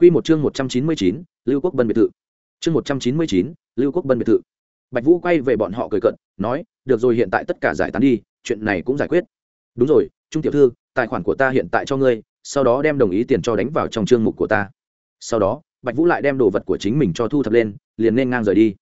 Quy một chương 199, Lưu Quốc Bân biệt thự. Chương 199, Lưu Quốc Bân biệt thự. Bạch Vũ quay về bọn họ cười cận, nói, "Được rồi hiện tại tất cả giải tán đi, chuyện này cũng giải quyết." "Đúng rồi, Trung tiểu thư, tài khoản của ta hiện tại cho ngươi, sau đó đem đồng ý tiền cho đánh vào trong chương mục của ta." Sau đó, Bạch Vũ lại đem đồ vật của chính mình cho thu thập lên, liền nên ngang rời đi.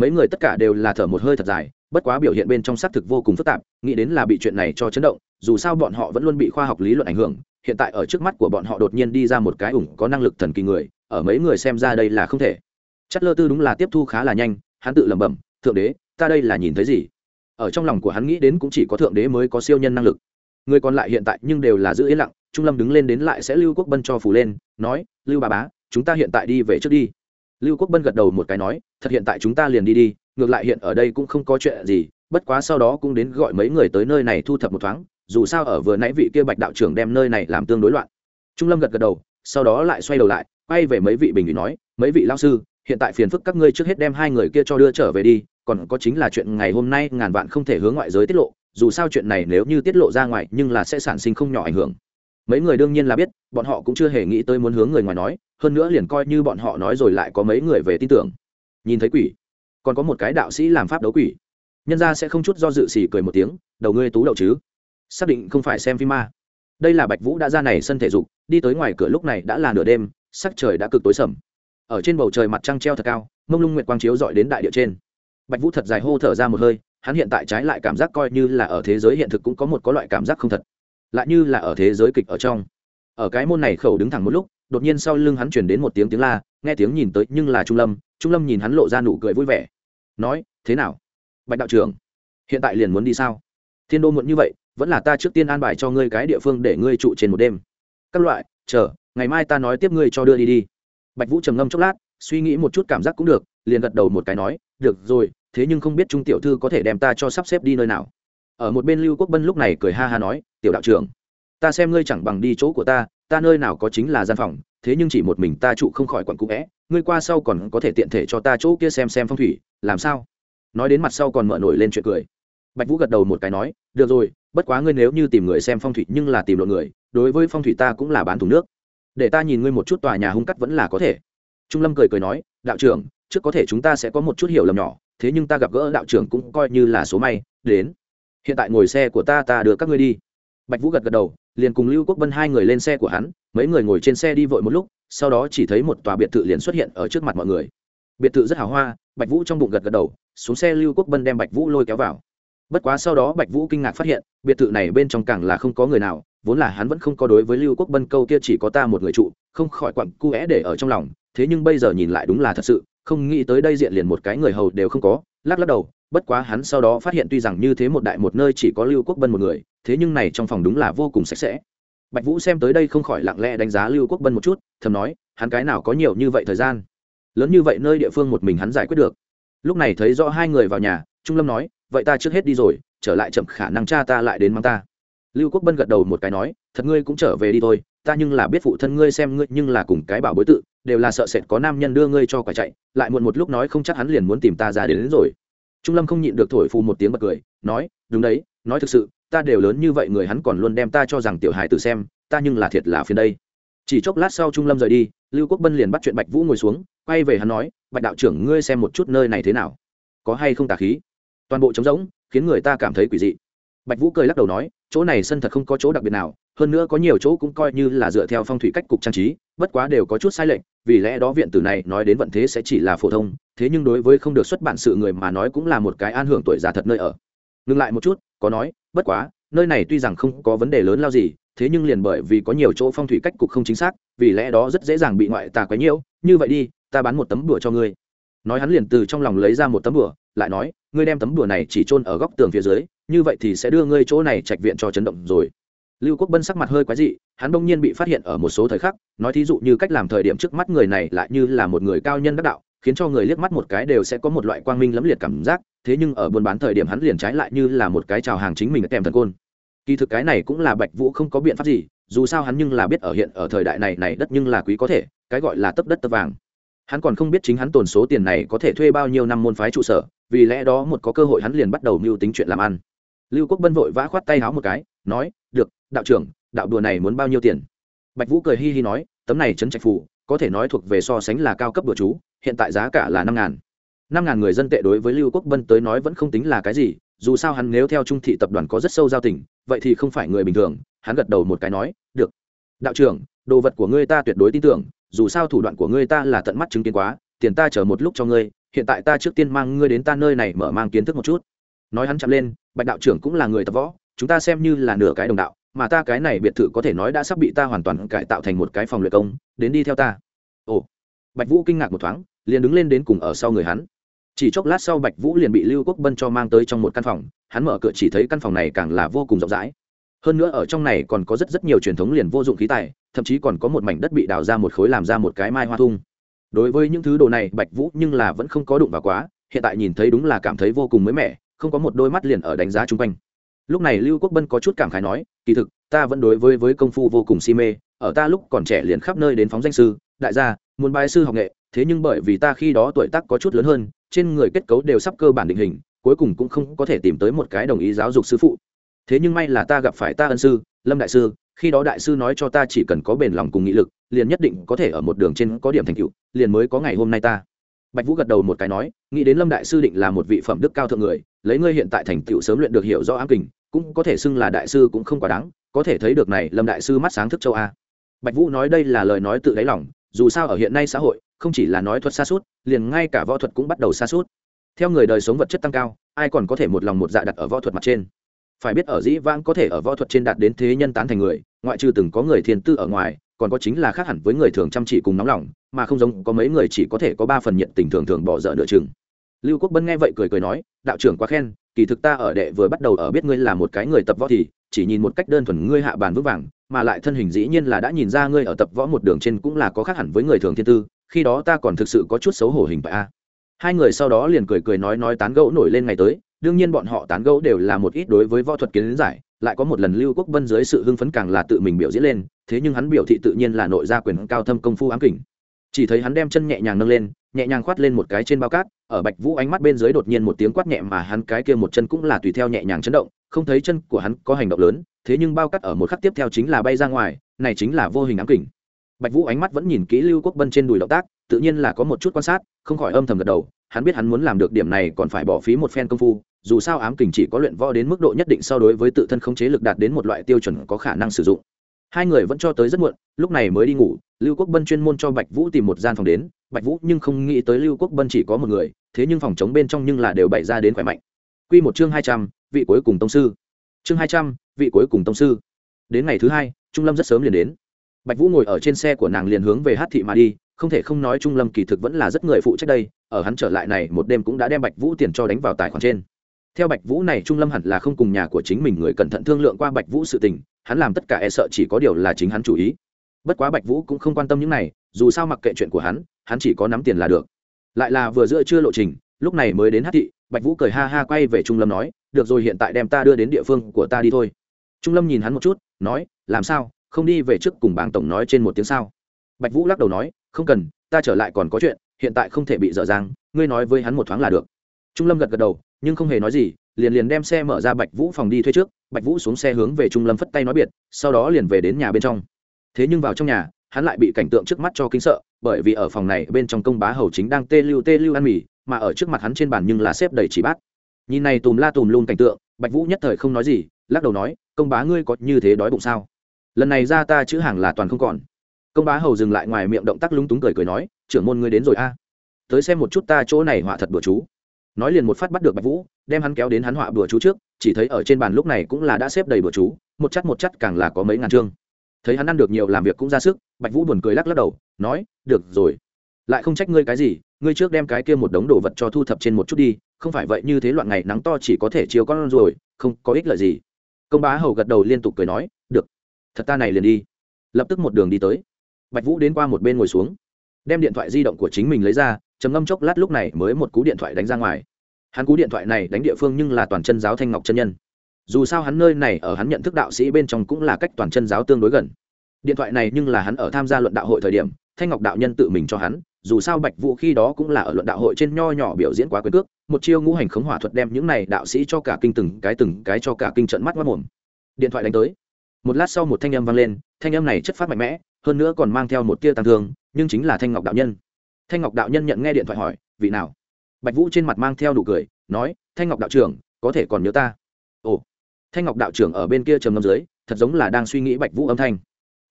Mấy người tất cả đều là thở một hơi thật dài, bất quá biểu hiện bên trong xác thực vô cùng phức tạp, nghĩ đến là bị chuyện này cho chấn động, dù sao bọn họ vẫn luôn bị khoa học lý luận ảnh hưởng, hiện tại ở trước mắt của bọn họ đột nhiên đi ra một cái ủng có năng lực thần kỳ người ở mấy người xem ra đây là không thể. Chất lơ tư đúng là tiếp thu khá là nhanh hắn tự lẩm bẩm thượng đế ta đây là nhìn thấy gì? Ở trong lòng của hắn nghĩ đến cũng chỉ có thượng đế mới có siêu nhân năng lực. Người còn lại hiện tại nhưng đều là giữ yên lặng trung lâm đứng lên đến lại sẽ lưu quốc bân cho phủ lên nói lưu bà bá chúng ta hiện tại đi về trước đi lưu quốc bân gật đầu một cái nói, thật hiện tại chúng ta liền đi đi, ngược lại hiện ở đây cũng không có chuyện gì, bất quá sau đó cũng đến gọi mấy người tới nơi này thu thập một thoáng, dù sao ở vừa nãy vị kia bạch đạo trưởng đem nơi này làm tương đối loạn. Trung lâm gật gật đầu, sau đó lại xoay đầu lại, quay về mấy vị bình ủy nói, mấy vị lao sư, hiện tại phiền phức các ngươi trước hết đem hai người kia cho đưa trở về đi, còn có chính là chuyện ngày hôm nay ngàn vạn không thể hướng ngoại giới tiết lộ, dù sao chuyện này nếu như tiết lộ ra ngoài nhưng là sẽ sản sinh không nhỏ ảnh hưởng mấy người đương nhiên là biết, bọn họ cũng chưa hề nghĩ tới muốn hướng người ngoài nói, hơn nữa liền coi như bọn họ nói rồi lại có mấy người về tin tưởng. Nhìn thấy quỷ, còn có một cái đạo sĩ làm pháp đấu quỷ. Nhân ra sẽ không chút do dự xì cười một tiếng, đầu ngươi tú đậu chứ. Xác định không phải xem phim ma. Đây là bạch vũ đã ra này sân thể dục, đi tới ngoài cửa lúc này đã là nửa đêm, sắc trời đã cực tối sầm. Ở trên bầu trời mặt trăng treo thật cao, mông lung nguyệt quang chiếu dọi đến đại địa trên. Bạch vũ thật dài hô thở ra một hơi, hắn hiện tại trái lại cảm giác coi như là ở thế giới hiện thực cũng có một có loại cảm giác không thật lại như là ở thế giới kịch ở trong. Ở cái môn này khẩu đứng thẳng một lúc, đột nhiên sau lưng hắn chuyển đến một tiếng tiếng la, nghe tiếng nhìn tới nhưng là trung lâm trung lâm nhìn hắn lộ ra nụ cười vui vẻ. Nói, thế nào? Bạch đạo trưởng, hiện tại liền muốn đi sao? Thiên đô muộn như vậy, vẫn là ta trước tiên an bài cho ngươi cái địa phương để ngươi trụ trên một đêm. Các loại, chờ, ngày mai ta nói tiếp ngươi cho đưa đi đi. Bạch vũ trầm ngâm chốc lát, suy nghĩ một chút cảm giác cũng được, liền gật đầu một cái nói, được rồi, thế nhưng không biết trung tiểu thư có thể đem ta cho sắp xếp đi nơi nào. Ở một bên lưu quốc bân lúc này cười ha ha nói tiểu đạo trưởng, ta xem ngươi chẳng bằng đi chỗ của ta ta nơi nào có chính là gian phòng, thế nhưng chỉ một mình ta trụ không khỏi quặn cũ vẽ ngươi qua sau còn có thể tiện thể cho ta chỗ kia xem xem phong thủy, làm sao? Nói đến mặt sau còn mở nổi lên chuyện cười. Bạch vũ gật đầu một cái nói, được rồi, bất quá ngươi nếu như tìm người xem phong thủy nhưng là tìm lộn người, đối với phong thủy ta cũng là bán thùng nước. Để ta nhìn ngươi một chút tòa nhà hung cắt vẫn là có thể. Trung lâm cười cười nói, đạo trưởng, trước có thể chúng ta sẽ có một chút hiểu lầm nhỏ, thế nhưng ta gặp gỡ đạo trưởng cũng coi như là số may, đến. Hiện tại ngồi xe của ta ta đưa các ngươi đi bạch vũ gật gật đầu, liền cùng lưu quốc vân hai người lên xe của hắn, mấy người ngồi trên xe đi vội một lúc, sau đó chỉ thấy một tòa biệt thự liền xuất hiện ở trước mặt mọi người. Biệt thự rất hào hoa, bạch vũ trong bụng gật gật đầu, xuống xe lưu quốc vân đem bạch vũ lôi kéo vào. Bất quá sau đó bạch vũ kinh ngạc phát hiện, biệt thự này bên trong càng là không có người nào, vốn là hắn vẫn không có đối với lưu quốc bân câu kia chỉ có ta một người trụ, không khỏi quặn cu é để ở trong lòng, thế nhưng bây giờ nhìn lại đúng là thật sự, không nghĩ tới đây diện liền một cái người hầu đều không có, lắc lắc đầu bất quá hắn sau đó phát hiện tuy rằng như thế một đại một nơi chỉ có lưu quốc bân một người thế nhưng này trong phòng đúng là vô cùng sạch sẽ. Bạch vũ xem tới đây không khỏi lặng lẽ đánh giá lưu quốc bân một chút thầm nói hắn cái nào có nhiều như vậy thời gian? Lớn như vậy nơi địa phương một mình hắn giải quyết được. Lúc này thấy rõ hai người vào nhà trung lâm nói vậy ta trước hết đi rồi trở lại chậm khả năng cha ta lại đến mang ta. Lưu quốc bân gật đầu một cái nói thật ngươi cũng trở về đi thôi ta nhưng là biết phụ thân ngươi xem ngươi nhưng là cùng cái bảo bối tự đều là sợ sệt có nam nhân đưa ngươi cho quả chạy lại muộn một lúc nói không chắc hắn liền muốn tìm ta ra đến, đến rồi trung lâm không nhịn được thổi phù một tiếng bật cười, nói, đúng đấy, nói thực sự, ta đều lớn như vậy người hắn còn luôn đem ta cho rằng tiểu hài tử xem, ta nhưng là thiệt là phiền đây. Chỉ chốc lát sau trung lâm rời đi, lưu quốc bân liền bắt chuyện bạch vũ ngồi xuống, quay về hắn nói, bạch đạo trưởng, ngươi xem một chút nơi này thế nào? Có hay không tà khí? Toàn bộ trống rỗng, khiến người ta cảm thấy quỷ dị. Bạch vũ cười lắc đầu nói, chỗ này sân thật không có chỗ đặc biệt nào hơn nữa có nhiều chỗ cũng coi như là dựa theo phong thủy cách cục trang trí, bất quá đều có chút sai lệch, vì lẽ đó viện tử này nói đến vận thế sẽ chỉ là phổ thông, thế nhưng đối với không được xuất bản sự người mà nói cũng là một cái an hưởng tuổi già thật nơi ở. Ngừng lại một chút, có nói, bất quá, nơi này tuy rằng không có vấn đề lớn lao gì, thế nhưng liền bởi vì có nhiều chỗ phong thủy cách cục không chính xác, vì lẽ đó rất dễ dàng bị ngoại tà quấy nhiễu, như vậy đi, ta bán một tấm đùa cho ngươi. Nói hắn liền từ trong lòng lấy ra một tấm đùa lại nói, ngươi đem tấm đùa này chỉ chôn ở góc tường phía dưới, như vậy thì sẽ đưa ngươi chỗ này trạch viện cho chấn động rồi lưu quốc bân sắc mặt hơi quái dị, hắn đông nhiên bị phát hiện ở một số thời khắc, nói thí dụ như cách làm thời điểm trước mắt người này lại như là một người cao nhân đắc đạo, khiến cho người liếc mắt một cái đều sẽ có một loại quang minh lẫm liệt cảm giác, thế nhưng ở buôn bán thời điểm hắn liền trái lại như là một cái chào hàng chính mình kèm thần côn. Kỳ thực cái này cũng là bạch vũ không có biện pháp gì, dù sao hắn nhưng là biết ở hiện, ở thời đại này này đất nhưng là quý có thể, cái gọi là tấp đất tấp vàng. Hắn còn không biết chính hắn tồn số tiền này có thể thuê bao nhiêu năm môn phái trụ sở, vì lẽ đó một có cơ hội hắn liền bắt đầu mưu tính chuyện làm ăn. Lưu quốc bân vội vã khoát tay háo một cái, nói đạo trưởng, đạo đùa này muốn bao nhiêu tiền? Bạch vũ cười hi hi nói, tấm này trấn trạch phủ có thể nói thuộc về so sánh là cao cấp đùa chú, hiện tại giá cả là năm ngàn. Năm ngàn người dân tệ đối với lưu quốc vân tới nói vẫn không tính là cái gì, dù sao hắn nếu theo trung thị tập đoàn có rất sâu giao tình, vậy thì không phải người bình thường, hắn gật đầu một cái nói, được. Đạo trưởng, đồ vật của ngươi ta tuyệt đối tin tưởng, dù sao thủ đoạn của ngươi ta là tận mắt chứng kiến quá, tiền ta chờ một lúc cho ngươi, hiện tại ta trước tiên mang ngươi đến ta nơi này mở mang kiến thức một chút. Nói hắn chậm lên, bạch đạo trưởng cũng là người tập võ, chúng ta xem như là nửa cái đồng đạo mà ta cái này biệt thự có thể nói đã sắp bị ta hoàn toàn cải tạo thành một cái phòng luyện công, đến đi theo ta. Ồ. Bạch vũ kinh ngạc một thoáng, liền đứng lên đến cùng ở sau người hắn. Chỉ chốc lát sau bạch vũ liền bị lưu quốc bân cho mang tới trong một căn phòng, hắn mở cửa chỉ thấy căn phòng này càng là vô cùng rộng rãi. Hơn nữa ở trong này còn có rất rất nhiều truyền thống liền vô dụng khí tài, thậm chí còn có một mảnh đất bị đào ra một khối làm ra một cái mai hoa thung. Đối với những thứ đồ này, bạch vũ nhưng là vẫn không có đụng vào quá, hiện tại nhìn thấy đúng là cảm thấy vô cùng mới mẻ, không có một đôi mắt liền ở đánh giá chung quanh. Lúc này lưu quốc bân có chút cảm khái nói kỳ thực, ta vẫn đối với với công phu vô cùng si mê, ở ta lúc còn trẻ liền khắp nơi đến phóng danh sư, đại gia, muốn bài sư học nghệ, thế nhưng bởi vì ta khi đó tuổi tác có chút lớn hơn, trên người kết cấu đều sắp cơ bản định hình, cuối cùng cũng không có thể tìm tới một cái đồng ý giáo dục sư phụ. Thế nhưng may là ta gặp phải ta ân sư, lâm đại sư, khi đó đại sư nói cho ta chỉ cần có bền lòng cùng nghị lực, liền nhất định có thể ở một đường trên có điểm thành tựu, liền mới có ngày hôm nay ta. Bạch vũ gật đầu một cái nói, nghĩ đến lâm đại sư định là một vị phẩm đức cao thượng người, lấy ngươi hiện tại thành tựu sớm luyện được hiểu rõ ám kình cũng có thể xưng là đại sư cũng không quá đáng, có thể thấy được này, lâm đại sư mắt sáng thức châu a. Bạch vũ nói đây là lời nói tự đáy lòng, dù sao ở hiện nay xã hội, không chỉ là nói thuật xa suốt, liền ngay cả võ thuật cũng bắt đầu xa suốt. Theo người đời sống vật chất tăng cao, ai còn có thể một lòng một dạ đặt ở võ thuật mặt trên? Phải biết ở dĩ vãng có thể ở võ thuật trên đạt đến thế nhân tán thành người, ngoại trừ từng có người thiên tư ở ngoài, còn có chính là khác hẳn với người thường chăm chỉ cùng nóng lòng, mà không giống có mấy người chỉ có thể có ba phần nhiệt tình thường thường bỏ dở nửa chừng. Lưu quốc bân nghe vậy cười cười nói, đạo trưởng quá khen kỳ thực ta ở đệ vừa bắt đầu ở biết ngươi là một cái người tập võ thì, chỉ nhìn một cách đơn thuần ngươi hạ bàn vững vàng, mà lại thân hình dĩ nhiên là đã nhìn ra ngươi ở tập võ một đường trên cũng là có khác hẳn với người thường thiên tư, khi đó ta còn thực sự có chút xấu hổ hình vậy a. Hai người sau đó liền cười cười nói nói tán gẫu nổi lên ngày tới, đương nhiên bọn họ tán gẫu đều là một ít đối với võ thuật kiến giải, lại có một lần lưu quốc vân dưới sự hưng phấn càng là tự mình biểu diễn lên, thế nhưng hắn biểu thị tự nhiên là nội gia quyền cao thâm công phu ám kình chỉ thấy hắn đem chân nhẹ nhàng nâng lên, nhẹ nhàng khoát lên một cái trên bao cát, ở bạch vũ ánh mắt bên dưới đột nhiên một tiếng quát nhẹ mà hắn cái kia một chân cũng là tùy theo nhẹ nhàng chấn động, không thấy chân của hắn có hành động lớn, thế nhưng bao cát ở một khắc tiếp theo chính là bay ra ngoài, này chính là vô hình ám kình. Bạch vũ ánh mắt vẫn nhìn kỹ lưu quốc bân trên đùi động tác, tự nhiên là có một chút quan sát, không khỏi âm thầm gật đầu, hắn biết hắn muốn làm được điểm này còn phải bỏ phí một phen công phu, dù sao ám kình chỉ có luyện võ đến mức độ nhất định so đối với tự thân khống chế lực đạt đến một loại tiêu chuẩn có khả năng sử dụng. Hai người vẫn cho tới rất muộn, lúc này mới đi ngủ lưu quốc bân chuyên môn cho bạch vũ tìm một gian phòng đến. Bạch vũ nhưng không nghĩ tới lưu quốc bân chỉ có một người, thế nhưng phòng chống bên trong nhưng là đều bày ra đến khỏe mạnh. Q một chương hai trăm, vị cuối cùng tông sư. Chương hai trăm, vị cuối cùng tông sư. Đến ngày thứ hai, trung lâm rất sớm liền đến. Bạch vũ ngồi ở trên xe của nàng liền hướng về hát thị mà đi, không thể không nói trung lâm kỳ thực vẫn là rất người phụ trách đây, ở hắn trở lại này một đêm cũng đã đem bạch vũ tiền cho đánh vào tài khoản trên. Theo bạch vũ này, trung lâm hẳn là không cùng nhà của chính mình người cẩn thận thương lượng qua bạch vũ sự tình, hắn làm tất cả e sợ chỉ có điều là chính hắn chủ ý bất quá bạch vũ cũng không quan tâm những này, dù sao mặc kệ chuyện của hắn hắn chỉ có nắm tiền là được. Lại là vừa giữa chưa lộ trình, lúc này mới đến hát thị, bạch vũ cười ha ha quay về trung lâm nói, được rồi, hiện tại đem ta đưa đến địa phương của ta đi thôi. Trung lâm nhìn hắn một chút, nói, làm sao, không đi về trước cùng bảng tổng nói trên một tiếng sao? Bạch vũ lắc đầu nói, không cần, ta trở lại còn có chuyện, hiện tại không thể bị dở dang, ngươi nói với hắn một thoáng là được. Trung lâm gật gật đầu, nhưng không hề nói gì, liền liền đem xe mở ra bạch vũ phòng đi thuê trước, bạch vũ xuống xe hướng về trung lâm phất tay nói biệt, sau đó liền về đến nhà bên trong thế nhưng vào trong nhà, hắn lại bị cảnh tượng trước mắt cho kinh sợ, bởi vì ở phòng này bên trong công bá hầu chính đang tê lưu tê lưu ăn mì, mà ở trước mặt hắn trên bàn nhưng là xếp đầy chỉ bát. Nhìn này tùm la tùm luôn cảnh tượng, bạch vũ nhất thời không nói gì, lắc đầu nói, công bá ngươi có như thế đói bụng sao? Lần này ra ta chữ hàng là toàn không còn. Công bá hầu dừng lại ngoài miệng động tác lúng túng cười cười nói, trưởng môn ngươi đến rồi a. Tới xem một chút ta chỗ này họa thật bữa chú. Nói liền một phát bắt được bạch vũ, đem hắn kéo đến hắn họa bữa chú trước, chỉ thấy ở trên bàn lúc này cũng là đã xếp đầy bữa chú, một chắc một chắc càng là có mấy ngàn chương thấy hắn ăn được nhiều làm việc cũng ra sức, bạch vũ buồn cười lắc lắc đầu, nói, được rồi, lại không trách ngươi cái gì, ngươi trước đem cái kia một đống đồ vật cho thu thập trên một chút đi, không phải vậy như thế loạn ngày nắng to chỉ có thể chiếu con rồi, không có ích lợi gì. Công bá hầu gật đầu liên tục cười nói, được, thật ta này liền đi. Lập tức một đường đi tới. Bạch vũ đến qua một bên ngồi xuống, đem điện thoại di động của chính mình lấy ra, trầm ngâm chốc lát lúc này mới một cú điện thoại đánh ra ngoài. Hắn cú điện thoại này đánh địa phương nhưng là toàn chân giáo thanh ngọc chân nhân dù sao hắn nơi này ở hắn nhận thức đạo sĩ bên trong cũng là cách toàn chân giáo tương đối gần. Điện thoại này nhưng là hắn ở tham gia luận đạo hội thời điểm, thanh ngọc đạo nhân tự mình cho hắn, dù sao bạch vũ khi đó cũng là ở luận đạo hội trên nho nhỏ biểu diễn quá quyền cước, một chiêu ngũ hành khống hỏa thuật đem những này đạo sĩ cho cả kinh từng cái từng cái cho cả kinh trận mắt mất mồm. Điện thoại đánh tới. Một lát sau một thanh âm vang lên, thanh âm này chất phát mạnh mẽ, hơn nữa còn mang theo một tia tăng thương, nhưng chính là thanh ngọc đạo nhân. Thanh ngọc đạo nhân nhận nghe điện thoại hỏi, vị nào? Bạch vũ trên mặt mang theo đủ cười, nói, thanh ngọc đạo trưởng, có thể còn nhớ ta? Thanh ngọc đạo trưởng ở bên kia trầm ngâm dưới, thật giống là đang suy nghĩ bạch vũ âm thanh.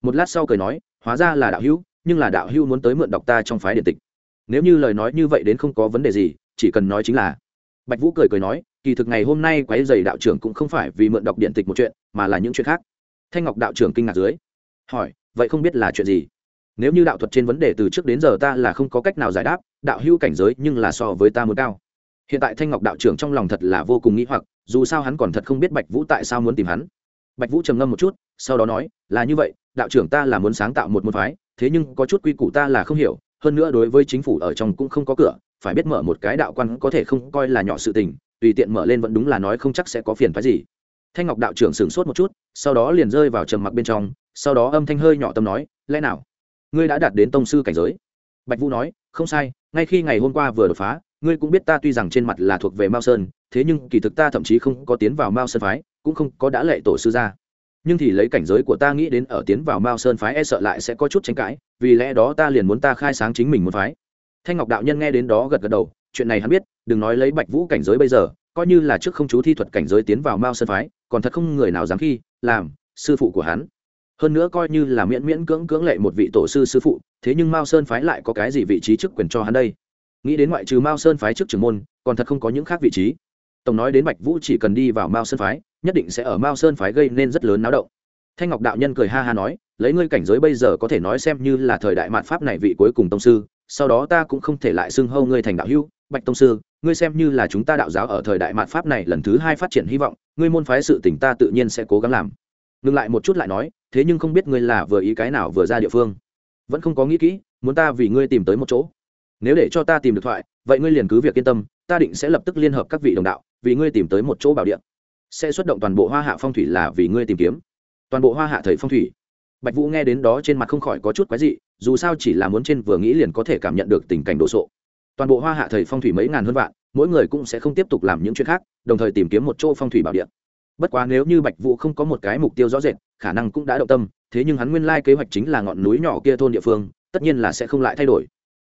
Một lát sau cười nói, hóa ra là đạo hữu, nhưng là đạo hữu muốn tới mượn đọc ta trong phái điện tịch. Nếu như lời nói như vậy đến không có vấn đề gì, chỉ cần nói chính là. Bạch vũ cười cười nói, kỳ thực ngày hôm nay quái dày đạo trưởng cũng không phải vì mượn đọc điện tịch một chuyện, mà là những chuyện khác. Thanh ngọc đạo trưởng kinh ngạc dưới, hỏi, vậy không biết là chuyện gì? Nếu như đạo thuật trên vấn đề từ trước đến giờ ta là không có cách nào giải đáp, đạo hữu cảnh giới nhưng là so với ta muốn cao hiện tại thanh ngọc đạo trưởng trong lòng thật là vô cùng nghĩ hoặc, dù sao hắn còn thật không biết bạch vũ tại sao muốn tìm hắn. Bạch vũ trầm ngâm một chút, sau đó nói, là như vậy, đạo trưởng ta là muốn sáng tạo một môn phái, thế nhưng có chút quy củ ta là không hiểu, hơn nữa đối với chính phủ ở trong cũng không có cửa, phải biết mở một cái đạo quan có thể không coi là nhỏ sự tình, tùy tiện mở lên vẫn đúng là nói không chắc sẽ có phiền phái gì. Thanh ngọc đạo trưởng sửng sốt một chút, sau đó liền rơi vào trầm mặc bên trong, sau đó âm thanh hơi nhỏ tâm nói, lẽ nào, ngươi đã đạt đến tông sư cảnh giới? Bạch vũ nói, không sai, ngay khi ngày hôm qua vừa đột phá ngươi cũng biết ta tuy rằng trên mặt là thuộc về mao sơn, thế nhưng kỳ thực ta thậm chí không có tiến vào mao sơn phái, cũng không có đã lệ tổ sư ra nhưng thì lấy cảnh giới của ta nghĩ đến ở tiến vào mao sơn phái e sợ lại sẽ có chút tranh cãi, vì lẽ đó ta liền muốn ta khai sáng chính mình một phái. Thanh ngọc đạo nhân nghe đến đó gật gật đầu, chuyện này hắn biết, đừng nói lấy bạch vũ cảnh giới bây giờ, coi như là trước không chú thi thuật cảnh giới tiến vào mao sơn phái, còn thật không người nào dám khi làm sư phụ của hắn. Hơn nữa coi như là miễn miễn cưỡng cưỡng lệ một vị tổ sư sư phụ, thế nhưng mao sơn phái lại có cái gì vị trí chức quyền cho hắn đây? Nghĩ đến ngoại trừ mao sơn phái trước trưởng môn, còn thật không có những khác vị trí. Tổng nói đến bạch vũ chỉ cần đi vào mao sơn phái, nhất định sẽ ở mao sơn phái gây nên rất lớn náo động. Thanh ngọc đạo nhân cười ha ha nói, lấy ngươi cảnh giới bây giờ có thể nói xem như là thời đại mạn pháp này vị cuối cùng tông sư, sau đó ta cũng không thể lại xưng hâu ngươi thành đạo hữu, bạch tông sư, ngươi xem như là chúng ta đạo giáo ở thời đại mạn pháp này lần thứ hai phát triển hy vọng, ngươi môn phái sự tỉnh ta tự nhiên sẽ cố gắng làm. Ngừng lại một chút lại nói, thế nhưng không biết ngươi là vừa ý cái nào vừa ra địa phương. Vẫn không có nghĩ kỹ, muốn ta vì ngươi tìm tới một chỗ nếu để cho ta tìm được thoại, vậy ngươi liền cứ việc yên tâm, ta định sẽ lập tức liên hợp các vị đồng đạo, vì ngươi tìm tới một chỗ bảo điện sẽ xuất động toàn bộ hoa hạ phong thủy là vì ngươi tìm kiếm. Toàn bộ hoa hạ thầy phong thủy. Bạch vũ nghe đến đó trên mặt không khỏi có chút quái dị, dù sao chỉ là muốn trên vừa nghĩ liền có thể cảm nhận được tình cảnh đồ sộ. Toàn bộ hoa hạ thầy phong thủy mấy ngàn hơn vạn, mỗi người cũng sẽ không tiếp tục làm những chuyện khác, đồng thời tìm kiếm một chỗ phong thủy bảo điện bất quá nếu như bạch vũ không có một cái mục tiêu rõ rệt, khả năng cũng đã động tâm, thế nhưng hắn nguyên lai kế hoạch chính là ngọn núi nhỏ kia thôn địa phương, tất nhiên là sẽ không lại thay đổi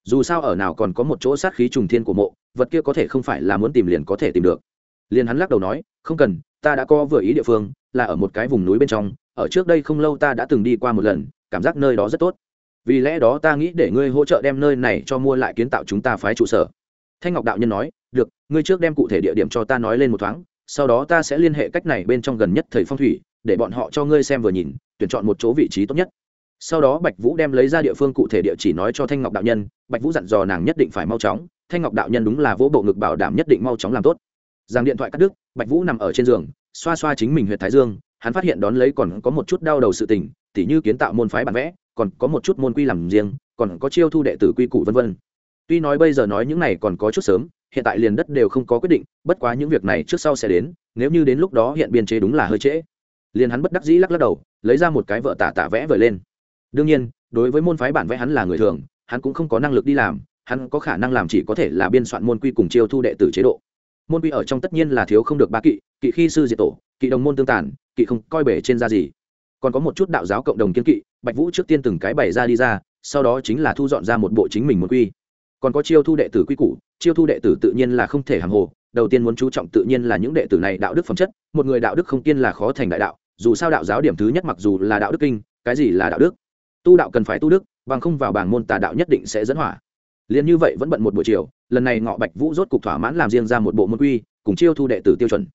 dù sao ở nào còn có một chỗ sát khí trùng thiên của mộ, vật kia có thể không phải là muốn tìm liền có thể tìm được. Liền hắn lắc đầu nói, không cần, ta đã có vừa ý địa phương, là ở một cái vùng núi bên trong, ở trước đây không lâu ta đã từng đi qua một lần, cảm giác nơi đó rất tốt. Vì lẽ đó ta nghĩ để ngươi hỗ trợ đem nơi này cho mua lại kiến tạo chúng ta phái trụ sở. Thanh ngọc đạo nhân nói, được, ngươi trước đem cụ thể địa điểm cho ta nói lên một thoáng, sau đó ta sẽ liên hệ cách này bên trong gần nhất thầy phong thủy, để bọn họ cho ngươi xem vừa nhìn, tuyển chọn một chỗ vị trí tốt nhất sau đó bạch vũ đem lấy ra địa phương cụ thể địa chỉ nói cho thanh ngọc đạo nhân, bạch vũ dặn dò nàng nhất định phải mau chóng, thanh ngọc đạo nhân đúng là vỗ bộ ngực bảo đảm nhất định mau chóng làm tốt. Giang điện thoại cắt đứt, bạch vũ nằm ở trên giường, xoa xoa chính mình huyện thái dương, hắn phát hiện đón lấy còn có một chút đau đầu sự tình, tỉ như kiến tạo môn phái bản vẽ, còn có một chút môn quy làm riêng, còn có chiêu thu đệ tử quy củ vân vân. Tuy nói bây giờ nói những này còn có chút sớm, hiện tại liền đất đều không có quyết định, bất quá những việc này trước sau sẽ đến, nếu như đến lúc đó hiện biên chế đúng là hơi trễ. Liền hắn bất đắc dĩ lắc lắc đầu, lấy ra một cái vợ tả tả vẽ vời lên đương nhiên, đối với môn phái bản vẽ hắn là người thường, hắn cũng không có năng lực đi làm, hắn có khả năng làm chỉ có thể là biên soạn môn quy cùng chiêu thu đệ tử chế độ. Môn quy ở trong tất nhiên là thiếu không được ba kỵ kỵ khi sư diệt tổ, kỵ đồng môn tương tàn, kỵ không coi bể trên ra gì. Còn có một chút đạo giáo cộng đồng kiên kỵ, bạch vũ trước tiên từng cái bày ra đi ra, sau đó chính là thu dọn ra một bộ chính mình môn quy. Còn có chiêu thu đệ tử quy củ, chiêu thu đệ tử tự nhiên là không thể hàng hồ, đầu tiên muốn chú trọng tự nhiên là những đệ tử này đạo đức phẩm chất, một người đạo đức không tiên là khó thành đại đạo, dù sao đạo giáo điểm thứ nhất mặc dù là đạo đức kinh, cái gì là đạo đức? Tu đạo cần phải tu đức, bằng không vào bảng môn tà đạo nhất định sẽ dẫn hỏa. Liền như vậy vẫn bận một buổi chiều, lần này ngọ bạch vũ rốt cục thỏa mãn làm riêng ra một bộ môn quy, cùng chiêu thu đệ tử tiêu chuẩn.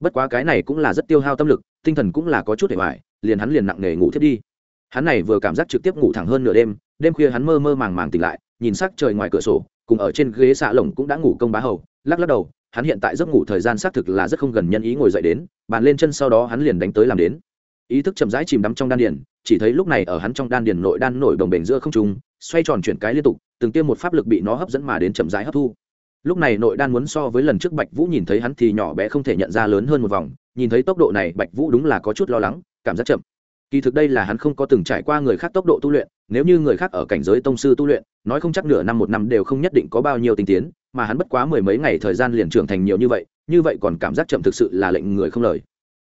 Bất quá cái này cũng là rất tiêu hao tâm lực, tinh thần cũng là có chút để hoài liền hắn liền nặng nề ngủ thiết đi. Hắn này vừa cảm giác trực tiếp ngủ thẳng hơn nửa đêm đêm khuya hắn mơ mơ màng màng tỉnh lại, nhìn sắc trời ngoài cửa sổ, cùng ở trên ghế xạ lồng cũng đã ngủ công bá hầu, lắc lắc đầu, hắn hiện tại giấc ngủ thời gian xác thực là rất không gần nhân ý ngồi dậy đến, bàn lên chân sau đó hắn liền đánh tới làm đến. Ý thức chậm rãi chìm đắm trong đan điền chỉ thấy lúc này ở hắn trong đan điền nội đan nổi đồng bền giữa không trung, xoay tròn chuyển cái liên tục, từng tiêm một pháp lực bị nó hấp dẫn mà đến chậm rãi hấp thu. Lúc này nội đan muốn so với lần trước bạch vũ nhìn thấy hắn thì nhỏ bé không thể nhận ra lớn hơn một vòng, nhìn thấy tốc độ này bạch vũ đúng là có chút lo lắng, cảm giác chậm. Kỳ thực đây là hắn không có từng trải qua người khác tốc độ tu luyện, nếu như người khác ở cảnh giới tông sư tu luyện, nói không chắc nửa năm một năm đều không nhất định có bao nhiêu tinh tiến, mà hắn bất quá mười mấy ngày thời gian liền trưởng thành nhiều như vậy như vậy còn cảm giác chậm thực sự là lệnh người không lời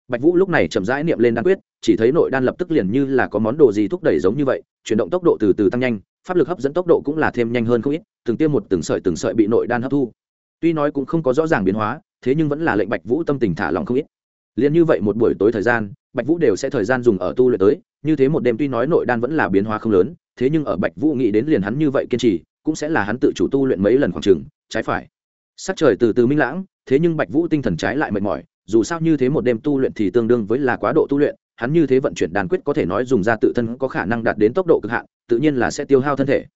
bạch vũ lúc này chậm rãi niệm lên đan quyết, chỉ thấy nội đan lập tức liền như là có món đồ gì thúc đẩy giống như vậy, chuyển động tốc độ từ từ tăng nhanh, pháp lực hấp dẫn tốc độ cũng là thêm nhanh hơn không ít, từng tiêm một từng sợi từng sợi bị nội đan hấp thu. Tuy nói cũng không có rõ ràng biến hóa, thế nhưng vẫn là lệnh bạch vũ tâm tình thả lòng không ít. Liền như vậy một buổi tối thời gian, bạch vũ đều sẽ thời gian dùng ở tu luyện tới, như thế một đêm tuy nói nội đan vẫn là biến hóa không lớn, thế nhưng ở bạch vũ nghĩ đến liền hắn như vậy kiên trì, cũng sẽ là hắn tự chủ tu luyện mấy lần khoảng trường trái phải. Sắc trời từ từ minh lãng, thế nhưng bạch vũ tinh thần trái lại mệt mỏi dù sao như thế một đêm tu luyện thì tương đương với là quá độ tu luyện, hắn như thế vận chuyển đàn quyết có thể nói dùng ra tự thân có khả năng đạt đến tốc độ cực hạn, tự nhiên là sẽ tiêu hao thân thể.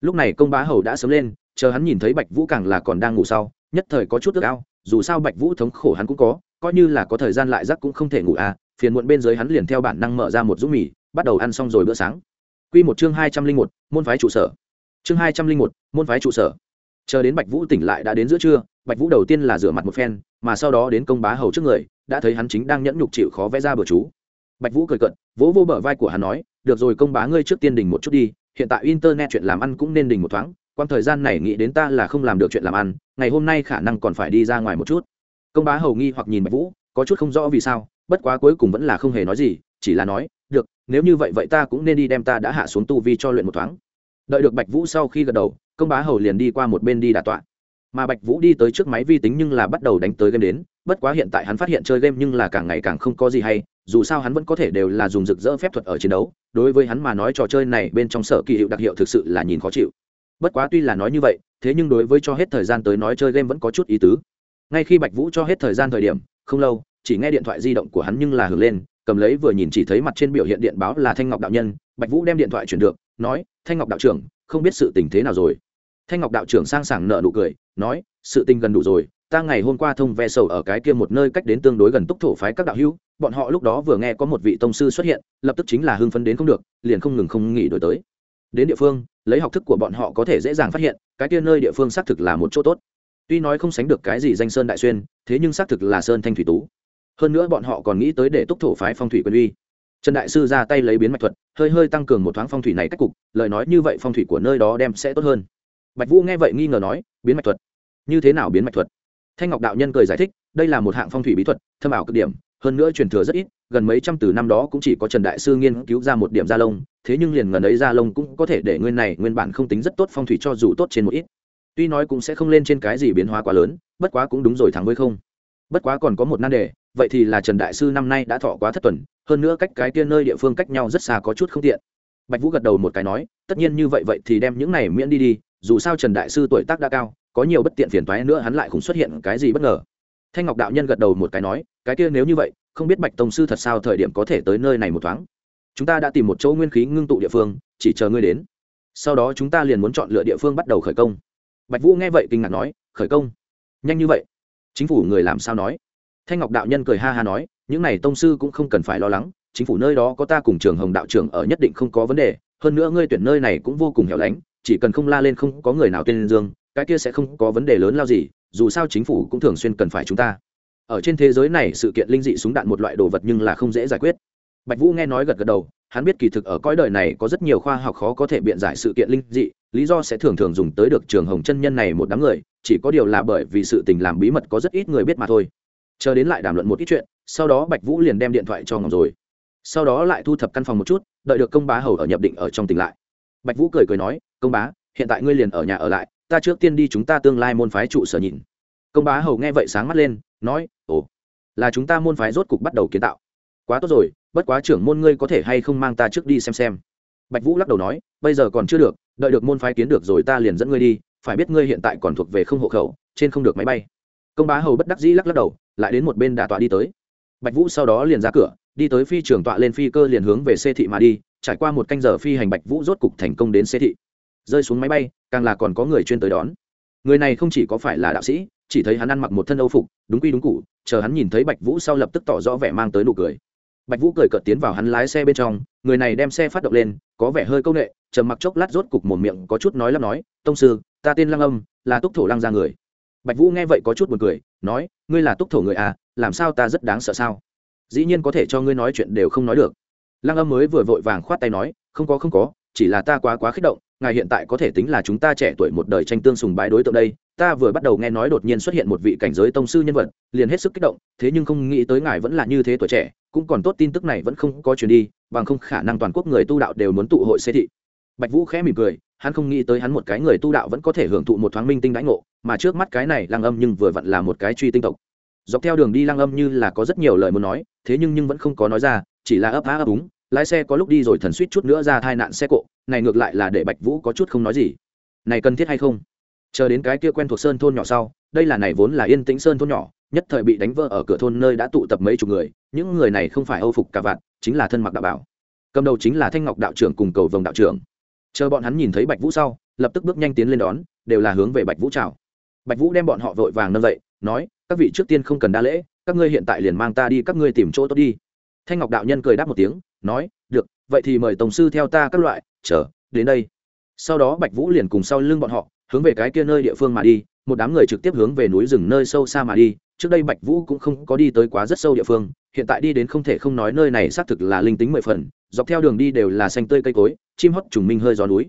Lúc này công bá hầu đã sớm lên, chờ hắn nhìn thấy bạch vũ càng là còn đang ngủ sau, nhất thời có chút ước ao, dù sao bạch vũ thống khổ hắn cũng có, coi như là có thời gian lại giấc cũng không thể ngủ à phiền muộn bên dưới hắn liền theo bản năng mở ra một dũng mì, bắt đầu ăn xong rồi bữa sáng. Quy một chương hai trăm linh một, môn phái trụ sở. Chương hai trăm linh một, môn phái trụ sở. Chờ đến bạch vũ tỉnh lại đã đến giữa trưa bạch vũ đầu tiên là rửa mặt một phen, mà sau đó đến công bá hầu trước người, đã thấy hắn chính đang nhẫn nhục chịu khó vẽ ra bờ chú. Bạch vũ cười cận vỗ vô bờ vai của hắn nói, được rồi công bá ngươi trước tiên đình một chút đi, hiện tại internet chuyện làm ăn cũng nên đình một thoáng quan thời gian này nghĩ đến ta là không làm được chuyện làm ăn, ngày hôm nay khả năng còn phải đi ra ngoài một chút. Công bá hầu nghi hoặc nhìn bạch vũ, có chút không rõ vì sao, bất quá cuối cùng vẫn là không hề nói gì, chỉ là nói, được, nếu như vậy vậy ta cũng nên đi đem ta đã hạ xuống tu vi cho luyện một thoáng. Đợi được bạch vũ sau khi gật đầu, công bá hầu liền đi qua một bên đi đà tọa mà bạch vũ đi tới trước máy vi tính nhưng là bắt đầu đánh tới game đến, bất quá hiện tại hắn phát hiện chơi game nhưng là càng ngày càng không có gì hay, dù sao hắn vẫn có thể đều là dùng rực rỡ phép thuật ở chiến đấu, đối với hắn mà nói trò chơi này bên trong sở kỳ hiệu đặc hiệu thực sự là nhìn khó chịu. Bất quá tuy là nói như vậy, thế nhưng đối với cho hết thời gian tới nói chơi game vẫn có chút ý tứ. Ngay khi bạch vũ cho hết thời gian thời điểm, không lâu, chỉ nghe điện thoại di động của hắn nhưng là hưởng lên, cầm lấy vừa nhìn chỉ thấy mặt trên biểu hiện điện báo là thanh ngọc đạo nhân, bạch vũ đem điện thoại chuyển được, nói, thanh ngọc đạo trưởng, không biết sự tình thế nào rồi? Thanh ngọc đạo trưởng sang sảng nợ nụ cười, nói, sự tình gần đủ rồi, ta ngày hôm qua thông ve sầu ở cái kia một nơi cách đến tương đối gần túc thổ phái các đạo hữu, bọn họ lúc đó vừa nghe có một vị tông sư xuất hiện, lập tức chính là hưng phấn đến không được, liền không ngừng không nghỉ đổi tới. Đến địa phương, lấy học thức của bọn họ có thể dễ dàng phát hiện, cái kia nơi địa phương xác thực là một chỗ tốt. Tuy nói không sánh được cái gì danh sơn đại xuyên, thế nhưng xác thực là sơn thanh thủy tú. Hơn nữa bọn họ còn nghĩ tới để túc thổ phái phong thủy quân uy. Trần đại sư ra tay lấy biến mạch thuật, hơi hơi tăng cường một thoáng phong thủy này cách cục, lời nói như vậy phong thủy của nơi đó đem sẽ tốt hơn bạch vũ nghe vậy nghi ngờ nói, biến mạch thuật? Như thế nào biến mạch thuật? Thanh ngọc đạo nhân cười giải thích, đây là một hạng phong thủy bí thuật, thâm ảo cực điểm, hơn nữa truyền thừa rất ít, gần mấy trăm từ năm đó cũng chỉ có trần đại sư nghiên cứu ra một điểm gia lông, thế nhưng liền gần ấy gia lông cũng có thể để nguyên này, nguyên bản không tính rất tốt phong thủy cho dù tốt trên một ít. Tuy nói cũng sẽ không lên trên cái gì biến hóa quá lớn, bất quá cũng đúng rồi thắng với không. Bất quá còn có một nan đề, vậy thì là trần đại sư năm nay đã thọ quá thất tuần, hơn nữa cách cái tiên nơi địa phương cách nhau rất xa có chút không tiện bạch vũ gật đầu một cái nói, tất nhiên như vậy vậy thì đem những này miễn đi đi, dù sao trần đại sư tuổi tác đã cao, có nhiều bất tiện phiền toái nữa hắn lại cũng xuất hiện cái gì bất ngờ. Thanh ngọc đạo nhân gật đầu một cái nói, cái kia nếu như vậy, không biết bạch tông sư thật sao thời điểm có thể tới nơi này một thoáng. Chúng ta đã tìm một chỗ nguyên khí ngưng tụ địa phương, chỉ chờ ngươi đến. Sau đó chúng ta liền muốn chọn lựa địa phương bắt đầu khởi công. Bạch vũ nghe vậy kinh ngạc nói, khởi công? Nhanh như vậy? Chính phủ người làm sao nói? Thanh ngọc đạo nhân cười ha ha nói, những này tông sư cũng không cần phải lo lắng chính phủ nơi đó có ta cùng trường hồng đạo trưởng ở nhất định không có vấn đề, hơn nữa ngươi tuyển nơi này cũng vô cùng hẻo lánh, chỉ cần không la lên không có người nào tên dương, cái kia sẽ không có vấn đề lớn lao gì, dù sao chính phủ cũng thường xuyên cần phải chúng ta. Ở trên thế giới này sự kiện linh dị súng đạn một loại đồ vật nhưng là không dễ giải quyết. Bạch vũ nghe nói gật gật đầu, hắn biết kỳ thực ở cõi đời này có rất nhiều khoa học khó có thể biện giải sự kiện linh dị, lý do sẽ thường thường dùng tới được trường hồng chân nhân này một đám người, chỉ có điều là bởi vì sự tình làm bí mật có rất ít người biết mà thôi. Chờ đến lại đàm luận một ít chuyện, sau đó bạch vũ liền đem điện thoại cho ngọc rồi sau đó lại thu thập căn phòng một chút, đợi được công bá hầu ở nhập định ở trong tỉnh lại. Bạch vũ cười cười nói, công bá, hiện tại ngươi liền ở nhà ở lại, ta trước tiên đi chúng ta tương lai môn phái trụ sở nhìn. Công bá hầu nghe vậy sáng mắt lên, nói, ồ, là chúng ta môn phái rốt cục bắt đầu kiến tạo. Quá tốt rồi, bất quá trưởng môn ngươi có thể hay không mang ta trước đi xem xem. Bạch vũ lắc đầu nói, bây giờ còn chưa được, đợi được môn phái kiến được rồi ta liền dẫn ngươi đi, phải biết ngươi hiện tại còn thuộc về không hộ khẩu, trên không được máy bay. Công bá hầu bất đắc dĩ lắc lắc đầu, lại đến một bên đà tọa đi tới. Bạch vũ sau đó liền ra cửa đi tới phi trường tọa lên phi cơ liền hướng về xe thị mà đi, trải qua một canh giờ phi hành bạch vũ rốt cục thành công đến xe thị. Rơi xuống máy bay, càng là còn có người chuyên tới đón. Người này không chỉ có phải là đạo sĩ, chỉ thấy hắn ăn mặc một thân âu phục, đúng quy đúng cụ, chờ hắn nhìn thấy bạch vũ sau lập tức tỏ rõ vẻ mang tới nụ cười. Bạch vũ cười cợt tiến vào hắn lái xe bên trong, người này đem xe phát động lên, có vẻ hơi c â u n ệ trầm mặc chốc lát rốt cục một miệng có chút nói lắm nói, tông sư, ta tên lăng âm, là túc thổ lăng ra người. Bạch vũ nghe vậy có chút b u ồ n cười, nói, ngươi là túc thổ người à làm sao ta rất đáng sợ sao? Dĩ nhiên có thể cho ngươi nói chuyện đều không nói được. Lăng âm mới vừa vội vàng khoát tay nói, không có không có, chỉ là ta quá quá kích động, ngài hiện tại có thể tính là chúng ta trẻ tuổi một đời tranh tương sùng bái đối tượng đây. Ta vừa bắt đầu nghe nói đột nhiên xuất hiện một vị cảnh giới tông sư nhân vật, liền hết sức kích động, thế nhưng không nghĩ tới ngài vẫn là như thế tuổi trẻ, cũng còn tốt tin tức này vẫn không có truyền đi, bằng không khả năng toàn quốc người tu đạo đều muốn tụ hội xê thị. Bạch vũ khẽ mỉm cười, hắn không nghĩ tới hắn một cái người tu đạo vẫn có thể hưởng thụ một thoáng minh tinh đãi ngộ, mà trước mắt cái này lăng âm nhưng vừa vặn là một cái truy tinh tộc dọc theo đường đi lăng âm như là có rất nhiều lời muốn nói, thế nhưng nhưng vẫn không có nói ra, chỉ là ấp á ấp úng, lái xe có lúc đi rồi thần suýt chút nữa ra tai nạn xe cộ, này ngược lại là để bạch vũ có chút không nói gì. Này cần thiết hay không? Chờ đến cái kia quen thuộc sơn thôn nhỏ sau, đây là này vốn là yên tĩnh sơn thôn nhỏ, nhất thời bị đánh vỡ ở cửa thôn nơi đã tụ tập mấy chục người, những người này không phải âu phục cả vạn, chính là thân mặc đạo bảo. Cầm đầu chính là thanh ngọc đạo trưởng cùng cầu vồng đạo trưởng. Chờ bọn hắn nhìn thấy bạch vũ sau, lập tức bước nhanh tiến lên đón, đều là hướng về bạch vũ chào. Bạch vũ đem bọn họ vội vàng nâng dậy, nói các vị trước tiên không cần đa lễ, các ngươi hiện tại liền mang ta đi, các ngươi tìm chỗ tốt đi. Thanh ngọc đạo nhân cười đáp một tiếng, nói, được, vậy thì mời tổng sư theo ta các loại, chờ, đến đây. Sau đó bạch vũ liền cùng sau lưng bọn họ, hướng về cái kia nơi địa phương mà đi, một đám người trực tiếp hướng về núi rừng nơi sâu xa mà đi. Trước đây bạch vũ cũng không có đi tới quá rất sâu địa phương, hiện tại đi đến không thể không nói nơi này xác thực là linh tính mười phần, dọc theo đường đi đều là xanh tươi cây cối, chim hót trùng minh hơi gió núi.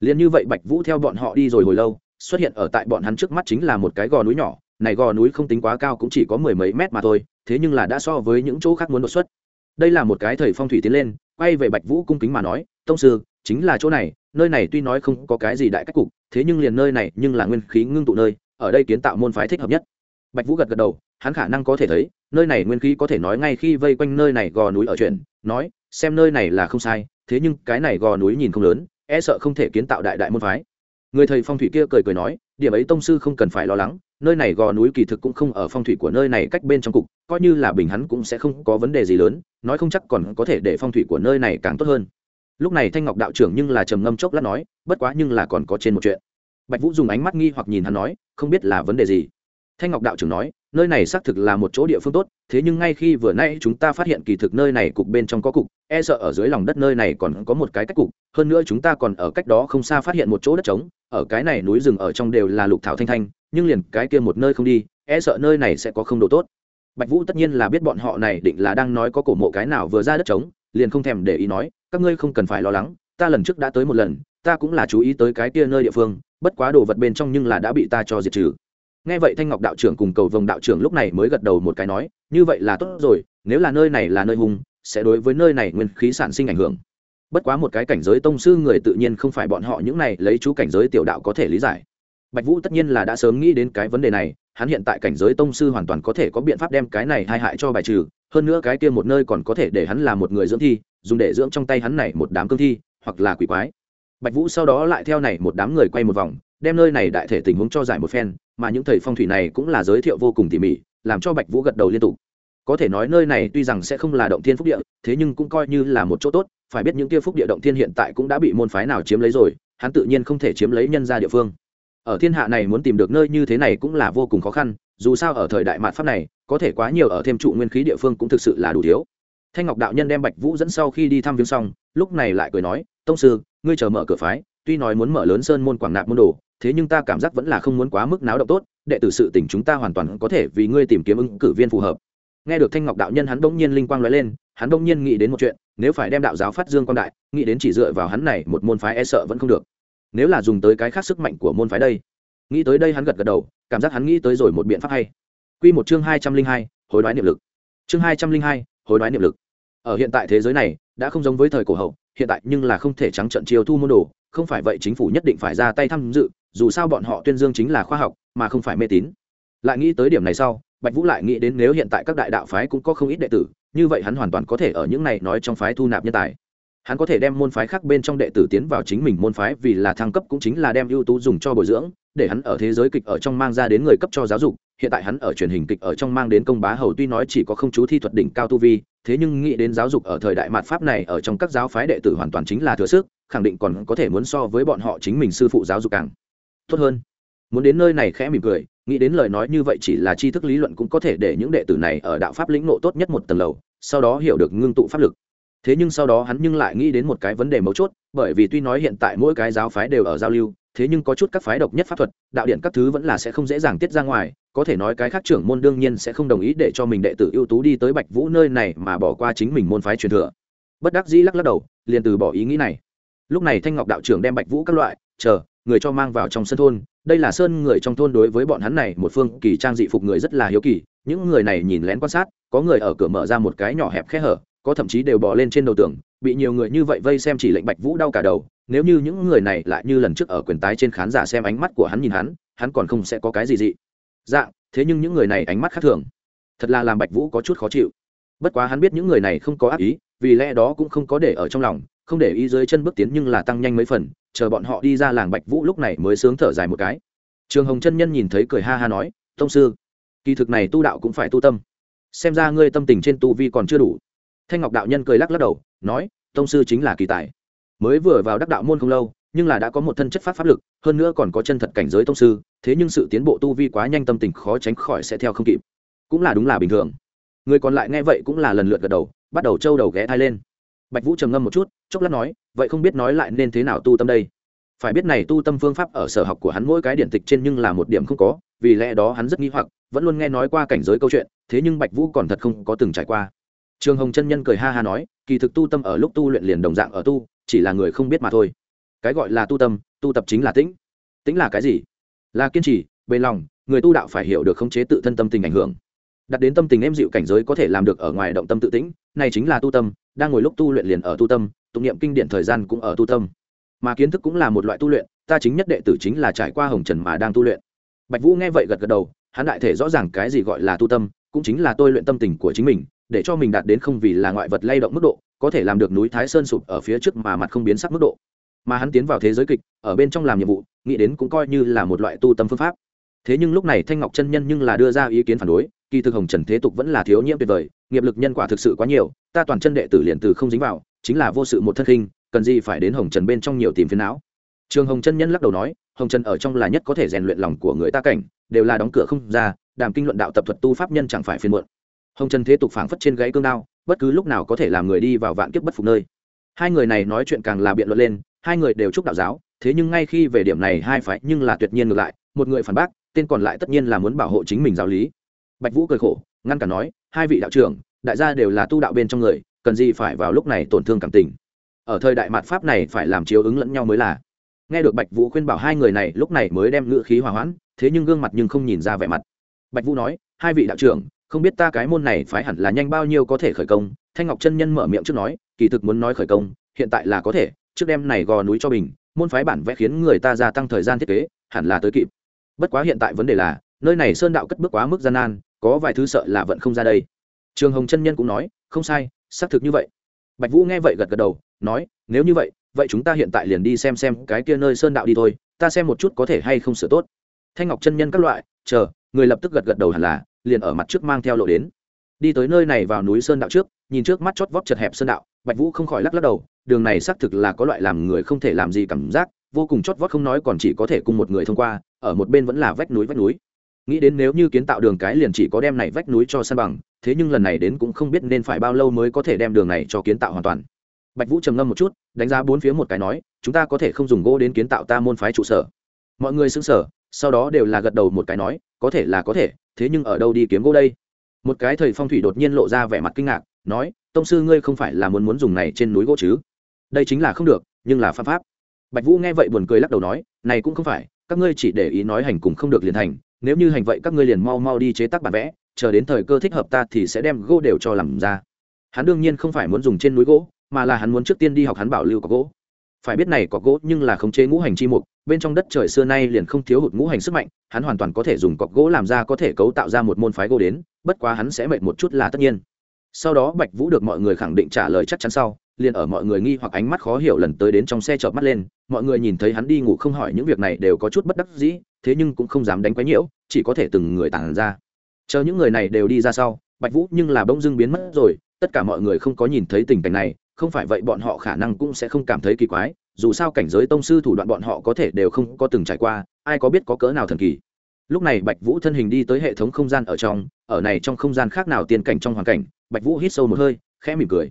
Liền như vậy bạch vũ theo bọn họ đi rồi hồi lâu, xuất hiện ở tại bọn hắn trước mắt chính là một cái gò núi nhỏ này gò núi không tính quá cao cũng chỉ có mười mấy mét mà thôi, thế nhưng là đã so với những chỗ khác muốn đột xuất. Đây là một cái thời phong thủy tiến lên, quay về bạch vũ cung kính mà nói, tông sư, chính là chỗ này, nơi này tuy nói không có cái gì đại cách cục, thế nhưng liền nơi này nhưng là nguyên khí ngưng tụ nơi, ở đây kiến tạo môn phái thích hợp nhất. Bạch vũ gật gật đầu, hắn khả năng có thể thấy, nơi này nguyên khí có thể nói ngay khi vây quanh nơi này gò núi ở chuyện, nói, xem nơi này là không sai, thế nhưng cái này gò núi nhìn không lớn e sợ không thể kiến tạo đại đại môn phái. Người thầy phong thủy kia cười cười nói, điểm ấy tông sư không cần phải lo lắng nơi này gò núi kỳ thực cũng không ở phong thủy của nơi này cách bên trong cục, coi như là bình hắn cũng sẽ không có vấn đề gì lớn, nói không chắc còn có thể để phong thủy của nơi này càng tốt hơn. Lúc này thanh ngọc đạo trưởng nhưng là trầm ngâm chốc lát nói, bất quá nhưng là còn có trên một chuyện. Bạch vũ dùng ánh mắt nghi hoặc nhìn hắn nói, không biết là vấn đề gì. Thanh ngọc đạo trưởng nói, nơi này xác thực là một chỗ địa phương tốt, thế nhưng ngay khi vừa nay chúng ta phát hiện kỳ thực nơi này cục bên trong có cục e sợ ở dưới lòng đất nơi này còn có một cái cách cục, hơn nữa chúng ta còn ở cách đó không xa phát hiện một chỗ đất trống, ở cái này núi rừng ở trong đều là lục thảo thanh thanh nhưng liền cái kia một nơi không đi e sợ nơi này sẽ có không độ tốt. Bạch vũ tất nhiên là biết bọn họ này định là đang nói có cổ mộ cái nào vừa ra đất trống, liền không thèm để ý nói, các ngươi không cần phải lo lắng, ta lần trước đã tới một lần, ta cũng là chú ý tới cái kia nơi địa phương, bất quá đồ vật bên trong nhưng là đã bị ta cho diệt trừ. Nghe vậy thanh ngọc đạo trưởng cùng cầu vồng đạo trưởng lúc này mới gật đầu một cái nói, như vậy là tốt rồi, nếu là nơi này là nơi hung, sẽ đối với nơi này nguyên khí sản sinh ảnh hưởng. Bất quá một cái cảnh giới tông sư người tự nhiên không phải bọn họ những này, lấy chú cảnh giới tiểu đạo có thể lý giải bạch vũ tất nhiên là đã sớm nghĩ đến cái vấn đề này, hắn hiện tại cảnh giới tông sư hoàn toàn có thể có biện pháp đem cái này hai hại cho bài trừ, hơn nữa cái kia một nơi còn có thể để hắn là một người dưỡng thi, dùng để dưỡng trong tay hắn này một đám cương thi, hoặc là quỷ quái. Bạch vũ sau đó lại theo này một đám người quay một vòng, đem nơi này đại thể tình huống cho giải một phen, mà những thầy phong thủy này cũng là giới thiệu vô cùng tỉ mỉ, làm cho bạch vũ gật đầu liên tục. Có thể nói nơi này tuy rằng sẽ không là động thiên phúc địa, thế nhưng cũng coi như là một chỗ tốt, phải biết những kia phúc địa động thiên hiện tại cũng đã bị môn phái nào chiếm lấy rồi, hắn tự nhiên không thể chiếm lấy nhân ra địa phương ở thiên hạ này muốn tìm được nơi như thế này cũng là vô cùng khó khăn, dù sao ở thời đại mạt pháp này, có thể quá nhiều ở thêm trụ nguyên khí địa phương cũng thực sự là đủ thiếu. Thanh ngọc đạo nhân đem bạch vũ dẫn sau khi đi thăm viếng xong, lúc này lại cười nói, tông sư, ngươi chờ mở cửa phái, tuy nói muốn mở lớn sơn môn quảng nạp môn đồ, thế nhưng ta cảm giác vẫn là không muốn quá mức náo động tốt, đệ tử sự tình chúng ta hoàn toàn có thể vì ngươi tìm kiếm ứng cử viên phù hợp. Nghe được thanh ngọc đạo nhân hắn bỗng nhiên linh quang nói lên, hắn bỗng nhiên nghĩ đến một chuyện, nếu phải đem đạo giáo phát dương quan đại, nghĩ đến chỉ dựa vào hắn này một môn phái e sợ vẫn không được nếu là dùng tới cái khác sức mạnh của môn phái đây. Nghĩ tới đây hắn gật gật đầu, cảm giác hắn nghĩ tới rồi một biện pháp hay. Quy một chương hai trăm linh hai, hối đoái niệm lực. Chương hai trăm linh hai, hối đoái niệm lực. Ở hiện tại thế giới này, đã không giống với thời cổ hậu, hiện tại nhưng là không thể trắng trận chiêu thu môn đồ, không phải vậy chính phủ nhất định phải ra tay tham dự, dù sao bọn họ tuyên dương chính là khoa học, mà không phải mê tín. Lại nghĩ tới điểm này sau, bạch vũ lại nghĩ đến nếu hiện tại các đại đạo phái cũng có không ít đệ tử, như vậy hắn hoàn toàn có thể ở những này nói trong phái thu nạp nhân tài hắn có thể đem môn phái khác bên trong đệ tử tiến vào chính mình môn phái, vì là thăng cấp cũng chính là đem ưu tú dùng cho bồi dưỡng, để hắn ở thế giới kịch ở trong mang ra đến người cấp cho giáo dục. Hiện tại hắn ở truyền hình kịch ở trong mang đến công bá hầu, tuy nói chỉ có không chú thi thuật đỉnh cao tu vi, thế nhưng nghĩ đến giáo dục ở thời đại mạt pháp này, ở trong các giáo phái đệ tử hoàn toàn chính là thừa sức, khẳng định còn có thể muốn so với bọn họ chính mình sư phụ giáo dục càng tốt hơn. Muốn đến nơi này khẽ mỉm cười, nghĩ đến lời nói như vậy chỉ là tri thức lý luận cũng có thể để những đệ tử này ở đạo pháp lĩnh nộ tốt nhất một tầng lầu, sau đó hiểu được ngưng tụ pháp lực thế nhưng sau đó hắn nhưng lại nghĩ đến một cái vấn đề mấu chốt, bởi vì tuy nói hiện tại mỗi cái giáo phái đều ở giao lưu, thế nhưng có chút các phái độc nhất pháp thuật, đạo điện các thứ vẫn là sẽ không dễ dàng tiết ra ngoài, có thể nói cái khác trưởng môn đương nhiên sẽ không đồng ý để cho mình đệ tử ưu tú đi tới bạch vũ nơi này mà bỏ qua chính mình môn phái truyền thừa. Bất đắc dĩ lắc lắc đầu, liền từ bỏ ý nghĩ này. Lúc này thanh ngọc đạo trưởng đem bạch vũ các loại, chờ, người cho mang vào trong sân thôn, đây là sơn người trong thôn đối với bọn hắn này một phương kỳ trang dị phục người rất là hiếu kỳ, những người này nhìn lén quan sát, có người ở cửa mở ra một cái nhỏ hẹp khe hở có thậm chí đều bỏ lên trên đầu tường, bị nhiều người như vậy vây xem chỉ lệnh bạch vũ đau cả đầu, nếu như những người này lại như lần trước ở quyền tái trên khán giả xem ánh mắt của hắn nhìn hắn hắn còn không sẽ có cái gì dị. Dạng thế nhưng những người này ánh mắt khác thường. Thật là làm bạch vũ có chút khó chịu. Bất quá hắn biết những người này không có ác ý, vì lẽ đó cũng không có để ở trong lòng, không để ý dưới chân bước tiến nhưng là tăng nhanh mấy phần, chờ bọn họ đi ra làng bạch vũ lúc này mới sướng thở dài một cái. Trường hồng chân nhân nhìn thấy cười ha ha nói, tông sư, kỳ thực này tu đạo cũng phải tu tâm. Xem ra ngươi tâm tình trên tu vi còn chưa đủ thanh ngọc đạo nhân cười lắc lắc đầu, nói, tông sư chính là kỳ tài. Mới vừa vào đắc đạo môn không lâu, nhưng là đã có một thân chất pháp pháp lực, hơn nữa còn có chân thật cảnh giới tông sư, thế nhưng sự tiến bộ tu vi quá nhanh tâm tình khó tránh khỏi sẽ theo không kịp. Cũng là đúng là bình thường. Người còn lại nghe vậy cũng là lần lượt gật đầu, bắt đầu trâu đầu ghé thai lên. Bạch vũ trầm ngâm một chút, chốc lát nói, vậy không biết nói lại nên thế nào tu tâm đây? Phải biết này tu tâm phương pháp ở sở học của hắn mỗi cái điển tịch trên nhưng là một điểm không có, vì lẽ đó hắn rất nghi hoặc, vẫn luôn nghe nói qua cảnh giới câu chuyện, thế nhưng bạch vũ còn thật không có từng trải qua trường hồng chân nhân cười ha ha nói, kỳ thực tu tâm ở lúc tu luyện liền đồng dạng ở tu, chỉ là người không biết mà thôi. Cái gọi là tu tâm, tu tập chính là tĩnh. Tĩnh là cái gì? Là kiên trì bền lòng, người tu đạo phải hiểu được khống chế tự thân tâm tình ảnh hưởng. Đặt đến tâm tình em dịu cảnh giới có thể làm được ở ngoài động tâm tự tĩnh, này chính là tu tâm, đang ngồi lúc tu luyện liền ở tu tâm, tụng niệm kinh điển thời gian cũng ở tu tâm. Mà kiến thức cũng là một loại tu luyện, ta chính nhất đệ tử chính là trải qua hồng trần mà đang tu luyện. Bạch vũ nghe vậy gật gật đầu, hắn đại thể rõ ràng cái gì gọi là tu tâm, cũng chính là tôi luyện tâm tình của chính mình để cho mình đạt đến không vì là ngoại vật lay động mức độ, có thể làm được núi thái sơn sụp ở phía trước mà mặt không biến sắc mức độ. Mà hắn tiến vào thế giới kịch, ở bên trong làm nhiệm vụ, nghĩ đến cũng coi như là một loại tu tâm phương pháp. Thế nhưng lúc này thanh ngọc chân nhân nhưng là đưa ra ý kiến phản đối, kỳ thực hồng trần thế tục vẫn là thiếu nhiễm tuyệt vời, nghiệp lực nhân quả thực sự quá nhiều, ta toàn chân đệ tử liền từ không dính vào, chính là vô sự một thân khinh, cần gì phải đến hồng trần bên trong nhiều tìm phiền não. Trường hồng chân nhân lắc đầu nói, hồng trần ở trong là nhất có thể rèn luyện lòng của người ta cảnh, đều là đóng cửa không ra, đàm kinh luận đạo tập thuật tu pháp nhân chẳng phải phiền muộn hồng trần thế tục phảng phất trên gãy cương đao, bất cứ lúc nào có thể làm người đi vào vạn kiếp bất phục nơi. Hai người này nói chuyện càng là biện luận lên, hai người đều chúc đạo giáo, thế nhưng ngay khi về điểm này hai phải nhưng là tuyệt nhiên ngược lại, một người phản bác, tên còn lại tất nhiên là muốn bảo hộ chính mình giáo lý. Bạch vũ cười khổ, ngăn cản nói, hai vị đạo trưởng, đại gia đều là tu đạo bên trong người, cần gì phải vào lúc này tổn thương cảm tình. Ở thời đại mạt pháp này phải làm chiếu ứng lẫn nhau mới là. Nghe được bạch vũ khuyên bảo hai người này lúc này mới đem ngữ khí hòa hoãn, thế nhưng gương mặt nhưng không nhìn ra vẻ mặt. Bạch vũ nói, hai vị đạo trưởng không biết ta cái môn này phải hẳn là nhanh bao nhiêu có thể khởi công. Thanh ngọc chân nhân mở miệng trước nói, kỳ thực muốn nói khởi công, hiện tại là có thể, trước đêm này gò núi cho bình, môn phái bản vẽ khiến người ta gia tăng thời gian thiết kế, hẳn là tới kịp. Bất quá hiện tại vấn đề là, nơi này sơn đạo cất bước quá mức gian nan, có vài thứ sợ là vẫn không ra đây. Trường hồng chân nhân cũng nói, không sai, xác thực như vậy. Bạch vũ nghe vậy gật gật đầu, nói, nếu như vậy vậy chúng ta hiện tại liền đi xem xem cái kia nơi sơn đạo đi thôi, ta xem một chút có thể hay không sửa tốt. Thanh ngọc chân nhân các loại, chờ, người lập tức gật gật đầu hẳn là liền ở mặt trước mang theo lộ đến. Đi tới nơi này vào núi sơn đạo trước, nhìn trước mắt chót vót chật hẹp sơn đạo, bạch vũ không khỏi lắc lắc đầu, đường này xác thực là có loại làm người không thể làm gì cảm giác, vô cùng chót vót không nói còn chỉ có thể cùng một người thông qua, ở một bên vẫn là vách núi vách núi. Nghĩ đến nếu như kiến tạo đường cái liền chỉ có đem này vách núi cho san bằng, thế nhưng lần này đến cũng không biết nên phải bao lâu mới có thể đem đường này cho kiến tạo hoàn toàn. Bạch vũ trầm ngâm một chút, đánh giá bốn phía một cái nói, chúng ta có thể không dùng gỗ đến kiến tạo ta môn phái trụ sở. Mọi người xứng sở sau đó đều là gật đầu một cái nói, có thể là có thể thế nhưng ở đâu đi kiếm gỗ đây? Một cái thầy phong thủy đột nhiên lộ ra vẻ mặt kinh ngạc, nói, tông sư ngươi không phải là muốn muốn dùng này trên núi gỗ chứ? Đây chính là không được, nhưng là pháp pháp. Bạch vũ nghe vậy buồn cười lắc đầu nói, này cũng không phải, các ngươi chỉ để ý nói hành cùng không được liền thành nếu như hành vậy các ngươi liền mau mau đi chế tác bản vẽ, chờ đến thời cơ thích hợp ta thì sẽ đem gỗ đều cho làm ra. Hắn đương nhiên không phải muốn dùng trên núi gỗ, mà là hắn muốn trước tiên đi học hắn bảo lưu có gỗ phải biết này có gỗ nhưng là khống chế ngũ hành chi mục, bên trong đất trời xưa nay liền không thiếu hụt ngũ hành sức mạnh, hắn hoàn toàn có thể dùng cọc gỗ làm ra có thể cấu tạo ra một môn phái gỗ đến, bất quá hắn sẽ mệt một chút là tất nhiên. Sau đó bạch vũ được mọi người khẳng định trả lời chắc chắn sau, liền ở mọi người nghi hoặc ánh mắt khó hiểu lần tới đến trong xe chợp mắt lên, mọi người nhìn thấy hắn đi ngủ không hỏi những việc này đều có chút bất đắc dĩ, thế nhưng cũng không dám đánh quái nhiễu, chỉ có thể từng người tản ra. Chờ những người này đều đi ra sau, bạch vũ nhưng là bỗng dưng biến mất rồi, tất cả mọi người không có nhìn thấy tình cảnh này không phải vậy bọn họ khả năng cũng sẽ không cảm thấy kỳ quái, dù sao cảnh giới tông sư thủ đoạn bọn họ có thể đều không có từng trải qua, ai có biết có cỡ nào thần kỳ. Lúc này bạch vũ thân hình đi tới hệ thống không gian ở trong, ở này trong không gian khác nào tiền cảnh trong hoàn cảnh, bạch vũ hít sâu một hơi, khẽ mỉm cười.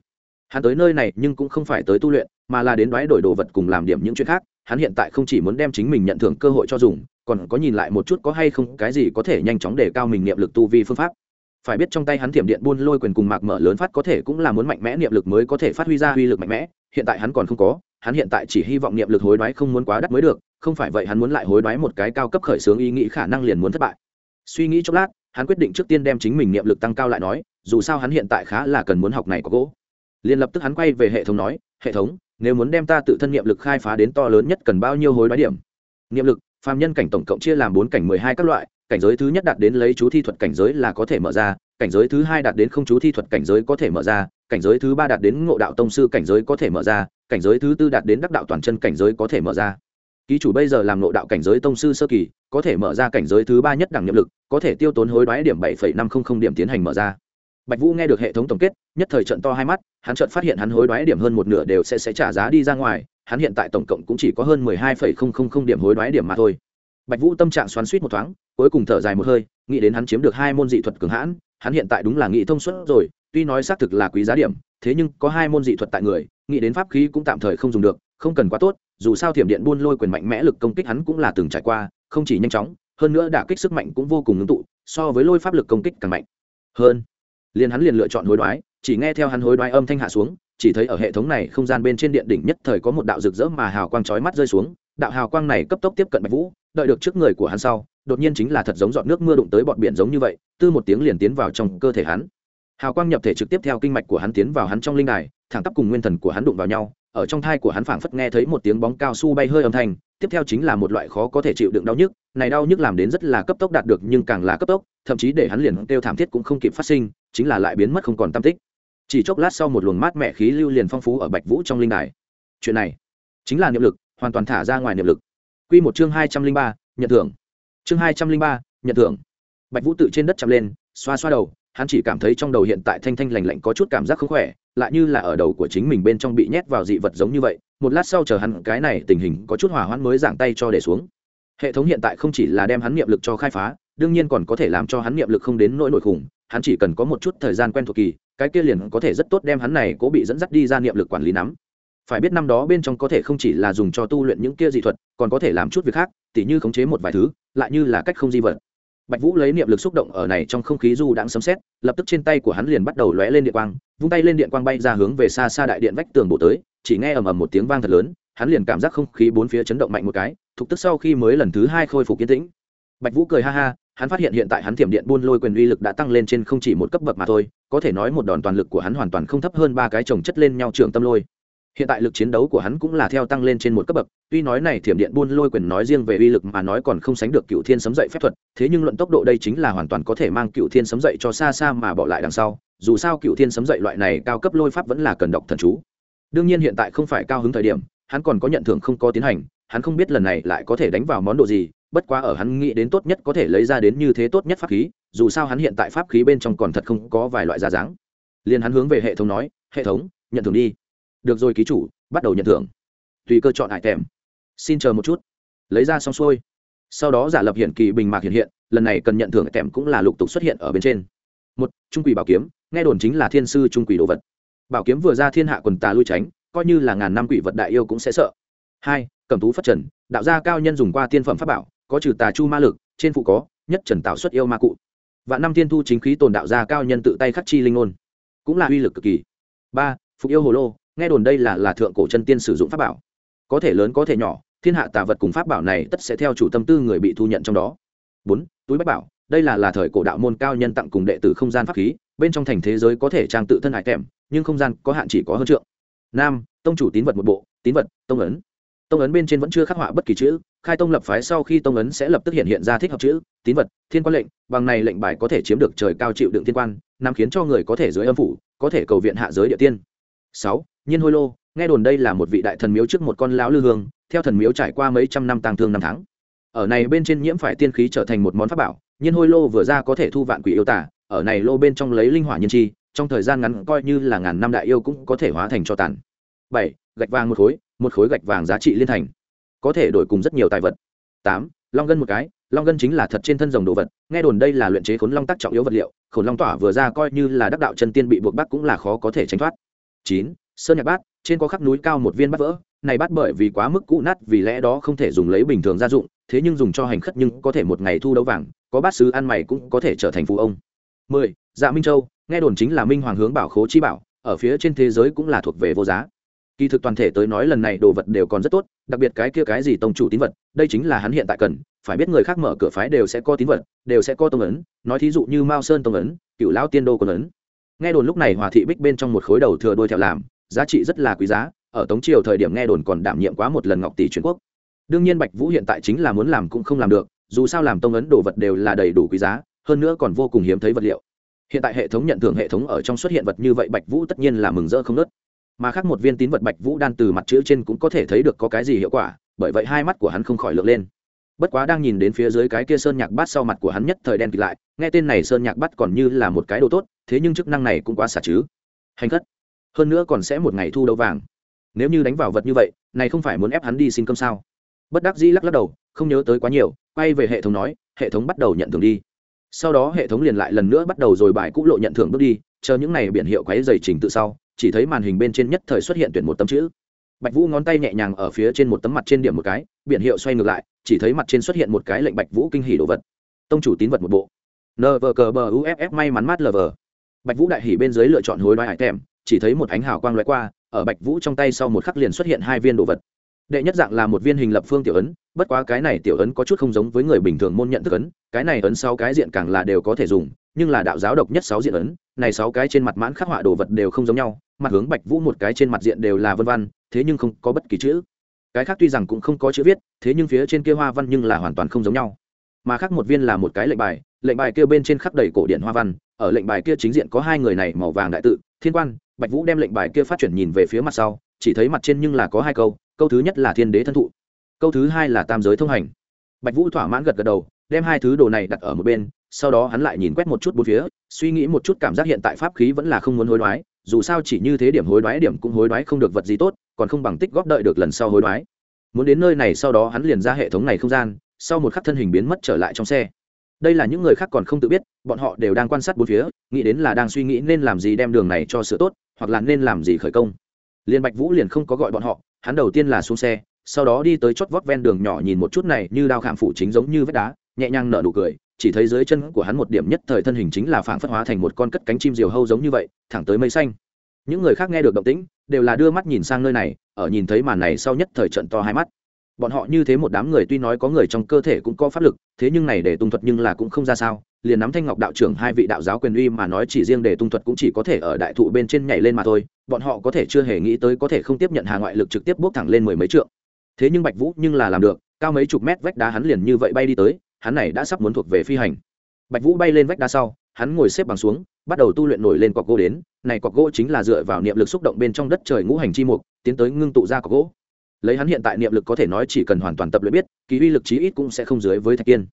Hắn tới nơi này nhưng cũng không phải tới tu luyện, mà là đến đoái đổi đồ vật cùng làm điểm những chuyện khác, hắn hiện tại không chỉ muốn đem chính mình nhận thưởng cơ hội cho dùng, còn có nhìn lại một chút có hay không cái gì có thể nhanh chóng để cao mình niệm lực tu vi phương pháp phải biết trong tay hắn thiểm điện buôn lôi quyền cùng mạc mở lớn phát có thể cũng là muốn mạnh mẽ niệm lực mới có thể phát huy ra uy lực mạnh mẽ. Hiện tại hắn còn không có, hắn hiện tại chỉ hy vọng niệm lực hối đoái không muốn quá đắt mới được, không phải vậy hắn muốn lại hối đoái một cái cao cấp khởi xướng ý nghĩ khả năng liền muốn thất bại. Suy nghĩ chốc lát, hắn quyết định trước tiên đem chính mình niệm lực tăng cao lại nói, dù sao hắn hiện tại khá là cần muốn học này có gỗ. Liền lập tức hắn quay về hệ thống nói, hệ thống, nếu muốn đem ta tự thân niệm lực khai phá đến to lớn nhất cần bao nhiêu hối đoái điểm? Niệm lực, phàm nhân cảnh tổng cộng chia làm bốn cảnh mười hai các loại cảnh giới thứ nhất đạt đến lấy chú thi thuật cảnh giới là có thể mở ra cảnh giới thứ hai đạt đến không chú thi thuật cảnh giới có thể mở ra cảnh giới thứ ba đạt đến ngộ đạo tông sư cảnh giới có thể mở ra cảnh giới thứ tư đạt đến đắc đạo toàn chân cảnh giới có thể mở ra ký chủ bây giờ làm ngộ đạo cảnh giới tông sư sơ kỳ có thể mở ra cảnh giới thứ ba nhất đẳng nhiệm lực có thể tiêu tốn hối đoái điểm bảy năm trăm linh điểm tiến hành mở ra bạch vũ nghe được hệ thống tổng kết nhất thời trận to hai mắt hắn trận phát hiện hắn hối đoái điểm hơn một nửa đều sẽ sẽ trả giá đi ra ngoài hắn hiện tại tổng cộng cũng chỉ có hơn mười hai phẩy không không không điểm hối đoái điểm mà thôi bạch vũ tâm trạng xoắn suýt một thoáng, cuối cùng thở dài một hơi, nghĩ đến hắn chiếm được hai môn dị thuật cường hãn, hắn hiện tại đúng là nghĩ thông suốt rồi, tuy nói xác thực là quý giá điểm, thế nhưng có hai môn dị thuật tại người, nghĩ đến pháp khí cũng tạm thời không dùng được, không cần quá tốt, dù sao thiểm điện buôn lôi quyền mạnh mẽ lực công kích hắn cũng là từng trải qua, không chỉ nhanh chóng, hơn nữa đả kích sức mạnh cũng vô cùng ngưng tụ, so với lôi pháp lực công kích càng mạnh. Hơn, liền hắn liền lựa chọn hối đoái, chỉ nghe theo hắn hối đoái âm thanh hạ xuống, chỉ thấy ở hệ thống này không gian bên trên điện đỉnh nhất thời có một đạo rực rỡ mà hào quang chói mắt rơi xuống, đạo hào quang này cấp tốc tiếp cận bạch vũ đợi được trước người của hắn sau, đột nhiên chính là thật giống giọt nước mưa đụng tới bọt biển giống như vậy, tư một tiếng liền tiến vào trong cơ thể hắn. Hào quang nhập thể trực tiếp theo kinh mạch của hắn tiến vào hắn trong linh đài, thẳng tắp cùng nguyên thần của hắn đụng vào nhau, ở trong thai của hắn phảng phất nghe thấy một tiếng bóng cao su bay hơi âm thanh, tiếp theo chính là một loại khó có thể chịu đựng đau nhức, này đau nhức làm đến rất là cấp tốc đạt được nhưng càng là cấp tốc, thậm chí để hắn liền kêu thảm thiết cũng không kịp phát sinh, chính là lại biến mất không còn tâm tích. Chỉ chốc lát sau một luồng mát mẻ khí lưu liền phong phú ở bạch vũ trong linh đài. Chuyện này chính là niệm lực, hoàn toàn thả ra ngoài niệm lực quy một chương hai trăm linh ba, nhận thưởng. Chương hai trăm linh ba, nhận thưởng. Bạch vũ tự trên đất chạm lên, xoa xoa đầu, hắn chỉ cảm thấy trong đầu hiện tại thanh thanh lành lạnh có chút cảm giác không khỏe, lại như là ở đầu của chính mình bên trong bị nhét vào dị vật giống như vậy, một lát sau chờ hắn cái này tình hình có chút hòa hoãn mới giảng tay cho để xuống. Hệ thống hiện tại không chỉ là đem hắn niệm lực cho khai phá, đương nhiên còn có thể làm cho hắn niệm lực không đến nỗi nổi khủng, hắn chỉ cần có một chút thời gian quen thuộc kỳ, cái kia liền có thể rất tốt đem hắn này cố bị dẫn dắt đi ra niệm lực quản lý nắm phải biết năm đó bên trong có thể không chỉ là dùng cho tu luyện những kia dị thuật, còn có thể làm chút việc khác, tỉ như khống chế một vài thứ, lại như là cách không di vật. Bạch vũ lấy niệm lực xúc động ở này trong không khí du đãng sấm xét lập tức trên tay của hắn liền bắt đầu lóe lên điện quang, vung tay lên điện quang bay ra hướng về xa xa đại điện vách tường bổ tới, chỉ nghe ầm ầm một tiếng vang thật lớn, hắn liền cảm giác không khí bốn phía chấn động mạnh một cái, thục tức sau khi mới lần thứ hai khôi phục kiến tĩnh. Bạch vũ cười ha ha, hắn phát hiện hiện tại hắn thiểm điện buôn lôi quyền uy lực đã tăng lên trên không chỉ một cấp bậc mà thôi, có thể nói một đòn toàn lực của hắn hoàn toàn không thấp hơn ba cái chồng chất lên nhau trường tâm lôi hiện tại lực chiến đấu của hắn cũng là theo tăng lên trên một cấp bậc, tuy nói này thiểm điện buôn lôi quyền nói riêng về uy lực mà nói còn không sánh được cựu thiên sấm dậy phép thuật, thế nhưng luận tốc độ đây chính là hoàn toàn có thể mang cựu thiên sấm dậy cho xa xa mà bỏ lại đằng sau, dù sao cựu thiên sấm dậy loại này cao cấp lôi pháp vẫn là cần độc thần chú. Đương nhiên hiện tại không phải cao hứng thời điểm, hắn còn có nhận thưởng không có tiến hành, hắn không biết lần này lại có thể đánh vào món đồ gì, bất quá ở hắn nghĩ đến tốt nhất có thể lấy ra đến như thế tốt nhất pháp khí, dù sao hắn hiện tại pháp khí bên trong còn thật không có vài loại ra dáng. Liền hắn hướng về hệ thống nói, hệ thống, nhận thưởng đi được rồi ký chủ, bắt đầu nhận thưởng. Tùy cơ chọn hải tèm. Xin chờ một chút. Lấy ra xong xuôi. Sau đó giả lập hiện kỳ bình mạc hiện hiện, lần này cần nhận thưởng tèm cũng là lục tục xuất hiện ở bên trên. Một, trung quỷ bảo kiếm, nghe đồn chính là thiên sư trung quỷ đồ vật. Bảo kiếm vừa ra thiên hạ quần tà lui tránh, coi như là ngàn năm quỷ vật đại yêu cũng sẽ sợ. Hai cầm tú phát trần, đạo gia cao nhân dùng qua tiên phẩm pháp bảo, có trừ tà chu ma lực, trên phụ có, nhất trần tạo xuất yêu ma cụ. Và năm thiên thu chính khí tồn đạo gia cao nhân tự tay khắc chi linh ngôn. Cũng là uy lực cực kỳ. Ba, phục yêu hồ lô nghe đồn đây là là thượng cổ chân tiên sử dụng pháp bảo. Có thể lớn, có thể nhỏ, thiên hạ tà vật cùng pháp bảo này tất sẽ theo chủ tâm tư người bị thu nhận trong đó. Bốn, túi bách bảo, đây là là thời cổ đạo môn cao nhân tặng cùng đệ tử không gian pháp khí, bên trong thành thế giới có thể trang tự thân hải kèm nhưng không gian có hạn chỉ có hơn trượng. Năm tông chủ tín vật một bộ, tín vật, tông ấn. Tông ấn bên trên vẫn chưa khắc họa bất kỳ chữ, khai tông lập phái sau khi tông ấn sẽ lập tức hiện hiện ra thích hợp chữ, tín vật, thiên quan lệnh, bằng này lệnh bài có thể chiếm được trời cao chịu đựng thiên quan nằm khiến cho người có thể dưới âm phủ, có thể cầu viện hạ giới địa tiên sáu, nhiên hôi lô, nghe đồn đây là một vị đại thần miếu trước một con lão lư hương, theo thần miếu trải qua mấy trăm năm tàng thương năm tháng. Ở này bên trên nhiễm phải tiên khí trở thành một món pháp bảo, nhiên hôi lô vừa ra có thể thu vạn quỷ yêu tả ở này lô bên trong lấy linh hỏa nhân chi, trong thời gian ngắn coi như là ngàn năm đại yêu cũng có thể hóa thành cho tàn. Bảy, gạch vàng một khối một khối gạch vàng giá trị liên thành, có thể đổi cùng rất nhiều tài vật. Tám, long gân một cái, long gân chính là thật trên thân rồng đồ vật, nghe đồn đây là luyện chế khốn long tác trọng yếu vật liệu, khốn long tỏa vừa ra coi như là đắc đạo chân tiên bị buộc bắt cũng là khó có thể tránh thoát chín, sơn nhạc bát, trên có khắc núi cao một viên bát vỡ, này bát bởi vì quá mức cũ nát vì lẽ đó không thể dùng lấy bình thường gia dụng, thế nhưng dùng cho hành khất nhưng có thể một ngày thu đấu vàng, có bát sứ ăn mày cũng có thể trở thành phú ông. mười dạ minh châu, nghe đồn chính là minh hoàng hướng bảo khố chi bảo, ở phía trên thế giới cũng là thuộc về vô giá. Kỳ thực toàn thể tới nói lần này đồ vật đều còn rất tốt, đặc biệt cái kia cái gì tông chủ tín vật, đây chính là hắn hiện tại cần, phải biết người khác mở cửa phái đều sẽ có tín vật, đều sẽ có tông ấn, nói thí dụ như mao sơn tông ấn, cựu lão tiên đô quân ấn nghe đồn lúc này hòa thị bích bên trong một khối đầu thừa đôi theo làm, giá trị rất là quý giá, ở tống triều thời điểm nghe đồn còn đảm nhiệm quá một lần ngọc tỷ truyền quốc. Đương nhiên bạch vũ hiện tại chính là muốn làm cũng không làm được, dù sao làm tông ấn đồ vật đều là đầy đủ quý giá, hơn nữa còn vô cùng hiếm thấy vật liệu. Hiện tại hệ thống nhận thưởng hệ thống ở trong xuất hiện vật như vậy bạch vũ tất nhiên là mừng rỡ không nớt. Mà khác một viên tín vật bạch vũ đan từ mặt chữ trên cũng có thể thấy được có cái gì hiệu quả, bởi vậy hai mắt của hắn không khỏi lượn lên bất quá đang nhìn đến phía dưới cái kia sơn nhạc bát sau mặt của hắn nhất thời đen kịt lại, nghe tên này sơn nhạc bát còn như là một cái đồ tốt, thế nhưng chức năng này cũng quá xả chứ. Hành khất. Hơn nữa còn sẽ một ngày thu đấu vàng. Nếu như đánh vào vật như vậy, này không phải muốn ép hắn đi xin cơm sao? Bất đắc dĩ lắc lắc đầu, không nhớ tới quá nhiều, quay về hệ thống nói, hệ thống bắt đầu nhận thưởng đi. Sau đó hệ thống liền lại lần nữa bắt đầu rồi bài cũ lộ nhận thưởng bước đi, chờ những này biển hiệu quáy dày trình tự sau, chỉ thấy màn hình bên trên nhất thời xuất hiện tuyển một tấm chữ bạch vũ ngón tay nhẹ nhàng ở phía trên một tấm mặt trên điểm một cái, biển hiệu xoay ngược lại, chỉ thấy mặt trên xuất hiện một cái lệnh bạch vũ kinh hỉ đồ vật. Tông chủ tín vật một bộ. Nờ vờ cờ bờ uff may mắn mát lờ vờ bạch vũ đại hỉ bên dưới lựa chọn hối đoái hải tèm, chỉ thấy một ánh hào quang loại qua, ở bạch vũ trong tay sau một khắc liền xuất hiện hai viên đồ vật. Đệ nhất dạng là một viên hình lập phương tiểu ấn, bất quá cái này tiểu ấn có chút không giống với người bình thường môn nhận thức ấn, cái này ấn sau cái diện càng là đều có thể dùng nhưng là đạo giáo độc nhất sáu diện ấn, này sáu cái trên mặt mãn khắc họa đồ vật đều không giống nhau, mặt hướng bạch vũ một cái trên mặt diện đều là vân văn, thế nhưng không có bất kỳ chữ. Cái khác tuy rằng cũng không có chữ viết, thế nhưng phía trên kia hoa văn nhưng là hoàn toàn không giống nhau. Mà khác một viên là một cái lệnh bài lệnh bài kia bên trên khắc đầy cổ điện hoa văn, ở lệnh bài kia chính diện có hai người này màu vàng đại tự, thiên quan, bạch vũ đem lệnh bài kia phát chuyển nhìn về phía mặt sau, chỉ thấy mặt trên nhưng là có hai câu câu thứ nhất là thiên đế thân thụ, câu thứ hai là tam giới thông hành. Bạch vũ thỏa mãn gật gật đầu, đem hai thứ đồ này đặt ở một bên sau đó hắn lại nhìn quét một chút bốn phía, suy nghĩ một chút cảm giác hiện tại pháp khí vẫn là không muốn hối đoái, dù sao chỉ như thế điểm hối đoái điểm cũng hối đoái không được vật gì tốt, còn không bằng tích góp đợi được lần sau hối đoái. Muốn đến nơi này sau đó hắn liền ra hệ thống này không gian, sau một khắc thân hình biến mất trở lại trong xe. Đây là những người khác còn không tự biết, bọn họ đều đang quan sát bốn phía, nghĩ đến là đang suy nghĩ nên làm gì đem đường này cho sửa tốt, hoặc là nên làm gì khởi công. Liên bạch vũ liền không có gọi bọn họ, hắn đầu tiên là xuống xe, sau đó đi tới chót vót ven đường nhỏ nhìn một chút này như đao khảm phủ chính giống như vết đá, nhẹ nhàng nở nụ cười chỉ thấy dưới chân của hắn một điểm nhất thời thân hình chính là phảng phất hóa thành một con cất cánh chim diều hâu giống như vậy, thẳng tới mây xanh. Những người khác nghe được động tĩnh, đều là đưa mắt nhìn sang nơi này, ở nhìn thấy màn này sau nhất thời trận to hai mắt. Bọn họ như thế một đám người tuy nói có người trong cơ thể cũng có pháp lực, thế nhưng này để tung thuật nhưng là cũng không ra sao, liền nắm thanh ngọc đạo trưởng hai vị đạo giáo quyền uy mà nói chỉ riêng để tung thuật cũng chỉ có thể ở đại thụ bên trên nhảy lên mà thôi, bọn họ có thể chưa hề nghĩ tới có thể không tiếp nhận hà ngoại lực trực tiếp bước thẳng lên mười mấy trượng. Thế nhưng bạch vũ nhưng là làm được, cao mấy chục mét vách đá hắn liền như vậy bay đi tới hắn này đã sắp muốn thuộc về phi hành. Bạch vũ bay lên vách đá sau, hắn ngồi xếp bằng xuống, bắt đầu tu luyện nổi lên cọc gỗ đến, này cọc gỗ chính là dựa vào niệm lực xúc động bên trong đất trời ngũ hành chi mục, tiến tới ngưng tụ ra cọc gỗ. Lấy hắn hiện tại niệm lực có thể nói chỉ cần hoàn toàn tập luyện biết, kỳ uy lực chí ít cũng sẽ không dưới với thạch kiên.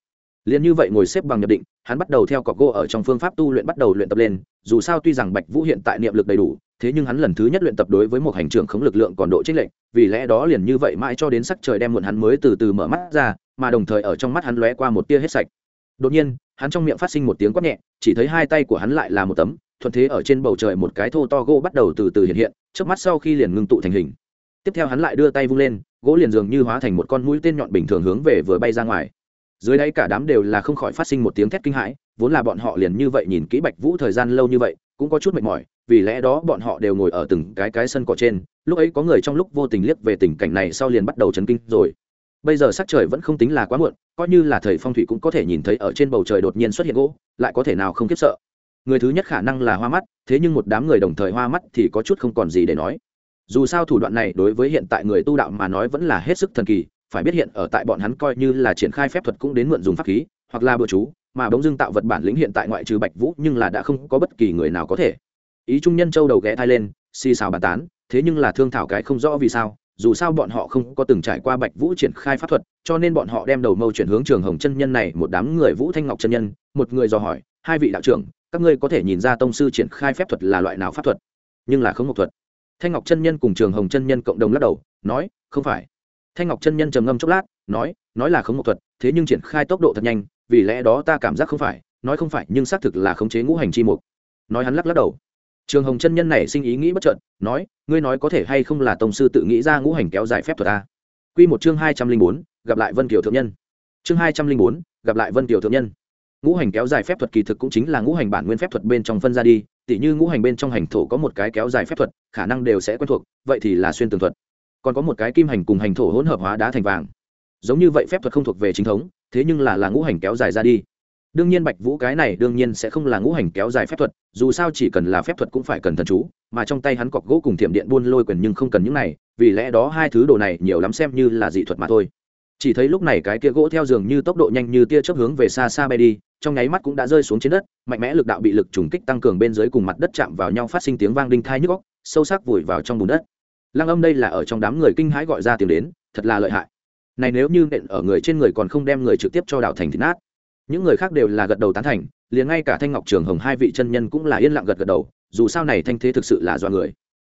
Liền như vậy ngồi xếp bằng nhập định, hắn bắt đầu theo cọc gỗ ở trong phương pháp tu luyện bắt đầu luyện tập lên, dù sao tuy rằng bạch vũ hiện tại niệm lực đầy đủ thế nhưng hắn lần thứ nhất luyện tập đối với một hành trưởng khống lực lượng còn độ trích lệnh vì lẽ đó liền như vậy mãi cho đến sắc trời đem muộn hắn mới từ từ mở mắt ra, mà đồng thời ở trong mắt hắn lóe qua một tia hết sạch. Đột nhiên, hắn trong miệng phát sinh một tiếng quát nhẹ, chỉ thấy hai tay của hắn lại là một tấm, thuận thế ở trên bầu trời một cái thô to gỗ bắt đầu từ từ hiện hiện trước mắt sau khi liền ngưng tụ thành hình. Tiếp theo hắn lại đưa tay vung lên, gỗ liền dường như hóa thành một con mũi tên nhọn bình thường hướng về vừa bay ra ngoài. Dưới đây cả đám đều là không khỏi phát sinh một tiếng thét kinh hãi, vốn là bọn họ liền như vậy nhìn kỹ bạch vũ thời gian lâu như vậy, cũng có chút mệt mỏi vì lẽ đó bọn họ đều ngồi ở từng cái cái sân cỏ trên, lúc ấy có người trong lúc vô tình liếc về tình cảnh này sau liền bắt đầu chấn kinh rồi. Bây giờ sắc trời vẫn không tính là quá muộn, coi như là thầy phong thủy cũng có thể nhìn thấy ở trên bầu trời đột nhiên xuất hiện gỗ, lại có thể nào không kiếp sợ. Người thứ nhất khả năng là hoa mắt, thế nhưng một đám người đồng thời hoa mắt thì có chút không còn gì để nói. Dù sao thủ đoạn này đối với hiện tại người tu đạo mà nói vẫn là hết sức thần kỳ, phải biết hiện ở tại bọn hắn coi như là triển khai phép thuật cũng đến mượn dùng pháp khí, hoặc là bừa chú, mà bỗng dưng tạo vật bản lĩnh hiện tại ngoại trừ bạch vũ nhưng là đã không có bất kỳ người nào có thể ý trung nhân châu đầu ghé thai lên, xì xào bàn tán, thế nhưng là thương thảo cái không rõ vì sao, dù sao bọn họ không có từng trải qua bạch vũ triển khai pháp thuật, cho nên bọn họ đem đầu mâu chuyển hướng trường hồng chân nhân này, một đám người vũ thanh ngọc chân nhân, một người dò hỏi, hai vị đạo trưởng, các ngươi có thể nhìn ra tông sư triển khai phép thuật là loại nào pháp thuật? Nhưng là không một thuật. Thanh ngọc chân nhân cùng trường hồng chân nhân cộng đồng lắc đầu, nói, không phải. Thanh ngọc chân nhân trầm ngâm chốc lát, nói nói là không một thuật, thế nhưng triển khai tốc độ thật nhanh, vì lẽ đó ta cảm giác không phải, nói không phải, nhưng xác thực là khống chế ngũ hành chi mục. Nói hắn lắc lắc đầu trường hồng chân nhân này sinh ý nghĩ bất trợn nói, ngươi nói có thể hay không là tổng sư tự nghĩ ra ngũ hành kéo dài phép thuật ta q một chương hai trăm linh bốn, gặp lại vân kiều thượng nhân. Chương hai trăm linh bốn, gặp lại vân kiều thượng nhân. Ngũ hành kéo dài phép thuật kỳ thực cũng chính là ngũ hành bản nguyên phép thuật bên trong phân ra đi, tỉ như ngũ hành bên trong hành thổ có một cái kéo dài phép thuật, khả năng đều sẽ quen thuộc, vậy thì là xuyên tường thuật. Còn có một cái kim hành cùng hành thổ hỗn hợp hóa đá thành vàng. Giống như vậy phép thuật không thuộc về chính thống, thế nhưng là là ngũ hành kéo dài ra đi đương nhiên bạch vũ cái này đương nhiên sẽ không là ngũ hành kéo dài phép thuật, dù sao chỉ cần là phép thuật cũng phải cần thần chú, mà trong tay hắn cọc gỗ cùng thiểm điện buôn lôi quyền nhưng không cần những này, vì lẽ đó hai thứ đồ này nhiều lắm xem như là dị thuật mà thôi. Chỉ thấy lúc này cái kia gỗ theo giường như tốc độ nhanh như tia chớp hướng về xa xa bay đi, trong nháy mắt cũng đã rơi xuống trên đất, mạnh mẽ lực đạo bị lực trùng kích tăng cường bên dưới cùng mặt đất chạm vào nhau phát sinh tiếng vang đinh thai nhức góc sâu sắc vùi vào trong bùn đất. Lăng âm đây là ở trong đám người kinh hãi gọi ra tiếng đến, thật là lợi hại. Này nếu như nện ở người trên người còn không đem người trực tiếp cho đảo thành thịt nát những người khác đều là gật đầu tán thành, liền ngay cả thanh ngọc trường hồng hai vị chân nhân cũng là yên lặng gật gật đầu, dù sao này thanh thế thực sự là do người.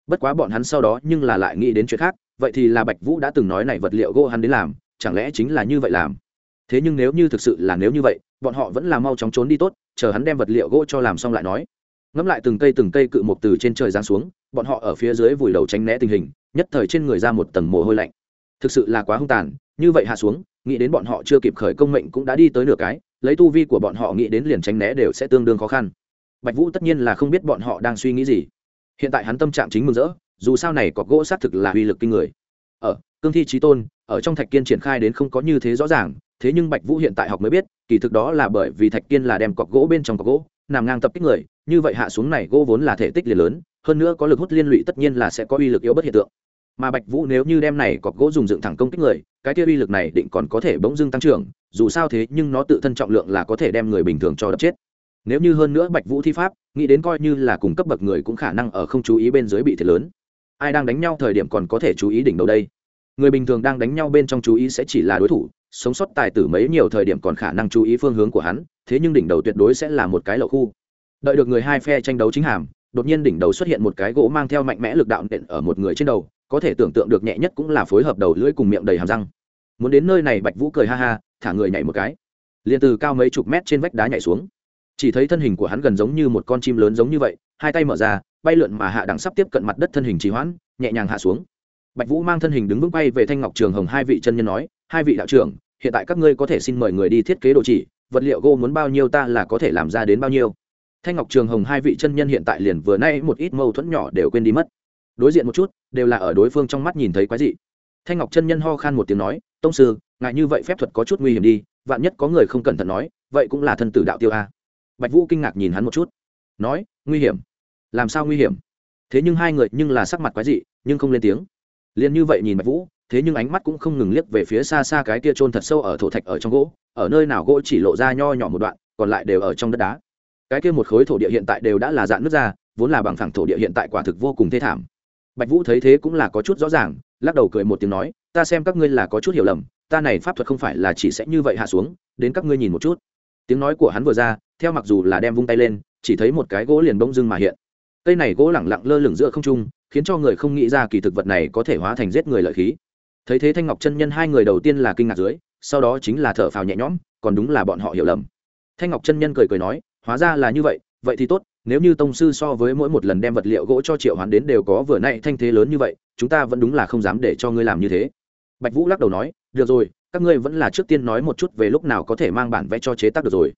Bất quá bọn hắn sau đó nhưng là lại nghĩ đến chuyện khác, vậy thì là bạch vũ đã từng nói này vật liệu gỗ hắn đến làm, chẳng lẽ chính là như vậy làm? Thế nhưng nếu như thực sự là nếu như vậy, bọn họ vẫn là mau chóng trốn đi tốt, chờ hắn đem vật liệu gỗ cho làm xong lại nói. Ngẫm lại từng cây từng cây cự một từ trên trời giáng xuống, bọn họ ở phía dưới vùi đầu tránh né tình hình, nhất thời trên người ra một tầng mồ hôi lạnh. Thực sự là quá hung tàn, như vậy hạ xuống, nghĩ đến bọn họ chưa kịp khởi công mệnh cũng đã đi tới nửa cái lấy tu vi của bọn họ nghĩ đến liền tránh né đều sẽ tương đương khó khăn. Bạch vũ tất nhiên là không biết bọn họ đang suy nghĩ gì. Hiện tại hắn tâm trạng chính mừng rỡ, dù sao này cọc gỗ xác thực là uy lực kinh người. Ở, cương thi trí tôn, ở trong thạch kiên triển khai đến không có như thế rõ ràng, thế nhưng bạch vũ hiện tại học mới biết, kỳ thực đó là bởi vì thạch kiên là đem cọc gỗ bên trong cọc gỗ, nằm ngang tập kích người, như vậy hạ xuống này gỗ vốn là thể tích liền lớn, hơn nữa có lực hút liên lụy tất nhiên là sẽ có uy lực yếu bất hiện tượng. Mà bạch vũ nếu như đem này cọc gỗ dùng dựng thẳng công kích người, cái kia uy lực này định còn có thể bỗng dưng tăng trưởng dù sao thế nhưng nó tự thân trọng lượng là có thể đem người bình thường cho đập chết. Nếu như hơn nữa bạch vũ thi pháp, nghĩ đến coi như là cùng cấp bậc người cũng khả năng ở không chú ý bên dưới bị thiệt lớn. Ai đang đánh nhau thời điểm còn có thể chú ý đỉnh đầu đây. Người bình thường đang đánh nhau bên trong chú ý sẽ chỉ là đối thủ, sống sót tài tử mấy nhiều thời điểm còn khả năng chú ý phương hướng của hắn, thế nhưng đỉnh đầu tuyệt đối sẽ là một cái lậu khu. Đợi được người hai phe tranh đấu chính hàm, đột nhiên đỉnh đầu xuất hiện một cái gỗ mang theo mạnh mẽ lực đạo nện ở một người trên đầu, có thể tưởng tượng được nhẹ nhất cũng là phối hợp đầu lưỡi cùng miệng đầy hàm răng muốn đến nơi này bạch vũ cười ha ha, thả người nhảy một cái. Liền từ cao mấy chục mét trên vách đá nhảy xuống. Chỉ thấy thân hình của hắn gần giống như một con chim lớn giống như vậy, hai tay mở ra, bay lượn mà hạ đẳng sắp tiếp cận mặt đất thân hình trì hoãn, nhẹ nhàng hạ xuống. Bạch vũ mang thân hình đứng vững bay về thanh ngọc trường hồng hai vị chân nhân nói, hai vị đạo trưởng, hiện tại các ngươi có thể xin mời người đi thiết kế đồ chỉ, vật liệu gô muốn bao nhiêu ta là có thể làm ra đến bao nhiêu. Thanh ngọc trường hồng hai vị chân nhân hiện tại liền vừa nay một ít mâu thuẫn nhỏ đều quên đi mất. Đối diện một chút, đều là ở đối phương trong mắt nhìn thấy quái dị. Thanh ngọc chân nhân ho khan một tiếng nói tông sư ngại như vậy phép thuật có chút nguy hiểm đi, vạn nhất có người không cẩn thận nói, vậy cũng là thân tử đạo tiêu a. Bạch vũ kinh ngạc nhìn hắn một chút, nói, nguy hiểm? Làm sao nguy hiểm? Thế nhưng hai người nhưng là sắc mặt quái dị, nhưng không lên tiếng. Liền như vậy nhìn bạch vũ, thế nhưng ánh mắt cũng không ngừng liếc về phía xa xa cái kia trôn thật sâu ở thổ thạch ở trong gỗ, ở nơi nào gỗ chỉ lộ ra nho nhỏ một đoạn, còn lại đều ở trong đất đá. Cái kia một khối thổ địa hiện tại đều đã là dạn nước ra, vốn là bằng phẳng thổ địa hiện tại quả thực vô cùng thê thảm. Bạch vũ thấy thế cũng là có chút rõ ràng, lắc đầu cười một tiếng nói ta xem các ngươi là có chút hiểu lầm, ta này pháp thuật không phải là chỉ sẽ như vậy hạ xuống, đến các ngươi nhìn một chút. Tiếng nói của hắn vừa ra, theo mặc dù là đem vung tay lên, chỉ thấy một cái gỗ liền bông dưng mà hiện. Cây này gỗ lẳng lặng lơ lửng giữa không trung, khiến cho người không nghĩ ra kỳ thực vật này có thể hóa thành giết người lợi khí. Thấy thế thanh ngọc chân nhân hai người đầu tiên là kinh ngạc dưới, sau đó chính là thở phào nhẹ nhõm, còn đúng là bọn họ hiểu lầm. Thanh ngọc chân nhân cười cười nói, hóa ra là như vậy vậy thì tốt, nếu như tông sư so với mỗi một lần đem vật liệu gỗ cho triệu hoán đến đều có vừa nay thanh thế lớn như vậy, chúng ta vẫn đúng là không dám để cho ngươi làm như thế bạch vũ lắc đầu nói, được rồi, các ngươi vẫn là trước tiên nói một chút về lúc nào có thể mang bản vẽ cho chế tác được rồi.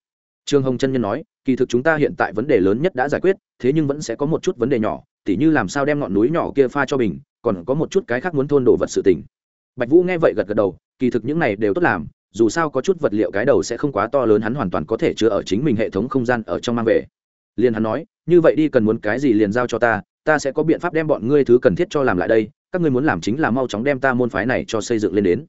Trương hồng chân nhân nói, kỳ thực chúng ta hiện tại vấn đề lớn nhất đã giải quyết, thế nhưng vẫn sẽ có một chút vấn đề nhỏ, tỉ như làm sao đem ngọn núi nhỏ kia pha cho bình còn có một chút cái khác muốn thôn đồ vật sự tình. Bạch vũ nghe vậy gật gật đầu, kỳ thực những này đều tốt làm, dù sao có chút vật liệu cái đầu sẽ không quá to lớn, hắn hoàn toàn có thể chứa ở chính mình hệ thống không gian ở trong mang về. Liền hắn nói, như vậy đi cần muốn cái gì liền giao cho ta ta sẽ có biện pháp đem bọn ngươi thứ cần thiết cho làm lại đây các ngươi muốn làm chính là mau chóng đem ta môn phái này cho xây dựng lên đến.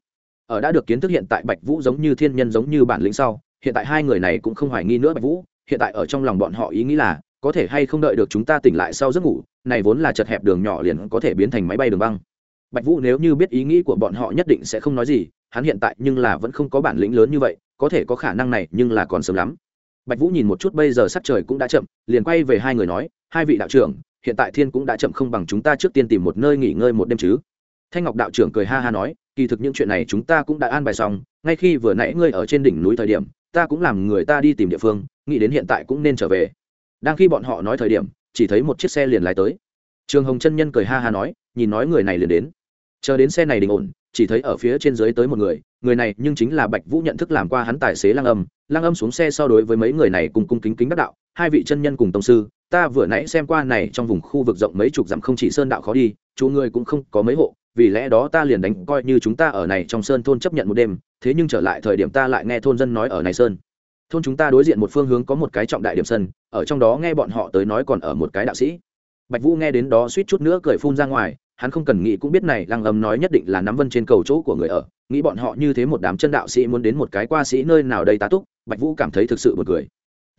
Ở đã được kiến thức hiện tại bạch vũ giống như thiên nhân giống như bản lĩnh sau, hiện tại hai người này cũng không hoài nghi nữa bạch vũ, hiện tại ở trong lòng bọn họ ý nghĩ là, có thể hay không đợi được chúng ta tỉnh lại sau giấc ngủ, này vốn là chật hẹp đường nhỏ liền có thể biến thành máy bay đường băng. Bạch vũ nếu như biết ý nghĩ của bọn họ nhất định sẽ không nói gì, hắn hiện tại nhưng là vẫn không có bản lĩnh lớn như vậy, có thể có khả năng này nhưng là còn sớm lắm. Bạch vũ nhìn một chút bây giờ sắc trời cũng đã chậm, liền quay về hai người nói, hai vị đạo trưởng hiện tại thiên cũng đã chậm không bằng chúng ta trước tiên tìm một nơi nghỉ ngơi một đêm chứ. Thanh ngọc đạo trưởng cười ha ha nói, kỳ thực những chuyện này chúng ta cũng đã an bài xong, ngay khi vừa nãy ngươi ở trên đỉnh núi thời điểm, ta cũng làm người ta đi tìm địa phương, nghĩ đến hiện tại cũng nên trở về. Đang khi bọn họ nói thời điểm, chỉ thấy một chiếc xe liền lái tới. Trường hồng chân nhân cười ha ha nói, nhìn nói người này liền đến. Chờ đến xe này đình ổn, chỉ thấy ở phía trên dưới tới một người người này nhưng chính là bạch vũ nhận thức làm qua hắn tài xế lang âm. Lang âm xuống xe so đối với mấy người này cùng cung kính kính đắc đạo, hai vị chân nhân cùng tông sư ta vừa nãy xem qua này trong vùng khu vực rộng mấy chục dặm không chỉ sơn đạo khó đi, chú người cũng không có mấy hộ, vì lẽ đó ta liền đánh coi như chúng ta ở này trong sơn thôn chấp nhận một đêm, thế nhưng trở lại thời điểm ta lại nghe thôn dân nói ở này sơn. Thôn chúng ta đối diện một phương hướng có một cái trọng đại điểm sân, ở trong đó nghe bọn họ tới nói còn ở một cái đạo sĩ. Bạch vũ nghe đến đó suýt chút nữa cười phun ra ngoài, hắn không cần nghĩ cũng biết này lăng âm nói nhất định là nắm vân trên cầu chỗ của người ở, nghĩ bọn họ như thế một đám chân đạo sĩ muốn đến một cái qua sĩ nơi nào đây tá túc, bạch vũ cảm thấy thực sự buồn cười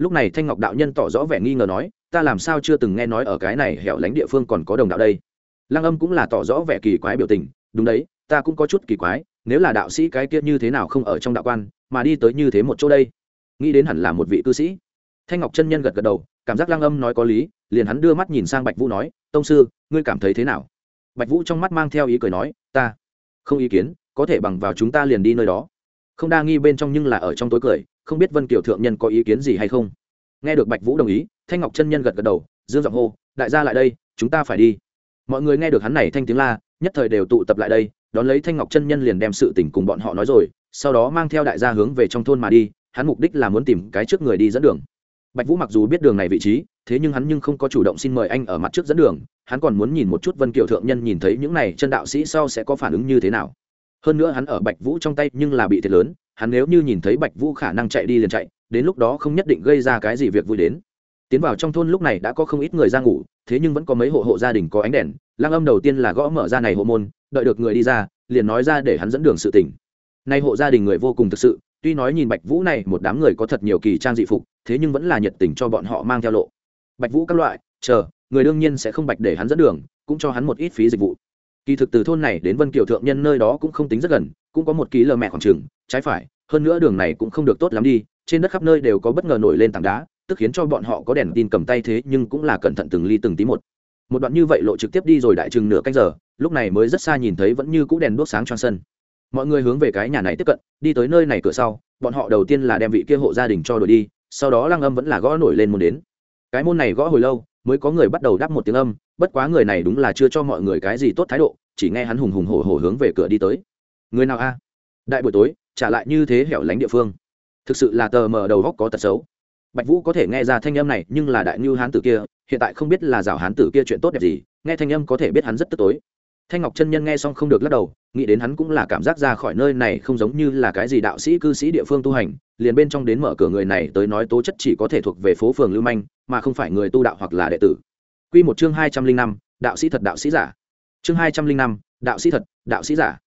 lúc này thanh ngọc đạo nhân tỏ rõ vẻ nghi ngờ nói, ta làm sao chưa từng nghe nói ở cái này hẻo lánh địa phương còn có đồng đạo đây? Lăng âm cũng là tỏ rõ vẻ kỳ quái biểu tình, đúng đấy, ta cũng có chút kỳ quái, nếu là đạo sĩ cái kia như thế nào không ở trong đạo quan, mà đi tới như thế một chỗ đây? Nghĩ đến hẳn là một vị cư sĩ. Thanh ngọc chân nhân gật gật đầu, cảm giác lăng âm nói có lý, liền hắn đưa mắt nhìn sang bạch vũ nói, tông sư, ngươi cảm thấy thế nào? Bạch vũ trong mắt mang theo ý cười nói, ta không ý kiến, có thể bằng vào chúng ta liền đi nơi đó. Không đa nghi bên trong nhưng là ở trong tối cười không biết vân kiều thượng nhân có ý kiến gì hay không nghe được bạch vũ đồng ý thanh ngọc chân nhân gật gật đầu dương giọng hô đại gia lại đây chúng ta phải đi mọi người nghe được hắn này thanh tiếng la nhất thời đều tụ tập lại đây đón lấy thanh ngọc chân nhân liền đem sự tình cùng bọn họ nói rồi sau đó mang theo đại gia hướng về trong thôn mà đi hắn mục đích là muốn tìm cái trước người đi dẫn đường bạch vũ mặc dù biết đường này vị trí thế nhưng hắn nhưng không có chủ động xin mời anh ở mặt trước dẫn đường hắn còn muốn nhìn một chút vân kiều thượng nhân nhìn thấy những này chân đạo sĩ sau sẽ có phản ứng như thế nào hơn nữa hắn ở bạch vũ trong tay nhưng là bị thiệt lớn hắn nếu như nhìn thấy bạch vũ khả năng chạy đi liền chạy, đến lúc đó không nhất định gây ra cái gì việc vui đến. Tiến vào trong thôn lúc này đã có không ít người ra ngủ, thế nhưng vẫn có mấy hộ hộ gia đình có ánh đèn lang âm đầu tiên là gõ mở ra này hộ môn, đợi được người đi ra, liền nói ra để hắn dẫn đường sự tỉnh nay hộ gia đình người vô cùng thực sự, tuy nói nhìn bạch vũ này một đám người có thật nhiều kỳ trang dị phục, thế nhưng vẫn là nhiệt tình cho bọn họ mang theo lộ. Bạch vũ các loại, chờ, người đương nhiên sẽ không bạch để hắn dẫn đường, cũng cho hắn một ít phí dịch vụ. Kỳ thực từ thôn này đến vân kiều thượng nhân nơi đó cũng không tính rất gần cũng có một ký lờ mẹ khoảng trường trái phải, hơn nữa đường này cũng không được tốt lắm đi, trên đất khắp nơi đều có bất ngờ nổi lên tảng đá, tức khiến cho bọn họ có đèn tin cầm tay thế nhưng cũng là cẩn thận từng ly từng tí một. Một đoạn như vậy lộ trực tiếp đi rồi đại chừng nửa canh giờ, lúc này mới rất xa nhìn thấy vẫn như cũ đèn đốt sáng trong sân. Mọi người hướng về cái nhà này tiếp cận, đi tới nơi này cửa sau, bọn họ đầu tiên là đem vị kia hộ gia đình cho đổi đi, sau đó lăng âm vẫn là gõ nổi lên môn đến. Cái môn này gõ hồi lâu, mới có người bắt đầu đáp một tiếng âm, bất quá người này đúng là chưa cho mọi người cái gì tốt thái độ, chỉ nghe hắn hùng hùng hổ hổ hướng về cửa đi tới người nào a? Đại buổi tối, trả lại như thế hẻo lánh địa phương. Thực sự là tờ mờ đầu góc có tật xấu. Bạch vũ có thể nghe ra thanh âm này, nhưng là đại ngưu hán tử kia, hiện tại không biết là rào hán tử kia chuyện tốt đẹp gì, nghe thanh âm có thể biết hắn rất tức tối. Thanh ngọc chân nhân nghe xong không được lắc đầu, nghĩ đến hắn cũng là cảm giác ra khỏi nơi này không giống như là cái gì đạo sĩ cư sĩ địa phương tu hành, liền bên trong đến mở cửa người này tới nói tố chất chỉ có thể thuộc về phố phường lưu manh, mà không phải người tu đạo hoặc là đệ tử. Quy một chương hai trăm linh năm, đạo sĩ thật đạo sĩ giả. Chương hai trăm linh năm, đạo sĩ thật, đạo sĩ giả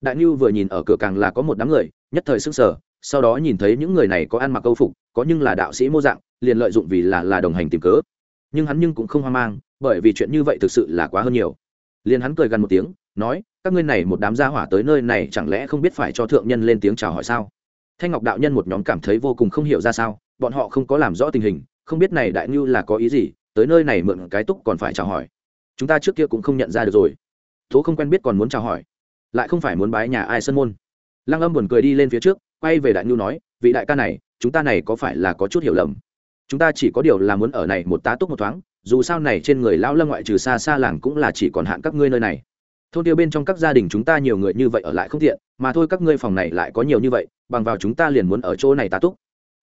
đại ngưu vừa nhìn ở cửa càng là có một đám người, nhất thời sức sở sau đó nhìn thấy những người này có ăn mặc câu phục, có nhưng là đạo sĩ mô dạng, liền lợi dụng vì là là đồng hành tìm cớ. Nhưng hắn nhưng cũng không hoang mang, bởi vì chuyện như vậy thực sự là quá hơn nhiều. Liền hắn cười gần một tiếng, nói, các ngươi này một đám gia hỏa tới nơi này chẳng lẽ không biết phải cho thượng nhân lên tiếng chào hỏi sao? Thanh ngọc đạo nhân một nhóm cảm thấy vô cùng không hiểu ra sao, bọn họ không có làm rõ tình hình, không biết này đại ngưu là có ý gì, tới nơi này mượn cái túc còn phải chào hỏi. Chúng ta trước kia cũng không nhận ra được rồi. Thố không quen biết còn muốn chào hỏi lại không phải muốn bái nhà ai sân môn. Lăng âm buồn cười đi lên phía trước, quay về đại nhu nói, vị đại ca này, chúng ta này có phải là có chút hiểu lầm? Chúng ta chỉ có điều là muốn ở này một tá túc một thoáng, dù sao này trên người lão lâm ngoại trừ xa xa làng cũng là chỉ còn hạn các ngươi nơi này. Thôn tiêu bên trong các gia đình chúng ta nhiều người như vậy ở lại không tiện, mà thôi các ngươi phòng này lại có nhiều như vậy, bằng vào chúng ta liền muốn ở chỗ này tá túc.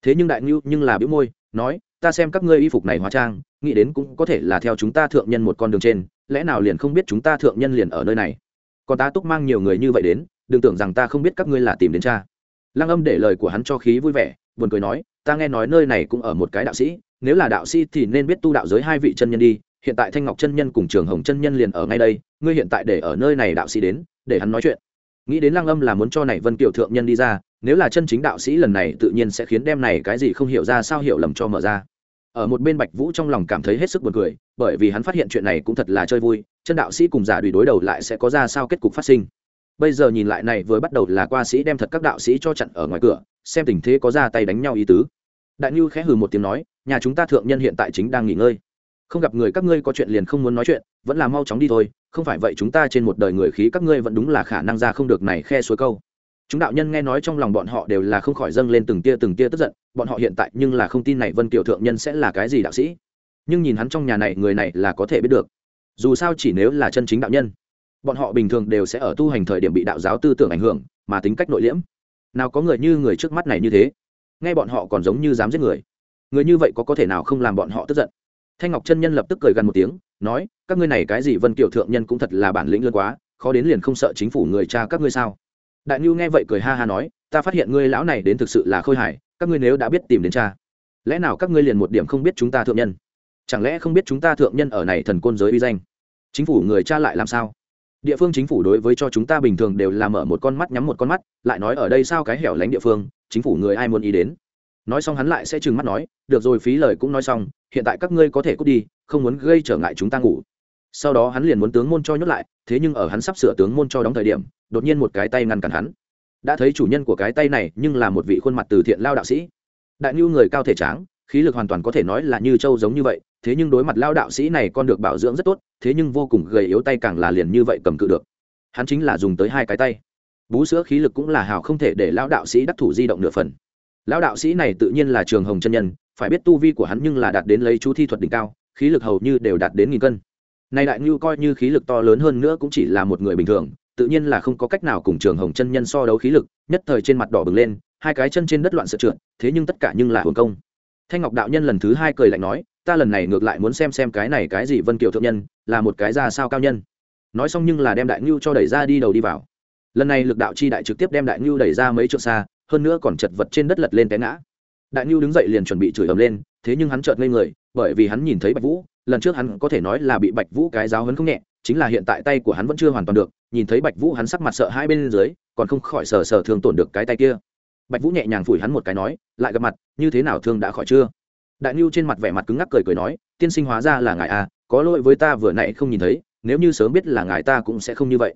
Thế nhưng đại ngưu nhưng là bĩu môi, nói, ta xem các ngươi y phục này hóa trang, nghĩ đến cũng có thể là theo chúng ta thượng nhân một con đường trên, lẽ nào liền không biết chúng ta thượng nhân liền ở nơi này? Còn ta túc mang nhiều người như vậy đến, đừng tưởng rằng ta không biết các ngươi là tìm đến cha. Lăng âm để lời của hắn cho khí vui vẻ, buồn cười nói, ta nghe nói nơi này cũng ở một cái đạo sĩ, nếu là đạo sĩ thì nên biết tu đạo giới hai vị chân nhân đi, hiện tại thanh ngọc chân nhân cùng trường hồng chân nhân liền ở ngay đây, ngươi hiện tại để ở nơi này đạo sĩ đến, để hắn nói chuyện. Nghĩ đến lăng âm là muốn cho này vân kiều thượng nhân đi ra, nếu là chân chính đạo sĩ lần này tự nhiên sẽ khiến đem này cái gì không hiểu ra sao hiểu lầm cho mở ra ở một bên bạch vũ trong lòng cảm thấy hết sức buồn cười, bởi vì hắn phát hiện chuyện này cũng thật là chơi vui, chân đạo sĩ cùng giả đùi đối đầu lại sẽ có ra sao kết cục phát sinh. Bây giờ nhìn lại này vừa bắt đầu là qua sĩ đem thật các đạo sĩ cho chặn ở ngoài cửa, xem tình thế có ra tay đánh nhau ý tứ. Đại như khẽ hừ một tiếng nói, nhà chúng ta thượng nhân hiện tại chính đang nghỉ ngơi. Không gặp người các ngươi có chuyện liền không muốn nói chuyện, vẫn là mau chóng đi thôi, không phải vậy chúng ta trên một đời người khí các ngươi vẫn đúng là khả năng ra không được này khe suối câu chúng đạo nhân nghe nói trong lòng bọn họ đều là không khỏi dâng lên từng tia từng tia tức giận, bọn họ hiện tại nhưng là không tin này vân kiều thượng nhân sẽ là cái gì đạo sĩ. Nhưng nhìn hắn trong nhà này, người này là có thể biết được. Dù sao chỉ nếu là chân chính đạo nhân, bọn họ bình thường đều sẽ ở tu hành thời điểm bị đạo giáo tư tưởng ảnh hưởng, mà tính cách nội liễm. Nào có người như người trước mắt này như thế? Nghe bọn họ còn giống như dám giết người. Người như vậy có có thể nào không làm bọn họ tức giận? Thanh ngọc chân nhân lập tức cười gần một tiếng, nói, các ngươi này cái gì vân kiều thượng nhân cũng thật là bản lĩnh lớn quá, khó đến liền không sợ chính phủ người cha các ngươi sao? Đại ngưu nghe vậy cười ha ha nói, ta phát hiện ngươi lão này đến thực sự là khôi hài, các ngươi nếu đã biết tìm đến cha, lẽ nào các ngươi liền một điểm không biết chúng ta thượng nhân? Chẳng lẽ không biết chúng ta thượng nhân ở này thần côn giới uy danh? Chính phủ người cha lại làm sao? Địa phương chính phủ đối với cho chúng ta bình thường đều là mở một con mắt, nhắm một con mắt, lại nói ở đây sao cái hẻo lánh địa phương, chính phủ người ai muốn ý đến? Nói xong hắn lại sẽ trừng mắt nói, được rồi, phí lời cũng nói xong, hiện tại các ngươi có thể cút đi, không muốn gây trở ngại chúng ta ngủ sau đó hắn liền muốn tướng môn cho nhốt lại, thế nhưng ở hắn sắp sửa tướng môn cho đóng thời điểm, đột nhiên một cái tay ngăn cản hắn. Đã thấy chủ nhân của cái tay này nhưng là một vị khuôn mặt từ thiện lao đạo sĩ. Đại ngưu người cao thể tráng, khí lực hoàn toàn có thể nói là như châu giống như vậy, thế nhưng đối mặt lao đạo sĩ này con được bảo dưỡng rất tốt, thế nhưng vô cùng gầy yếu tay càng là liền như vậy cầm cự được. Hắn chính là dùng tới hai cái tay. Bú sữa khí lực cũng là hào không thể để lao đạo sĩ đắc thủ di động nửa phần. Lao đạo sĩ này tự nhiên là trường hồng chân nhân, phải biết tu vi của hắn nhưng là đạt đến lấy chú thi thuật đỉnh cao, khí lực hầu như đều đạt đến nghìn cân nay đại ngưu coi như khí lực to lớn hơn nữa cũng chỉ là một người bình thường, tự nhiên là không có cách nào cùng trường hồng chân nhân so đấu khí lực, nhất thời trên mặt đỏ bừng lên, hai cái chân trên đất loạn sợ trượt, thế nhưng tất cả nhưng là hồn công. Thanh ngọc đạo nhân lần thứ hai cười lạnh nói, ta lần này ngược lại muốn xem xem cái này cái gì vân kiều thượng nhân, là một cái ra sao cao nhân. Nói xong nhưng là đem đại ngưu cho đẩy ra đi đầu đi vào. Lần này lực đạo chi đại trực tiếp đem đại ngưu đẩy ra mấy trượng xa, hơn nữa còn chật vật trên đất lật lên té ngã. Đại ngưu đứng dậy liền chuẩn bị chửi ầm lên, thế nhưng hắn chợt ngây người, bởi vì hắn nhìn thấy bạch vũ lần trước hắn có thể nói là bị bạch vũ cái giáo hấn không nhẹ chính là hiện tại tay của hắn vẫn chưa hoàn toàn được nhìn thấy bạch vũ hắn sắc mặt sợ hai bên dưới còn không khỏi sờ sờ thương tổn được cái tay kia. Bạch vũ nhẹ nhàng phủi hắn một cái nói lại gặp mặt như thế nào thương đã khỏi chưa? Đại nhu trên mặt vẻ mặt cứng ngắc cười cười nói tiên sinh hóa ra là ngài à, có lỗi với ta vừa nãy không nhìn thấy nếu như sớm biết là ngài ta cũng sẽ không như vậy.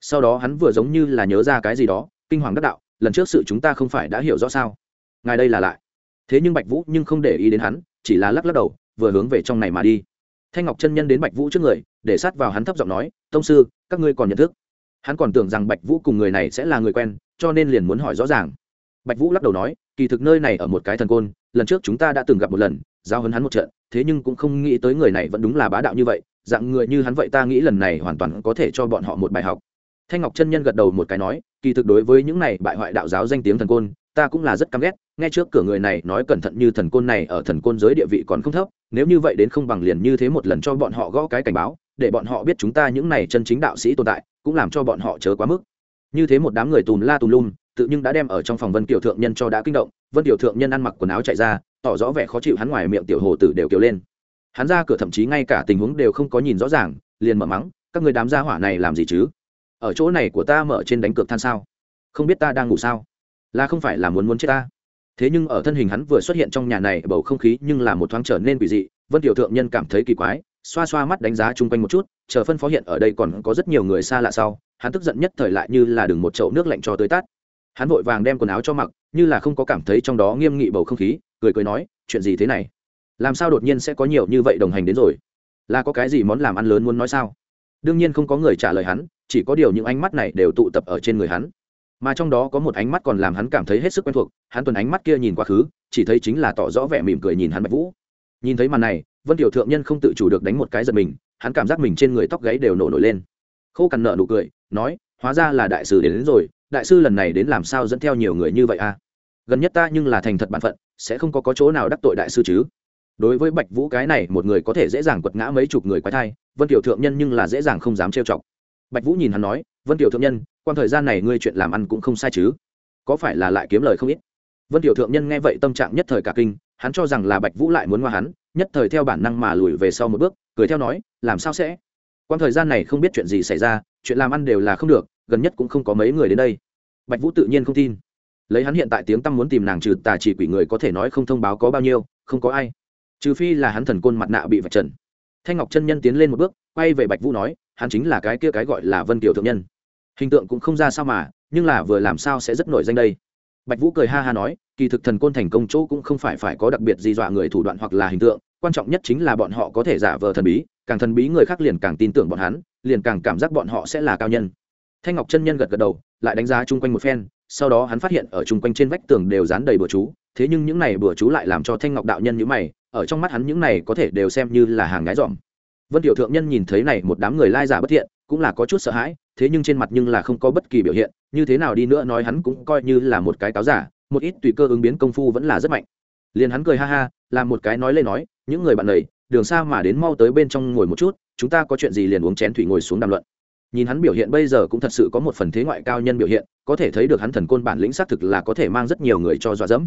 Sau đó hắn vừa giống như là nhớ ra cái gì đó kinh hoàng đắc đạo lần trước sự chúng ta không phải đã hiểu rõ sao? Ngài đây là lại. Thế nhưng bạch vũ nhưng không để ý đến hắn chỉ là lắc lắc đầu vừa hướng về trong này mà đi. Thanh ngọc chân nhân đến bạch vũ trước người, để sát vào hắn thấp giọng nói, tông sư, các ngươi còn nhận thức. Hắn còn tưởng rằng bạch vũ cùng người này sẽ là người quen, cho nên liền muốn hỏi rõ ràng. Bạch vũ lắc đầu nói, kỳ thực nơi này ở một cái thần côn, lần trước chúng ta đã từng gặp một lần, giao hấn hắn một trận, thế nhưng cũng không nghĩ tới người này vẫn đúng là bá đạo như vậy, dạng người như hắn vậy ta nghĩ lần này hoàn toàn có thể cho bọn họ một bài học. Thanh ngọc chân nhân gật đầu một cái nói, kỳ thực đối với những này bại hoại đạo giáo danh tiếng thần côn ta cũng là rất căm ghét, nghe trước cửa người này nói cẩn thận như thần côn này ở thần côn giới địa vị còn không thấp, nếu như vậy đến không bằng liền như thế một lần cho bọn họ gõ cái cảnh báo, để bọn họ biết chúng ta những này chân chính đạo sĩ tồn tại, cũng làm cho bọn họ chớ quá mức. Như thế một đám người tùm la tùm lum, tự nhưng đã đem ở trong phòng vân tiểu thượng nhân cho đã kinh động, vân tiểu thượng nhân ăn mặc quần áo chạy ra, tỏ rõ vẻ khó chịu hắn ngoài miệng tiểu hồ tử đều kêu lên. Hắn ra cửa thậm chí ngay cả tình huống đều không có nhìn rõ ràng, liền mở mắng, các người đám gia hỏa này làm gì chứ? Ở chỗ này của ta mở trên đánh cược than sao? Không biết ta đang ngủ sao? Là không phải là muốn muốn chết ta. Thế nhưng ở thân hình hắn vừa xuất hiện trong nhà này, bầu không khí nhưng là một thoáng trở nên quỷ dị. Vân tiểu thượng nhân cảm thấy kỳ quái, xoa xoa mắt đánh giá chung quanh một chút, chờ phân phó hiện ở đây còn có rất nhiều người xa lạ sau, hắn tức giận nhất thời lại như là đừng một chậu nước lạnh cho tới tát. Hắn vội vàng đem quần áo cho mặc, như là không có cảm thấy trong đó nghiêm nghị bầu không khí, cười cười nói, chuyện gì thế này? Làm sao đột nhiên sẽ có nhiều như vậy đồng hành đến rồi? Là có cái gì món làm ăn lớn muốn nói sao? Đương nhiên không có người trả lời hắn, chỉ có điều những ánh mắt này đều tụ tập ở trên người hắn mà trong đó có một ánh mắt còn làm hắn cảm thấy hết sức quen thuộc hắn tuần ánh mắt kia nhìn quá khứ chỉ thấy chính là tỏ rõ vẻ mỉm cười nhìn hắn bạch vũ. Nhìn thấy màn này vân tiểu thượng nhân không tự chủ được đánh một cái giật mình hắn cảm giác mình trên người tóc gáy đều nổ nổi lên. Khô cằn nợ nụ cười nói hóa ra là đại sư đến, đến rồi đại sư lần này đến làm sao dẫn theo nhiều người như vậy a à? gần nhất ta nhưng là thành thật bản phận sẽ không có, có chỗ nào đắc tội đại sư chứ? Đối với bạch vũ cái này một người có thể dễ dàng quật ngã mấy chục người quái thai vân tiểu thượng nhân nhưng là dễ dàng không dám trêu chọc. Bạch vũ nhìn hắn nói vân tiểu thượng nhân quan thời gian này ngươi chuyện làm ăn cũng không sai chứ? Có phải là lại kiếm lời không ít? Vân tiểu thượng nhân nghe vậy tâm trạng nhất thời cả kinh, hắn cho rằng là bạch vũ lại muốn qua hắn, nhất thời theo bản năng mà lùi về sau một bước, cười theo nói, làm sao sẽ? Quan thời gian này không biết chuyện gì xảy ra, chuyện làm ăn đều là không được, gần nhất cũng không có mấy người đến đây. Bạch vũ tự nhiên không tin. Lấy hắn hiện tại tiếng tăm muốn tìm nàng trừ tà chỉ quỷ người có thể nói không thông báo có bao nhiêu, không có ai. Trừ phi là hắn thần côn mặt nạ bị vạch trần. Thanh ngọc chân nhân tiến lên một bước, quay về bạch vũ nói, hắn chính là cái kia cái gọi là vân kiều thượng nhân hình tượng cũng không ra sao mà, nhưng là vừa làm sao sẽ rất nổi danh đây. Bạch vũ cười ha ha nói, kỳ thực thần côn thành công chỗ cũng không phải phải có đặc biệt gì dọa người thủ đoạn hoặc là hình tượng, quan trọng nhất chính là bọn họ có thể giả vờ thần bí, càng thần bí người khác liền càng tin tưởng bọn hắn, liền càng cảm giác bọn họ sẽ là cao nhân. Thanh ngọc chân nhân gật gật đầu, lại đánh giá chung quanh một phen, sau đó hắn phát hiện ở chung quanh trên vách tường đều dán đầy bừa chú, thế nhưng những này bừa chú lại làm cho thanh ngọc đạo nhân nhữ mày, ở trong mắt hắn những này có thể đều xem như là hàng ngái dòm. Vân tiểu thượng nhân nhìn thấy này một đám người lai giả bất thiện cũng là có chút sợ hãi, thế nhưng trên mặt nhưng là không có bất kỳ biểu hiện, như thế nào đi nữa nói hắn cũng coi như là một cái cáo giả, một ít tùy cơ ứng biến công phu vẫn là rất mạnh. Liền hắn cười ha ha, làm một cái nói lên nói, những người bạn này, đường xa mà đến mau tới bên trong ngồi một chút, chúng ta có chuyện gì liền uống chén thủy ngồi xuống đàm luận. Nhìn hắn biểu hiện bây giờ cũng thật sự có một phần thế ngoại cao nhân biểu hiện, có thể thấy được hắn thần côn bản lĩnh xác thực là có thể mang rất nhiều người cho dọa dẫm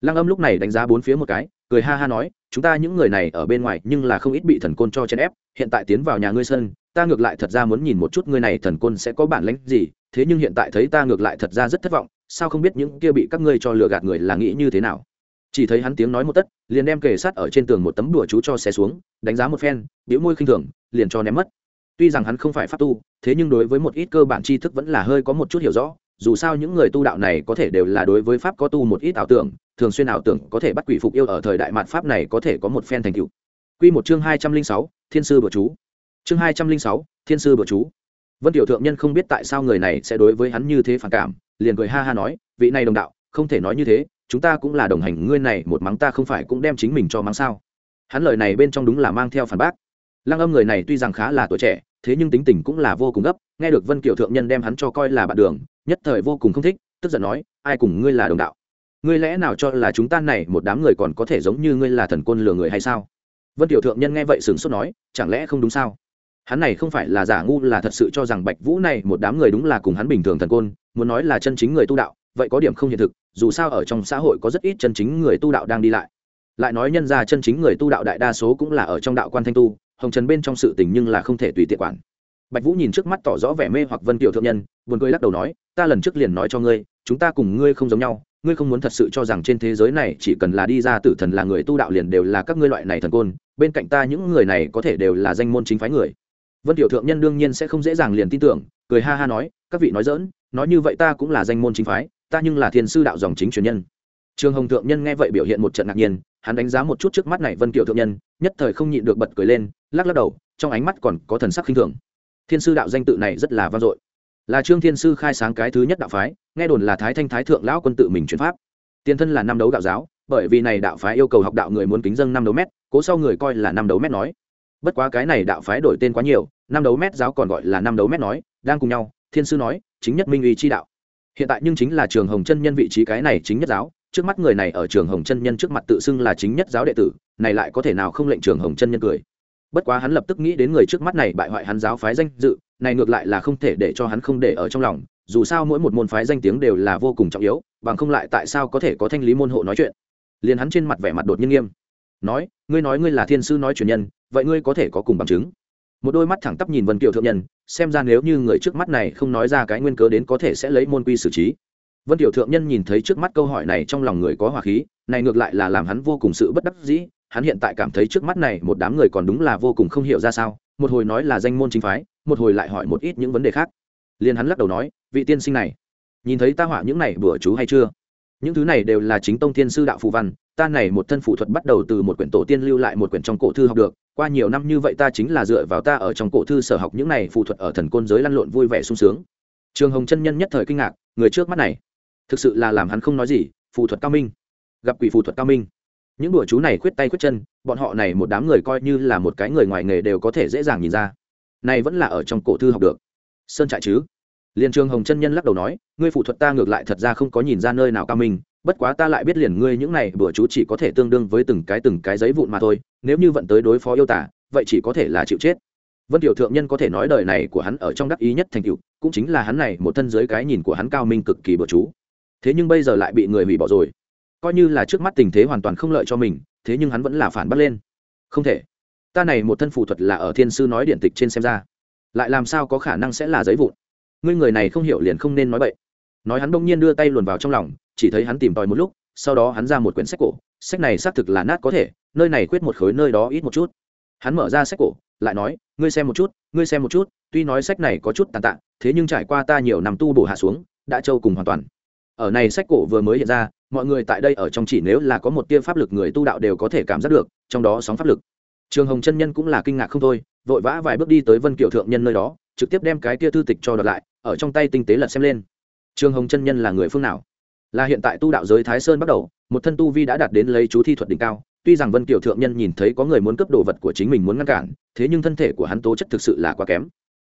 lăng âm lúc này đánh giá bốn phía một cái, cười ha ha nói, chúng ta những người này ở bên ngoài nhưng là không ít bị thần côn cho chèn ép, hiện tại tiến vào nhà ngươi sân, ta ngược lại thật ra muốn nhìn một chút ngươi này thần côn sẽ có bản lĩnh gì, thế nhưng hiện tại thấy ta ngược lại thật ra rất thất vọng, sao không biết những kia bị các ngươi cho lừa gạt người là nghĩ như thế nào? Chỉ thấy hắn tiếng nói một tất, liền đem kề sát ở trên tường một tấm đùa chú cho xé xuống, đánh giá một phen biểu môi khinh thường, liền cho ném mất. Tuy rằng hắn không phải pháp tu, thế nhưng đối với một ít cơ bản tri thức vẫn là hơi có một chút hiểu rõ dù sao những người tu đạo này có thể đều là đối với pháp có tu một ít ảo tưởng, thường xuyên ảo tưởng có thể bắt quỷ phục yêu ở thời đại mạt pháp này có thể có một phen thành tựu. Quy một chương hai trăm linh sáu, thiên sư bữa chú. Chương hai trăm linh sáu, thiên sư bữa chú. Vân tiểu thượng nhân không biết tại sao người này sẽ đối với hắn như thế phản cảm, liền cười ha ha nói, vị này đồng đạo, không thể nói như thế, chúng ta cũng là đồng hành, ngươi này một mắng ta không phải cũng đem chính mình cho mắng sao? Hắn lời này bên trong đúng là mang theo phản bác. Lăng âm người này tuy rằng khá là tuổi trẻ, thế nhưng tính tình cũng là vô cùng gấp, nghe được vân Kiều thượng nhân đem hắn cho coi là bạn đường nhất thời vô cùng không thích, tức giận nói, ai cùng ngươi là đồng đạo? Ngươi lẽ nào cho là chúng ta này một đám người còn có thể giống như ngươi là thần côn lừa người hay sao? Vân tiểu thượng nhân nghe vậy sửng sốt nói, chẳng lẽ không đúng sao? Hắn này không phải là giả ngu là thật sự cho rằng bạch vũ này một đám người đúng là cùng hắn bình thường thần côn, muốn nói là chân chính người tu đạo, vậy có điểm không hiện thực, dù sao ở trong xã hội có rất ít chân chính người tu đạo đang đi lại. Lại nói nhân ra chân chính người tu đạo đại đa số cũng là ở trong đạo quan thanh tu, hồng trần bên trong sự tình nhưng là không thể tùy tiện quản bạch vũ nhìn trước mắt tỏ rõ vẻ mê hoặc vân kiều thượng nhân, buồn cười lắc đầu nói, ta lần trước liền nói cho ngươi, chúng ta cùng ngươi không giống nhau, ngươi không muốn thật sự cho rằng trên thế giới này chỉ cần là đi ra tử thần là người tu đạo liền đều là các ngươi loại này thần côn, bên cạnh ta những người này có thể đều là danh môn chính phái người. Vân tiểu thượng nhân đương nhiên sẽ không dễ dàng liền tin tưởng, cười ha ha nói, các vị nói dỡn nói như vậy ta cũng là danh môn chính phái, ta nhưng là thiên sư đạo dòng chính truyền nhân. Trường hồng thượng nhân nghe vậy biểu hiện một trận ngạc nhiên, hắn đánh giá một chút trước mắt này vân kiều thượng nhân, nhất thời không nhịn được bật cười lên, lắc lắc đầu, trong ánh mắt còn có thần sắc khinh thường thiên sư đạo danh tự này rất là vang dội. Là trương thiên sư khai sáng cái thứ nhất đạo phái, nghe đồn là thái thanh thái thượng lão quân tự mình chuyển pháp. Tiền thân là năm đấu đạo giáo, bởi vì này đạo phái yêu cầu học đạo người muốn kính dâng năm đấu mét, cố sau người coi là năm đấu mét nói. Bất quá cái này đạo phái đổi tên quá nhiều, năm đấu mét giáo còn gọi là năm đấu mét nói, đang cùng nhau, thiên sư nói, chính nhất minh uy chi đạo. Hiện tại nhưng chính là trường hồng chân nhân vị trí cái này chính nhất giáo, trước mắt người này ở trường hồng chân nhân trước mặt tự xưng là chính nhất giáo đệ tử, này lại có thể nào không lệnh trường hồng chân nhân cười? Bất quá hắn lập tức nghĩ đến người trước mắt này bại hoại hắn giáo phái danh dự, này ngược lại là không thể để cho hắn không để ở trong lòng, dù sao mỗi một môn phái danh tiếng đều là vô cùng trọng yếu, bằng không lại tại sao có thể có thanh lý môn hộ nói chuyện. Liền hắn trên mặt vẻ mặt đột nhiên nghiêm. Nói, ngươi nói ngươi là thiên sư nói truyền nhân, vậy ngươi có thể có cùng bằng chứng? Một đôi mắt thẳng tắp nhìn vân kiều thượng nhân, xem ra nếu như người trước mắt này không nói ra cái nguyên cớ đến có thể sẽ lấy môn quy xử trí. Vân tiểu thượng nhân nhìn thấy trước mắt câu hỏi này trong lòng người có hòa khí, này ngược lại là làm hắn vô cùng sự bất đắc dĩ hắn hiện tại cảm thấy trước mắt này một đám người còn đúng là vô cùng không hiểu ra sao, một hồi nói là danh môn chính phái, một hồi lại hỏi một ít những vấn đề khác. Liền hắn lắc đầu nói, vị tiên sinh này, nhìn thấy ta họa những này bữa chú hay chưa? Những thứ này đều là chính tông thiên sư đạo phù văn, ta này một thân phụ thuật bắt đầu từ một quyển tổ tiên lưu lại một quyển trong cổ thư học được, qua nhiều năm như vậy ta chính là dựa vào ta ở trong cổ thư sở học những này phụ thuật ở thần côn giới lăn lộn vui vẻ sung sướng. Trường hồng chân nhân nhất thời kinh ngạc, người trước mắt này, thực sự là làm hắn không nói gì, phù thuật cao minh, gặp quỷ phù thuật cao minh những đùa chú này khuyết tay khuyết chân, bọn họ này một đám người coi như là một cái người ngoài nghề đều có thể dễ dàng nhìn ra. Này vẫn là ở trong cổ thư học được. Sơn trại chứ? Liền trường hồng chân nhân lắc đầu nói, ngươi phụ thuật ta ngược lại thật ra không có nhìn ra nơi nào cao minh, bất quá ta lại biết liền ngươi những này bữa chú chỉ có thể tương đương với từng cái từng cái giấy vụn mà thôi, nếu như vận tới đối phó yêu tả, vậy chỉ có thể là chịu chết. Vân tiểu thượng nhân có thể nói đời này của hắn ở trong đắc ý nhất thành cựu cũng chính là hắn này một thân dưới cái nhìn của hắn cao minh cực kỳ bữa chú. Thế nhưng bây giờ lại bị người hủy bỏ rồi coi như là trước mắt tình thế hoàn toàn không lợi cho mình, thế nhưng hắn vẫn là phản bắt lên. Không thể. Ta này một thân phụ thuật là ở thiên sư nói điện tịch trên xem ra. Lại làm sao có khả năng sẽ là giấy vụn? Ngươi người này không hiểu liền không nên nói vậy. nói hắn bỗng nhiên đưa tay luồn vào trong lòng, chỉ thấy hắn tìm tòi một lúc, sau đó hắn ra một quyển sách cổ, sách này xác thực là nát có thể, nơi này quyết một khối, nơi đó ít một chút. Hắn mở ra sách cổ, lại nói, ngươi xem một chút, ngươi xem một chút, tuy nói sách này có chút tàn tạ, thế nhưng trải qua ta nhiều năm tu bổ hạ xuống, đã trâu cùng hoàn toàn. Ở này sách cổ vừa mới hiện ra mọi người tại đây ở trong chỉ nếu là có một tia pháp lực người tu đạo đều có thể cảm giác được, trong đó sóng pháp lực. Trường hồng chân nhân cũng là kinh ngạc không thôi, vội vã vài bước đi tới vân kiều thượng nhân nơi đó, trực tiếp đem cái tia thư tịch cho đợt lại, ở trong tay tinh tế lật xem lên. Trường hồng chân nhân là người phương nào? Là hiện tại tu đạo giới thái sơn bắt đầu, một thân tu vi đã đạt đến lấy chú thi thuật đỉnh cao, tuy rằng vân kiều thượng nhân nhìn thấy có người muốn cướp đồ vật của chính mình muốn ngăn cản, thế nhưng thân thể của hắn tố chất thực sự là quá kém.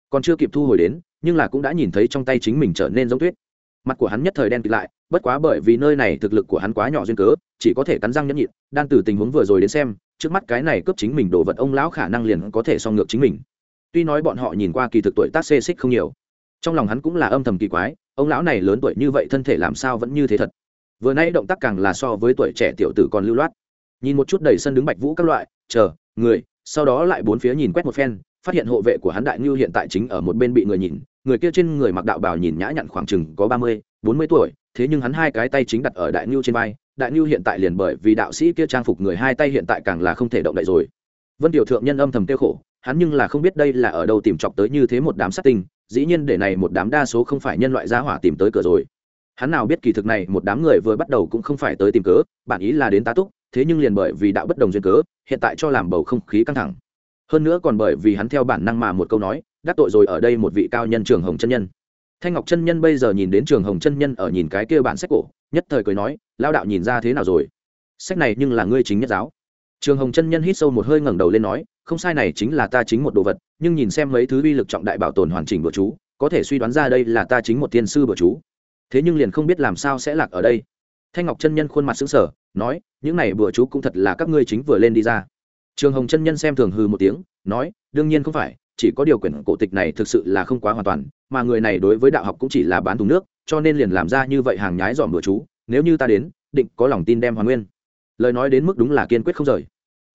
Còn chưa kịp thu hồi đến, nhưng là cũng đã nhìn thấy trong tay chính mình trở nên giống tuyết mặt của hắn nhất thời đen kịt lại, bất quá bởi vì nơi này thực lực của hắn quá nhỏ duyên cớ, chỉ có thể cắn răng nhẫn nhịn, đang từ tình huống vừa rồi đến xem, trước mắt cái này cướp chính mình đồ vật ông lão khả năng liền có thể so ngược chính mình. Tuy nói bọn họ nhìn qua kỳ thực tuổi tác xê xích không nhiều, trong lòng hắn cũng là âm thầm kỳ quái, ông lão này lớn tuổi như vậy thân thể làm sao vẫn như thế thật? Vừa nay động tác càng là so với tuổi trẻ tiểu tử còn lưu loát. Nhìn một chút đầy sân đứng bạch vũ các loại, chờ, người, sau đó lại bốn phía nhìn quét một phen, phát hiện hộ vệ của hắn đại ngưu hiện tại chính ở một bên bị người nhìn người kia trên người mặc đạo bào nhìn nhã nhặn khoảng chừng có ba mươi, bốn mươi tuổi, thế nhưng hắn hai cái tay chính đặt ở đại ngưu trên vai. Đại ngưu hiện tại liền bởi vì đạo sĩ kia trang phục người hai tay hiện tại càng là không thể động đậy rồi. Vân tiểu thượng nhân âm thầm tiêu khổ, hắn nhưng là không biết đây là ở đâu tìm chọc tới như thế một đám sát tinh, dĩ nhiên để này một đám đa số không phải nhân loại gia hỏa tìm tới cửa rồi. Hắn nào biết kỳ thực này một đám người vừa bắt đầu cũng không phải tới tìm cớ, bản ý là đến tá túc, thế nhưng liền bởi vì đạo bất đồng duyên cớ, hiện tại cho làm bầu không khí căng thẳng. Hơn nữa còn bởi vì hắn theo bản năng mà một câu nói đắc tội rồi ở đây một vị cao nhân trường hồng chân nhân. Thanh ngọc chân nhân bây giờ nhìn đến trường hồng chân nhân ở nhìn cái kia bản sách cổ, nhất thời cười nói lao đạo nhìn ra thế nào rồi? Sách này nhưng là ngươi chính nhất giáo. Trường hồng chân nhân hít sâu một hơi ngẩng đầu lên nói, không sai này chính là ta chính một đồ vật, nhưng nhìn xem mấy thứ uy lực trọng đại bảo tồn hoàn chỉnh bữa chú, có thể suy đoán ra đây là ta chính một tiên sư bữa chú. Thế nhưng liền không biết làm sao sẽ lạc ở đây. Thanh ngọc chân nhân khuôn mặt xứng sở nói, những này bữa chú cũng thật là các ngươi chính vừa lên đi ra. Trường hồng chân nhân xem thường hư một tiếng, nói, đương nhiên không phải chỉ có điều quyển cổ tịch này thực sự là không quá hoàn toàn, mà người này đối với đạo học cũng chỉ là bán thùng nước, cho nên liền làm ra như vậy hàng nhái dòm bữa chú, nếu như ta đến, định có lòng tin đem hoàn nguyên. Lời nói đến mức đúng là kiên quyết không rời.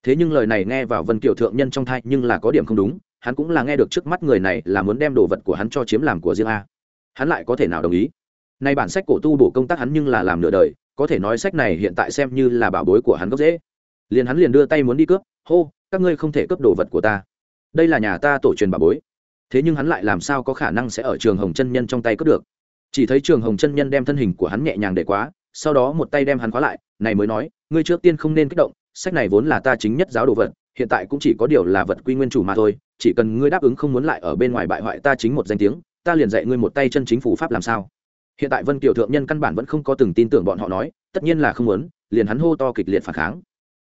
Thế nhưng lời này nghe vào vân kiều thượng nhân trong thai nhưng là có điểm không đúng, hắn cũng là nghe được trước mắt người này là muốn đem đồ vật của hắn cho chiếm làm của riêng a. Hắn lại có thể nào đồng ý? Nay bản sách cổ tu bổ công tác hắn nhưng là làm nửa đời, có thể nói sách này hiện tại xem như là bảo bối của hắn gốc dễ liền hắn liền đưa tay muốn đi cướp, hô, các ngươi không thể cướp đồ vật của ta đây là nhà ta tổ truyền bà bối. Thế nhưng hắn lại làm sao có khả năng sẽ ở trường hồng chân nhân trong tay cướp được? Chỉ thấy trường hồng chân nhân đem thân hình của hắn nhẹ nhàng để quá, sau đó một tay đem hắn khóa lại, này mới nói, ngươi trước tiên không nên kích động, sách này vốn là ta chính nhất giáo đồ vật, hiện tại cũng chỉ có điều là vật quy nguyên chủ mà thôi, chỉ cần ngươi đáp ứng không muốn lại ở bên ngoài bại hoại ta chính một danh tiếng, ta liền dạy ngươi một tay chân chính phủ pháp làm sao. Hiện tại vân kiều thượng nhân căn bản vẫn không có từng tin tưởng bọn họ nói, tất nhiên là không muốn, liền hắn hô to kịch liệt phản kháng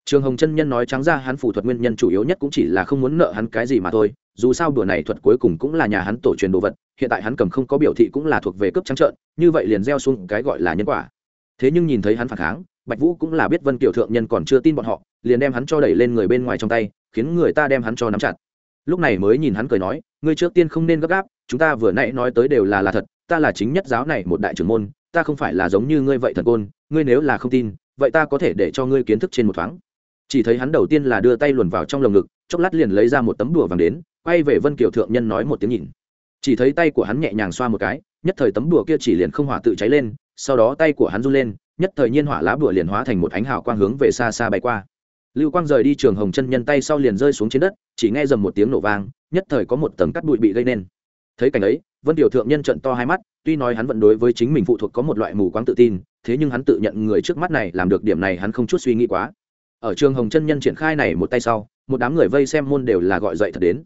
trường hồng chân nhân nói trắng ra hắn phù thuật nguyên nhân chủ yếu nhất cũng chỉ là không muốn nợ hắn cái gì mà thôi, dù sao đùa này thuật cuối cùng cũng là nhà hắn tổ truyền đồ vật, hiện tại hắn cầm không có biểu thị cũng là thuộc về cấp trắng trợn, như vậy liền gieo xuống cái gọi là nhân quả. Thế nhưng nhìn thấy hắn phản kháng, bạch vũ cũng là biết vân kiều thượng nhân còn chưa tin bọn họ, liền đem hắn cho đẩy lên người bên ngoài trong tay, khiến người ta đem hắn cho nắm chặt. Lúc này mới nhìn hắn cười nói, ngươi trước tiên không nên gấp gáp, chúng ta vừa nãy nói tới đều là là thật, ta là chính nhất giáo này một đại trưởng môn, ta không phải là giống như ngươi vậy thần côn, ngươi nếu là không tin, vậy ta có thể để cho ngươi kiến thức trên một thoáng chỉ thấy hắn đầu tiên là đưa tay luồn vào trong lồng ngực, chốc lát liền lấy ra một tấm đùa vàng đến, quay về vân kiều thượng nhân nói một tiếng nhìn. Chỉ thấy tay của hắn nhẹ nhàng xoa một cái, nhất thời tấm đùa kia chỉ liền không hỏa tự cháy lên, sau đó tay của hắn run lên, nhất thời nhiên hỏa lá bùa liền hóa thành một ánh hào quang hướng về xa xa bay qua. Lưu quang rời đi trường hồng chân nhân tay sau liền rơi xuống trên đất, chỉ nghe dầm một tiếng nổ vang, nhất thời có một tầng cắt bụi bị gây nên. Thấy cảnh ấy, vân điều thượng nhân trận to hai mắt, tuy nói hắn vẫn đối với chính mình phụ thuộc có một loại mù quáng tự tin, thế nhưng hắn tự nhận người trước mắt này làm được điểm này hắn không chút suy nghĩ quá ở trường hồng chân nhân triển khai này một tay sau, một đám người vây xem môn đều là gọi dậy thật đến.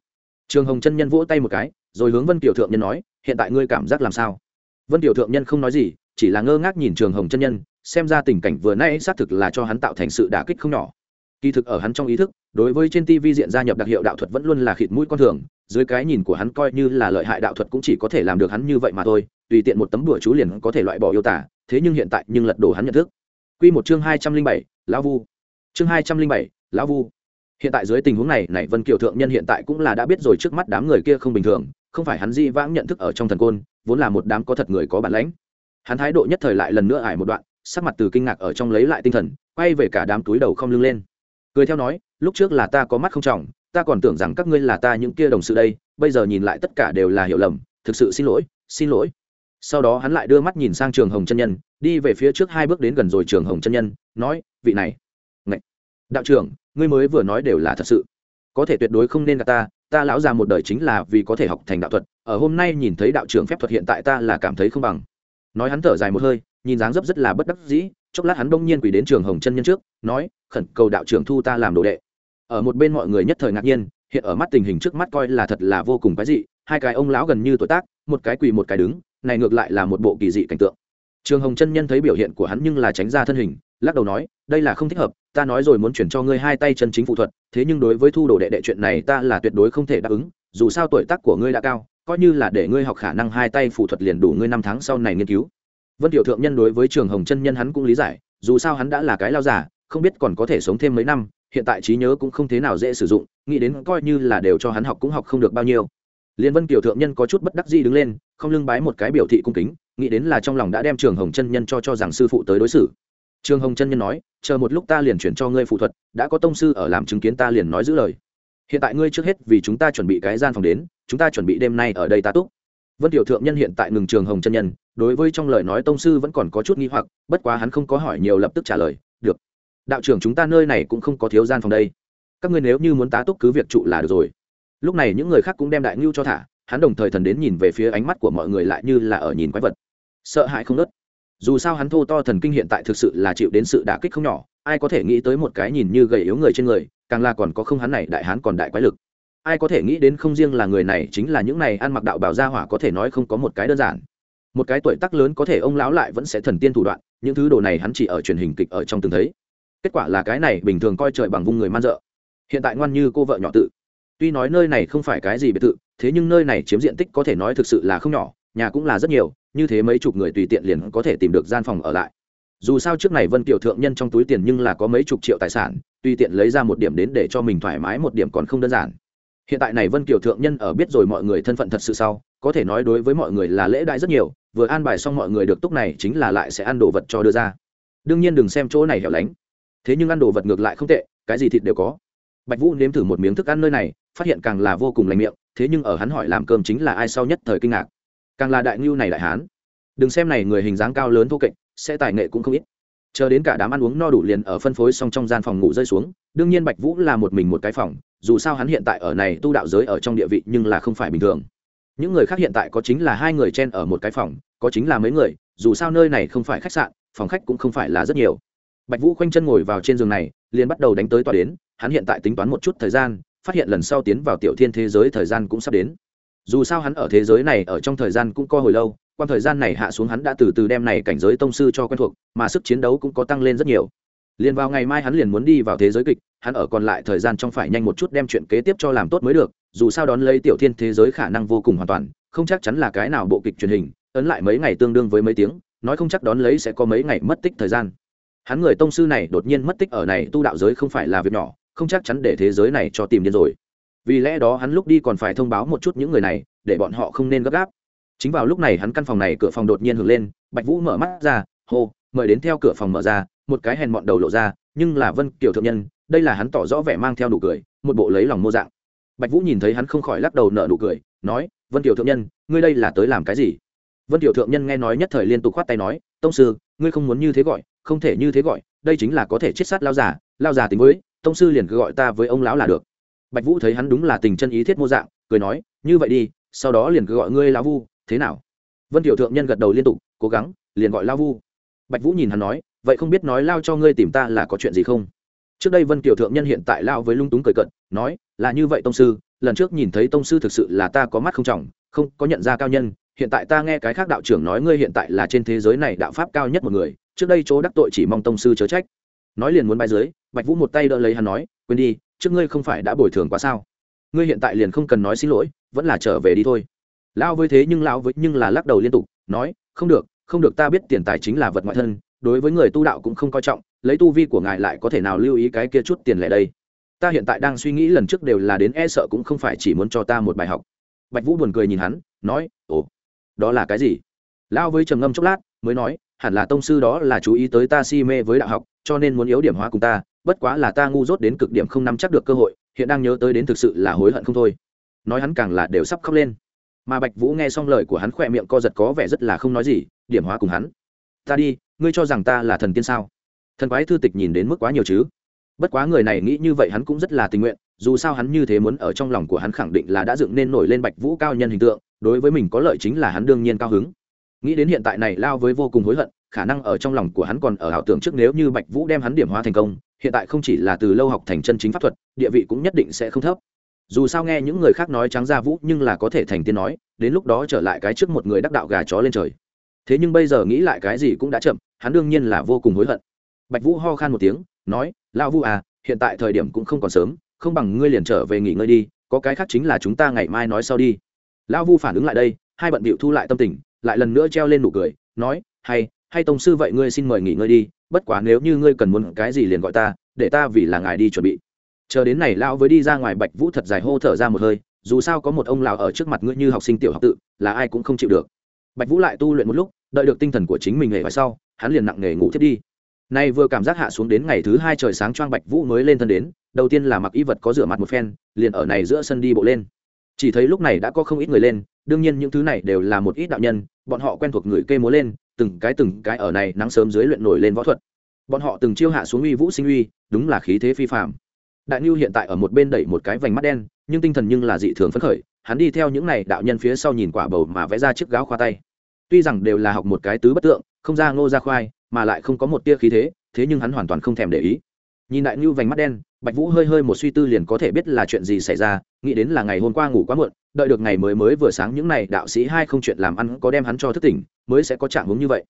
Trường hồng chân nhân vỗ tay một cái, rồi hướng vân tiểu thượng nhân nói, hiện tại ngươi cảm giác làm sao? Vân tiểu thượng nhân không nói gì, chỉ là ngơ ngác nhìn trường hồng chân nhân, xem ra tình cảnh vừa nãy xác thực là cho hắn tạo thành sự đả kích không nhỏ. Kỳ thực ở hắn trong ý thức, đối với trên tv diện gia nhập đặc hiệu đạo thuật vẫn luôn là khịt mũi con thường, dưới cái nhìn của hắn coi như là lợi hại đạo thuật cũng chỉ có thể làm được hắn như vậy mà thôi, tùy tiện một tấm đùa chú liền có thể loại bỏ yêu tả, thế nhưng hiện tại nhưng lật đổ hắn nhận thức. Quy một chương hai trăm linh bảy, lão vu chương hai trăm linh bảy, lão vu. Hiện tại dưới tình huống này này vân kiều thượng nhân hiện tại cũng là đã biết rồi trước mắt đám người kia không bình thường, không phải hắn di vãng nhận thức ở trong thần côn, vốn là một đám có thật người có bản lãnh. Hắn thái độ nhất thời lại lần nữa ải một đoạn, sắc mặt từ kinh ngạc ở trong lấy lại tinh thần, quay về cả đám túi đầu không lưng lên. Cười theo nói, lúc trước là ta có mắt không trọng, ta còn tưởng rằng các ngươi là ta những kia đồng sự đây, bây giờ nhìn lại tất cả đều là hiểu lầm, thực sự xin lỗi xin lỗi. Sau đó hắn lại đưa mắt nhìn sang trường hồng chân nhân, đi về phía trước hai bước đến gần rồi trường hồng chân nhân, nói, vị này đạo trưởng, ngươi mới vừa nói đều là thật sự. Có thể tuyệt đối không nên gặp ta ta lão già một đời chính là vì có thể học thành đạo thuật, ở hôm nay nhìn thấy đạo trưởng phép thuật hiện tại ta là cảm thấy không bằng. Nói hắn thở dài một hơi, nhìn dáng dấp rất là bất đắc dĩ, chốc lát hắn đông nhiên quỳ đến trường hồng chân nhân trước, nói, khẩn cầu đạo trưởng thu ta làm đồ đệ. Ở một bên mọi người nhất thời ngạc nhiên, hiện ở mắt tình hình trước mắt coi là thật là vô cùng cái dị, hai cái ông lão gần như tuổi tác, một cái quỳ một cái đứng, này ngược lại là một bộ kỳ dị cảnh tượng. Trường hồng chân nhân thấy biểu hiện của hắn nhưng là tránh ra thân hình lắc đầu nói, đây là không thích hợp, ta nói rồi muốn chuyển cho ngươi hai tay chân chính phụ thuật, thế nhưng đối với thu đồ đệ đệ chuyện này ta là tuyệt đối không thể đáp ứng, dù sao tuổi tác của ngươi đã cao, coi như là để ngươi học khả năng hai tay phụ thuật liền đủ ngươi năm tháng sau này nghiên cứu. Vân tiểu thượng nhân đối với trường hồng chân nhân hắn cũng lý giải, dù sao hắn đã là cái lao giả không biết còn có thể sống thêm mấy năm, hiện tại trí nhớ cũng không thế nào dễ sử dụng, nghĩ đến coi như là đều cho hắn học cũng học không được bao nhiêu. Liên vân tiểu thượng nhân có chút bất đắc dĩ đứng lên, không lưng bái một cái biểu thị cung kính, nghĩ đến là trong lòng đã đem trường hồng chân nhân cho cho rằng sư phụ tới đối xử trương hồng chân nhân nói, chờ một lúc ta liền chuyển cho ngươi phụ thuật, đã có tông sư ở làm chứng kiến ta liền nói giữ lời. Hiện tại ngươi trước hết vì chúng ta chuẩn bị cái gian phòng đến, chúng ta chuẩn bị đêm nay ở đây ta túc. Vân tiểu thượng nhân hiện tại ngừng trường hồng chân nhân, đối với trong lời nói tông sư vẫn còn có chút nghi hoặc, bất quá hắn không có hỏi nhiều lập tức trả lời, được. Đạo trưởng chúng ta nơi này cũng không có thiếu gian phòng đây. Các ngươi nếu như muốn tá túc cứ việc trụ là được rồi. Lúc này những người khác cũng đem đại ngưu cho thả, hắn đồng thời thần đến nhìn về phía ánh mắt của mọi người lại như là ở nhìn quái vật. Sợ hãi không nớt dù sao hắn thô to thần kinh hiện tại thực sự là chịu đến sự đả kích không nhỏ, ai có thể nghĩ tới một cái nhìn như gầy yếu người trên người, càng là còn có không hắn này đại hán còn đại quái lực. Ai có thể nghĩ đến không riêng là người này, chính là những này ăn mặc đạo bảo gia hỏa có thể nói không có một cái đơn giản. Một cái tuổi tác lớn có thể ông lão lại vẫn sẽ thần tiên thủ đoạn, những thứ đồ này hắn chỉ ở truyền hình kịch ở trong từng thấy. Kết quả là cái này bình thường coi trời bằng vung người man dợ. Hiện tại ngoan như cô vợ nhỏ tự. Tuy nói nơi này không phải cái gì biệt thự, thế nhưng nơi này chiếm diện tích có thể nói thực sự là không nhỏ, nhà cũng là rất nhiều như thế mấy chục người tùy tiện liền có thể tìm được gian phòng ở lại. Dù sao trước này vân kiều thượng nhân trong túi tiền nhưng là có mấy chục triệu tài sản, tùy tiện lấy ra một điểm đến để cho mình thoải mái một điểm còn không đơn giản. Hiện tại này vân kiều thượng nhân ở biết rồi mọi người thân phận thật sự sau, có thể nói đối với mọi người là lễ đại rất nhiều, vừa an bài xong mọi người được túc này chính là lại sẽ ăn đồ vật cho đưa ra. Đương nhiên đừng xem chỗ này hẻo lánh. Thế nhưng ăn đồ vật ngược lại không tệ, cái gì thịt đều có. Bạch vũ nếm thử một miếng thức ăn nơi này, phát hiện càng là vô cùng lành miệng, thế nhưng ở hắn hỏi làm cơm chính là ai sau nhất thời kinh ngạc càng là đại ngưu này đại hán. Đừng xem này người hình dáng cao lớn thô kệch, sẽ tài nghệ cũng không ít. Chờ đến cả đám ăn uống no đủ liền ở phân phối xong trong gian phòng ngủ rơi xuống, đương nhiên bạch vũ là một mình một cái phòng, dù sao hắn hiện tại ở này tu đạo giới ở trong địa vị nhưng là không phải bình thường. Những người khác hiện tại có chính là hai người chen ở một cái phòng, có chính là mấy người, dù sao nơi này không phải khách sạn, phòng khách cũng không phải là rất nhiều. Bạch vũ khoanh chân ngồi vào trên giường này, liền bắt đầu đánh tới tòa đến, hắn hiện tại tính toán một chút thời gian, phát hiện lần sau tiến vào tiểu thiên thế giới thời gian cũng sắp đến dù sao hắn ở thế giới này ở trong thời gian cũng co hồi lâu quan thời gian này hạ xuống hắn đã từ từ đem này cảnh giới tông sư cho quen thuộc, mà sức chiến đấu cũng có tăng lên rất nhiều. Liền vào ngày mai hắn liền muốn đi vào thế giới kịch, hắn ở còn lại thời gian trong phải nhanh một chút đem chuyện kế tiếp cho làm tốt mới được, dù sao đón lấy tiểu thiên thế giới khả năng vô cùng hoàn toàn, không chắc chắn là cái nào bộ kịch truyền hình, ấn lại mấy ngày tương đương với mấy tiếng, nói không chắc đón lấy sẽ có mấy ngày mất tích thời gian. Hắn người tông sư này đột nhiên mất tích ở này tu đạo giới không phải là việc nhỏ, không chắc chắn để thế giới này cho tìm điên rồi vì lẽ đó hắn lúc đi còn phải thông báo một chút những người này, để bọn họ không nên gấp gáp. Chính vào lúc này hắn căn phòng này cửa phòng đột nhiên hưởng lên, bạch vũ mở mắt ra, hô, mời đến theo cửa phòng mở ra. Một cái hèn mọn đầu lộ ra, nhưng là vân kiểu thượng nhân, đây là hắn tỏ rõ vẻ mang theo nụ cười, một bộ lấy lòng mô dạng. Bạch vũ nhìn thấy hắn không khỏi lắc đầu nở nụ cười, nói, vân kiểu thượng nhân, ngươi đây là tới làm cái gì? Vân tiểu thượng nhân nghe nói nhất thời liên tục khoát tay nói, tông sư, ngươi không muốn như thế gọi, không thể như thế gọi, đây chính là có thể chết sát lao giả lao giả tính với, tông sư liền cứ gọi ta với ông lão là được bạch vũ thấy hắn đúng là tình chân ý thiết mô dạng, cười nói, như vậy đi, sau đó liền cứ gọi ngươi lão vu, thế nào? Vân tiểu thượng nhân gật đầu liên tục, cố gắng, liền gọi lao vu. Bạch vũ nhìn hắn nói, vậy không biết nói lao cho ngươi tìm ta là có chuyện gì không? Trước đây vân Tiểu thượng nhân hiện tại lao với lung túng cười cận, nói, là như vậy tông sư, lần trước nhìn thấy tông sư thực sự là ta có mắt không trọng, không có nhận ra cao nhân, hiện tại ta nghe cái khác đạo trưởng nói ngươi hiện tại là trên thế giới này đạo pháp cao nhất một người, trước đây chỗ đắc tội chỉ mong tông sư chớ trách. Nói liền muốn bay dưới, bạch vũ một tay đỡ lấy hắn nói, quên đi trước ngươi không phải đã bồi thường quá sao? Ngươi hiện tại liền không cần nói xin lỗi, vẫn là trở về đi thôi. Lão với thế nhưng lão với nhưng là lắc đầu liên tục, nói, không được không được, ta biết tiền tài chính là vật ngoại thân, đối với người tu đạo cũng không coi trọng, lấy tu vi của ngài lại có thể nào lưu ý cái kia chút tiền lẻ đây? Ta hiện tại đang suy nghĩ lần trước đều là đến e sợ cũng không phải chỉ muốn cho ta một bài học. Bạch vũ buồn cười nhìn hắn, nói, ồ, đó là cái gì? Lão với trầm ngâm chốc lát, mới nói, hẳn là tông sư đó là chú ý tới ta si mê với đạo học cho nên muốn yếu điểm hóa cùng ta, bất quá là ta ngu dốt đến cực điểm không nắm chắc được cơ hội, hiện đang nhớ tới đến thực sự là hối hận không thôi. Nói hắn càng là đều sắp khóc lên. Mà bạch vũ nghe xong lời của hắn khỏe miệng co giật có vẻ rất là không nói gì, điểm hóa cùng hắn. Ta đi, ngươi cho rằng ta là thần tiên sao? Thần quái thư tịch nhìn đến mức quá nhiều chứ? Bất quá người này nghĩ như vậy hắn cũng rất là tình nguyện, dù sao hắn như thế muốn ở trong lòng của hắn khẳng định là đã dựng nên nổi lên bạch vũ cao nhân hình tượng, đối với mình có lợi chính là hắn đương nhiên cao hứng. Nghĩ đến hiện tại này lao với vô cùng hối hận khả năng ở trong lòng của hắn còn ở ảo tưởng trước nếu như bạch vũ đem hắn điểm hóa thành công, hiện tại không chỉ là từ lâu học thành chân chính pháp thuật, địa vị cũng nhất định sẽ không thấp. Dù sao nghe những người khác nói trắng ra vũ nhưng là có thể thành tiên nói, đến lúc đó trở lại cái trước một người đắc đạo gà chó lên trời. Thế nhưng bây giờ nghĩ lại cái gì cũng đã chậm, hắn đương nhiên là vô cùng hối hận. Bạch vũ ho khan một tiếng, nói, lão vũ à hiện tại thời điểm cũng không còn sớm, không bằng ngươi liền trở về nghỉ ngơi đi, có cái khác chính là chúng ta ngày mai nói sau đi. Lão vu phản ứng lại đây, hai bận bịu thu lại tâm tình, lại lần nữa treo lên nụ cười, nói, hay hay tông sư vậy ngươi xin mời nghỉ ngơi đi, bất quá nếu như ngươi cần muốn cái gì liền gọi ta, để ta vì là ngài đi chuẩn bị. Chờ đến này lão với đi ra ngoài bạch vũ thật dài hô thở ra một hơi, dù sao có một ông lão ở trước mặt ngươi như học sinh tiểu học tự, là ai cũng không chịu được. Bạch vũ lại tu luyện một lúc, đợi được tinh thần của chính mình hề phải sau, hắn liền nặng nghề ngủ thiết đi. Nay vừa cảm giác hạ xuống đến ngày thứ hai trời sáng choang bạch vũ mới lên thân đến, đầu tiên là mặc y vật có rửa mặt một phen, liền ở này giữa sân đi bộ lên. Chỉ thấy lúc này đã có không ít người lên, đương nhiên những thứ này đều là một ít đạo nhân, bọn họ quen thuộc người kê múa lên từng cái từng cái ở này nắng sớm dưới luyện nổi lên võ thuật. Bọn họ từng chiêu hạ xuống uy vũ sinh uy, đúng là khí thế phi phạm đại ngưu hiện tại ở một bên đẩy một cái vành mắt đen, nhưng tinh thần nhưng là dị thường phấn khởi, hắn đi theo những này đạo nhân phía sau nhìn quả bầu mà vẽ ra chiếc gáo khoa tay. Tuy rằng đều là học một cái tứ bất tượng, không ra ngô ra khoai, mà lại không có một tia khí thế thế nhưng hắn hoàn toàn không thèm để ý. Nhìn đại ngưu vành mắt đen bạch vũ hơi hơi một suy tư liền có thể biết là chuyện gì xảy ra, nghĩ đến là ngày hôm qua ngủ quá muộn, đợi được ngày mới mới vừa sáng những này đạo sĩ hai không chuyện làm ăn có đem hắn cho thức tỉnh, mới sẽ có trạng hướng như vậy.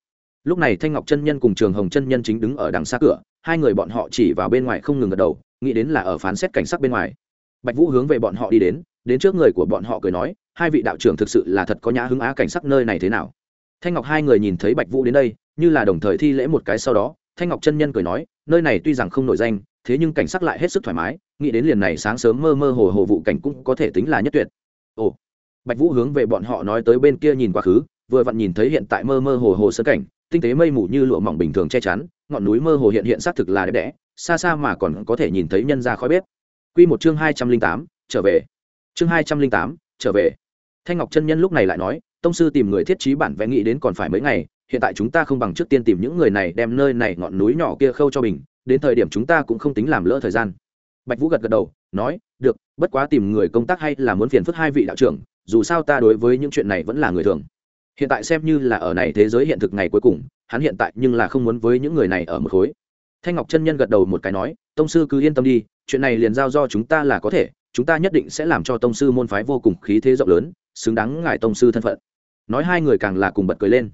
Lúc này thanh ngọc chân nhân cùng trường hồng chân nhân chính đứng ở đằng xa cửa, hai người bọn họ chỉ vào bên ngoài không ngừng gật đầu, nghĩ đến là ở phán xét cảnh sắc bên ngoài. Bạch vũ hướng về bọn họ đi đến đến trước người của bọn họ cười nói, hai vị đạo trưởng thực sự là thật có nhã hứng á cảnh sắc nơi này thế nào? Thanh ngọc hai người nhìn thấy bạch vũ đến đây, như là đồng thời thi lễ một cái sau đó, thanh ngọc chân nhân cười nói, nơi này tuy rằng không nổi danh thế nhưng cảnh sắc lại hết sức thoải mái, nghĩ đến liền này sáng sớm mơ mơ hồ hồ vụ cảnh cũng có thể tính là nhất tuyệt. Ồ, bạch vũ hướng về bọn họ nói tới bên kia nhìn quá khứ, vừa vặn nhìn thấy hiện tại mơ mơ hồ hồ sơ cảnh, tinh tế mây mù như lụa mỏng bình thường che chắn, ngọn núi mơ hồ hiện hiện xác thực là đẹp đẽ, xa xa mà còn có thể nhìn thấy nhân ra khói bếp. Quy một chương hai trăm linh tám, trở về. Chương hai trăm linh tám, trở về. Thanh ngọc chân nhân lúc này lại nói, tông sư tìm người thiết trí bản vẽ nghĩ đến còn phải mấy ngày, hiện tại chúng ta không bằng trước tiên tìm những người này đem nơi này ngọn núi nhỏ kia khâu cho mình đến thời điểm chúng ta cũng không tính làm lỡ thời gian. Bạch vũ gật gật đầu, nói, được, bất quá tìm người công tác hay là muốn phiền phức hai vị đạo trưởng, dù sao ta đối với những chuyện này vẫn là người thường. Hiện tại xem như là ở này thế giới hiện thực ngày cuối cùng, hắn hiện tại nhưng là không muốn với những người này ở một khối. Thanh ngọc chân nhân gật đầu một cái nói, tông sư cứ yên tâm đi, chuyện này liền giao do chúng ta là có thể, chúng ta nhất định sẽ làm cho tông sư môn phái vô cùng khí thế rộng lớn, xứng đáng ngài tông sư thân phận. Nói hai người càng là cùng bật cười lên.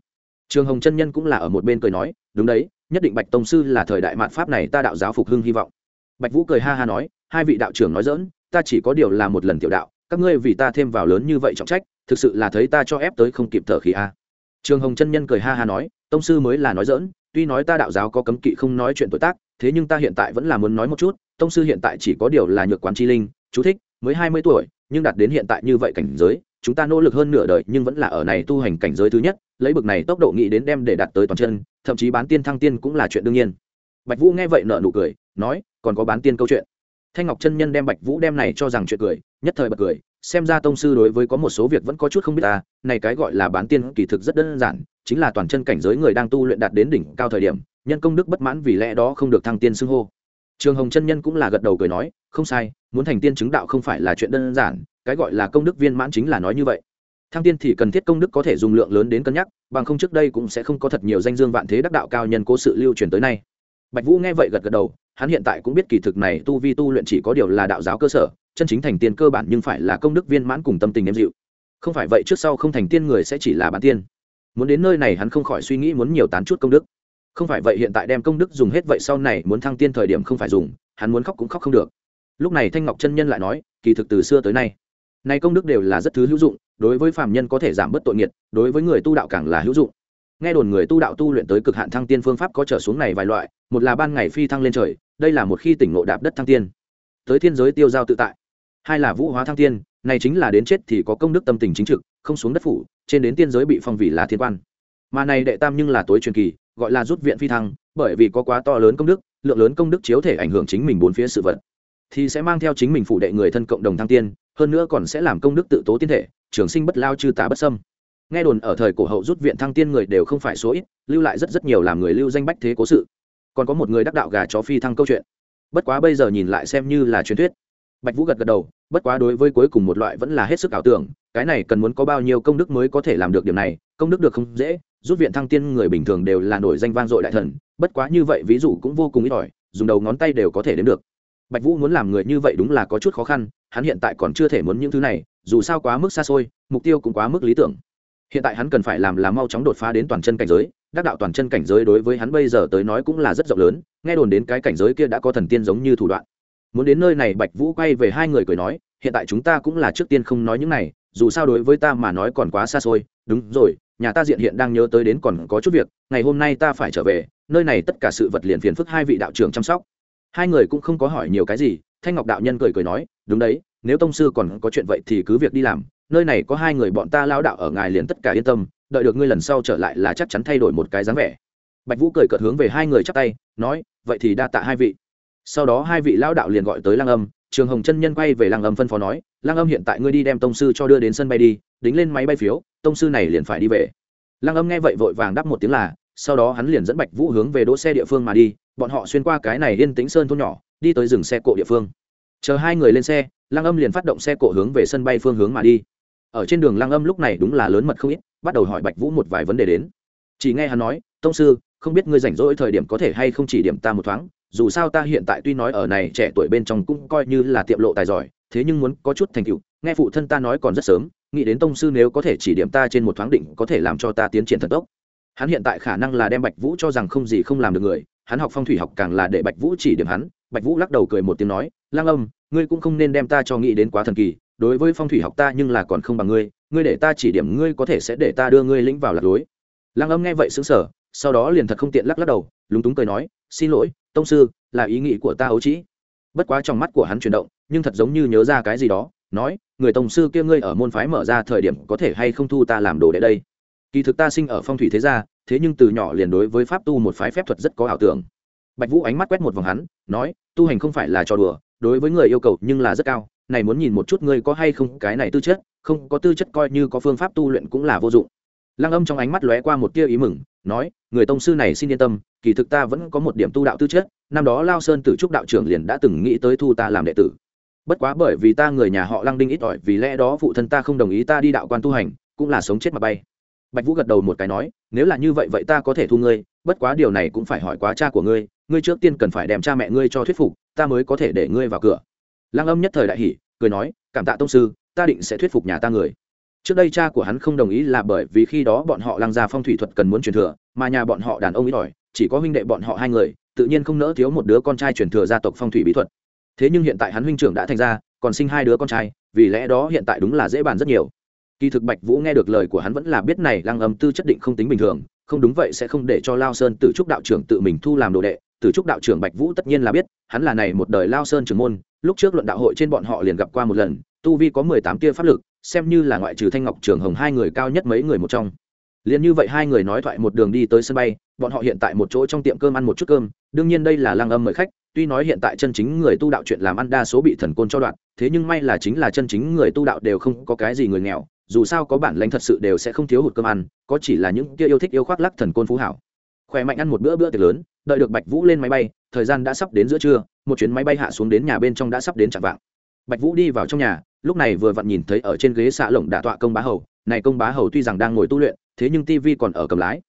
Trường hồng chân nhân cũng là ở một bên cười nói, đúng đấy nhất định bạch tông sư là thời đại mạn pháp này ta đạo giáo phục hưng hy vọng. Bạch vũ cười ha ha nói, hai vị đạo trưởng nói dỡn ta chỉ có điều là một lần tiểu đạo, các ngươi vì ta thêm vào lớn như vậy trọng trách, thực sự là thấy ta cho ép tới không kịp thở khí a. Trường hồng chân nhân cười ha ha nói, tông sư mới là nói dỡn tuy nói ta đạo giáo có cấm kỵ không nói chuyện tuổi tác, thế nhưng ta hiện tại vẫn là muốn nói một chút, tông sư hiện tại chỉ có điều là nhược quán chi linh, chú thích, mới hai mươi tuổi, nhưng đạt đến hiện tại như vậy cảnh giới chúng ta nỗ lực hơn nửa đời nhưng vẫn là ở này tu hành cảnh giới thứ nhất, lấy bực này tốc độ nghĩ đến đem để đạt tới toàn chân, thậm chí bán tiên thăng tiên cũng là chuyện đương nhiên. Bạch vũ nghe vậy nợ nụ cười, nói, còn có bán tiên câu chuyện. Thanh ngọc chân nhân đem bạch vũ đem này cho rằng chuyện cười, nhất thời bật cười, xem ra tông sư đối với có một số việc vẫn có chút không biết ta này cái gọi là bán tiên kỳ thực rất đơn giản, chính là toàn chân cảnh giới người đang tu luyện đạt đến đỉnh cao thời điểm, nhân công đức bất mãn vì lẽ đó không được thăng tiên xưng hô. Trường hồng chân nhân cũng là gật đầu cười nói, không sai, muốn thành tiên chứng đạo không phải là chuyện đơn giản cái gọi là công đức viên mãn chính là nói như vậy. Thăng tiên thì cần thiết công đức có thể dùng lượng lớn đến cân nhắc, bằng không trước đây cũng sẽ không có thật nhiều danh dương vạn thế đắc đạo cao nhân cố sự lưu truyền tới nay. Bạch vũ nghe vậy gật gật đầu, hắn hiện tại cũng biết kỳ thực này tu vi tu luyện chỉ có điều là đạo giáo cơ sở, chân chính thành tiên cơ bản nhưng phải là công đức viên mãn cùng tâm tình em dịu. Không phải vậy trước sau không thành tiên người sẽ chỉ là bản tiên. Muốn đến nơi này hắn không khỏi suy nghĩ muốn nhiều tán chút công đức. Không phải vậy hiện tại đem công đức dùng hết vậy sau này muốn thăng tiên thời điểm không phải dùng, hắn muốn khóc cũng khóc không được. Lúc này thanh ngọc chân nhân lại nói, kỳ thực từ xưa tới nay này công đức đều là rất thứ hữu dụng, đối với phàm nhân có thể giảm bớt tội nghiệt, đối với người tu đạo càng là hữu dụng. Nghe đồn người tu đạo tu luyện tới cực hạn thăng tiên phương pháp có trở xuống này vài loại, một là ban ngày phi thăng lên trời, đây là một khi tỉnh ngộ đạp đất thăng tiên. Tới thiên giới tiêu giao tự tại. Hai là vũ hóa thăng tiên, này chính là đến chết thì có công đức tâm tình chính trực, không xuống đất phủ, trên đến tiên giới bị phong vị là thiên quan. Mà này đệ tam nhưng là tối truyền kỳ, gọi là rút viện phi thăng, bởi vì có quá to lớn công đức, lượng lớn công đức chiếu thể ảnh hưởng chính mình bốn phía sự vật. Thì sẽ mang theo chính mình phụ đệ người thân cộng đồng thăng tiên hơn nữa còn sẽ làm công đức tự tố tiên thể, trường sinh bất lao chư tá bất sâm nghe đồn ở thời cổ hậu rút viện thăng tiên người đều không phải số ít, lưu lại rất rất nhiều làm người lưu danh bách thế cố sự. Còn có một người đắc đạo gà chó phi thăng câu chuyện. Bất quá bây giờ nhìn lại xem như là truyền thuyết. Bạch vũ gật gật đầu, bất quá đối với cuối cùng một loại vẫn là hết sức ảo tưởng, cái này cần muốn có bao nhiêu công đức mới có thể làm được điểm này, công đức được không dễ, rút viện thăng tiên người bình thường đều là nổi danh vang dội đại thần, bất quá như vậy ví dụ cũng vô cùng ít ỏi, dùng đầu ngón tay đều có thể đến được bạch vũ muốn làm người như vậy đúng là có chút khó khăn, hắn hiện tại còn chưa thể muốn những thứ này, dù sao quá mức xa xôi, mục tiêu cũng quá mức lý tưởng. Hiện tại hắn cần phải làm là mau chóng đột phá đến toàn chân cảnh giới, đắc đạo toàn chân cảnh giới đối với hắn bây giờ tới nói cũng là rất rộng lớn, nghe đồn đến cái cảnh giới kia đã có thần tiên giống như thủ đoạn. Muốn đến nơi này, bạch vũ quay về hai người cười nói, hiện tại chúng ta cũng là trước tiên không nói những này, dù sao đối với ta mà nói còn quá xa xôi. Đúng rồi, nhà ta diện hiện đang nhớ tới đến còn có chút việc, ngày hôm nay ta phải trở về, nơi này tất cả sự vật liền phiền phức hai vị đạo trưởng chăm sóc hai người cũng không có hỏi nhiều cái gì, thanh ngọc đạo nhân cười cười nói, đúng đấy, nếu tông sư còn có chuyện vậy thì cứ việc đi làm, nơi này có hai người bọn ta lao đạo ở ngài liền tất cả yên tâm, đợi được ngươi lần sau trở lại là chắc chắn thay đổi một cái dáng vẻ. Bạch vũ cười cợt hướng về hai người chắp tay, nói, vậy thì đa tạ hai vị. Sau đó hai vị lão đạo liền gọi tới lang âm, trường hồng chân nhân quay về lang âm phân phó nói lang âm hiện tại ngươi đi đem tông sư cho đưa đến sân bay đi, đính lên máy bay phiếu, tông sư này liền phải đi về. Lang âm nghe vậy vội vàng đáp một tiếng là, sau đó hắn liền dẫn bạch vũ hướng về đỗ xe địa phương mà đi bọn họ xuyên qua cái này yên tĩnh sơn thôn nhỏ, đi tới dừng xe cộ địa phương. Chờ hai người lên xe, lăng âm liền phát động xe cộ hướng về sân bay phương hướng mà đi. Ở trên đường lăng âm lúc này đúng là lớn mật không ít, bắt đầu hỏi bạch vũ một vài vấn đề đến. Chỉ nghe hắn nói, tông sư, không biết ngươi rảnh rỗi thời điểm có thể hay không chỉ điểm ta một thoáng, dù sao ta hiện tại tuy nói ở này trẻ tuổi bên trong cũng coi như là tiệm lộ tài giỏi, thế nhưng muốn có chút thành tựu, nghe phụ thân ta nói còn rất sớm, nghĩ đến tông sư nếu có thể chỉ điểm ta trên một thoáng định có thể làm cho ta tiến triển thật tốc. Hắn hiện tại khả năng là đem bạch vũ cho rằng không gì không làm được người hắn học phong thủy học càng là để bạch vũ chỉ điểm hắn, bạch vũ lắc đầu cười một tiếng nói, lang âm, ngươi cũng không nên đem ta cho nghĩ đến quá thần kỳ, đối với phong thủy học ta nhưng là còn không bằng ngươi ngươi để ta chỉ điểm ngươi có thể sẽ để ta đưa ngươi lĩnh vào lạc lối. Lang âm nghe vậy xứng sở sau đó liền thật không tiện lắc lắc đầu, lúng túng cười nói, xin lỗi, tông sư, là ý nghĩ của ta ấu trĩ. Bất quá trong mắt của hắn chuyển động, nhưng thật giống như nhớ ra cái gì đó, nói, người tông sư kia ngươi ở môn phái mở ra thời điểm có thể hay không thu ta làm đồ đệ đây? Kỳ thực ta sinh ở phong thủy thế gia thế nhưng từ nhỏ liền đối với pháp tu một phái phép thuật rất có ảo tưởng. Bạch vũ ánh mắt quét một vòng hắn, nói, tu hành không phải là trò đùa, đối với người yêu cầu nhưng là rất cao, này muốn nhìn một chút ngươi có hay không cái này tư chất, không có tư chất coi như có phương pháp tu luyện cũng là vô dụng. Lăng âm trong ánh mắt lóe qua một tia ý mừng, nói, người tông sư này xin yên tâm, kỳ thực ta vẫn có một điểm tu đạo tư chất, năm đó lao sơn tử trúc đạo trưởng liền đã từng nghĩ tới thu ta làm đệ tử. Bất quá bởi vì ta người nhà họ lăng đinh ít ỏi, vì lẽ đó phụ thân ta không đồng ý ta đi đạo quan tu hành, cũng là sống chết mà bay bạch vũ gật đầu một cái nói nếu là như vậy vậy ta có thể thu ngươi bất quá điều này cũng phải hỏi quá cha của ngươi ngươi trước tiên cần phải đem cha mẹ ngươi cho thuyết phục ta mới có thể để ngươi vào cửa. Lăng âm nhất thời đại hỉ, cười nói cảm tạ tông sư ta định sẽ thuyết phục nhà ta người. Trước đây cha của hắn không đồng ý là bởi vì khi đó bọn họ lăng ra phong thủy thuật cần muốn truyền thừa mà nhà bọn họ đàn ông ít ỏi chỉ có huynh đệ bọn họ hai người tự nhiên không nỡ thiếu một đứa con trai truyền thừa gia tộc phong thủy bí thuật. Thế nhưng hiện tại hắn huynh trưởng đã thành ra còn sinh hai đứa con trai vì lẽ đó hiện tại đúng là dễ bàn rất nhiều kỳ thực bạch vũ nghe được lời của hắn vẫn là biết này lăng âm tư chất định không tính bình thường, không đúng vậy sẽ không để cho lao sơn tự trúc đạo trưởng tự mình thu làm đồ đệ. Tử trúc đạo trưởng bạch vũ tất nhiên là biết, hắn là này một đời lao sơn trưởng môn, lúc trước luận đạo hội trên bọn họ liền gặp qua một lần, tu vi có mười tám tia pháp lực, xem như là ngoại trừ thanh ngọc trường hồng hai người cao nhất mấy người một trong. Liền như vậy hai người nói thoại một đường đi tới sân bay, bọn họ hiện tại một chỗ trong tiệm cơm ăn một chút cơm, đương nhiên đây là lăng âm mời khách, tuy nói hiện tại chân chính người tu đạo chuyện làm ăn đa số bị thần côn cho đoạn, thế nhưng may là chính là chân chính người tu đạo đều không có cái gì người nghèo dù sao có bản lãnh thật sự đều sẽ không thiếu hụt cơm ăn, có chỉ là những kia yêu thích yêu khoác lắc thần côn phú hảo. Khỏe mạnh ăn một bữa bữa tiệc lớn, đợi được bạch vũ lên máy bay, thời gian đã sắp đến giữa trưa, một chuyến máy bay hạ xuống đến nhà bên trong đã sắp đến chạm vạng. Bạch vũ đi vào trong nhà, lúc này vừa vặn nhìn thấy ở trên ghế xạ lồng đả tọa công bá hầu, này công bá hầu tuy rằng đang ngồi tu luyện, thế nhưng tv còn ở cầm lái.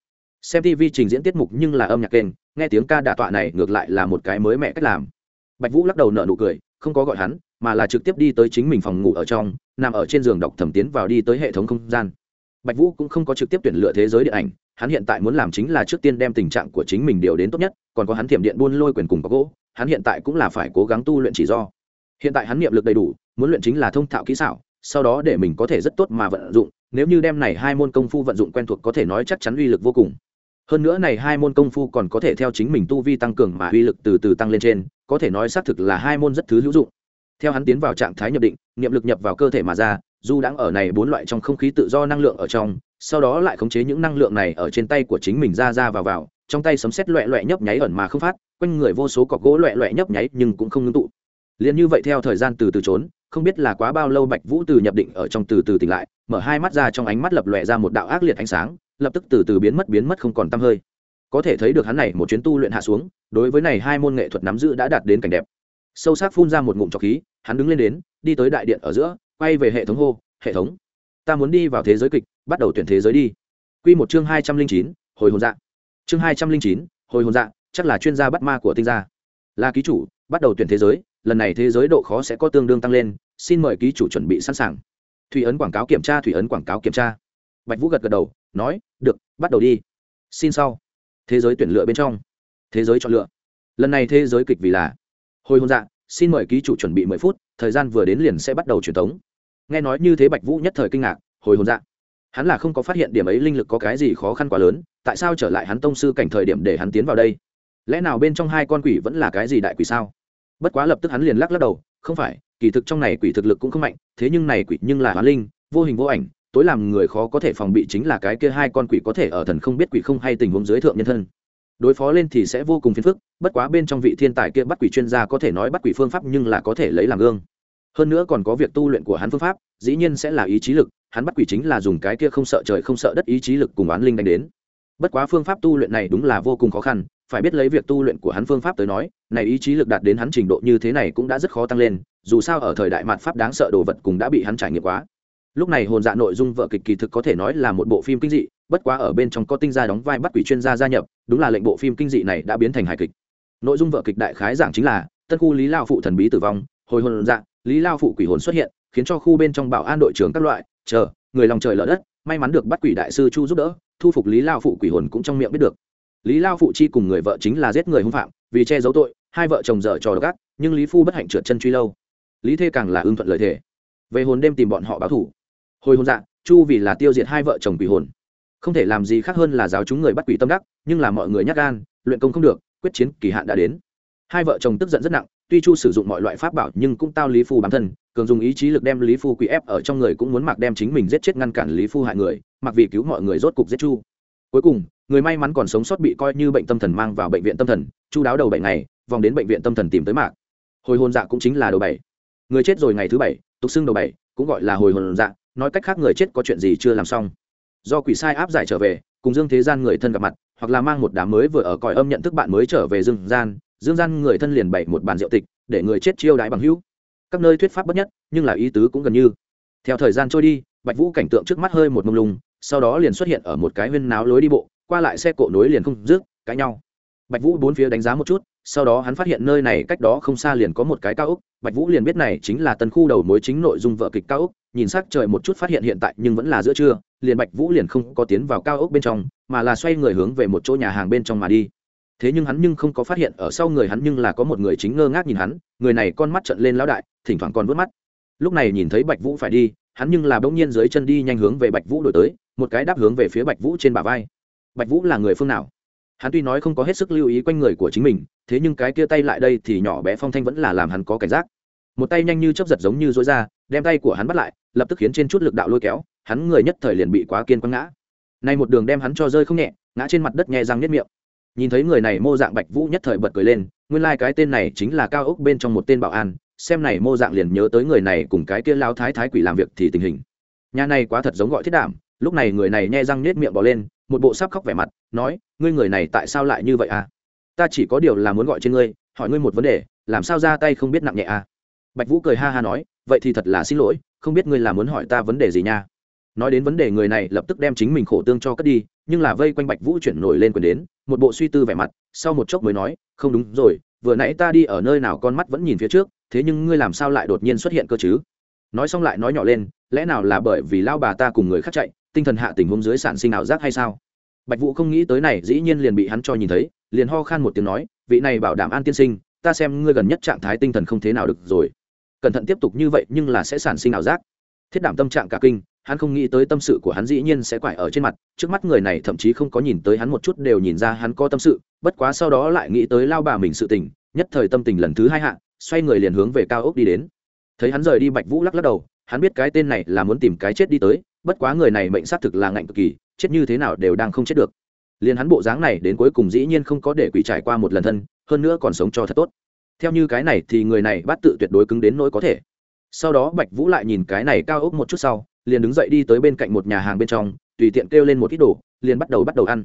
Xem tv trình diễn tiết mục nhưng là âm nhạc kênh, nghe tiếng ca đả tọa này ngược lại là một cái mới mẹ cách làm. Bạch vũ lắc đầu nở nụ cười, không có gọi hắn mà là trực tiếp đi tới chính mình phòng ngủ ở trong, nằm ở trên giường đọc thẩm tiến vào đi tới hệ thống không gian. Bạch vũ cũng không có trực tiếp tuyển lựa thế giới điện ảnh, hắn hiện tại muốn làm chính là trước tiên đem tình trạng của chính mình điều đến tốt nhất, còn có hắn thiểm điện buôn lôi quyền cùng có gỗ, hắn hiện tại cũng là phải cố gắng tu luyện chỉ do. Hiện tại hắn niệm lực đầy đủ, muốn luyện chính là thông thạo kỹ xảo, sau đó để mình có thể rất tốt mà vận dụng, nếu như đem này hai môn công phu vận dụng quen thuộc có thể nói chắc chắn uy lực vô cùng. Hơn nữa này hai môn công phu còn có thể theo chính mình tu vi tăng cường mà uy lực từ từ tăng lên trên, có thể nói xác thực là hai môn rất thứ hữu dụng theo hắn tiến vào trạng thái nhập định, niệm lực nhập vào cơ thể mà ra Du đang ở này bốn loại trong không khí tự do năng lượng ở trong, sau đó lại khống chế những năng lượng này ở trên tay của chính mình ra ra vào vào, trong tay sấm sét loẹ loẹ nhấp nháy ẩn mà không phát, quanh người vô số cọc gỗ loẹ loẹ nhấp nháy nhưng cũng không ngưng tụ. Liền như vậy theo thời gian từ từ trốn, không biết là quá bao lâu bạch vũ từ nhập định ở trong từ từ tỉnh lại, mở hai mắt ra trong ánh mắt lập lòe ra một đạo ác liệt ánh sáng, lập tức từ từ biến mất biến mất không còn tăm hơi. Có thể thấy được hắn này một chuyến tu luyện hạ xuống, đối với này hai môn nghệ thuật nắm giữ đã đạt đến cảnh đẹp. Sâu sắc phun ra một ngụm trọc khí hắn đứng lên đến, đi tới đại điện ở giữa, quay về hệ thống hô, hệ thống, ta muốn đi vào thế giới kịch, bắt đầu tuyển thế giới đi. Q một chương hai trăm linh chín, hồi hồn dạ. Chương hai trăm linh chín, hồi hồn dạ chắc là chuyên gia bắt ma của tinh gia. Là ký chủ, bắt đầu tuyển thế giới, lần này thế giới độ khó sẽ có tương đương tăng lên, xin mời ký chủ chuẩn bị sẵn sàng. Thủy ấn quảng cáo kiểm tra, thủy ấn quảng cáo kiểm tra. Bạch vũ gật gật đầu, nói, được, bắt đầu đi. Xin sau. Thế giới tuyển lựa bên trong. Thế giới chọn lựa. Lần này thế giới kịch vì là hồi hôn dạ xin mời ký chủ chuẩn bị mười phút, thời gian vừa đến liền sẽ bắt đầu truyền tống. Nghe nói như thế bạch vũ nhất thời kinh ngạc, hồi hồn dạ. Hắn là không có phát hiện điểm ấy linh lực có cái gì khó khăn quá lớn, tại sao trở lại hắn tông sư cảnh thời điểm để hắn tiến vào đây? Lẽ nào bên trong hai con quỷ vẫn là cái gì đại quỷ sao? Bất quá lập tức hắn liền lắc lắc đầu, không phải, kỳ thực trong này quỷ thực lực cũng không mạnh, thế nhưng này quỷ nhưng là hoán linh, vô hình vô ảnh, tối làm người khó có thể phòng bị chính là cái kia hai con quỷ có thể ở thần không biết quỷ không hay tình huống dưới thượng nhân thân đối phó lên thì sẽ vô cùng phiền phức, bất quá bên trong vị thiên tài kia bắt quỷ chuyên gia có thể nói bắt quỷ phương pháp nhưng là có thể lấy làm gương. Hơn nữa còn có việc tu luyện của hắn phương pháp, dĩ nhiên sẽ là ý chí lực, hắn bắt quỷ chính là dùng cái kia không sợ trời không sợ đất ý chí lực cùng oán linh đánh đến. Bất quá phương pháp tu luyện này đúng là vô cùng khó khăn, phải biết lấy việc tu luyện của hắn phương pháp tới nói, này ý chí lực đạt đến hắn trình độ như thế này cũng đã rất khó tăng lên, dù sao ở thời đại mạt pháp đáng sợ đồ vật cũng đã bị hắn trải nghiệm quá. Lúc này hồn dạ nội dung vợ kịch kỳ thực có thể nói là một bộ phim kinh dị bất quá ở bên trong có tinh gia đóng vai bắt quỷ chuyên gia gia nhập, đúng là lệnh bộ phim kinh dị này đã biến thành hài kịch. Nội dung vợ kịch đại khái giảng chính là, tân khu lý lao phụ thần bí tử vong, hồi hồn dạng lý lao phụ quỷ hồn xuất hiện, khiến cho khu bên trong bảo an đội trưởng các loại, chờ, người lòng trời lở đất, may mắn được bắt quỷ đại sư chu giúp đỡ, thu phục lý lao phụ quỷ hồn cũng trong miệng biết được. Lý lao phụ chi cùng người vợ chính là giết người hung phạm, vì che giấu tội, hai vợ chồng dở trò gác nhưng lý phu bất hạnh trượt chân truy lâu. Lý thê càng là ưng thuận lời thề. Về hồn đêm tìm bọn họ báo thủ. Hồi hồn dạng chu vì là tiêu diệt hai vợ chồng quỷ hồn không thể làm gì khác hơn là giáo chúng người bắt quỷ tâm đắc, nhưng là mọi người nhắc gan, luyện công không được, quyết chiến kỳ hạn đã đến. Hai vợ chồng tức giận rất nặng, tuy chu sử dụng mọi loại pháp bảo nhưng cũng tao lý phu bản thân, cường dùng ý chí lực đem lý phu quỷ ép ở trong người cũng muốn mặc đem chính mình giết chết ngăn cản lý phu hại người, mặc vì cứu mọi người rốt cục giết chu. Cuối cùng, người may mắn còn sống sót bị coi như bệnh tâm thần mang vào bệnh viện tâm thần, chu đáo đầu bảy ngày, vòng đến bệnh viện tâm thần tìm tới mạc. Hồi hồn dạ cũng chính là đầu bảy. Người chết rồi ngày thứ bảy, tục xưng đầu bảy, cũng gọi là hồi hồn dạ nói cách khác người chết có chuyện gì chưa làm xong do quỷ sai áp giải trở về, cùng dương thế gian người thân gặp mặt, hoặc là mang một đám mới vừa ở cõi âm nhận thức bạn mới trở về dương gian dương gian người thân liền bày một bàn rượu tịch, để người chết chiêu đãi bằng hữu. Các nơi thuyết pháp bất nhất, nhưng là ý tứ cũng gần như. Theo thời gian trôi đi, bạch vũ cảnh tượng trước mắt hơi một mông lung, sau đó liền xuất hiện ở một cái huyên náo lối đi bộ, qua lại xe cộ nối liền không dứt, cãi nhau. Bạch vũ bốn phía đánh giá một chút, sau đó hắn phát hiện nơi này cách đó không xa liền có một cái cao ốc bạch vũ liền biết này chính là tân khu đầu mối chính nội dung vợ kịch cao ốc, nhìn sắc trời một chút phát hiện hiện tại nhưng vẫn là giữa trưa, liền bạch vũ liền không có tiến vào cao ốc bên trong, mà là xoay người hướng về một chỗ nhà hàng bên trong mà đi. Thế nhưng hắn nhưng không có phát hiện, ở sau người hắn nhưng là có một người chính ngơ ngác nhìn hắn, người này con mắt trận lên lão đại, thỉnh thoảng còn vớt mắt. Lúc này nhìn thấy bạch vũ phải đi, hắn nhưng là bỗng nhiên dưới chân đi nhanh hướng về bạch vũ đổi tới, một cái đáp hướng về phía bạch vũ trên bả vai. Bạch vũ là người phương nào? Hắn tuy nói không có hết sức lưu ý quanh người của chính mình, thế nhưng cái kia tay lại đây thì nhỏ bé phong thanh vẫn là làm hắn có cảnh giác. Một tay nhanh như chấp giật giống như dối ra, đem tay của hắn bắt lại, lập tức khiến trên chút lực đạo lôi kéo, hắn người nhất thời liền bị quá kiên quăng ngã. Nay một đường đem hắn cho rơi không nhẹ, ngã trên mặt đất nhẹ răng nhất miệng. Nhìn thấy người này, mô dạng bạch vũ nhất thời bật cười lên, nguyên lai、like、cái tên này chính là cao ốc bên trong một tên bảo an, xem này mô dạng liền nhớ tới người này cùng cái kia lao thái thái quỷ làm việc thì tình hình. Nhà này quá thật giống gọi thiết đảm lúc này người này nhẹ răng nết miệng bỏ lên, một bộ sắp khóc vẻ mặt, nói, ngươi người này tại sao lại như vậy à? Ta chỉ có điều là muốn gọi trên ngươi, hỏi ngươi một vấn đề, làm sao ra tay không biết nặng nhẹ à? Bạch vũ cười ha ha nói, vậy thì thật là xin lỗi, không biết ngươi là muốn hỏi ta vấn đề gì nha? Nói đến vấn đề người này lập tức đem chính mình khổ tương cho cất đi, nhưng là vây quanh bạch vũ chuyển nổi lên quyền đến, một bộ suy tư vẻ mặt, sau một chốc mới nói, không đúng rồi, vừa nãy ta đi ở nơi nào con mắt vẫn nhìn phía trước, thế nhưng ngươi làm sao lại đột nhiên xuất hiện cơ chứ? Nói xong lại nói nhỏ lên, lẽ nào là bởi vì lao bà ta cùng người khác chạy tinh thần hạ tình huống dưới sản sinh ảo giác hay sao? Bạch vũ không nghĩ tới này, dĩ nhiên liền bị hắn cho nhìn thấy, liền ho khan một tiếng nói, vị này bảo đảm an tiên sinh, ta xem ngươi gần nhất trạng thái tinh thần không thế nào được rồi. Cẩn thận tiếp tục như vậy nhưng là sẽ sản sinh ảo giác. Thiết đảm tâm trạng cả kinh, hắn không nghĩ tới tâm sự của hắn dĩ nhiên sẽ quải ở trên mặt, trước mắt người này thậm chí không có nhìn tới hắn một chút đều nhìn ra hắn có tâm sự, bất quá sau đó lại nghĩ tới lao bà mình sự tình, nhất thời tâm tình lần thứ hai hạ, xoay người liền hướng về cao ốc đi đến. Thấy hắn rời đi, bạch vũ lắc lắc đầu, hắn biết cái tên này là muốn tìm cái chết đi tới bất quá người này mệnh xác thực là ngạnh cực kỳ, chết như thế nào đều đang không chết được. Liền hắn bộ dáng này đến cuối cùng dĩ nhiên không có để quỷ trải qua một lần thân, hơn nữa còn sống cho thật tốt. Theo như cái này thì người này bắt tự tuyệt đối cứng đến nỗi có thể. Sau đó bạch vũ lại nhìn cái này cao ốc một chút sau, liền đứng dậy đi tới bên cạnh một nhà hàng bên trong, tùy tiện kêu lên một ít đồ, liền bắt đầu bắt đầu ăn.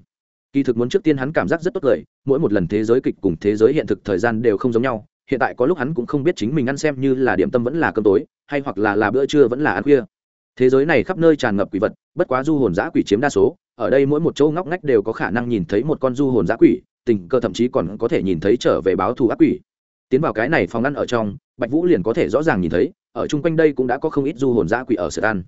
Kỳ thực muốn trước tiên hắn cảm giác rất tốt cười mỗi một lần thế giới kịch cùng thế giới hiện thực thời gian đều không giống nhau, hiện tại có lúc hắn cũng không biết chính mình ăn xem như là điểm tâm vẫn là cơm tối, hay hoặc là là bữa trưa vẫn là ăn khuya thế giới này khắp nơi tràn ngập quỷ vật, bất quá du hồn giã quỷ chiếm đa số, ở đây mỗi một chỗ ngóc ngách đều có khả năng nhìn thấy một con du hồn giã quỷ, tình cơ thậm chí còn có thể nhìn thấy trở về báo thù ác quỷ. Tiến vào cái này phòng ăn ở trong, bạch vũ liền có thể rõ ràng nhìn thấy, ở chung quanh đây cũng đã có không ít du hồn giã quỷ ở sở ăn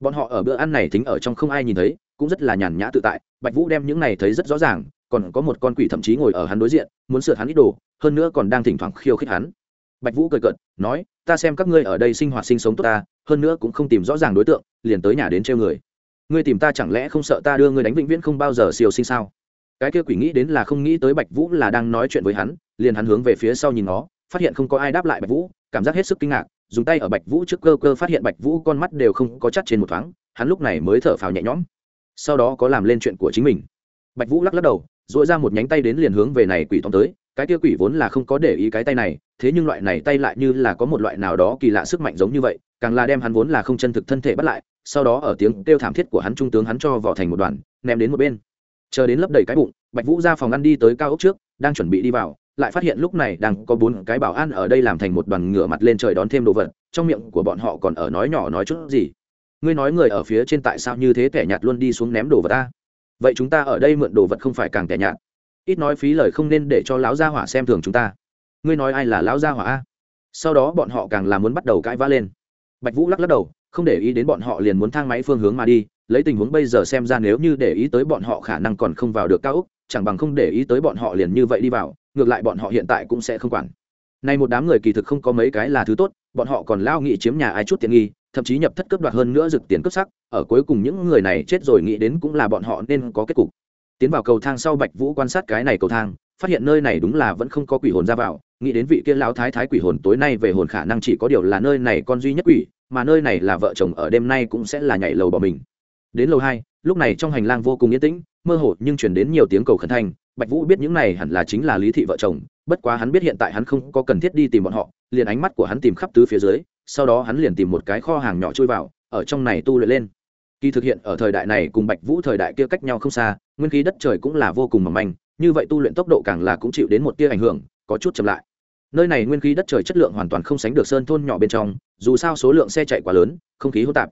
bọn họ ở bữa ăn này thính ở trong không ai nhìn thấy, cũng rất là nhàn nhã tự tại, bạch vũ đem những này thấy rất rõ ràng, còn có một con quỷ thậm chí ngồi ở hắn đối diện, muốn sửa hắn ít đồ, hơn nữa còn đang thỉnh thoảng khiêu khích hắn. Bạch vũ cười cợt, nói, ta xem các ngươi ở đây sinh hoạt sinh sống tốt ta hơn nữa cũng không tìm rõ ràng đối tượng, liền tới nhà đến treo người. Ngươi tìm ta chẳng lẽ không sợ ta đưa ngươi đánh vĩnh viễn không bao giờ siêu sinh sao? Cái kia quỷ nghĩ đến là không nghĩ tới bạch vũ là đang nói chuyện với hắn, liền hắn hướng về phía sau nhìn nó, phát hiện không có ai đáp lại bạch vũ, cảm giác hết sức kinh ngạc, dùng tay ở bạch vũ trước cơ cơ phát hiện bạch vũ con mắt đều không có chắt trên một thoáng, hắn lúc này mới thở phào nhẹ nhõm. Sau đó có làm lên chuyện của chính mình. Bạch vũ lắc lắc đầu dội ra một nhánh tay đến liền hướng về này quỷ tóm tới cái kia quỷ vốn là không có để ý cái tay này, thế nhưng loại này tay lại như là có một loại nào đó kỳ lạ sức mạnh giống như vậy, càng là đem hắn vốn là không chân thực thân thể bắt lại, sau đó ở tiếng kêu thảm thiết của hắn trung tướng hắn cho vào thành một đoàn, ném đến một bên. Chờ đến lấp đầy cái bụng, bạch vũ ra phòng ăn đi tới cao ốc trước, đang chuẩn bị đi vào, lại phát hiện lúc này đang có bốn cái bảo an ở đây làm thành một đoàn ngửa mặt lên trời đón thêm đồ vật, trong miệng của bọn họ còn ở nói nhỏ nói chút gì. Ngươi nói người ở phía trên tại sao như thế kẻ nhạt luôn đi xuống ném đồ vật ta? Vậy chúng ta ở đây mượn đồ vật không phải càng kẻ nhạt? Ít nói phí lời không nên để cho lão gia hỏa xem thường chúng ta. Ngươi nói ai là lão gia hỏa a? Sau đó bọn họ càng là muốn bắt đầu cãi vã lên. Bạch vũ lắc lắc đầu, không để ý đến bọn họ liền muốn thang máy phương hướng mà đi, lấy tình huống bây giờ xem ra nếu như để ý tới bọn họ khả năng còn không vào được cao úc chẳng bằng không để ý tới bọn họ liền như vậy đi vào, ngược lại bọn họ hiện tại cũng sẽ không quản. Nay một đám người kỳ thực không có mấy cái là thứ tốt, bọn họ còn lao nghị chiếm nhà ai chút tiện nghi, thậm chí nhập thất cướp đoạt hơn nữa rực tiền cướp sắc, ở cuối cùng những người này chết rồi nghĩ đến cũng là bọn họ nên có kết cục tiến vào cầu thang sau bạch vũ quan sát cái này cầu thang, phát hiện nơi này đúng là vẫn không có quỷ hồn ra vào, nghĩ đến vị kia lão thái thái quỷ hồn tối nay về hồn khả năng chỉ có điều là nơi này con duy nhất quỷ, mà nơi này là vợ chồng ở đêm nay cũng sẽ là nhảy lầu bỏ mình. Đến lầu hai, lúc này trong hành lang vô cùng yên tĩnh, mơ hồ nhưng chuyển đến nhiều tiếng cầu khẩn thanh, bạch vũ biết những này hẳn là chính là lý thị vợ chồng, bất quá hắn biết hiện tại hắn không có cần thiết đi tìm bọn họ, liền ánh mắt của hắn tìm khắp tứ phía dưới, sau đó hắn liền tìm một cái kho hàng nhỏ chui vào, ở trong này tu luyện lên kỳ thực hiện ở thời đại này cùng bạch vũ thời đại kia cách nhau không xa, nguyên khí đất trời cũng là vô cùng mỏng manh, như vậy tu luyện tốc độ càng là cũng chịu đến một tia ảnh hưởng, có chút chậm lại. Nơi này nguyên khí đất trời chất lượng hoàn toàn không sánh được sơn thôn nhỏ bên trong, dù sao số lượng xe chạy quá lớn, không khí hỗn tạp.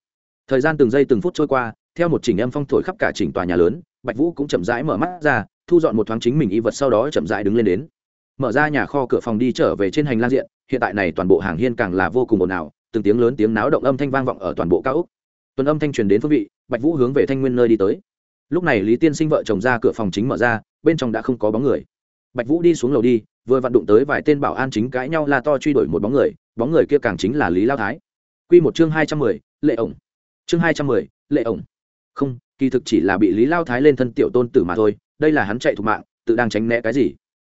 Thời gian từng giây từng phút trôi qua, theo một chỉnh âm phong thổi khắp cả chỉnh tòa nhà lớn, bạch vũ cũng chậm rãi mở mắt ra, thu dọn một thoáng chính mình y vật sau đó chậm rãi đứng lên đến. Mở ra nhà kho cửa phòng đi trở về trên hành lang diện, hiện tại này toàn bộ hàng hiên càng là vô cùng ồn ào, từng tiếng lớn tiếng náo động âm thanh vang vọng ở toàn bộ cao úc tuần âm thanh truyền đến phương vị, bạch vũ hướng về thanh nguyên nơi đi tới. Lúc này lý tiên sinh vợ chồng ra cửa phòng chính mở ra, bên trong đã không có bóng người. Bạch vũ đi xuống lầu đi, vừa vặn đụng tới vài tên bảo an chính cãi nhau la to truy đuổi một bóng người bóng người kia càng chính là lý lao thái. Q một chương hai trăm mười, lệ ổng. Chương hai trăm mười, lệ ổng. Không, kỳ thực chỉ là bị lý lao thái lên thân tiểu tôn tử mà thôi, đây là hắn chạy thục mạng, tự đang tránh né cái gì.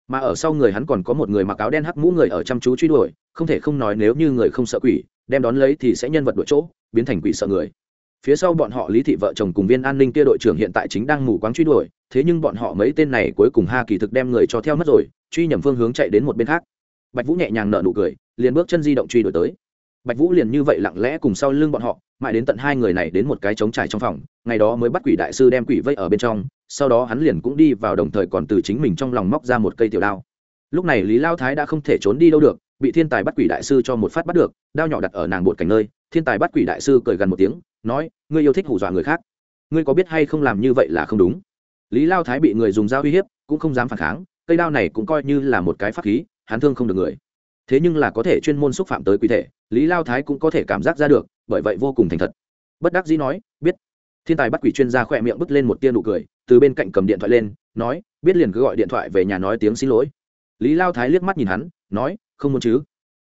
Mà ở sau người hắn còn có một người mặc áo đen hắc mũ người ở chăm chú truy đuổi, không thể không nói nếu như người không sợ quỷ, đem đón lấy thì sẽ nhân vật đội chỗ, biến thành quỷ sợ người phía sau bọn họ lý thị vợ chồng cùng viên an ninh kia đội trưởng hiện tại chính đang mù quáng truy đuổi, thế nhưng bọn họ mấy tên này cuối cùng ha kỳ thực đem người cho theo mất rồi, truy nhầm phương hướng chạy đến một bên khác. Bạch vũ nhẹ nhàng nở nụ cười, liền bước chân di động truy đuổi tới. Bạch vũ liền như vậy lặng lẽ cùng sau lưng bọn họ, mãi đến tận hai người này đến một cái trống trải trong phòng, ngày đó mới bắt quỷ đại sư đem quỷ vây ở bên trong, sau đó hắn liền cũng đi vào đồng thời còn từ chính mình trong lòng móc ra một cây tiểu đao. Lúc này lý lao thái đã không thể trốn đi đâu được, bị thiên tài bắt quỷ đại sư cho một phát bắt được, đao nhỏ đặt ở nàng bột cảnh nơi, thiên tài bắt quỷ đại sư cười gần một tiếng nói, ngươi yêu thích hù dọa người khác. Ngươi có biết hay không làm như vậy là không đúng? Lý lao thái bị người dùng dao uy hiếp, cũng không dám phản kháng, cây đao này cũng coi như là một cái pháp khí, hắn thương không được người. Thế nhưng là có thể chuyên môn xúc phạm tới quy thể, lý lao thái cũng có thể cảm giác ra được, bởi vậy vô cùng thành thật. Bất đắc dĩ nói, biết. Thiên tài bắt quỷ chuyên gia khỏe miệng bứt lên một tia nụ cười, từ bên cạnh cầm điện thoại lên, nói, biết liền cứ gọi điện thoại về nhà nói tiếng xin lỗi. Lý lao thái liếc mắt nhìn hắn, nói, không muốn chứ.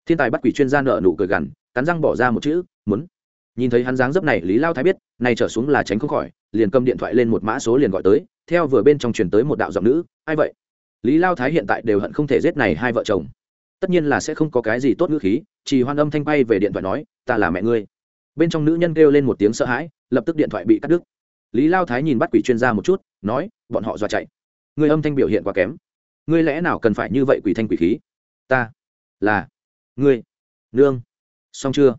Thiên tài bắt quỷ chuyên gia nợ nụ cười gằn, cắn răng bỏ ra một chữ, muốn nhìn thấy hắn dáng dấp này, lý lao thái biết này trở xuống là tránh không khỏi, liền cầm điện thoại lên một mã số liền gọi tới, theo vừa bên trong truyền tới một đạo giọng nữ, ai vậy? Lý lao thái hiện tại đều hận không thể giết này hai vợ chồng. Tất nhiên là sẽ không có cái gì tốt ngữ khí, chỉ hoan âm thanh bay về điện thoại nói, ta là mẹ ngươi. Bên trong nữ nhân kêu lên một tiếng sợ hãi, lập tức điện thoại bị cắt đứt. Lý lao thái nhìn bắt quỷ chuyên gia một chút, nói, bọn họ dọa chạy. Người âm thanh biểu hiện quá kém. Ngươi lẽ nào cần phải như vậy quỷ thanh quỷ khí? Ta là ngươi. Nương. Xong chưa?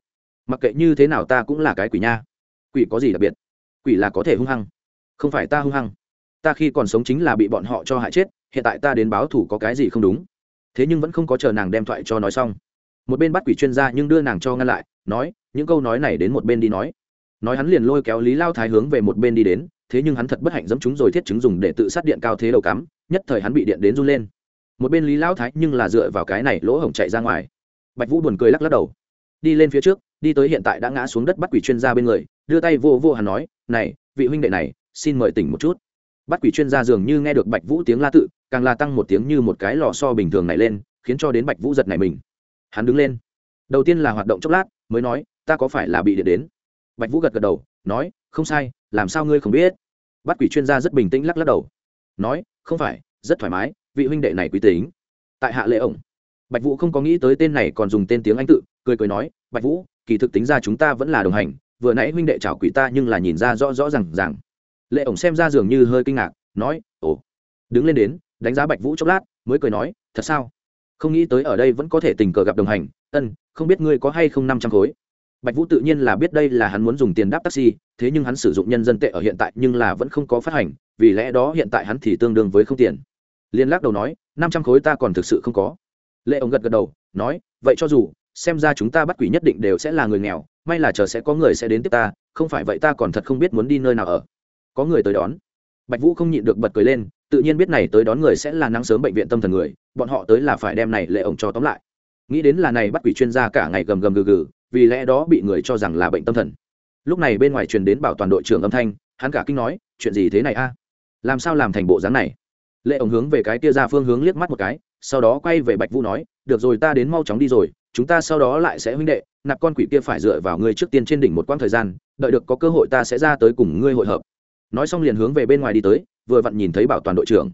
Mặc kệ như thế nào ta cũng là cái quỷ nha. Quỷ có gì đặc biệt? Quỷ là có thể hung hăng, không phải ta hung hăng. Ta khi còn sống chính là bị bọn họ cho hại chết, hiện tại ta đến báo thủ có cái gì không đúng? Thế nhưng vẫn không có chờ nàng đem thoại cho nói xong. Một bên bắt quỷ chuyên gia nhưng đưa nàng cho ngăn lại, nói, những câu nói này đến một bên đi nói. Nói hắn liền lôi kéo lý lao thái hướng về một bên đi đến, thế nhưng hắn thật bất hạnh dẫm chúng rồi thiết chứng dùng để tự sát điện cao thế đầu cắm, nhất thời hắn bị điện đến run lên. Một bên lý lao thái nhưng là dựa vào cái này lỗ hổng chạy ra ngoài. Bạch vũ buồn cười lắc lắc đầu. Đi lên phía trước đi tới hiện tại đã ngã xuống đất bắt quỷ chuyên gia bên người, đưa tay vô vô hắn nói, này, vị huynh đệ này, xin mời tỉnh một chút. Bắt quỷ chuyên gia dường như nghe được bạch vũ tiếng la tự, càng là tăng một tiếng như một cái lò so bình thường này lên, khiến cho đến bạch vũ giật này mình. Hắn đứng lên. Đầu tiên là hoạt động chốc lát, mới nói, ta có phải là bị điện đến? Bạch vũ gật gật đầu, nói, không sai, làm sao ngươi không biết? Bắt quỷ chuyên gia rất bình tĩnh lắc lắc đầu, nói, không phải, rất thoải mái, vị huynh đệ này quý tính. Tại hạ lễ ổng, bạch vũ không có nghĩ tới tên này còn dùng tên tiếng anh tự, cười cười nói, bạch vũ kỳ thực tính ra chúng ta vẫn là đồng hành, vừa nãy huynh đệ chào quỷ ta nhưng là nhìn ra rõ rõ r à n g rằng lệ ổng xem ra dường như hơi kinh ngạc, nói, ồ. Đứng lên đến, đánh giá bạch vũ chốc lát, mới cười nói, thật sao? Không nghĩ tới ở đây vẫn có thể tình cờ gặp đồng hành, ân, không biết ngươi có hay không năm trăm khối. Bạch vũ tự nhiên là biết đây là hắn muốn dùng tiền đáp taxi, thế nhưng hắn sử dụng nhân dân tệ ở hiện tại nhưng là vẫn không có phát hành, vì lẽ đó hiện tại hắn thì tương đương với không tiền. Liên lắc đầu nói, năm trăm khối ta còn thực sự không có. Lệ ông gật gật đầu, nói, vậy cho dù xem ra chúng ta bắt quỷ nhất định đều sẽ là người nghèo, may là chờ sẽ có người sẽ đến tiếp ta, không phải vậy ta còn thật không biết muốn đi nơi nào ở. Có người tới đón. Bạch vũ không nhịn được bật cười lên, tự nhiên biết này tới đón người sẽ là nắng sớm bệnh viện tâm thần người, bọn họ tới là phải đem này lệ ổng cho tóm lại. Nghĩ đến là này bắt quỷ chuyên gia cả ngày gầm gầm gừ gừ, vì lẽ đó bị người cho rằng là bệnh tâm thần. Lúc này bên ngoài truyền đến bảo toàn đội trưởng âm thanh, hắn cả kinh nói, chuyện gì thế này a? Làm sao làm thành bộ dáng này? Lệ ổng hướng về cái kia ra phương hướng liếc mắt một cái, sau đó quay về bạch vũ nói, được rồi, ta đến mau chóng đi rồi chúng ta sau đó lại sẽ huynh đệ, nạp con quỷ kia phải dựa vào ngươi trước tiên trên đỉnh một quãng thời gian, đợi được có cơ hội ta sẽ ra tới cùng ngươi hội hợp. Nói xong liền hướng về bên ngoài đi tới, vừa vặn nhìn thấy bảo toàn đội trưởng.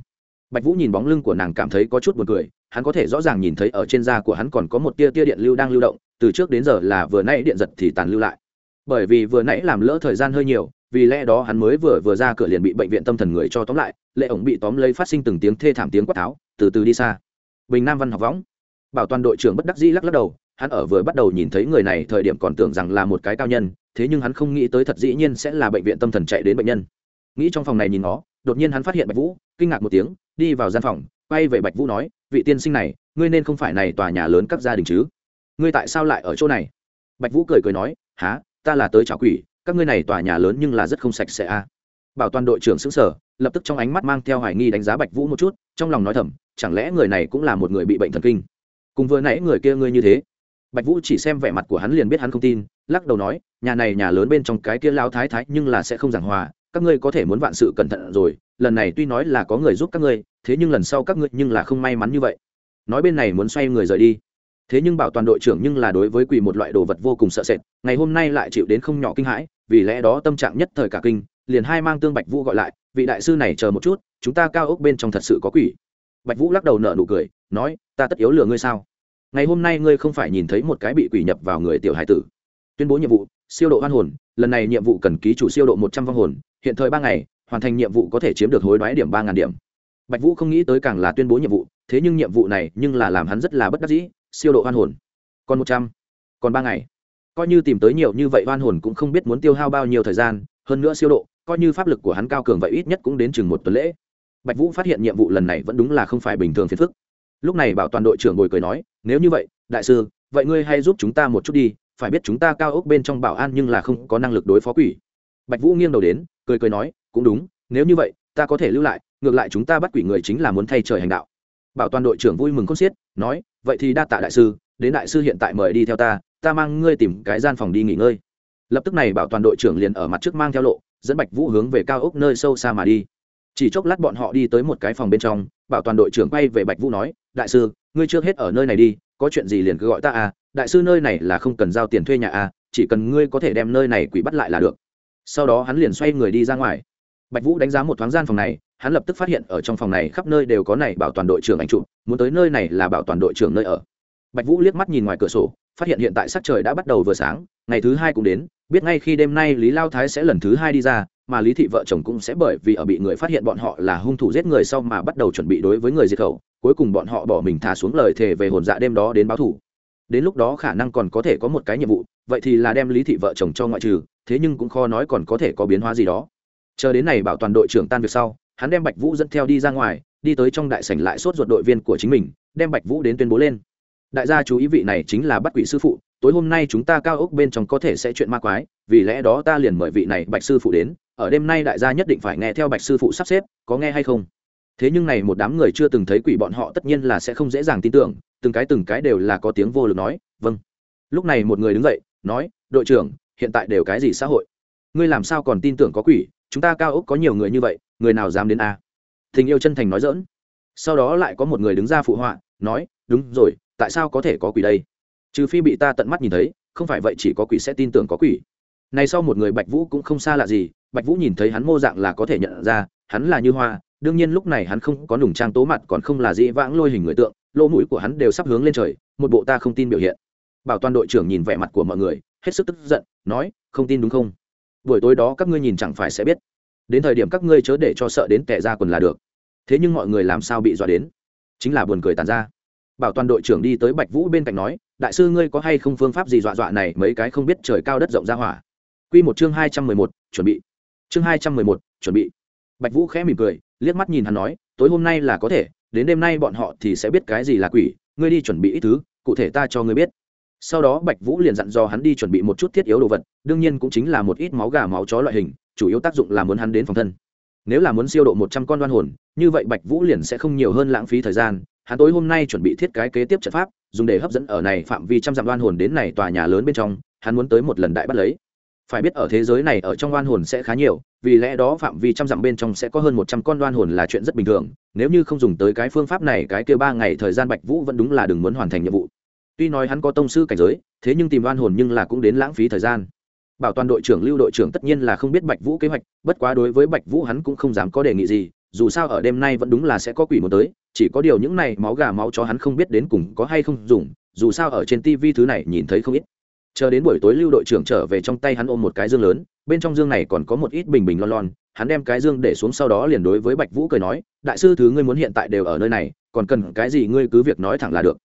Bạch vũ nhìn bóng lưng của nàng cảm thấy có chút buồn cười, hắn có thể rõ ràng nhìn thấy ở trên da của hắn còn có một tia tia điện lưu đang lưu động, từ trước đến giờ là vừa nãy điện giật thì tàn lưu lại. Bởi vì vừa nãy làm lỡ thời gian hơi nhiều, vì lẽ đó hắn mới vừa vừa ra cửa liền bị bệnh viện tâm thần người cho tóm lại, lệ ổng bị tóm lấy phát sinh từng tiếng thê thảm tiếng quát tháo, từ từ đi xa. Bình nam văn học võng bảo toàn đội trưởng bất đắc dĩ lắc lắc đầu, hắn ở vừa bắt đầu nhìn thấy người này thời điểm còn tưởng rằng là một cái cao nhân, thế nhưng hắn không nghĩ tới thật dĩ nhiên sẽ là bệnh viện tâm thần chạy đến bệnh nhân. Nghĩ trong phòng này nhìn nó, đột nhiên hắn phát hiện bạch vũ, kinh ngạc một tiếng, đi vào gian phòng, quay về bạch vũ nói, vị tiên sinh này, ngươi nên không phải này tòa nhà lớn các gia đình chứ? Ngươi tại sao lại ở chỗ này? Bạch vũ cười cười nói há ta là tới trả quỷ, các ngươi này tòa nhà lớn nhưng là rất không sạch sẽ a bảo toàn đội trưởng xứng sở lập tức trong ánh mắt mang theo hoài nghi đánh giá bạch vũ một chút, trong lòng nói thầm, chẳng lẽ người này cũng là một người bị bệnh thần kinh? Cùng vừa nãy người kia ngươi như thế. Bạch vũ chỉ xem vẻ mặt của hắn liền biết hắn không tin, lắc đầu nói, nhà này nhà lớn bên trong cái kia lao thái thái nhưng là sẽ không giảng hòa, các ngươi có thể muốn vạn sự cẩn thận rồi, lần này tuy nói là có người giúp các ngươi, thế nhưng lần sau các ngươi nhưng là không may mắn như vậy. Nói bên này muốn xoay người rời đi. Thế nhưng bảo toàn đội trưởng nhưng là đối với quỷ một loại đồ vật vô cùng sợ sệt, ngày hôm nay lại chịu đến không nhỏ kinh hãi, vì lẽ đó tâm trạng nhất thời cả kinh, liền hai mang tương bạch vũ gọi lại, vị đại sư này chờ một chút, chúng ta cao ốc bên trong thật sự có quỷ. Bạch vũ lắc đầu nở nụ cười, nói, ta tất yếu lừa ngươi sao? Ngày hôm nay ngươi không phải nhìn thấy một cái bị quỷ nhập vào người tiểu hải tử. Tuyên bố nhiệm vụ, siêu độ hoan hồn, lần này nhiệm vụ cần ký chủ siêu độ một trăm vong hồn, hiện thời ba ngày, hoàn thành nhiệm vụ có thể chiếm được hối đoái điểm ba ngàn điểm. Bạch vũ không nghĩ tới càng là tuyên bố nhiệm vụ, thế nhưng nhiệm vụ này nhưng là làm hắn rất là bất đắc dĩ, siêu độ hoan hồn. Còn một trăm, còn ba ngày. Coi như tìm tới nhiều như vậy hoan hồn cũng không biết muốn tiêu hao bao nhiêu thời gian, hơn nữa siêu độ, coi như pháp lực của hắn cao cường vậy ít nhất cũng đến chừng một tuần lễ. Bạch vũ phát hiện nhiệm vụ lần này vẫn đúng là không phải bình thường phiền phức lúc này bảo toàn đội trưởng ngồi cười nói, nếu như vậy, đại sư, vậy ngươi hay giúp chúng ta một chút đi, phải biết chúng ta cao ốc bên trong bảo an nhưng là không có năng lực đối phó quỷ. Bạch vũ nghiêng đầu đến, cười cười nói, cũng đúng, nếu như vậy, ta có thể lưu lại, ngược lại chúng ta bắt quỷ người chính là muốn thay trời hành đạo. Bảo toàn đội trưởng vui mừng khôn xiết, nói, vậy thì đa tạ đại sư, đến đại sư hiện tại mời đi theo ta ta mang ngươi tìm cái gian phòng đi nghỉ ngơi. Lập tức này bảo toàn đội trưởng liền ở mặt trước mang theo lộ, dẫn bạch vũ hướng về cao ốc nơi sâu xa mà đi. Chỉ chốc lát bọn họ đi tới một cái phòng bên trong, bảo toàn đội trưởng quay về bạch vũ nói đại sư ngươi trước hết ở nơi này đi có chuyện gì liền cứ gọi ta à đại sư nơi này là không cần giao tiền thuê nhà à chỉ cần ngươi có thể đem nơi này quỷ bắt lại là được. Sau đó hắn liền xoay người đi ra ngoài. Bạch vũ đánh giá một thoáng gian phòng này hắn lập tức phát hiện ở trong phòng này khắp nơi đều có này bảo toàn đội trưởng anh chụp, muốn tới nơi này là bảo toàn đội trưởng nơi ở. Bạch vũ liếc mắt nhìn ngoài cửa sổ phát hiện hiện tại sắc trời đã bắt đầu vừa sáng ngày thứ hai cũng đến biết ngay khi đêm nay lý lao thái sẽ lần thứ hai đi ra mà lý thị vợ chồng cũng sẽ bởi vì ở bị người phát hiện bọn họ là hung thủ giết người sau mà bắt đầu chuẩn bị đối với người diệt khẩu cuối cùng bọn họ bỏ mình thả xuống lời thề về hồn dạ đêm đó đến báo thủ. Đến lúc đó khả năng còn có thể có một cái nhiệm vụ, vậy thì là đem lý thị vợ chồng cho ngoại trừ, thế nhưng cũng khó nói còn có thể có biến hóa gì đó. Chờ đến này bảo toàn đội trưởng tan việc sau, hắn đem bạch vũ dẫn theo đi ra ngoài, đi tới trong đại sảnh lại sốt ruột đội viên của chính mình, đem bạch vũ đến tuyên bố lên. Đại gia chú ý vị này chính là bắt quỷ sư phụ, tối hôm nay chúng ta cao ốc bên trong có thể sẽ chuyện ma quái, vì lẽ đó ta liền mời vị này bạch sư phụ đến, ở đêm nay đại gia nhất định phải nghe theo bạch sư phụ sắp xếp, có nghe hay không? Thế nhưng này một đám người chưa từng thấy quỷ bọn họ tất nhiên là sẽ không dễ dàng tin tưởng, từng cái từng cái đều là có tiếng vô lực nói vâng. Lúc này một người đứng dậy, nói, đội trưởng, hiện tại đều cái gì xã hội? Ngươi làm sao còn tin tưởng có quỷ? Chúng ta cao ốc có nhiều người như vậy, người nào dám đến a? Tình yêu chân thành nói dỡn. Sau đó lại có một người đứng ra phụ họa, nói, đúng rồi, tại sao có thể có quỷ đây? Trừ phi bị ta tận mắt nhìn thấy, không phải vậy chỉ có quỷ sẽ tin tưởng có quỷ. Này sau một người bạch vũ cũng không xa lạ gì, bạch vũ nhìn thấy hắn mô dạng là có thể nhận ra, hắn là như hoa đương nhiên lúc này hắn không có nùng trang tố mặt còn không là dĩ vãng lôi hình người tượng, lỗ mũi của hắn đều sắp hướng lên trời, một bộ ta không tin biểu hiện. Bảo toàn đội trưởng nhìn vẻ mặt của mọi người, hết sức tức giận, nói, không tin đúng không? Buổi tối đó các ngươi nhìn chẳng phải sẽ biết. Đến thời điểm các ngươi chớ để cho sợ đến tẻ ra quần là được. Thế nhưng mọi người làm sao bị dọa đến? Chính là buồn cười tàn ra. Bảo toàn đội trưởng đi tới bạch vũ bên cạnh nói, đại sư ngươi có hay không phương pháp gì dọa dọa này mấy cái không biết trời cao đất rộng ra hỏa? Q một chương hai trăm mười một, chuẩn bị. Chương hai trăm mười một, chuẩn bị. Bạch vũ khẽ mỉm cười liếc mắt nhìn hắn nói, tối hôm nay là có thể, đến đêm nay bọn họ thì sẽ biết cái gì là quỷ, ngươi đi chuẩn bị ít thứ, cụ thể ta cho ngươi biết. Sau đó bạch vũ liền dặn dò hắn đi chuẩn bị một chút thiết yếu đồ vật, đương nhiên cũng chính là một ít máu gà máu chó loại hình, chủ yếu tác dụng là muốn hắn đến phòng thân. Nếu là muốn siêu độ một trăm con đoan hồn, như vậy bạch vũ liền sẽ không nhiều hơn lãng phí thời gian, hắn tối hôm nay chuẩn bị thiết cái kế tiếp trận pháp, dùng để hấp dẫn ở này phạm vi trăm dặm đoan hồn đến này tòa nhà lớn bên trong, hắn muốn tới một lần đại bắt lấy phải biết ở thế giới này ở trong đoan hồn sẽ khá nhiều, vì lẽ đó phạm vi trăm dặm bên trong sẽ có hơn một trăm con đoan hồn là chuyện rất bình thường, nếu như không dùng tới cái phương pháp này cái kia ba ngày thời gian bạch vũ vẫn đúng là đừng muốn hoàn thành nhiệm vụ. Tuy nói hắn có tông sư cảnh giới, thế nhưng tìm đoan hồn nhưng là cũng đến lãng phí thời gian. Bảo toàn đội trưởng, lưu đội trưởng tất nhiên là không biết bạch vũ kế hoạch, bất quá đối với bạch vũ hắn cũng không dám có đề nghị gì, dù sao ở đêm nay vẫn đúng là sẽ có quỷ một tới, chỉ có điều những này máu gà máu chó hắn không biết đến cùng có hay không dùng, dù sao ở trên tivi thứ này nhìn thấy không ít chờ đến buổi tối lưu đội trưởng trở về trong tay hắn ôm một cái dương lớn, bên trong dương này còn có một ít bình bình lon lon, hắn đem cái dương để xuống sau đó liền đối với bạch vũ cười nói, đại sư thứ ngươi muốn hiện tại đều ở nơi này, còn cần cái gì ngươi cứ việc nói thẳng là được.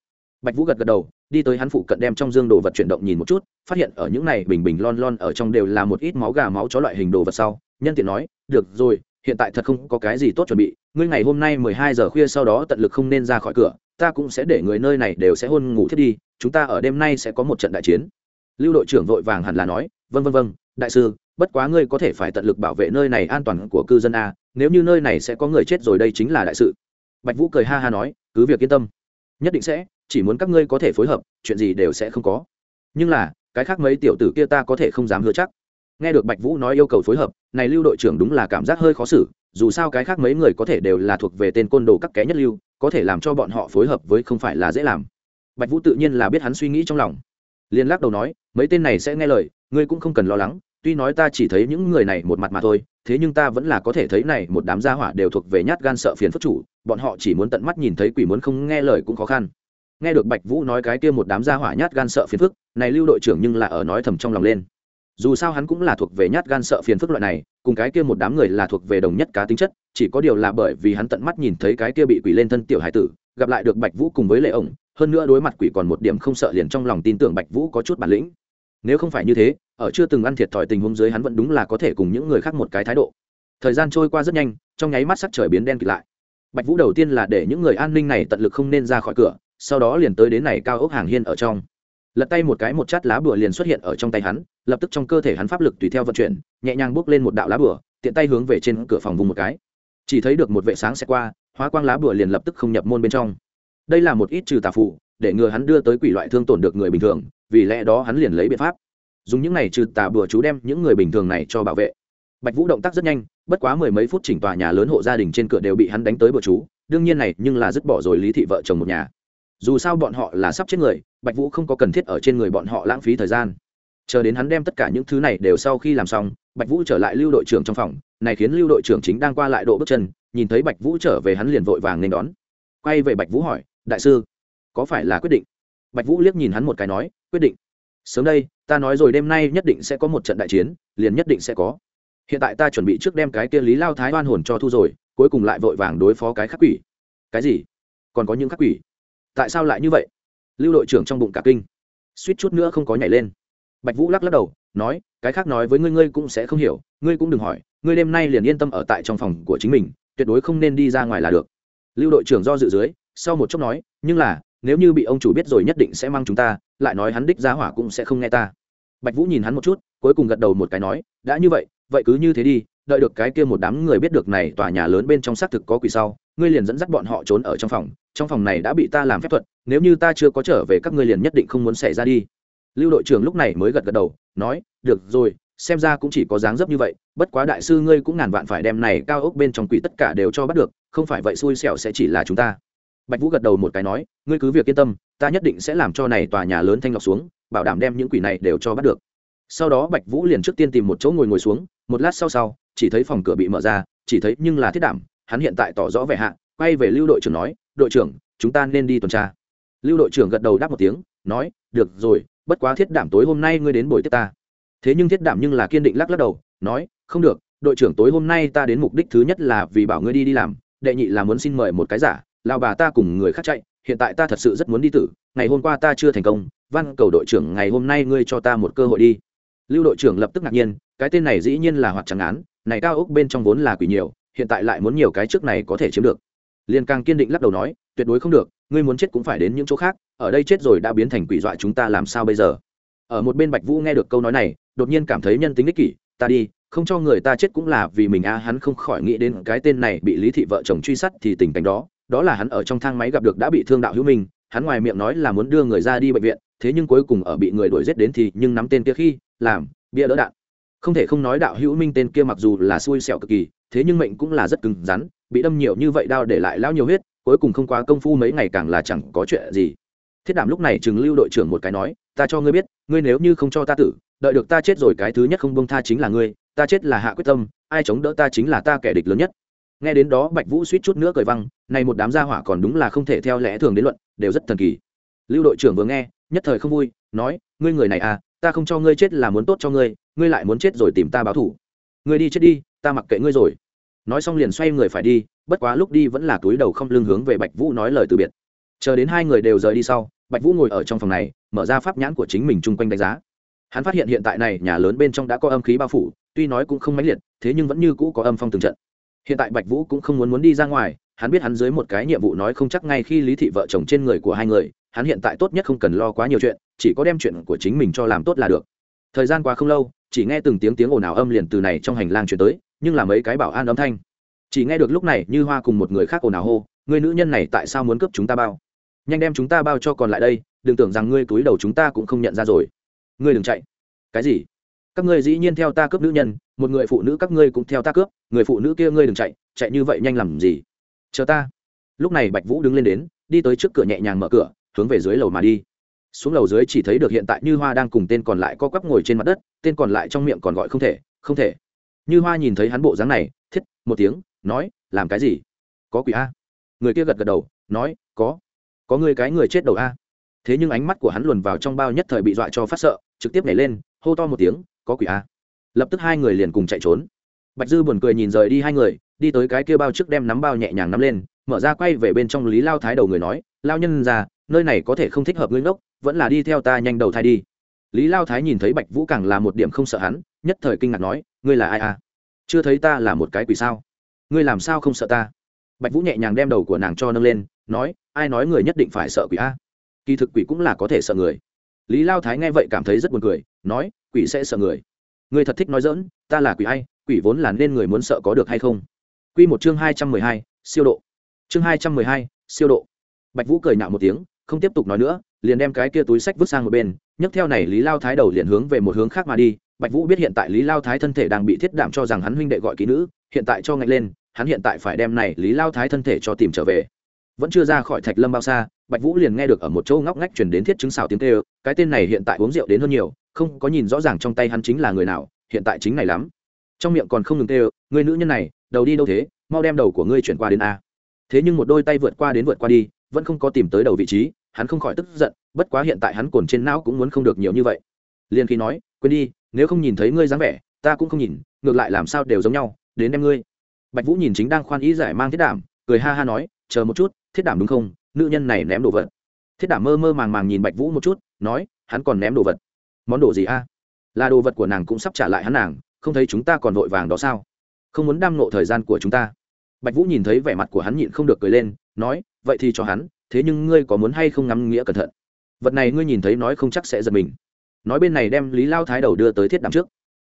Bạch vũ gật gật đầu, đi tới hắn phụ cận đem trong dương đồ vật chuyển động nhìn một chút, phát hiện ở những này bình bình lon lon ở trong đều là một ít máu gà máu chó loại hình đồ vật sau, nhân tiện nói, được rồi, hiện tại thật không có cái gì tốt chuẩn bị, ngươi ngày hôm nay mười hai giờ khuya sau đó tận lực không nên ra khỏi cửa, ta cũng sẽ để người nơi này đều sẽ hôn ngủ thiết đi, chúng ta ở đêm nay sẽ có một trận đại chiến lưu đội trưởng vội vàng hẳn là nói vân vân vân đại sư, bất quá ngươi có thể phải tận lực bảo vệ nơi này an toàn của cư dân a, nếu như nơi này sẽ có người chết rồi đây chính là đại sự. Bạch vũ cười ha ha nói, cứ việc yên tâm, nhất định sẽ, chỉ muốn các ngươi có thể phối hợp, chuyện gì đều sẽ không có. Nhưng là, cái khác mấy tiểu tử kia ta có thể không dám hứa chắc. Nghe được bạch vũ nói yêu cầu phối hợp, này lưu đội trưởng đúng là cảm giác hơi khó xử, dù sao cái khác mấy người có thể đều là thuộc về tên côn đồ các kẻ nhất lưu, có thể làm cho bọn họ phối hợp với không phải là dễ làm. Bạch vũ tự nhiên là biết hắn suy nghĩ trong lòng liên lắc đầu nói, mấy tên này sẽ nghe lời, ngươi cũng không cần lo lắng, tuy nói ta chỉ thấy những người này một mặt mà thôi, thế nhưng ta vẫn là có thể thấy này một đám gia hỏa đều thuộc về nhát gan sợ phiền phức chủ, bọn họ chỉ muốn tận mắt nhìn thấy quỷ muốn không nghe lời cũng khó khăn. Nghe được bạch vũ nói cái kia một đám gia hỏa nhát gan sợ phiền phức, này lưu đội trưởng nhưng là ở nói thầm trong lòng lên. Dù sao hắn cũng là thuộc về nhát gan sợ phiền phức loại này, cùng cái kia một đám người là thuộc về đồng nhất cá tính chất, chỉ có điều là bởi vì hắn tận mắt nhìn thấy cái kia bị quỷ lên thân tiểu hải tử, gặp lại được bạch vũ cùng với lệ ổng hơn nữa đối mặt quỷ còn một điểm không sợ liền trong lòng tin tưởng bạch vũ có chút bản lĩnh. Nếu không phải như thế, ở chưa từng ăn thiệt thòi tình huống dưới hắn vẫn đúng là có thể cùng những người khác một cái thái độ. Thời gian trôi qua rất nhanh, trong nháy mắt sắc trời biến đen kịt lại. Bạch vũ đầu tiên là để những người an ninh này tận lực không nên ra khỏi cửa, sau đó liền tới đến này cao ốc hàng hiên ở trong. Lật tay một cái một chát lá bùa liền xuất hiện ở trong tay hắn, lập tức trong cơ thể hắn pháp lực tùy theo vận chuyển, nhẹ nhàng bước lên một đạo lá bùa, tiện tay hướng về trên cửa phòng vùng một cái. Chỉ thấy được một vệ sáng sẽ qua, hóa quang lá bùa liền lập tức không nhập môn bên trong đây là một ít trừ tà phụ để ngừa hắn đưa tới quỷ loại thương tổn được người bình thường, vì lẽ đó hắn liền lấy biện pháp. Dùng những này trừ tà bừa chú đem những người bình thường này cho bảo vệ. Bạch vũ động tác rất nhanh, bất quá mười mấy phút chỉnh tòa nhà lớn hộ gia đình trên cửa đều bị hắn đánh tới bừa chú, đương nhiên này nhưng là dứt bỏ rồi lý thị vợ chồng một nhà. Dù sao bọn họ là sắp chết người, bạch vũ không có cần thiết ở trên người bọn họ lãng phí thời gian. Chờ đến hắn đem tất cả những thứ này đều sau khi làm xong, bạch vũ trở lại lưu đội trưởng trong phòng, này khiến lưu đội trưởng chính đang qua lại độ bước chân, nhìn thấy bạch vũ trở về hắn liền vội vàng nên đón. Quay về bạch vũ hỏi đại sư, có phải là quyết định? Bạch vũ liếc nhìn hắn một cái nói, quyết định. Sớm đây, ta nói rồi đêm nay nhất định sẽ có một trận đại chiến, liền nhất định sẽ có. Hiện tại ta chuẩn bị trước đem cái kia lý lao thái oan hồn cho thu rồi, cuối cùng lại vội vàng đối phó cái khắc quỷ. Cái gì? Còn có những khắc quỷ? Tại sao lại như vậy? Lưu đội trưởng trong bụng cả kinh. Suýt chút nữa không có nhảy lên. Bạch vũ lắc lắc đầu, nói, cái khác nói với ngươi ngươi cũng sẽ không hiểu, ngươi cũng đừng hỏi, ngươi đêm nay liền yên tâm ở tại trong phòng của chính mình, tuyệt đối không nên đi ra ngoài là được. Lưu đội trưởng do dự dưới sau một chốc nói, nhưng là, nếu như bị ông chủ biết rồi nhất định sẽ mang chúng ta, lại nói hắn đích giá hỏa cũng sẽ không nghe ta. Bạch vũ nhìn hắn một chút, cuối cùng gật đầu một cái nói, đã như vậy vậy cứ như thế đi, đợi được cái kia một đám người biết được này tòa nhà lớn bên trong xác thực có quỷ sau, ngươi liền dẫn dắt bọn họ trốn ở trong phòng trong phòng này đã bị ta làm phép thuật, nếu như ta chưa có trở về các ngươi liền nhất định không muốn xảy ra đi. Lưu đội trưởng lúc này mới gật gật đầu, nói, được rồi, xem ra cũng chỉ có dáng dấp như vậy, bất quá đại sư ngươi cũng ngàn vạn phải đem này cao ốc bên trong quỷ tất cả đều cho bắt được, không phải vậy xui xẻo sẽ chỉ là chúng ta bạch vũ gật đầu một cái nói, ngươi cứ việc yên tâm, ta nhất định sẽ làm cho này tòa nhà lớn thanh lọc xuống, bảo đảm đem những quỷ này đều cho bắt được. Sau đó bạch vũ liền trước tiên tìm một chỗ ngồi ngồi xuống, một lát sau sau, chỉ thấy phòng cửa bị mở ra, chỉ thấy nhưng là thiết đảm, hắn hiện tại tỏ rõ vẻ hạ, quay về lưu đội trưởng nói, đội trưởng, chúng ta nên đi tuần tra. Lưu đội trưởng gật đầu đáp một tiếng, nói, được rồi, bất quá thiết đảm tối hôm nay ngươi đến buổi tiếp ta. Thế nhưng thiết đảm nhưng là kiên định lắc lắc đầu, nói, không được, đội trưởng tối hôm nay ta đến mục đích thứ nhất là vì bảo ngươi đi đi làm, đệ nhị là muốn xin mời một cái giả lao bà ta cùng người khác chạy, hiện tại ta thật sự rất muốn đi tử, ngày hôm qua ta chưa thành công, văn cầu đội trưởng ngày hôm nay ngươi cho ta một cơ hội đi. Lưu đội trưởng lập tức ngạc nhiên, cái tên này dĩ nhiên là hoạt trắng án, này cao ốc bên trong vốn là quỷ nhiều, hiện tại lại muốn nhiều cái trước này có thể chiếm được. Liền càng kiên định lắc đầu nói, tuyệt đối không được, ngươi muốn chết cũng phải đến những chỗ khác, ở đây chết rồi đã biến thành quỷ dọa chúng ta làm sao bây giờ? Ở một bên bạch vũ nghe được câu nói này, đột nhiên cảm thấy nhân tính ích kỷ, ta đi, không cho người ta chết cũng là vì mình a hắn không khỏi nghĩ đến cái tên này bị lý thị vợ chồng truy sát thì tình cảnh đó đó là hắn ở trong thang máy gặp được đã bị thương đạo hữu minh hắn ngoài miệng nói là muốn đưa người ra đi bệnh viện, thế nhưng cuối cùng ở bị người đuổi giết đến thì nhưng nắm tên kia khi, làm, bia đỡ đạn. Không thể không nói đạo hữu minh tên kia mặc dù là xui xẻo cực kỳ, thế nhưng mệnh cũng là rất cứng rắn, bị đâm nhiều như vậy đau để lại lao nhiều huyết, cuối cùng không quá công phu mấy ngày càng là chẳng có chuyện gì. Thiết đảm lúc này chừng lưu đội trưởng một cái nói, ta cho ngươi biết, ngươi nếu như không cho ta tử, đợi được ta chết rồi cái thứ nhất không bông tha chính là ngươi, ta chết là hạ quyết tâm, ai chống đỡ ta chính là ta kẻ địch lớn nhất. Nghe đến đó bạch vũ suýt chút nữa cười văng này một đám gia hỏa còn đúng là không thể theo lẽ thường đến luận, đều rất thần kỳ. Lưu đội trưởng vừa nghe, nhất thời không vui, nói, ngươi người này à ta không cho ngươi chết là muốn tốt cho ngươi ngươi lại muốn chết rồi tìm ta báo thủ ngươi đi chết đi, ta mặc kệ ngươi rồi. Nói xong liền xoay người phải đi, bất quá lúc đi vẫn là túi đầu không lưng hướng về bạch vũ nói lời từ biệt. Chờ đến hai người đều rời đi sau, bạch vũ ngồi ở trong phòng này, mở ra pháp nhãn của chính mình chung quanh đánh giá. Hắn phát hiện hiện tại này nhà lớn bên trong đã có âm khí bao phủ, tuy nói cũng không mãnh liệt, thế nhưng vẫn như cũ có âm phong từng trận. Hiện tại bạch vũ cũng không muốn muốn đi ra ngoài hắn biết hắn dưới một cái nhiệm vụ nói không chắc ngay khi lý thị vợ chồng trên người của hai người, hắn hiện tại tốt nhất không cần lo quá nhiều chuyện, chỉ có đem chuyện của chính mình cho làm tốt là được. Thời gian qua không lâu, chỉ nghe từng tiếng tiếng ồn ào âm liền từ này trong hành lang chuyển tới, nhưng là mấy cái bảo an âm thanh. Chỉ nghe được lúc này như hoa cùng một người khác ồn ào hô người nữ nhân này tại sao muốn cướp chúng ta bao? Nhanh đem chúng ta bao cho còn lại đây, đừng tưởng rằng ngươi túi đầu chúng ta cũng không nhận ra rồi. Ngươi đừng chạy. Cái gì? Các ngươi dĩ nhiên theo ta cướp nữ nhân, một người phụ nữ các ngươi cũng theo ta cướp, người phụ nữ kia ngươi đừng chạy chạy như vậy nhanh làm gì? Chờ ta. Lúc này bạch vũ đứng lên đến, đi tới trước cửa nhẹ nhàng mở cửa, hướng về dưới lầu mà đi. Xuống lầu dưới chỉ thấy được hiện tại như hoa đang cùng tên còn lại co quắp ngồi trên mặt đất, tên còn lại trong miệng còn gọi không thể không thể. Như hoa nhìn thấy hắn bộ dáng này, thiết, một tiếng, nói, làm cái gì? Có quỷ a? Người kia gật gật đầu, nói, có. Có người cái người chết đầu a. Thế nhưng ánh mắt của hắn luồn vào trong bao nhất thời bị dọa cho phát sợ, trực tiếp nhảy lên, hô to một tiếng, có quỷ a. Lập tức hai người liền cùng chạy trốn. Bạch dư buồn cười nhìn rời đi hai người đi tới cái kia bao trước đem nắm bao nhẹ nhàng nắm lên, mở ra quay về bên trong lý lao thái đầu người nói, lao nhân ra nơi này có thể không thích hợp ngươi ngốc, vẫn là đi theo ta nhanh đầu thai đi. Lý lao thái nhìn thấy bạch vũ càng là một điểm không sợ hắn, nhất thời kinh ngạc nói, ngươi là ai à? Chưa thấy ta là một cái quỷ sao? Ngươi làm sao không sợ ta? Bạch vũ nhẹ nhàng đem đầu của nàng cho nâng lên, nói, ai nói người nhất định phải sợ quỷ a? Kỳ thực quỷ cũng là có thể sợ người. Lý lao thái nghe vậy cảm thấy rất buồn cười, nói, quỷ sẽ sợ người. Người thật thích nói dỡn ta là quỷ ai, quỷ vốn là nên người muốn sợ có được hay không? Quy một chương hai trăm mười hai siêu độ. Chương hai trăm mười hai siêu độ. Bạch vũ cười nhạo một tiếng không tiếp tục nói nữa liền đem cái kia túi sách vứt sang một bên nhấc theo này lý lao thái đầu liền hướng về một hướng khác mà đi. Bạch vũ biết hiện tại lý lao thái thân thể đang bị thiết đảm cho rằng hắn huynh đệ gọi kỹ nữ hiện tại cho ngạnh lên hắn hiện tại phải đem này lý lao thái thân thể cho tìm trở về. Vẫn chưa ra khỏi thạch lâm bao xa bạch vũ liền nghe được ở một chỗ ngóc ngách truyền đến thiết chứng xào tiếng kêu, cái tên này hiện tại uống rượu đến hơn nhiều không có nhìn rõ ràng trong tay hắn chính là người nào hiện tại chính này lắm. Trong miệng còn không ngừng kêu, người nữ nhân này đầu đi đâu thế, mau đem đầu của ngươi chuyển qua đến a. Thế nhưng một đôi tay vượt qua đến vượt qua đi, vẫn không có tìm tới đầu vị trí, hắn không khỏi tức giận, bất quá hiện tại hắn cồn trên não cũng muốn không được nhiều như vậy. Liền khi nói, quên đi, nếu không nhìn thấy ngươi dáng vẻ, ta cũng không nhìn, ngược lại làm sao đều giống nhau, đến đem ngươi. Bạch vũ nhìn chính đang khoan ý giải mang thiết đảm, cười ha ha nói, chờ một chút, thiết đảm đúng không? Nữ nhân này ném đồ vật. Thiết đảm mơ mơ màng màng nhìn bạch vũ một chút, nói, hắn còn ném đồ vật. Món đồ gì a? Là đồ vật của nàng cũng sắp trả lại hắn nàng, không thấy chúng ta còn vội vàng đó sao? Không muốn đam nộ thời gian của chúng ta. Bạch vũ nhìn thấy vẻ mặt của hắn nhịn không được cười lên, nói, vậy thì cho hắn, thế nhưng ngươi có muốn hay không ngắm nghĩa cẩn thận? Vật này ngươi nhìn thấy nói không chắc sẽ giật mình. Nói bên này đem lý lao thái đầu đưa tới thiết đảm trước.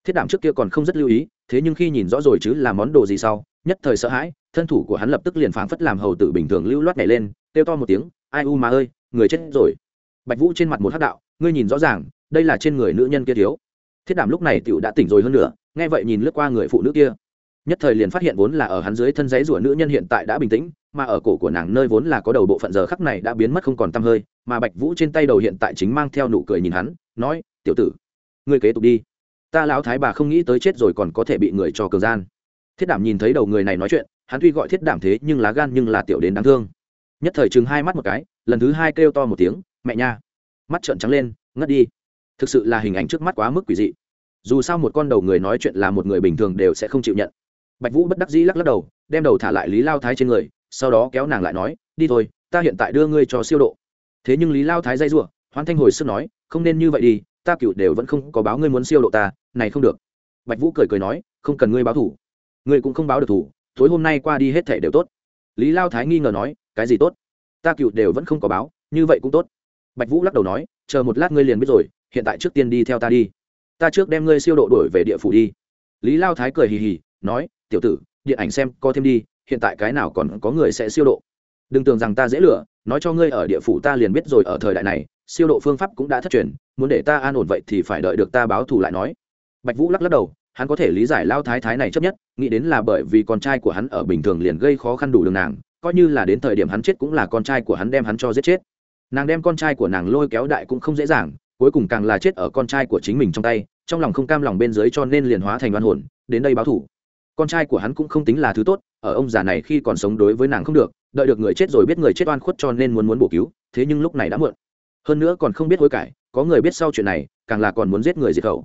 Thiết đảm trước kia còn không rất lưu ý, thế nhưng khi nhìn rõ rồi chứ là món đồ gì sau, nhất thời sợ hãi, thân thủ của hắn lập tức liền phảng phất làm hầu tử bình thường lưu loát nhảy lên, kêu to một tiếng, ai u mà ơi, người chết rồi. Bạch vũ trên mặt một hát đạo, ngươi nhìn rõ ràng, đây là trên người nữ nhân kia thiếu. Thiết đảm lúc này tựu đã tỉnh rồi hơn nữa nghe vậy nhìn lướt qua người phụ nữ kia nhất thời liền phát hiện vốn là ở hắn dưới thân giấy rủa nữ nhân hiện tại đã bình tĩnh, mà ở cổ của nàng nơi vốn là có đầu bộ phận giờ khắc này đã biến mất không còn tăm hơi, mà bạch vũ trên tay đầu hiện tại chính mang theo nụ cười nhìn hắn, nói, tiểu tử, ngươi kế tục đi. Ta lão thái bà không nghĩ tới chết rồi còn có thể bị người cho cờ gian. Thiết đảm nhìn thấy đầu người này nói chuyện, hắn tuy gọi thiết đảm thế nhưng lá gan nhưng là tiểu đến đáng thương. Nhất thời chừng hai mắt một cái, lần thứ hai kêu to một tiếng, mẹ nha. Mắt trợn trắng lên, ngất đi. Thực sự là hình ảnh trước mắt quá mức quỷ dị. Dù sao một con đầu người nói chuyện là một người bình thường đều sẽ không chịu nhận bạch vũ bất đắc dĩ lắc lắc đầu, đem đầu thả lại lý lao thái trên người, sau đó kéo nàng lại nói, đi thôi, ta hiện tại đưa ngươi cho siêu độ. Thế nhưng lý lao thái dây giụa hoan thanh hồi sức nói, không nên như vậy đi, ta cựu đều vẫn không có báo ngươi muốn siêu độ ta, này không được. Bạch vũ cười cười nói, không cần ngươi báo thủ, ngươi cũng không báo được thủ, tối hôm nay qua đi hết thể đều tốt. Lý lao thái nghi ngờ nói, cái gì tốt? Ta cựu đều vẫn không có báo, như vậy cũng tốt. Bạch vũ lắc đầu nói, chờ một lát ngươi liền biết rồi, hiện tại trước tiên đi theo ta đi. Ta trước đem ngươi siêu độ đổi về địa phủ đi. Lý lao thái cười hì hì, nói tiểu tử, điện ảnh xem co thêm đi, hiện tại cái nào còn có người sẽ siêu độ. Đừng tưởng rằng ta dễ lựa nói cho ngươi ở địa phủ ta liền biết rồi, ở thời đại này, siêu độ phương pháp cũng đã thất truyền, muốn để ta an ổn vậy thì phải đợi được ta báo thù lại nói. Bạch vũ lắc lắc đầu, hắn có thể lý giải lao thái thái này chấp nhất, nghĩ đến là bởi vì con trai của hắn ở bình thường liền gây khó khăn đủ đường nàng, coi như là đến thời điểm hắn chết cũng là con trai của hắn đem hắn cho giết chết. Nàng đem con trai của nàng lôi kéo đại cũng không dễ dàng, cuối cùng càng là chết ở con trai của chính mình trong tay, trong lòng không cam lòng bên dưới cho nên liền hóa thành oan hồn, đến đây báo thủ con trai của hắn cũng không tính là thứ tốt, ở ông già này khi còn sống đối với nàng không được, đợi được người chết rồi biết người chết oan khuất cho nên muốn muốn bổ cứu, thế nhưng lúc này đã muộn. Hơn nữa còn không biết hối cải, có người biết sau chuyện này, càng là còn muốn giết người diệt khẩu.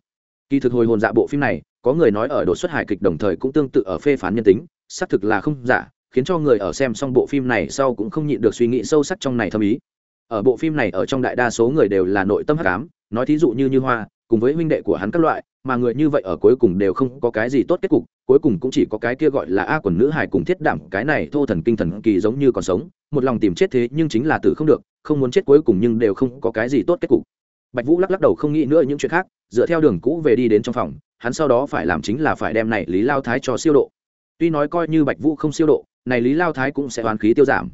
Kỳ thực hồi hồn dạ bộ phim này, có người nói ở đột xuất hài kịch đồng thời cũng tương tự ở phê phán nhân tính, xác thực là không giả, khiến cho người ở xem xong bộ phim này sau cũng không nhịn được suy nghĩ sâu sắc trong này thâm ý. Ở bộ phim này ở trong đại đa số người đều là nội tâm hắc ám, nói thí dụ như như hoa, cùng với huynh đệ của hắn các loại, mà người như vậy ở cuối cùng đều không có cái gì tốt kết cục cuối cùng cũng chỉ có cái kia gọi là a quần nữ hải cùng thiết đảm, cái này thô thần kinh thần kỳ giống như còn sống, một lòng tìm chết thế nhưng chính là tử không được, không muốn chết cuối cùng nhưng đều không có cái gì tốt kết cục. Bạch vũ lắc lắc đầu không nghĩ nữa những chuyện khác, dựa theo đường cũ về đi đến trong phòng, hắn sau đó phải làm chính là phải đem này lý lao thái cho siêu độ. Tuy nói coi như bạch vũ không siêu độ, này lý lao thái cũng sẽ hoàn khí tiêu giảm.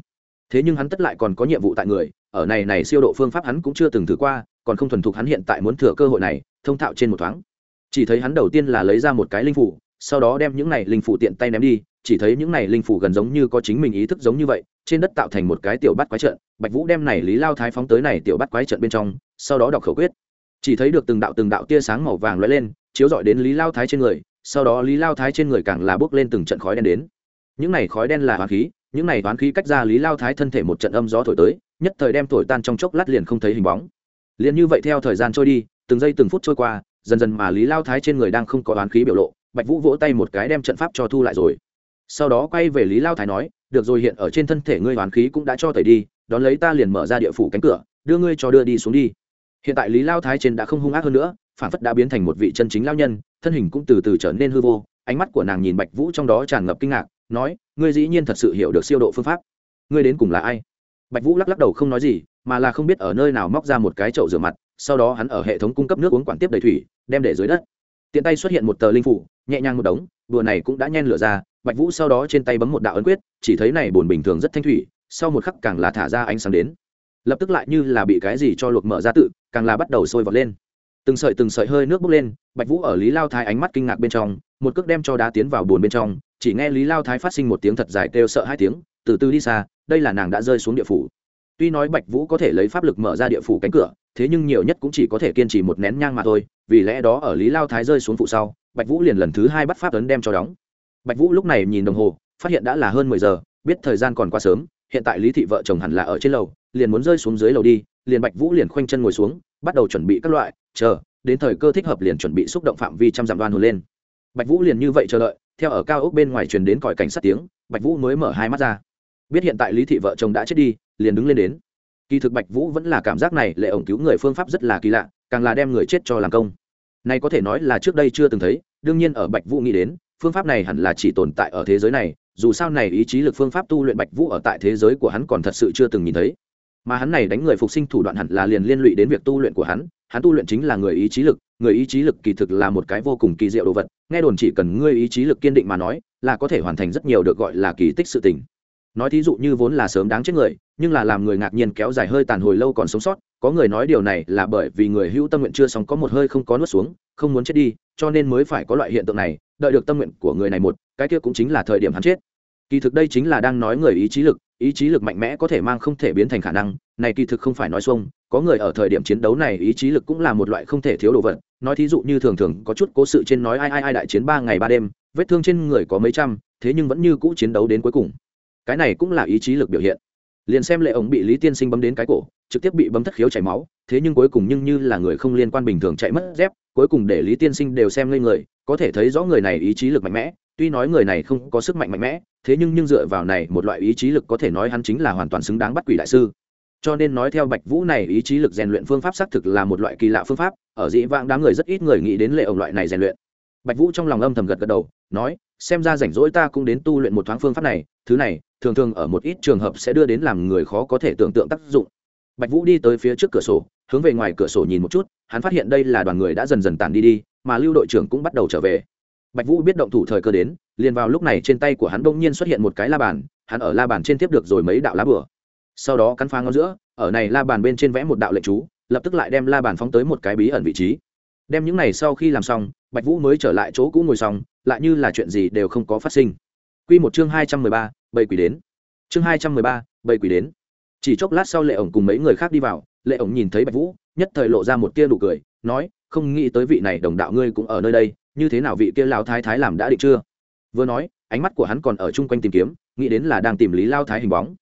Thế nhưng hắn tất lại còn có nhiệm vụ tại người, ở này này siêu độ phương pháp hắn cũng chưa từng thử qua, còn không thuần thục hắn hiện tại muốn thừa cơ hội này, thông thạo trên một thoáng. Chỉ thấy hắn đầu tiên là lấy ra một cái linh phủ sau đó đem những này linh phủ tiện tay ném đi, chỉ thấy những này linh phủ gần giống như có chính mình ý thức giống như vậy, trên đất tạo thành một cái tiểu bắt quái trận, bạch vũ đem này lý lao thái phóng tới này tiểu bắt quái trận bên trong, sau đó đọc khẩu quyết. Chỉ thấy được từng đạo từng đạo tia sáng màu vàng lóe lên, chiếu rọi đến lý lao thái trên người, sau đó lý lao thái trên người càng là bước lên từng trận khói đen đến. Những này khói đen là hoán khí, những này hoán khí cách ra lý lao thái thân thể một trận âm gió thổi tới, nhất thời đem thổi tan trong chốc lát liền không thấy hình bóng. Liền như vậy theo thời gian trôi đi, từng giây từng phút trôi qua, dần dần mà lý lao thái trên người đang không có oán khí biểu lộ bạch vũ vỗ tay một cái đem trận pháp cho thu lại rồi. Sau đó quay về lý lao thái nói, được rồi, hiện ở trên thân thể ngươi hoàn khí cũng đã cho tẩy đi, đón lấy ta liền mở ra địa phủ cánh cửa, đưa ngươi cho đưa đi xuống đi. Hiện tại lý lao thái trên đã không hung ác hơn nữa, phản phất đã biến thành một vị chân chính lao nhân, thân hình cũng từ từ trở nên hư vô, ánh mắt của nàng nhìn bạch vũ trong đó tràn ngập kinh ngạc, nói, ngươi dĩ nhiên thật sự hiểu được siêu độ phương pháp. Ngươi đến cùng là ai? Bạch vũ lắc lắc đầu không nói gì, mà là không biết ở nơi nào móc ra một cái chậu rửa mặt, sau đó hắn ở hệ thống cung cấp nước uống quản tiếp đầy thủy, đem để dưới đất. Tiện tay xuất hiện một tờ linh phủ nhẹ nhàng một đống, đùa này cũng đã nhen lửa ra, bạch vũ sau đó trên tay bấm một đạo ấn quyết, chỉ thấy này bồn bình thường rất thanh thủy, sau một khắc càng là thả ra ánh sáng đến. Lập tức lại như là bị cái gì cho luộc mở ra tự, càng là bắt đầu sôi vọt lên. Từng sợi từng sợi hơi nước bốc lên, bạch vũ ở lý lao thái ánh mắt kinh ngạc bên trong, một cước đem cho đá tiến vào bồn bên trong, chỉ nghe lý lao thái phát sinh một tiếng thật dài kêu sợ hai tiếng, từ từ đi xa, đây là nàng đã rơi xuống địa phủ. Tuy nói bạch vũ có thể lấy pháp lực mở ra địa phủ cánh cửa, thế nhưng nhiều nhất cũng chỉ có thể kiên trì một nén nhang mà thôi, vì lẽ đó ở lý lao thái rơi xuống phụ sau bạch vũ liền lần thứ hai bắt pháp ấn đem cho đóng. Bạch vũ lúc này nhìn đồng hồ, phát hiện đã là hơn mười giờ, biết thời gian còn quá sớm, hiện tại lý thị vợ chồng hẳn là ở trên lầu, liền muốn rơi xuống dưới lầu đi, liền bạch vũ liền khoanh chân ngồi xuống, bắt đầu chuẩn bị các loại, chờ, đến thời cơ thích hợp liền chuẩn bị xúc động phạm vi trăm dặm đoan hồn lên. Bạch vũ liền như vậy chờ đợi, theo ở cao ốc bên ngoài truyền đến còi cảnh sát tiếng, bạch vũ mới mở hai mắt ra. Biết hiện tại lý thị vợ chồng đã chết đi, liền đứng lên đến. Kỳ thực bạch vũ vẫn là cảm giác này, lệ ổng cứu người phương pháp rất là kỳ lạ, càng là đem người chết cho làm công này có thể nói là trước đây chưa từng thấy, đương nhiên ở bạch vũ nghĩ đến, phương pháp này hẳn là chỉ tồn tại ở thế giới này, dù sao này ý chí lực phương pháp tu luyện bạch vũ ở tại thế giới của hắn còn thật sự chưa từng nhìn thấy. Mà hắn này đánh người phục sinh thủ đoạn hẳn là liền liên lụy đến việc tu luyện của hắn hắn tu luyện chính là người ý chí lực, người ý chí lực kỳ thực là một cái vô cùng kỳ diệu đồ vật, nghe đồn chỉ cần ngươi ý chí lực kiên định mà nói, là có thể hoàn thành rất nhiều được gọi là kỳ tích sự tình. Nói thí dụ như vốn là sớm đáng chết người nhưng là làm người ngạc nhiên kéo dài hơi tàn hồi lâu còn sống sót, có người nói điều này là bởi vì người hữu tâm nguyện chưa xong có một hơi không có nuốt xuống, không muốn chết đi, cho nên mới phải có loại hiện tượng này, đợi được tâm nguyện của người này một, cái kia cũng chính là thời điểm hắn chết. Kỳ thực đây chính là đang nói người ý chí lực, ý chí lực mạnh mẽ có thể mang không thể biến thành khả năng, này kỳ thực không phải nói xuông, có người ở thời điểm chiến đấu này ý chí lực cũng là một loại không thể thiếu đồ vật, nói thí dụ như thường thường có chút cố sự trên nói ai ai ai đại chiến ba ngày ba đêm, vết thương trên người có mấy trăm, thế nhưng vẫn như cũ chiến đấu đến cuối cùng. Cái này cũng là ý chí lực biểu hiện liền xem lệ ổng bị lý tiên sinh bấm đến cái cổ, trực tiếp bị bấm thất khiếu chảy máu, thế nhưng cuối cùng nhưng như là người không liên quan bình thường chạy mất dép, cuối cùng để lý tiên sinh đều xem lên người, có thể thấy rõ người này ý chí lực mạnh mẽ, tuy nói người này không có sức mạnh mạnh mẽ, thế nhưng nhưng dựa vào này một loại ý chí lực có thể nói hắn chính là hoàn toàn xứng đáng bắt quỷ đại sư. Cho nên nói theo bạch vũ này, ý chí lực rèn luyện phương pháp xác thực là một loại kỳ lạ phương pháp, ở dĩ vãng đám người rất ít người nghĩ đến lệ ổng loại này rèn luyện. Bạch vũ trong lòng âm thầm gật gật đầu, nói, xem ra rảnh rỗi ta cũng đến tu luyện một thoáng phương pháp này thứ này, thường thường ở một ít trường hợp sẽ đưa đến làm người khó có thể tưởng tượng tác dụng. Bạch vũ đi tới phía trước cửa sổ, hướng về ngoài cửa sổ nhìn một chút, hắn phát hiện đây là đoàn người đã dần dần tản đi đi, mà lưu đội trưởng cũng bắt đầu trở về. Bạch vũ biết động thủ thời cơ đến, liền vào lúc này trên tay của hắn bỗng nhiên xuất hiện một cái la bàn, hắn ở la bàn trên tiếp được rồi mấy đạo lá bửa sau đó cắn phá ngón giữa, ở này la bàn bên trên vẽ một đạo lệnh chú, lập tức lại đem la bàn phóng tới một cái bí ẩn vị trí. Đem những này sau khi làm xong, bạch vũ mới trở lại chỗ cũ ngồi xong, lại như là chuyện gì đều không có phát sinh. Quy một chương hai trăm mười ba quỷ đến. Chương hai trăm mười ba quỷ đến. Chỉ chốc lát sau lệ ổng cùng mấy người khác đi vào, lệ ổng nhìn thấy bạch vũ, nhất thời lộ ra một tia nụ cười, nói, không nghĩ tới vị này đồng đạo ngươi cũng ở nơi đây, như thế nào vị kia lao thái thái làm đã định chưa? Vừa nói, ánh mắt của hắn còn ở chung quanh tìm kiếm, nghĩ đến là đang tìm lý lao thái hình bóng.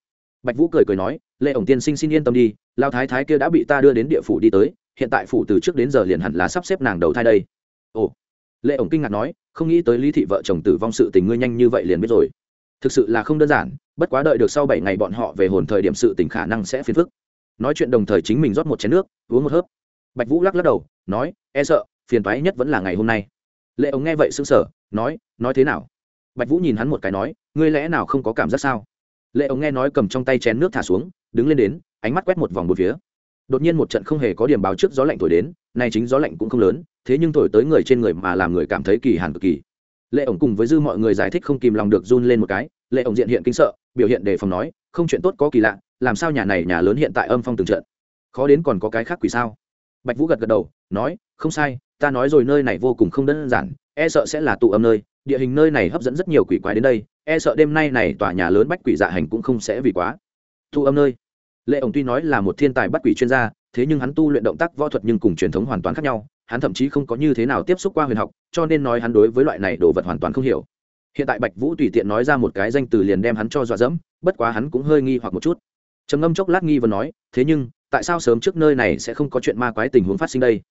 Bạch vũ cười cười nói, lệ ổng tiên sinh xin yên tâm đi lao thái thái kia đã bị ta đưa đến địa phủ đi tới, hiện tại phủ từ trước đến giờ liền hẳn là sắp xếp nàng đầu thai đây. Ồ lệ ổng kinh ngạc nói, không nghĩ tới lý thị vợ chồng tử vong sự tình ngươi nhanh như vậy liền biết rồi. Thực sự là không đơn giản, bất quá đợi được sau bảy ngày bọn họ về hồn thời điểm sự tình khả năng sẽ phiền phức. Nói chuyện đồng thời chính mình rót một chén nước, uống một hớp. Bạch vũ lắc lắc đầu, nói e sợ, phiền toái nhất vẫn là ngày hôm nay. Lệ ống nghe vậy sững sờ, nói nói thế nào? Bạch vũ nhìn hắn một cái nói, ngươi lẽ nào không có cảm giác sao? Lệ ống nghe nói cầm trong tay chén nước thả xuống, đứng lên đến, ánh mắt quét một vòng một phía. Đột nhiên một trận không hề có điểm báo trước gió lạnh thổi đến, nay chính gió lạnh cũng không lớn thế nhưng thổi tới người trên người mà làm người cảm thấy kỳ hàn cực kỳ. Lệ ổng cùng với dư mọi người giải thích không kìm lòng được run lên một cái, lệ ổng diện hiện kinh sợ, biểu hiện đề phòng nói, không chuyện tốt có kỳ lạ, làm sao nhà này nhà lớn hiện tại âm phong từng trận? Khó đến còn có cái khác quỷ sao? Bạch vũ gật gật đầu, nói, không sai, ta nói rồi nơi này vô cùng không đơn giản e sợ sẽ là tụ âm nơi, địa hình nơi này hấp dẫn rất nhiều quỷ quái đến đây e sợ đêm nay này tòa nhà lớn bách quỷ dạ hành cũng không sẽ vì quá. Tụ âm nơi lệ ổng tuy nói là một thiên tài bắt quỷ chuyên gia, thế nhưng hắn tu luyện động tác võ thuật nhưng cùng truyền thống hoàn toàn khác nhau, hắn thậm chí không có như thế nào tiếp xúc qua huyền học, cho nên nói hắn đối với loại này đồ vật hoàn toàn không hiểu. Hiện tại bạch vũ tùy tiện nói ra một cái danh từ liền đem hắn cho dọa dẫm, bất quá hắn cũng hơi nghi hoặc một chút. Trầm ngâm chốc lát nghi và nói, thế nhưng, tại sao sớm trước nơi này sẽ không có chuyện ma quái tình huống phát sinh đây?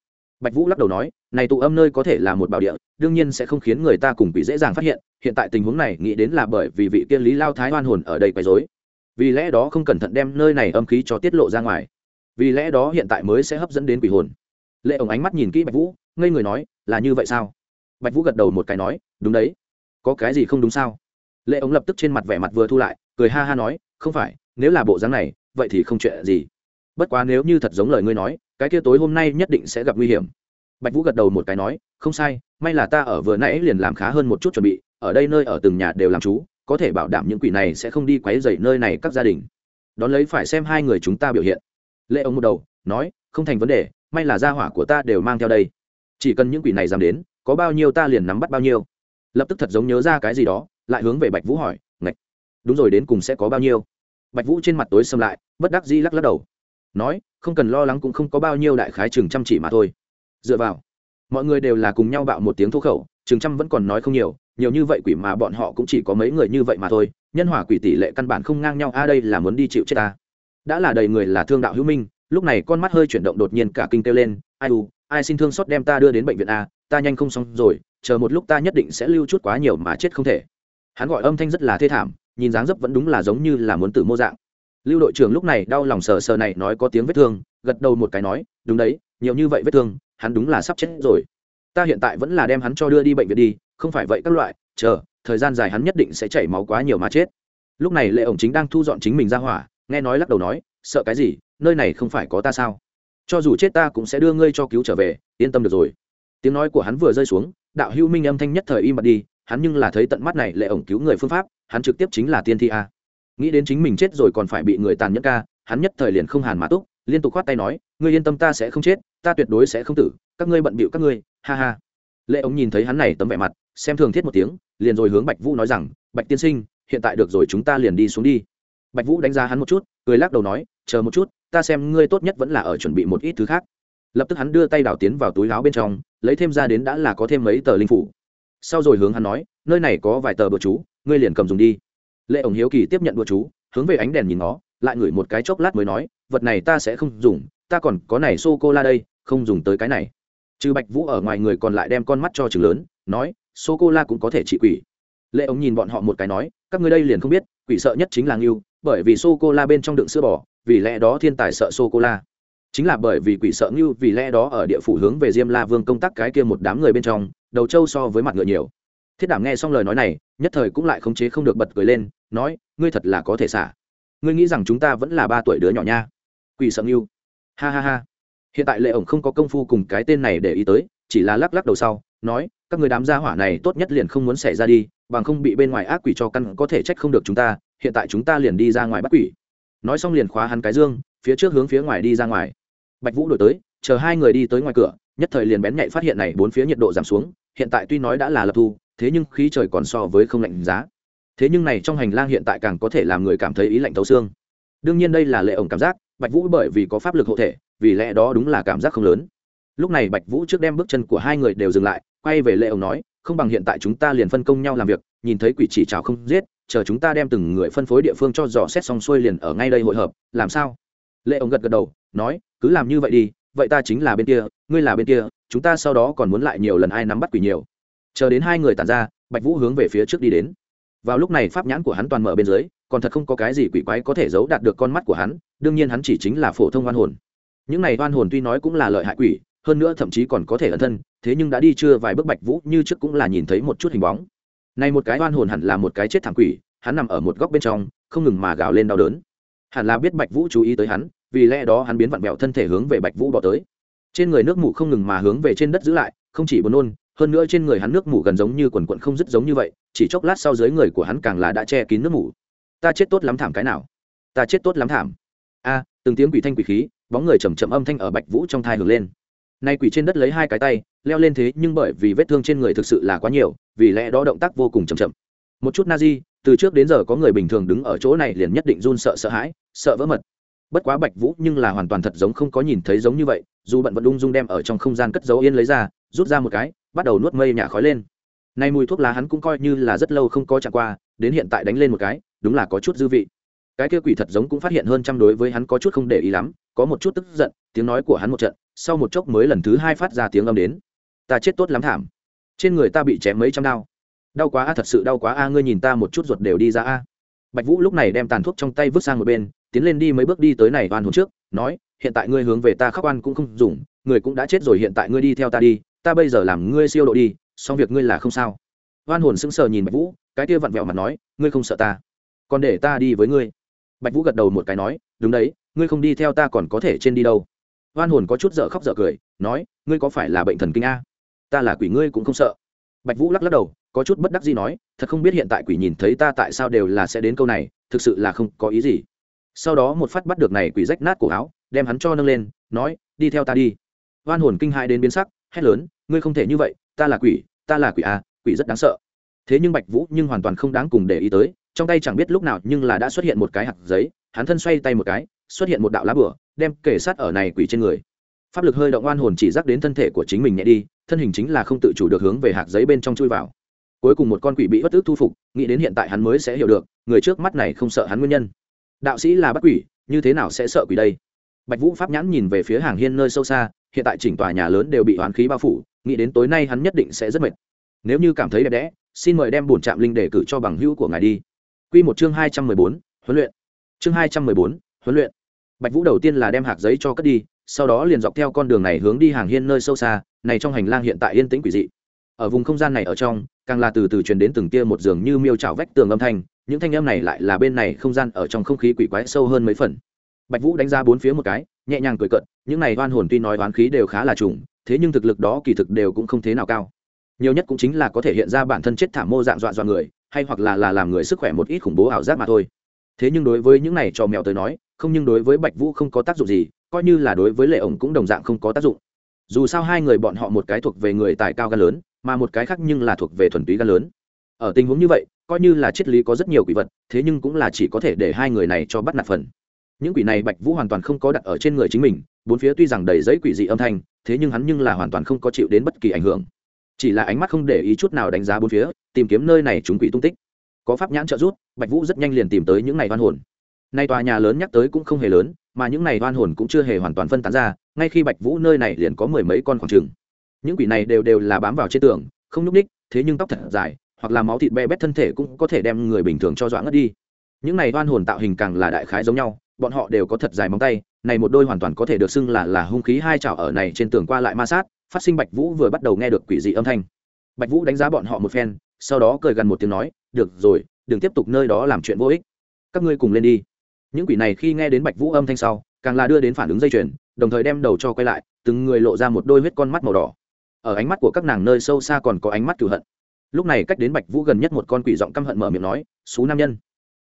Bạch vũ lắc đầu nói, này tụ âm nơi có thể là một bảo địa, đương nhiên sẽ không khiến người ta cùng bị dễ dàng phát hiện hiện tại tình huống này nghĩ đến là bởi vì vị tiên lý lao thái oan hồn ở đây quấy rối vì lẽ đó không cẩn thận đem nơi này âm khí cho tiết lộ ra ngoài. Vì lẽ đó hiện tại mới sẽ hấp dẫn đến quỷ hồn. Lệ ổng ánh mắt nhìn kỹ bạch vũ, ngây người nói, là như vậy sao? Bạch vũ gật đầu một cái nói, đúng đấy. Có cái gì không đúng sao? Lệ ổng lập tức trên mặt vẻ mặt vừa thu lại, cười ha ha nói, không phải, nếu là bộ dáng này, vậy thì không chuyện gì. Bất quá nếu như thật giống lời ngươi nói, cái kia tối hôm nay nhất định sẽ gặp nguy hiểm. Bạch vũ gật đầu một cái nói, không sai, may là ta ở vừa nãy liền làm khá hơn một chút chuẩn bị, ở đây nơi ở từng nhà đều làm chú có thể bảo đảm những quỷ này sẽ không đi quấy rầy nơi này các gia đình. Đón lấy phải xem hai người chúng ta biểu hiện. Lệ ông một đầu, nói, không thành vấn đề, may là gia hỏa của ta đều mang theo đây. Chỉ cần những quỷ này dám đến, có bao nhiêu ta liền nắm bắt bao nhiêu. Lập tức thật giống nhớ ra cái gì đó, lại hướng về bạch vũ hỏi, ngạch, đúng rồi đến cùng sẽ có bao nhiêu? Bạch vũ trên mặt tối xâm lại, bất đắc dĩ lắc lắc đầu. Nói, không cần lo lắng cũng không có bao nhiêu đại khái chừng chăm chỉ mà thôi. Dựa vào, mọi người đều là cùng nhau bạo một tiếng thô khẩu, chừng trăm vẫn còn nói không nhiều nhiều như vậy quỷ mà bọn họ cũng chỉ có mấy người như vậy mà thôi, nhân hòa quỷ tỷ lệ căn bản không ngang nhau, a, đây là muốn đi chịu chết ta. Đã là đầy người là thương đạo hữu minh, lúc này con mắt hơi chuyển động đột nhiên cả kinh kêu lên, ai u, ai xin thương xót đem ta đưa đến bệnh viện a, ta nhanh không xong rồi, chờ một lúc ta nhất định sẽ lưu chút quá nhiều mà chết không thể. Hắn gọi âm thanh rất là thê thảm, nhìn dáng dấp vẫn đúng là giống như là muốn tử mô dạng. Lưu đội trưởng lúc này đau lòng sờ sờ này nói có tiếng vết thương, gật đầu một cái nói, đúng đấy, nhiều như vậy vết thương, hắn đúng là sắp chết rồi. Ta hiện tại vẫn là đem hắn cho đưa đi bệnh viện đi không phải vậy các loại, chờ, thời gian dài hắn nhất định sẽ chảy máu quá nhiều mà chết. Lúc này lệ ổng chính đang thu dọn chính mình ra hỏa, nghe nói lắc đầu nói, sợ cái gì, nơi này không phải có ta sao? Cho dù chết ta cũng sẽ đưa ngươi cho cứu trở về, yên tâm được rồi. Tiếng nói của hắn vừa rơi xuống, đạo hữu minh âm thanh nhất thời im bặt đi, hắn nhưng là thấy tận mắt này lệ ổng cứu người phương pháp, hắn trực tiếp chính là tiên thi a. Nghĩ đến chính mình chết rồi còn phải bị người tàn nhẫn ca, hắn nhất thời liền không hàn mã túc, liên tục khoát tay nói, ngươi yên tâm ta sẽ không chết, ta tuyệt đối sẽ không tử, các ngươi bận bịu các ngươi, ha ha. Lệ ổng nhìn thấy hắn này tấm vẻ mặt xem thường thiết một tiếng, liền rồi hướng bạch vũ nói rằng, bạch tiên sinh, hiện tại được rồi, chúng ta liền đi xuống đi. Bạch vũ đánh giá hắn một chút, cười lắc đầu nói, chờ một chút, ta xem ngươi tốt nhất vẫn là ở chuẩn bị một ít thứ khác. Lập tức hắn đưa tay đảo tiến vào túi láo bên trong, lấy thêm ra đến đã là có thêm mấy tờ linh phủ. Sau rồi hướng hắn nói, nơi này có vài tờ bừa chú, ngươi liền cầm dùng đi. Lệ ổng hiếu kỳ tiếp nhận bừa chú, hướng về ánh đèn nhìn nó, lại ngửi một cái chốc lát mới nói, vật này ta sẽ không dùng, ta còn có này sô cô la đây, không dùng tới cái này. Trừ bạch vũ ở ngoài người còn lại đem con mắt cho chừng lớn, nói sô cô la cũng có thể trị quỷ. Lệ ống nhìn bọn họ một cái nói, các ngươi đây liền không biết, quỷ sợ nhất chính là ngưu, bởi vì sô cô la bên trong đựng sữa bò, vì lẽ đó thiên tài sợ sô cô la. Chính là bởi vì quỷ sợ ngưu, vì lẽ đó ở địa phủ hướng về diêm la vương công tác cái kia một đám người bên trong, đầu trâu so với mặt ngựa nhiều. Thiết đảm nghe xong lời nói này, nhất thời cũng lại khống chế không được bật cười lên, nói, ngươi thật là có thể xả. Ngươi nghĩ rằng chúng ta vẫn là ba tuổi đứa nhỏ nha. Quỷ sợ ngưu. Ha ha ha. Hiện tại lệ ổng không có công phu cùng cái tên này để ý tới, chỉ là lắc lắc đầu sau, nói các người đám gia hỏa này tốt nhất liền không muốn xảy ra đi, bằng không bị bên ngoài ác quỷ cho căn có thể trách không được chúng ta, hiện tại chúng ta liền đi ra ngoài bắt quỷ. Nói xong liền khóa hắn cái dương, phía trước hướng phía ngoài đi ra ngoài. Bạch vũ đổi tới, chờ hai người đi tới ngoài cửa, nhất thời liền bén nhạy phát hiện này bốn phía nhiệt độ giảm xuống, hiện tại tuy nói đã là lập thu, thế nhưng khí trời còn so với không lạnh giá. Thế nhưng này trong hành lang hiện tại càng có thể làm người cảm thấy ý lạnh thấu xương. Đương nhiên đây là lệ ổng cảm giác, bạch vũ bởi vì có pháp lực hộ thể, vì lẽ đó đúng là cảm giác không lớn. Lúc này bạch vũ trước đem bước chân của hai người đều dừng lại quay về lệ ông nói, không bằng hiện tại chúng ta liền phân công nhau làm việc, nhìn thấy quỷ chỉ chào không giết, chờ chúng ta đem từng người phân phối địa phương cho dò xét xong xuôi liền ở ngay đây hội hợp, làm sao? Lệ ông gật gật đầu, nói, cứ làm như vậy đi, vậy ta chính là bên kia, ngươi là bên kia, chúng ta sau đó còn muốn lại nhiều lần ai nắm bắt quỷ nhiều. Chờ đến hai người tàn ra, bạch vũ hướng về phía trước đi đến. Vào lúc này pháp nhãn của hắn toàn mở bên dưới, còn thật không có cái gì quỷ quái có thể giấu đạt được con mắt của hắn, đương nhiên hắn chỉ chính là phổ thông oan hồn. Những này oan hồn tuy nói cũng là lợi hại quỷ hơn nữa thậm chí còn có thể ẩn thân, thế nhưng đã đi chưa vài bước bạch vũ như trước cũng là nhìn thấy một chút hình bóng. Này một cái oan hồn hẳn là một cái chết thảm quỷ, hắn nằm ở một góc bên trong, không ngừng mà gào lên đau đớn. Hẳn là biết bạch vũ chú ý tới hắn, vì lẽ đó hắn biến vặn vẹo thân thể hướng về bạch vũ bỏ tới. Trên người nước mủ không ngừng mà hướng về trên đất giữ lại, không chỉ buồn nôn, hơn nữa trên người hắn nước mủ gần giống như quần quận không dứt giống như vậy, chỉ chốc lát sau dưới người của hắn càng là đã che kín nước mủ ta chết tốt lắm thảm cái nào? Ta chết tốt lắm thảm. A, từng tiếng quỷ thanh quỷ khí, bóng người chầm chậm âm thanh ở bạch vũ trong thai hưởng lên nay quỷ trên đất lấy hai cái tay, leo lên thế nhưng bởi vì vết thương trên người thực sự là quá nhiều, vì lẽ đó động tác vô cùng chậm chậm. Một chút na di từ trước đến giờ có người bình thường đứng ở chỗ này liền nhất định run sợ sợ hãi, sợ vỡ mật. Bất quá bạch vũ nhưng là hoàn toàn thật giống không có nhìn thấy giống như vậy, dù bận vẫn ung dung đem ở trong không gian cất dấu yên lấy ra, rút ra một cái, bắt đầu nuốt mây nhả khói lên. Nay mùi thuốc lá hắn cũng coi như là rất lâu không có chạm qua, đến hiện tại đánh lên một cái, đúng là có chút dư vị cái kia quỷ thật giống cũng phát hiện hơn trăm đối với hắn có chút không để ý lắm, có một chút tức giận, tiếng nói của hắn một trận, sau một chốc mới lần thứ hai phát ra tiếng âm đến. Ta chết tốt lắm thảm. Trên người ta bị chém mấy trăm đau đau quá a, thật sự đau quá a, ngươi nhìn ta một chút ruột đều đi ra a. Bạch vũ lúc này đem tàn thuốc trong tay vứt sang một bên, tiến lên đi mấy bước đi tới này oan hồn trước, nói, hiện tại ngươi hướng về ta khóc oan cũng không dùng, người cũng đã chết rồi, hiện tại ngươi đi theo ta đi, ta bây giờ làm ngươi siêu độ đi, xong việc ngươi là không sao. Oan hồn sững sờ nhìn bạch vũ, cái kia vặn vẹo mặt nói, ngươi không sợ ta, còn để ta đi với ngươi bạch vũ gật đầu một cái nói đúng đấy ngươi không đi theo ta còn có thể trên đi đâu. Oan hồn có chút dở khóc dở cười nói ngươi có phải là bệnh thần kinh a? Ta là quỷ ngươi cũng không sợ. Bạch vũ lắc lắc đầu có chút bất đắc gì nói thật không biết hiện tại quỷ nhìn thấy ta tại sao đều là sẽ đến câu này thực sự là không có ý gì. Sau đó một phát bắt được này quỷ rách nát cổ áo đem hắn cho nâng lên nói đi theo ta đi. Oan hồn kinh hại đến biến sắc hét lớn ngươi không thể như vậy ta là quỷ ta là quỷ a, quỷ rất đáng sợ. Thế nhưng bạch vũ nhưng hoàn toàn không đáng cùng để ý tới trong tay chẳng biết lúc nào nhưng là đã xuất hiện một cái hạt giấy, hắn thân xoay tay một cái, xuất hiện một đạo lá bửa đem kể sát ở này quỷ trên người. Pháp lực hơi động oan hồn chỉ rắc đến thân thể của chính mình nhẹ đi, thân hình chính là không tự chủ được hướng về hạt giấy bên trong chui vào. Cuối cùng một con quỷ bị bất ước thu phục, nghĩ đến hiện tại hắn mới sẽ hiểu được, người trước mắt này không sợ hắn nguyên nhân. Đạo sĩ là bắt quỷ, như thế nào sẽ sợ quỷ đây? Bạch vũ pháp nhãn nhìn về phía hàng hiên nơi sâu xa, hiện tại chỉnh tòa nhà lớn đều bị oán khí bao phủ, nghĩ đến tối nay hắn nhất định sẽ rất mệt. Nếu như cảm thấy đẹp đẽ, xin mời đem bổn trạm linh để cử cho bằng hữu của ngài đi. Quy một chương hai trăm mười bốn huấn luyện. Chương hai trăm mười bốn huấn luyện. Bạch vũ đầu tiên là đem hạt giấy cho cất đi sau đó liền dọc theo con đường này hướng đi hàng hiên nơi sâu xa này trong hành lang hiện tại yên tĩnh quỷ dị. Ở vùng không gian này ở trong càng là từ từ truyền đến từng tia một giường như miêu chảo vách tường âm thanh những thanh âm này lại là bên này không gian ở trong không khí quỷ quái sâu hơn mấy phần. Bạch vũ đánh ra bốn phía một cái nhẹ nhàng cười cợt, những này oan hồn tuy nói oán khí đều khá là trùng thế nhưng thực lực đó kỳ thực đều cũng không thế nào cao. Nhiều nhất cũng chính là có thể hiện ra bản thân chết thảm mô dạng dọa dọa người hay hoặc là là làm người sức khỏe một ít khủng bố ảo giác mà thôi. Thế nhưng đối với những này cho mèo tới nói, không nhưng đối với bạch vũ không có tác dụng gì, coi như là đối với lệ ổng cũng đồng dạng không có tác dụng. Dù sao hai người bọn họ một cái thuộc về người tài cao gan lớn, mà một cái khác nhưng là thuộc về thuần túy gan lớn. Ở tình huống như vậy, coi như là triết lý có rất nhiều quỷ vật, thế nhưng cũng là chỉ có thể để hai người này cho bắt nạt phần. Những quỷ này bạch vũ hoàn toàn không có đặt ở trên người chính mình, bốn phía tuy rằng đầy giấy quỷ dị âm thanh, thế nhưng hắn nhưng là hoàn toàn không có chịu đến bất kỳ ảnh hưởng chỉ là ánh mắt không để ý chút nào đánh giá bốn phía, tìm kiếm nơi này chúng quỷ tung tích. Có pháp nhãn trợ rút bạch vũ rất nhanh liền tìm tới những này oan hồn. Nay tòa nhà lớn nhắc tới cũng không hề lớn, mà những này oan hồn cũng chưa hề hoàn toàn phân tán ra, ngay khi bạch vũ nơi này liền có mười mấy con khoảng trừng những quỷ này đều đều là bám vào trên tường, không nhúc ních thế nhưng tóc thật dài, hoặc là máu thịt be bét thân thể cũng có thể đem người bình thường cho dọa ngất đi. Những này oan hồn tạo hình càng là đại khái giống nhau, bọn họ đều có thật dài móng tay, này một đôi hoàn toàn có thể được xưng là là hung khí hai chảo ở này trên tường qua lại ma sát phát sinh bạch vũ vừa bắt đầu nghe được quỷ dị âm thanh. Bạch vũ đánh giá bọn họ một phen, sau đó cười gần một tiếng nói, được rồi, đừng tiếp tục nơi đó làm chuyện vô ích. Các ngươi cùng lên đi. Những quỷ này khi nghe đến bạch vũ âm thanh sau, càng là đưa đến phản ứng dây chuyền, đồng thời đem đầu cho quay lại, từng người lộ ra một đôi huyết con mắt màu đỏ. Ở ánh mắt của các nàng nơi sâu xa còn có ánh mắt cửu hận. Lúc này cách đến bạch vũ gần nhất một con quỷ giọng căm hận mở miệng nói, xú nam nhân,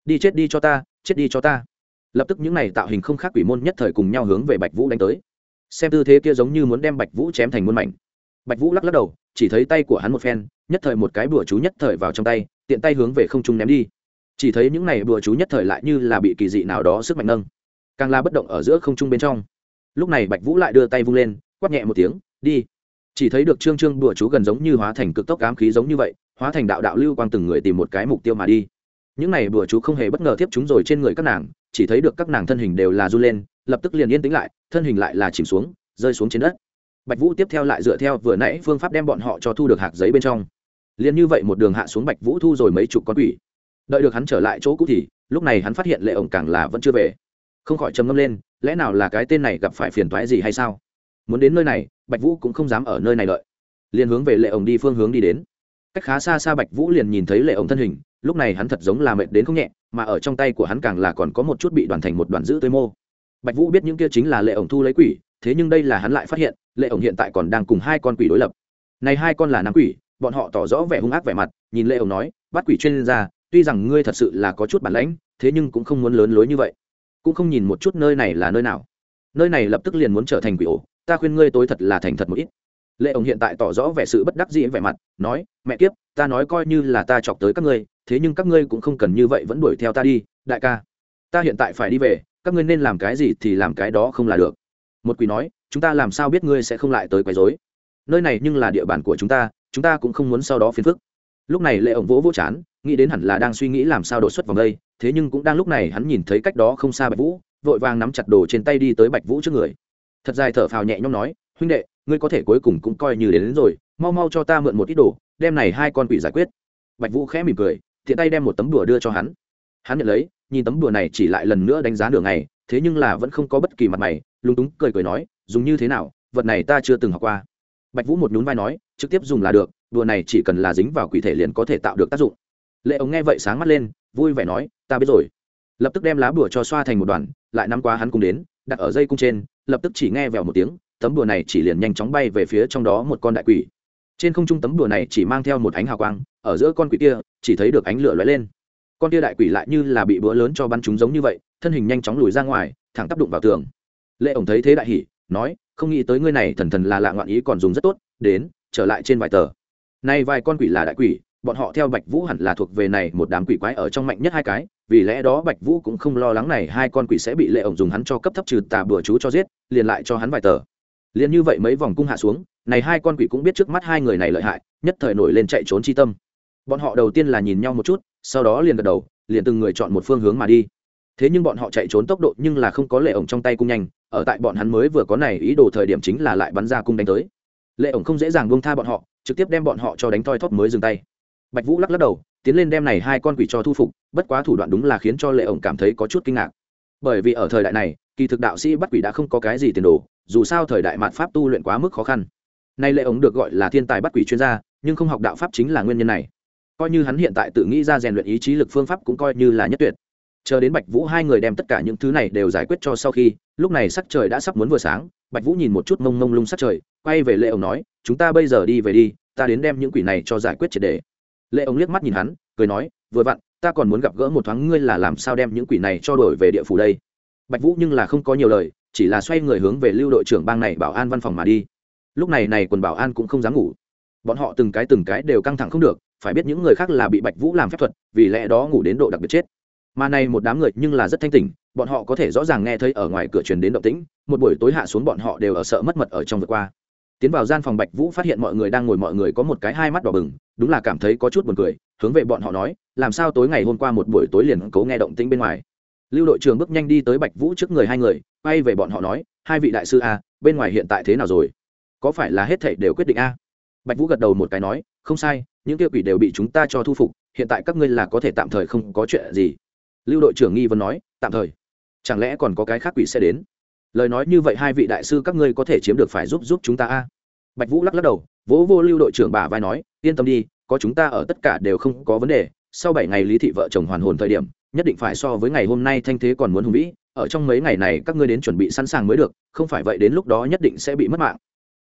đi chết đi cho ta, chết đi cho ta. Lập tức những này tạo hình không khác quỷ môn nhất thời cùng nhau hướng về bạch vũ đánh tới xem tư thế kia giống như muốn đem bạch vũ chém thành muôn mảnh. Bạch vũ lắc lắc đầu, chỉ thấy tay của hắn một phen, nhất thời một cái bùa chú nhất thời vào trong tay, tiện tay hướng về không trung ném đi. Chỉ thấy những này bùa chú nhất thời lại như là bị kỳ dị nào đó sức mạnh nâng, càng la bất động ở giữa không trung bên trong. Lúc này bạch vũ lại đưa tay vung lên, quát nhẹ một tiếng, đi. Chỉ thấy được trương trương bùa chú gần giống như hóa thành cực tốc ám khí giống như vậy, hóa thành đạo đạo lưu quang từng người tìm một cái mục tiêu mà đi. Những này bùa chú không hề bất ngờ tiếp chúng rồi trên người các nàng, chỉ thấy được các nàng thân hình đều là run lên lập tức liền yên tĩnh lại, thân hình lại là chìm xuống, rơi xuống trên đất. Bạch vũ tiếp theo lại dựa theo vừa nãy phương pháp đem bọn họ cho thu được hạt giấy bên trong. Liền như vậy một đường hạ xuống bạch vũ thu rồi mấy chục con quỷ. Đợi được hắn trở lại chỗ cũ thì, lúc này hắn phát hiện lệ ổng càng là vẫn chưa về. Không khỏi trầm ngâm lên, lẽ nào là cái tên này gặp phải phiền toái gì hay sao? Muốn đến nơi này, bạch vũ cũng không dám ở nơi này đợi. Liền hướng về lệ ổng đi phương hướng đi đến. Cách khá xa xa bạch vũ liền nhìn thấy lệ ổng thân hình, lúc này hắn thật giống là mệt đến không nhẹ, mà ở trong tay của hắn càng là còn có một chút bị đoàn thành một đoàn giữ tươi mô bạch vũ biết những kia chính là lệ ổng thu lấy quỷ, thế nhưng đây là hắn lại phát hiện, lệ ổng hiện tại còn đang cùng hai con quỷ đối lập. Này hai con là nam quỷ, bọn họ tỏ rõ vẻ hung ác vẻ mặt, nhìn lệ ổng nói, bắt quỷ chuyên gia, tuy rằng ngươi thật sự là có chút bản lãnh, thế nhưng cũng không muốn lớn lối như vậy. Cũng không nhìn một chút nơi này là nơi nào. Nơi này lập tức liền muốn trở thành quỷ ổ, ta khuyên ngươi tối thật là thành thật một ít. Lệ ổng hiện tại tỏ rõ vẻ sự bất đắc dĩ vẻ mặt, nói, mẹ kiếp, ta nói coi như là ta chọc tới các ngươi, thế nhưng các ngươi cũng không cần như vậy vẫn đuổi theo ta đi, đại ca. Ta hiện tại phải đi về các ngươi nên làm cái gì thì làm cái đó không là được. Một quỷ nói chúng ta làm sao biết ngươi sẽ không lại tới quấy rối? Nơi này nhưng là địa bàn của chúng ta chúng ta cũng không muốn sau đó phiền phức. Lúc này lệ ổng vỗ vỗ chán nghĩ đến hẳn là đang suy nghĩ làm sao đột xuất vòng đây thế nhưng cũng đang lúc này hắn nhìn thấy cách đó không xa bạch vũ vội vàng nắm chặt đồ trên tay đi tới bạch vũ trước người. Thật dài thở phào nhẹ nhõm nói huynh đệ ngươi có thể cuối cùng cũng coi như đến, đến rồi mau mau cho ta mượn một ít đồ đem này hai con quỷ giải quyết. Bạch vũ khẽ mỉm cười tiện tay đem một tấm đùa đưa cho hắn hắn nhận lấy, nhìn tấm đùa này chỉ lại lần nữa đánh giá nửa ngày, thế nhưng là vẫn không có bất kỳ mặt mày, lúng túng cười cười nói, dùng như thế nào, vật này ta chưa từng học qua. Bạch vũ một nhún vai nói, trực tiếp dùng là được, đùa này chỉ cần là dính vào quỷ thể liền có thể tạo được tác dụng. Lệ ống nghe vậy sáng mắt lên, vui vẻ nói, ta biết rồi. Lập tức đem lá bùa cho xoa thành một đoàn, lại nắm qua hắn cùng đến, đặt ở dây cung trên, lập tức chỉ nghe vèo một tiếng, tấm đùa này chỉ liền nhanh chóng bay về phía trong đó một con đại quỷ. Trên không trung tấm đùa này chỉ mang theo một ánh hào quang, ở giữa con quỷ kia, chỉ thấy được ánh lửa lóe lên con tia đại quỷ lại như là bị bữa lớn cho bắn chúng giống như vậy, thân hình nhanh chóng lùi ra ngoài, thẳng tác đụng vào tường. Lệ ổng thấy thế đại hỉ, nói, không nghĩ tới ngươi này thần thần là lạ ngoạn ý còn dùng rất tốt, đến, trở lại trên vài tờ. Nay vài con quỷ là đại quỷ, bọn họ theo bạch vũ hẳn là thuộc về này một đám quỷ quái ở trong mạnh nhất hai cái, vì lẽ đó bạch vũ cũng không lo lắng này hai con quỷ sẽ bị lệ ổng dùng hắn cho cấp thấp trừ tà bừa chú cho giết, liền lại cho hắn vài tờ. Liền như vậy mấy vòng cung hạ xuống, này hai con quỷ cũng biết trước mắt hai người này lợi hại, nhất thời nổi lên chạy trốn chi tâm. Bọn họ đầu tiên là nhìn nhau một chút sau đó liền gật đầu, liền từng người chọn một phương hướng mà đi. Thế nhưng bọn họ chạy trốn tốc độ nhưng là không có lệ ổng trong tay cung nhanh, ở tại bọn hắn mới vừa có này, ý đồ thời điểm chính là lại bắn ra cung đánh tới. Lệ ổng không dễ dàng buông tha bọn họ, trực tiếp đem bọn họ cho đánh thoi thóp mới dừng tay. Bạch vũ lắc lắc đầu, tiến lên đem này hai con quỷ cho thu phục, bất quá thủ đoạn đúng là khiến cho lệ ổng cảm thấy có chút kinh ngạc. Bởi vì ở thời đại này, kỳ thực đạo sĩ bắt quỷ đã không có cái gì tiền đồ, dù sao thời đại mạt pháp tu luyện quá mức khó khăn. Nay lệ ổng được gọi là thiên tài bắt quỷ chuyên gia, nhưng không học đạo pháp chính là nguyên nhân này coi như hắn hiện tại tự nghĩ ra rèn luyện ý chí lực phương pháp cũng coi như là nhất tuyệt. Chờ đến bạch vũ hai người đem tất cả những thứ này đều giải quyết cho sau khi, lúc này sắc trời đã sắp muốn vừa sáng, bạch vũ nhìn một chút mông mông lung sắc trời, quay về lệ ông nói, chúng ta bây giờ đi về đi, ta đến đem những quỷ này cho giải quyết triệt đề lệ ông liếc mắt nhìn hắn, cười nói, vừa vặn, ta còn muốn gặp gỡ một thoáng ngươi là làm sao đem những quỷ này cho đổi về địa phủ đây? Bạch vũ nhưng là không có nhiều lời, chỉ là xoay người hướng về lưu đội trưởng bang này bảo an văn phòng mà đi. Lúc này này quần bảo an cũng không dám ngủ. Bọn họ từng cái từng cái đều căng thẳng không được phải biết những người khác là bị bạch vũ làm phép thuật, vì lẽ đó ngủ đến độ đặc biệt chết. Mà này một đám người nhưng là rất thanh tỉnh, bọn họ có thể rõ ràng nghe thấy ở ngoài cửa truyền đến động tĩnh, một buổi tối hạ xuống bọn họ đều ở sợ mất mật ở trong vượt qua. Tiến vào gian phòng bạch vũ phát hiện mọi người đang ngồi mọi người có một cái hai mắt đỏ bừng, đúng là cảm thấy có chút buồn cười, hướng về bọn họ nói, làm sao tối ngày hôm qua một buổi tối liền cố nghe động tĩnh bên ngoài? Lưu đội trưởng bước nhanh đi tới bạch vũ trước người hai người, quay về bọn họ nói, hai vị đại sư a, bên ngoài hiện tại thế nào rồi? Có phải là hết thảy đều quyết định a? Bạch vũ gật đầu một cái nói không sai, những kia quỷ đều bị chúng ta cho thu phục, hiện tại các ngươi là có thể tạm thời không có chuyện gì. Lưu đội trưởng nghi vấn nói, tạm thời. Chẳng lẽ còn có cái khác quỷ sẽ đến? Lời nói như vậy hai vị đại sư các ngươi có thể chiếm được phải giúp giúp chúng ta a? Bạch vũ lắc lắc đầu, vỗ vô lưu đội trưởng bà vai nói, yên tâm đi, có chúng ta ở tất cả đều không có vấn đề, sau bảy ngày lý thị vợ chồng hoàn hồn thời điểm, nhất định phải so với ngày hôm nay thanh thế còn muốn hùng vĩ, ở trong mấy ngày này các ngươi đến chuẩn bị sẵn sàng mới được, không phải vậy đến lúc đó nhất định sẽ bị mất mạng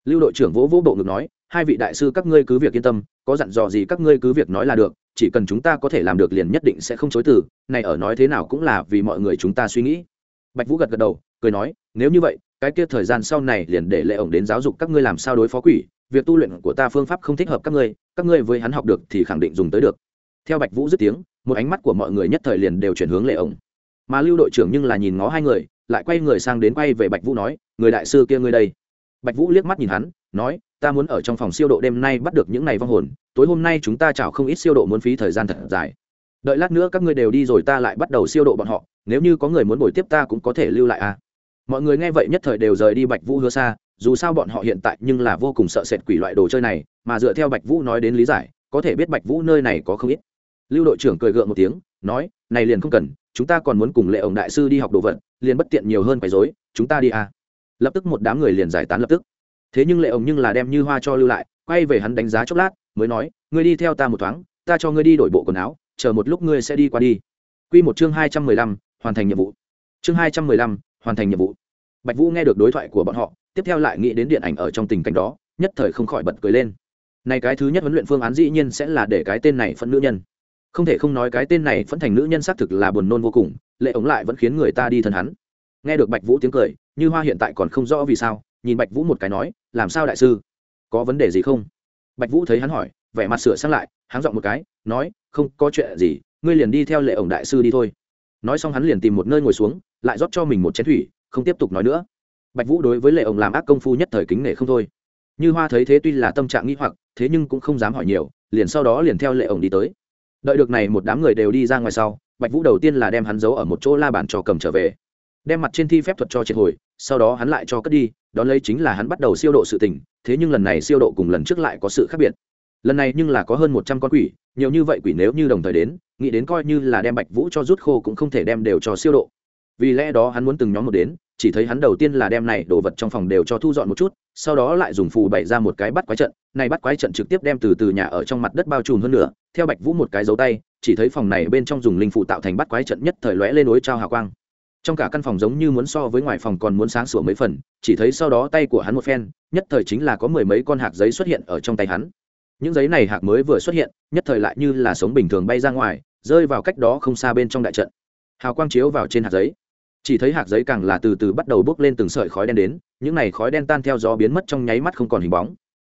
lưu đội trưởng vỗ vỗ bộ ngực nói, hai vị đại sư các ngươi cứ việc yên tâm, có dặn dò gì các ngươi cứ việc nói là được, chỉ cần chúng ta có thể làm được liền nhất định sẽ không chối từ, này ở nói thế nào cũng là vì mọi người chúng ta suy nghĩ. Bạch vũ gật gật đầu, cười nói, nếu như vậy, cái kia thời gian sau này liền để lệ ổng đến giáo dục các ngươi làm sao đối phó quỷ, việc tu luyện của ta phương pháp không thích hợp các ngươi các ngươi với hắn học được thì khẳng định dùng tới được. Theo bạch vũ dứt tiếng, một ánh mắt của mọi người nhất thời liền đều chuyển hướng lệ ổng. Mà lưu đội trưởng nhưng là nhìn ngó hai người, lại quay người sang đến quay về bạch vũ nói, người đại sư kia ngươi đây bạch vũ liếc mắt nhìn hắn, nói, ta muốn ở trong phòng siêu độ đêm nay bắt được những này vong hồn, tối hôm nay chúng ta chảo không ít siêu độ muốn phí thời gian thật dài. Đợi lát nữa các ngươi đều đi rồi ta lại bắt đầu siêu độ bọn họ, nếu như có người muốn bồi tiếp ta cũng có thể lưu lại à. Mọi người nghe vậy nhất thời đều rời đi bạch vũ hứa xa, dù sao bọn họ hiện tại nhưng là vô cùng sợ sệt quỷ loại đồ chơi này, mà dựa theo bạch vũ nói đến lý giải, có thể biết bạch vũ nơi này có không ít. Lưu đội trưởng cười gượng một tiếng, nói, này liền không cần, chúng ta còn muốn cùng lệ ổng đại sư đi học đồ vật, liền bất tiện nhiều hơn quấy rối, chúng ta đi à lập tức một đám người liền giải tán lập tức. Thế nhưng lệ ổng nhưng là đem như hoa cho lưu lại, quay về hắn đánh giá chốc lát, mới nói, ngươi đi theo ta một thoáng, ta cho ngươi đi đổi bộ quần áo, chờ một lúc ngươi sẽ đi qua đi. Quy một chương hai trăm mười lăm, hoàn thành nhiệm vụ. Chương hai trăm mười lăm, hoàn thành nhiệm vụ. Bạch vũ nghe được đối thoại của bọn họ, tiếp theo lại nghĩ đến điện ảnh ở trong tình cảnh đó, nhất thời không khỏi bật cười lên. Này cái thứ nhất huấn luyện phương án dĩ nhiên sẽ là để cái tên này phẫn nữ nhân. Không thể không nói cái tên này phẫn thành nữ nhân xác thực là buồn nôn vô cùng, lệ ống lại vẫn khiến người ta đi thân hắn. Nghe được bạch vũ tiếng cười như hoa hiện tại còn không rõ vì sao, nhìn bạch vũ một cái nói, làm sao đại sư? Có vấn đề gì không? Bạch vũ thấy hắn hỏi, vẻ mặt sửa sang lại, hắn giọng một cái, nói, không, có chuyện gì, ngươi liền đi theo lệ ổng đại sư đi thôi. Nói xong hắn liền tìm một nơi ngồi xuống, lại rót cho mình một chén thủy, không tiếp tục nói nữa. Bạch vũ đối với lệ ổng làm ác công phu nhất thời kính nể không thôi. Như hoa thấy thế tuy là tâm trạng nghĩ hoặc, thế nhưng cũng không dám hỏi nhiều, liền sau đó liền theo lệ ổng đi tới. Đợi được này một đám người đều đi ra ngoài sau, bạch vũ đầu tiên là đem hắn giấu ở một chỗ la bàn cho cầm trở về đem mặt trên thi phép thuật cho triệt hồi, sau đó hắn lại cho cất đi, đón lấy chính là hắn bắt đầu siêu độ sự tình, thế nhưng lần này siêu độ cùng lần trước lại có sự khác biệt. Lần này nhưng là có hơn một trăm con quỷ, nhiều như vậy quỷ nếu như đồng thời đến, nghĩ đến coi như là đem bạch vũ cho rút khô cũng không thể đem đều cho siêu độ. Vì lẽ đó hắn muốn từng nhóm một đến, chỉ thấy hắn đầu tiên là đem này đồ vật trong phòng đều cho thu dọn một chút, sau đó lại dùng phù bày ra một cái bắt quái trận, này bắt quái trận trực tiếp đem từ từ nhà ở trong mặt đất bao trùm hơn nữa, theo bạch vũ một cái dấu tay, chỉ thấy phòng này bên trong dùng linh phụ tạo thành bắt quái trận nhất thời lóe lên núi trao hào quang trong cả căn phòng giống như muốn so với ngoài phòng còn muốn sáng sủa mấy phần, chỉ thấy sau đó tay của hắn một phen, nhất thời chính là có mười mấy con hạt giấy xuất hiện ở trong tay hắn. Những giấy này hạt mới vừa xuất hiện, nhất thời lại như là sống bình thường bay ra ngoài, rơi vào cách đó không xa bên trong đại trận. Hào quang chiếu vào trên hạt giấy. Chỉ thấy hạt giấy càng là từ từ bắt đầu bốc lên từng sợi khói đen đến, những này khói đen tan theo gió biến mất trong nháy mắt không còn hình bóng.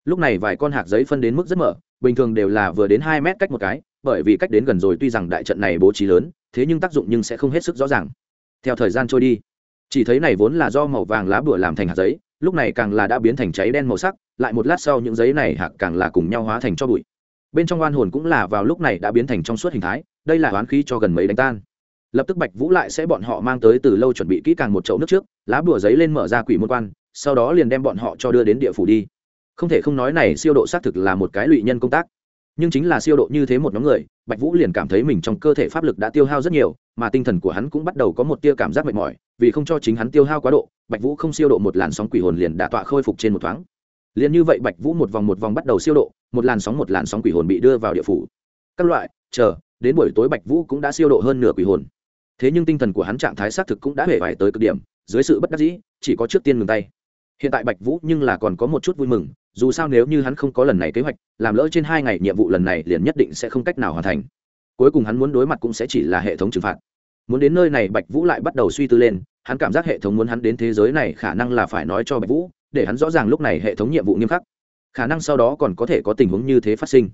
Lúc này vài con hạt giấy phân đến mức rất mở, bình thường đều là vừa đến hai mét cách một cái, bởi vì cách đến gần rồi tuy rằng đại trận này bố trí lớn, thế nhưng tác dụng nhưng sẽ không hết sức rõ ràng theo thời gian trôi đi. Chỉ thấy này vốn là do màu vàng lá bửa làm thành hạt giấy, lúc này càng là đã biến thành cháy đen màu sắc, lại một lát sau những giấy này hạt càng là cùng nhau hóa thành cho bụi. Bên trong oan hồn cũng là vào lúc này đã biến thành trong suốt hình thái, đây là oán khí cho gần mấy đánh tan. Lập tức bạch vũ lại sẽ bọn họ mang tới từ lâu chuẩn bị kỹ càng một chậu nước trước, lá bùa giấy lên mở ra quỷ môn quan, sau đó liền đem bọn họ cho đưa đến địa phủ đi. Không thể không nói này siêu độ xác thực là một cái lụy nhân công tác. Nhưng chính là siêu độ như thế một nhóm người bạch vũ liền cảm thấy mình trong cơ thể pháp lực đã tiêu hao rất nhiều, mà tinh thần của hắn cũng bắt đầu có một tia cảm giác mệt mỏi, vì không cho chính hắn tiêu hao quá độ, bạch vũ không siêu độ một làn sóng quỷ hồn liền đã tọa khôi phục trên một thoáng. Liền như vậy bạch vũ một vòng một vòng bắt đầu siêu độ, một làn sóng một làn sóng quỷ hồn bị đưa vào địa phủ. Các loại, chờ, đến buổi tối bạch vũ cũng đã siêu độ hơn nửa quỷ hồn. Thế nhưng tinh thần của hắn trạng thái xác thực cũng đã hề vải tới cực điểm, dưới sự bất đắc dĩ, chỉ có trước tiên ngừng tay. Hiện tại bạch vũ nhưng là còn có một chút vui mừng dù sao nếu như hắn không có lần này kế hoạch, làm lỡ trên hai ngày nhiệm vụ lần này liền nhất định sẽ không cách nào hoàn thành. Cuối cùng hắn muốn đối mặt cũng sẽ chỉ là hệ thống trừng phạt. Muốn đến nơi này, bạch vũ lại bắt đầu suy tư lên, hắn cảm giác hệ thống muốn hắn đến thế giới này khả năng là phải nói cho bạch vũ, để hắn rõ ràng lúc này hệ thống nhiệm vụ nghiêm khắc. Khả năng sau đó còn có thể có tình huống như thế phát sinh.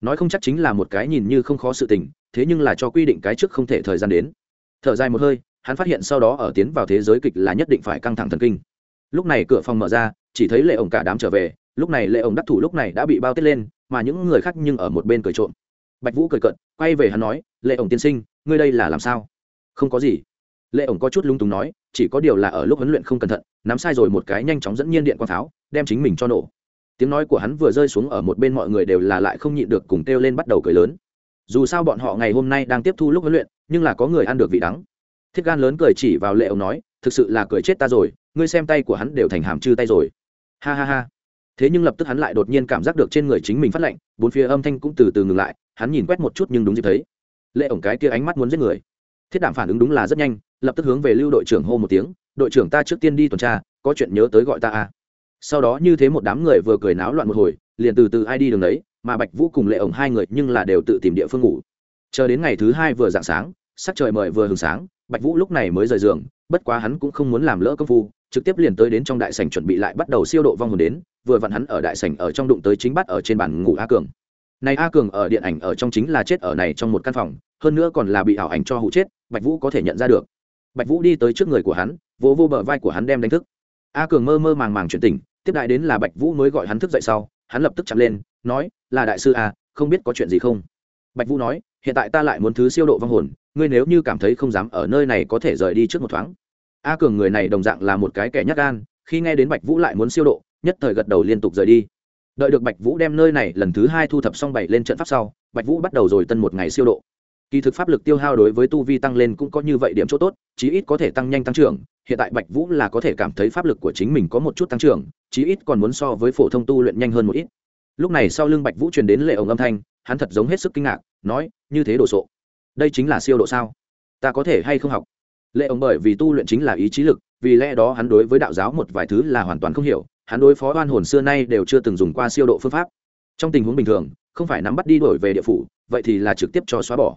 Nói không chắc chính là một cái nhìn như không khó sự tình, thế nhưng là cho quy định cái trước không thể thời gian đến. Thở dài một hơi, hắn phát hiện sau đó ở tiến vào thế giới kịch là nhất định phải căng thẳng thần kinh. Lúc này cửa phòng mở ra, chỉ thấy lệ ổng cả đám trở về lúc này lệ ổng đắc thủ lúc này đã bị bao tết lên, mà những người khác nhưng ở một bên cười trộm. Bạch vũ cười cận quay về hắn nói, lệ ổng tiên sinh, ngươi đây là làm sao? Không có gì. Lệ ổng có chút lung túng nói, chỉ có điều là ở lúc huấn luyện không cẩn thận, nắm sai rồi một cái nhanh chóng dẫn nhiên điện quang pháo, đem chính mình cho nổ. Tiếng nói của hắn vừa rơi xuống ở một bên mọi người đều là lại không nhịn được cùng kêu lên bắt đầu cười lớn. Dù sao bọn họ ngày hôm nay đang tiếp thu lúc huấn luyện, nhưng là có người ăn được vị đắng. Thiết gan lớn cười chỉ vào lệ ông nói, thực sự là cười chết ta rồi, ngươi xem tay của hắn đều thành hàm chư tay rồi. Ha ha ha thế nhưng lập tức hắn lại đột nhiên cảm giác được trên người chính mình phát lạnh, bốn phía âm thanh cũng từ từ ngừng lại, hắn nhìn quét một chút nhưng đúng dịp thấy. Lệ ổng cái kia ánh mắt muốn giết người. Thiết đảm phản ứng đúng là rất nhanh, lập tức hướng về lưu đội trưởng hô một tiếng, đội trưởng ta trước tiên đi tuần tra, có chuyện nhớ tới gọi ta a sau đó như thế một đám người vừa cười náo loạn một hồi, liền từ từ ai đi đường đấy, mà bạch vũ cùng lệ ổng hai người nhưng là đều tự tìm địa phương ngủ. Chờ đến ngày thứ hai vừa dạng sáng, sắc trời mời vừa hừng sáng, bạch vũ lúc này mới rời giường, bất quá hắn cũng không muốn làm lỡ công phu trực tiếp liền tới đến trong đại sảnh chuẩn bị lại bắt đầu siêu độ vong hồn đến, vừa vặn hắn ở đại sảnh ở trong đụng tới chính bắt ở trên bàn ngủ a cường. Này a cường ở điện ảnh ở trong chính là chết ở này trong một căn phòng, hơn nữa còn là bị ảo ảnh cho hụ chết, bạch vũ có thể nhận ra được. Bạch vũ đi tới trước người của hắn, vỗ vô bờ vai của hắn đem đánh thức. A cường mơ mơ màng màng chuyển tỉnh, tiếp đại đến là bạch vũ mới gọi hắn thức dậy sau, hắn lập tức chạm lên, nói, là đại sư a không biết có chuyện gì không? Bạch vũ nói, hiện tại ta lại muốn thứ siêu độ vong hồn, ngươi nếu như cảm thấy không dám ở nơi này có thể rời đi trước một thoáng a cường người này đồng dạng là một cái kẻ nhát gan, khi nghe đến bạch vũ lại muốn siêu độ, nhất thời gật đầu liên tục rời đi. Đợi được bạch vũ đem nơi này lần thứ hai thu thập xong bảy lên trận pháp sau, bạch vũ bắt đầu rồi tân một ngày siêu độ. Kỳ thực pháp lực tiêu hao đối với tu vi tăng lên cũng có như vậy điểm chỗ tốt, chí ít có thể tăng nhanh tăng trưởng, hiện tại bạch vũ là có thể cảm thấy pháp lực của chính mình có một chút tăng trưởng, chí ít còn muốn so với phổ thông tu luyện nhanh hơn một ít. Lúc này sau lưng bạch vũ truyền đến lệ ổng âm thanh, hắn thật giống hết sức kinh ngạc, nói, như thế đồ sộ. Đây chính là siêu độ sao? Ta có thể hay không học? Lệ ổng bởi vì tu luyện chính là ý chí lực, vì lẽ đó hắn đối với đạo giáo một vài thứ là hoàn toàn không hiểu, hắn đối phó oan hồn xưa nay đều chưa từng dùng qua siêu độ phương pháp. Trong tình huống bình thường, không phải nắm bắt đi đổi về địa phủ, vậy thì là trực tiếp cho xóa bỏ.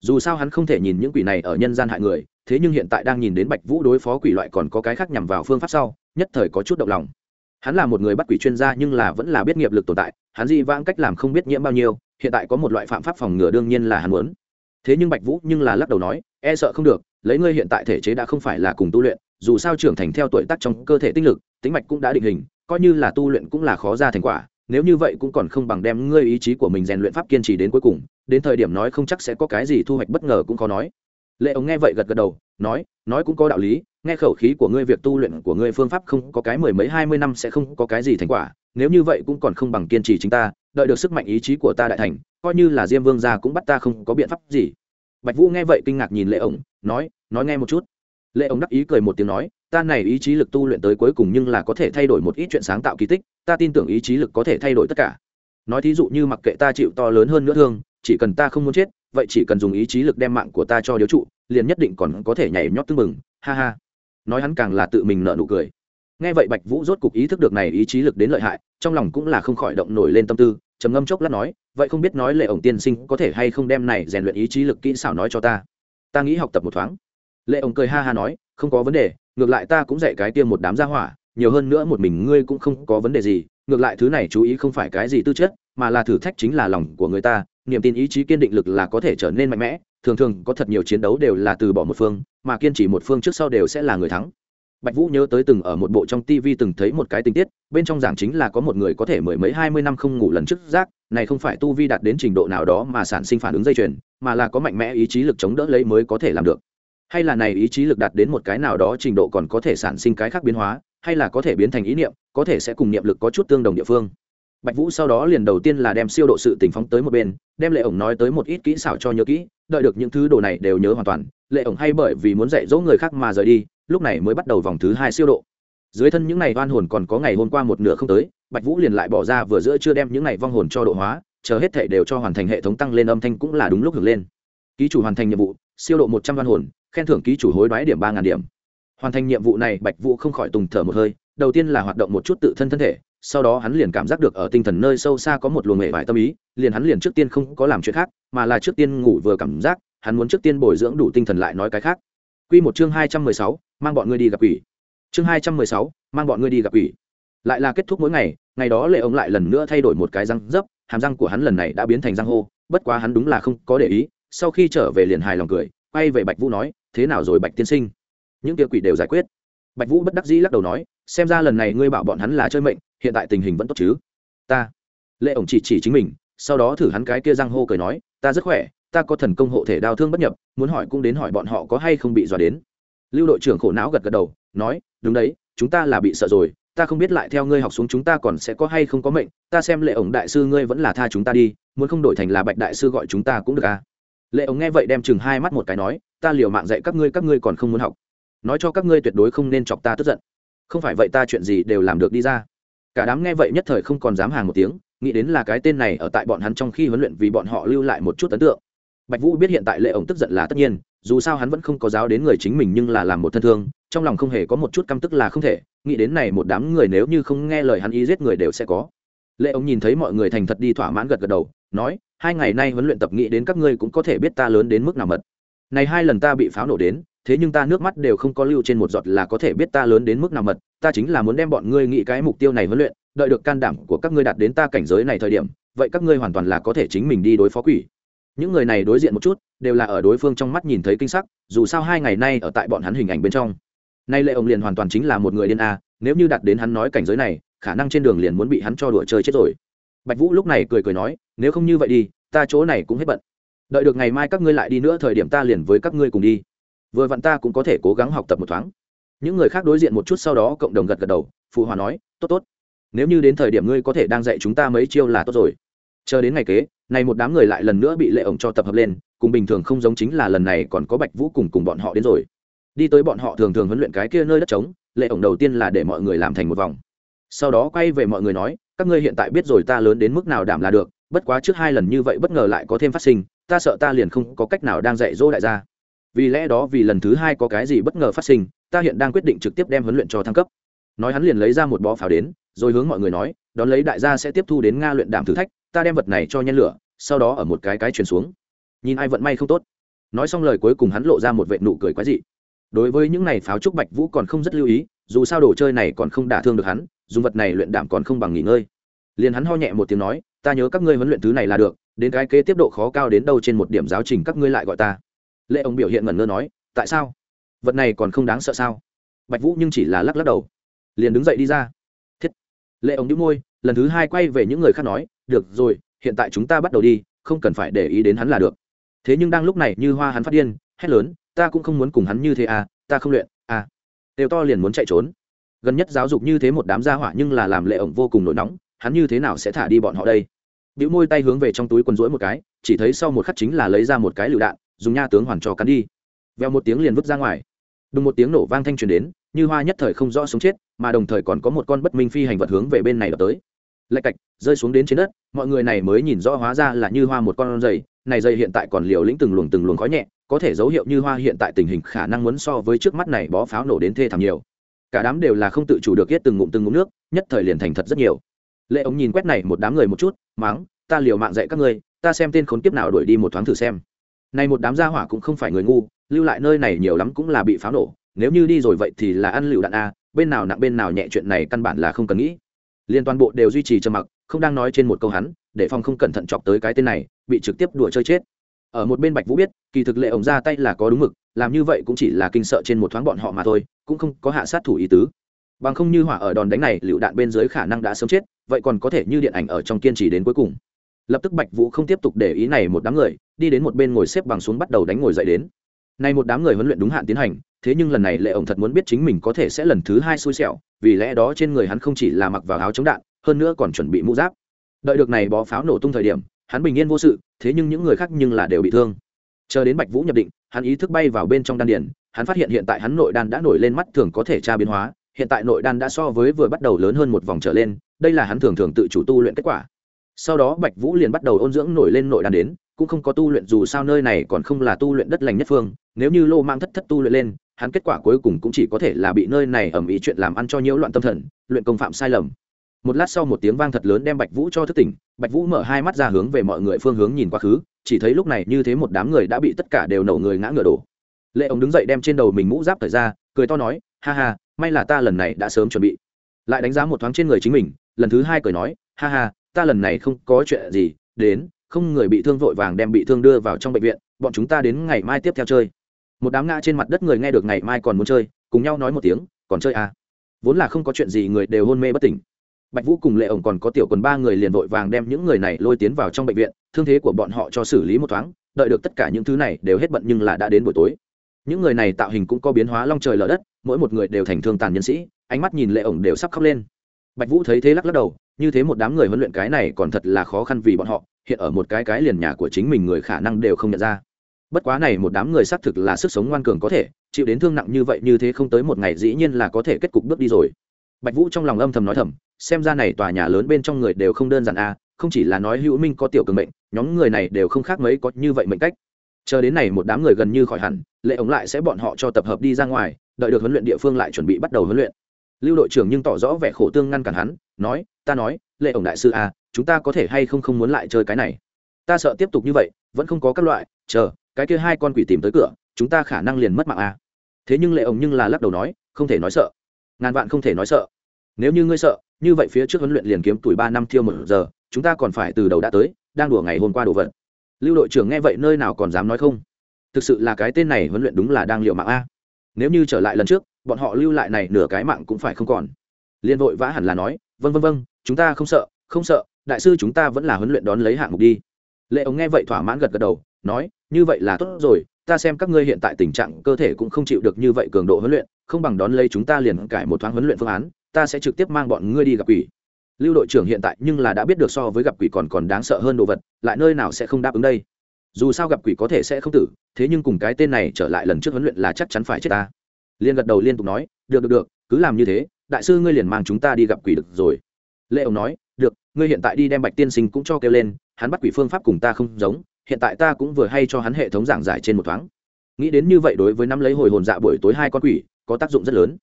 Dù sao hắn không thể nhìn những quỷ này ở nhân gian hại người, thế nhưng hiện tại đang nhìn đến bạch vũ đối phó quỷ loại còn có cái khác nhằm vào phương pháp sau, nhất thời có chút động lòng. Hắn là một người bắt quỷ chuyên gia nhưng là vẫn là biết nghiệp lực tồn tại, hắn dị vãng cách làm không biết nhiễm bao nhiêu, hiện tại có một loại phạm pháp phòng ngừa đương nhiên là hắn muốn. Thế nhưng bạch vũ nhưng là lắc đầu nói e sợ không được lấy ngươi hiện tại thể chế đã không phải là cùng tu luyện, dù sao trưởng thành theo tuổi tác trong cơ thể tinh lực, tính mạch cũng đã định hình, coi như là tu luyện cũng là khó ra thành quả, nếu như vậy cũng còn không bằng đem ngươi ý chí của mình rèn luyện pháp kiên trì đến cuối cùng, đến thời điểm nói không chắc sẽ có cái gì thu hoạch bất ngờ cũng khó nói. Lệ ông nghe vậy gật gật đầu, nói nói cũng có đạo lý, nghe khẩu khí của ngươi, việc tu luyện của ngươi phương pháp không có cái mười mấy hai mươi năm sẽ không có cái gì thành quả, nếu như vậy cũng còn không bằng kiên trì chính ta, đợi được sức mạnh ý chí của ta đại thành, coi như là diêm vương gia cũng bắt ta không có biện pháp gì bạch vũ nghe vậy kinh ngạc nhìn lệ ổng, nói nói nghe một chút. Lệ ổng đắc ý cười một tiếng nói, ta này ý chí lực tu luyện tới cuối cùng nhưng là có thể thay đổi một ít chuyện sáng tạo kỳ tích, ta tin tưởng ý chí lực có thể thay đổi tất cả. Nói thí dụ như mặc kệ ta chịu to lớn hơn nữa thương, chỉ cần ta không muốn chết, vậy chỉ cần dùng ý chí lực đem mạng của ta cho điếu trụ, liền nhất định còn có thể nhảy nhót tưng mừng ha ha. Nói hắn càng là tự mình nợ nụ cười. Nghe vậy bạch vũ rốt cục ý thức được này ý chí lực đến lợi hại, trong lòng cũng là không khỏi động nổi lên tâm tư trầm ngâm chốc lát nói, vậy không biết nói lệ ổng tiên sinh có thể hay không đem này rèn luyện ý chí lực kỹ xảo nói cho ta? Ta nghĩ học tập một thoáng. Lệ ổng cười ha ha nói, không có vấn đề, ngược lại ta cũng dạy cái tiêm một đám gia hỏa, nhiều hơn nữa một mình ngươi cũng không có vấn đề gì, ngược lại thứ này chú ý không phải cái gì tư chất, mà là thử thách chính là lòng của người ta, niềm tin ý chí kiên định lực là có thể trở nên mạnh mẽ, thường thường có thật nhiều chiến đấu đều là từ bỏ một phương, mà kiên trì một phương trước sau đều sẽ là người thắng bạch vũ nhớ tới từng ở một bộ trong tv từng thấy một cái tình tiết, bên trong giảng chính là có một người có thể mười mấy hai mươi năm không ngủ lần trước giác, này không phải tu vi đạt đến trình độ nào đó mà sản sinh phản ứng dây chuyền, mà là có mạnh mẽ ý chí lực chống đỡ lấy mới có thể làm được. Hay là này ý chí lực đạt đến một cái nào đó trình độ còn có thể sản sinh cái khác biến hóa, hay là có thể biến thành ý niệm, có thể sẽ cùng niệm lực có chút tương đồng địa phương. Bạch vũ sau đó liền đầu tiên là đem siêu độ sự tình phóng tới một bên, đem lệ ổng nói tới một ít kỹ xảo cho nhớ kỹ, đợi được những thứ đồ này đều nhớ hoàn toàn lệ ổng hay bởi vì muốn dạy dỗ người khác mà rời đi, lúc này mới bắt đầu vòng thứ hai siêu độ. Dưới thân những này oan hồn còn có ngày hôm qua một nửa không tới, bạch vũ liền lại bỏ ra vừa giữa chưa đem những này vong hồn cho độ hóa, chờ hết thể đều cho hoàn thành hệ thống tăng lên âm thanh cũng là đúng lúc hưởng lên. Ký chủ hoàn thành nhiệm vụ, siêu độ một trăm văn hồn, khen thưởng ký chủ hối đoái điểm ba điểm. Hoàn thành nhiệm vụ này, bạch vũ không khỏi tùng thở một hơi, đầu tiên là hoạt động một chút tự thân thân thể, sau đó hắn liền cảm giác được ở tinh thần nơi sâu xa có một luồng hệ vải tâm ý, liền hắn liền trước tiên không có làm chuyện khác, mà là trước tiên ngủ vừa cảm giác hắn muốn trước tiên bồi dưỡng đủ tinh thần lại nói cái khác. Quy một chương hai trăm mười sáu, mang bọn ngươi đi gặp quỷ. Chương hai trăm mười sáu, mang bọn ngươi đi gặp quỷ. Lại là kết thúc mỗi ngày ngày đó lệ ông lại lần nữa thay đổi một cái răng dấp, hàm răng của hắn lần này đã biến thành răng hô, bất quá hắn đúng là không có để ý, sau khi trở về liền hài lòng cười, quay về bạch vũ nói, thế nào rồi bạch tiên sinh? Những kia quỷ đều giải quyết. Bạch vũ bất đắc dĩ lắc đầu nói, xem ra lần này ngươi bảo bọn hắn là chơi mệnh, hiện tại tình hình vẫn tốt chứ? Ta. Lệ ổng chỉ chỉ chính mình, sau đó thử hắn cái kia răng hô cười nói, ta rất khỏe ta có thần công hộ thể đao thương bất nhập, muốn hỏi cũng đến hỏi bọn họ có hay không bị dọa đến. Lưu đội trưởng khổ não gật gật đầu, nói, đúng đấy, chúng ta là bị sợ rồi, ta không biết lại theo ngươi học xuống chúng ta còn sẽ có hay không có mệnh, ta xem lệ ổng đại sư ngươi vẫn là tha chúng ta đi, muốn không đổi thành là bạch đại sư gọi chúng ta cũng được à. Lệ ổng nghe vậy đem chừng hai mắt một cái nói, ta liều mạng dạy các ngươi các ngươi còn không muốn học. Nói cho các ngươi tuyệt đối không nên chọc ta tức giận. Không phải vậy ta chuyện gì đều làm được đi ra. Cả đám nghe vậy nhất thời không còn dám hàng một tiếng, nghĩ đến là cái tên này ở tại bọn hắn trong khi huấn luyện vì bọn họ lưu lại một chút ấn tượng bạch vũ biết hiện tại lệ ổng tức giận là tất nhiên, dù sao hắn vẫn không có giáo đến người chính mình nhưng là làm một thân thương, trong lòng không hề có một chút căm tức là không thể, nghĩ đến này một đám người nếu như không nghe lời hắn ý giết người đều sẽ có. Lệ ổng nhìn thấy mọi người thành thật đi thỏa mãn gật gật đầu, nói, hai ngày nay huấn luyện tập nghĩ đến các ngươi cũng có thể biết ta lớn đến mức nào mật. Này hai lần ta bị pháo nổ đến, thế nhưng ta nước mắt đều không có lưu trên một giọt là có thể biết ta lớn đến mức nào mật, ta chính là muốn đem bọn ngươi nghĩ cái mục tiêu này huấn luyện, đợi được can đảm của các ngươi đạt đến ta cảnh giới này thời điểm, vậy các ngươi hoàn toàn là có thể chính mình đi đối phó quỷ những người này đối diện một chút, đều là ở đối phương trong mắt nhìn thấy kinh sắc, dù sao hai ngày nay ở tại bọn hắn hình ảnh bên trong. Nay lệ ông liền hoàn toàn chính là một người điên a, nếu như đặt đến hắn nói cảnh giới này, khả năng trên đường liền muốn bị hắn cho đùa chơi chết rồi. Bạch vũ lúc này cười cười nói, nếu không như vậy đi, ta chỗ này cũng hết bận. Đợi được ngày mai các ngươi lại đi nữa thời điểm ta liền với các ngươi cùng đi. Vừa vặn ta cũng có thể cố gắng học tập một thoáng. Những người khác đối diện một chút sau đó cộng đồng gật gật đầu, phụ hòa nói, tốt tốt. Nếu như đến thời điểm ngươi có thể đang dạy chúng ta mấy chiêu là tốt rồi chờ đến ngày kế, này một đám người lại lần nữa bị lệ ổng cho tập hợp lên, cùng bình thường không giống chính là lần này còn có bạch vũ cùng cùng bọn họ đến rồi. Đi tới bọn họ thường thường huấn luyện cái kia nơi đất trống, lệ ổng đầu tiên là để mọi người làm thành một vòng. Sau đó quay về mọi người nói, các ngươi hiện tại biết rồi ta lớn đến mức nào đảm là được, bất quá trước hai lần như vậy bất ngờ lại có thêm phát sinh, ta sợ ta liền không có cách nào đang dạy dỗ đại gia. Vì lẽ đó vì lần thứ hai có cái gì bất ngờ phát sinh, ta hiện đang quyết định trực tiếp đem huấn luyện cho thăng cấp nói hắn liền lấy ra một bó pháo đến, rồi hướng mọi người nói, đón lấy đại gia sẽ tiếp thu đến nga luyện đảm thử thách, ta đem vật này cho nhen lửa, sau đó ở một cái cái truyền xuống. Nhìn ai vận may không tốt. Nói xong lời cuối cùng hắn lộ ra một vệ nụ cười quái dị. Đối với những này pháo trúc bạch vũ còn không rất lưu ý, dù sao đồ chơi này còn không đả thương được hắn, dùng vật này luyện đảm còn không bằng nghỉ ngơi. Liền hắn ho nhẹ một tiếng nói, ta nhớ các ngươi huấn luyện thứ này là được, đến cái kế tiếp độ khó cao đến đâu trên một điểm giáo trình các ngươi lại gọi ta. Lệ ông biểu hiện ngẩn ngơ nói, tại sao? Vật này còn không đáng sợ sao? Bạch vũ nhưng chỉ là lắc lắc đầu liền đứng dậy đi ra. Thiết. Lệ ông đĩu môi, lần thứ hai quay về những người khác nói, được rồi, hiện tại chúng ta bắt đầu đi, không cần phải để ý đến hắn là được. Thế nhưng đang lúc này như hoa hắn phát điên, hét lớn, ta cũng không muốn cùng hắn như thế à ta không luyện à. Đều to liền muốn chạy trốn. Gần nhất giáo dục như thế một đám gia hỏa nhưng là làm lệ ổng vô cùng nổi nóng, hắn như thế nào sẽ thả đi bọn họ đây? Biểu môi tay hướng về trong túi quần rỗi một cái, chỉ thấy sau một khắc chính là lấy ra một cái lựu đạn, dùng nha tướng hoàn trò cắn đi. Veo một tiếng liền vứt ra ngoài. Đùng một tiếng nổ vang thanh truyền đến như hoa nhất thời không rõ sống chết, mà đồng thời còn có một con bất minh phi hành vật hướng về bên này đập tới. Lạch cạch, rơi xuống đến trên đất, mọi người này mới nhìn rõ hóa ra là như hoa một con dày này dây hiện tại còn liều lĩnh từng luồng từng luồng khói nhẹ, có thể dấu hiệu như hoa hiện tại tình hình khả năng muốn so với trước mắt này bó pháo nổ đến thê thảm nhiều. Cả đám đều là không tự chủ được yết từng ngụm từng ngụm nước, nhất thời liền thành thật rất nhiều. Lệ ống nhìn quét này một đám người một chút máng ta liều mạng dạy các ngươi, ta xem tên khốn kiếp nào đuổi đi một thoáng thử xem. Này một đám gia hỏa cũng không phải người ngu, lưu lại nơi này nhiều lắm cũng là bị pháo nổ nếu như đi rồi vậy thì là ăn lựu đạn a, bên nào nặng bên nào nhẹ, chuyện này căn bản là không cần nghĩ. Liên toàn bộ đều duy trì trầm mặc, không đang nói trên một câu hắn, để phong không cẩn thận chọc tới cái tên này, bị trực tiếp đùa chơi chết. Ở một bên bạch vũ biết, kỳ thực lệ ổng ra tay là có đúng mực, làm như vậy cũng chỉ là kinh sợ trên một thoáng bọn họ mà thôi, cũng không có hạ sát thủ ý tứ. Bằng không như hỏa ở đòn đánh này, lựu đạn bên dưới khả năng đã sớm chết, vậy còn có thể như điện ảnh ở trong kiên trì đến cuối cùng. Lập tức bạch vũ không tiếp tục để ý này một đám người, đi đến một bên ngồi xếp bằng xuống bắt đầu đánh ngồi dậy đến nay một đám người huấn luyện đúng hạn tiến hành, thế nhưng lần này lệ ổng thật muốn biết chính mình có thể sẽ lần thứ hai xui xẻo, vì lẽ đó trên người hắn không chỉ là mặc vào áo chống đạn, hơn nữa còn chuẩn bị mũ giáp. Đợi được này bó pháo nổ tung thời điểm, hắn bình yên vô sự, thế nhưng những người khác nhưng là đều bị thương. Chờ đến bạch vũ nhập định, hắn ý thức bay vào bên trong đan điền, hắn phát hiện hiện tại hắn nội đan đã nổi lên mắt thường có thể tra biến hóa, hiện tại nội đan đã so với vừa bắt đầu lớn hơn một vòng trở lên, đây là hắn thường thường tự chủ tu luyện kết quả. Sau đó bạch vũ liền bắt đầu ôn dưỡng nổi lên nội đan đến cũng không có tu luyện dù sao nơi này còn không là tu luyện đất lành nhất phương, nếu như lô mang thất thất tu luyện lên, hắn kết quả cuối cùng cũng chỉ có thể là bị nơi này ẩm ý chuyện làm ăn cho nhiễu loạn tâm thần, luyện công phạm sai lầm. Một lát sau một tiếng vang thật lớn đem bạch vũ cho thức tỉnh, bạch vũ mở hai mắt ra hướng về mọi người phương hướng nhìn quá khứ, chỉ thấy lúc này như thế một đám người đã bị tất cả đều nổ người ngã ngựa đổ. Lệ ông đứng dậy đem trên đầu mình mũ giáp thời ra, cười to nói, ha ha, may là ta lần này đã sớm chuẩn bị. Lại đánh giá một thoáng trên người chính mình, lần thứ hai cười nói, ha ha, ta lần này không có chuyện gì, đến không người bị thương vội vàng đem bị thương đưa vào trong bệnh viện, bọn chúng ta đến ngày mai tiếp theo chơi. Một đám ngã trên mặt đất người nghe được ngày mai còn muốn chơi, cùng nhau nói một tiếng, còn chơi à? Vốn là không có chuyện gì người đều hôn mê bất tỉnh. Bạch vũ cùng lệ ổng còn có tiểu quần ba người liền vội vàng đem những người này lôi tiến vào trong bệnh viện, thương thế của bọn họ cho xử lý một thoáng, đợi được tất cả những thứ này đều hết bận nhưng là đã đến buổi tối. Những người này tạo hình cũng có biến hóa long trời lở đất, mỗi một người đều thành thương tàn nhân sĩ, ánh mắt nhìn lệ ổng đều sắp khóc lên. Bạch vũ thấy thế lắc lắc đầu, như thế một đám người huấn luyện cái này còn thật là khó khăn vì bọn họ hiện ở một cái cái liền nhà của chính mình người khả năng đều không nhận ra. Bất quá này một đám người xác thực là sức sống ngoan cường có thể, chịu đến thương nặng như vậy như thế không tới một ngày dĩ nhiên là có thể kết cục bước đi rồi. Bạch vũ trong lòng âm thầm nói thầm, xem ra này tòa nhà lớn bên trong người đều không đơn giản a, không chỉ là nói hữu minh có tiểu cường mệnh, nhóm người này đều không khác mấy có như vậy mệnh cách. Chờ đến này một đám người gần như khỏi hẳn, lệ ống lại sẽ bọn họ cho tập hợp đi ra ngoài, đợi được huấn luyện địa phương lại chuẩn bị bắt đầu huấn luyện. Lưu đội trưởng nhưng tỏ rõ vẻ khổ tương ngăn cản hắn, nói, ta nói, lệ ổng đại sư a chúng ta có thể hay không không muốn lại chơi cái này? Ta sợ tiếp tục như vậy, vẫn không có các loại, chờ, cái kia hai con quỷ tìm tới cửa, chúng ta khả năng liền mất mạng à? thế nhưng lệ ổng nhưng là lắc đầu nói, không thể nói sợ. Ngàn vạn không thể nói sợ. Nếu như ngươi sợ, như vậy phía trước huấn luyện liền kiếm tuổi ba năm thiêu một giờ, chúng ta còn phải từ đầu đã tới, đang đùa ngày hôm qua đồ vật. Lưu đội trưởng nghe vậy nơi nào còn dám nói không? Thực sự là cái tên này huấn luyện đúng là đang liệu mạng a nếu như trở lại lần trước, bọn họ lưu lại này nửa cái mạng cũng phải không còn. Liên vội vã hẳn là nói vân vân vân chúng ta không sợ không sợ đại sư chúng ta vẫn là huấn luyện đón lấy hạng mục đi. Lệ ống nghe vậy thỏa mãn gật gật đầu, nói, như vậy là tốt rồi, ta xem các ngươi hiện tại tình trạng cơ thể cũng không chịu được như vậy cường độ huấn luyện, không bằng đón lấy chúng ta liền cải một thoáng huấn luyện phương án, ta sẽ trực tiếp mang bọn ngươi đi gặp quỷ. Lưu đội trưởng hiện tại nhưng là đã biết được so với gặp quỷ còn còn đáng sợ hơn đồ vật, lại nơi nào sẽ không đáp ứng đây? Dù sao gặp quỷ có thể sẽ không tử, thế nhưng cùng cái tên này trở lại lần trước huấn luyện là chắc chắn phải chết ta. Liên gật đầu liên tục nói, được được được, cứ làm như thế, đại sư ngươi liền mang chúng ta đi gặp quỷ được rồi. Lệ ông nói được, ngươi hiện tại đi đem bạch tiên sinh cũng cho kêu lên, hắn bắt quỷ phương pháp cùng ta không giống, hiện tại ta cũng vừa hay cho hắn hệ thống giảng giải trên một thoáng. Nghĩ đến như vậy đối với năm lấy hồi hồn dạ buổi tối hai con quỷ, có tác dụng rất lớn.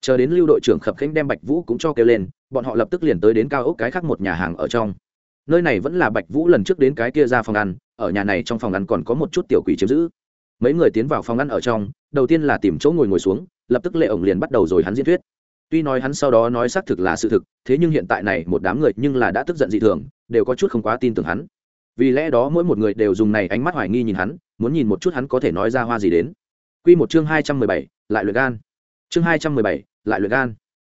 Chờ đến lưu đội trưởng khập khánh đem bạch vũ cũng cho kêu lên, bọn họ lập tức liền tới đến cao ốc cái khác một nhà hàng ở trong. Nơi này vẫn là bạch vũ lần trước đến cái kia ra phòng ăn, ở nhà này trong phòng ăn còn có một chút tiểu quỷ chiếm giữ. Mấy người tiến vào phòng ăn ở trong, đầu tiên là tìm chỗ ngồi ngồi xuống, lập tức lệ ổng liền bắt đầu rồi hắn diễn thuyết tuy nói hắn sau đó nói xác thực là sự thực, thế nhưng hiện tại này một đám người nhưng là đã tức giận dị thường, đều có chút không quá tin tưởng hắn. Vì lẽ đó mỗi một người đều dùng này ánh mắt hoài nghi nhìn hắn, muốn nhìn một chút hắn có thể nói ra hoa gì đến. Q một chương hai trăm mười bảy, lại luyện gan. Chương hai trăm mười bảy, lại luyện gan.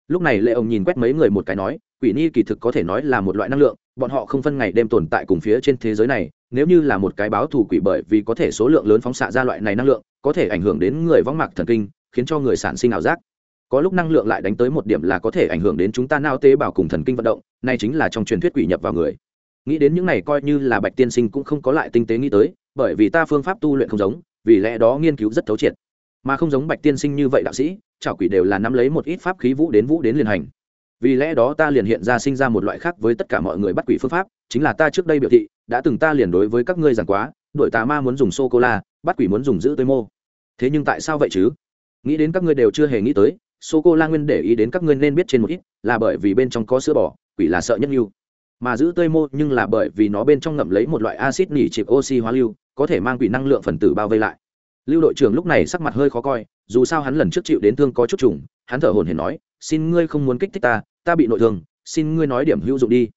Lúc này lệ ông nhìn quét mấy người một cái nói, quỷ ni kỳ thực có thể nói là một loại năng lượng, bọn họ không phân ngày đêm tồn tại cùng phía trên thế giới này, nếu như là một cái báo thù quỷ bởi vì có thể số lượng lớn phóng xạ ra loại này năng lượng, có thể ảnh hưởng đến người võng mạc thần kinh, khiến cho người sản sinh ảo giác có lúc năng lượng lại đánh tới một điểm là có thể ảnh hưởng đến chúng ta nao tế bào cùng thần kinh vận động này chính là trong truyền thuyết quỷ nhập vào người. Nghĩ đến những này coi như là bạch tiên sinh cũng không có lại tinh tế nghĩ tới, bởi vì ta phương pháp tu luyện không giống, vì lẽ đó nghiên cứu rất thấu triệt. Mà không giống bạch tiên sinh như vậy đạo sĩ, chảo quỷ đều là nắm lấy một ít pháp khí vũ đến vũ đến liền hành. Vì lẽ đó ta liền hiện ra sinh ra một loại khác với tất cả mọi người bắt quỷ phương pháp, chính là ta trước đây biểu thị, đã từng ta liền đối với các ngươi giảng quá đội tà ma muốn dùng sô cô la, bắt quỷ muốn dùng giữ tới mô. Thế nhưng tại sao vậy chứ? Nghĩ đến các ngươi đều chưa hề nghĩ tới sô cô la nguyên để ý đến các ngươi nên biết trên một ít, là bởi vì bên trong có sữa bò, quỷ là sợ nhất lưu. Mà giữ tươi mô nhưng là bởi vì nó bên trong ngậm lấy một loại acid nỉ chịp oxy hóa lưu, có thể mang quỷ năng lượng phần tử bao vây lại. Lưu đội trưởng lúc này sắc mặt hơi khó coi, dù sao hắn lần trước chịu đến thương có chút trùng, hắn thở hồn hển nói, xin ngươi không muốn kích thích ta ta bị nội thương, xin ngươi nói điểm hữu dụng đi.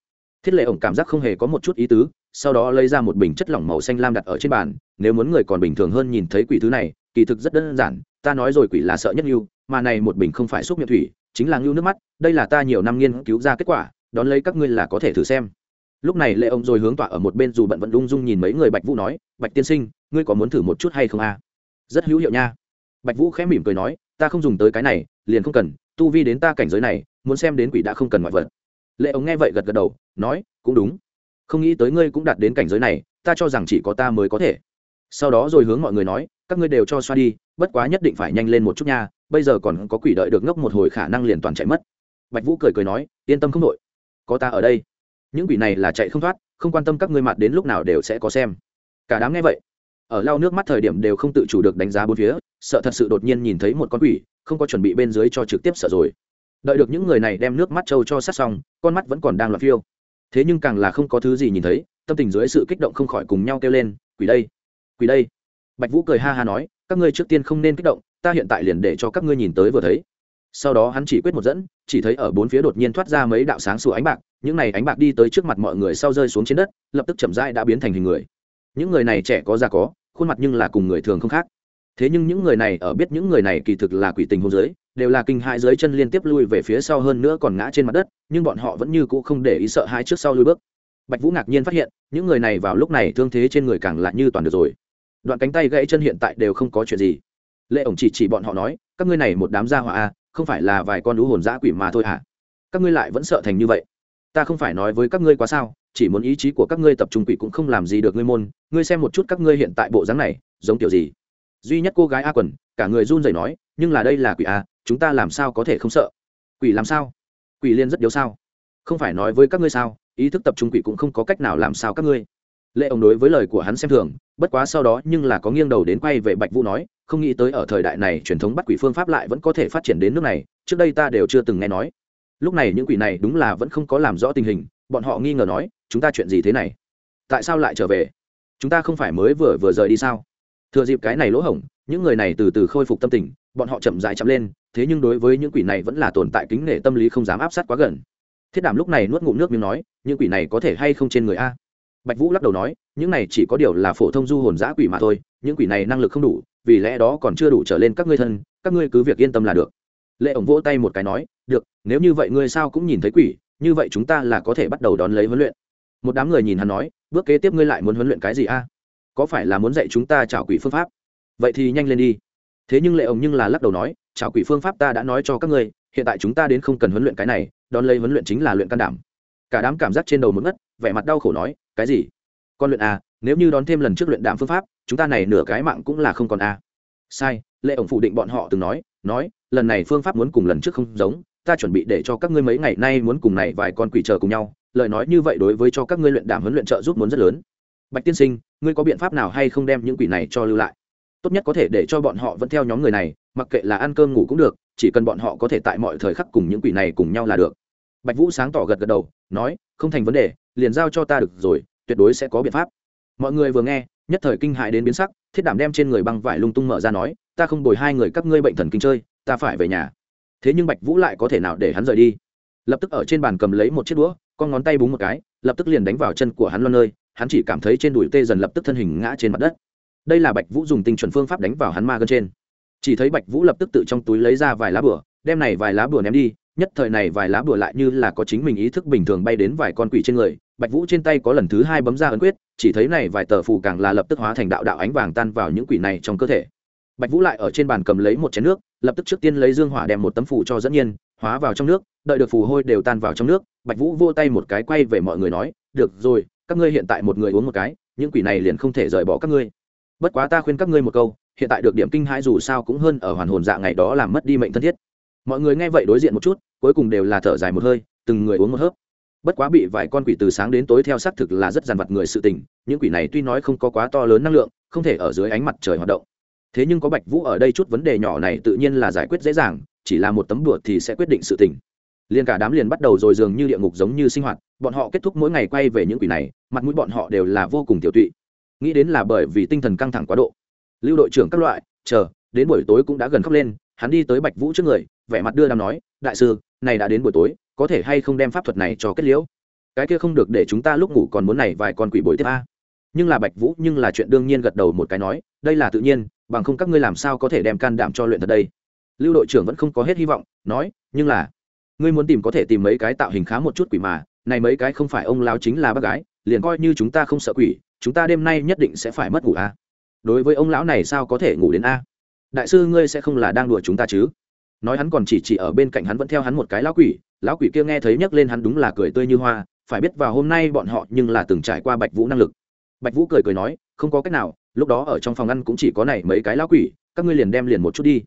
Thiết lệ ổng cảm giác không hề có một chút ý tứ, sau đó lấy ra một bình chất lỏng màu xanh lam đặt ở trên bàn, nếu muốn người còn bình thường hơn nhìn thấy quỷ thứ này, kỳ thực rất đơn giản ta nói rồi quỷ là sợ nhất lưu mà này một bình không phải xúc miệng thủy, chính là ngưu nước mắt, đây là ta nhiều năm nghiên cứu ra kết quả, đón lấy các ngươi là có thể thử xem. Lúc này lệ ông rồi hướng tọa ở một bên dù bận vẫn lung dung nhìn mấy người bạch vũ nói, bạch tiên sinh, ngươi có muốn thử một chút hay không a? Rất hữu hiệu nha. Bạch vũ khẽ mỉm cười nói, ta không dùng tới cái này, liền không cần, tu vi đến ta cảnh giới này, muốn xem đến quỷ đã không cần ngoại vật. Lệ ông nghe vậy gật gật đầu, nói, cũng đúng. Không nghĩ tới ngươi cũng đạt đến cảnh giới này, ta cho rằng chỉ có ta mới có thể. Sau đó rồi hướng mọi người nói, các ngươi đều cho xoa đi bất quá nhất định phải nhanh lên một chút nha, bây giờ còn có quỷ đợi được ngốc một hồi khả năng liền toàn chạy mất. Bạch vũ cười cười nói, yên tâm không đội có ta ở đây. Những quỷ này là chạy không thoát, không quan tâm các ngươi mặt đến lúc nào đều sẽ có xem. Cả đám nghe vậy, ở lau nước mắt thời điểm đều không tự chủ được đánh giá bốn phía, sợ thật sự đột nhiên nhìn thấy một con quỷ, không có chuẩn bị bên dưới cho trực tiếp sợ rồi. Đợi được những người này đem nước mắt trâu cho sát xong, con mắt vẫn còn đang loạt phiêu. Thế nhưng càng là không có thứ gì nhìn thấy, tâm tình dưới sự kích động không khỏi cùng nhau kêu lên, quỷ đây quỷ đây. Bạch vũ cười ha ha nói các ngươi trước tiên không nên kích động, ta hiện tại liền để cho các ngươi nhìn tới vừa thấy. Sau đó hắn chỉ quyết một dẫn, chỉ thấy ở bốn phía đột nhiên thoát ra mấy đạo sáng sủa ánh bạc, những này ánh bạc đi tới trước mặt mọi người sau rơi xuống trên đất, lập tức chậm rãi đã biến thành hình người. Những người này trẻ có già có, khuôn mặt nhưng là cùng người thường không khác. Thế nhưng những người này ở biết những người này kỳ thực là quỷ tình hôn giới, đều là kinh hãi dưới chân liên tiếp lui về phía sau hơn nữa còn ngã trên mặt đất, nhưng bọn họ vẫn như cũ không để ý sợ hai trước sau lui bước. Bạch vũ ngạc nhiên phát hiện, những người này vào lúc này thương thế trên người càng lạ như toàn được rồi đoạn cánh tay gãy chân hiện tại đều không có chuyện gì. Lệ ổng chỉ chỉ bọn họ nói, các ngươi này một đám gia hỏa a không phải là vài con lũ hồn dã quỷ mà thôi hả? Các ngươi lại vẫn sợ thành như vậy. Ta không phải nói với các ngươi quá sao, chỉ muốn ý chí của các ngươi tập trung quỷ cũng không làm gì được ngươi môn, ngươi xem một chút các ngươi hiện tại bộ dáng này, giống kiểu gì. Duy nhất cô gái a quần, cả người run rẩy nói, nhưng là đây là quỷ a chúng ta làm sao có thể không sợ? Quỷ làm sao? Quỷ liên rất yếu sao? Không phải nói với các ngươi sao, ý thức tập trung quỷ cũng không có cách nào làm sao các ngươi. Lệ ông đối với lời của hắn xem thường bất quá sau đó nhưng là có nghiêng đầu đến quay về bạch vũ nói, không nghĩ tới ở thời đại này truyền thống bắt quỷ phương pháp lại vẫn có thể phát triển đến nước này, trước đây ta đều chưa từng nghe nói. Lúc này những quỷ này đúng là vẫn không có làm rõ tình hình, bọn họ nghi ngờ nói, chúng ta chuyện gì thế này? Tại sao lại trở về? Chúng ta không phải mới vừa vừa rời đi sao? Thừa dịp cái này lỗ hổng, những người này từ từ khôi phục tâm tình, bọn họ chậm dài chậm lên, thế nhưng đối với những quỷ này vẫn là tồn tại kính nể tâm lý không dám áp sát quá gần. Thiết đảm lúc này nuốt ngụm nước miếng nói, những quỷ này có thể hay không trên người a? Bạch vũ lắc đầu nói những này chỉ có điều là phổ thông du hồn giã quỷ mà thôi, những quỷ này năng lực không đủ, vì lẽ đó còn chưa đủ trở lên các ngươi thân, các ngươi cứ việc yên tâm là được. Lệ ổng vỗ tay một cái nói, được, nếu như vậy ngươi sao cũng nhìn thấy quỷ, như vậy chúng ta là có thể bắt đầu đón lấy huấn luyện. Một đám người nhìn hắn nói, bước kế tiếp ngươi lại muốn huấn luyện cái gì a? Có phải là muốn dạy chúng ta trả quỷ phương pháp? Vậy thì nhanh lên đi. Thế nhưng lệ ổng nhưng là lắc đầu nói trả quỷ phương pháp ta đã nói cho các ngươi, hiện tại chúng ta đến không cần huấn luyện cái này, đón lấy huấn luyện chính là luyện can đảm. Cả đám cảm giác trên đầu một ngất, vẻ mặt đau khổ nói, cái gì? Con luyện a, nếu như đón thêm lần trước luyện đạm phương pháp, chúng ta này nửa cái mạng cũng là không còn a. Sai, lệ ổng phủ định bọn họ từng nói nói, lần này phương pháp muốn cùng lần trước không giống, ta chuẩn bị để cho các ngươi mấy ngày nay muốn cùng này vài con quỷ chờ cùng nhau, lời nói như vậy đối với cho các ngươi luyện đảm huấn luyện trợ giúp muốn rất lớn. Bạch tiên sinh, ngươi có biện pháp nào hay không đem những quỷ này cho lưu lại? Tốt nhất có thể để cho bọn họ vẫn theo nhóm người này, mặc kệ là ăn cơm ngủ cũng được, chỉ cần bọn họ có thể tại mọi thời khắc cùng những quỷ này cùng nhau là được. Bạch vũ sáng tỏ gật gật đầu, nói, không thành vấn đề, liền giao cho ta được rồi tuyệt đối sẽ có biện pháp. Mọi người vừa nghe, nhất thời kinh hại đến biến sắc, thiết đảm đem trên người băng vải lung tung mở ra nói, ta không bồi hai người các ngươi bệnh thần kinh chơi, ta phải về nhà. Thế nhưng bạch vũ lại có thể nào để hắn rời đi? Lập tức ở trên bàn cầm lấy một chiếc đũa, con ngón tay búng một cái, lập tức liền đánh vào chân của hắn loan nơi, hắn chỉ cảm thấy trên đùi tê dần lập tức thân hình ngã trên mặt đất. Đây là bạch vũ dùng tinh chuẩn phương pháp đánh vào hắn ma gân trên. Chỉ thấy bạch vũ lập tức tự trong túi lấy ra vài lá bửa, đem này vài lá bửa ném đi, nhất thời này vài lá bửa lại như là có chính mình ý thức bình thường bay đến vài con quỷ trên người bạch vũ trên tay có lần thứ hai bấm ra ấn quyết, chỉ thấy này vài tờ phù càng là lập tức hóa thành đạo đạo ánh vàng tan vào những quỷ này trong cơ thể. Bạch vũ lại ở trên bàn cầm lấy một chén nước, lập tức trước tiên lấy dương hỏa đem một tấm phù cho dẫn nhiên, hóa vào trong nước, đợi được phù hôi đều tan vào trong nước, bạch vũ vô tay một cái quay về mọi người nói, được rồi, các ngươi hiện tại một người uống một cái, những quỷ này liền không thể rời bỏ các ngươi. Bất quá ta khuyên các ngươi một câu, hiện tại được điểm kinh hãi dù sao cũng hơn ở hoàn hồn dạ ngày đó làm mất đi mệnh thân thiết. Mọi người nghe vậy đối diện một chút, cuối cùng đều là thở dài một hơi, từng người uống một hớp bất quá bị vài con quỷ từ sáng đến tối theo xác thực là rất dàn vặt người sự tình, những quỷ này tuy nói không có quá to lớn năng lượng, không thể ở dưới ánh mặt trời hoạt động. Thế nhưng có bạch vũ ở đây chút vấn đề nhỏ này tự nhiên là giải quyết dễ dàng, chỉ là một tấm đùa thì sẽ quyết định sự tình. Liền cả đám liền bắt đầu rồi dường như địa ngục giống như sinh hoạt, bọn họ kết thúc mỗi ngày quay về những quỷ này, mặt mũi bọn họ đều là vô cùng tiểu tụy. Nghĩ đến là bởi vì tinh thần căng thẳng quá độ. Lưu đội trưởng các loại, chờ, đến buổi tối cũng đã gần khóc lên, hắn đi tới bạch vũ trước người, vẻ mặt đưa đàm nói, đại sư, này đã đến buổi tối có thể hay không đem pháp thuật này cho kết liễu? Cái kia không được để chúng ta lúc ngủ còn muốn này vài con quỷ bồi tiếp a. Nhưng là bạch vũ, nhưng là chuyện đương nhiên gật đầu một cái nói, đây là tự nhiên, bằng không các ngươi làm sao có thể đem can đảm cho luyện thật đây? Lưu đội trưởng vẫn không có hết hy vọng, nói, nhưng là, ngươi muốn tìm có thể tìm mấy cái tạo hình khá một chút quỷ mà, này mấy cái không phải ông lao chính là bác gái, liền coi như chúng ta không sợ quỷ, chúng ta đêm nay nhất định sẽ phải mất ngủ a. Đối với ông lão này sao có thể ngủ đến a? Đại sư ngươi sẽ không là đang đùa chúng ta chứ? Nói hắn còn chỉ chỉ ở bên cạnh hắn vẫn theo hắn một cái lão quỷ lão quỷ kia nghe thấy nhấc lên hắn đúng là cười tươi như hoa, phải biết vào hôm nay bọn họ nhưng là từng trải qua bạch vũ năng lực. Bạch vũ cười cười nói, không có cách nào, lúc đó ở trong phòng ăn cũng chỉ có này mấy cái lão quỷ, các ngươi liền đem liền một chút đi.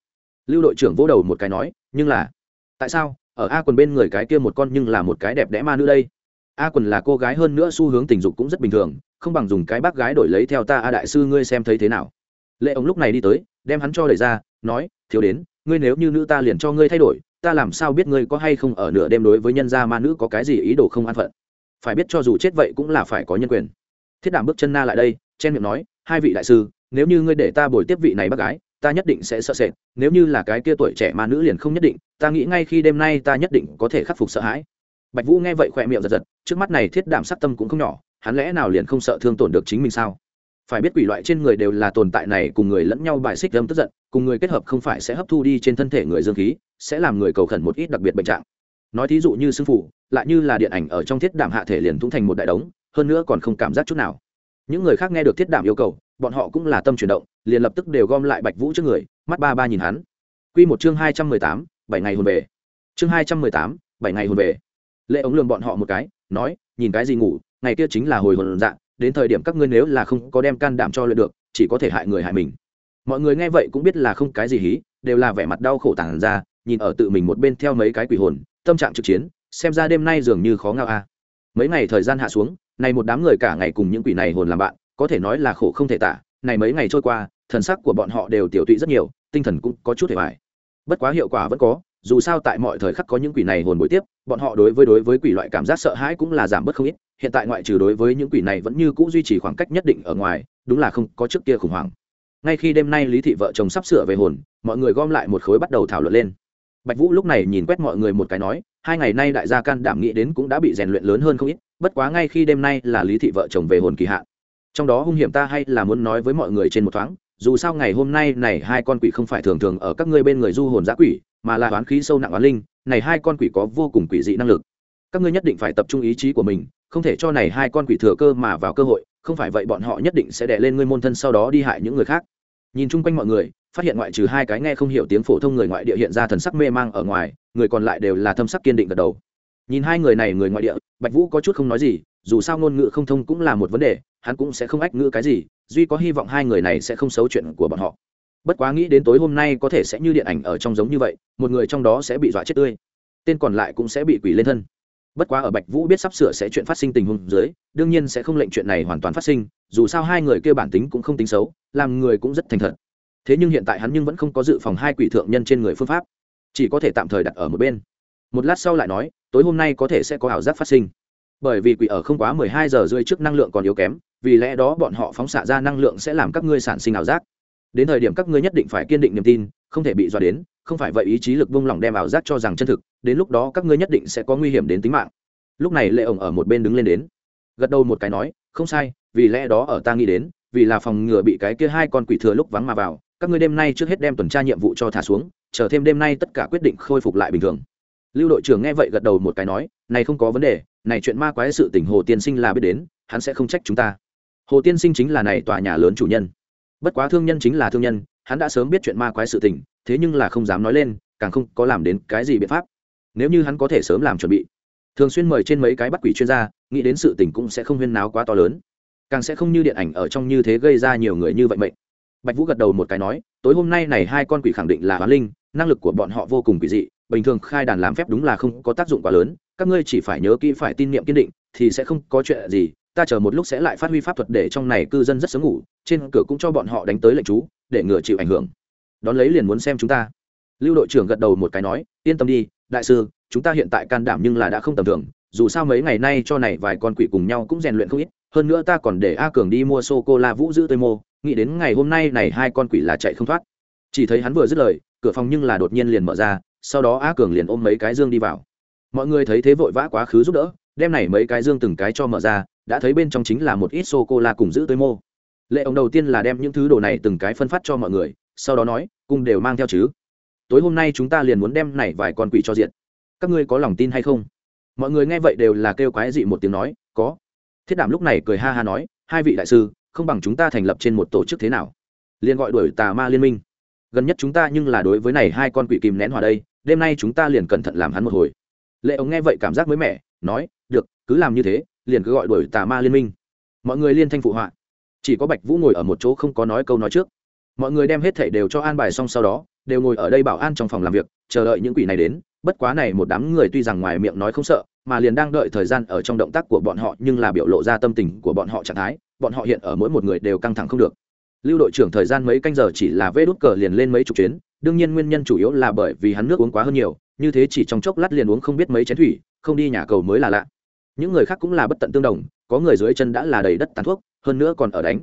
Lưu đội trưởng vỗ đầu một cái nói, nhưng là, tại sao, ở a quần bên người cái kia một con nhưng là một cái đẹp đẽ ma nữ đây? A quần là cô gái hơn nữa xu hướng tình dục cũng rất bình thường, không bằng dùng cái bác gái đổi lấy theo ta a đại sư ngươi xem thấy thế nào. Lệ ông lúc này đi tới, đem hắn cho đẩy ra, nói, thiếu đến ngươi nếu như nữ ta liền cho ngươi thay đổi, ta làm sao biết ngươi có hay không ở nửa đêm đối với nhân gia ma nữ có cái gì ý đồ không an phận? Phải biết cho dù chết vậy cũng là phải có nhân quyền. Thiết đảm bước chân na lại đây, chen miệng nói, hai vị đại sư, nếu như ngươi để ta bồi tiếp vị này bác gái, ta nhất định sẽ sợ sệt, nếu như là cái kia tuổi trẻ ma nữ liền không nhất định, ta nghĩ ngay khi đêm nay ta nhất định có thể khắc phục sợ hãi. Bạch vũ nghe vậy khỏe miệng giật giật, trước mắt này thiết đảm sắc tâm cũng không nhỏ, hắn lẽ nào liền không sợ thương tổn được chính mình sao? Phải biết quỷ loại trên người đều là tồn tại này cùng người lẫn nhau bài xích âm tức giận, cùng người kết hợp không phải sẽ hấp thu đi trên thân thể người dương khí, sẽ làm người cầu khẩn một ít đặc biệt bệnh trạng. Nói thí dụ như sư phụ lại như là điện ảnh ở trong thiết đảm hạ thể liền thúng thành một đại đống, hơn nữa còn không cảm giác chút nào. Những người khác nghe được thiết đảm yêu cầu, bọn họ cũng là tâm chuyển động, liền lập tức đều gom lại bạch vũ trước người, mắt ba ba nhìn hắn. Q một chương hai trăm mười tám, bảy ngày hồn về. Chương hai trăm mười tám, bảy ngày hồn về. Lệ ống lường bọn họ một cái, nói, nhìn cái gì ngủ, ngày kia chính là hồi hồn dạng đến thời điểm các ngươi nếu là không có đem can đảm cho luyện được, chỉ có thể hại người hại mình. Mọi người nghe vậy cũng biết là không cái gì hí, đều là vẻ mặt đau khổ tàn ra, nhìn ở tự mình một bên theo mấy cái quỷ hồn, tâm trạng trực chiến, xem ra đêm nay dường như khó ngao a. Mấy ngày thời gian hạ xuống, này một đám người cả ngày cùng những quỷ này hồn làm bạn, có thể nói là khổ không thể tả, này mấy ngày trôi qua, thần sắc của bọn họ đều tiểu tụy rất nhiều, tinh thần cũng có chút hề vải bất quá hiệu quả vẫn có, dù sao tại mọi thời khắc có những quỷ này hồn bội tiếp, bọn họ đối với đối với quỷ loại cảm giác sợ hãi cũng là giảm bớt không ít hiện tại ngoại trừ đối với những quỷ này vẫn như cũ duy trì khoảng cách nhất định ở ngoài, đúng là không có trước kia khủng hoảng. Ngay khi đêm nay lý thị vợ chồng sắp sửa về hồn, mọi người gom lại một khối bắt đầu thảo luận lên. Bạch vũ lúc này nhìn quét mọi người một cái nói, hai ngày nay đại gia can đảm nghĩ đến cũng đã bị rèn luyện lớn hơn không ít, bất quá ngay khi đêm nay là lý thị vợ chồng về hồn kỳ hạn. Trong đó hung hiểm ta hay là muốn nói với mọi người trên một thoáng, dù sao ngày hôm nay này hai con quỷ không phải thường thường ở các ngươi bên người du hồn giã quỷ, mà là oán khí sâu nặng oán linh, này hai con quỷ có vô cùng quỷ dị năng lực. Các ngươi nhất định phải tập trung ý chí của mình không thể cho này hai con quỷ thừa cơ mà vào cơ hội, không phải vậy bọn họ nhất định sẽ đè lên ngươi môn thân sau đó đi hại những người khác. Nhìn chung quanh mọi người, phát hiện ngoại trừ hai cái nghe không hiểu tiếng phổ thông người ngoại địa hiện ra thần sắc mê mang ở ngoài, người còn lại đều là thâm sắc kiên định gật đầu. Nhìn hai người này người ngoại địa, bạch vũ có chút không nói gì, dù sao ngôn ngữ không thông cũng là một vấn đề, hắn cũng sẽ không ách ngữ cái gì, duy có hy vọng hai người này sẽ không xấu chuyện của bọn họ. Bất quá nghĩ đến tối hôm nay có thể sẽ như điện ảnh ở trong giống như vậy, một người trong đó sẽ bị dọa chết tươi. Tên còn lại cũng sẽ bị quỷ lên thân bất quá ở bạch vũ biết sắp sửa sẽ chuyện phát sinh tình huống dưới, đương nhiên sẽ không lệnh chuyện này hoàn toàn phát sinh, dù sao hai người kia bản tính cũng không tính xấu, làm người cũng rất thành thật. Thế nhưng hiện tại hắn nhưng vẫn không có dự phòng hai quỷ thượng nhân trên người phương pháp, chỉ có thể tạm thời đặt ở một bên. Một lát sau lại nói, tối hôm nay có thể sẽ có ảo giác phát sinh. Bởi vì quỷ ở không quá mười hai giờ rưỡi trước năng lượng còn yếu kém, vì lẽ đó bọn họ phóng xạ ra năng lượng sẽ làm các ngươi sản sinh ảo giác. Đến thời điểm các ngươi nhất định phải kiên định niềm tin, không thể bị dọa đến không phải vậy ý chí lực vung lòng đem ảo giác cho rằng chân thực, đến lúc đó các ngươi nhất định sẽ có nguy hiểm đến tính mạng. Lúc này lệ ổng ở một bên đứng lên đến, gật đầu một cái nói, không sai, vì lẽ đó ở ta nghĩ đến, vì là phòng ngừa bị cái kia hai con quỷ thừa lúc vắng mà vào, các ngươi đêm nay trước hết đem tuần tra nhiệm vụ cho thả xuống, chờ thêm đêm nay tất cả quyết định khôi phục lại bình thường. Lưu đội trưởng nghe vậy gật đầu một cái nói, này không có vấn đề, này chuyện ma quái sự tình hồ tiên sinh là biết đến, hắn sẽ không trách chúng ta. Hồ tiên sinh chính là này tòa nhà lớn chủ nhân. Bất quá thương nhân chính là thương nhân hắn đã sớm biết chuyện ma quái sự tình, thế nhưng là không dám nói lên, càng không có làm đến cái gì biện pháp. Nếu như hắn có thể sớm làm chuẩn bị, thường xuyên mời trên mấy cái bắt quỷ chuyên gia, nghĩ đến sự tình cũng sẽ không huyên náo quá to lớn. Càng sẽ không như điện ảnh ở trong như thế gây ra nhiều người như vậy mệnh. Bạch vũ gật đầu một cái nói, tối hôm nay này hai con quỷ khẳng định là hóa linh, năng lực của bọn họ vô cùng quỷ dị, bình thường khai đàn làm phép đúng là không có tác dụng quá lớn, các ngươi chỉ phải nhớ kỹ phải tin niệm kiên định, thì sẽ không có chuyện gì, ta chờ một lúc sẽ lại phát huy pháp thuật để trong này cư dân rất sớm ngủ, trên cửa cũng cho bọn họ đánh tới lệnh chú để ngừa chịu ảnh hưởng. Đón lấy liền muốn xem chúng ta. Lưu đội trưởng gật đầu một cái nói, yên tâm đi, đại sư, chúng ta hiện tại can đảm nhưng là đã không tầm thường, dù sao mấy ngày nay cho này vài con quỷ cùng nhau cũng rèn luyện không ít, hơn nữa ta còn để a cường đi mua sô cô la vũ giữ tơi mô, nghĩ đến ngày hôm nay này hai con quỷ là chạy không thoát. Chỉ thấy hắn vừa dứt lời, cửa phòng nhưng là đột nhiên liền mở ra, sau đó a cường liền ôm mấy cái dương đi vào. Mọi người thấy thế vội vã quá khứ giúp đỡ đem này mấy cái dương từng cái cho mở ra, đã thấy bên trong chính là một ít sô cô la cùng giữ tơi mô lệ ông đầu tiên là đem những thứ đồ này từng cái phân phát cho mọi người, sau đó nói, cùng đều mang theo chứ. Tối hôm nay chúng ta liền muốn đem này vài con quỷ cho diện các ngươi có lòng tin hay không? Mọi người nghe vậy đều là kêu quái dị một tiếng nói, có. Thiết đảm lúc này cười ha ha nói, hai vị đại sư, không bằng chúng ta thành lập trên một tổ chức thế nào? Liền gọi đuổi tà ma liên minh. Gần nhất chúng ta nhưng là đối với này hai con quỷ kìm nén hòa đây, đêm nay chúng ta liền cẩn thận làm hắn một hồi. Lệ ông nghe vậy cảm giác mới mẻ, nói, được, cứ làm như thế, liền cứ gọi đuổi tà ma liên minh. Mọi người liên thanh phụ họa chỉ có bạch vũ ngồi ở một chỗ không có nói câu nói trước. Mọi người đem hết thảy đều cho an bài xong sau đó, đều ngồi ở đây bảo an trong phòng làm việc, chờ đợi những quỷ này đến. Bất quá này một đám người tuy rằng ngoài miệng nói không sợ, mà liền đang đợi thời gian ở trong động tác của bọn họ, nhưng là biểu lộ ra tâm tình của bọn họ trạng thái, bọn họ hiện ở mỗi một người đều căng thẳng không được. Lưu đội trưởng thời gian mấy canh giờ chỉ là vê đút cờ liền lên mấy chục chuyến, đương nhiên nguyên nhân chủ yếu là bởi vì hắn nước uống quá hơn nhiều, như thế chỉ trong chốc lát liền uống không biết mấy chén thủy, không đi nhà cầu mới là lạ. Những người khác cũng là bất tận tương đồng, có người dưới chân đã là đầy đất tàn thuốc hơn nữa còn ở đánh.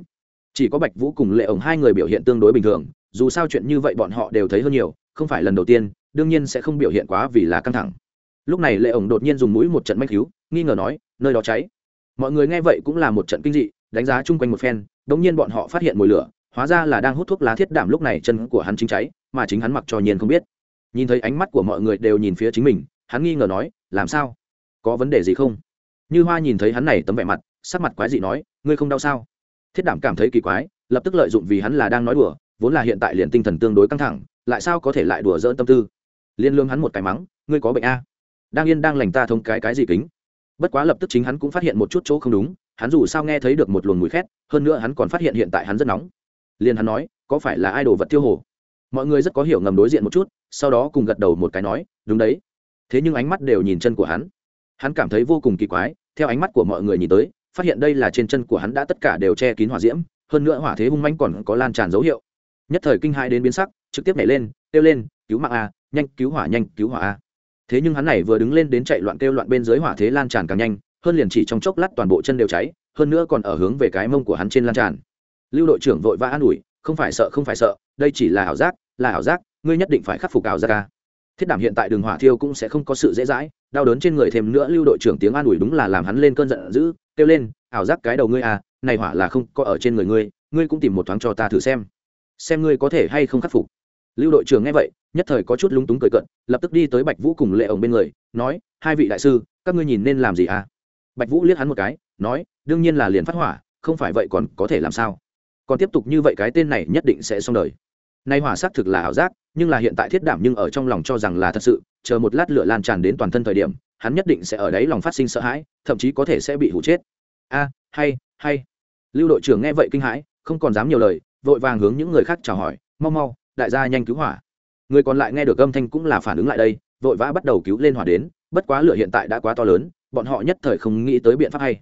Chỉ có bạch vũ cùng lệ ổng hai người biểu hiện tương đối bình thường, dù sao chuyện như vậy bọn họ đều thấy hơn nhiều, không phải lần đầu tiên, đương nhiên sẽ không biểu hiện quá vì là căng thẳng. Lúc này lệ ổng đột nhiên dùng mũi một trận mách cứu, nghi ngờ nói, nơi đó cháy. Mọi người nghe vậy cũng là một trận kinh dị, đánh giá chung quanh một phen, đống nhiên bọn họ phát hiện mùi lửa, hóa ra là đang hút thuốc lá thiết đảm lúc này chân của hắn chính cháy, mà chính hắn mặc cho nhiên không biết. Nhìn thấy ánh mắt của mọi người đều nhìn phía chính mình, hắn nghi ngờ nói, làm sao? Có vấn đề gì không? Như hoa nhìn thấy hắn này tấm vẻ mặt sắc mặt quái dị nói, ngươi không đau sao? Thiết đảm cảm thấy kỳ quái, lập tức lợi dụng vì hắn là đang nói đùa, vốn là hiện tại liền tinh thần tương đối căng thẳng, lại sao có thể lại đùa dỡn tâm tư? Liên lương hắn một cái mắng, ngươi có bệnh a? Đang yên đang lành ta thông cái cái gì kính? Bất quá lập tức chính hắn cũng phát hiện một chút chỗ không đúng, hắn dù sao nghe thấy được một luồng mùi khét, hơn nữa hắn còn phát hiện hiện tại hắn rất nóng. Liền hắn nói, có phải là ai đồ vật tiêu hồ? Mọi người rất có hiểu ngầm đối diện một chút, sau đó cùng gật đầu một cái nói, đúng đấy. Thế nhưng ánh mắt đều nhìn chân của hắn. Hắn cảm thấy vô cùng kỳ quái, theo ánh mắt của mọi người nhìn tới phát hiện đây là trên chân của hắn đã tất cả đều che kín hỏa diễm, hơn nữa hỏa thế hung manh còn có lan tràn dấu hiệu. Nhất thời kinh hai đến biến sắc, trực tiếp nhảy lên, kêu lên, cứu mạng a, nhanh, cứu hỏa, nhanh, cứu hỏa a. Thế nhưng hắn này vừa đứng lên đến chạy loạn kêu loạn bên dưới hỏa thế lan tràn càng nhanh, hơn liền chỉ trong chốc lát toàn bộ chân đều cháy, hơn nữa còn ở hướng về cái mông của hắn trên lan tràn. Lưu đội trưởng vội vã an ủi, không phải sợ, không phải sợ, đây chỉ là ảo giác, là ảo giác, ngươi nhất định phải khắc phục ảo giác ca thiết đảm hiện tại đường hỏa thiêu cũng sẽ không có sự dễ dãi, đau đớn trên người thêm nữa lưu đội trưởng tiếng an ủi đúng là làm hắn lên cơn giận dữ, kêu lên, ảo giác cái đầu ngươi à này hỏa là không có ở trên người ngươi ngươi cũng tìm một thoáng cho ta thử xem xem ngươi có thể hay không khắc phục. Lưu đội trưởng nghe vậy, nhất thời có chút lúng túng cười cận lập tức đi tới bạch vũ cùng lệ ổng bên người, nói, hai vị đại sư, các ngươi nhìn nên làm gì à? Bạch vũ liếc hắn một cái, nói, đương nhiên là liền phát hỏa, không phải vậy còn có thể làm sao? Còn tiếp tục như vậy cái tên này nhất định sẽ xong đời nay hỏa xác thực là ảo giác, nhưng là hiện tại thiết đảm nhưng ở trong lòng cho rằng là thật sự, chờ một lát lửa lan tràn đến toàn thân thời điểm, hắn nhất định sẽ ở đấy lòng phát sinh sợ hãi, thậm chí có thể sẽ bị hụ chết. A, hay hay. Lưu đội trưởng nghe vậy kinh hãi, không còn dám nhiều lời, vội vàng hướng những người khác chào hỏi, mau mau, đại gia nhanh cứu hỏa. Người còn lại nghe được âm thanh cũng là phản ứng lại đây, vội vã bắt đầu cứu lên hỏa đến, bất quá lửa hiện tại đã quá to lớn, bọn họ nhất thời không nghĩ tới biện pháp hay.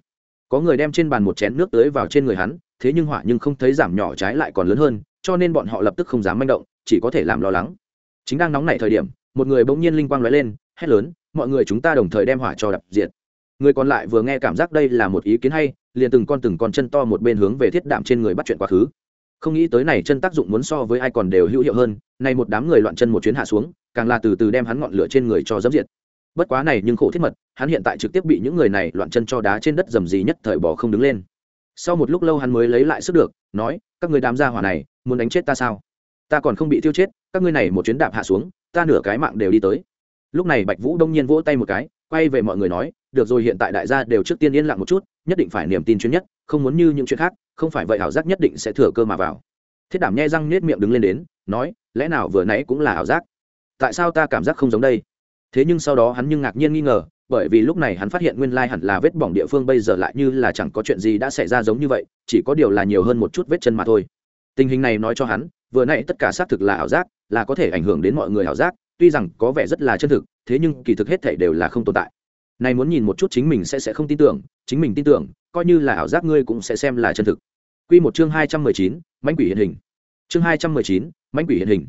Có người đem trên bàn một chén nước tới vào trên người hắn, thế nhưng hỏa nhưng không thấy giảm nhỏ trái lại còn lớn hơn cho nên bọn họ lập tức không dám manh động, chỉ có thể làm lo lắng. Chính đang nóng nảy thời điểm, một người bỗng nhiên linh quang lóe lên, hét lớn, mọi người chúng ta đồng thời đem hỏa cho đập diệt. Người còn lại vừa nghe cảm giác đây là một ý kiến hay, liền từng con từng con chân to một bên hướng về thiết đạm trên người bắt chuyện quá khứ. Không nghĩ tới này chân tác dụng muốn so với ai còn đều hữu hiệu hơn nay một đám người loạn chân một chuyến hạ xuống, càng là từ từ đem hắn ngọn lửa trên người cho dấm diệt. Bất quá này nhưng khổ thiết mật, hắn hiện tại trực tiếp bị những người này loạn chân cho đá trên đất dầm gì nhất thời bỏ không đứng lên. Sau một lúc lâu hắn mới lấy lại sức được, nói, các người đám gia hỏa này muốn đánh chết ta sao? Ta còn không bị tiêu chết, các ngươi này một chuyến đạp hạ xuống, ta nửa cái mạng đều đi tới. Lúc này bạch vũ đông nhiên vỗ tay một cái, quay về mọi người nói, được rồi, hiện tại đại gia đều trước tiên yên lặng một chút, nhất định phải niềm tin chuyên nhất, không muốn như những chuyện khác, không phải vậy ảo giác nhất định sẽ thừa cơ mà vào. Thiết đảm nhe răng nết miệng đứng lên đến, nói, lẽ nào vừa nãy cũng là ảo giác? Tại sao ta cảm giác không giống đây? Thế nhưng sau đó hắn nhưng ngạc nhiên nghi ngờ, bởi vì lúc này hắn phát hiện nguyên lai hẳn là vết bỏng địa phương bây giờ lại như là chẳng có chuyện gì đã xảy ra giống như vậy, chỉ có điều là nhiều hơn một chút vết chân mà thôi tình hình này nói cho hắn, vừa nãy tất cả xác thực là ảo giác, là có thể ảnh hưởng đến mọi người ảo giác, tuy rằng có vẻ rất là chân thực, thế nhưng kỳ thực hết thể đều là không tồn tại. Này muốn nhìn một chút chính mình sẽ sẽ không tin tưởng, chính mình tin tưởng, coi như là ảo giác ngươi cũng sẽ xem là chân thực. Quy một chương hai trăm mười chín, mãnh quỷ hiện hình. Chương hai trăm mười chín, mãnh quỷ hiện hình.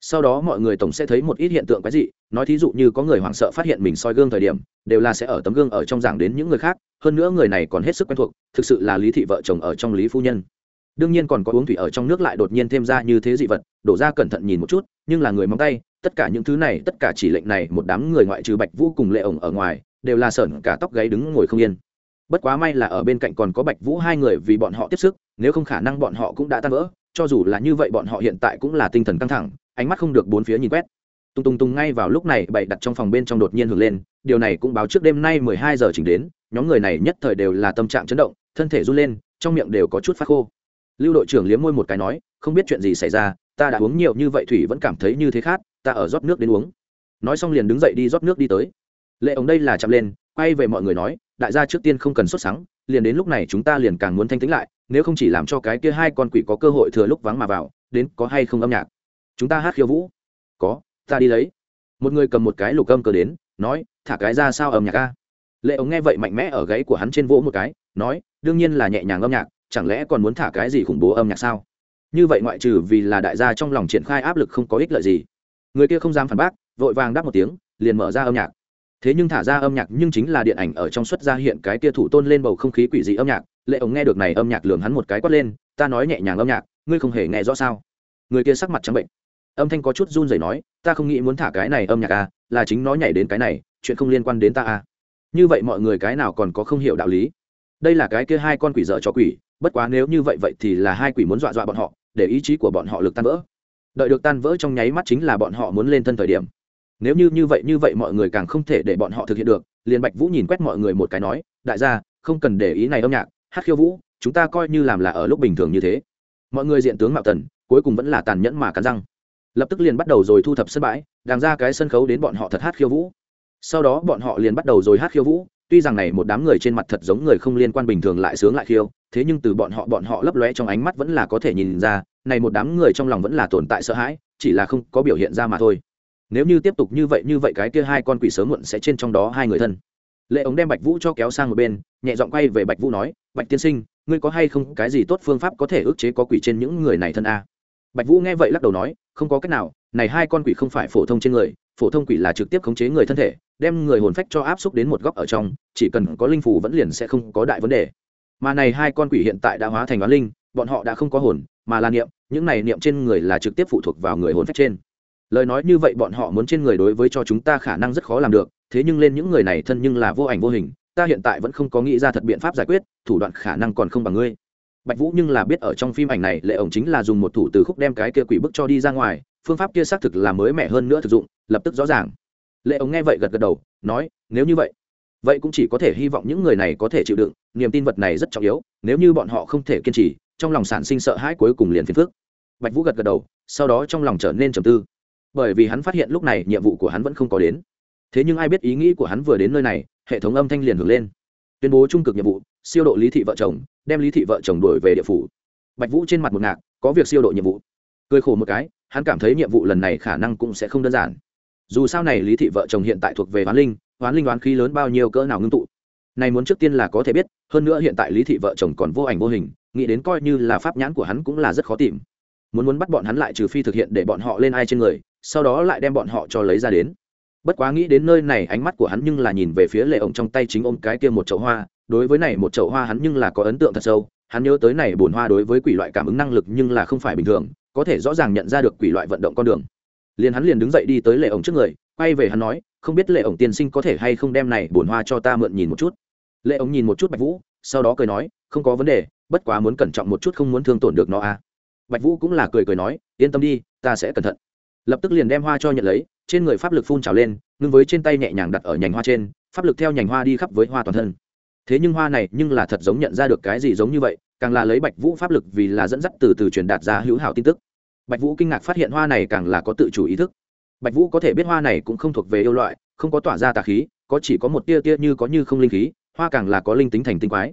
Sau đó mọi người tổng sẽ thấy một ít hiện tượng quái dị, nói thí dụ như có người hoảng sợ phát hiện mình soi gương thời điểm, đều là sẽ ở tấm gương ở trong giảng đến những người khác, hơn nữa người này còn hết sức quen thuộc, thực sự là lý thị vợ chồng ở trong lý phu nhân đương nhiên còn có uống thủy ở trong nước lại đột nhiên thêm ra như thế dị vật, đổ ra cẩn thận nhìn một chút, nhưng là người móng tay, tất cả những thứ này, tất cả chỉ lệnh này, một đám người ngoại trừ bạch vũ cùng lệ ổng ở ngoài, đều là sởn cả tóc gáy đứng ngồi không yên. Bất quá may là ở bên cạnh còn có bạch vũ hai người vì bọn họ tiếp sức, nếu không khả năng bọn họ cũng đã tan vỡ, cho dù là như vậy bọn họ hiện tại cũng là tinh thần căng thẳng, ánh mắt không được bốn phía nhìn quét. Tung tung tung ngay vào lúc này bậy đặt trong phòng bên trong đột nhiên hưởng lên, điều này cũng báo trước đêm nay mười hai giờ chỉnh đến, nhóm người này nhất thời đều là tâm trạng chấn động, thân thể run lên, trong miệng đều có chút phát khô lưu đội trưởng liếm môi một cái nói, không biết chuyện gì xảy ra, ta đã uống nhiều như vậy thủy vẫn cảm thấy như thế khát ta ở rót nước đến uống. Nói xong liền đứng dậy đi rót nước đi tới. Lệ ống đây là chậm lên, quay về mọi người nói, đại gia trước tiên không cần xuất sáng liền đến lúc này chúng ta liền càng muốn thanh tĩnh lại, nếu không chỉ làm cho cái kia hai con quỷ có cơ hội thừa lúc vắng mà vào, đến có hay không âm nhạc? Chúng ta hát khiêu vũ. Có, ta đi lấy. Một người cầm một cái lục âm cờ đến, nói, thả cái ra sao âm nhạc a? Lệ ống nghe vậy mạnh mẽ ở gáy của hắn trên vỗ một cái, nói, đương nhiên là nhẹ nhàng âm nhạc chẳng lẽ còn muốn thả cái gì khủng bố âm nhạc sao? Như vậy ngoại trừ vì là đại gia trong lòng triển khai áp lực không có ích lợi gì, người kia không dám phản bác, vội vàng đáp một tiếng, liền mở ra âm nhạc. Thế nhưng thả ra âm nhạc nhưng chính là điện ảnh ở trong suất ra hiện cái kia thủ tôn lên bầu không khí quỷ dị âm nhạc. Lệ ống nghe được này âm nhạc lường hắn một cái quát lên, ta nói nhẹ nhàng âm nhạc, ngươi không hề nghe rõ sao? Người kia sắc mặt trắng bệnh. Âm thanh có chút run rẩy nói, ta không nghĩ muốn thả cái này âm nhạc à là chính nó nhảy đến cái này, chuyện không liên quan đến ta à. Như vậy mọi người cái nào còn có không hiểu đạo lý? Đây là cái kia hai con quỷ dở cho quỷ bất quá nếu như vậy vậy thì là hai quỷ muốn dọa dọa bọn họ, để ý chí của bọn họ lực tan vỡ. Đợi được tan vỡ trong nháy mắt chính là bọn họ muốn lên thân thời điểm. Nếu như như vậy như vậy mọi người càng không thể để bọn họ thực hiện được, liền bạch vũ nhìn quét mọi người một cái nói, đại gia, không cần để ý này âm nhạc, hát khiêu vũ, chúng ta coi như làm là ở lúc bình thường như thế. Mọi người diện tướng mạo tần, cuối cùng vẫn là tàn nhẫn mà cắn răng. Lập tức liền bắt đầu rồi thu thập sân bãi, đàng ra cái sân khấu đến bọn họ thật hát khiêu vũ. Sau đó bọn họ liền bắt đầu rồi hát khiêu vũ tuy rằng này một đám người trên mặt thật giống người không liên quan bình thường lại sướng lại khiêu, thế nhưng từ bọn họ bọn họ lấp lóe trong ánh mắt vẫn là có thể nhìn ra, này một đám người trong lòng vẫn là tồn tại sợ hãi, chỉ là không có biểu hiện ra mà thôi. Nếu như tiếp tục như vậy như vậy cái kia hai con quỷ sớm muộn sẽ trên trong đó hai người thân. Lệ ống đem bạch vũ cho kéo sang một bên, nhẹ giọng quay về bạch vũ nói, bạch tiên sinh, ngươi có hay không cái gì tốt phương pháp có thể ức chế có quỷ trên những người này thân a? Bạch vũ nghe vậy lắc đầu nói, không có cách nào, này hai con quỷ không phải phổ thông trên người, phổ thông quỷ là trực tiếp khống chế người thân thể đem người hồn phách cho áp xúc đến một góc ở trong, chỉ cần có linh phù vẫn liền sẽ không có đại vấn đề. Mà này hai con quỷ hiện tại đã hóa thành oán linh, bọn họ đã không có hồn, mà là niệm, những này niệm trên người là trực tiếp phụ thuộc vào người hồn phách trên. Lời nói như vậy bọn họ muốn trên người đối với cho chúng ta khả năng rất khó làm được, thế nhưng lên những người này thân nhưng là vô ảnh vô hình, ta hiện tại vẫn không có nghĩ ra thật biện pháp giải quyết, thủ đoạn khả năng còn không bằng ngươi. Bạch vũ nhưng là biết ở trong phim ảnh này lệ ổng chính là dùng một thủ từ khúc đem cái kia quỷ bức cho đi ra ngoài, phương pháp kia xác thực là mới mẻ hơn nữa thực dụng, lập tức rõ ràng lệ ống nghe vậy gật gật đầu, nói, nếu như vậy vậy cũng chỉ có thể hy vọng những người này có thể chịu đựng, niềm tin vật này rất trọng yếu, nếu như bọn họ không thể kiên trì, trong lòng sản sinh sợ hãi cuối cùng liền phiền phức. Bạch vũ gật gật đầu, sau đó trong lòng trở nên trầm tư. Bởi vì hắn phát hiện lúc này nhiệm vụ của hắn vẫn không có đến. Thế nhưng ai biết ý nghĩ của hắn vừa đến nơi này, hệ thống âm thanh liền hưởng lên. Tuyên bố trung cực nhiệm vụ, siêu độ lý thị vợ chồng, đem lý thị vợ chồng đuổi về địa phủ. Bạch vũ trên mặt một ngạc, có việc siêu độ nhiệm vụ. Cười khổ một cái, hắn cảm thấy nhiệm vụ lần này khả năng cũng sẽ không đơn giản dù sao này lý thị vợ chồng hiện tại thuộc về hoán linh hoán linh đoán khí lớn bao nhiêu cỡ nào ngưng tụ. Này muốn trước tiên là có thể biết, hơn nữa hiện tại lý thị vợ chồng còn vô ảnh vô hình, nghĩ đến coi như là pháp nhãn của hắn cũng là rất khó tìm. Muốn muốn bắt bọn hắn lại trừ phi thực hiện để bọn họ lên ai trên người, sau đó lại đem bọn họ cho lấy ra đến. Bất quá nghĩ đến nơi này ánh mắt của hắn nhưng là nhìn về phía lệ ổng trong tay chính ôm cái kia một chậu hoa, đối với này một chậu hoa hắn nhưng là có ấn tượng thật sâu, hắn nhớ tới này bồn hoa đối với quỷ loại cảm ứng năng lực nhưng là không phải bình thường, có thể rõ ràng nhận ra được quỷ loại vận động con đường liền hắn liền đứng dậy đi tới lệ ổng trước người, quay về hắn nói, không biết lệ ổng tiên sinh có thể hay không đem này bổn hoa cho ta mượn nhìn một chút? Lệ ổng nhìn một chút bạch vũ, sau đó cười nói, không có vấn đề, bất quá muốn cẩn trọng một chút không muốn thương tổn được nó à. Bạch vũ cũng là cười cười nói, yên tâm đi, ta sẽ cẩn thận. Lập tức liền đem hoa cho nhận lấy, trên người pháp lực phun trào lên, ngưng với trên tay nhẹ nhàng đặt ở nhành hoa trên, pháp lực theo nhành hoa đi khắp với hoa toàn thân. Thế nhưng hoa này nhưng là thật giống nhận ra được cái gì giống như vậy, càng là lấy bạch vũ pháp lực vì là dẫn dắt từ từ truyền đạt ra hữu hảo tin tức bạch vũ kinh ngạc phát hiện hoa này càng là có tự chủ ý thức. Bạch vũ có thể biết hoa này cũng không thuộc về yêu loại, không có tỏa ra tà khí, có chỉ có một tia tia như có như không linh khí, hoa càng là có linh tính thành tinh quái.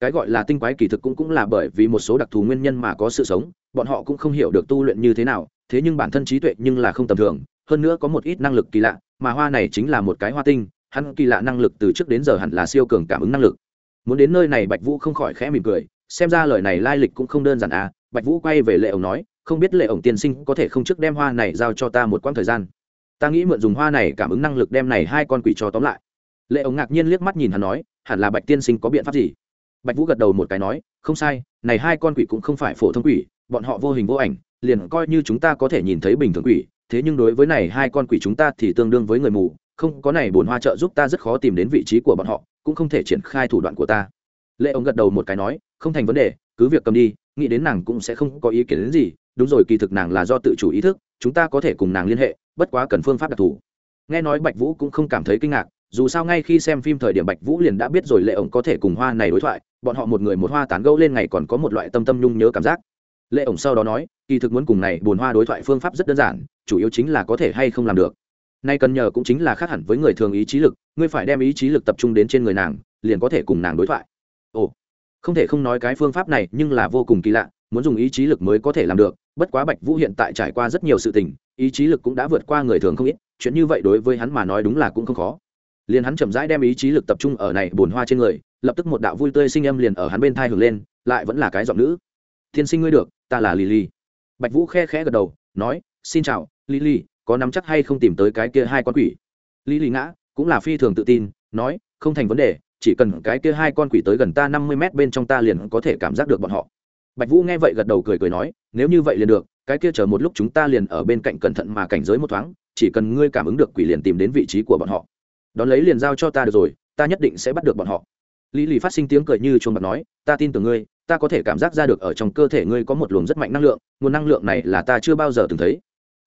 Cái gọi là tinh quái kỳ thực cũng cũng là bởi vì một số đặc thù nguyên nhân mà có sự sống, bọn họ cũng không hiểu được tu luyện như thế nào, thế nhưng bản thân trí tuệ nhưng là không tầm thường, hơn nữa có một ít năng lực kỳ lạ, mà hoa này chính là một cái hoa tinh, hắn kỳ lạ năng lực từ trước đến giờ hẳn là siêu cường cảm ứng năng lực. Muốn đến nơi này bạch vũ không khỏi khẽ mỉm cười, xem ra lời này lai lịch cũng không đơn giản à bạch vũ quay về lệ ổng nói không biết lệ ổng tiên sinh có thể không trước đem hoa này giao cho ta một quãng thời gian. Ta nghĩ mượn dùng hoa này cảm ứng năng lực đem này hai con quỷ cho tóm lại. Lệ ổng ngạc nhiên liếc mắt nhìn hắn nói, hẳn là bạch tiên sinh có biện pháp gì? Bạch vũ gật đầu một cái nói, không sai, này hai con quỷ cũng không phải phổ thông quỷ, bọn họ vô hình vô ảnh, liền coi như chúng ta có thể nhìn thấy bình thường quỷ, thế nhưng đối với này hai con quỷ chúng ta thì tương đương với người mù, không có này bồn hoa trợ giúp ta rất khó tìm đến vị trí của bọn họ, cũng không thể triển khai thủ đoạn của ta. Lệ ông gật đầu một cái nói, không thành vấn đề, cứ việc cầm đi, nghĩ đến nàng cũng sẽ không có ý kiến đến gì đúng rồi, kỳ thực nàng là do tự chủ ý thức, chúng ta có thể cùng nàng liên hệ, bất quá cần phương pháp đặc thù. Nghe nói bạch vũ cũng không cảm thấy kinh ngạc, dù sao ngay khi xem phim thời điểm bạch vũ liền đã biết rồi lệ ổng có thể cùng hoa này đối thoại, bọn họ một người một hoa tán gẫu lên ngày còn có một loại tâm tâm nhung nhớ cảm giác. Lệ ổng sau đó nói, kỳ thực muốn cùng này buồn hoa đối thoại phương pháp rất đơn giản, chủ yếu chính là có thể hay không làm được. Nay cần nhờ cũng chính là khác hẳn với người thường ý chí lực, ngươi phải đem ý chí lực tập trung đến trên người nàng, liền có thể cùng nàng đối thoại. Ồ, không thể không nói cái phương pháp này nhưng là vô cùng kỳ lạ muốn dùng ý chí lực mới có thể làm được, bất quá bạch vũ hiện tại trải qua rất nhiều sự tình, ý chí lực cũng đã vượt qua người thường không ít, chuyện như vậy đối với hắn mà nói đúng là cũng không khó. Liền hắn chậm rãi đem ý chí lực tập trung ở này bồn hoa trên người, lập tức một đạo vui tươi sinh âm liền ở hắn bên thai hưởng lên, lại vẫn là cái giọng nữ. Thiên sinh ngươi được, ta là lily. Bạch vũ khe khẽ gật đầu, nói, xin chào, lily, có nắm chắc hay không tìm tới cái kia hai con quỷ? Lily ngã, cũng là phi thường tự tin, nói, không thành vấn đề, chỉ cần cái kia hai con quỷ tới gần ta năm mươi mét bên trong ta liền có thể cảm giác được bọn họ bạch vũ nghe vậy gật đầu cười cười nói, nếu như vậy liền được, cái kia chờ một lúc chúng ta liền ở bên cạnh cẩn thận mà cảnh giới một thoáng, chỉ cần ngươi cảm ứng được quỷ liền tìm đến vị trí của bọn họ. Đón lấy liền giao cho ta được rồi, ta nhất định sẽ bắt được bọn họ. Lý lì phát sinh tiếng cười như chuông bạc nói, ta tin tưởng ngươi, ta có thể cảm giác ra được ở trong cơ thể ngươi có một luồng rất mạnh năng lượng, nguồn năng lượng này là ta chưa bao giờ từng thấy.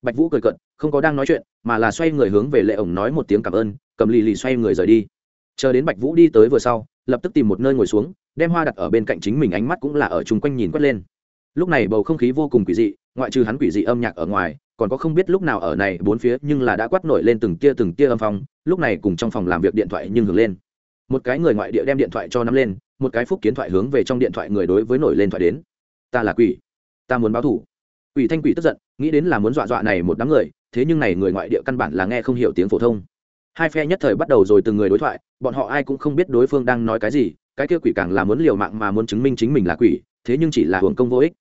Bạch vũ cười cận không có đang nói chuyện, mà là xoay người hướng về lệ ổng nói một tiếng cảm ơn, cầm lì lì xoay người rời đi. Chờ đến bạch vũ đi tới vừa sau, lập tức tìm một nơi ngồi xuống đem hoa đặt ở bên cạnh chính mình ánh mắt cũng là ở chung quanh nhìn quét lên. Lúc này bầu không khí vô cùng quỷ dị, ngoại trừ hắn quỷ dị âm nhạc ở ngoài, còn có không biết lúc nào ở này bốn phía nhưng là đã quát nổi lên từng tia từng tia âm phong, lúc này cùng trong phòng làm việc điện thoại nhưng hưởng lên. Một cái người ngoại địa đem điện thoại cho nắm lên, một cái phúc kiến thoại hướng về trong điện thoại người đối với nổi lên thoại đến. Ta là quỷ. Ta muốn báo thủ. Quỷ thanh quỷ tức giận, nghĩ đến là muốn dọa dọa này một đám người, thế nhưng này người ngoại địa căn bản là nghe không hiểu tiếng phổ thông. Hai phe nhất thời bắt đầu rồi từng người đối thoại, bọn họ ai cũng không biết đối phương đang nói cái gì cái kia quỷ càng là muốn liều mạng mà muốn chứng minh chính mình là quỷ, thế nhưng chỉ là hưởng công vô ích.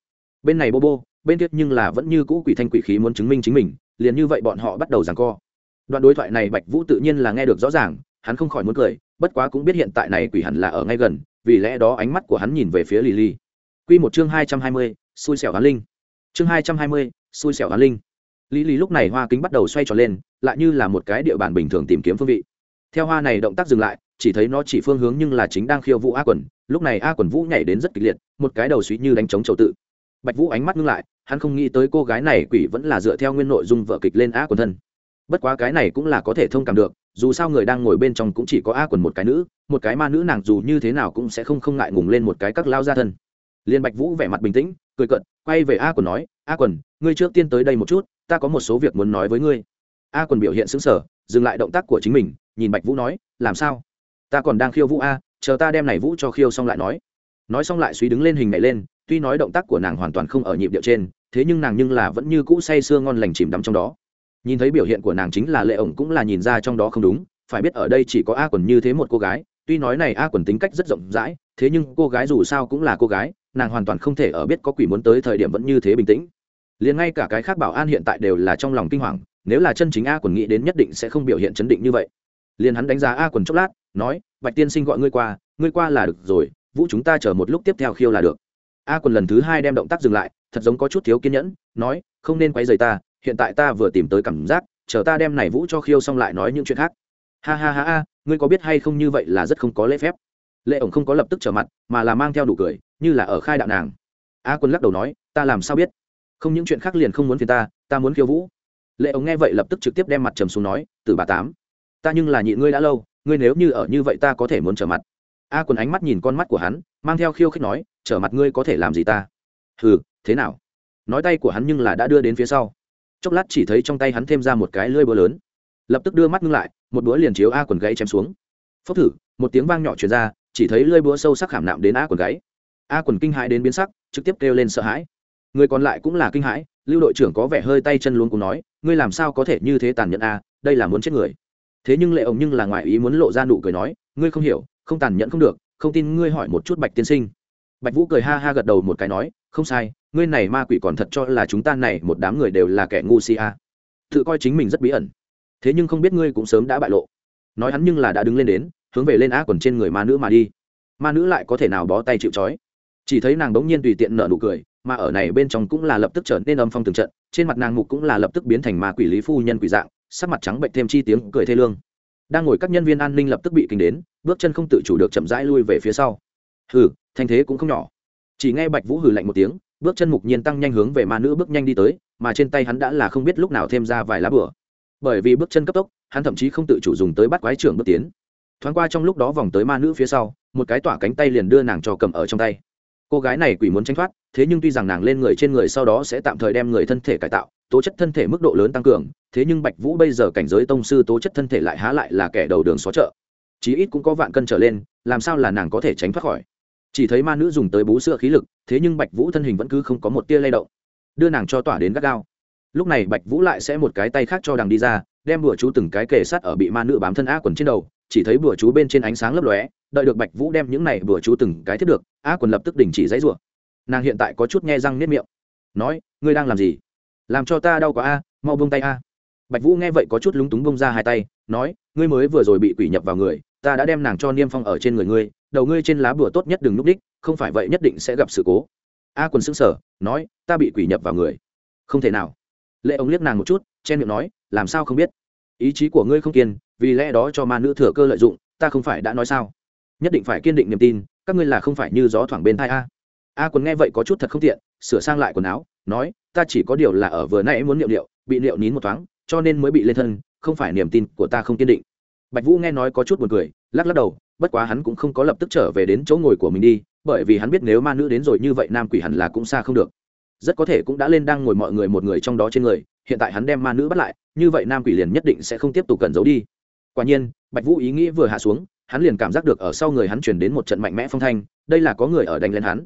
Bên này bô bô bên kia nhưng là vẫn như cũ quỷ thanh quỷ khí muốn chứng minh chính mình, liền như vậy bọn họ bắt đầu giằng co. Đoạn đối thoại này bạch vũ tự nhiên là nghe được rõ ràng, hắn không khỏi muốn cười, bất quá cũng biết hiện tại này quỷ hẳn là ở ngay gần, vì lẽ đó ánh mắt của hắn nhìn về phía lì lì quy một chương hai trăm hai mươi, xui xẻo hắn linh. Chương hai trăm hai mươi, xui xẻo hắn linh. Lý lý lúc này hoa kính bắt đầu xoay tròn lên, lại như là một cái địa bàn bình thường tìm kiếm phương vị theo hoa này động tác dừng lại, chỉ thấy nó chỉ phương hướng nhưng là chính đang khiêu vũ a quần. Lúc này a quần vũ nhảy đến rất kịch liệt, một cái đầu suý như đánh trống trầu tự. Bạch vũ ánh mắt ngưng lại, hắn không nghĩ tới cô gái này quỷ vẫn là dựa theo nguyên nội dung vợ kịch lên a quần thân. Bất quá cái này cũng là có thể thông cảm được, dù sao người đang ngồi bên trong cũng chỉ có a quần một cái nữ, một cái ma nữ nàng dù như thế nào cũng sẽ không không ngại ngùng lên một cái các lao ra thân. Liên bạch vũ vẻ mặt bình tĩnh, cười cận quay về a quần nói, a quần, ngươi trước tiên tới đây một chút, ta có một số việc muốn nói với ngươi. A quần biểu hiện xứng sở dừng lại động tác của chính mình nhìn bạch vũ nói, làm sao? Ta còn đang khiêu vũ a, chờ ta đem này vũ cho khiêu xong lại nói. Nói xong lại suy đứng lên hình nhảy lên, tuy nói động tác của nàng hoàn toàn không ở nhịp điệu trên, thế nhưng nàng nhưng là vẫn như cũ say sưa ngon lành chìm đắm trong đó. Nhìn thấy biểu hiện của nàng chính là lệ ổng cũng là nhìn ra trong đó không đúng, phải biết ở đây chỉ có a quần như thế một cô gái, tuy nói này a quần tính cách rất rộng rãi, thế nhưng cô gái dù sao cũng là cô gái, nàng hoàn toàn không thể ở biết có quỷ muốn tới thời điểm vẫn như thế bình tĩnh. Liền ngay cả cái khác bảo an hiện tại đều là trong lòng kinh hoàng, nếu là chân chính a quần nghĩ đến nhất định sẽ không biểu hiện chấn định như vậy liền hắn đánh giá a quần chốc lát, nói, bạch tiên sinh gọi ngươi qua ngươi qua là được rồi, vũ chúng ta chờ một lúc tiếp theo khiêu là được. A quần lần thứ hai đem động tác dừng lại, thật giống có chút thiếu kiên nhẫn, nói, không nên quay rời ta, hiện tại ta vừa tìm tới cảm giác, chờ ta đem này vũ cho khiêu xong lại nói những chuyện khác. Ha ha ha ha, ngươi có biết hay không như vậy là rất không có lễ phép. Lệ ổng không có lập tức trở mặt, mà là mang theo đủ cười, như là ở khai đạo nàng. A quân lắc đầu nói, ta làm sao biết? Không những chuyện khác liền không muốn phiền ta ta muốn khiêu vũ. Lệ ổng nghe vậy lập tức trực tiếp đem mặt trầm xuống nói từ bà tám ta nhưng là nhịn ngươi đã lâu, ngươi nếu như ở như vậy ta có thể muốn trở mặt. A quần ánh mắt nhìn con mắt của hắn, mang theo khiêu khích nói, trở mặt ngươi có thể làm gì ta? Hừ, thế nào? Nói tay của hắn nhưng là đã đưa đến phía sau. Chốc lát chỉ thấy trong tay hắn thêm ra một cái lưỡi búa lớn. Lập tức đưa mắt ngưng lại, một búa liền chiếu a quần gãy chém xuống. Phốc thử, một tiếng vang nhỏ truyền ra, chỉ thấy lưỡi búa sâu sắc khảm nạm đến a quần gãy. a quần kinh hãi đến biến sắc, trực tiếp kêu lên sợ hãi. Người còn lại cũng là kinh hãi, lưu đội trưởng có vẻ hơi tay chân luôn cùng nói, ngươi làm sao có thể như thế tàn nhẫn a? Đây là muốn chết người thế nhưng lệ ổng nhưng là ngoài ý muốn lộ ra nụ cười nói, ngươi không hiểu, không tàn nhẫn không được, không tin ngươi hỏi một chút bạch tiên sinh. Bạch vũ cười ha ha gật đầu một cái nói, không sai, ngươi này ma quỷ còn thật cho là chúng ta này một đám người đều là kẻ ngu si a. Tự coi chính mình rất bí ẩn. Thế nhưng không biết ngươi cũng sớm đã bại lộ. Nói hắn nhưng là đã đứng lên đến, hướng về lên á quần trên người ma nữ mà đi. Ma nữ lại có thể nào bó tay chịu trói? Chỉ thấy nàng đống nhiên tùy tiện nở nụ cười, mà ở này bên trong cũng là lập tức trở nên âm phong từng trận, trên mặt nàng mục cũng là lập tức biến thành ma quỷ lý phu nhân quỷ dạng sắc mặt trắng bệnh thêm chi tiếng cười thê lương. Đang ngồi các nhân viên an ninh lập tức bị kinh đến, bước chân không tự chủ được chậm rãi lui về phía sau. Hừ, thanh thế cũng không nhỏ. Chỉ nghe bạch vũ hừ lạnh một tiếng, bước chân mục nhiên tăng nhanh hướng về ma nữ bước nhanh đi tới, mà trên tay hắn đã là không biết lúc nào thêm ra vài lá bửa bởi vì bước chân cấp tốc, hắn thậm chí không tự chủ dùng tới bắt quái trưởng bước tiến. Thoáng qua trong lúc đó vòng tới ma nữ phía sau, một cái tỏa cánh tay liền đưa nàng cho cầm ở trong tay cô gái này quỷ muốn tranh thoát, thế nhưng tuy rằng nàng lên người trên người sau đó sẽ tạm thời đem người thân thể cải tạo, tố chất thân thể mức độ lớn tăng cường, thế nhưng bạch vũ bây giờ cảnh giới tông sư tố chất thân thể lại há lại là kẻ đầu đường xó chợ. Chí ít cũng có vạn cân trở lên, làm sao là nàng có thể tránh thoát khỏi? Chỉ thấy ma nữ dùng tới bú sữa khí lực, thế nhưng bạch vũ thân hình vẫn cứ không có một tia lay động. Đưa nàng cho tỏa đến gắt gao. Lúc này bạch vũ lại sẽ một cái tay khác cho đằng đi ra, đem bùa chú từng cái kề sát ở bị ma nữ bám thân á quần trên đầu chỉ thấy bùa chú bên trên ánh sáng lấp lóe, đợi được bạch vũ đem những này bùa chú từng cái thiết được á quần lập tức đình chỉ dãy rủa. Nàng hiện tại có chút nghe răng nếp miệng, nói, ngươi đang làm gì? Làm cho ta đau quá a, mau buông tay a. Bạch vũ nghe vậy có chút lúng túng bông ra hai tay, nói, ngươi mới vừa rồi bị quỷ nhập vào người, ta đã đem nàng cho niêm phong ở trên người ngươi, đầu ngươi trên lá bùa tốt nhất đừng núp đích, không phải vậy nhất định sẽ gặp sự cố. A quần xứng sở nói, ta bị quỷ nhập vào người. Không thể nào. Lệ ông liếc nàng một chút chen miệng nói, làm sao không biết? Ý chí của ngươi không kiên, vì lẽ đó cho ma nữ thừa cơ lợi dụng, ta không phải đã nói sao? Nhất định phải kiên định niềm tin, các ngươi là không phải như gió thoảng bên thai a. A quần nghe vậy có chút thật không tiện, sửa sang lại quần áo, nói, ta chỉ có điều là ở vừa nãy muốn niệm liệu bị liệu nín một thoáng, cho nên mới bị lên thân, không phải niềm tin của ta không kiên định. Bạch vũ nghe nói có chút buồn cười, lắc lắc đầu, bất quá hắn cũng không có lập tức trở về đến chỗ ngồi của mình đi, bởi vì hắn biết nếu ma nữ đến rồi như vậy nam quỷ hẳn là cũng xa không được. Rất có thể cũng đã lên đang ngồi mọi người một người trong đó trên người, hiện tại hắn đem ma nữ bắt lại như vậy nam quỷ liền nhất định sẽ không tiếp tục cần giấu đi. Quả nhiên, bạch vũ ý nghĩ vừa hạ xuống, hắn liền cảm giác được ở sau người hắn chuyển đến một trận mạnh mẽ phong thanh, đây là có người ở đánh lên hắn.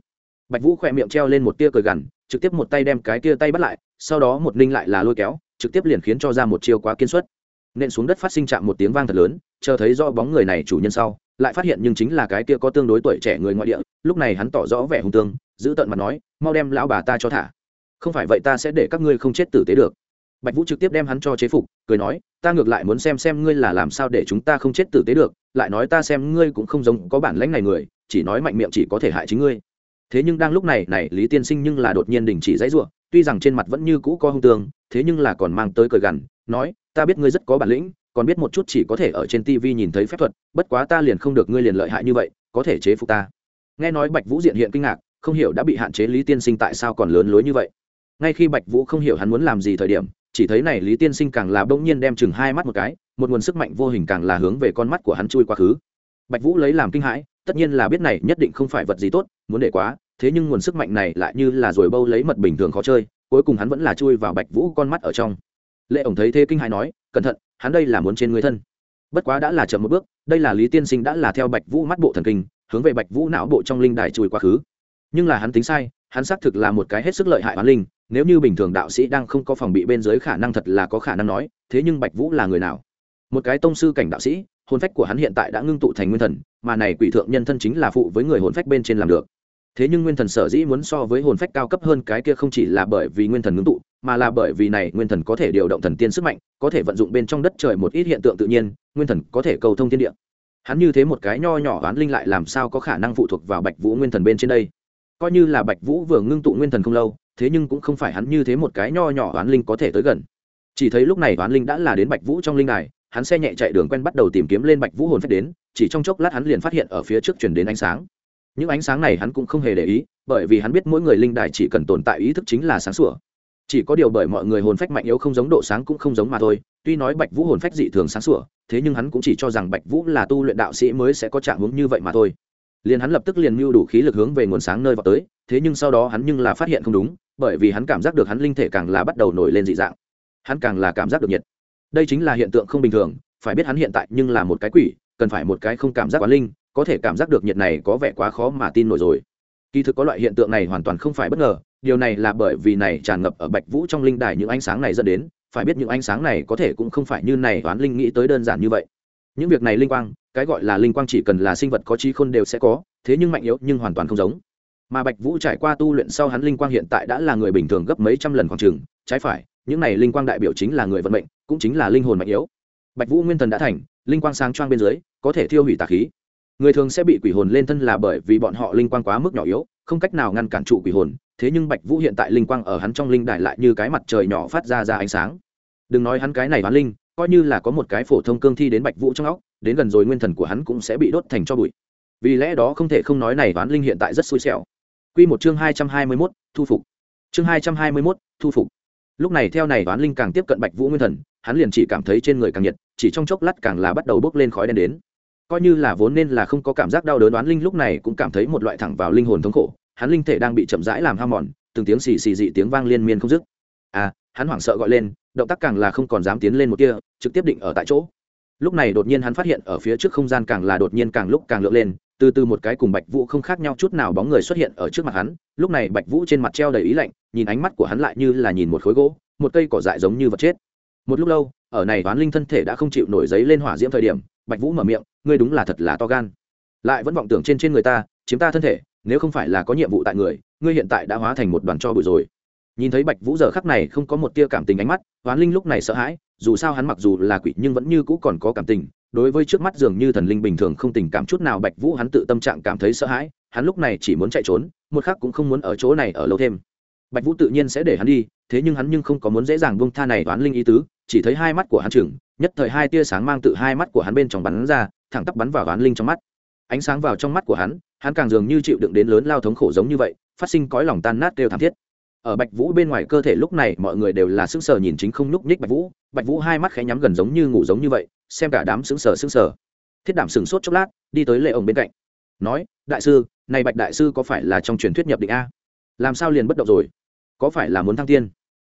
Bạch vũ khỏe miệng treo lên một tia cười gằn, trực tiếp một tay đem cái tia tay bắt lại, sau đó một ninh lại là lôi kéo, trực tiếp liền khiến cho ra một chiêu quá kiên suất. Nện xuống đất phát sinh chạm một tiếng vang thật lớn, chờ thấy do bóng người này chủ nhân sau, lại phát hiện nhưng chính là cái kia có tương đối tuổi trẻ người ngoại địa, lúc này hắn tỏ rõ vẻ hung tương, giữ tận mặt nói, mau đem lão bà ta cho thả. Không phải vậy ta sẽ để các ngươi không chết tử tế được bạch vũ trực tiếp đem hắn cho chế phục, cười nói, ta ngược lại muốn xem xem ngươi là làm sao để chúng ta không chết tử tế được, lại nói ta xem ngươi cũng không giống có bản lãnh này người, chỉ nói mạnh miệng chỉ có thể hại chính ngươi. Thế nhưng đang lúc này này lý tiên sinh nhưng là đột nhiên đình chỉ dãy ruộng tuy rằng trên mặt vẫn như cũ có hung tương thế nhưng là còn mang tới cười gằn, nói, ta biết ngươi rất có bản lĩnh, còn biết một chút chỉ có thể ở trên tv nhìn thấy phép thuật, bất quá ta liền không được ngươi liền lợi hại như vậy, có thể chế phục ta. Nghe nói bạch vũ diện hiện kinh ngạc, không hiểu đã bị hạn chế lý tiên sinh tại sao còn lớn lối như vậy. Ngay khi bạch vũ không hiểu hắn muốn làm gì thời điểm chỉ thấy này lý tiên sinh càng là bỗng nhiên đem chừng hai mắt một cái, một nguồn sức mạnh vô hình càng là hướng về con mắt của hắn chui quá khứ. Bạch vũ lấy làm kinh hãi, tất nhiên là biết này nhất định không phải vật gì tốt, muốn để quá, thế nhưng nguồn sức mạnh này lại như là rồi bâu lấy mật bình thường khó chơi, cuối cùng hắn vẫn là chui vào bạch vũ con mắt ở trong. Lệ ổng thấy thế kinh hãi nói, cẩn thận, hắn đây là muốn trên người thân. Bất quá đã là chậm một bước, đây là lý tiên sinh đã là theo bạch vũ mắt bộ thần kinh, hướng về bạch vũ não bộ trong linh đài chui quá khứ. Nhưng là hắn tính sai, hắn xác thực là một cái hết sức lợi hại hoán linh nếu như bình thường đạo sĩ đang không có phòng bị bên dưới khả năng thật là có khả năng nói, thế nhưng bạch vũ là người nào? Một cái tông sư cảnh đạo sĩ, hồn phách của hắn hiện tại đã ngưng tụ thành nguyên thần, mà này quỷ thượng nhân thân chính là phụ với người hồn phách bên trên làm được. Thế nhưng nguyên thần sở dĩ muốn so với hồn phách cao cấp hơn cái kia không chỉ là bởi vì nguyên thần ngưng tụ, mà là bởi vì này nguyên thần có thể điều động thần tiên sức mạnh, có thể vận dụng bên trong đất trời một ít hiện tượng tự nhiên, nguyên thần có thể cầu thông thiên địa. Hắn như thế một cái nho nhỏ oán linh lại làm sao có khả năng phụ thuộc vào bạch vũ nguyên thần bên trên đây? Coi như là bạch vũ vừa ngưng tụ nguyên thần không lâu thế nhưng cũng không phải hắn như thế một cái nho nhỏ oán linh có thể tới gần. Chỉ thấy lúc này oán linh đã là đến bạch vũ trong linh đài, hắn xe nhẹ chạy đường quen bắt đầu tìm kiếm lên bạch vũ hồn phách đến, chỉ trong chốc lát hắn liền phát hiện ở phía trước chuyển đến ánh sáng. Những ánh sáng này hắn cũng không hề để ý, bởi vì hắn biết mỗi người linh đài chỉ cần tồn tại ý thức chính là sáng sủa. Chỉ có điều bởi mọi người hồn phách mạnh yếu không giống độ sáng cũng không giống mà thôi, tuy nói bạch vũ hồn phách dị thường sáng sủa, thế nhưng hắn cũng chỉ cho rằng bạch vũ là tu luyện đạo sĩ mới sẽ có trạng hướng như vậy mà thôi liền hắn lập tức liền mưu đủ khí lực hướng về nguồn sáng nơi vào tới, thế nhưng sau đó hắn nhưng là phát hiện không đúng, bởi vì hắn cảm giác được hắn linh thể càng là bắt đầu nổi lên dị dạng. Hắn càng là cảm giác được nhiệt. Đây chính là hiện tượng không bình thường, phải biết hắn hiện tại nhưng là một cái quỷ, cần phải một cái không cảm giác quán linh, có thể cảm giác được nhiệt này có vẻ quá khó mà tin nổi rồi. Kỳ thực có loại hiện tượng này hoàn toàn không phải bất ngờ, điều này là bởi vì này tràn ngập ở bạch vũ trong linh đài những ánh sáng này dẫn đến, phải biết những ánh sáng này có thể cũng không phải như này toán linh nghĩ tới đơn giản như vậy những việc này linh quang, cái gọi là linh quang chỉ cần là sinh vật có trí khôn đều sẽ có, thế nhưng mạnh yếu nhưng hoàn toàn không giống. Mà bạch vũ trải qua tu luyện sau hắn linh quang hiện tại đã là người bình thường gấp mấy trăm lần khoảng trường trái phải, những này linh quang đại biểu chính là người vận mệnh, cũng chính là linh hồn mạnh yếu. Bạch vũ nguyên thần đã thành, linh quang sáng choang bên dưới, có thể thiêu hủy tà khí. Người thường sẽ bị quỷ hồn lên thân là bởi vì bọn họ linh quang quá mức nhỏ yếu, không cách nào ngăn cản trụ quỷ hồn, thế nhưng bạch vũ hiện tại linh quang ở hắn trong linh đài lại như cái mặt trời nhỏ phát ra ra ánh sáng. Đừng nói hắn cái này hoán linh coi như là có một cái phổ thông cương thi đến bạch vũ trong óc đến gần rồi nguyên thần của hắn cũng sẽ bị đốt thành cho bụi. Vì lẽ đó không thể không nói này toán linh hiện tại rất xui xẻo. Quy một chương hai trăm hai mươi mốt thu phục. Chương hai trăm hai mươi mốt thu phục. Lúc này theo này toán linh càng tiếp cận Bạch Vũ Nguyên Thần, hắn liền chỉ cảm thấy trên người càng nhiệt, chỉ trong chốc lát càng là bắt đầu bốc lên khói đen đến. Coi như là vốn nên là không có cảm giác đau đớn đoán linh lúc này cũng cảm thấy một loại thẳng vào linh hồn thống khổ. Hắn linh thể đang bị chậm rãi làm ham mòn từng tiếng xì xì dị tiếng vang liên miên không dứt. À hắn hoảng sợ gọi lên, động tác càng là không còn dám tiến lên một kia trực tiếp định ở tại chỗ. Lúc này đột nhiên hắn phát hiện ở phía trước không gian càng là đột nhiên càng lúc càng lượn lên, từ từ một cái cùng bạch vũ không khác nhau chút nào bóng người xuất hiện ở trước mặt hắn. Lúc này bạch vũ trên mặt treo đầy ý lạnh, nhìn ánh mắt của hắn lại như là nhìn một khối gỗ, một cây cỏ dại giống như vật chết. Một lúc lâu, ở này toán linh thân thể đã không chịu nổi giấy lên hỏa diễm thời điểm, bạch vũ mở miệng, ngươi đúng là thật là to gan. Lại vẫn vọng tưởng trên trên người ta, chiếm ta thân thể, nếu không phải là có nhiệm vụ tại người, ngươi hiện tại đã hóa thành một đoàn cho bụi rồi nhìn thấy bạch vũ giờ khắc này không có một tia cảm tình ánh mắt, hoán linh lúc này sợ hãi, dù sao hắn mặc dù là quỷ nhưng vẫn như cũ còn có cảm tình, đối với trước mắt dường như thần linh bình thường không tình cảm chút nào bạch vũ hắn tự tâm trạng cảm thấy sợ hãi, hắn lúc này chỉ muốn chạy trốn, một khắc cũng không muốn ở chỗ này ở lâu thêm. Bạch vũ tự nhiên sẽ để hắn đi, thế nhưng hắn nhưng không có muốn dễ dàng buông tha này toán linh ý tứ, chỉ thấy hai mắt của hắn chừng nhất thời hai tia sáng mang tự hai mắt của hắn bên trong bắn ra, thẳng tắp bắn vào toán linh trong mắt. Ánh sáng vào trong mắt của hắn hắn càng dường như chịu đựng đến lớn lao thống khổ giống như vậy, phát sinh cõi lòng tan nát kêu thảm thiết ở bạch vũ bên ngoài cơ thể lúc này mọi người đều là sững sờ nhìn chính không nhúc nhích bạch vũ. Bạch vũ hai mắt khẽ nhắm gần giống như ngủ giống như vậy, xem cả đám sững sờ sững sờ. Thiết đảm sừng sốt chốc lát, đi tới lệ ổng bên cạnh. Nói, đại sư, này bạch đại sư có phải là trong truyền thuyết nhập định a? Làm sao liền bất động rồi? Có phải là muốn thăng tiên?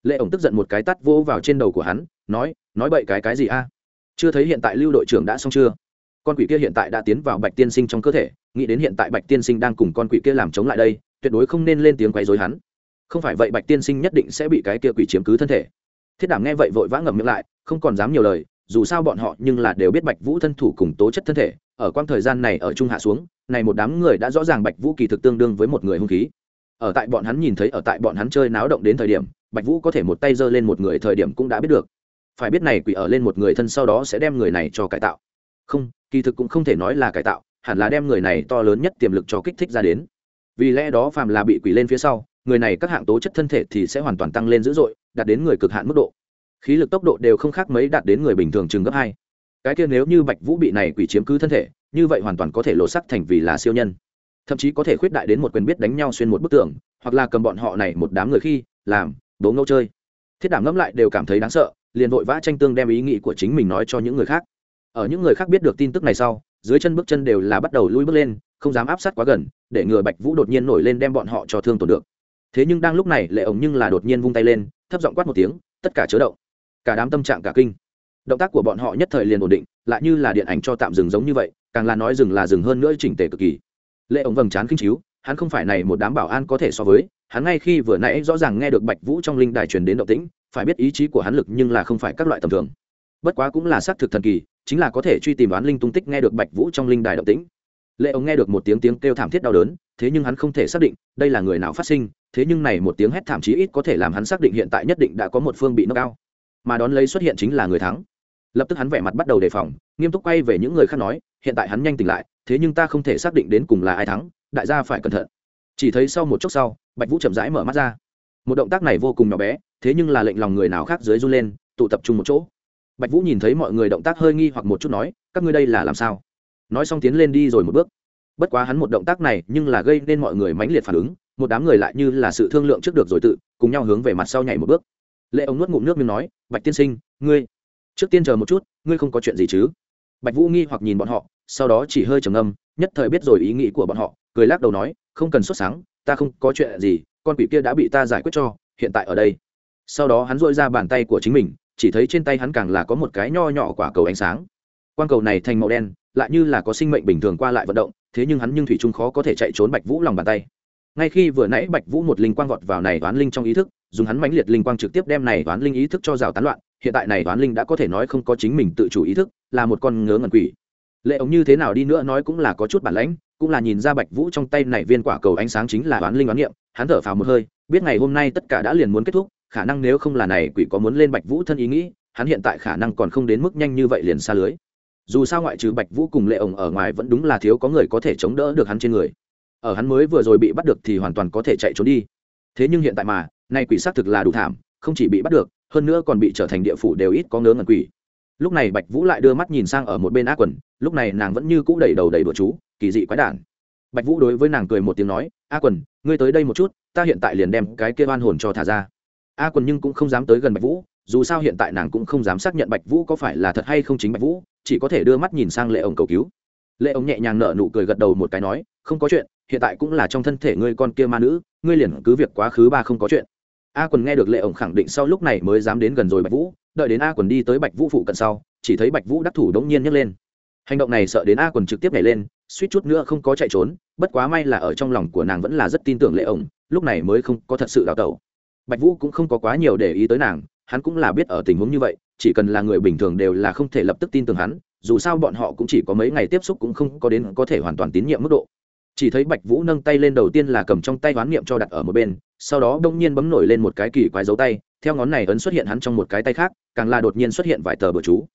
Lệ ổng tức giận một cái tắt vô vào trên đầu của hắn, nói nói bậy cái cái gì a? Chưa thấy hiện tại lưu đội trưởng đã xong chưa? Con quỷ kia hiện tại đã tiến vào bạch tiên sinh trong cơ thể, nghĩ đến hiện tại bạch tiên sinh đang cùng con quỷ kia làm chống lại đây, tuyệt đối không nên lên tiếng quấy dối hắn không phải vậy bạch tiên sinh nhất định sẽ bị cái kia quỷ chiếm cứ thân thể. Thiết đảm nghe vậy vội vã ngậm miệng lại, không còn dám nhiều lời, dù sao bọn họ nhưng là đều biết bạch vũ thân thủ cùng tố chất thân thể, ở quang thời gian này ở trung hạ xuống, này một đám người đã rõ ràng bạch vũ kỳ thực tương đương với một người hung khí. Ở tại bọn hắn nhìn thấy, ở tại bọn hắn chơi náo động đến thời điểm, bạch vũ có thể một tay giơ lên một người thời điểm cũng đã biết được. Phải biết này quỷ ở lên một người thân sau đó sẽ đem người này cho cải tạo. Không, kỳ thực cũng không thể nói là cải tạo, hẳn là đem người này to lớn nhất tiềm lực cho kích thích ra đến. Vì lẽ đó phàm là bị quỷ lên phía sau người này các hạng tố chất thân thể thì sẽ hoàn toàn tăng lên dữ dội, đạt đến người cực hạn mức độ. Khí lực tốc độ đều không khác mấy đạt đến người bình thường chừng gấp hai. Cái kia nếu như bạch vũ bị này quỷ chiếm cứ thân thể, như vậy hoàn toàn có thể lộ sắc thành vì là siêu nhân. Thậm chí có thể khuyết đại đến một quyền biết đánh nhau xuyên một bức tường, hoặc là cầm bọn họ này một đám người khi, làm đố ngâu chơi. Thiết đảm ngẫm lại đều cảm thấy đáng sợ, liền vội vã tranh tương đem ý nghĩ của chính mình nói cho những người khác. Ở những người khác biết được tin tức này sau, dưới chân bước chân đều là bắt đầu lui bước lên, không dám áp sát quá gần, để ngừa bạch vũ đột nhiên nổi lên đem bọn họ cho thương tổn được thế nhưng đang lúc này lệ ổng nhưng là đột nhiên vung tay lên, thấp giọng quát một tiếng, tất cả chớ động. Cả đám tâm trạng cả kinh. Động tác của bọn họ nhất thời liền ổn định, lại như là điện ảnh cho tạm dừng giống như vậy, càng là nói dừng là dừng hơn nữa chỉnh tề cực kỳ. Lệ ổng vầng trán kinh chiếu, hắn không phải này một đám bảo an có thể so với, hắn ngay khi vừa nãy rõ ràng nghe được bạch vũ trong linh đài truyền đến động tĩnh, phải biết ý chí của hắn lực nhưng là không phải các loại tầm thường. Bất quá cũng là xác thực thần kỳ, chính là có thể truy tìm đoán linh tung tích nghe được bạch vũ trong linh đài động tĩnh. Lệ ổng nghe được một tiếng tiếng kêu thảm thiết đau đớn, thế nhưng hắn không thể xác định, đây là người nào phát sinh thế nhưng này một tiếng hét thảm chí ít có thể làm hắn xác định hiện tại nhất định đã có một phương bị nâng cao. Mà đón lấy xuất hiện chính là người thắng. Lập tức hắn vẻ mặt bắt đầu đề phòng, nghiêm túc quay về những người khác nói, hiện tại hắn nhanh tỉnh lại, thế nhưng ta không thể xác định đến cùng là ai thắng, đại gia phải cẩn thận. Chỉ thấy sau một chốc sau, bạch vũ chậm rãi mở mắt ra. Một động tác này vô cùng nhỏ bé, thế nhưng là lệnh lòng người nào khác dưới run lên, tụ tập trung một chỗ. Bạch vũ nhìn thấy mọi người động tác hơi nghi hoặc một chút nói, các ngươi đây là làm sao? Nói xong tiến lên đi rồi một bước. Bất quá hắn một động tác này nhưng là gây nên mọi người mãnh liệt phản ứng một đám người lại như là sự thương lượng trước được rồi tự, cùng nhau hướng về mặt sau nhảy một bước. Lệ ông nuốt ngụm nước miếng nói, bạch tiên sinh, ngươi, trước tiên chờ một chút, ngươi không có chuyện gì chứ? Bạch vũ nghi hoặc nhìn bọn họ, sau đó chỉ hơi trầm âm nhất thời biết rồi ý nghĩ của bọn họ, cười lắc đầu nói, không cần xuất sáng, ta không có chuyện gì, con quỷ kia đã bị ta giải quyết cho, hiện tại ở đây. Sau đó hắn dội ra bàn tay của chính mình, chỉ thấy trên tay hắn càng là có một cái nho nhỏ quả cầu ánh sáng. Quang cầu này thành màu đen, lại như là có sinh mệnh bình thường qua lại vận động, thế nhưng hắn nhưng thủy trung khó có thể chạy trốn bạch vũ lòng bàn tay ngay khi vừa nãy bạch vũ một linh quang vọt vào này toán linh trong ý thức, dùng hắn mãnh liệt linh quang trực tiếp đem này toán linh ý thức cho rào tán loạn, hiện tại này toán linh đã có thể nói không có chính mình tự chủ ý thức, là một con ngớ ngẩn quỷ. Lệ ống như thế nào đi nữa nói cũng là có chút bản lãnh, cũng là nhìn ra bạch vũ trong tay này viên quả cầu ánh sáng chính là toán linh toán niệm, hắn thở phào một hơi, biết ngày hôm nay tất cả đã liền muốn kết thúc, khả năng nếu không là này quỷ có muốn lên bạch vũ thân ý nghĩ, hắn hiện tại khả năng còn không đến mức nhanh như vậy liền xa lưới. Dù sao ngoại trừ bạch vũ cùng lệ ổng ở ngoài vẫn đúng là thiếu có người có thể chống đỡ được hắn trên người ở hắn mới vừa rồi bị bắt được thì hoàn toàn có thể chạy trốn đi. Thế nhưng hiện tại mà, nay quỷ xác thực là đủ thảm, không chỉ bị bắt được, hơn nữa còn bị trở thành địa phủ đều ít có ngớ ngẩn quỷ. Lúc này bạch vũ lại đưa mắt nhìn sang ở một bên ác quần, lúc này nàng vẫn như cũ đẩy đầu đầy bữa chú, kỳ dị quái đản. Bạch vũ đối với nàng cười một tiếng nói, a quần, ngươi tới đây một chút, ta hiện tại liền đem cái kia oan hồn cho thả ra. A quần nhưng cũng không dám tới gần bạch vũ, dù sao hiện tại nàng cũng không dám xác nhận bạch vũ có phải là thật hay không chính bạch vũ, chỉ có thể đưa mắt nhìn sang lệ ổng cầu cứu. Lệ ổng nhẹ nhàng nở nụ cười gật đầu một cái nói, không có chuyện hiện tại cũng là trong thân thể ngươi con kia ma nữ, ngươi liền cứ việc quá khứ ba không có chuyện. A quần nghe được lệ ổng khẳng định sau lúc này mới dám đến gần rồi bạch vũ, đợi đến a quần đi tới bạch vũ phụ cận sau, chỉ thấy bạch vũ đắc thủ đống nhiên nhấc lên. Hành động này sợ đến a quần trực tiếp nhảy lên, suýt chút nữa không có chạy trốn, bất quá may là ở trong lòng của nàng vẫn là rất tin tưởng lệ ổng, lúc này mới không có thật sự đào tẩu. Bạch vũ cũng không có quá nhiều để ý tới nàng, hắn cũng là biết ở tình huống như vậy, chỉ cần là người bình thường đều là không thể lập tức tin tưởng hắn, dù sao bọn họ cũng chỉ có mấy ngày tiếp xúc cũng không có đến có thể hoàn toàn tín nhiệm mức độ chỉ thấy bạch vũ nâng tay lên đầu tiên là cầm trong tay hoán niệm cho đặt ở một bên, sau đó đông nhiên bấm nổi lên một cái kỳ quái dấu tay, theo ngón này ấn xuất hiện hắn trong một cái tay khác, càng là đột nhiên xuất hiện vài tờ bừa chú.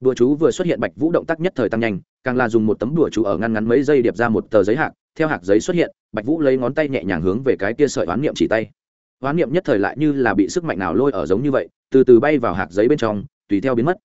Bừa chú vừa xuất hiện bạch vũ động tác nhất thời tăng nhanh, càng là dùng một tấm bừa chú ở ngăn ngắn mấy giây điệp ra một tờ giấy hạc, theo hạc giấy xuất hiện, bạch vũ lấy ngón tay nhẹ nhàng hướng về cái kia sợi hoán niệm chỉ tay. Hoán niệm nhất thời lại như là bị sức mạnh nào lôi ở giống như vậy, từ từ bay vào hạc giấy bên trong, tùy theo biến mất.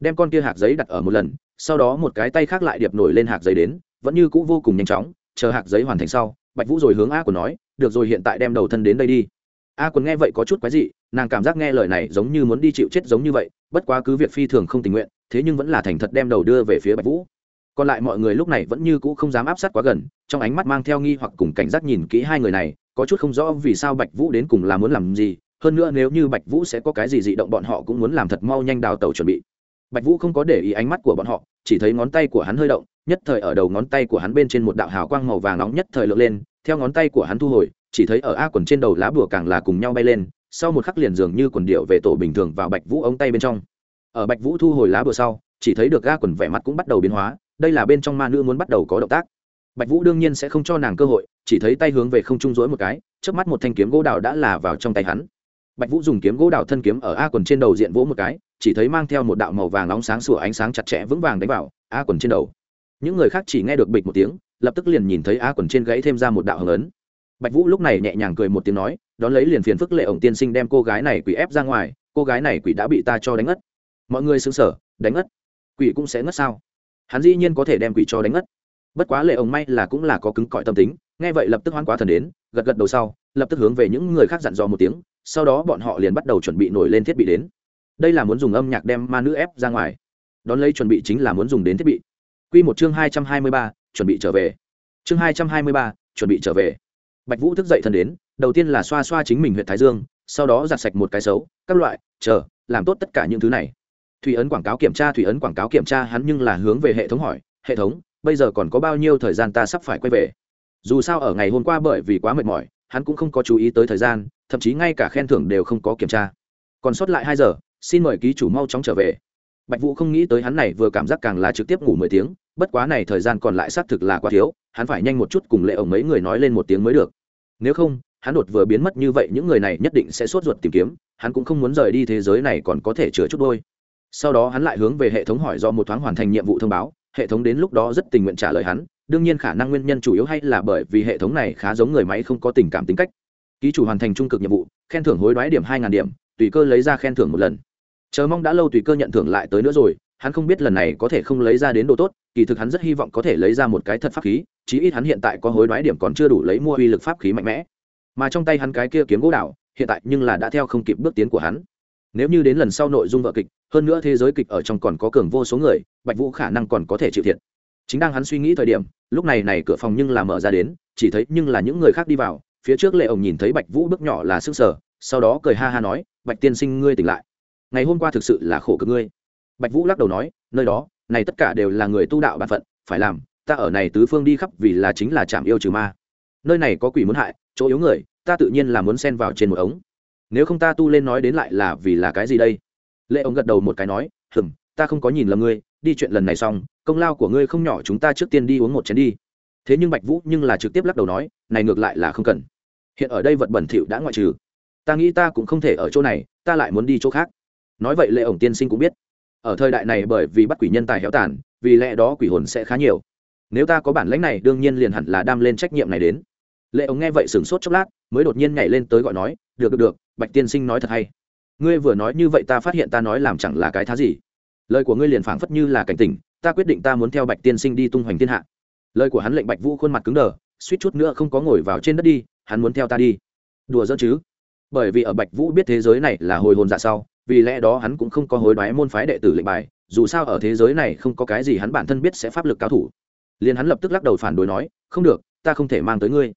Đem con kia hạc giấy đặt ở một lần, sau đó một cái tay khác lại điệp nổi lên hạc giấy đến, vẫn như cũ vô cùng nhanh chóng chờ hạc giấy hoàn thành sau, bạch vũ rồi hướng a quần nói, được rồi, hiện tại đem đầu thân đến đây đi. A quần nghe vậy có chút quái dị, nàng cảm giác nghe lời này giống như muốn đi chịu chết giống như vậy, bất quá cứ việc phi thường không tình nguyện, thế nhưng vẫn là thành thật đem đầu đưa về phía bạch vũ. Còn lại mọi người lúc này vẫn như cũ không dám áp sát quá gần, trong ánh mắt mang theo nghi hoặc cùng cảnh giác nhìn kỹ hai người này, có chút không rõ vì sao bạch vũ đến cùng là muốn làm gì, hơn nữa nếu như bạch vũ sẽ có cái gì dị động bọn họ cũng muốn làm thật mau nhanh đào tàu chuẩn bị. Bạch vũ không có để ý ánh mắt của bọn họ, chỉ thấy ngón tay của hắn hơi động nhất thời ở đầu ngón tay của hắn bên trên một đạo hào quang màu vàng nóng nhất thời lượn lên, theo ngón tay của hắn thu hồi, chỉ thấy ở a quần trên đầu lá bùa càng là cùng nhau bay lên, sau một khắc liền dường như quần điệu về tổ bình thường vào bạch vũ ống tay bên trong. Ở bạch vũ thu hồi lá bùa sau, chỉ thấy được a quần vẻ mặt cũng bắt đầu biến hóa, đây là bên trong ma nữ muốn bắt đầu có động tác. Bạch vũ đương nhiên sẽ không cho nàng cơ hội, chỉ thấy tay hướng về không trung rối một cái trước mắt một thanh kiếm gỗ đào đã là vào trong tay hắn. Bạch vũ dùng kiếm gỗ đào thân kiếm ở a quần trên đầu diện vỗ một cái, chỉ thấy mang theo một đạo màu vàng nóng sáng sủa ánh sáng chặt chẽ vững vàng đánh vào a quần trên đầu những người khác chỉ nghe được bịch một tiếng, lập tức liền nhìn thấy a quần trên gãy thêm ra một đạo hồng ấn. Bạch vũ lúc này nhẹ nhàng cười một tiếng nói, đón lấy liền phiền phức lệ ổng tiên sinh đem cô gái này quỷ ép ra ngoài, cô gái này quỷ đã bị ta cho đánh ngất. Mọi người xứng sở đánh ngất. Quỷ cũng sẽ ngất sao? Hắn dĩ nhiên có thể đem quỷ cho đánh ngất. Bất quá lệ ổng may là cũng là có cứng cỏi tâm tính, nghe vậy lập tức hoan quá thần đến, gật gật đầu sau, lập tức hướng về những người khác dặn dò một tiếng, sau đó bọn họ liền bắt đầu chuẩn bị nổi lên thiết bị đến. Đây là muốn dùng âm nhạc đem ma nữ ép ra ngoài. Đón lấy chuẩn bị chính là muốn dùng đến thiết bị. Quy một chương hai trăm hai mươi ba, chuẩn bị trở về. Chương hai trăm hai mươi ba, chuẩn bị trở về. Bạch vũ thức dậy thân đến, đầu tiên là xoa xoa chính mình huyệt thái dương, sau đó giặt sạch một cái xấu, các loại, chờ, làm tốt tất cả những thứ này. Thủy ấn quảng cáo kiểm tra, thủy ấn quảng cáo kiểm tra, hắn nhưng là hướng về hệ thống hỏi, hệ thống, bây giờ còn có bao nhiêu thời gian ta sắp phải quay về? Dù sao ở ngày hôm qua bởi vì quá mệt mỏi, hắn cũng không có chú ý tới thời gian, thậm chí ngay cả khen thưởng đều không có kiểm tra. Còn sót lại hai giờ, xin mời ký chủ mau chóng trở về bạch vũ không nghĩ tới hắn này vừa cảm giác càng là trực tiếp ngủ mười tiếng, bất quá này thời gian còn lại xác thực là quá thiếu, hắn phải nhanh một chút cùng lệ ổng mấy người nói lên một tiếng mới được. Nếu không, hắn đột vừa biến mất như vậy, những người này nhất định sẽ sốt ruột tìm kiếm, hắn cũng không muốn rời đi thế giới này còn có thể chữa chút đôi. Sau đó hắn lại hướng về hệ thống hỏi do một thoáng hoàn thành nhiệm vụ thông báo, hệ thống đến lúc đó rất tình nguyện trả lời hắn, đương nhiên khả năng nguyên nhân chủ yếu hay là bởi vì hệ thống này khá giống người máy không có tình cảm tính cách. Ký chủ hoàn thành trung cực nhiệm vụ, khen thưởng hối đoái điểm hai điểm, tùy cơ lấy ra khen thưởng một lần chờ mong đã lâu tùy cơ nhận thưởng lại tới nữa rồi, hắn không biết lần này có thể không lấy ra đến độ tốt, kỳ thực hắn rất hy vọng có thể lấy ra một cái thật pháp khí, chí ít hắn hiện tại có hối đoái điểm còn chưa đủ lấy mua uy lực pháp khí mạnh mẽ. Mà trong tay hắn cái kia kiếm gỗ đảo, hiện tại nhưng là đã theo không kịp bước tiến của hắn. Nếu như đến lần sau nội dung vợ kịch, hơn nữa thế giới kịch ở trong còn có cường vô số người, bạch vũ khả năng còn có thể chịu thiệt. Chính đang hắn suy nghĩ thời điểm, lúc này này cửa phòng nhưng là mở ra đến, chỉ thấy nhưng là những người khác đi vào, phía trước lệ ổng nhìn thấy bạch vũ bước nhỏ là sức sở sau đó cười ha ha nói, bạch tiên sinh, ngươi tỉnh lại ngày hôm qua thực sự là khổ cực ngươi. Bạch vũ lắc đầu nói, nơi đó, này tất cả đều là người tu đạo bản phận, phải làm, ta ở này tứ phương đi khắp vì là chính là chạm yêu trừ ma. Nơi này có quỷ muốn hại, chỗ yếu người, ta tự nhiên là muốn xen vào trên một ống. Nếu không ta tu lên nói đến lại là vì là cái gì đây? Lệ ông gật đầu một cái nói, hừm, ta không có nhìn lầm ngươi, đi chuyện lần này xong, công lao của ngươi không nhỏ, chúng ta trước tiên đi uống một chén đi. Thế nhưng bạch vũ nhưng là trực tiếp lắc đầu nói, này ngược lại là không cần. Hiện ở đây vật bẩn thỉu đã ngoại trừ. Ta nghĩ ta cũng không thể ở chỗ này, ta lại muốn đi chỗ khác nói vậy lệ ổng tiên sinh cũng biết. Ở thời đại này bởi vì bắt quỷ nhân tài héo tàn, vì lẽ đó quỷ hồn sẽ khá nhiều. Nếu ta có bản lãnh này, đương nhiên liền hẳn là đam lên trách nhiệm này đến. Lệ ổng nghe vậy sửng sốt chốc lát, mới đột nhiên nhảy lên tới gọi nói, được được được, bạch tiên sinh nói thật hay. Ngươi vừa nói như vậy ta phát hiện ta nói làm chẳng là cái thá gì. Lời của ngươi liền phảng phất như là cảnh tỉnh, ta quyết định ta muốn theo bạch tiên sinh đi tung hoành thiên hạ. Lời của hắn lệnh bạch vũ khuôn mặt cứng đờ, suýt chút nữa không có ngồi vào trên đất đi, hắn muốn theo ta đi. Đùa giỡn chứ? Bởi vì ở bạch vũ biết thế giới này là hồi hồn dạ sau vì lẽ đó hắn cũng không có hối đoái môn phái đệ tử lệnh bài, dù sao ở thế giới này không có cái gì hắn bản thân biết sẽ pháp lực cao thủ. Liền hắn lập tức lắc đầu phản đối nói, không được, ta không thể mang tới ngươi.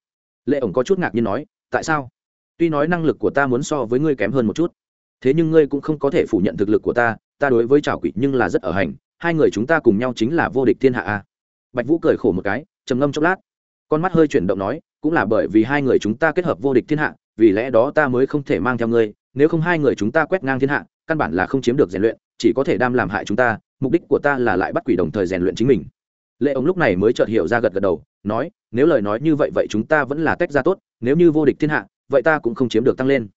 Lệ ổng có chút ngạc nhiên nói, tại sao? Tuy nói năng lực của ta muốn so với ngươi kém hơn một chút, thế nhưng ngươi cũng không có thể phủ nhận thực lực của ta ta đối với trào quỷ nhưng là rất ở hành, hai người chúng ta cùng nhau chính là vô địch thiên hạ a. Bạch vũ cười khổ một cái, trầm ngâm chốc lát, con mắt hơi chuyển động nói, cũng là bởi vì hai người chúng ta kết hợp vô địch thiên hạ, vì lẽ đó ta mới không thể mang theo ngươi nếu không hai người chúng ta quét ngang thiên hạ, căn bản là không chiếm được rèn luyện, chỉ có thể đam làm hại chúng ta, mục đích của ta là lại bắt quỷ đồng thời rèn luyện chính mình. Lệ ông lúc này mới chợt hiểu ra gật gật đầu, nói, nếu lời nói như vậy vậy chúng ta vẫn là tách ra tốt, nếu như vô địch thiên hạ, vậy ta cũng không chiếm được tăng lên.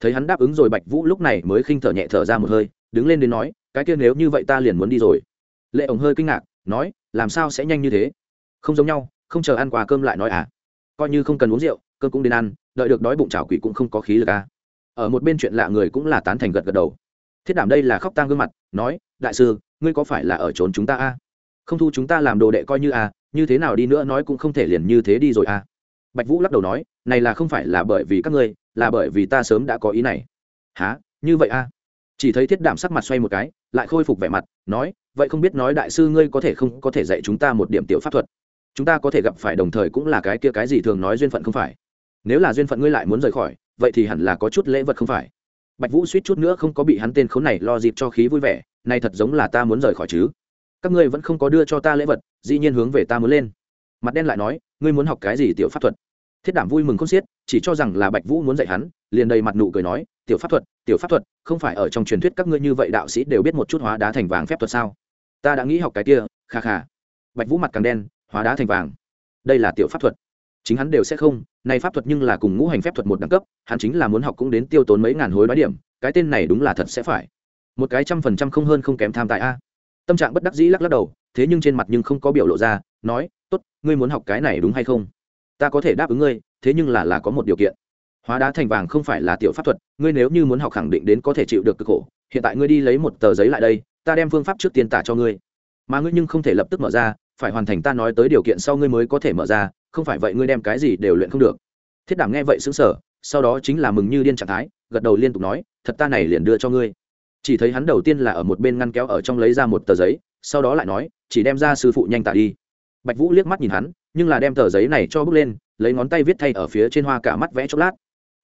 Thấy hắn đáp ứng rồi bạch vũ lúc này mới khinh thở nhẹ thở ra một hơi, đứng lên đến nói, cái kia nếu như vậy ta liền muốn đi rồi. Lệ ổng hơi kinh ngạc, nói, làm sao sẽ nhanh như thế? Không giống nhau, không chờ ăn quà cơm lại nói à? Coi như không cần uống rượu, cơm cũng đến ăn, đợi được đói bụng chảo quỷ cũng không có khí lực à? Ở một bên chuyện lạ người cũng là tán thành gật gật đầu. Thiết đảm đây là khóc tang gương mặt, nói, đại sư, ngươi có phải là ở trốn chúng ta a? Không thu chúng ta làm đồ đệ coi như a, như thế nào đi nữa nói cũng không thể liền như thế đi rồi a. Bạch vũ lắc đầu nói, này là không phải là bởi vì các ngươi, là bởi vì ta sớm đã có ý này. Há như vậy a? Chỉ thấy thiết đảm sắc mặt xoay một cái, lại khôi phục vẻ mặt, nói, vậy không biết nói đại sư ngươi có thể không có thể dạy chúng ta một điểm tiểu pháp thuật? Chúng ta có thể gặp phải đồng thời cũng là cái kia cái gì thường nói duyên phận không phải? Nếu là duyên phận ngươi lại muốn rời khỏi vậy thì hẳn là có chút lễ vật không phải. Bạch vũ suýt chút nữa không có bị hắn tên khốn này lo dịp cho khí vui vẻ, nay thật giống là ta muốn rời khỏi chứ. Các ngươi vẫn không có đưa cho ta lễ vật, dĩ nhiên hướng về ta muốn lên. Mặt đen lại nói, ngươi muốn học cái gì tiểu pháp thuật? Thiết đảm vui mừng không xiết, chỉ cho rằng là bạch vũ muốn dạy hắn, liền đầy mặt nụ cười nói, tiểu pháp thuật, tiểu pháp thuật, không phải ở trong truyền thuyết các ngươi như vậy đạo sĩ đều biết một chút hóa đá thành vàng phép thuật sao? Ta đã nghĩ học cái kia, kha kha. Bạch vũ mặt càng đen, hóa đá thành vàng. Đây là tiểu pháp thuật chính hắn đều sẽ không, này pháp thuật nhưng là cùng ngũ hành phép thuật một đẳng cấp, hắn chính là muốn học cũng đến tiêu tốn mấy ngàn hối đoái điểm, cái tên này đúng là thật sẽ phải. Một cái trăm phần trăm không hơn không kém tham tài a. Tâm trạng bất đắc dĩ lắc lắc đầu, thế nhưng trên mặt nhưng không có biểu lộ ra, nói, tốt, ngươi muốn học cái này đúng hay không? Ta có thể đáp ứng ngươi, thế nhưng là là có một điều kiện. Hóa đá thành vàng không phải là tiểu pháp thuật, ngươi nếu như muốn học khẳng định đến có thể chịu được cực khổ. Hiện tại ngươi đi lấy một tờ giấy lại đây, ta đem phương pháp trước tiên tả cho ngươi. Mà ngươi nhưng không thể lập tức mở ra phải hoàn thành ta nói tới điều kiện sau ngươi mới có thể mở ra, không phải vậy ngươi đem cái gì đều luyện không được. Thiết đảm nghe vậy xứng sở sau đó chính là mừng như điên trạng thái, gật đầu liên tục nói, thật ta này liền đưa cho ngươi. Chỉ thấy hắn đầu tiên là ở một bên ngăn kéo ở trong lấy ra một tờ giấy, sau đó lại nói, chỉ đem ra sư phụ nhanh tạ đi. Bạch vũ liếc mắt nhìn hắn, nhưng là đem tờ giấy này cho bước lên, lấy ngón tay viết thay ở phía trên hoa cả mắt vẽ chốc lát.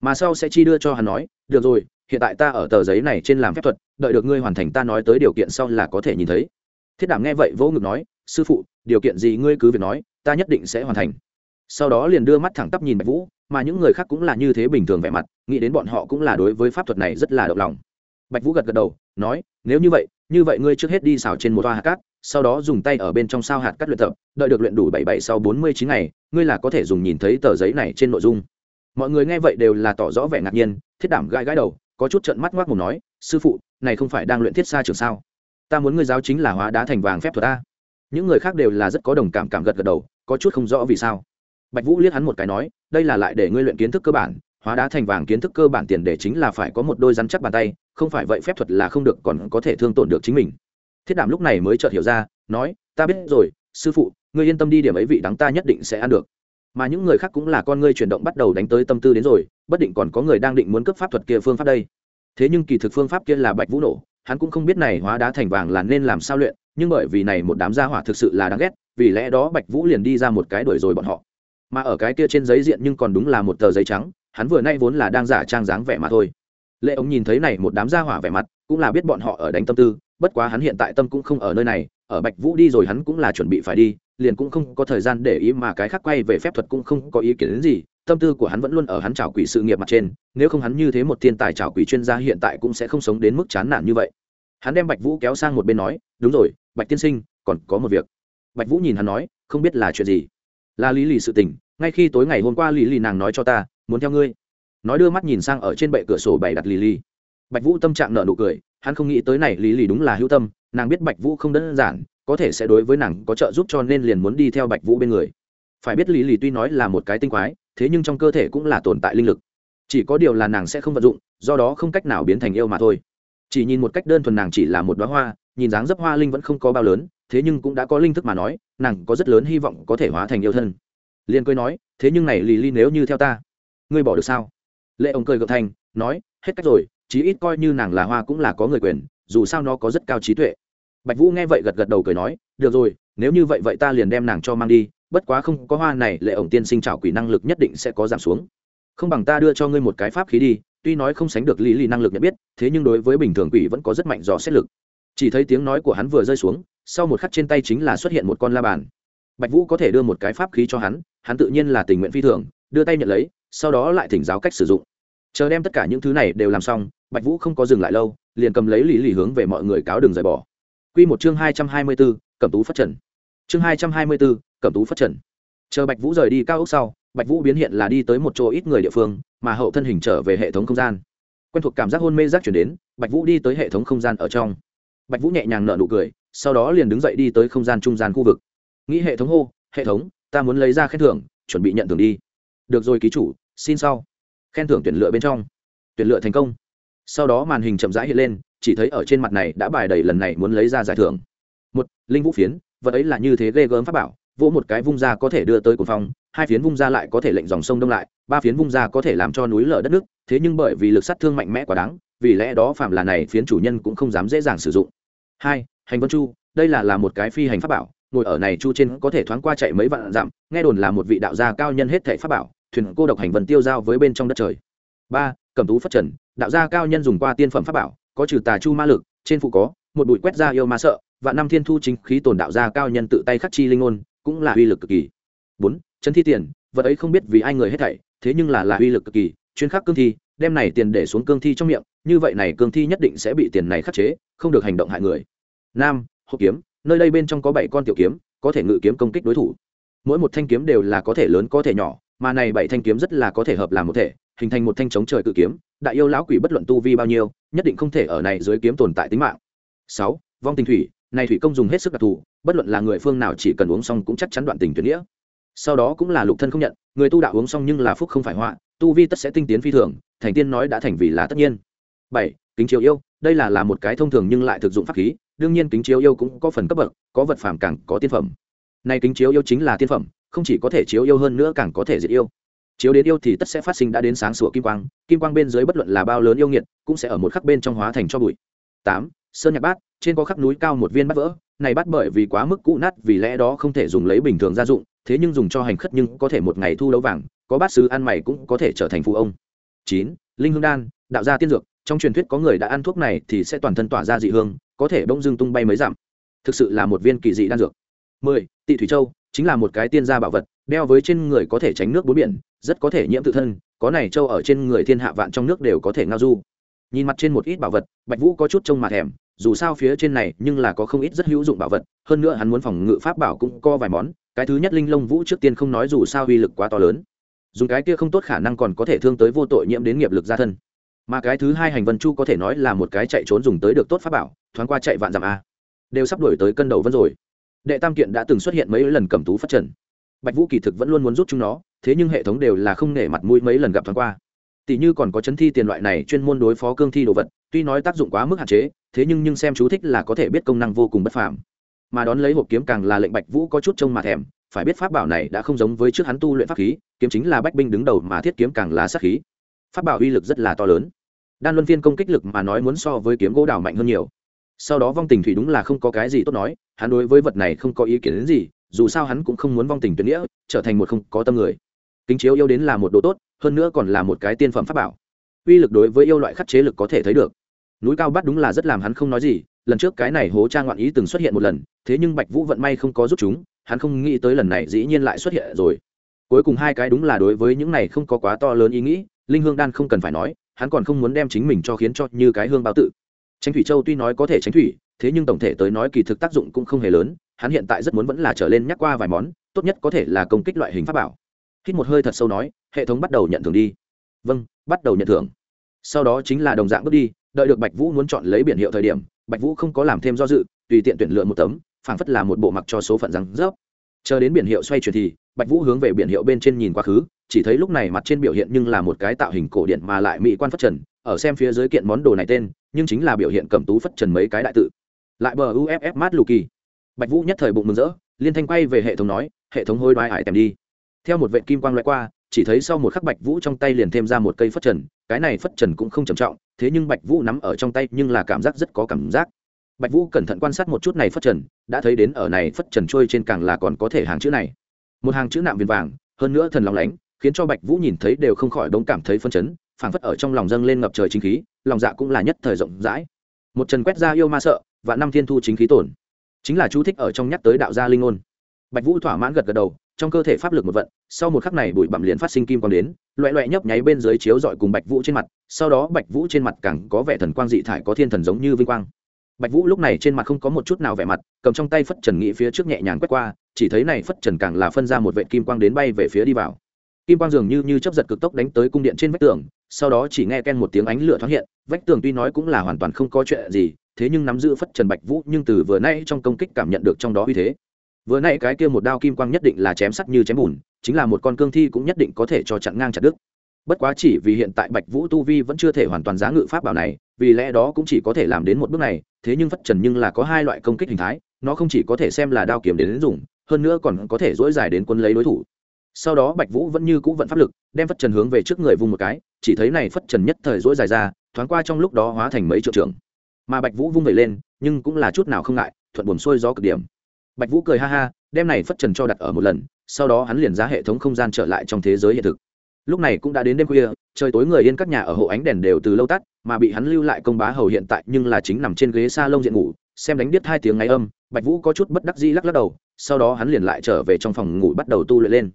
Mà sau sẽ chi đưa cho hắn nói, được rồi, hiện tại ta ở tờ giấy này trên làm phép thuật, đợi được ngươi hoàn thành ta nói tới điều kiện sau là có thể nhìn thấy. Thiết đảm nghe vậy vỗ ngực nói sư phụ, điều kiện gì ngươi cứ việc nói, ta nhất định sẽ hoàn thành. Sau đó liền đưa mắt thẳng tắp nhìn bạch vũ, mà những người khác cũng là như thế bình thường vẻ mặt, nghĩ đến bọn họ cũng là đối với pháp thuật này rất là động lòng. Bạch vũ gật gật đầu, nói, nếu như vậy như vậy ngươi trước hết đi xào trên một toa hạt cát, sau đó dùng tay ở bên trong sao hạt cát luyện tập, đợi được luyện đủ bảy bảy sau bốn mươi chín ngày, ngươi là có thể dùng nhìn thấy tờ giấy này trên nội dung. Mọi người nghe vậy đều là tỏ rõ vẻ ngạc nhiên, thiết đảm gãi gãi đầu, có chút trận mắt ngoác mồm nói, sư phụ, này không phải đang luyện thiết xa trường sao? Ta muốn ngươi giáo chính là hóa đá thành vàng phép thuật ta những người khác đều là rất có đồng cảm cảm gật gật đầu, có chút không rõ vì sao. Bạch vũ liếc hắn một cái nói, đây là lại để ngươi luyện kiến thức cơ bản, hóa đá thành vàng kiến thức cơ bản tiền để chính là phải có một đôi rắn chắc bàn tay, không phải vậy phép thuật là không được còn có thể thương tổn được chính mình. Thiết đảm lúc này mới chợt hiểu ra, nói, ta biết rồi, sư phụ, ngươi yên tâm đi điểm ấy vị đắng ta nhất định sẽ ăn được. Mà những người khác cũng là con ngươi chuyển động bắt đầu đánh tới tâm tư đến rồi, bất định còn có người đang định muốn cấp pháp thuật kia phương pháp đây. Thế nhưng kỳ thực phương pháp kia là bạch vũ nổ, hắn cũng không biết này hóa đá thành vàng là nên làm sao luyện nhưng bởi vì này một đám gia hỏa thực sự là đáng ghét, vì lẽ đó bạch vũ liền đi ra một cái đuổi rồi bọn họ. Mà ở cái kia trên giấy diện nhưng còn đúng là một tờ giấy trắng, hắn vừa nay vốn là đang giả trang dáng vẻ mà thôi. Lệ ống nhìn thấy này một đám gia hỏa vẻ mặt, cũng là biết bọn họ ở đánh tâm tư, bất quá hắn hiện tại tâm cũng không ở nơi này, ở bạch vũ đi rồi hắn cũng là chuẩn bị phải đi, liền cũng không có thời gian để ý mà cái khác quay về phép thuật cũng không có ý kiến đến gì, tâm tư của hắn vẫn luôn ở hắn trào quỷ sự nghiệp mặt trên, nếu không hắn như thế một thiên tài trào quỷ chuyên gia hiện tại cũng sẽ không sống đến mức chán nản như vậy hắn đem bạch vũ kéo sang một bên nói, đúng rồi, bạch tiên sinh, còn có một việc. Bạch vũ nhìn hắn nói, không biết là chuyện gì? Là lý lì sự tình, ngay khi tối ngày hôm qua lý lì nàng nói cho ta, muốn theo ngươi. Nói đưa mắt nhìn sang ở trên bệ cửa sổ bày đặt lý lì. Bạch vũ tâm trạng nợ nụ cười, hắn không nghĩ tới này lý lì đúng là hữu tâm, nàng biết bạch vũ không đơn giản, có thể sẽ đối với nàng có trợ giúp cho nên liền muốn đi theo bạch vũ bên người. Phải biết lý lì tuy nói là một cái tinh quái, thế nhưng trong cơ thể cũng là tồn tại linh lực. Chỉ có điều là nàng sẽ không vận dụng, do đó không cách nào biến thành yêu mà thôi chỉ nhìn một cách đơn thuần nàng chỉ là một đoá hoa, nhìn dáng dấp hoa linh vẫn không có bao lớn, thế nhưng cũng đã có linh thức mà nói, nàng có rất lớn hy vọng có thể hóa thành yêu thân. Liền cười nói, thế nhưng này lì ly nếu như theo ta, ngươi bỏ được sao? Lệ ông cười gượng thành, nói, hết cách rồi, chí ít coi như nàng là hoa cũng là có người quyền, dù sao nó có rất cao trí tuệ. Bạch vũ nghe vậy gật gật đầu cười nói, được rồi, nếu như vậy vậy ta liền đem nàng cho mang đi, bất quá không có hoa này, lệ ổng tiên sinh trào quỷ năng lực nhất định sẽ có giảm xuống. Không bằng ta đưa cho ngươi một cái pháp khí đi tuy nói không sánh được lý lý năng lực nhận biết thế nhưng đối với bình thường quỷ vẫn có rất mạnh dò xét lực chỉ thấy tiếng nói của hắn vừa rơi xuống sau một khắc trên tay chính là xuất hiện một con la bàn bạch vũ có thể đưa một cái pháp khí cho hắn hắn tự nhiên là tình nguyện phi thường đưa tay nhận lấy sau đó lại thỉnh giáo cách sử dụng chờ đem tất cả những thứ này đều làm xong bạch vũ không có dừng lại lâu liền cầm lấy lý lì hướng về mọi người cáo đường rời bỏ Quy một chương hai trăm hai mươi 224, Cẩm Tú phát trần. Chương hai trăm hai mươi 224, Cẩm Tú phát trần. Chờ Bạch Vũ rời đi cao ốc sau, Bạch Vũ biến hiện là đi tới một chỗ ít người địa phương, mà hậu thân hình trở về hệ thống không gian. Quen thuộc cảm giác hôn mê giác chuyển đến, Bạch Vũ đi tới hệ thống không gian ở trong. Bạch Vũ nhẹ nhàng nở nụ cười, sau đó liền đứng dậy đi tới không gian trung gian khu vực. Nghĩ hệ thống hô, "Hệ thống, ta muốn lấy ra khen thưởng, chuẩn bị nhận thưởng đi." "Được rồi ký chủ, xin sau." Khen thưởng tuyển lựa bên trong. Tuyển lựa thành công. Sau đó màn hình chậm rãi hiện lên, chỉ thấy ở trên mặt này đã bài đầy lần này muốn lấy ra giải thưởng một linh vũ phiến vật ấy là như thế ghê gớm pháp bảo vỗ một cái vung ra có thể đưa tới cuồng phong hai phiến vung ra lại có thể lệnh dòng sông đông lại, ba phiến vung ra có thể làm cho núi lở đất nước, thế nhưng bởi vì lực sát thương mạnh mẽ quá đáng, vì lẽ đó phạm là này phiến chủ nhân cũng không dám dễ dàng sử dụng. Hai, hành vân chu, đây là là một cái phi hành pháp bảo, ngồi ở này chu trên có thể thoáng qua chạy mấy vạn dặm, nghe đồn là một vị đạo gia cao nhân hết thể pháp bảo, thuyền cô độc hành vân tiêu giao với bên trong đất trời. Ba cầm tú phất trần, đạo gia cao nhân dùng qua tiên phẩm pháp bảo, có trừ tà chu ma lực, trên phụ có, một bụi quét ra yêu ma sợ và năm thiên thu chính khí tồn đạo gia cao nhân tự tay khắc chi linh ngôn, cũng là uy lực cực kỳ bốn chân thi tiền, vật ấy không biết vì ai người hết thảy, thế nhưng là là uy lực cực kỳ, chuyên khắc cương thi, đem này tiền để xuống cương thi trong miệng, như vậy này cương thi nhất định sẽ bị tiền này khắc chế, không được hành động hại người. Nam hộp kiếm, nơi đây bên trong có bảy con tiểu kiếm, có thể ngự kiếm công kích đối thủ. Mỗi một thanh kiếm đều là có thể lớn có thể nhỏ, mà này bảy thanh kiếm rất là có thể hợp làm một thể, hình thành một thanh chống trời cự kiếm, đại yêu lão quỷ bất luận tu vi bao nhiêu, nhất định không thể ở này dưới kiếm tồn tại tính mạng. Sáu, vong tình thủy, này thủy công dùng hết sức đặc thù, bất luận là người phương nào chỉ cần uống xong cũng chắc chắn đoạn tình tuyệt nghĩa sau đó cũng là lục thân không nhận, người tu đạo uống xong nhưng là phúc không phải họa, tu vi tất sẽ tinh tiến phi thường, thành tiên nói đã thành vì là tất nhiên. Bảy, kính chiếu yêu, đây là là một cái thông thường nhưng lại thực dụng pháp khí, đương nhiên kính chiếu yêu cũng có phần cấp bậc, có vật phẩm càng có tiên phẩm. Nay kính chiếu yêu chính là tiên phẩm, không chỉ có thể chiếu yêu hơn nữa càng có thể diệt yêu. Chiếu đến yêu thì tất sẽ phát sinh đã đến sáng sủa kim quang kim quang bên dưới bất luận là bao lớn yêu nghiệt, cũng sẽ ở một khắc bên trong hóa thành cho bụi. Tám, sơn nhạc bát, trên có khắc núi cao một viên bát vỡ, này bát bởi vì quá mức cũ nát vì lẽ đó không thể dùng lấy bình thường gia dụng thế nhưng dùng cho hành khất nhưng có thể một ngày thu đấu vàng, có bát sứ ăn mày cũng có thể trở thành phụ ông. Chín, linh hương đan, đạo gia tiên dược, trong truyền thuyết có người đã ăn thuốc này thì sẽ toàn thân tỏa ra dị hương, có thể bỗng dưng tung bay mới giảm. thực sự là một viên kỳ dị đan dược. Mười, tị thủy châu, chính là một cái tiên gia bảo vật, đeo với trên người có thể tránh nước bốn biển, rất có thể nhiễm tự thân, có này châu ở trên người thiên hạ vạn trong nước đều có thể ngao du. Nhìn mặt trên một ít bảo vật, bạch vũ có chút trông mặt thèm, dù sao phía trên này nhưng là có không ít rất hữu dụng bảo vật, hơn nữa hắn muốn phòng ngự pháp bảo cũng có vài món cái thứ nhất linh lông vũ trước tiên không nói dù sao uy lực quá to lớn. Dùng cái kia không tốt khả năng còn có thể thương tới vô tội nhiễm đến nghiệp lực gia thân. Mà cái thứ hai hành vân chu có thể nói là một cái chạy trốn dùng tới được tốt pháp bảo, thoáng qua chạy vạn dặm a. Đều sắp đổi tới cân đầu vân rồi. Đệ tam kiện đã từng xuất hiện mấy lần cầm tú phát trần. Bạch vũ kỳ thực vẫn luôn muốn rút chúng nó, thế nhưng hệ thống đều là không nể mặt mũi mấy lần gặp thoáng qua. Tỷ như còn có chấn thi tiền loại này chuyên môn đối phó cương thi đồ vật, tuy nói tác dụng quá mức hạn chế, thế nhưng nhưng xem chú thích là có thể biết công năng vô cùng bất phàm mà đón lấy hộp kiếm càng là lệnh bạch vũ có chút trông mà thèm, phải biết pháp bảo này đã không giống với trước hắn tu luyện pháp khí, kiếm chính là bách binh đứng đầu mà thiết kiếm càng là sát khí. Pháp bảo uy lực rất là to lớn. Đan luân phiên công kích lực mà nói muốn so với kiếm gỗ đào mạnh hơn nhiều. Sau đó vong tình thủy đúng là không có cái gì tốt nói, hắn đối với vật này không có ý kiến đến gì, dù sao hắn cũng không muốn vong tình tuyệt nghĩa, trở thành một không có tâm người. Kính chiếu yêu đến là một đồ tốt, hơn nữa còn là một cái tiên phẩm pháp bảo. Uy lực đối với yêu loại khắc chế lực có thể thấy được. Núi cao bắt đúng là rất làm hắn không nói gì lần trước cái này hố trang ngoạn ý từng xuất hiện một lần, thế nhưng bạch vũ vận may không có giúp chúng, hắn không nghĩ tới lần này dĩ nhiên lại xuất hiện rồi. Cuối cùng hai cái đúng là đối với những này không có quá to lớn ý nghĩ, linh hương đan không cần phải nói, hắn còn không muốn đem chính mình cho khiến cho như cái hương bao tự. Tránh thủy châu tuy nói có thể tránh thủy, thế nhưng tổng thể tới nói kỳ thực tác dụng cũng không hề lớn, hắn hiện tại rất muốn vẫn là trở lên nhắc qua vài món, tốt nhất có thể là công kích loại hình pháp bảo. Hít một hơi thật sâu nói, hệ thống bắt đầu nhận thưởng đi. Vâng bắt đầu nhận thưởng. Sau đó chính là đồng dạng bước đi, đợi được bạch vũ muốn chọn lấy biển hiệu thời điểm bạch vũ không có làm thêm do dự, tùy tiện tuyển lựa một tấm, phảng phất là một bộ mặc cho số phận rắn rớp. Chờ đến biển hiệu xoay chuyển thì, bạch vũ hướng về biển hiệu bên trên nhìn quá khứ, chỉ thấy lúc này mặt trên biểu hiện nhưng là một cái tạo hình cổ điện mà lại mỹ quan phất trần, ở xem phía dưới kiện món đồ này tên, nhưng chính là biểu hiện cầm tú phất trần mấy cái đại tự. Lại bờ uff mát lù kỳ. Bạch vũ nhất thời bụng mừng rỡ, liên thanh quay về hệ thống nói, hệ thống hôi đoái hải tèm đi. Theo một vệ kim quang loại qua, chỉ thấy sau một khắc bạch vũ trong tay liền thêm ra một cây phất trần, cái này phất trần cũng không trầm trọng thế nhưng bạch vũ nắm ở trong tay nhưng là cảm giác rất có cảm giác. Bạch vũ cẩn thận quan sát một chút này phất trần, đã thấy đến ở này phất trần trôi trên càng là còn có thể hàng chữ này. Một hàng chữ nạm viền vàng, hơn nữa thần lòng lánh, khiến cho bạch vũ nhìn thấy đều không khỏi đông cảm thấy phân chấn, phảng phất ở trong lòng dâng lên ngập trời chính khí, lòng dạ cũng là nhất thời rộng rãi. Một trần quét ra yêu ma sợ, và năm thiên thu chính khí tổn. Chính là chú thích ở trong nhắc tới đạo gia linh ngôn bạch vũ thỏa mãn gật gật đầu, trong cơ thể pháp lực một vận, sau một khắc này bụi bặm liền phát sinh kim quang đến loẹ loẹ nhấp nháy bên dưới chiếu dọi cùng bạch vũ trên mặt, sau đó bạch vũ trên mặt càng có vẻ thần quang dị thải có thiên thần giống như vinh quang. Bạch vũ lúc này trên mặt không có một chút nào vẻ mặt, cầm trong tay phất trần nghị phía trước nhẹ nhàng quét qua, chỉ thấy này phất trần càng là phân ra một vệ kim quang đến bay về phía đi vào. Kim quang dường như như chấp giật cực tốc đánh tới cung điện trên vách tường, sau đó chỉ nghe ken một tiếng ánh lửa thoáng hiện, vách tường tuy nói cũng là hoàn toàn không có chuyện gì, thế nhưng nắm giữ phất trần bạch vũ nhưng từ vừa nay trong công kích cảm nhận được trong đó uy thế. Vừa nay cái kia một đao kim quang nhất định là chém sắt như chém bùn chính là một con cương thi cũng nhất định có thể cho chặn ngang chặt đứt. Bất quá chỉ vì hiện tại bạch vũ tu vi vẫn chưa thể hoàn toàn giá ngự pháp bảo này, vì lẽ đó cũng chỉ có thể làm đến một bước này, thế nhưng phất trần nhưng là có hai loại công kích hình thái, nó không chỉ có thể xem là đao kiếm đến dùng, hơn nữa còn có thể dỗi dài đến quân lấy đối thủ. Sau đó bạch vũ vẫn như cũ vận pháp lực, đem phất trần hướng về trước người vùng một cái, chỉ thấy này phất trần nhất thời dỗi dài ra, thoáng qua trong lúc đó hóa thành mấy triệu trưởng. Mà bạch vũ vung vẩy lên, nhưng cũng là chút nào không ngại, thuận buồn xuôi gió cực điểm. Bạch vũ cười ha ha, đem này phất trần cho đặt ở một lần sau đó hắn liền ra hệ thống không gian trở lại trong thế giới hiện thực. Lúc này cũng đã đến đêm khuya, trời tối người yên các nhà ở hộ ánh đèn đều từ lâu tắt, mà bị hắn lưu lại công bá hầu hiện tại nhưng là chính nằm trên ghế s a lông diện ngủ, xem đánh biết hai tiếng ngáy âm, bạch vũ có chút bất đắc dĩ lắc lắc đầu, sau đó hắn liền lại trở về trong phòng ngủ bắt đầu tu luyện lên.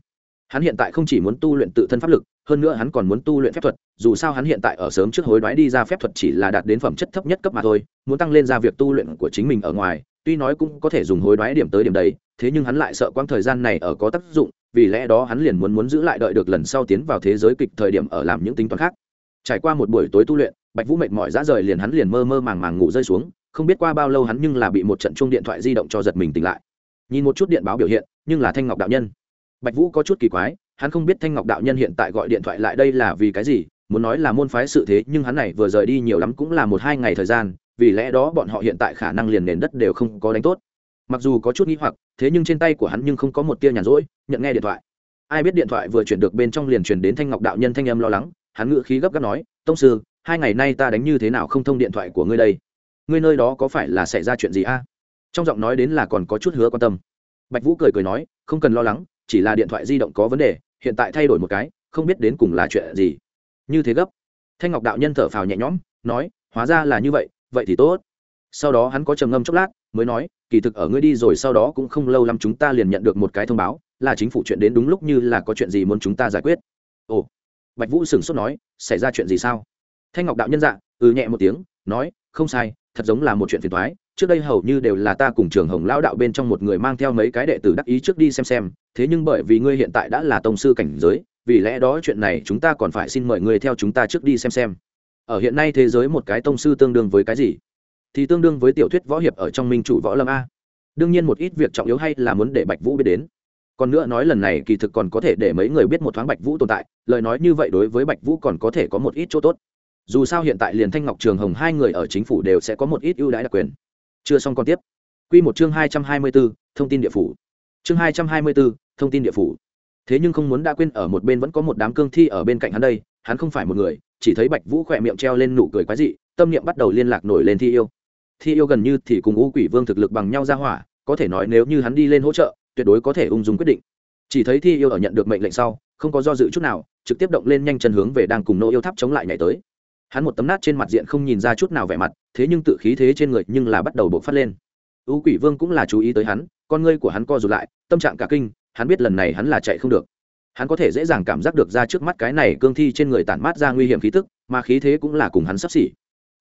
Hắn hiện tại không chỉ muốn tu luyện tự thân pháp lực, hơn nữa hắn còn muốn tu luyện phép thuật, dù sao hắn hiện tại ở sớm trước hối đoái đi ra phép thuật chỉ là đạt đến phẩm chất thấp nhất cấp mà thôi, muốn tăng lên ra việc tu luyện của chính mình ở ngoài tuy nói cũng có thể dùng hối đoái điểm tới điểm đấy, thế nhưng hắn lại sợ quãng thời gian này ở có tác dụng, vì lẽ đó hắn liền muốn muốn giữ lại đợi được lần sau tiến vào thế giới kịch thời điểm ở làm những tính toán khác. Trải qua một buổi tối tu luyện, bạch vũ mệt mỏi ra rời liền hắn liền mơ mơ màng màng ngủ rơi xuống, không biết qua bao lâu hắn nhưng là bị một trận chuông điện thoại di động cho giật mình tỉnh lại. Nhìn một chút điện báo biểu hiện, nhưng là thanh ngọc đạo nhân. Bạch vũ có chút kỳ quái, hắn không biết thanh ngọc đạo nhân hiện tại gọi điện thoại lại đây là vì cái gì, muốn nói là môn phái sự thế, nhưng hắn này vừa rời đi nhiều lắm cũng là một hai ngày thời gian vì lẽ đó bọn họ hiện tại khả năng liền nền đất đều không có đánh tốt. Mặc dù có chút n g h i hoặc, thế nhưng trên tay của hắn nhưng không có một tia nhàn rỗi, nhận nghe điện thoại. Ai biết điện thoại vừa chuyển được bên trong liền chuyển đến thanh ngọc đạo nhân thanh âm lo lắng, hắn ngự khí gấp gáp nói, tông sư, hai ngày nay ta đánh như thế nào không thông điện thoại của ngươi đây? Ngươi nơi đó có phải là xảy ra chuyện gì a? Trong giọng nói đến là còn có chút hứa quan tâm. Bạch vũ cười cười nói, không cần lo lắng, chỉ là điện thoại di động có vấn đề, hiện tại thay đổi một cái, không biết đến cùng là chuyện gì. Như thế gấp. Thanh ngọc đạo nhân thở phào nhẹ nhõm, nói, hóa ra là như vậy vậy thì tốt. Sau đó hắn có trầm ngâm chốc lát, mới nói, kỳ thực ở ngươi đi rồi sau đó cũng không lâu lắm chúng ta liền nhận được một cái thông báo, là chính phủ chuyện đến đúng lúc như là có chuyện gì muốn chúng ta giải quyết. Ồ, bạch vũ sửng sốt nói, xảy ra chuyện gì sao? Thanh ngọc đạo nhân dạ ừ nhẹ một tiếng, nói, không sai, thật giống là một chuyện phiền thoái trước đây hầu như đều là ta cùng trường hồng lão đạo bên trong một người mang theo mấy cái đệ tử đắc ý trước đi xem xem, thế nhưng bởi vì ngươi hiện tại đã là tông sư cảnh giới, vì lẽ đó chuyện này chúng ta còn phải xin mời ngươi theo chúng ta trước đi xem xem ở hiện nay thế giới một cái tông sư tương đương với cái gì? Thì tương đương với tiểu thuyết võ hiệp ở trong minh chủ võ lâm a. Đương nhiên một ít việc trọng yếu hay là muốn để bạch vũ biết đến. Còn nữa nói lần này kỳ thực còn có thể để mấy người biết một thoáng bạch vũ tồn tại, lời nói như vậy đối với bạch vũ còn có thể có một ít chỗ tốt. Dù sao hiện tại liền thanh ngọc trường hồng hai người ở chính phủ đều sẽ có một ít ưu đãi đặc quyền. Chưa xong còn tiếp. Quy một chương hai trăm hai mươi b ố thông tin địa phủ. Chương hai trăm hai mươi b ố thông tin địa phủ. Thế nhưng không muốn đã quên ở một bên vẫn có một đám cương thi ở bên cạnh hắn đây, hắn không phải một người chỉ thấy bạch vũ khỏe miệng treo lên nụ cười quái dị, tâm niệm bắt đầu liên lạc nổi lên thi yêu. Thi yêu gần như thì cùng u quỷ vương thực lực bằng nhau ra hỏa, có thể nói nếu như hắn đi lên hỗ trợ, tuyệt đối có thể ung dung quyết định. Chỉ thấy thi yêu ở nhận được mệnh lệnh sau, không có do dự chút nào, trực tiếp động lên nhanh chân hướng về đang cùng nô yêu tháp chống lại nhảy tới. Hắn một tấm nát trên mặt diện không nhìn ra chút nào vẻ mặt, thế nhưng tự khí thế trên người nhưng là bắt đầu bộc phát lên. U quỷ vương cũng là chú ý tới hắn, con ngươi của hắn co rụt lại, tâm trạng cả kinh, hắn biết lần này hắn là chạy không được hắn có thể dễ dàng cảm giác được ra trước mắt cái này cương thi trên người tản mát ra nguy hiểm khí tức, mà khí thế cũng là cùng hắn sắp xỉ.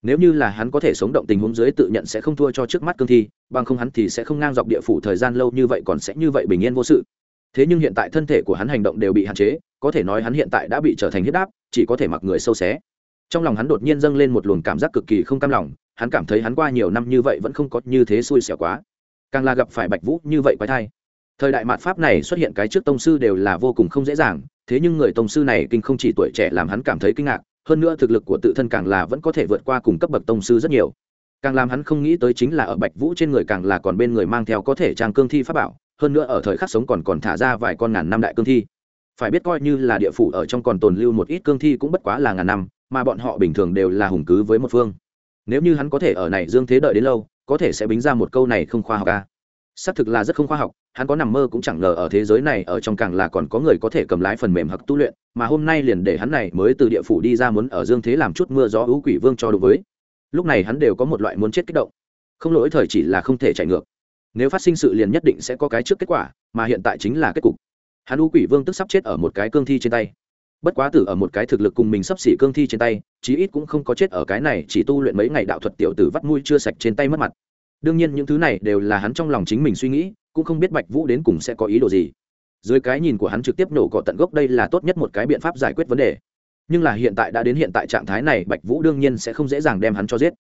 Nếu như là hắn có thể sống động tình huống dưới tự nhận sẽ không thua cho trước mắt cương thi, bằng không hắn thì sẽ không ngang dọc địa phủ thời gian lâu như vậy còn sẽ như vậy bình yên vô sự. Thế nhưng hiện tại thân thể của hắn hành động đều bị hạn chế, có thể nói hắn hiện tại đã bị trở thành huyết đáp chỉ có thể mặc người sâu xé. Trong lòng hắn đột nhiên dâng lên một luồng cảm giác cực kỳ không cam lòng, hắn cảm thấy hắn qua nhiều năm như vậy vẫn không có như thế xui xẻo quá. Càng là gặp phải bạch vũ như vậy quái thai thời đại mạt pháp này xuất hiện cái trước tông sư đều là vô cùng không dễ dàng, thế nhưng người tông sư này kinh không chỉ tuổi trẻ làm hắn cảm thấy kinh ngạc, hơn nữa thực lực của tự thân càng là vẫn có thể vượt qua cùng cấp bậc tông sư rất nhiều. Càng làm hắn không nghĩ tới chính là ở bạch vũ trên người càng là còn bên người mang theo có thể trang cương thi pháp bảo, hơn nữa ở thời khắc sống còn còn thả ra vài con ngàn năm đại cương thi. Phải biết coi như là địa phủ ở trong còn tồn lưu một ít cương thi cũng bất quá là ngàn năm, mà bọn họ bình thường đều là hùng cứ với một phương. Nếu như hắn có thể ở này dương thế đợi đến lâu, có thể sẽ bính ra một câu này không khoa học ca xác thực là rất không khoa học, hắn có nằm mơ cũng chẳng ngờ ở thế giới này ở trong càng là còn có người có thể cầm lái phần mềm hoặc tu luyện, mà hôm nay liền để hắn này mới từ địa phủ đi ra muốn ở dương thế làm chút mưa gió ưu quỷ vương cho đối với. Lúc này hắn đều có một loại muốn chết kích động. Không lỗi thời chỉ là không thể chạy ngược. Nếu phát sinh sự liền nhất định sẽ có cái trước kết quả, mà hiện tại chính là kết cục. Hắn ưu quỷ vương tức sắp chết ở một cái cương thi trên tay. Bất quá tử ở một cái thực lực cùng mình sắp xỉ cương thi trên tay, chí ít cũng không có chết ở cái này, chỉ tu luyện mấy ngày đạo thuật tiểu tử vắt mũi chưa sạch trên tay mất mặt đương nhiên những thứ này đều là hắn trong lòng chính mình suy nghĩ, cũng không biết bạch vũ đến cùng sẽ có ý đồ gì. Dưới cái nhìn của hắn trực tiếp nổ cọ tận gốc đây là tốt nhất một cái biện pháp giải quyết vấn đề. Nhưng là hiện tại đã đến hiện tại trạng thái này, bạch vũ đương nhiên sẽ không dễ dàng đem hắn cho giết.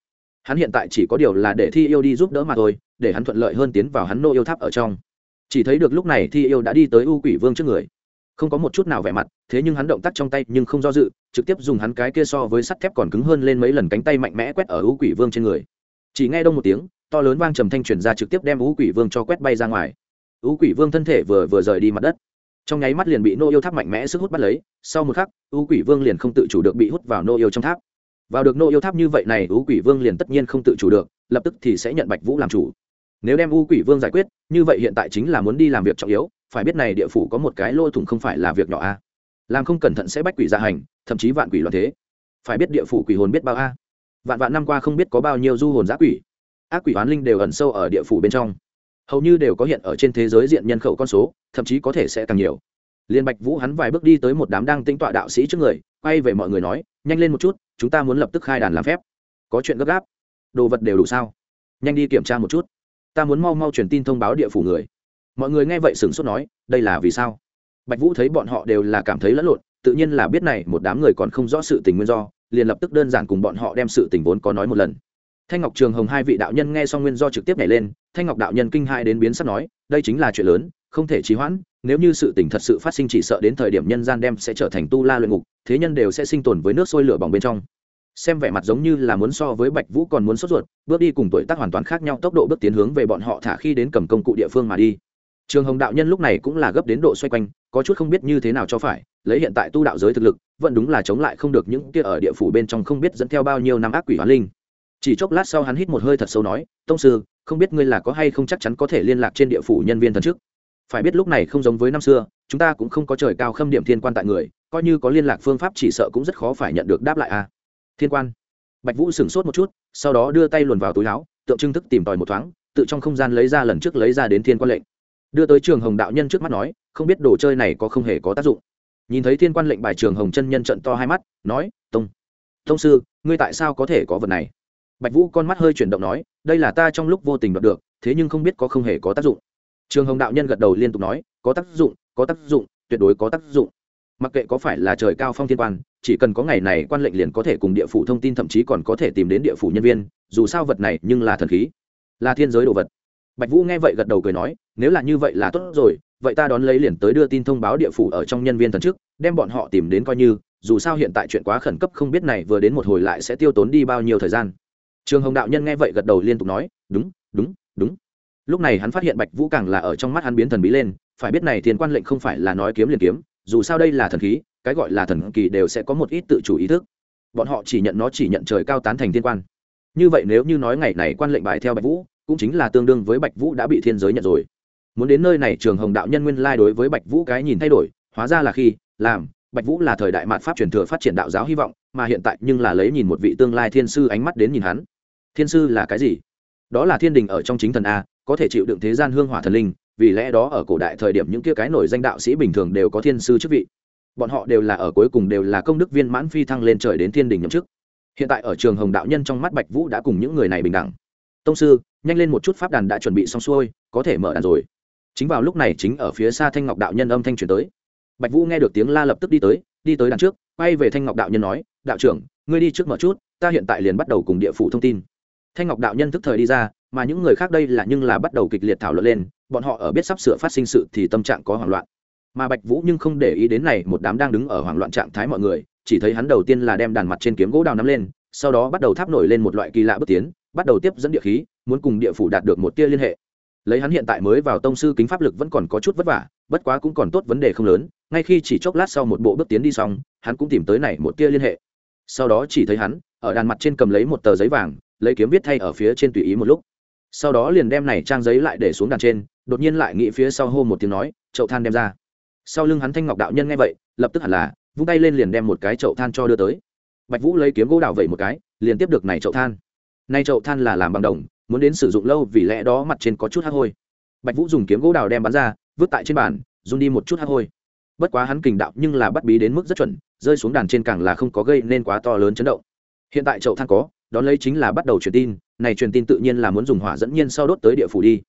Hắn hiện tại chỉ có điều là để thi yêu đi giúp đỡ mà thôi, để hắn thuận lợi hơn tiến vào hắn nô yêu tháp ở trong. Chỉ thấy được lúc này thi yêu đã đi tới u quỷ vương trước người. Không có một chút nào vẻ mặt, thế nhưng hắn động tác trong tay nhưng không do dự, trực tiếp dùng hắn cái kia so với sắt thép còn cứng hơn lên mấy lần cánh tay mạnh mẽ quét ở u quỷ vương trên người. Chỉ nghe đông một tiếng to lớn vang trầm thanh chuyển ra trực tiếp đem u quỷ vương cho quét bay ra ngoài. U quỷ vương thân thể vừa vừa rời đi mặt đất. Trong nháy mắt liền bị nô yêu tháp mạnh mẽ sức hút bắt lấy, sau một khắc u quỷ vương liền không tự chủ được bị hút vào nô yêu trong tháp. Vào được nô yêu tháp như vậy này u quỷ vương liền tất nhiên không tự chủ được, lập tức thì sẽ nhận bạch vũ làm chủ. Nếu đem u quỷ vương giải quyết, như vậy hiện tại chính là muốn đi làm việc trọng yếu, phải biết này địa phủ có một cái lỗ thủng không phải là việc nhỏ a. Làm không cẩn thận sẽ bách quỷ gia hành, thậm chí vạn quỷ loạn thế. Phải biết địa phủ quỷ hồn biết bao a. Vạn vạn năm qua không biết có bao nhiêu du hồn giã quỷ ác quỷ oán linh đều ẩn sâu ở địa phủ bên trong. Hầu như đều có hiện ở trên thế giới diện nhân khẩu con số, thậm chí có thể sẽ càng nhiều. Liên bạch vũ hắn vài bước đi tới một đám đang tinh tọa đạo sĩ trước người, quay về mọi người nói, nhanh lên một chút, chúng ta muốn lập tức khai đàn làm phép. Có chuyện gấp gáp. Đồ vật đều đủ sao? Nhanh đi kiểm tra một chút. Ta muốn mau mau truyền tin thông báo địa phủ người. Mọi người nghe vậy sửng sốt nói, đây là vì sao? Bạch vũ thấy bọn họ đều là cảm thấy lẫn lộn, tự nhiên là biết này một đám người còn không rõ sự tình nguyên do, liền lập tức đơn giản cùng bọn họ đem sự tình vốn có nói một lần thanh ngọc trường hồng hai vị đạo nhân nghe xong nguyên do trực tiếp nhảy lên, thanh ngọc đạo nhân kinh hai đến biến sắp nói, đây chính là chuyện lớn, không thể trì hoãn, nếu như sự tình thật sự phát sinh chỉ sợ đến thời điểm nhân gian đem sẽ trở thành tu la luyện ngục, thế nhân đều sẽ sinh tồn với nước sôi lửa bỏng bên trong. Xem vẻ mặt giống như là muốn so với bạch vũ còn muốn sốt ruột, bước đi cùng tuổi tác hoàn toàn khác nhau, tốc độ bước tiến hướng về bọn họ thả khi đến cầm công cụ địa phương mà đi. Trường hồng đạo nhân lúc này cũng là gấp đến độ xoay quanh, có chút không biết như thế nào cho phải, lấy hiện tại tu đạo giới thực lực, vẫn đúng là chống lại không được những kia ở địa phủ bên trong không biết dẫn theo bao nhiêu năm ác quỷ hoán linh chỉ chốc lát sau hắn hít một hơi thật sâu nói, tông sư, không biết ngươi là có hay không chắc chắn có thể liên lạc trên địa phủ nhân viên thần chức. Phải biết lúc này không giống với năm xưa, chúng ta cũng không có trời cao khâm điểm thiên quan tại người, coi như có liên lạc phương pháp chỉ sợ cũng rất khó phải nhận được đáp lại a à. thiên quan. Bạch vũ sửng sốt một chút, sau đó đưa tay luồn vào túi áo, tượng trưng thức tìm tòi một thoáng, tự trong không gian lấy ra lần trước lấy ra đến thiên quan lệnh. Đưa tới trường hồng đạo nhân trước mắt nói, không biết đồ chơi này có không hề có tác dụng. Nhìn thấy thiên quan lệnh bài trường hồng chân nhân trận to hai mắt, nói, tông tông sư, ngươi tại sao có thể có vật này? Bạch vũ con mắt hơi chuyển động nói đây là ta trong lúc vô tình đoạt được thế nhưng không biết có không hề có tác dụng. Trường hồng đạo nhân gật đầu liên tục nói có tác dụng có tác dụng tuyệt đối có tác dụng. Mặc kệ có phải là trời cao phong thiên quan chỉ cần có ngày này quan lệnh liền có thể cùng địa phủ thông tin thậm chí còn có thể tìm đến địa phủ nhân viên dù sao vật này nhưng là thần khí là thiên giới đồ vật. Bạch vũ nghe vậy gật đầu cười nói nếu là như vậy là tốt rồi vậy ta đón lấy liền tới đưa tin thông báo địa phủ ở trong nhân viên thần trước, đem bọn họ tìm đến coi như dù sao hiện tại chuyện quá khẩn cấp không biết này vừa đến một hồi lại sẽ tiêu tốn đi bao nhiêu thời gian trường hồng đạo nhân nghe vậy gật đầu liên tục nói, đúng đúng đúng. Lúc này hắn phát hiện bạch vũ càng là ở trong mắt hắn biến thần bí lên, phải biết này thiên quan lệnh không phải là nói kiếm liền kiếm, dù sao đây là thần khí, cái gọi là thần kỳ đều sẽ có một ít tự chủ ý thức. Bọn họ chỉ nhận nó chỉ nhận trời cao tán thành thiên quan. Như vậy nếu như nói ngày này quan lệnh bài theo bạch vũ, cũng chính là tương đương với bạch vũ đã bị thiên giới nhận rồi. Muốn đến nơi này, trường hồng đạo nhân nguyên lai đối với bạch vũ cái nhìn thay đổi, hóa ra là khi, làm, bạch vũ là thời đại mạn pháp truyền thừa phát triển đạo giáo hy vọng, mà hiện tại nhưng là lấy nhìn một vị tương lai thiên sư ánh mắt đến nhìn hắn thiên sư là cái gì? Đó là thiên đình ở trong chính thần a, có thể chịu đựng thế gian hương hỏa thần linh, vì lẽ đó ở cổ đại thời điểm những kia cái nổi danh đạo sĩ bình thường đều có thiên sư chức vị. Bọn họ đều là ở cuối cùng đều là công đức viên mãn phi thăng lên trời đến thiên đình nhậm chức. Hiện tại ở trường hồng đạo nhân trong mắt bạch vũ đã cùng những người này bình đẳng. Tông sư, nhanh lên một chút pháp đàn đã chuẩn bị xong xuôi, có thể mở đàn rồi. Chính vào lúc này chính ở phía xa thanh ngọc đạo nhân âm thanh truyền tới. Bạch vũ nghe được tiếng la lập tức đi tới đi tới đàn trước, quay về thanh ngọc đạo nhân nói, đạo trưởng, ngươi đi trước mở chút, ta hiện tại liền bắt đầu cùng địa phủ thông tin thanh ngọc đạo nhân thức thời đi ra, mà những người khác đây là nhưng là bắt đầu kịch liệt thảo luận lên, bọn họ ở biết sắp sửa phát sinh sự thì tâm trạng có hoảng loạn. Mà bạch vũ nhưng không để ý đến này, một đám đang đứng ở hoảng loạn trạng thái mọi người, chỉ thấy hắn đầu tiên là đem đàn mặt trên kiếm gỗ đào nắm lên, sau đó bắt đầu tháp nổi lên một loại kỳ lạ bước tiến, bắt đầu tiếp dẫn địa khí, muốn cùng địa phủ đạt được một tia liên hệ. Lấy hắn hiện tại mới vào tông sư kính pháp lực vẫn còn có chút vất vả, bất quá cũng còn tốt vấn đề không lớn, ngay khi chỉ chốc lát sau một bộ bước tiến đi xong, hắn cũng tìm tới này một tia liên hệ. Sau đó chỉ thấy hắn, ở đàn mặt trên cầm lấy một tờ giấy vàng lấy kiếm viết thay ở phía trên tùy ý một lúc. Sau đó liền đem này trang giấy lại để xuống đàn trên, đột nhiên lại nghĩ phía sau hô một tiếng nói, chậu than đem ra. Sau lưng hắn thanh ngọc đạo nhân nghe vậy, lập tức hẳn là, vung tay lên liền đem một cái chậu than cho đưa tới. Bạch vũ lấy kiếm gỗ đào vậy một cái, liền tiếp được này chậu than. Nay chậu than là làm bằng đồng, muốn đến sử dụng lâu vì lẽ đó mặt trên có chút hắc hôi. Bạch vũ dùng kiếm gỗ đào đem bắn ra, vứt tại trên bàn, run đi một chút hắc hôi. Bất quá hắn kình đạo nhưng là bắt bí đến mức rất chuẩn, rơi xuống đàn trên càng là không có gây nên quá to lớn chấn động. Hiện tại chậu than có đón lấy chính là bắt đầu truyền tin, này truyền tin tự nhiên là muốn dùng hỏa dẫn nhiên sau đốt tới địa phủ đi.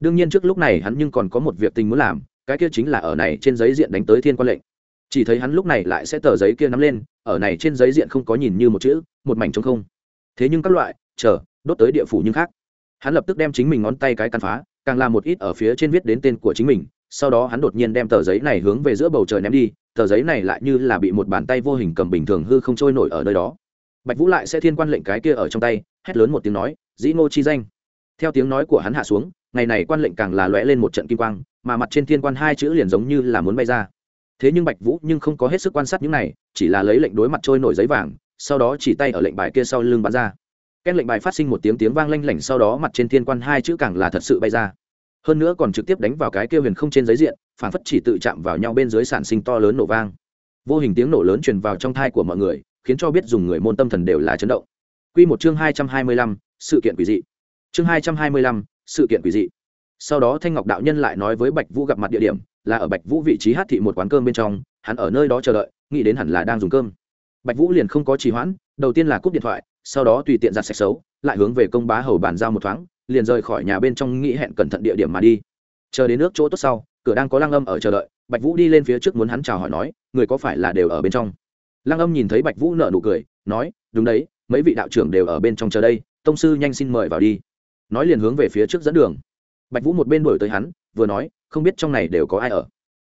Đương nhiên trước lúc này hắn nhưng còn có một việc tình muốn làm, cái kia chính là ở này trên giấy diện đánh tới thiên quan lệnh. Chỉ thấy hắn lúc này lại sẽ tờ giấy kia nắm lên, ở này trên giấy diện không có nhìn như một chữ, một mảnh trống không. Thế nhưng các loại, chờ, đốt tới địa phủ nhưng khác. Hắn lập tức đem chính mình ngón tay cái căn phá, càng làm một ít ở phía trên viết đến tên của chính mình, sau đó hắn đột nhiên đem tờ giấy này hướng về giữa bầu trời ném đi, tờ giấy này lại như là bị một bàn tay vô hình cầm bình thường hư không trôi nổi ở nơi đó bạch vũ lại sẽ thiên quan lệnh cái kia ở trong tay, hét lớn một tiếng nói, dĩ ngô chi danh. Theo tiếng nói của hắn hạ xuống, ngày này quan lệnh càng là lóe lên một trận kim quang, mà mặt trên thiên quan hai chữ liền giống như là muốn bay ra. Thế nhưng bạch vũ nhưng không có hết sức quan sát những này, chỉ là lấy lệnh đối mặt trôi nổi giấy vàng, sau đó chỉ tay ở lệnh bài kia sau lưng bắn ra. Ken lệnh bài phát sinh một tiếng tiếng vang lanh lảnh sau đó mặt trên thiên quan hai chữ càng là thật sự bay ra. Hơn nữa còn trực tiếp đánh vào cái kia huyền không trên giấy diện, phản phất chỉ tự chạm vào nhau bên dưới sản sinh to lớn nổ vang. Vô hình tiếng nổ lớn truyền vào trong thai của mọi người khiến cho biết dùng người môn tâm thần đều là chấn động. Quy một chương hai trăm hai mươi lăm, sự kiện quỷ dị. Chương hai trăm hai mươi lăm, sự kiện quỷ dị. Sau đó thanh ngọc đạo nhân lại nói với bạch vũ gặp mặt địa điểm, là ở bạch vũ vị trí hát thị một quán cơm bên trong, hắn ở nơi đó chờ đợi, nghĩ đến hẳn là đang dùng cơm. Bạch vũ liền không có trì hoãn, đầu tiên là cúp điện thoại, sau đó tùy tiện giặt sạch xấu, lại hướng về công bá hầu bàn giao một thoáng, liền rời khỏi nhà bên trong nghĩ hẹn cẩn thận địa điểm mà đi. Chờ đến nước chỗ tốt sau, cửa đang có lăng âm ở chờ đợi, bạch vũ đi lên phía trước muốn hắn chào hỏi nói, người có phải là đều ở bên trong? Lăng âm nhìn thấy bạch vũ nợ nụ cười, nói, đúng đấy, mấy vị đạo trưởng đều ở bên trong chờ đây, tông sư nhanh xin mời vào đi. Nói liền hướng về phía trước dẫn đường. Bạch vũ một bên đổi tới hắn, vừa nói, không biết trong này đều có ai ở.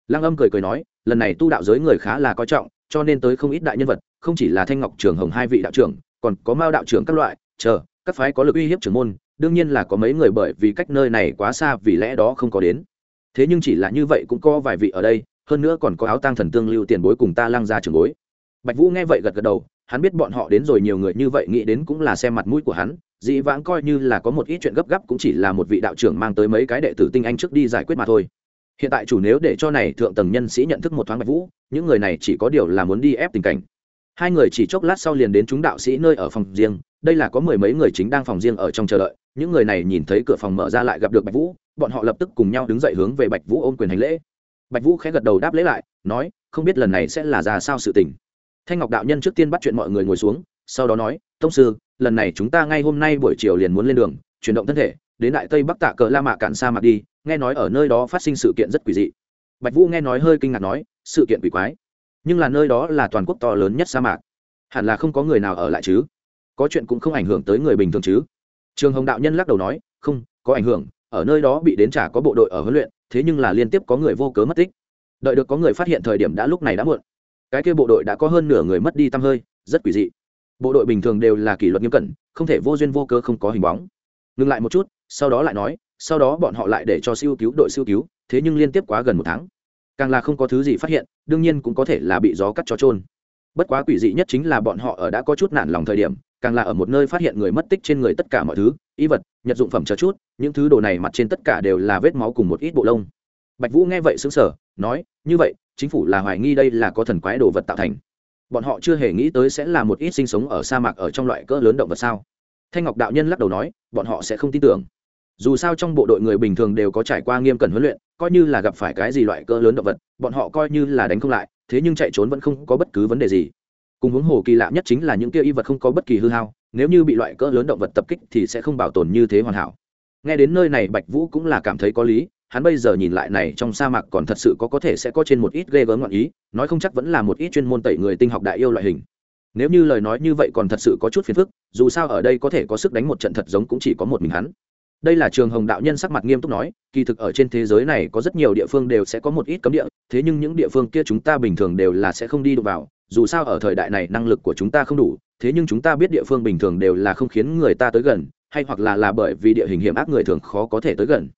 Lăng âm cười cười nói, lần này tu đạo giới người khá là coi trọng, cho nên tới không ít đại nhân vật, không chỉ là thanh ngọc trường hồng hai vị đạo trưởng, còn có mao đạo trưởng các loại, chờ, các phái có lực uy hiếp trưởng môn, đương nhiên là có mấy người bởi vì cách nơi này quá xa vì lẽ đó không có đến. Thế nhưng chỉ là như vậy cũng có vài vị ở đây, hơn nữa còn có áo tang thần tương lưu tiền bối cùng ta lăng ra trường bối bạch vũ nghe vậy gật gật đầu, hắn biết bọn họ đến rồi nhiều người như vậy, nghĩ đến cũng là xem mặt mũi của hắn. Dĩ vãng coi như là có một ít chuyện gấp gáp cũng chỉ là một vị đạo trưởng mang tới mấy cái đệ tử tinh anh trước đi giải quyết mà thôi. Hiện tại chủ nếu để cho này thượng tầng nhân sĩ nhận thức một thoáng bạch vũ, những người này chỉ có điều là muốn đi ép tình cảnh. Hai người chỉ chốc lát sau liền đến chúng đạo sĩ nơi ở phòng riêng, đây là có mười mấy người chính đang phòng riêng ở trong chờ đợi. Những người này nhìn thấy cửa phòng mở ra lại gặp được bạch vũ, bọn họ lập tức cùng nhau đứng dậy hướng về bạch vũ ôm quyền hành lễ. Bạch vũ khẽ gật đầu đáp lễ lại, nói, không biết lần này sẽ là ra sao sự tình thanh ngọc đạo nhân trước tiên bắt chuyện mọi người ngồi xuống, sau đó nói, tông sư, lần này chúng ta ngay hôm nay buổi chiều liền muốn lên đường, chuyển động thân thể, đến đại tây bắc tạ cờ la mạ cạn sa mạc đi, nghe nói ở nơi đó phát sinh sự kiện rất quỷ dị. Bạch vũ nghe nói hơi kinh ngạc nói, sự kiện quỷ quái? Nhưng là nơi đó là toàn quốc to lớn nhất sa mạc. Hẳn là không có người nào ở lại chứ? Có chuyện cũng không ảnh hưởng tới người bình thường chứ? Trường hồng đạo nhân lắc đầu nói, không, có ảnh hưởng, ở nơi đó bị đến trả có bộ đội ở huấn luyện, thế nhưng là liên tiếp có người vô cớ mất tích. Đợi được có người phát hiện thời điểm đã lúc này đã muộn cái kia bộ đội đã có hơn nửa người mất đi tăm hơi, rất quỷ dị. Bộ đội bình thường đều là kỷ luật nghiêm cẩn, không thể vô duyên vô cơ không có hình bóng. Ngừng lại một chút, sau đó lại nói, sau đó bọn họ lại để cho siêu cứu đội siêu cứu, thế nhưng liên tiếp quá gần một tháng. Càng là không có thứ gì phát hiện, đương nhiên cũng có thể là bị gió cắt cho trôn bất quá quỷ dị nhất chính là bọn họ ở đã có chút nản lòng thời điểm, càng là ở một nơi phát hiện người mất tích trên người tất cả mọi thứ, y vật, nhật dụng phẩm chờ chút, những thứ đồ này mặt trên tất cả đều là vết máu cùng một ít bộ lông. Bạch vũ nghe vậy xứng sở nói, như vậy chính phủ là hoài nghi đây là có thần quái đồ vật tạo thành. Bọn họ chưa hề nghĩ tới sẽ là một ít sinh sống ở sa mạc ở trong loại cỡ lớn động vật sao? Thanh ngọc đạo nhân lắc đầu nói, bọn họ sẽ không tin tưởng. Dù sao trong bộ đội người bình thường đều có trải qua nghiêm cẩn huấn luyện, coi như là gặp phải cái gì loại cỡ lớn động vật, bọn họ coi như là đánh không lại, thế nhưng chạy trốn vẫn không có bất cứ vấn đề gì. Cùng hướng hồ kỳ lạ nhất chính là những kia y vật không có bất kỳ hư hao, nếu như bị loại cỡ lớn động vật tập kích thì sẽ không bảo tồn như thế hoàn hảo. Nghe đến nơi này bạch vũ cũng là cảm thấy có lý hắn bây giờ nhìn lại này trong sa mạc còn thật sự có có thể sẽ có trên một ít ghê gớm ngọn ý, nói không chắc vẫn là một ít chuyên môn tẩy người tinh học đại yêu loại hình. Nếu như lời nói như vậy còn thật sự có chút phiền phức, dù sao ở đây có thể có sức đánh một trận thật giống cũng chỉ có một mình hắn. Đây là trường hồng đạo nhân sắc mặt nghiêm túc nói, kỳ thực ở trên thế giới này có rất nhiều địa phương đều sẽ có một ít cấm địa, thế nhưng những địa phương kia chúng ta bình thường đều là sẽ không đi được vào, dù sao ở thời đại này năng lực của chúng ta không đủ, thế nhưng chúng ta biết địa phương bình thường đều là không khiến người ta tới gần, hay hoặc là là bởi vì địa hình hiểm ác người thường khó có thể tới gần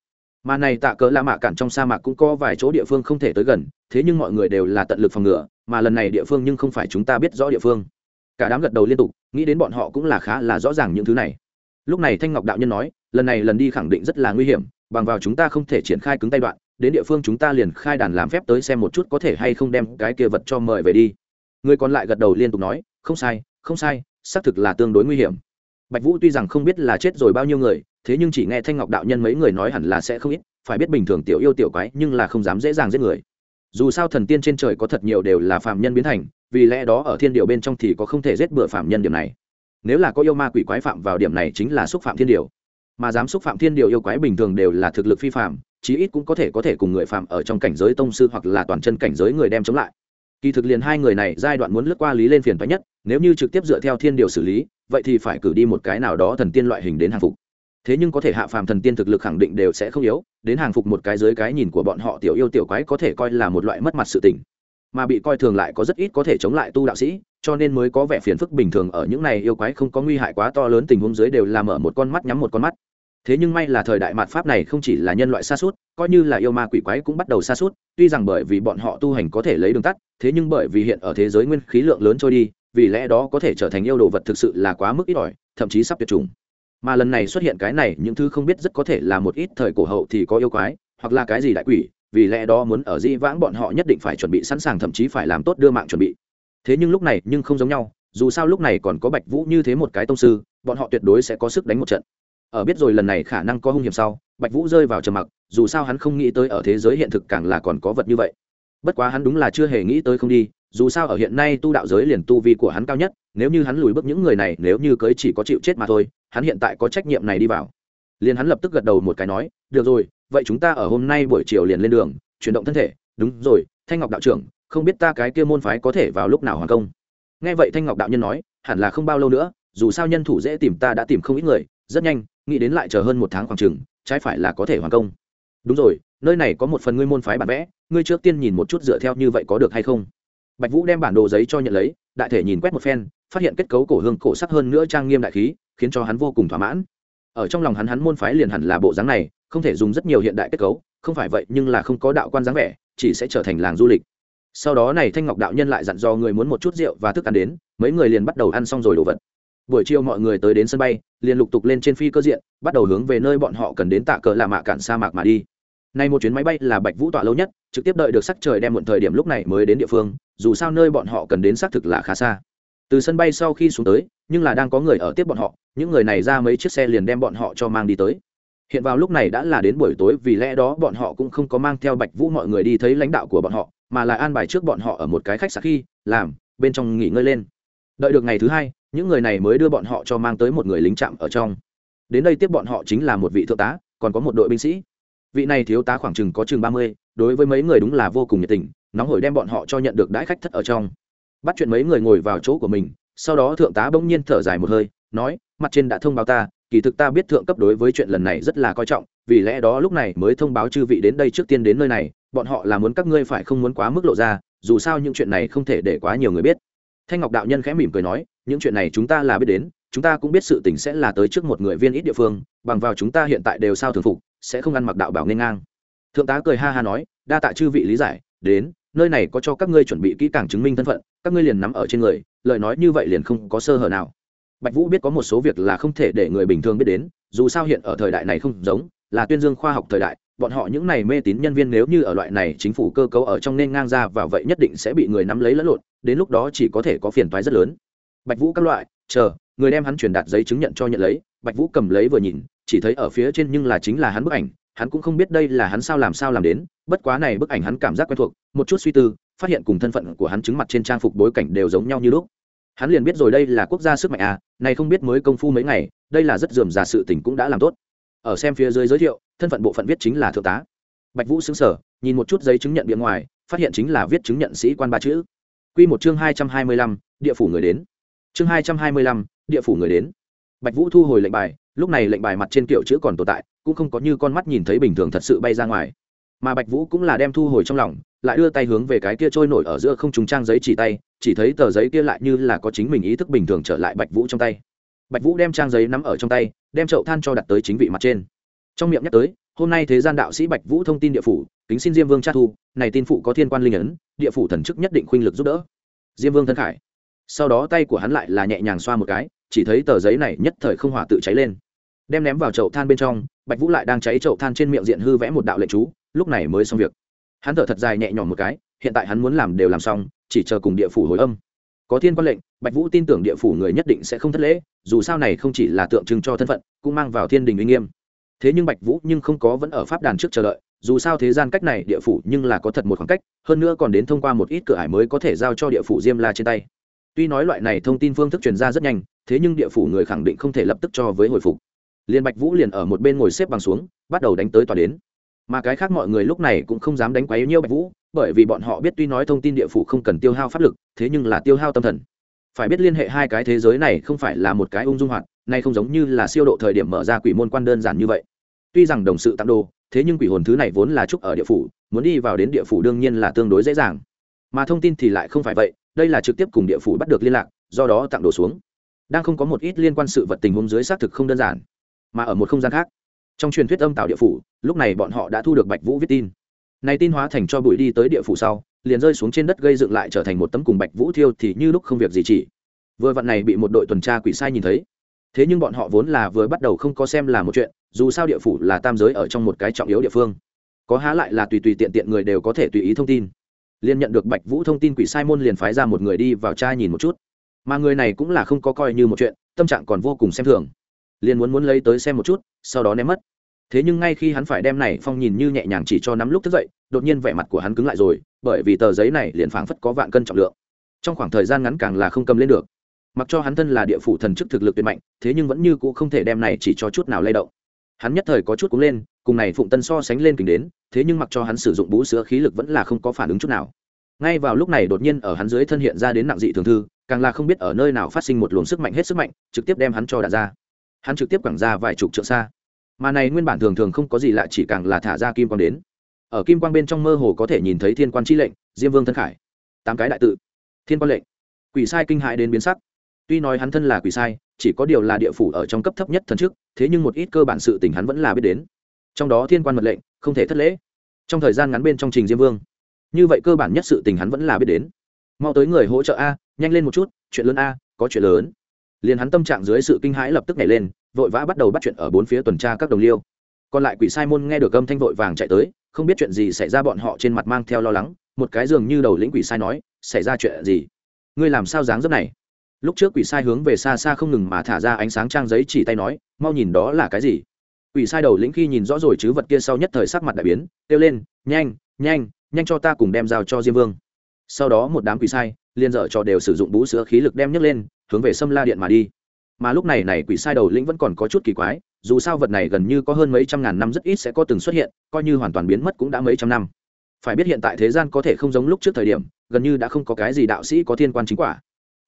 mà này tạ cỡ la mạ cản trong sa mạc cũng có vài chỗ địa phương không thể tới gần, thế nhưng mọi người đều là tận lực phòng ngừa, mà lần này địa phương nhưng không phải chúng ta biết rõ địa phương. Cả đám gật đầu liên tục, nghĩ đến bọn họ cũng là khá là rõ ràng những thứ này. Lúc này thanh ngọc đạo nhân nói, lần này lần đi khẳng định rất là nguy hiểm, bằng vào chúng ta không thể triển khai cứng tay đoạn, đến địa phương chúng ta liền khai đàn làm phép tới xem một chút có thể hay không đem cái kia vật cho mời về đi. Người còn lại gật đầu liên tục nói, không sai không sai, xác thực là tương đối nguy hiểm. Bạch vũ tuy rằng không biết là chết rồi bao nhiêu người thế nhưng chỉ nghe thanh ngọc đạo nhân mấy người nói hẳn là sẽ không ít, phải biết bình thường tiểu yêu tiểu quái nhưng là không dám dễ dàng giết người. Dù sao thần tiên trên trời có thật nhiều đều là phạm nhân biến thành, vì lẽ đó ở thiên điều bên trong thì có không thể giết bừa phạm nhân điểm này. Nếu là có yêu ma quỷ quái phạm vào điểm này chính là xúc phạm thiên điều. Mà dám xúc phạm thiên điều yêu quái bình thường đều là thực lực phi phạm, chí ít cũng có thể có thể cùng người phạm ở trong cảnh giới tông sư hoặc là toàn chân cảnh giới người đem chống lại. Kỳ thực liền hai người này giai đoạn muốn lướt qua lý lên phiền toái nhất, nếu như trực tiếp dựa theo thiên điều xử lý, vậy thì phải cử đi một cái nào đó thần tiên loại hình đến hàng phục thế nhưng có thể hạ phàm thần tiên thực lực khẳng định đều sẽ không yếu, đến hàng phục một cái dưới cái nhìn của bọn họ tiểu yêu tiểu quái có thể coi là một loại mất mặt sự tình. Mà bị coi thường lại có rất ít có thể chống lại tu đạo sĩ, cho nên mới có vẻ phiền phức bình thường ở những này yêu quái không có nguy hại quá to lớn tình huống dưới đều làm ở một con mắt nhắm một con mắt. Thế nhưng may là thời đại mạt pháp này không chỉ là nhân loại xa suốt, coi như là yêu ma quỷ quái cũng bắt đầu xa suốt, tuy rằng bởi vì bọn họ tu hành có thể lấy đường tắt, thế nhưng bởi vì hiện ở thế giới nguyên khí lượng lớn trôi đi, vì lẽ đó có thể trở thành yêu đồ vật thực sự là quá mức ít ỏi, thậm chí sắp tuyệt chủng mà lần này xuất hiện cái này những thứ không biết rất có thể là một ít thời cổ hậu thì có yêu quái, hoặc là cái gì đại quỷ, vì lẽ đó muốn ở di vãng bọn họ nhất định phải chuẩn bị sẵn sàng thậm chí phải làm tốt đưa mạng chuẩn bị. Thế nhưng lúc này nhưng không giống nhau, dù sao lúc này còn có bạch vũ như thế một cái tông sư, bọn họ tuyệt đối sẽ có sức đánh một trận. Ở biết rồi lần này khả năng có hung hiểm sau, bạch vũ rơi vào trầm mặc, dù sao hắn không nghĩ tới ở thế giới hiện thực càng là còn có vật như vậy bất quá hắn đúng là chưa hề nghĩ tới không đi, dù sao ở hiện nay tu đạo giới liền tu vi của hắn cao nhất, nếu như hắn lùi bước những người này, nếu như cưới chỉ có chịu chết mà thôi, hắn hiện tại có trách nhiệm này đi vào. Liền hắn lập tức gật đầu một cái nói, được rồi, vậy chúng ta ở hôm nay buổi chiều liền lên đường, chuyển động thân thể. Đúng rồi, thanh ngọc đạo trưởng, không biết ta cái kia môn phái có thể vào lúc nào hoàn công? Nghe vậy thanh ngọc đạo nhân nói, hẳn là không bao lâu nữa, dù sao nhân thủ dễ tìm ta đã tìm không ít người, rất nhanh, nghĩ đến lại chờ hơn một tháng khoảng chừng, trái phải là có thể hoàn công. Đúng rồi nơi này có một phần ngươi môn phái bản vẽ, ngươi trước tiên nhìn một chút dựa theo như vậy có được hay không. Bạch vũ đem bản đồ giấy cho nhận lấy, đại thể nhìn quét một phen, phát hiện kết cấu cổ hương cổ sắc hơn nữa trang nghiêm đại khí, khiến cho hắn vô cùng thỏa mãn. Ở trong lòng hắn hắn môn phái liền hẳn là bộ dáng này, không thể dùng rất nhiều hiện đại kết cấu, không phải vậy nhưng là không có đạo quan dáng vẻ, chỉ sẽ trở thành làng du lịch. Sau đó này thanh ngọc đạo nhân lại dặn dò người muốn một chút rượu và thức ăn đến, mấy người liền bắt đầu ăn xong rồi đồ vật. Buổi chiều mọi người tới đến sân bay, liền lục tục lên trên phi cơ diện, bắt đầu hướng về nơi bọn họ cần đến tạ cờ là mạ cản sa mạc mà đi nay một chuyến máy bay là bạch vũ tọa lâu nhất, trực tiếp đợi được sắc trời đem muộn thời điểm lúc này mới đến địa phương, dù sao nơi bọn họ cần đến xác thực là khá xa. Từ sân bay sau khi xuống tới, nhưng là đang có người ở tiếp bọn họ, những người này ra mấy chiếc xe liền đem bọn họ cho mang đi tới. Hiện vào lúc này đã là đến buổi tối, vì lẽ đó bọn họ cũng không có mang theo bạch vũ mọi người đi thấy lãnh đạo của bọn họ, mà là an bài trước bọn họ ở một cái khách sạn khi, làm, bên trong nghỉ ngơi lên. Đợi được ngày thứ hai, những người này mới đưa bọn họ cho mang tới một người lính trạm ở trong. Đến đây tiếp bọn họ chính là một vị thượng tá, còn có một đội binh sĩ vị này thiếu tá khoảng chừng có chừng ba mươi, đối với mấy người đúng là vô cùng nhiệt tình, nóng hổi đem bọn họ cho nhận được đãi khách thất ở trong. Bắt chuyện mấy người ngồi vào chỗ của mình, sau đó thượng tá bỗng nhiên thở dài một hơi, nói, mặt trên đã thông báo ta, kỳ thực ta biết thượng cấp đối với chuyện lần này rất là coi trọng, vì lẽ đó lúc này mới thông báo chư vị đến đây trước tiên đến nơi này, bọn họ là muốn các ngươi phải không muốn quá mức lộ ra, dù sao những chuyện này không thể để quá nhiều người biết. Thanh ngọc đạo nhân khẽ mỉm cười nói, những chuyện này chúng ta là biết đến, chúng ta cũng biết sự tình sẽ là tới trước một người viên ít địa phương, bằng vào chúng ta hiện tại đều sao thường phục sẽ không ăn mặc đạo bảo nên ngang. Thượng tá cười ha ha nói, đa tạ chư vị lý giải, đến, nơi này có cho các ngươi chuẩn bị kỹ càng chứng minh thân phận, các ngươi liền nắm ở trên người, lời nói như vậy liền không có sơ hở nào. Bạch vũ biết có một số việc là không thể để người bình thường biết đến, dù sao hiện ở thời đại này không giống, là tuyên dương khoa học thời đại, bọn họ những này mê tín nhân viên nếu như ở loại này chính phủ cơ cấu ở trong nên ngang ra vào vậy nhất định sẽ bị người nắm lấy lẫn lộn, đến lúc đó chỉ có thể có phiền toái rất lớn. Bạch vũ các loại, chờ, người đem hắn truyền đạt giấy chứng nhận cho nhận lấy bạch vũ cầm lấy vừa nhìn, chỉ thấy ở phía trên nhưng là chính là hắn bức ảnh, hắn cũng không biết đây là hắn sao làm sao làm đến, bất quá này bức ảnh hắn cảm giác quen thuộc, một chút suy tư, phát hiện cùng thân phận của hắn chứng mặt trên trang phục bối cảnh đều giống nhau như lúc. Hắn liền biết rồi đây là quốc gia sức mạnh à này không biết mới công phu mấy ngày, đây là rất dườm già sự tình cũng đã làm tốt. Ở xem phía dưới giới thiệu, thân phận bộ phận viết chính là thượng tá. Bạch vũ xứng sở nhìn một chút giấy chứng nhận bìa ngoài, phát hiện chính là viết chứng nhận sĩ quan ba chữ. Q một chương hai trăm hai mươi lăm, địa phủ người đến. Chương hai trăm hai mươi lăm, địa phủ người đến bạch vũ thu hồi lệnh bài, lúc này lệnh bài mặt trên kiểu chữ còn tồn tại, cũng không có như con mắt nhìn thấy bình thường thật sự bay ra ngoài. Mà bạch vũ cũng là đem thu hồi trong lòng, lại đưa tay hướng về cái kia trôi nổi ở giữa không trùng trang giấy chỉ tay, chỉ thấy tờ giấy kia lại như là có chính mình ý thức bình thường trở lại bạch vũ trong tay. Bạch vũ đem trang giấy nắm ở trong tay, đem chậu than cho đặt tới chính vị mặt trên. Trong miệng nhắc tới, hôm nay thế gian đạo sĩ bạch vũ thông tin địa phủ, kính xin diêm vương tra thu, này tin phụ có thiên quan linh ấn, địa phủ thần chức nhất định khuynh lực giúp đỡ. Diêm vương thân khải. Sau đó tay của hắn lại là nhẹ nhàng xoa một cái chỉ thấy tờ giấy này nhất thời không hỏa tự cháy lên. Đem ném vào chậu than bên trong, bạch vũ lại đang cháy chậu than trên miệng diện hư vẽ một đạo lệnh chú, lúc này mới xong việc. Hắn thở thật dài nhẹ nhõm một cái, hiện tại hắn muốn làm đều làm xong, chỉ chờ cùng địa phủ hồi âm. Có thiên quan lệnh, bạch vũ tin tưởng địa phủ người nhất định sẽ không thất lễ, dù sao này không chỉ là tượng trưng cho thân phận, cũng mang vào thiên đình uy nghiêm. Thế nhưng bạch vũ nhưng không có vẫn ở pháp đàn trước chờ đợi, dù sao thế gian cách này địa phủ nhưng là có thật một khoảng cách, hơn nữa còn đến thông qua một ít cửa ải mới có thể giao cho địa phủ diêm la trên tay tuy nói loại này thông tin phương thức truyền ra rất nhanh, thế nhưng địa phủ người khẳng định không thể lập tức cho với hồi phục. Liền bạch vũ liền ở một bên ngồi xếp bằng xuống, bắt đầu đánh tới tòa đến. Mà cái khác mọi người lúc này cũng không dám đánh quấy nhiêu bạch vũ, bởi vì bọn họ biết tuy nói thông tin địa phủ không cần tiêu hao pháp lực, thế nhưng là tiêu hao tâm thần. Phải biết liên hệ hai cái thế giới này không phải là một cái ung dung hoạt, nay không giống như là siêu độ thời điểm mở ra quỷ môn quan đơn giản như vậy. Tuy rằng đồng sự tặng đồ, thế nhưng quỷ hồn thứ này vốn là trúc ở địa phủ, muốn đi vào đến địa phủ đương nhiên là tương đối dễ dàng. Mà thông tin thì lại không phải vậy đây là trực tiếp cùng địa phủ bắt được liên lạc, do đó tặng đồ xuống. Đang không có một ít liên quan sự vật tình huống dưới xác thực không đơn giản, mà ở một không gian khác. Trong truyền thuyết âm tạo địa phủ, lúc này bọn họ đã thu được bạch vũ viết tin. Này tin hóa thành cho bụi đi tới địa phủ sau, liền rơi xuống trên đất gây dựng lại trở thành một tấm cùng bạch vũ thiêu thì như lúc không việc gì chỉ. Vừa vặn này bị một đội tuần tra quỷ sai nhìn thấy. Thế nhưng bọn họ vốn là vừa bắt đầu không có xem là một chuyện, dù sao địa phủ là tam giới ở trong một cái trọng yếu địa phương. Có há lại là tùy tùy tiện tiện người đều có thể tùy ý thông tin liền nhận được bạch vũ thông tin quỷ sai môn liền phái ra một người đi vào trai nhìn một chút. Mà người này cũng là không có coi như một chuyện, tâm trạng còn vô cùng xem thường. Liền muốn muốn lấy tới xem một chút, sau đó ném mất. Thế nhưng ngay khi hắn phải đem này phong nhìn như nhẹ nhàng chỉ cho nắm lúc thức dậy, đột nhiên vẻ mặt của hắn cứng lại rồi, bởi vì tờ giấy này liền phảng phất có vạn cân trọng lượng. Trong khoảng thời gian ngắn càng là không cầm lên được. Mặc cho hắn thân là địa phủ thần chức thực lực tuyệt mạnh, thế nhưng vẫn như cũ không thể đem này chỉ cho chút nào lay động. Hắn nhất thời có chút cũng lên, cùng này phụng tân so sánh lên kính đến thế nhưng mặc cho hắn sử dụng bú sữa khí lực vẫn là không có phản ứng chút nào. Ngay vào lúc này đột nhiên ở hắn dưới thân hiện ra đến nặng dị thường thư, càng là không biết ở nơi nào phát sinh một luồng sức mạnh hết sức mạnh, trực tiếp đem hắn cho đạn ra. Hắn trực tiếp quẳng ra vài chục trượng xa. Mà này nguyên bản thường thường không có gì lạ chỉ càng là thả ra kim quang đến. Ở kim quang bên trong mơ hồ có thể nhìn thấy thiên quan chi lệnh, diêm vương thân khải. Tám cái đại tự. Thiên quan lệnh. Quỷ sai kinh hại đến biến sắc. Tuy nói hắn thân là quỷ sai, chỉ có điều là địa phủ ở trong cấp thấp nhất thần chức thế nhưng một ít cơ bản sự tình hắn vẫn là biết đến trong đó thiên quan mật lệnh, không thể thất lễ. Trong thời gian ngắn bên trong trình diêm vương, như vậy cơ bản nhất sự tình hắn vẫn là biết đến. Mau tới người hỗ trợ a, nhanh lên một chút, chuyện lớn a, có chuyện lớn. Liền hắn tâm trạng dưới sự kinh hãi lập tức nhảy lên, vội vã bắt đầu bắt chuyện ở bốn phía tuần tra các đồng liêu. Còn lại quỷ sai môn nghe được âm thanh vội vàng chạy tới, không biết chuyện gì xảy ra bọn họ trên mặt mang theo lo lắng, một cái giường như đầu lĩnh quỷ sai nói, xảy ra chuyện gì? Ngươi làm sao dáng dấp này? Lúc trước quỷ sai hướng về xa xa không ngừng mà thả ra ánh sáng trang giấy chỉ tay nói, mau nhìn đó là cái gì? Quỷ sai đầu lĩnh khi nhìn rõ rồi chứ vật kia sau nhất thời sắc mặt đại biến, kêu lên, nhanh nhanh nhanh cho ta cùng đem giao cho diêm vương. Sau đó một đám quỷ sai liên dở cho đều sử dụng bú sữa khí lực đem nhấc lên, hướng về sâm la điện mà đi. Mà lúc này này quỷ sai đầu lĩnh vẫn còn có chút kỳ quái, dù sao vật này gần như có hơn mấy trăm ngàn năm rất ít sẽ có từng xuất hiện, coi như hoàn toàn biến mất cũng đã mấy trăm năm. Phải biết hiện tại thế gian có thể không giống lúc trước thời điểm, gần như đã không có cái gì đạo sĩ có thiên quan chính quả.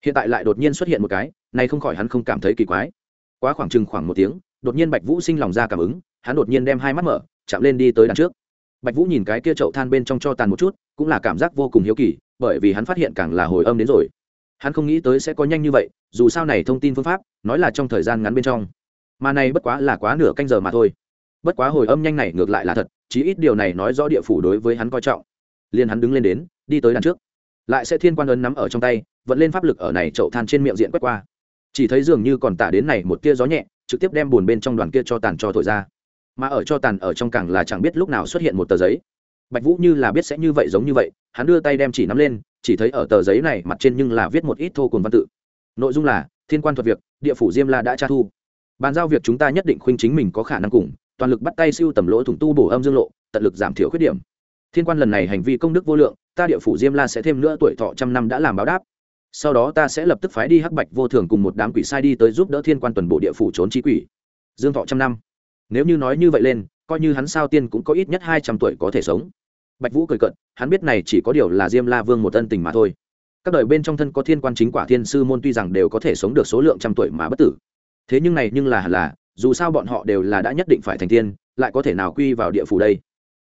Hiện tại lại đột nhiên xuất hiện một cái, này không khỏi hắn không cảm thấy kỳ quái. Quá khoảng chừng khoảng một tiếng đột nhiên bạch vũ sinh lòng ra cảm ứng, hắn đột nhiên đem hai mắt mở, chạm lên đi tới đằng trước. Bạch vũ nhìn cái kia chậu than bên trong cho tàn một chút, cũng là cảm giác vô cùng hiếu kỳ, bởi vì hắn phát hiện càng là hồi âm đến rồi. Hắn không nghĩ tới sẽ có nhanh như vậy, dù sao này thông tin phương pháp, nói là trong thời gian ngắn bên trong. Mà này bất quá là quá nửa canh giờ mà thôi. Bất quá hồi âm nhanh này ngược lại là thật, chí ít điều này nói rõ địa phủ đối với hắn coi trọng. Liền hắn đứng lên đến, đi tới đằng trước. Lại sẽ thiên quan ấn nắm ở trong tay vẫn lên pháp lực ở này chậu than trên miệng diện quét qua. Chỉ thấy dường như còn tả đến này một tia gió nhẹ trực tiếp đem buồn bên trong đoàn kia cho tàn cho thổi ra. Mà ở cho tàn ở trong càng là chẳng biết lúc nào xuất hiện một tờ giấy. Bạch vũ như là biết sẽ như vậy giống như vậy, hắn đưa tay đem chỉ nắm lên, chỉ thấy ở tờ giấy này mặt trên nhưng là viết một ít thô cồn văn tự. Nội dung là, thiên quan thuật việc, địa phủ diêm la đã tra thu. Bàn giao việc chúng ta nhất định khuynh chính mình có khả năng cùng, toàn lực bắt tay siêu tầm lỗ thủng tu bổ âm dương lộ, tận lực giảm thiểu khuyết điểm. Thiên quan lần này hành vi công đức vô lượng, ta địa phủ diêm la sẽ thêm nữa tuổi thọ trăm năm đã làm báo đáp sau đó ta sẽ lập tức phái đi hắc bạch vô thường cùng một đám quỷ sai đi tới giúp đỡ thiên quan tuần bộ địa phủ trốn trí quỷ. Dương thọ trăm năm. Nếu như nói như vậy lên, coi như hắn sao tiên cũng có ít nhất hai trăm tuổi có thể sống. Bạch vũ cười cận hắn biết này chỉ có điều là diêm la vương một ân tình mà thôi. Các đời bên trong thân có thiên quan chính quả thiên sư môn tuy rằng đều có thể sống được số lượng trăm tuổi mà bất tử. Thế nhưng này nhưng là là, dù sao bọn họ đều là đã nhất định phải thành tiên, lại có thể nào quy vào địa phủ đây?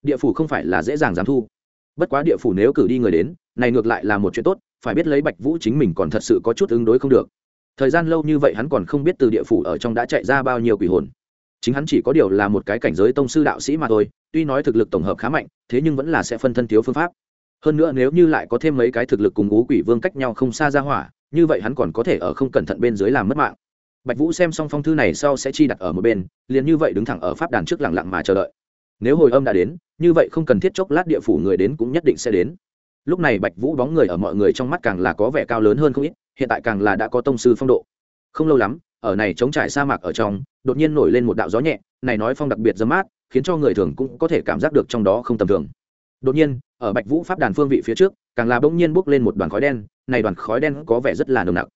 Địa phủ không phải là dễ dàng dám thu bất quá địa phủ nếu cử đi người đến, này ngược lại là một chuyện tốt, phải biết lấy bạch vũ chính mình còn thật sự có chút ứng đối không được. Thời gian lâu như vậy hắn còn không biết từ địa phủ ở trong đã chạy ra bao nhiêu quỷ hồn. Chính hắn chỉ có điều là một cái cảnh giới tông sư đạo sĩ mà thôi, tuy nói thực lực tổng hợp khá mạnh, thế nhưng vẫn là sẽ phân thân thiếu phương pháp. Hơn nữa nếu như lại có thêm mấy cái thực lực cùng ú quỷ vương cách nhau không xa ra hỏa, như vậy hắn còn có thể ở không cẩn thận bên dưới làm mất mạng. Bạch vũ xem xong phong thư này sau sẽ chi đặt ở một bên, liền như vậy đứng thẳng ở pháp đàn trước lặng lặng mà chờ đợi nếu hồi âm đã đến, như vậy không cần thiết chốc lát địa phủ người đến cũng nhất định sẽ đến. Lúc này bạch vũ bóng người ở mọi người trong mắt càng là có vẻ cao lớn hơn không ít, hiện tại càng là đã có tông sư phong độ. Không lâu lắm, ở này chống trải sa mạc ở trong, đột nhiên nổi lên một đạo gió nhẹ, này nói phong đặc biệt dấm mát, khiến cho người thường cũng có thể cảm giác được trong đó không tầm thường. Đột nhiên, ở bạch vũ pháp đàn phương vị phía trước, càng là bỗng nhiên bốc lên một đoàn khói đen, này đoàn khói đen có vẻ rất là nồng nặc.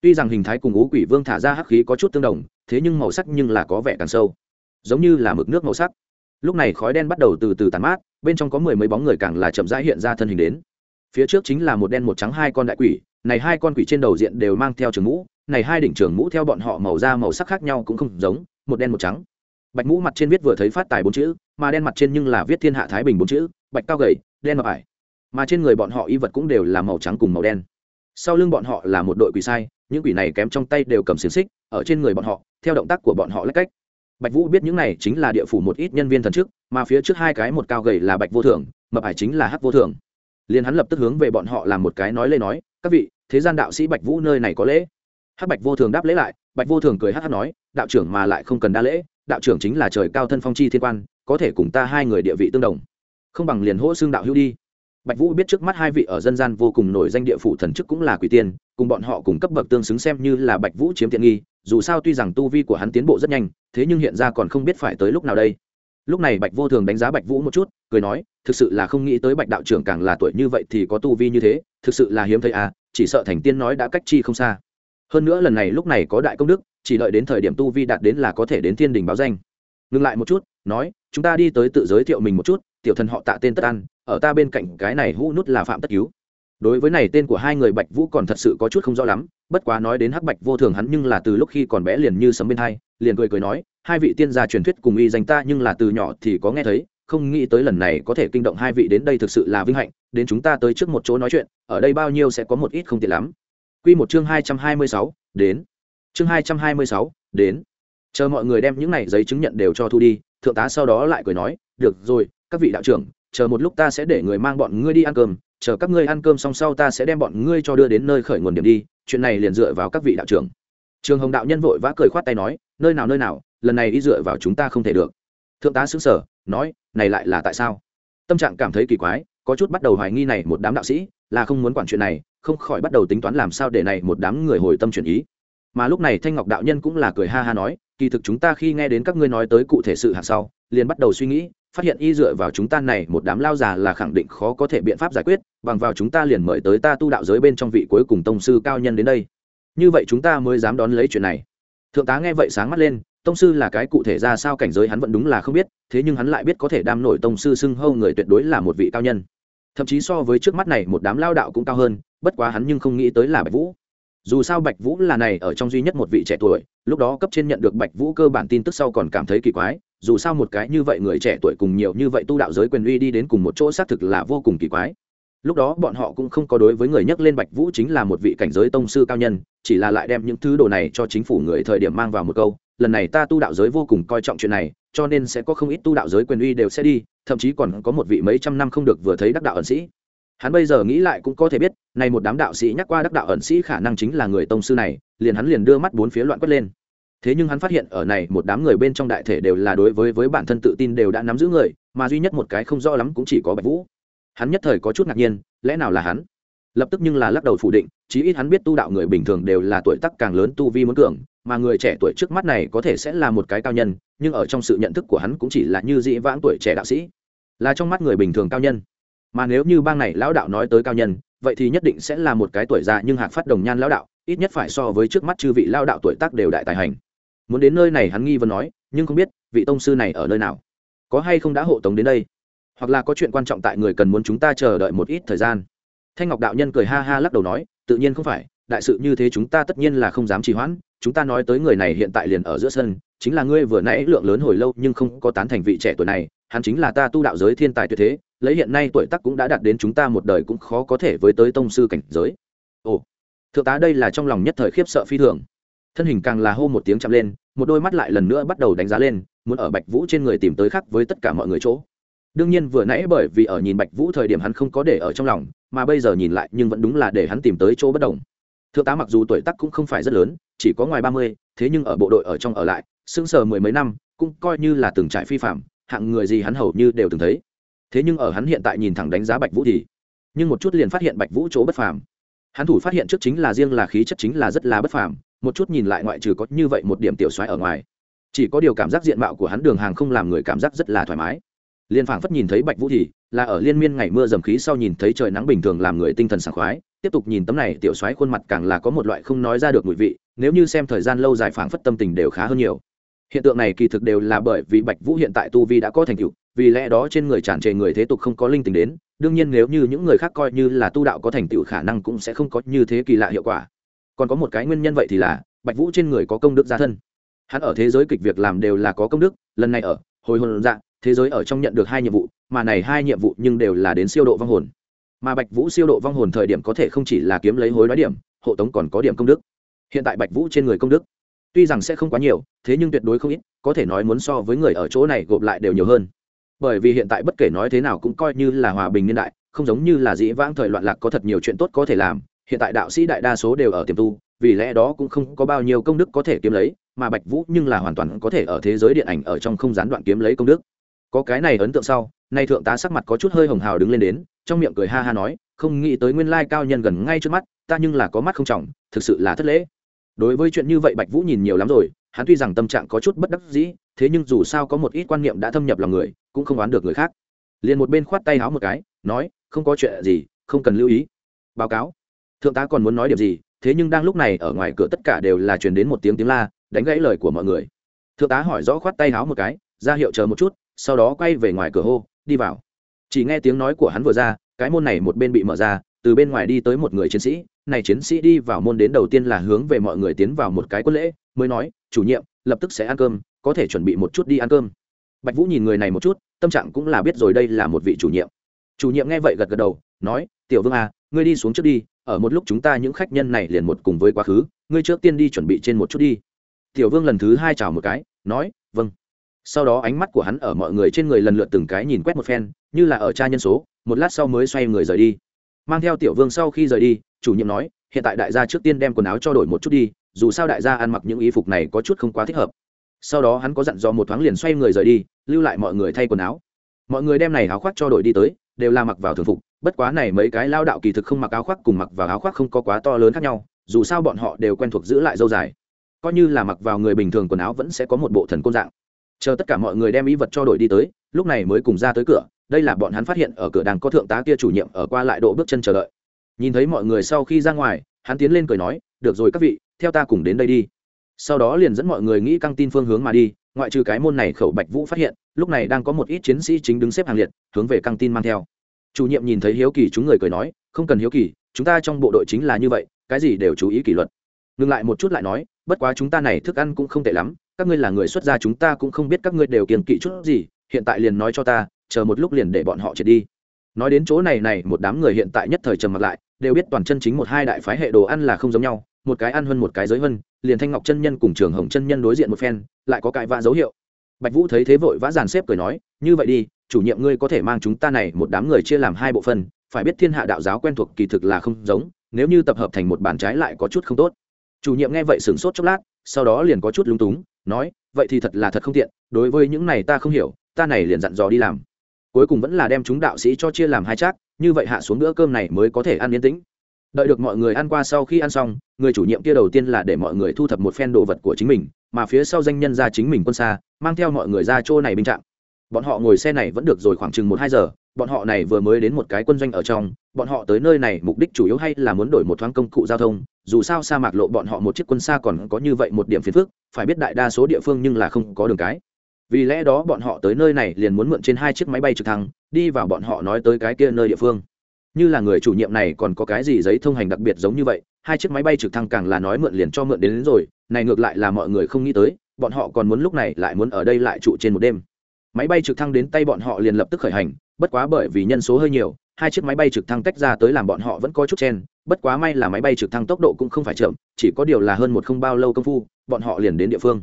Tuy rằng hình thái cùng ú quỷ vương thả ra hắc khí có chút tương đồng, thế nhưng màu sắc nhưng là có vẻ càng sâu, giống như là mực nước màu sắc lúc này khói đen bắt đầu từ từ tàn mát, bên trong có mười mấy bóng người càng là chậm rãi hiện ra thân hình đến. Phía trước chính là một đen một trắng hai con đại quỷ, này hai con quỷ trên đầu diện đều mang theo trường mũ, này hai đỉnh trường mũ theo bọn họ màu da màu sắc khác nhau cũng không giống, một đen một trắng. Bạch mũ mặt trên viết vừa thấy phát tài bốn chữ, mà đen mặt trên nhưng là viết thiên hạ thái bình bốn chữ, bạch cao gầy, đen mập ải mà trên người bọn họ y vật cũng đều là màu trắng cùng màu đen. Sau lưng bọn họ là một đội quỷ sai, những quỷ này kém trong tay đều cầm xiềng xích, ở trên người bọn họ, theo động tác của bọn họ lách cách bạch vũ biết những này chính là địa phủ một ít nhân viên thần chức, mà phía trước hai cái một cao gầy là bạch vô thường mập ải chính là hắc vô thường liền hắn lập tức hướng về bọn họ làm một cái nói lê nói, các vị, thế gian đạo sĩ bạch vũ nơi này có lễ? Hắc bạch vô thường đáp lễ lại, bạch vô thường cười hắc hắc nói, đạo trưởng mà lại không cần đa lễ, đạo trưởng chính là trời cao thân phong chi thiên quan, có thể cùng ta hai người địa vị tương đồng. Không bằng liền hỗ xương đạo hữu đi bạch vũ biết trước mắt hai vị ở dân gian vô cùng nổi danh địa phủ thần chức cũng là quỷ tiên, cùng bọn họ cùng cấp bậc tương xứng xem như là bạch vũ chiếm tiện nghi, dù sao tuy rằng tu vi của hắn tiến bộ rất nhanh, thế nhưng hiện ra còn không biết phải tới lúc nào đây. Lúc này bạch vô thường đánh giá bạch vũ một chút, cười nói, thực sự là không nghĩ tới bạch đạo trưởng càng là tuổi như vậy thì có tu vi như thế, thực sự là hiếm thấy à chỉ sợ thành tiên nói đã cách chi không xa. Hơn nữa lần này lúc này có đại công đức, chỉ đợi đến thời điểm tu vi đạt đến là có thể đến thiên đình báo danh. Ngừng lại một chút, nói, chúng ta đi tới tự giới thiệu mình một chút tiểu thần họ tạ tên tất ăn ở ta bên cạnh cái này hũ nút là phạm tất cứu. Đối với này tên của hai người bạch vũ còn thật sự có chút không rõ lắm, bất quá nói đến hắc bạch vô thường hắn nhưng là từ lúc khi còn bé liền như sấm bên hai, liền cười cười nói, hai vị tiên gia truyền thuyết cùng y danh ta nhưng là từ nhỏ thì có nghe thấy, không nghĩ tới lần này có thể kinh động hai vị đến đây thực sự là vinh hạnh, đến chúng ta tới trước một chỗ nói chuyện, ở đây bao nhiêu sẽ có một ít không tiện lắm. Quy một chương hai trăm hai mươi sáu, đến. Chương hai trăm hai mươi sáu, đến. Chờ mọi người đem những này giấy chứng nhận đều cho thu đi, thượng tá sau đó lại cười nói, được rồi các vị đạo trưởng, chờ một lúc ta sẽ để người mang bọn ngươi đi ăn cơm, chờ các ngươi ăn cơm xong sau ta sẽ đem bọn ngươi cho đưa đến nơi khởi nguồn điểm đi, chuyện này liền dựa vào các vị đạo trưởng. Trường hồng đạo nhân vội vã cười khoát tay nói, nơi nào nơi nào, lần này đi dựa vào chúng ta không thể được. Thượng tá xứng sở nói, này lại là tại sao? Tâm trạng cảm thấy kỳ quái, có chút bắt đầu hoài nghi này một đám đạo sĩ, là không muốn quản chuyện này, không khỏi bắt đầu tính toán làm sao để này một đám người hồi tâm chuyển ý. Mà lúc này thanh ngọc đạo nhân cũng là cười ha ha nói, kỳ thực chúng ta khi nghe đến các ngươi nói tới cụ thể sự hạng sau, liền bắt đầu suy nghĩ phát hiện y dựa vào chúng ta này một đám lao già là khẳng định khó có thể biện pháp giải quyết, bằng vào chúng ta liền mời tới ta tu đạo giới bên trong vị cuối cùng tông sư cao nhân đến đây. Như vậy chúng ta mới dám đón lấy chuyện này. Thượng tá nghe vậy sáng mắt lên, tông sư là cái cụ thể ra sao cảnh giới hắn vẫn đúng là không biết, thế nhưng hắn lại biết có thể đam nổi tông sư xưng hâu người tuyệt đối là một vị cao nhân. Thậm chí so với trước mắt này một đám lao đạo cũng cao hơn, bất quá hắn nhưng không nghĩ tới là bạch vũ. Dù sao bạch vũ là này ở trong duy nhất một vị trẻ tuổi, lúc đó cấp trên nhận được bạch vũ cơ bản tin tức sau còn cảm thấy kỳ quái dù sao một cái như vậy người trẻ tuổi cùng nhiều như vậy tu đạo giới quyền uy đi đến cùng một chỗ xác thực là vô cùng kỳ quái. Lúc đó bọn họ cũng không có đối với người nhắc lên bạch vũ chính là một vị cảnh giới tông sư cao nhân, chỉ là lại đem những thứ đồ này cho chính phủ người thời điểm mang vào một câu, lần này ta tu đạo giới vô cùng coi trọng chuyện này, cho nên sẽ có không ít tu đạo giới quyền uy đều sẽ đi, thậm chí còn có một vị mấy trăm năm không được vừa thấy đắc đạo ẩn sĩ. Hắn bây giờ nghĩ lại cũng có thể biết này một đám đạo sĩ nhắc qua đắc đạo ẩn sĩ khả năng chính là người tông sư này, liền hắn liền đưa mắt bốn phía loạn quất lên thế nhưng hắn phát hiện ở này một đám người bên trong đại thể đều là đối với với bản thân tự tin đều đã nắm giữ người, mà duy nhất một cái không rõ lắm cũng chỉ có bạch vũ. Hắn nhất thời có chút ngạc nhiên, lẽ nào là hắn? Lập tức nhưng là lắc đầu phủ định, chí ít hắn biết tu đạo người bình thường đều là tuổi tác càng lớn tu vi muốn cường, mà người trẻ tuổi trước mắt này có thể sẽ là một cái cao nhân, nhưng ở trong sự nhận thức của hắn cũng chỉ là như dĩ vãng tuổi trẻ đạo sĩ, là trong mắt người bình thường cao nhân. Mà nếu như bang này lão đạo nói tới cao nhân, vậy thì nhất định sẽ là một cái tuổi già nhưng hạc phát đồng nhan lão đạo, ít nhất phải so với trước mắt chư vị lao đạo tuổi tác đều đại tài hành muốn đến nơi này hắn nghi vấn nói, nhưng không biết, vị tông sư này ở nơi nào? Có hay không đã hộ tống đến đây? Hoặc là có chuyện quan trọng tại người cần muốn chúng ta chờ đợi một ít thời gian? Thanh ngọc đạo nhân cười ha ha lắc đầu nói, tự nhiên không phải, đại sự như thế chúng ta tất nhiên là không dám trì hoãn, chúng ta nói tới người này hiện tại liền ở giữa sân, chính là ngươi vừa nãy lượng lớn hồi lâu nhưng không có tán thành vị trẻ tuổi này, hắn chính là ta tu đạo giới thiên tài tuyệt thế, lấy hiện nay tuổi tác cũng đã đạt đến chúng ta một đời cũng khó có thể với tới tông sư cảnh giới. Ồ, thượng tá đây là trong lòng nhất thời khiếp sợ phi thường. Thân hình càng là hô một tiếng chậm lên một đôi mắt lại lần nữa bắt đầu đánh giá lên, muốn ở bạch vũ trên người tìm tới khác với tất cả mọi người chỗ. Đương nhiên vừa nãy bởi vì ở nhìn bạch vũ thời điểm hắn không có để ở trong lòng, mà bây giờ nhìn lại nhưng vẫn đúng là để hắn tìm tới chỗ bất đồng. Thượng tá mặc dù tuổi tác cũng không phải rất lớn, chỉ có ngoài ba mươi, thế nhưng ở bộ đội ở trong ở lại, sững sờ mười mấy năm, cũng coi như là từng trải phi phạm, hạng người gì hắn hầu như đều từng thấy. Thế nhưng ở hắn hiện tại nhìn thẳng đánh giá bạch vũ thì, nhưng một chút liền phát hiện bạch vũ chỗ bất phàm. Hắn thủ phát hiện trước chính là riêng là khí chất chính là rất là bất phàm một chút nhìn lại ngoại trừ có như vậy một điểm tiểu xoáy ở ngoài, chỉ có điều cảm giác diện mạo của hắn đường hàng không làm người cảm giác rất là thoải mái. Liên phảng phất nhìn thấy bạch vũ thì, là ở liên miên ngày mưa dầm khí sau nhìn thấy trời nắng bình thường làm người tinh thần sảng khoái, tiếp tục nhìn tấm này tiểu xoáy khuôn mặt càng là có một loại không nói ra được mùi vị, nếu như xem thời gian lâu dài phảng phất tâm tình đều khá hơn nhiều. Hiện tượng này kỳ thực đều là bởi vì bạch vũ hiện tại tu vi đã có thành tựu, vì lẽ đó trên người tràn trề người thế tục không có linh tính đến, đương nhiên nếu như những người khác coi như là tu đạo có thành tựu khả năng cũng sẽ không có như thế kỳ lạ hiệu quả còn có một cái nguyên nhân vậy thì là, bạch vũ trên người có công đức gia thân. Hắn ở thế giới kịch việc làm đều là có công đức, lần này ở, hồi hồn dạng thế giới ở trong nhận được hai nhiệm vụ, mà này hai nhiệm vụ nhưng đều là đến siêu độ vong hồn. Mà bạch vũ siêu độ vong hồn thời điểm có thể không chỉ là kiếm lấy hối đoái điểm, hộ tống còn có điểm công đức. Hiện tại bạch vũ trên người công đức, tuy rằng sẽ không quá nhiều, thế nhưng tuyệt đối không ít, có thể nói muốn so với người ở chỗ này gộp lại đều nhiều hơn. Bởi vì hiện tại bất kể nói thế nào cũng coi như là hòa bình niên đại, không giống như là dĩ vãng thời loạn lạc có thật nhiều chuyện tốt có thể làm hiện tại đạo sĩ đại đa số đều ở tiềm tu, vì lẽ đó cũng không có bao nhiêu công đức có thể kiếm lấy, mà bạch vũ nhưng là hoàn toàn có thể ở thế giới điện ảnh ở trong không gián đoạn kiếm lấy công đức. Có cái này ấn tượng sau, nay thượng tá sắc mặt có chút hơi hồng hào đứng lên đến, trong miệng cười ha ha nói, không nghĩ tới nguyên lai cao nhân gần ngay trước mắt, ta nhưng là có mắt không trọng, thực sự là thất lễ. Đối với chuyện như vậy bạch vũ nhìn nhiều lắm rồi, hắn tuy rằng tâm trạng có chút bất đắc dĩ, thế nhưng dù sao có một ít quan niệm đã thâm nhập lòng người, cũng không đoán được người khác. Liền một bên khoát tay háo một cái, nói, không có chuyện gì, không cần lưu ý. Báo cáo thượng tá còn muốn nói điểm gì, thế nhưng đang lúc này ở ngoài cửa tất cả đều là truyền đến một tiếng tiếng la, đánh gãy lời của mọi người. Thượng tá hỏi rõ khoát tay háo một cái, ra hiệu chờ một chút, sau đó quay về ngoài cửa hô, đi vào. Chỉ nghe tiếng nói của hắn vừa ra, cái môn này một bên bị mở ra, từ bên ngoài đi tới một người chiến sĩ. Này chiến sĩ đi vào môn đến đầu tiên là hướng về mọi người tiến vào một cái quân lễ, mới nói, chủ nhiệm, lập tức sẽ ăn cơm, có thể chuẩn bị một chút đi ăn cơm. Bạch vũ nhìn người này một chút, tâm trạng cũng là biết rồi đây là một vị chủ nhiệm. Chủ nhiệm nghe vậy gật gật đầu, nói, tiểu vương à ngươi đi xuống trước đi ở một lúc chúng ta những khách nhân này liền một cùng với quá khứ, ngươi trước tiên đi chuẩn bị trên một chút đi. Tiểu vương lần thứ hai chào một cái, nói vâng. Sau đó ánh mắt của hắn ở mọi người trên người lần lượt từng cái nhìn quét một phen, như là ở tra nhân số, một lát sau mới xoay người rời đi. Mang theo tiểu vương sau khi rời đi, chủ nhiệm nói, hiện tại đại gia trước tiên đem quần áo cho đổi một chút đi, dù sao đại gia ăn mặc những y phục này có chút không quá thích hợp. Sau đó hắn có dặn dò một thoáng liền xoay người rời đi, lưu lại mọi người thay quần áo. Mọi người đem này áo khoác cho đổi đi tới, đều là mặc vào thường phục bất quá này mấy cái lao đạo kỳ thực không mặc áo khoác cùng mặc vào áo khoác không có quá to lớn khác nhau, dù sao bọn họ đều quen thuộc giữ lại dâu dài. Coi như là mặc vào người bình thường quần áo vẫn sẽ có một bộ thần côn dạng. Chờ tất cả mọi người đem ý vật cho đổi đi tới, lúc này mới cùng ra tới cửa, đây là bọn hắn phát hiện ở cửa đang có thượng tá kia chủ nhiệm ở qua lại độ bước chân chờ đợi. Nhìn thấy mọi người sau khi ra ngoài, hắn tiến lên cười nói, được rồi các vị, theo ta cùng đến đây đi. Sau đó liền dẫn mọi người nghĩ căng tin phương hướng mà đi, ngoại trừ cái môn này khẩu bạch vũ phát hiện, lúc này đang có một ít chiến sĩ chính đứng xếp hàng liệt, hướng về căng tin mang theo chủ nhiệm nhìn thấy hiếu kỳ chúng người cười nói, không cần hiếu kỳ, chúng ta trong bộ đội chính là như vậy, cái gì đều chú ý kỷ luật. Ngừng lại một chút lại nói, bất quá chúng ta này thức ăn cũng không tệ lắm, các ngươi là người xuất gia chúng ta cũng không biết các ngươi đều kiềm kỵ chút gì, hiện tại liền nói cho ta, chờ một lúc liền để bọn họ triệt đi. Nói đến chỗ này này, một đám người hiện tại nhất thời trầm mặt lại, đều biết toàn chân chính một hai đại phái hệ đồ ăn là không giống nhau, một cái ăn hơn một cái giới hơn liền thanh ngọc chân nhân cùng trường hồng chân nhân đối diện một phen, lại có cãi vã dấu hiệu bạch vũ thấy thế vội vã dàn xếp cười nói, như vậy đi, chủ nhiệm ngươi có thể mang chúng ta này một đám người chia làm hai bộ phân phải biết thiên hạ đạo giáo quen thuộc kỳ thực là không giống, nếu như tập hợp thành một bàn trái lại có chút không tốt. Chủ nhiệm nghe vậy sửng sốt chốc lát, sau đó liền có chút lúng túng, nói, vậy thì thật là thật không tiện, đối với những này ta không hiểu, ta này liền dặn dò đi làm. Cuối cùng vẫn là đem chúng đạo sĩ cho chia làm hai chắc như vậy hạ xuống bữa cơm này mới có thể ăn yên tĩnh. Đợi được mọi người ăn qua sau khi ăn xong, người chủ nhiệm kia đầu tiên là để mọi người thu thập một phen đồ vật của chính mình mà phía sau danh nhân ra chính mình quân xa, mang theo mọi người ra chỗ này binh trạng. Bọn họ ngồi xe này vẫn được rồi khoảng chừng một hai giờ, bọn họ này vừa mới đến một cái quân doanh ở trong, bọn họ tới nơi này mục đích chủ yếu hay là muốn đổi một thoáng công cụ giao thông, dù sao sa mạc lộ bọn họ một chiếc quân xa còn có như vậy một điểm phiền phức, phải biết đại đa số địa phương nhưng là không có đường cái. Vì lẽ đó bọn họ tới nơi này liền muốn mượn trên hai chiếc máy bay trực thăng, đi vào bọn họ nói tới cái kia nơi địa phương. Như là người chủ nhiệm này còn có cái gì giấy thông hành đặc biệt giống như vậy hai chiếc máy bay trực thăng càng là nói mượn liền cho mượn đến, đến rồi này ngược lại là mọi người không nghĩ tới bọn họ còn muốn lúc này lại muốn ở đây lại trụ trên một đêm. Máy bay trực thăng đến tay bọn họ liền lập tức khởi hành bất quá bởi vì nhân số hơi nhiều hai chiếc máy bay trực thăng tách ra tới làm bọn họ vẫn có chút chen bất quá may là máy bay trực thăng tốc độ cũng không phải chậm chỉ có điều là hơn một không bao lâu công phu bọn họ liền đến địa phương.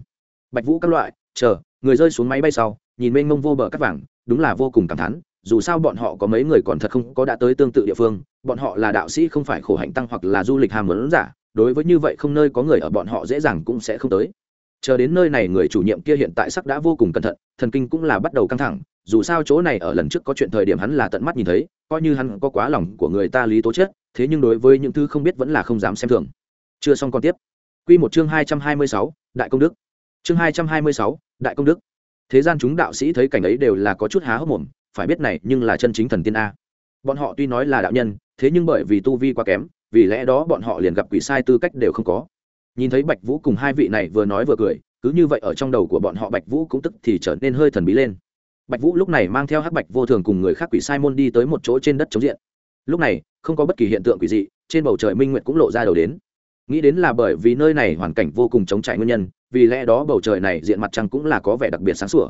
Bạch vũ các loại chờ người rơi xuống máy bay sau nhìn mênh mông vô bờ cắt vàng đúng là vô cùng cảm thán dù sao bọn họ có mấy người còn thật không có đã tới tương tự địa phương, bọn họ là đạo sĩ không phải khổ hạnh tăng hoặc là du lịch hàm muốn giả, đối với như vậy không nơi có người ở bọn họ dễ dàng cũng sẽ không tới. Chờ đến nơi này người chủ nhiệm kia hiện tại sắc đã vô cùng cẩn thận, thần kinh cũng là bắt đầu căng thẳng, dù sao chỗ này ở lần trước có chuyện thời điểm hắn là tận mắt nhìn thấy, coi như hắn có quá lòng của người ta lý tố chết thế nhưng đối với những thứ không biết vẫn là không dám xem thường. Chưa xong còn tiếp. Quy một chương hai trăm hai mươi sáu, đại công đức. Chương hai trăm hai mươi sáu, đại công đức thế gian chúng đạo sĩ thấy cảnh ấy đều là có chút há hốc mồm, phải biết này nhưng là chân chính thần tiên a. Bọn họ tuy nói là đạo nhân, thế nhưng bởi vì tu vi quá kém, vì lẽ đó bọn họ liền gặp quỷ sai tư cách đều không có. Nhìn thấy bạch vũ cùng hai vị này vừa nói vừa cười, cứ như vậy ở trong đầu của bọn họ bạch vũ cũng tức thì trở nên hơi thần bí lên. Bạch vũ lúc này mang theo hắc bạch vô thường cùng người khác quỷ sai môn đi tới một chỗ trên đất chống diện. Lúc này, không có bất kỳ hiện tượng quỷ dị, trên bầu trời minh nguyệt cũng lộ ra đầu đến nghĩ đến là bởi vì nơi này hoàn cảnh vô cùng chống trải nguyên nhân, vì lẽ đó bầu trời này diện mặt trăng cũng là có vẻ đặc biệt sáng sủa.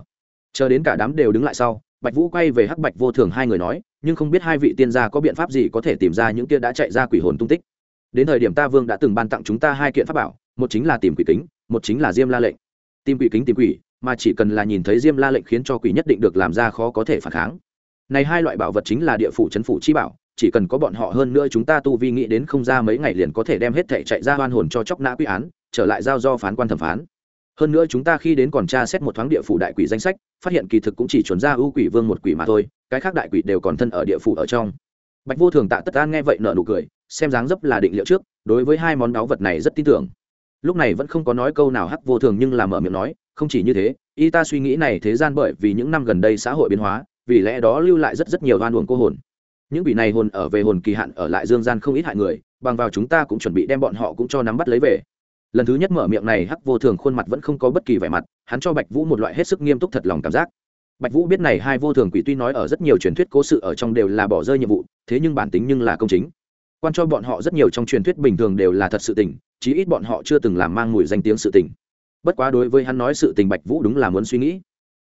Chờ đến cả đám đều đứng lại sau, bạch vũ quay về hắc bạch vô thường hai người nói, nhưng không biết hai vị tiên gia có biện pháp gì có thể tìm ra những kia đã chạy ra quỷ hồn tung tích. Đến thời điểm ta vương đã từng ban tặng chúng ta hai kiện pháp bảo, một chính là tìm quỷ kính, một chính là diêm la lệnh. Tìm quỷ kính tìm quỷ, mà chỉ cần là nhìn thấy diêm la lệnh khiến cho quỷ nhất định được làm ra khó có thể phản kháng. Này hai loại bảo vật chính là địa phủ, chấn phủ, chi bảo chỉ cần có bọn họ hơn nữa chúng ta tu vi nghĩ đến không ra mấy ngày liền có thể đem hết thệ chạy ra hoan hồn cho chóc nã quy án, trở lại giao do phán quan thẩm phán. Hơn nữa chúng ta khi đến còn tra xét một thoáng địa phủ đại quỷ danh sách, phát hiện kỳ thực cũng chỉ chuẩn ra ưu quỷ vương một quỷ mà thôi, cái khác đại quỷ đều còn thân ở địa phủ ở trong. Bạch vô thường tạ tất an nghe vậy nợ nụ cười, xem dáng dấp là định liệu trước, đối với hai món đáo vật này rất tin tưởng. Lúc này vẫn không có nói câu nào hắc vô thường nhưng làm mở miệng nói, không chỉ như thế, y ta suy nghĩ này thế gian bởi vì những năm gần đây xã hội biến hóa, vì lẽ đó lưu lại rất rất nhiều oan uổng cô hồn những vị này hồn ở về hồn kỳ hạn ở lại dương gian không ít hại người, bằng vào chúng ta cũng chuẩn bị đem bọn họ cũng cho nắm bắt lấy về. Lần thứ nhất mở miệng này hắc vô thường khuôn mặt vẫn không có bất kỳ vẻ mặt, hắn cho bạch vũ một loại hết sức nghiêm túc thật lòng cảm giác. Bạch vũ biết này hai vô thường quỷ tuy nói ở rất nhiều truyền thuyết cố sự ở trong đều là bỏ rơi nhiệm vụ, thế nhưng bản tính nhưng là công chính. Quan cho bọn họ rất nhiều trong truyền thuyết bình thường đều là thật sự tình, chí ít bọn họ chưa từng làm mang mùi danh tiếng sự tình. Bất quá đối với hắn nói sự tình bạch vũ đúng là muốn suy nghĩ.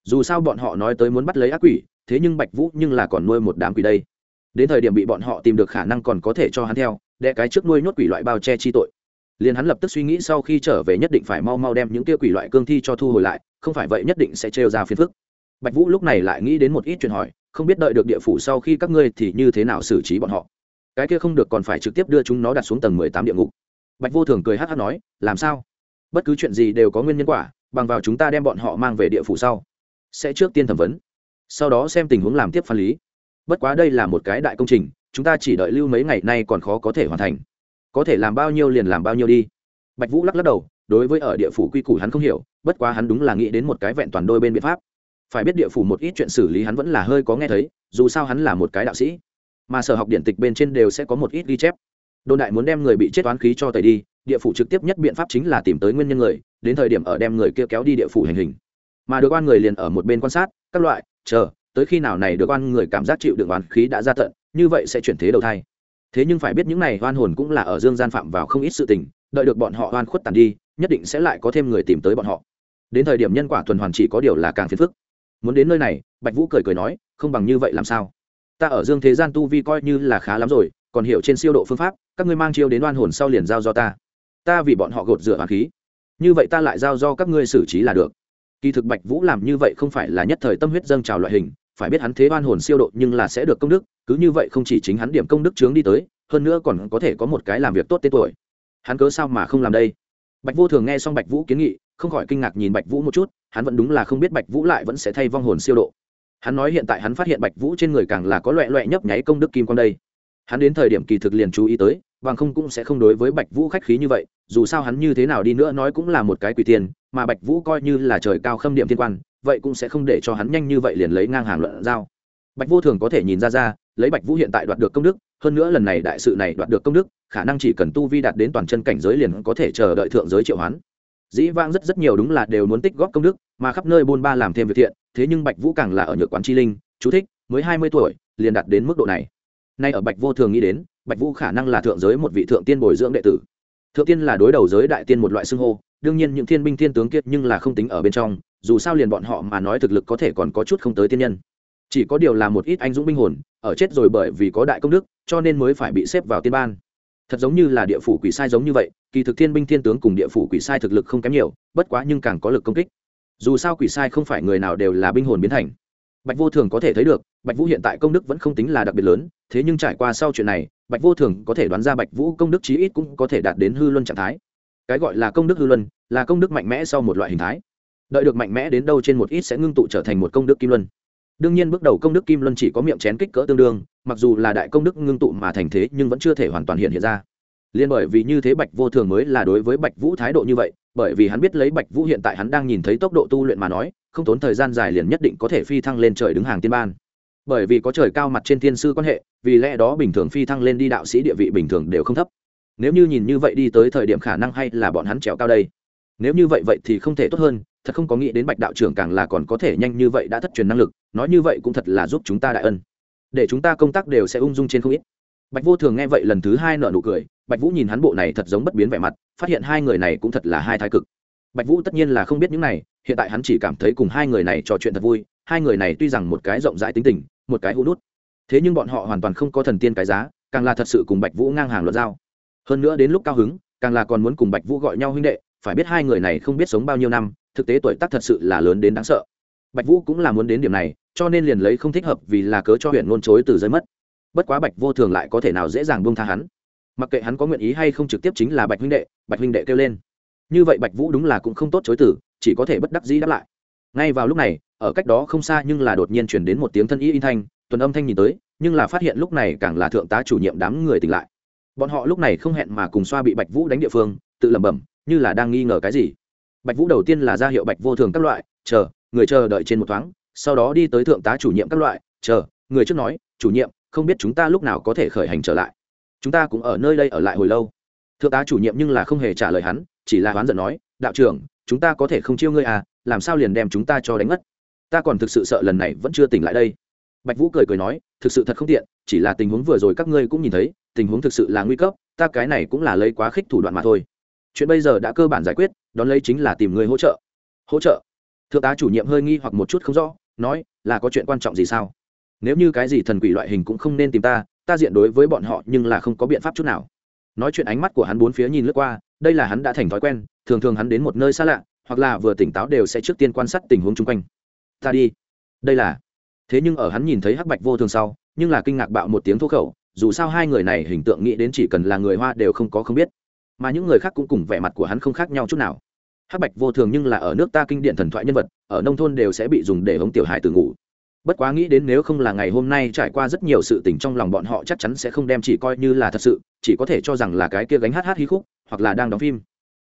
Dù sao bọn họ nói tới muốn bắt lấy ác quỷ, thế nhưng bạch vũ nhưng là còn nuôi một đám quỷ đây đến thời điểm bị bọn họ tìm được khả năng còn có thể cho hắn theo đệ cái trước nuôi nhốt quỷ loại bao che chi tội. Liền hắn lập tức suy nghĩ sau khi trở về nhất định phải mau mau đem những kia quỷ loại cương thi cho thu hồi lại, không phải vậy nhất định sẽ trêu ra phiền phức. Bạch vũ lúc này lại nghĩ đến một ít chuyện hỏi, không biết đợi được địa phủ sau khi các ngươi thì như thế nào xử trí bọn họ. Cái kia không được còn phải trực tiếp đưa chúng nó đặt xuống tầng mười tám địa ngục. Bạch vô thường cười hát hát nói, làm sao? Bất cứ chuyện gì đều có nguyên nhân quả, bằng vào chúng ta đem bọn họ mang về địa phủ sau, sẽ trước tiên thẩm vấn. Sau đó xem tình huống làm tiếp phán lý bất quá đây là một cái đại công trình, chúng ta chỉ đợi lưu mấy ngày nay còn khó có thể hoàn thành. Có thể làm bao nhiêu liền làm bao nhiêu đi. Bạch vũ lắc lắc đầu, đối với ở địa phủ quy củ hắn không hiểu, bất quá hắn đúng là nghĩ đến một cái vẹn toàn đôi bên biện pháp. Phải biết địa phủ một ít chuyện xử lý hắn vẫn là hơi có nghe thấy, dù sao hắn là một cái đạo sĩ. Mà sở học điện tịch bên trên đều sẽ có một ít ghi chép. Đồn đại muốn đem người bị chết toán khí cho tẩy đi, địa phủ trực tiếp nhất biện pháp chính là tìm tới nguyên nhân người, đến thời điểm ở đem người kia kéo đi địa phủ hành hình. Mà được oan người liền ở một bên quan sát, các loại, chờ tới khi nào này được oan người cảm giác chịu được oán khí đã ra tận, như vậy sẽ chuyển thế đầu thai. Thế nhưng phải biết những này oan hồn cũng là ở dương gian phạm vào không ít sự tình, đợi được bọn họ oan khuất tàn đi, nhất định sẽ lại có thêm người tìm tới bọn họ. Đến thời điểm nhân quả tuần hoàn chỉ có điều là càng phiền phức. Muốn đến nơi này, bạch vũ cười cười nói, không bằng như vậy làm sao? Ta ở dương thế gian tu vi coi như là khá lắm rồi, còn hiểu trên siêu độ phương pháp, các ngươi mang chiêu đến oan hồn sau liền giao do ta. Ta vì bọn họ gột rửa oan khí. Như vậy ta lại giao do các ngươi xử trí là được kỳ thực bạch vũ làm như vậy không phải là nhất thời tâm huyết dâng trào loại hình, phải biết hắn thế oan hồn siêu độ nhưng là sẽ được công đức, cứ như vậy không chỉ chính hắn điểm công đức chướng đi tới, hơn nữa còn có thể có một cái làm việc tốt tên tuổi. Hắn cớ sao mà không làm đây? Bạch vô thường nghe xong bạch vũ kiến nghị, không khỏi kinh ngạc nhìn bạch vũ một chút, hắn vẫn đúng là không biết bạch vũ lại vẫn sẽ thay vong hồn siêu độ. Hắn nói hiện tại hắn phát hiện bạch vũ trên người càng là có loẹ loẹ nhấp nháy công đức kim con đây. Hắn đến thời điểm kỳ thực liền chú ý tới bằng không cũng sẽ không đối với bạch vũ khách khí như vậy, dù sao hắn như thế nào đi nữa nói cũng là một cái quỷ tiền, mà bạch vũ coi như là trời cao khâm điểm thiên quan, vậy cũng sẽ không để cho hắn nhanh như vậy liền lấy ngang hàng luận giao. Bạch vô thường có thể nhìn ra ra, lấy bạch vũ hiện tại đoạt được công đức, hơn nữa lần này đại sự này đoạt được công đức, khả năng chỉ cần tu vi đạt đến toàn chân cảnh giới liền có thể chờ đợi thượng giới triệu hoán. Dĩ vãng rất rất nhiều đúng là đều muốn tích góp công đức, mà khắp nơi buôn ba làm thêm việc thiện, thế nhưng bạch vũ càng là ở nhược quán chi linh, chú thích, mới hai mươi tuổi, liền đạt đến mức độ này. Nay ở bạch vô thường nghĩ đến bạch vũ khả năng là thượng giới một vị thượng tiên bồi dưỡng đệ tử. Thượng tiên là đối đầu giới đại tiên một loại xưng hô, đương nhiên những thiên binh thiên tướng kiệt nhưng là không tính ở bên trong, dù sao liền bọn họ mà nói thực lực có thể còn có chút không tới tiên nhân. Chỉ có điều là một ít anh dũng binh hồn, ở chết rồi bởi vì có đại công đức, cho nên mới phải bị xếp vào tiên ban. Thật giống như là địa phủ quỷ sai giống như vậy, kỳ thực thiên binh thiên tướng cùng địa phủ quỷ sai thực lực không kém nhiều, bất quá nhưng càng có lực công kích. Dù sao quỷ sai không phải người nào đều là binh hồn biến thành bạch vô thường có thể thấy được, bạch vũ hiện tại công đức vẫn không tính là đặc biệt lớn, thế nhưng trải qua sau chuyện này, bạch vô thường có thể đoán ra bạch vũ công đức chí ít cũng có thể đạt đến hư luân trạng thái. Cái gọi là công đức hư luân, là công đức mạnh mẽ sau một loại hình thái. Đợi được mạnh mẽ đến đâu trên một ít sẽ ngưng tụ trở thành một công đức kim luân. Đương nhiên bước đầu công đức kim luân chỉ có miệng chén kích cỡ tương đương, mặc dù là đại công đức ngưng tụ mà thành thế nhưng vẫn chưa thể hoàn toàn hiện hiện ra. Liên bởi vì như thế bạch vô thường mới là đối với bạch vũ thái độ như vậy, bởi vì hắn biết lấy bạch vũ hiện tại hắn đang nhìn thấy tốc độ tu luyện mà nói không tốn thời gian dài liền nhất định có thể phi thăng lên trời đứng hàng tiên ban. Bởi vì có trời cao mặt trên thiên sư quan hệ, vì lẽ đó bình thường phi thăng lên đi đạo sĩ địa vị bình thường đều không thấp. Nếu như nhìn như vậy đi tới thời điểm khả năng hay là bọn hắn trèo cao đây. Nếu như vậy vậy thì không thể tốt hơn, thật không có nghĩ đến bạch đạo trưởng càng là còn có thể nhanh như vậy đã thất truyền năng lực, nói như vậy cũng thật là giúp chúng ta đại ân. Để chúng ta công tác đều sẽ ung dung trên không ít. Bạch vô thường nghe vậy lần thứ hai nợ nụ cười, bạch vũ nhìn hắn bộ này thật giống bất biến vẻ mặt, phát hiện hai người này cũng thật là hai thái cực bạch vũ tất nhiên là không biết những này, hiện tại hắn chỉ cảm thấy cùng hai người này trò chuyện thật vui, hai người này tuy rằng một cái rộng rãi tính tình, một cái hũ nút, thế nhưng bọn họ hoàn toàn không có thần tiên cái giá, càng là thật sự cùng bạch vũ ngang hàng luật giao. Hơn nữa đến lúc cao hứng, càng là còn muốn cùng bạch vũ gọi nhau huynh đệ, phải biết hai người này không biết sống bao nhiêu năm, thực tế tuổi tác thật sự là lớn đến đáng sợ. Bạch vũ cũng là muốn đến điểm này, cho nên liền lấy không thích hợp vì là cớ cho huyện ngôn chối từ giới mất. Bất quá bạch vô thường lại có thể nào dễ dàng buông tha hắn. Mặc kệ hắn có nguyện ý hay không trực tiếp chính là bạch huynh đệ, bạch huynh đệ kêu lên như vậy bạch vũ đúng là cũng không tốt chối tử chỉ có thể bất đắc dĩ đáp lại. Ngay vào lúc này, ở cách đó không xa nhưng là đột nhiên chuyển đến một tiếng thân y in thanh, tuần âm thanh nhìn tới, nhưng là phát hiện lúc này càng là thượng tá chủ nhiệm đám người tỉnh lại. Bọn họ lúc này không hẹn mà cùng xoa bị bạch vũ đánh địa phương, tự lẩm bẩm, như là đang nghi ngờ cái gì. Bạch vũ đầu tiên là ra hiệu bạch vô thường các loại, chờ, người chờ đợi trên một thoáng, sau đó đi tới thượng tá chủ nhiệm các loại, chờ, người trước nói, chủ nhiệm, không biết chúng ta lúc nào có thể khởi hành trở lại. Chúng ta cũng ở nơi đây ở lại hồi lâu. Thượng tá chủ nhiệm nhưng là không hề trả lời hắn chỉ là oán giận nói, đạo trưởng, chúng ta có thể không chiêu ngươi à làm sao liền đem chúng ta cho đánh mất ta còn thực sự sợ lần này vẫn chưa tỉnh lại đây. Bạch vũ cười cười nói, thực sự thật không tiện, chỉ là tình huống vừa rồi các ngươi cũng nhìn thấy, tình huống thực sự là nguy cấp, ta cái này cũng là lấy quá khích thủ đoạn mà thôi. Chuyện bây giờ đã cơ bản giải quyết, đón lấy chính là tìm người hỗ trợ. Hỗ trợ? Thượng tá chủ nhiệm hơi nghi hoặc một chút không rõ, nói, là có chuyện quan trọng gì sao? Nếu như cái gì thần quỷ loại hình cũng không nên tìm ta ta diện đối với bọn họ nhưng là không có biện pháp chút nào. Nói chuyện ánh mắt của hắn bốn phía nhìn lướt qua đây là hắn đã thành thói quen, thường thường hắn đến một nơi xa lạ, hoặc là vừa tỉnh táo đều sẽ trước tiên quan sát tình huống chung quanh. Ta đi. Đây là. Thế nhưng ở hắn nhìn thấy hắc bạch vô thường sau, nhưng là kinh ngạc bạo một tiếng thô khẩu, dù sao hai người này hình tượng nghĩ đến chỉ cần là người hoa đều không có không biết. Mà những người khác cũng cùng vẻ mặt của hắn không khác nhau chút nào. Hắc bạch vô thường nhưng là ở nước ta kinh điển thần thoại nhân vật, ở nông thôn đều sẽ bị dùng để hống tiểu hải từ ngủ. Bất quá nghĩ đến nếu không là ngày hôm nay trải qua rất nhiều sự tình trong lòng bọn họ chắc chắn sẽ không đem chỉ coi như là thật sự, chỉ có thể cho rằng là cái kia gánh hát hát hí khúc hoặc là đang đóng phim.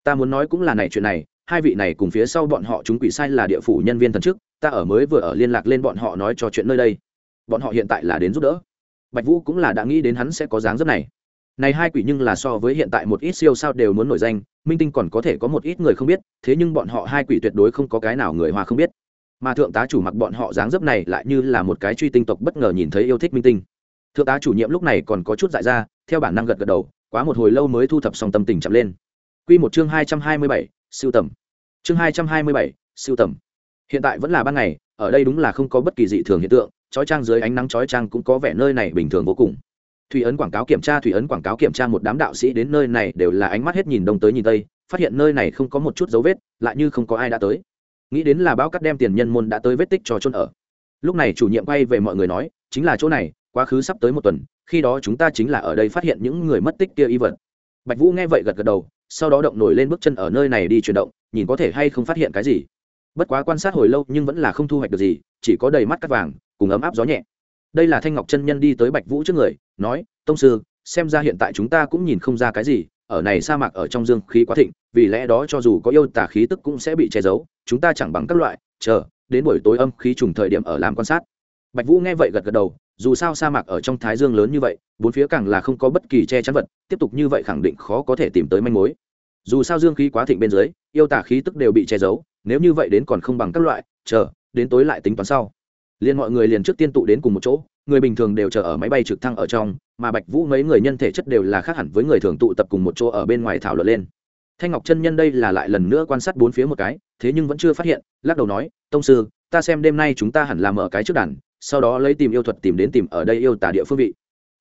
Ta muốn nói cũng là này chuyện này, hai vị này cùng phía sau bọn họ chúng quỷ sai là địa phủ nhân viên thần chức, ta ở mới vừa ở liên lạc lên bọn họ nói cho chuyện nơi đây. Bọn họ hiện tại là đến giúp đỡ. Bạch vũ cũng là đã nghĩ đến hắn sẽ có dáng dấp này. Này hai quỷ nhưng là so với hiện tại một ít siêu sao đều muốn nổi danh, minh tinh còn có thể có một ít người không biết, thế nhưng bọn họ hai quỷ tuyệt đối không có cái nào người hoa không biết. Mà thượng tá chủ mặc bọn họ dáng dấp này lại như là một cái truy tinh tộc bất ngờ nhìn thấy yêu thích minh tinh. Thượng tá chủ nhiệm lúc này còn có chút dại ra, theo bản năng gật gật đầu quá một hồi lâu mới thu thập xong tâm tình chậm lên. Quy một chương hai trăm hai mươi bảy, siêu tầm. Chương hai trăm hai mươi bảy, siêu tầm. Hiện tại vẫn là ban ngày, ở đây đúng là không có bất kỳ dị thường hiện tượng, chói trang dưới ánh nắng chói trang cũng có vẻ nơi này bình thường vô cùng. Thủy ấn quảng cáo kiểm tra, thủy ấn quảng cáo kiểm tra một đám đạo sĩ đến nơi này đều là ánh mắt hết nhìn đông tới nhìn tây, phát hiện nơi này không có một chút dấu vết, lại như không có ai đã tới. Nghĩ đến là báo cắt đem tiền nhân môn đã tới vết tích cho chôn ở. Lúc này chủ nhiệm quay về mọi người nói, chính là chỗ này, quá khứ sắp tới một tuần khi đó chúng ta chính là ở đây phát hiện những người mất tích kia y vật. Bạch vũ nghe vậy gật gật đầu, sau đó động nổi lên bước chân ở nơi này đi chuyển động, nhìn có thể hay không phát hiện cái gì. Bất quá quan sát hồi lâu nhưng vẫn là không thu hoạch được gì, chỉ có đầy mắt cắt vàng, cùng ấm áp gió nhẹ. Đây là thanh ngọc chân nhân đi tới bạch vũ trước người, nói, tông sư, xem ra hiện tại chúng ta cũng nhìn không ra cái gì, ở này sa mạc ở trong dương khí quá thịnh, vì lẽ đó cho dù có yêu tả khí tức cũng sẽ bị che giấu, chúng ta chẳng bằng các loại, chờ, đến buổi tối âm khí trùng thời điểm ở làm quan sát. Bạch vũ nghe vậy gật gật đầu dù sao sa mạc ở trong thái dương lớn như vậy, bốn phía càng là không có bất kỳ che chắn vật, tiếp tục như vậy khẳng định khó có thể tìm tới manh mối. Dù sao dương khí quá thịnh bên dưới, yêu tả khí tức đều bị che giấu, nếu như vậy đến còn không bằng các loại, chờ, đến tối lại tính toán sau. Liền mọi người liền trước tiên tụ đến cùng một chỗ, người bình thường đều chờ ở máy bay trực thăng ở trong, mà bạch vũ mấy người nhân thể chất đều là khác hẳn với người thường tụ tập cùng một chỗ ở bên ngoài thảo luận lên. Thanh ngọc chân nhân đây là lại lần nữa quan sát bốn phía một cái, thế nhưng vẫn chưa phát hiện, lắc đầu nói, tông sư, ta xem đêm nay chúng ta hẳn là mở cái trước đàn sau đó lấy tìm yêu thuật tìm đến tìm ở đây yêu tả địa phương vị.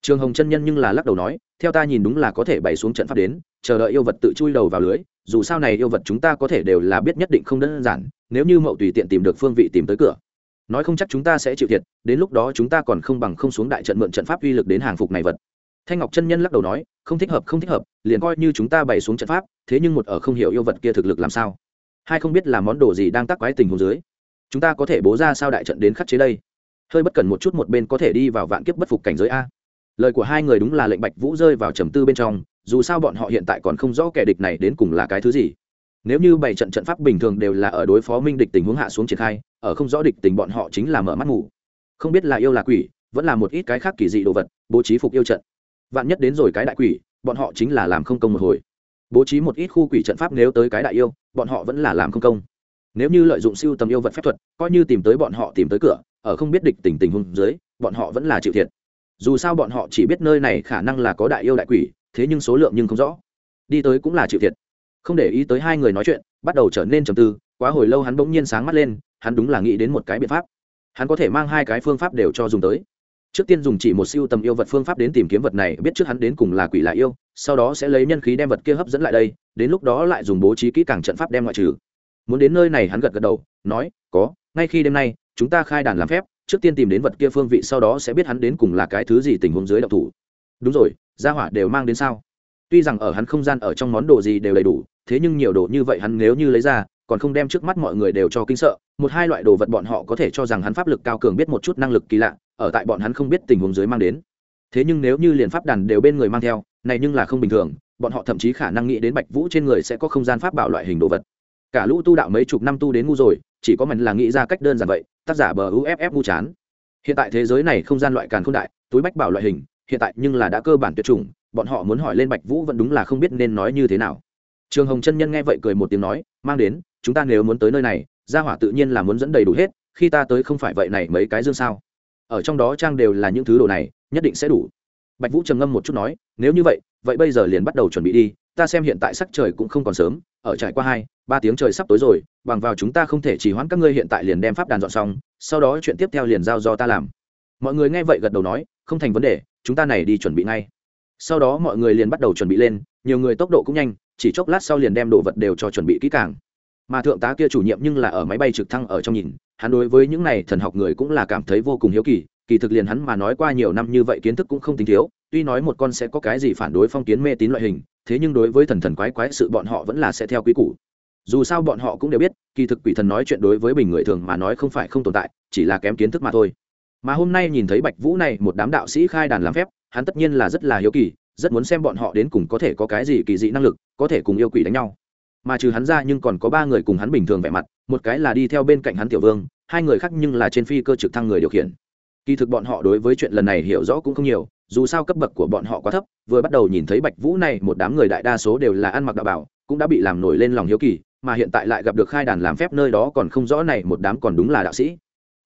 Trường hồng chân nhân nhưng là lắc đầu nói, theo ta nhìn đúng là có thể bày xuống trận pháp đến, chờ đợi yêu vật tự chui đầu vào lưới, dù sao này yêu vật chúng ta có thể đều là biết nhất định không đơn giản, nếu như mậu tùy tiện tìm được phương vị tìm tới cửa. Nói không chắc chúng ta sẽ chịu thiệt, đến lúc đó chúng ta còn không bằng không xuống đại trận mượn trận pháp uy lực đến hàng phục này vật. Thanh ngọc chân nhân lắc đầu nói, không thích hợp, không thích hợp, liền coi như chúng ta bày xuống trận pháp, thế nhưng một ở không hiểu yêu vật kia thực lực làm sao? Hai không biết là món đồ gì đang tác quái tình hồ dưới. Chúng ta có thể bố ra sao đại trận đến khắc chế đây? Hơi bất cần một chút một bên có thể đi vào vạn kiếp bất phục cảnh giới a. Lời của hai người đúng là lệnh bạch vũ rơi vào trầm tư bên trong, dù sao bọn họ hiện tại còn không rõ kẻ địch này đến cùng là cái thứ gì. Nếu như bảy trận trận pháp bình thường đều là ở đối phó minh địch tình huống hạ xuống triển khai, ở không rõ địch tình bọn họ chính là mở mắt ngủ. Không biết là yêu là quỷ, vẫn là một ít cái khác kỳ dị đồ vật, bố trí phục yêu trận. Vạn nhất đến rồi cái đại quỷ, bọn họ chính là làm không công một hồi. Bố trí một ít khu quỷ trận pháp nếu tới cái đại yêu, bọn họ vẫn là làm không công. Nếu như lợi dụng siêu tầm yêu vật phép thuật, coi như tìm tới bọn họ tìm tới cửa ở không biết địch tình tình huống dưới, bọn họ vẫn là chịu thiệt. Dù sao bọn họ chỉ biết nơi này khả năng là có đại yêu đại quỷ, thế nhưng số lượng nhưng không rõ. Đi tới cũng là chịu thiệt. Không để ý tới hai người nói chuyện, bắt đầu trở nên trầm tư, quá hồi lâu hắn bỗng nhiên sáng mắt lên, hắn đúng là nghĩ đến một cái biện pháp. Hắn có thể mang hai cái phương pháp đều cho dùng tới. Trước tiên dùng chỉ một siêu tầm yêu vật phương pháp đến tìm kiếm vật này, biết trước hắn đến cùng là quỷ là yêu, sau đó sẽ lấy nhân khí đem vật kia hấp dẫn lại đây, đến lúc đó lại dùng bố trí kỹ càng trận pháp đem ngoại trừ. Muốn đến nơi này hắn gật gật đầu, nói, có, ngay khi đêm nay chúng ta khai đàn làm phép, trước tiên tìm đến vật kia phương vị sau đó sẽ biết hắn đến cùng là cái thứ gì tình huống dưới đậu thủ. Đúng rồi, gia hỏa đều mang đến sao? Tuy rằng ở hắn không gian ở trong món đồ gì đều đầy đủ, thế nhưng nhiều đồ như vậy hắn nếu như lấy ra, còn không đem trước mắt mọi người đều cho kinh sợ, một hai loại đồ vật bọn họ có thể cho rằng hắn pháp lực cao cường biết một chút năng lực kỳ lạ, ở tại bọn hắn không biết tình huống dưới mang đến. Thế nhưng nếu như liền pháp đàn đều bên người mang theo, này nhưng là không bình thường, bọn họ thậm chí khả năng nghĩ đến bạch vũ trên người sẽ có không gian pháp bảo loại hình đồ vật. Cả lũ tu đạo mấy chục năm tu đến ngu rồi chỉ có mình là nghĩ ra cách đơn giản vậy, tác giả bờ uff ngu chán. Hiện tại thế giới này không gian loại càn không đại, túi bách bảo loại hình, hiện tại nhưng là đã cơ bản tuyệt chủng, bọn họ muốn hỏi lên bạch vũ vẫn đúng là không biết nên nói như thế nào. Trường hồng chân nhân nghe vậy cười một tiếng nói, mang đến, chúng ta nếu muốn tới nơi này, gia hỏa tự nhiên là muốn dẫn đầy đủ hết, khi ta tới không phải vậy này mấy cái dương sao? Ở trong đó trang đều là những thứ đồ này, nhất định sẽ đủ. Bạch vũ trầm ngâm một chút nói, nếu như vậy vậy bây giờ liền bắt đầu chuẩn bị đi, ta xem hiện tại sắc trời cũng không còn sớm, ở trải qua hai ba tiếng trời sắp tối rồi, bằng vào chúng ta không thể chỉ hoãn các ngươi hiện tại liền đem pháp đàn dọn xong, sau đó chuyện tiếp theo liền giao do ta làm. Mọi người nghe vậy gật đầu nói, không thành vấn đề, chúng ta này đi chuẩn bị ngay. Sau đó mọi người liền bắt đầu chuẩn bị lên, nhiều người tốc độ cũng nhanh, chỉ chốc lát sau liền đem đồ vật đều cho chuẩn bị kỹ càng. Mà thượng tá kia chủ nhiệm nhưng là ở máy bay trực thăng ở trong nhìn, hắn đối với những này thần học người cũng là cảm thấy vô cùng hiếu kỳ kỳ thực liền hắn mà nói qua nhiều năm như vậy kiến thức cũng không tính thiếu, tuy nói một con sẽ có cái gì phản đối phong kiến mê tín loại hình, thế nhưng đối với thần thần quái quái sự bọn họ vẫn là sẽ theo quý củ dù sao bọn họ cũng đều biết, kỳ thực quỷ thần nói chuyện đối với bình người thường mà nói không phải không tồn tại, chỉ là kém kiến thức mà thôi. Mà hôm nay nhìn thấy bạch vũ này, một đám đạo sĩ khai đàn làm phép, hắn tất nhiên là rất là hiếu kỳ, rất muốn xem bọn họ đến cùng có thể có cái gì kỳ dị năng lực, có thể cùng yêu quỷ đánh nhau. Mà trừ hắn ra nhưng còn có ba người cùng hắn bình thường vẻ mặt, một cái là đi theo bên cạnh hắn tiểu vương, hai người khác nhưng là trên phi cơ trực thăng người điều khiển. Kỳ thực bọn họ đối với chuyện lần này hiểu rõ cũng không nhiều, dù sao cấp bậc của bọn họ quá thấp, vừa bắt đầu nhìn thấy bạch vũ này, một đám người đại đa số đều là ăn mặc đạo bảo cũng đã bị làm nổi lên lòng hiếu kỳ mà hiện tại lại gặp được khai đàn làm phép nơi đó còn không rõ này một đám còn đúng là đạo sĩ.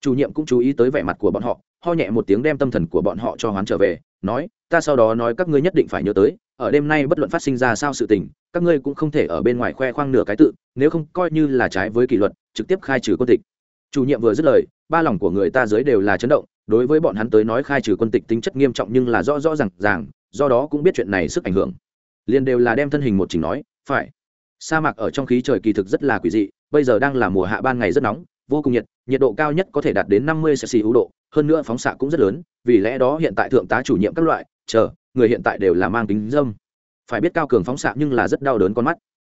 Chủ nhiệm cũng chú ý tới vẻ mặt của bọn họ, ho nhẹ một tiếng đem tâm thần của bọn họ cho hoán trở về, nói, ta sau đó nói các ngươi nhất định phải nhớ tới, ở đêm nay bất luận phát sinh ra sao sự tình, các ngươi cũng không thể ở bên ngoài khoe khoang nửa cái tự, nếu không coi như là trái với kỷ luật, trực tiếp khai trừ quân tịch. Chủ nhiệm vừa dứt lời, ba lòng của người ta dưới đều là chấn động, đối với bọn hắn tới nói khai trừ quân tịch tính chất nghiêm trọng nhưng là rõ rõ r à n g ràng, do đó cũng biết chuyện này sức ảnh hưởng. Liền đều là đem thân hình một chỉnh nói, phải sa mạc ở trong khí trời kỳ thực rất là quỷ dị, bây giờ đang là mùa hạ ban ngày rất nóng, vô cùng nhiệt nhiệt độ cao nhất có thể đạt đến năm mươi cc hữu độ, hơn nữa phóng xạ cũng rất lớn, vì lẽ đó hiện tại thượng tá chủ nhiệm các loại, chờ, người hiện tại đều là mang tính dâm. Phải biết cao cường phóng xạ nhưng là rất đau đớn con mắt.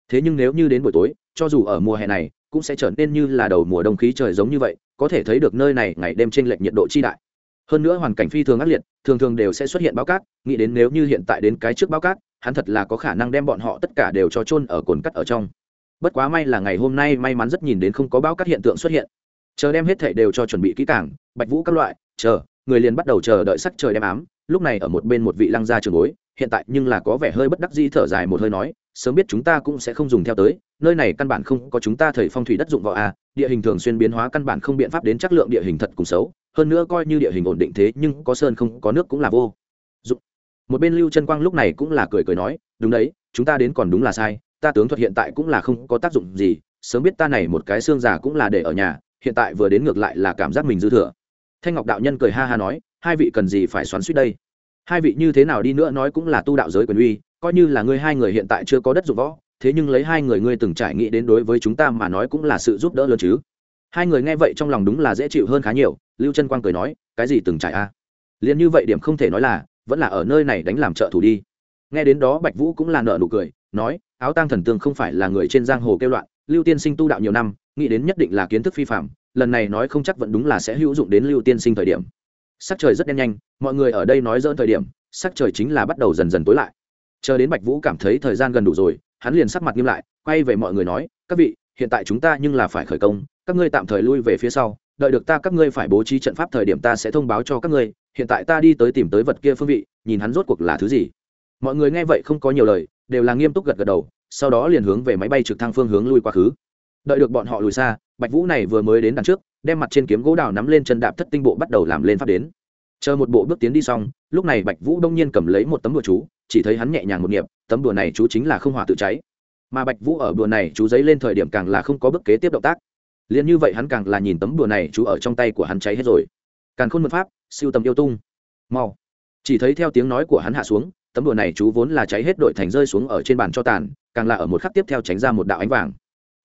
Thế nhưng nếu như đến buổi tối, cho dù ở mùa hè này, cũng sẽ trở nên như là đầu mùa đông khí trời giống như vậy, có thể thấy được nơi này ngày đêm trên lệch nhiệt độ chi đại. Hơn nữa hoàn cảnh phi thường ác liệt, thường thường đều sẽ xuất hiện bao cát, nghĩ đến nếu như hiện tại đến cái trước bao cát hắn thật là có khả năng đem bọn họ tất cả đều cho chôn ở cồn cắt ở trong. Bất quá may là ngày hôm nay may mắn rất nhìn đến không có báo cát hiện tượng xuất hiện. Chờ đem hết thảy đều cho chuẩn bị kỹ càng, bạch vũ các loại, chờ, người liền bắt đầu chờ đợi sắc trời đem ám. Lúc này ở một bên một vị lăng gia trường bối, hiện tại nhưng là có vẻ hơi bất đắc dĩ thở dài một hơi nói, sớm biết chúng ta cũng sẽ không dùng theo tới, nơi này căn bản không có chúng ta thời phong thủy đất dụng vào a, địa hình thường xuyên biến hóa căn bản không biện pháp đến chất lượng địa hình thật cùng xấu, hơn nữa coi như địa hình ổn định thế nhưng có sơn không có nước cũng là vô một bên lưu chân quang lúc này cũng là cười cười nói, đúng đấy, chúng ta đến còn đúng là sai, ta tướng thuật hiện tại cũng là không có tác dụng gì, sớm biết ta này một cái xương già cũng là để ở nhà, hiện tại vừa đến ngược lại là cảm giác mình dư thừa. Thanh ngọc đạo nhân cười ha ha nói, hai vị cần gì phải xoắn suýt đây? Hai vị như thế nào đi nữa nói cũng là tu đạo giới quyền uy, coi như là ngươi hai người hiện tại chưa có đất dụng võ, thế nhưng lấy hai người ngươi từng trải nghĩ đến đối với chúng ta mà nói cũng là sự giúp đỡ lớn chứ. Hai người nghe vậy trong lòng đúng là dễ chịu hơn khá nhiều, lưu chân quang cười nói, cái gì từng trải a? À? liền như vậy điểm không thể nói là vẫn là ở nơi này đánh làm trợ thủ đi. Nghe đến đó bạch vũ cũng là nợ nụ cười, nói, áo tang thần tương không phải là người trên giang hồ kêu loạn, lưu tiên sinh tu đạo nhiều năm, nghĩ đến nhất định là kiến thức phi phạm, lần này nói không chắc vẫn đúng là sẽ hữu dụng đến lưu tiên sinh thời điểm. Sắc trời rất đen nhanh, mọi người ở đây nói dỡn thời điểm, sắc trời chính là bắt đầu dần dần tối lại. Chờ đến bạch vũ cảm thấy thời gian gần đủ rồi, hắn liền sắc mặt nghiêm lại, quay về mọi người nói, các vị, hiện tại chúng ta nhưng là phải khởi công, các ngươi tạm thời lui về phía sau đợi được ta các ngươi phải bố trí trận pháp thời điểm ta sẽ thông báo cho các ngươi, hiện tại ta đi tới tìm tới vật kia phương vị, nhìn hắn rốt cuộc là thứ gì. Mọi người nghe vậy không có nhiều lời, đều là nghiêm túc gật gật đầu, sau đó liền hướng về máy bay trực thăng phương hướng lui quá khứ. Đợi được bọn họ lùi xa, bạch vũ này vừa mới đến đằng trước, đem mặt trên kiếm gỗ đào nắm lên chân đạp thất tinh bộ bắt đầu làm lên pháp đến. Chờ một bộ bước tiến đi xong, lúc này bạch vũ đông nhiên cầm lấy một tấm đùa chú, chỉ thấy hắn nhẹ nhàng một nghiệp tấm đùa này chú chính là không hỏa tự cháy. Mà bạch vũ ở đùa này chú giấy lên thời điểm càng là không có bước kế tiếp động tác liền như vậy hắn càng là nhìn tấm đùa này chú ở trong tay của hắn cháy hết rồi. Càng khôn mật pháp, siêu tầm yêu tung. Mau. Chỉ thấy theo tiếng nói của hắn hạ xuống, tấm đùa này chú vốn là cháy hết đội thành rơi xuống ở trên bàn cho tàn, càng là ở một khắc tiếp theo tránh ra một đạo ánh vàng.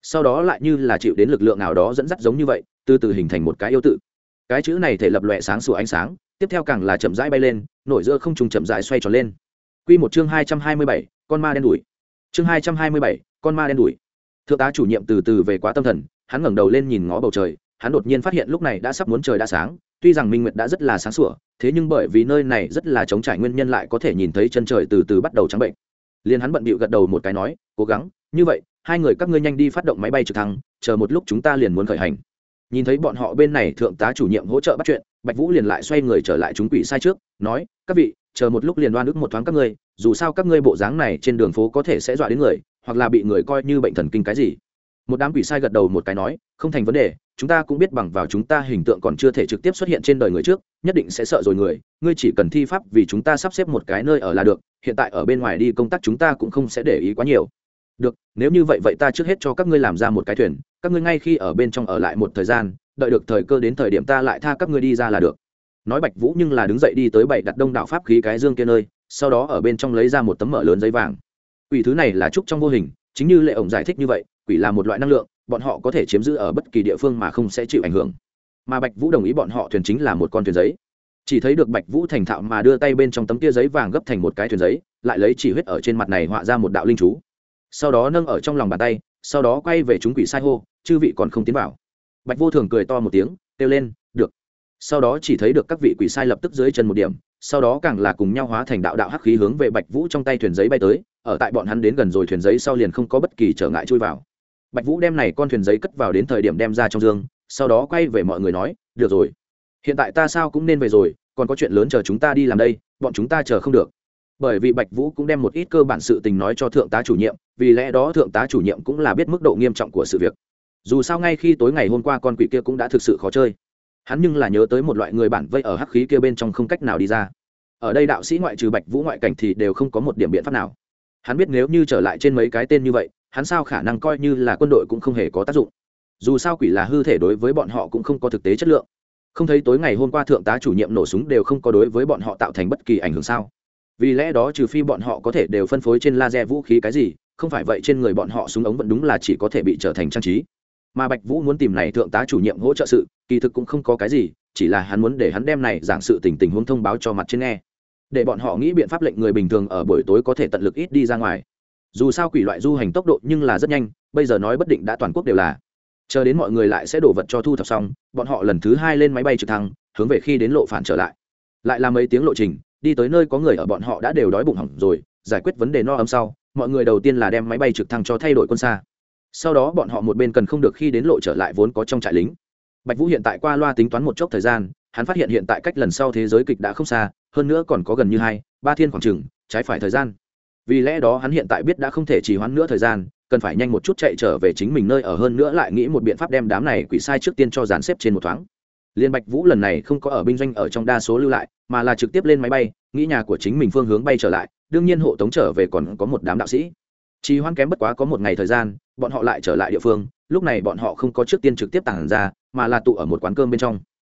Sau đó lại như là chịu đến lực lượng nào đó dẫn dắt giống như vậy, từ từ hình thành một cái yêu tự. Cái chữ này thể lập lòe sáng sủa ánh sáng, tiếp theo càng là chậm rãi bay lên, nổi giữa không trùng chậm rãi xoay tròn lên. Quy một chương hai trăm hai mươi bảy, con ma đen đuổi. Chương hai trăm hai mươi bảy, con ma đen đuổi. Thượng tá chủ nhiệm từ từ về quá tâm thần hắn ngẩng đầu lên nhìn ngó bầu trời, hắn đột nhiên phát hiện lúc này đã sắp muốn trời đã sáng, tuy rằng minh nguyệt đã rất là sáng sủa, thế nhưng bởi vì nơi này rất là chống trải nguyên nhân lại có thể nhìn thấy chân trời từ từ bắt đầu trắng bệnh. Liền hắn bận bịu gật đầu một cái nói, cố gắng, như vậy, hai người các ngươi nhanh đi phát động máy bay trực thăng, chờ một lúc chúng ta liền muốn khởi hành. Nhìn thấy bọn họ bên này thượng tá chủ nhiệm hỗ trợ bắt chuyện, bạch vũ liền lại xoay người trở lại chúng quỷ sai trước, nói, các vị, chờ một lúc liền đoan ức một thoáng các ngươi, dù sao các ngươi bộ dáng này trên đường phố có thể sẽ dọa đến người, hoặc là bị người coi như bệnh thần kinh cái gì một đám quỷ sai gật đầu một cái nói, không thành vấn đề, chúng ta cũng biết bằng vào chúng ta hình tượng còn chưa thể trực tiếp xuất hiện trên đời người trước, nhất định sẽ sợ rồi người, ngươi chỉ cần thi pháp vì chúng ta sắp xếp một cái nơi ở là được, hiện tại ở bên ngoài đi công tác chúng ta cũng không sẽ để ý quá nhiều. Được, nếu như vậy vậy ta trước hết cho các ngươi làm ra một cái thuyền, các ngươi ngay khi ở bên trong ở lại một thời gian, đợi được thời cơ đến thời điểm ta lại tha các ngươi đi ra là được. Nói bạch vũ nhưng là đứng dậy đi tới bảy đặt đông đảo pháp khí cái dương kia nơi, sau đó ở bên trong lấy ra một tấm mở lớn giấy vàng. Quỷ thứ này là trúc trong vô hình, chính như lệ ổng giải thích như vậy quỷ là một loại năng lượng, bọn họ có thể chiếm giữ ở bất kỳ địa phương mà không sẽ chịu ảnh hưởng. Mà bạch vũ đồng ý bọn họ thuyền chính là một con thuyền giấy. Chỉ thấy được bạch vũ thành thạo mà đưa tay bên trong tấm tia giấy vàng gấp thành một cái thuyền giấy, lại lấy chỉ huyết ở trên mặt này họa ra một đạo linh chú. Sau đó nâng ở trong lòng bàn tay, sau đó quay về chúng quỷ sai hô, chư vị còn không tiến vào. Bạch vô thường cười to một tiếng, kêu lên, được. Sau đó chỉ thấy được các vị quỷ sai lập tức dưới chân một điểm, sau đó càng là cùng nhau hóa thành đạo đạo hắc khí hướng về bạch vũ trong tay thuyền giấy bay tới, ở tại bọn hắn đến gần rồi thuyền giấy sau liền không có bất kỳ trở ngại chui vào bạch vũ đem này con thuyền giấy cất vào đến thời điểm đem ra trong dương, sau đó quay về mọi người nói, được rồi. Hiện tại ta sao cũng nên về rồi, còn có chuyện lớn chờ chúng ta đi làm đây, bọn chúng ta chờ không được. Bởi vì bạch vũ cũng đem một ít cơ bản sự tình nói cho thượng tá chủ nhiệm, vì lẽ đó thượng tá chủ nhiệm cũng là biết mức độ nghiêm trọng của sự việc. Dù sao ngay khi tối ngày hôm qua con quỷ kia cũng đã thực sự khó chơi. Hắn nhưng là nhớ tới một loại người bản vây ở hắc khí kia bên trong không cách nào đi ra. Ở đây đạo sĩ ngoại trừ bạch vũ ngoại cảnh thì đều không có một điểm biện pháp nào. Hắn biết nếu như trở lại trên mấy cái tên như vậy hắn sao khả năng coi như là quân đội cũng không hề có tác dụng? Dù sao quỷ là hư thể đối với bọn họ cũng không có thực tế chất lượng. Không thấy tối ngày hôm qua thượng tá chủ nhiệm nổ súng đều không có đối với bọn họ tạo thành bất kỳ ảnh hưởng sao? Vì lẽ đó trừ phi bọn họ có thể đều phân phối trên laser vũ khí cái gì, không phải vậy trên người bọn họ súng ống vẫn đúng là chỉ có thể bị trở thành trang trí. Mà bạch vũ muốn tìm này thượng tá chủ nhiệm hỗ trợ sự, kỳ thực cũng không có cái gì, chỉ là hắn muốn để hắn đem này giảng sự tình tình huống thông báo cho mặt trên nghe. Để bọn họ nghĩ biện pháp lệnh người bình thường ở buổi tối có thể tận lực ít đi ra ngoài dù sao quỷ loại du hành tốc độ nhưng là rất nhanh, bây giờ nói bất định đã toàn quốc đều là. Chờ đến mọi người lại sẽ đổ vật cho thu thập xong, bọn họ lần thứ hai lên máy bay trực thăng, hướng về khi đến lộ phản trở lại. Lại là mấy tiếng lộ trình, đi tới nơi có người ở bọn họ đã đều đói bụng hỏng rồi, giải quyết vấn đề no ấm sau, mọi người đầu tiên là đem máy bay trực thăng cho thay đổi quân xa. Sau đó bọn họ một bên cần không được khi đến lộ trở lại vốn có trong trại lính. Bạch vũ hiện tại qua loa tính toán một chốc thời gian, hắn phát hiện hiện tại cách lần sau thế giới kịch đã không xa, hơn nữa còn có gần như hai, ba thiên khoảng trừng trái phải thời gian vì lẽ đó hắn hiện tại biết đã không thể trì hoãn nữa thời gian, cần phải nhanh một chút chạy trở về chính mình nơi ở hơn nữa lại nghĩ một biện pháp đem đám này quỷ sai trước tiên cho dàn xếp trên một thoáng. Liên bạch vũ lần này không có ở binh doanh ở trong đa số lưu lại, mà là trực tiếp lên máy bay, nghĩ nhà của chính mình phương hướng bay trở lại, đương nhiên hộ tống trở về còn có một đám đạo sĩ. Trì hoãn kém bất quá có một ngày thời gian, bọn họ lại trở lại địa phương, lúc này bọn họ không có trước tiên trực tiếp tản ra, mà là tụ ở một quán cơm bên trong.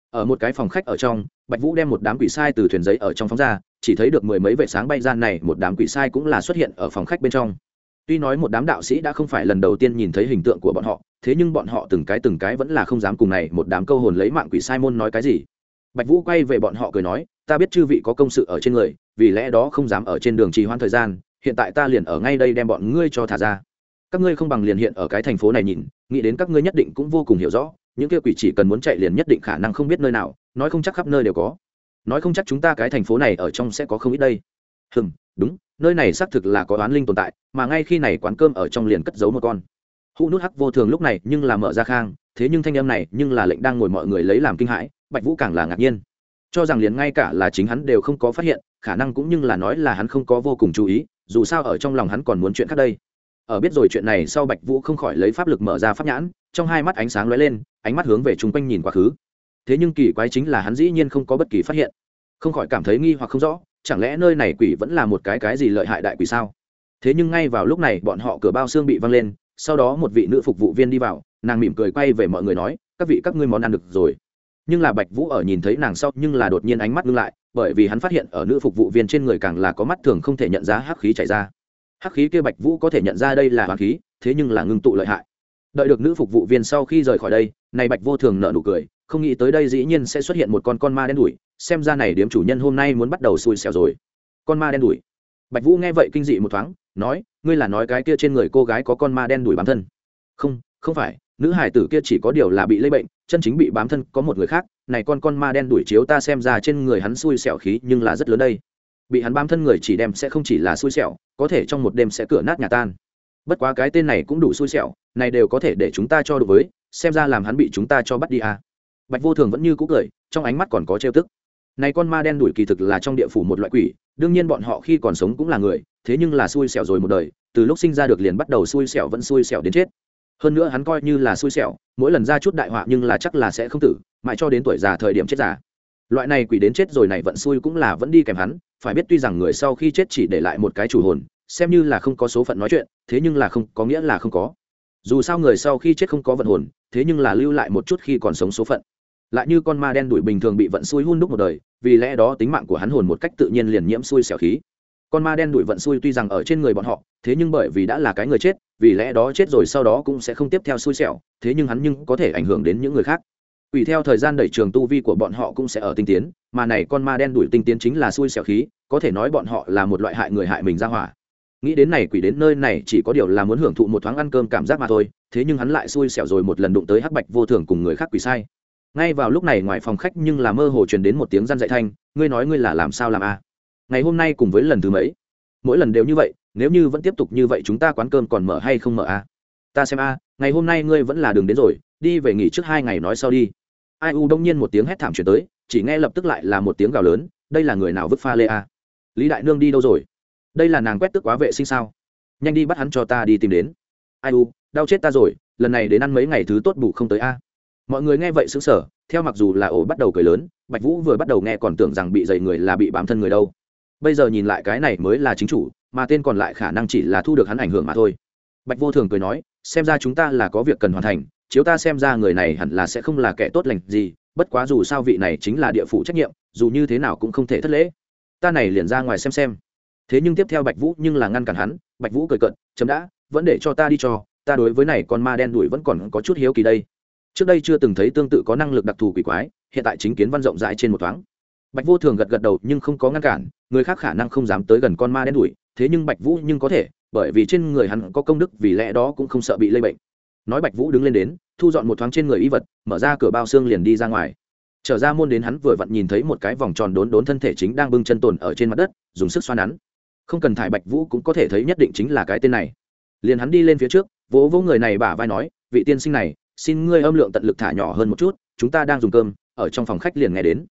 Ở một cái phòng khách ở trong, bạch vũ đem một đám quỷ sai từ thuyền giấy ở trong phóng ra chỉ thấy được mười mấy vệ sáng bay gian này, một đám quỷ sai cũng là xuất hiện ở phòng khách bên trong. Tuy nói một đám đạo sĩ đã không phải lần đầu tiên nhìn thấy hình tượng của bọn họ, thế nhưng bọn họ từng cái từng cái vẫn là không dám cùng này, một đám câu hồn lấy mạng quỷ sai môn nói cái gì. Bạch vũ quay về bọn họ cười nói, ta biết chư vị có công sự ở trên người, vì lẽ đó không dám ở trên đường trì hoãn thời gian, hiện tại ta liền ở ngay đây đem bọn ngươi cho thả ra. Các ngươi không bằng liền hiện ở cái thành phố này nhìn, nghĩ đến các ngươi nhất định cũng vô cùng hiểu rõ, những kia quỷ chỉ cần muốn chạy liền nhất định khả năng không biết nơi nào, nói không chắc khắp nơi đều có nói không chắc chúng ta cái thành phố này ở trong sẽ có không ít đây. Hừm, đúng, nơi này xác thực là có oán linh tồn tại, mà ngay khi này quán cơm ở trong liền cất giấu một con. Hũ nút hắc vô thường lúc này nhưng là mở ra khang, thế nhưng thanh âm này nhưng là lệnh đang ngồi mọi người lấy làm kinh hãi, bạch vũ càng là ngạc nhiên. Cho rằng liền ngay cả là chính hắn đều không có phát hiện, khả năng cũng nhưng là nói là hắn không có vô cùng chú ý, dù sao ở trong lòng hắn còn muốn chuyện khác đây. Ở biết rồi chuyện này sau bạch vũ không khỏi lấy pháp lực mở ra pháp nhãn, trong hai mắt ánh sáng lóe lên, ánh mắt hướng về chung quanh nhìn quá khứ thế nhưng kỳ quái chính là hắn dĩ nhiên không có bất kỳ phát hiện. Không khỏi cảm thấy nghi hoặc không rõ, chẳng lẽ nơi này quỷ vẫn là một cái cái gì lợi hại đại quỷ sao? Thế nhưng ngay vào lúc này, bọn họ cửa bao xương bị văng lên, sau đó một vị nữ phục vụ viên đi vào, nàng mỉm cười quay về mọi người nói, các vị, các ngươi món ăn được rồi. Nhưng là bạch vũ ở nhìn thấy nàng sau, nhưng là đột nhiên ánh mắt ngưng lại, bởi vì hắn phát hiện ở nữ phục vụ viên trên người càng là có mắt thường không thể nhận ra hắc khí chảy ra. Hắc khí kia bạch vũ có thể nhận ra đây là hoàng khí, thế nhưng là ngưng tụ lợi hại. Đợi được nữ phục vụ viên sau khi rời khỏi đây, này bạch vô thường nợ nụ cười không nghĩ tới đây dĩ nhiên sẽ xuất hiện một con con ma đen đủi xem ra này điếm chủ nhân hôm nay muốn bắt đầu xui xẻo rồi. Con ma đen đủi bạch vũ nghe vậy kinh dị một thoáng, nói, ngươi là nói cái kia trên người cô gái có con ma đen đuổi bám thân. Không không phải, nữ hải tử kia chỉ có điều là bị lây bệnh, chân chính bị bám thân có một người khác, này con con ma đen đuổi chiếu ta xem ra trên người hắn xui xẻo khí nhưng là rất lớn đây. Bị hắn bám thân người chỉ đem sẽ không chỉ là xui xẻo, có thể trong một đêm sẽ cửa nát nhà tan. Bất quá cái tên này cũng đủ xui xẻo, này đều có thể để chúng ta cho được với, xem ra làm hắn bị chúng ta cho bắt đi à bạch vô thường vẫn như cũ cười, trong ánh mắt còn có trêu tức. Này con ma đen đuổi kỳ thực là trong địa phủ một loại quỷ, đương nhiên bọn họ khi còn sống cũng là người, thế nhưng là xui xẻo rồi một đời, từ lúc sinh ra được liền bắt đầu xui xẻo vẫn xui xẻo đến chết. Hơn nữa hắn coi như là xui xẻo, mỗi lần ra chút đại họa nhưng là chắc là sẽ không tử, mãi cho đến tuổi già thời điểm chết già. Loại này quỷ đến chết rồi này vẫn xui cũng là vẫn đi kèm hắn, phải biết tuy rằng người sau khi chết chỉ để lại một cái chủ hồn, xem như là không có số phận nói chuyện, thế nhưng là không có nghĩa là không có. Dù sao người sau khi chết không có vận hồn, thế nhưng là lưu lại một chút khi còn sống số phận lại như con ma đen đuổi bình thường bị vận xui hun đúc một đời vì lẽ đó tính mạng của hắn hồn một cách tự nhiên liền nhiễm xui xẻo khí con ma đen đuổi vận xui tuy rằng ở trên người bọn họ thế nhưng bởi vì đã là cái người chết vì lẽ đó chết rồi sau đó cũng sẽ không tiếp theo xui xẻo thế nhưng hắn nhưng có thể ảnh hưởng đến những người khác Quỷ theo thời gian đẩy trường tu vi của bọn họ cũng sẽ ở tinh tiến, mà này con ma đen đuổi tinh tiến chính là xui xẻo khí, có thể nói bọn họ là một loại hại người hại mình ra hỏa. Nghĩ đến này quỷ đến nơi này chỉ có điều là muốn hưởng thụ một thoáng ăn cơm cảm giác mà thôi, thế nhưng hắn lại xui xẻo rồi một lần đụng tới hắc bạch vô thường cùng người khác quỷ sai. Ngay vào lúc này ngoài phòng khách nhưng là mơ hồ truyền đến một tiếng răn dạy thanh, ngươi nói ngươi là làm sao làm a? Ngày hôm nay cùng với lần thứ mấy? Mỗi lần đều như vậy, nếu như vẫn tiếp tục như vậy chúng ta quán cơm còn mở hay không mở a? Ta xem a, ngày hôm nay ngươi vẫn là đường đến rồi, đi về nghỉ trước hai ngày nói sau đi ai u đông nhiên một tiếng hét thảm chuyển tới chỉ nghe lập tức lại là một tiếng gào lớn đây là người nào vứt pha lê a lý đại nương đi đâu rồi đây là nàng quét tức quá vệ sinh sao nhanh đi bắt hắn cho ta đi tìm đến ai u đau chết ta rồi lần này đến ăn mấy ngày thứ tốt bù không tới a mọi người nghe vậy xứng sở theo mặc dù là ổ bắt đầu cười lớn, bạch vũ vừa bắt đầu nghe còn tưởng rằng bị dày người là bị bám thân người đâu. Bây giờ nhìn lại cái này mới là chính chủ, mà tên còn lại khả năng chỉ là thu được hắn ảnh hưởng mà thôi. Bạch vô thường cười nói, xem ra chúng ta là có việc cần hoàn thành, chiếu ta xem ra người này hẳn là sẽ không là kẻ tốt lành gì, bất quá dù sao vị này chính là địa phủ trách nhiệm, dù như thế nào cũng không thể thất lễ. Ta này liền ra ngoài xem xem. Thế nhưng tiếp theo bạch vũ nhưng là ngăn cản hắn, bạch vũ cười cận chấm đã, vẫn để cho ta đi cho, ta đối với này con ma đen đuổi vẫn còn có chút hiếu kỳ đây trước đây chưa từng thấy tương tự có năng lực đặc thù quỷ quái, hiện tại chính kiến văn rộng rãi trên một thoáng. Bạch vô thường gật gật đầu nhưng không có ngăn cản, người khác khả năng không dám tới gần con ma đen đuổi, thế nhưng bạch vũ nhưng có thể, bởi vì trên người hắn có công đức, vì lẽ đó cũng không sợ bị lây bệnh. Nói bạch vũ đứng lên đến, thu dọn một thoáng trên người y vật, mở ra cửa bao xương liền đi ra ngoài. Trở ra môn đến hắn vừa vặn nhìn thấy một cái vòng tròn đốn đốn thân thể chính đang bưng chân tồn ở trên mặt đất, dùng sức xoa nắn. Không cần thải bạch vũ cũng có thể thấy nhất định chính là cái tên này. Liền hắn đi lên phía trước, vỗ vỗ người này bả vai nói, vị tiên sinh này xin ngươi âm lượng tận lực thả nhỏ hơn một chút, chúng ta đang dùng cơm, ở trong phòng khách liền nghe đến.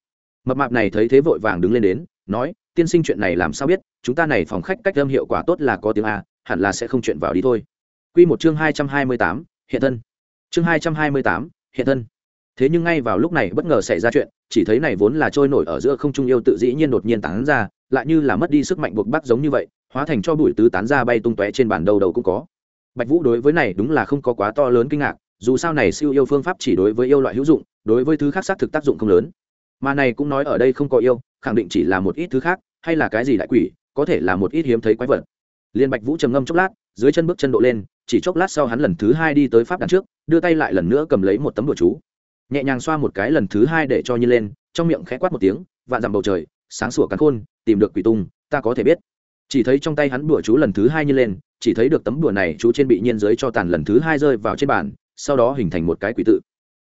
Mập mạp này thấy thế vội vàng đứng lên đến, nói, tiên sinh chuyện này làm sao biết, chúng ta này phòng khách cách âm hiệu quả tốt là có tiếng a, hẳn là sẽ không chuyện vào đi thôi. Quy một chương hai trăm hai mươi tám, hiện thân. Chương hai trăm hai mươi tám, hiện thân. Thế nhưng ngay vào lúc này bất ngờ xảy ra chuyện, chỉ thấy này vốn là trôi nổi ở giữa không trung yêu tự dĩ nhiên đột nhiên tán ra, lại như là mất đi sức mạnh buộc bắt giống như vậy, hóa thành cho bụi tứ tán ra bay tung tóe trên bản đầu đầu cũng có. Bạch vũ đối với này đúng là không có quá to lớn kinh ngạc dù sao này siêu yêu phương pháp chỉ đối với yêu loại hữu dụng, đối với thứ khác xác thực tác dụng không lớn. Mà này cũng nói ở đây không có yêu, khẳng định chỉ là một ít thứ khác, hay là cái gì đại quỷ, có thể là một ít hiếm thấy quái vật. Liên bạch vũ trầm ngâm chốc lát, dưới chân bước chân độ lên, chỉ chốc lát sau hắn lần thứ hai đi tới pháp đàn trước, đưa tay lại lần nữa cầm lấy một tấm đồ chú. Nhẹ nhàng xoa một cái lần thứ hai để cho nhiên lên, trong miệng khẽ quát một tiếng, vạn dặm bầu trời, sáng sủa cắn khôn, tìm được quỷ tung, ta có thể biết. Chỉ thấy trong tay hắn bùa chú lần thứ hai nhiên lên, chỉ thấy được tấm bùa này chú trên bị nhiên dưới cho tàn lần thứ hai rơi vào trên bàn sau đó hình thành một cái quỷ tự.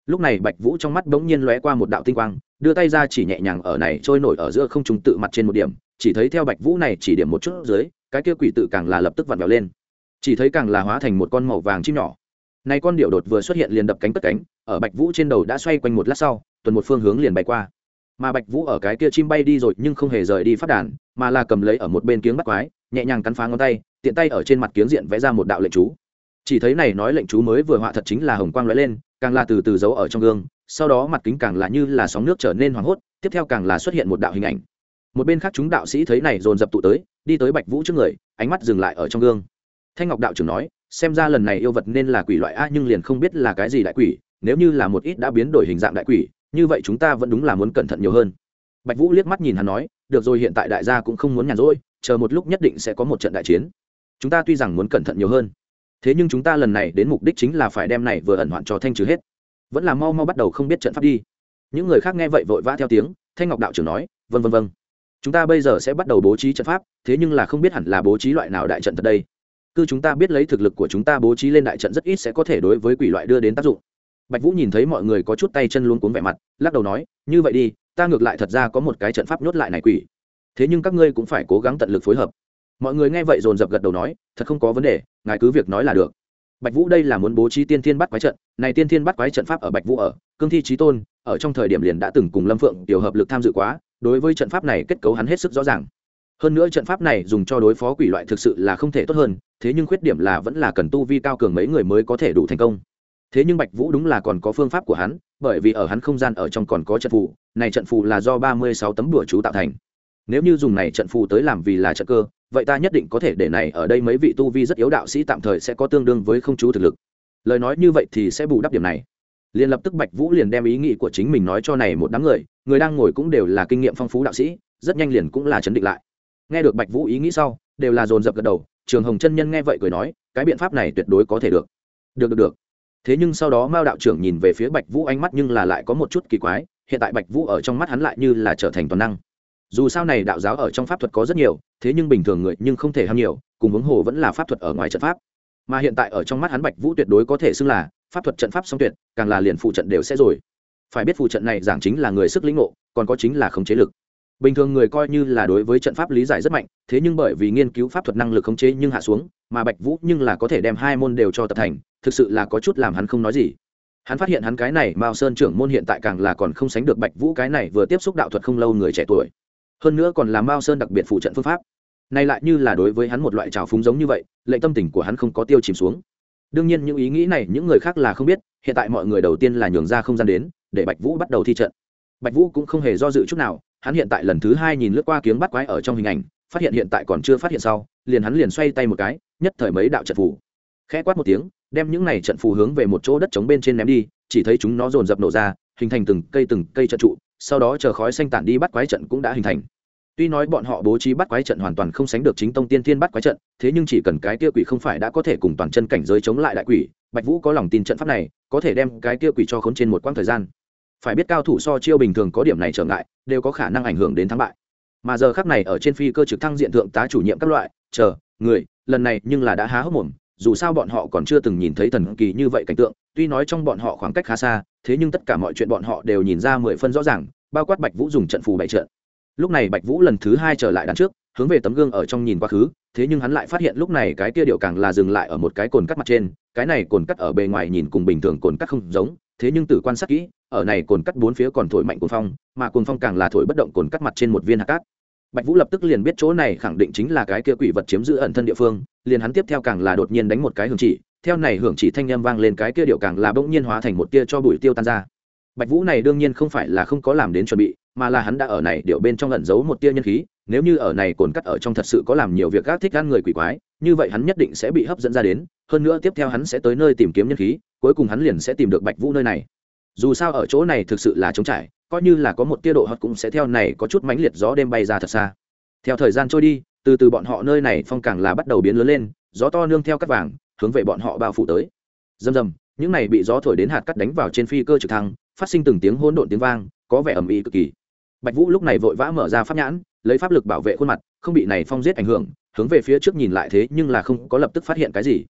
Lúc này bạch vũ trong mắt bỗng nhiên lóe qua một đạo tinh quang, đưa tay ra chỉ nhẹ nhàng ở này trôi nổi ở giữa không trùng tự mặt trên một điểm, chỉ thấy theo bạch vũ này chỉ điểm một chút dưới, cái kia quỷ tự càng là lập tức vặn vẹo lên. Chỉ thấy càng là hóa thành một con màu vàng chim nhỏ. Này con điệu đột vừa xuất hiện liền đập cánh tất cánh, ở bạch vũ trên đầu đã xoay quanh một lát sau, tuần một phương hướng liền bay qua. Mà bạch vũ ở cái kia chim bay đi rồi nhưng không hề rời đi phát đàn, mà là cầm lấy ở một bên kiếng bắt quái, nhẹ nhàng cắn phá ngón tay, tiện tay ở trên mặt kiếng diện vẽ ra một đạo lệnh chú chỉ thấy này nói lệnh chú mới vừa họa thật chính là hồng quang lóe lên, càng là từ từ giấu ở trong gương, sau đó mặt kính càng là như là sóng nước trở nên hoảng hốt, tiếp theo càng là xuất hiện một đạo hình ảnh. Một bên khác chúng đạo sĩ thấy này dồn dập tụ tới, đi tới bạch vũ trước người, ánh mắt dừng lại ở trong gương. Thanh ngọc đạo trưởng nói, xem ra lần này yêu vật nên là quỷ loại a, nhưng liền không biết là cái gì đại quỷ, nếu như là một ít đã biến đổi hình dạng đại quỷ, như vậy chúng ta vẫn đúng là muốn cẩn thận nhiều hơn. Bạch vũ liếc mắt nhìn hắn nói, được rồi hiện tại đại gia cũng không muốn nhàn rỗi, chờ một lúc nhất định sẽ có một trận đại chiến. Chúng ta tuy rằng muốn cẩn thận nhiều hơn thế nhưng chúng ta lần này đến mục đích chính là phải đem này vừa ẩn hoạn cho thanh trừ hết. Vẫn là mau mau bắt đầu không biết trận pháp đi. Những người khác nghe vậy vội vã theo tiếng, thanh ngọc đạo trưởng nói vân vân vân chúng ta bây giờ sẽ bắt đầu bố trí trận pháp, thế nhưng là không biết hẳn là bố trí loại nào đại trận thật đây. Cứ chúng ta biết lấy thực lực của chúng ta bố trí lên đại trận rất ít sẽ có thể đối với quỷ loại đưa đến tác dụng. Bạch vũ nhìn thấy mọi người có chút tay chân luôn cuốn vẻ mặt, lắc đầu nói, như vậy đi, ta ngược lại thật ra có một cái trận pháp nhốt lại này quỷ. Thế nhưng các ngươi cũng phải cố gắng tận lực phối hợp mọi người nghe vậy dồn dập gật đầu nói, thật không có vấn đề, ngài cứ việc nói là được. Bạch vũ đây là muốn bố trí tiên thiên bắt quái trận, này tiên thiên bắt quái trận pháp ở bạch vũ ở, cương thi trí tôn, ở trong thời điểm liền đã từng cùng lâm phượng tiểu hợp lực tham dự quá, đối với trận pháp này kết cấu hắn hết sức rõ ràng. Hơn nữa trận pháp này dùng cho đối phó quỷ loại thực sự là không thể tốt hơn, thế nhưng khuyết điểm là vẫn là cần tu vi cao cường mấy người mới có thể đủ thành công. Thế nhưng bạch vũ đúng là còn có phương pháp của hắn, bởi vì ở hắn không gian ở trong còn có trận phù, này trận phù là do ba mươi sáu tấm đùa chú tạo thành. Nếu như dùng này trận phù tới làm vì là trận cơ vậy ta nhất định có thể để này ở đây mấy vị tu vi rất yếu đạo sĩ tạm thời sẽ có tương đương với không chú thực lực. Lời nói như vậy thì sẽ bù đắp điểm này. Liền lập tức bạch vũ liền đem ý nghĩ của chính mình nói cho này một đám người người đang ngồi cũng đều là kinh nghiệm phong phú đạo sĩ, rất nhanh liền cũng là chấn định lại. Nghe được bạch vũ ý nghĩ sau, đều là dồn dập gật đầu, trường hồng chân nhân nghe vậy cười nói, cái biện pháp này tuyệt đối có thể được. Được được được. Thế nhưng sau đó mao đạo trưởng nhìn về phía bạch vũ ánh mắt nhưng là lại có một chút kỳ quái, hiện tại bạch vũ ở trong mắt hắn lại như là trở thành toàn năng dù sao này đạo giáo ở trong pháp thuật có rất nhiều, thế nhưng bình thường người nhưng không thể ham nhiều, cùng ứng hồ vẫn là pháp thuật ở ngoài trận pháp. Mà hiện tại ở trong mắt hắn bạch vũ tuyệt đối có thể xưng là pháp thuật trận pháp song tuyệt, càng là liền phụ trận đều sẽ rồi. Phải biết phụ trận này giảng chính là người sức lĩnh ngộ, còn có chính là khống chế lực. Bình thường người coi như là đối với trận pháp lý giải rất mạnh, thế nhưng bởi vì nghiên cứu pháp thuật năng lực khống chế nhưng hạ xuống, mà bạch vũ nhưng là có thể đem hai môn đều cho tập thành, thực sự là có chút làm hắn không nói gì. Hắn phát hiện hắn cái này mao sơn trưởng môn hiện tại càng là còn không sánh được bạch vũ cái này vừa tiếp xúc đạo thuật không lâu người trẻ tuổi hơn nữa còn là mao sơn đặc biệt phụ trận phương pháp. Này lại như là đối với hắn một loại trào phúng giống như vậy, lệnh tâm tình của hắn không có tiêu chìm xuống. Đương nhiên những ý nghĩ này những người khác là không biết, hiện tại mọi người đầu tiên là nhường ra không gian đến, để bạch vũ bắt đầu thi trận. Bạch vũ cũng không hề do dự chút nào, hắn hiện tại lần thứ hai nhìn lướt qua kiếng bắt quái ở trong hình ảnh, phát hiện hiện tại còn chưa phát hiện sau, liền hắn liền xoay tay một cái, nhất thời mấy đạo trận phù. Khẽ quát một tiếng, đem những này trận phù hướng về một chỗ đất trống bên trên ném đi, chỉ thấy chúng nó dồn dập nổ ra, hình thành từng cây từng cây trận trụ sau đó chờ khói xanh tản đi bắt quái trận cũng đã hình thành. Tuy nói bọn họ bố trí bắt quái trận hoàn toàn không sánh được chính tông tiên thiên bắt quái trận, thế nhưng chỉ cần cái kia quỷ không phải đã có thể cùng toàn chân cảnh giới chống lại đại quỷ, bạch vũ có lòng tin trận pháp này, có thể đem cái kia quỷ cho khốn trên một quãng thời gian. Phải biết cao thủ so chiêu bình thường có điểm này trở ngại, đều có khả năng ảnh hưởng đến thắng bại. Mà giờ khác này ở trên phi cơ trực thăng diện thượng tá chủ nhiệm các loại, chờ, người, lần này nhưng là đã há hốc mồm dù sao bọn họ còn chưa từng nhìn thấy thần kỳ như vậy cảnh tượng, tuy nói trong bọn họ khoảng cách khá xa, thế nhưng tất cả mọi chuyện bọn họ đều nhìn ra mười phân rõ ràng, bao quát bạch vũ dùng trận phù bày trận. Lúc này bạch vũ lần thứ hai trở lại đằng trước, hướng về tấm gương ở trong nhìn quá khứ, thế nhưng hắn lại phát hiện lúc này cái kia điệu càng là dừng lại ở một cái cồn cắt mặt trên, cái này cồn cắt ở bề ngoài nhìn cùng bình thường cồn cắt không giống, thế nhưng từ quan sát kỹ, ở này cồn cắt bốn phía còn thổi mạnh cồn phong, mà cồn phong càng là thổi bất động cồn cắt mặt trên một viên hạt cát bạch vũ lập tức liền biết chỗ này khẳng định chính là cái kia quỷ vật chiếm giữ ẩn thân địa phương, liền hắn tiếp theo càng là đột nhiên đánh một cái hưởng chỉ, theo này hưởng chỉ thanh âm vang lên cái kia điệu càng là bỗng nhiên hóa thành một tia cho bụi tiêu tan ra. Bạch vũ này đương nhiên không phải là không có làm đến chuẩn bị, mà là hắn đã ở này điệu bên trong ẩn giấu một tia nhân khí, nếu như ở này cồn cắt ở trong thật sự có làm nhiều việc gác thích gan người quỷ quái, như vậy hắn nhất định sẽ bị hấp dẫn ra đến, hơn nữa tiếp theo hắn sẽ tới nơi tìm kiếm nhân khí, cuối cùng hắn liền sẽ tìm được bạch vũ nơi này. Dù sao ở chỗ này thực sự là trống trải coi như là có một tia độ hot cũng sẽ theo này có chút mãnh liệt gió đêm bay ra thật xa. Theo thời gian trôi đi, từ từ bọn họ nơi này phong càng là bắt đầu biến lớn lên, gió to nương theo cắt vàng, hướng về bọn họ bao phủ tới. Rầm rầm, những này bị gió thổi đến hạt cắt đánh vào trên phi cơ trực thăng, phát sinh từng tiếng hỗn độn tiếng vang, có vẻ ầm ĩ cực kỳ. Bạch vũ lúc này vội vã mở ra pháp nhãn, lấy pháp lực bảo vệ khuôn mặt, không bị này phong giết ảnh hưởng, hướng về phía trước nhìn lại thế nhưng là không có lập tức phát hiện cái gì.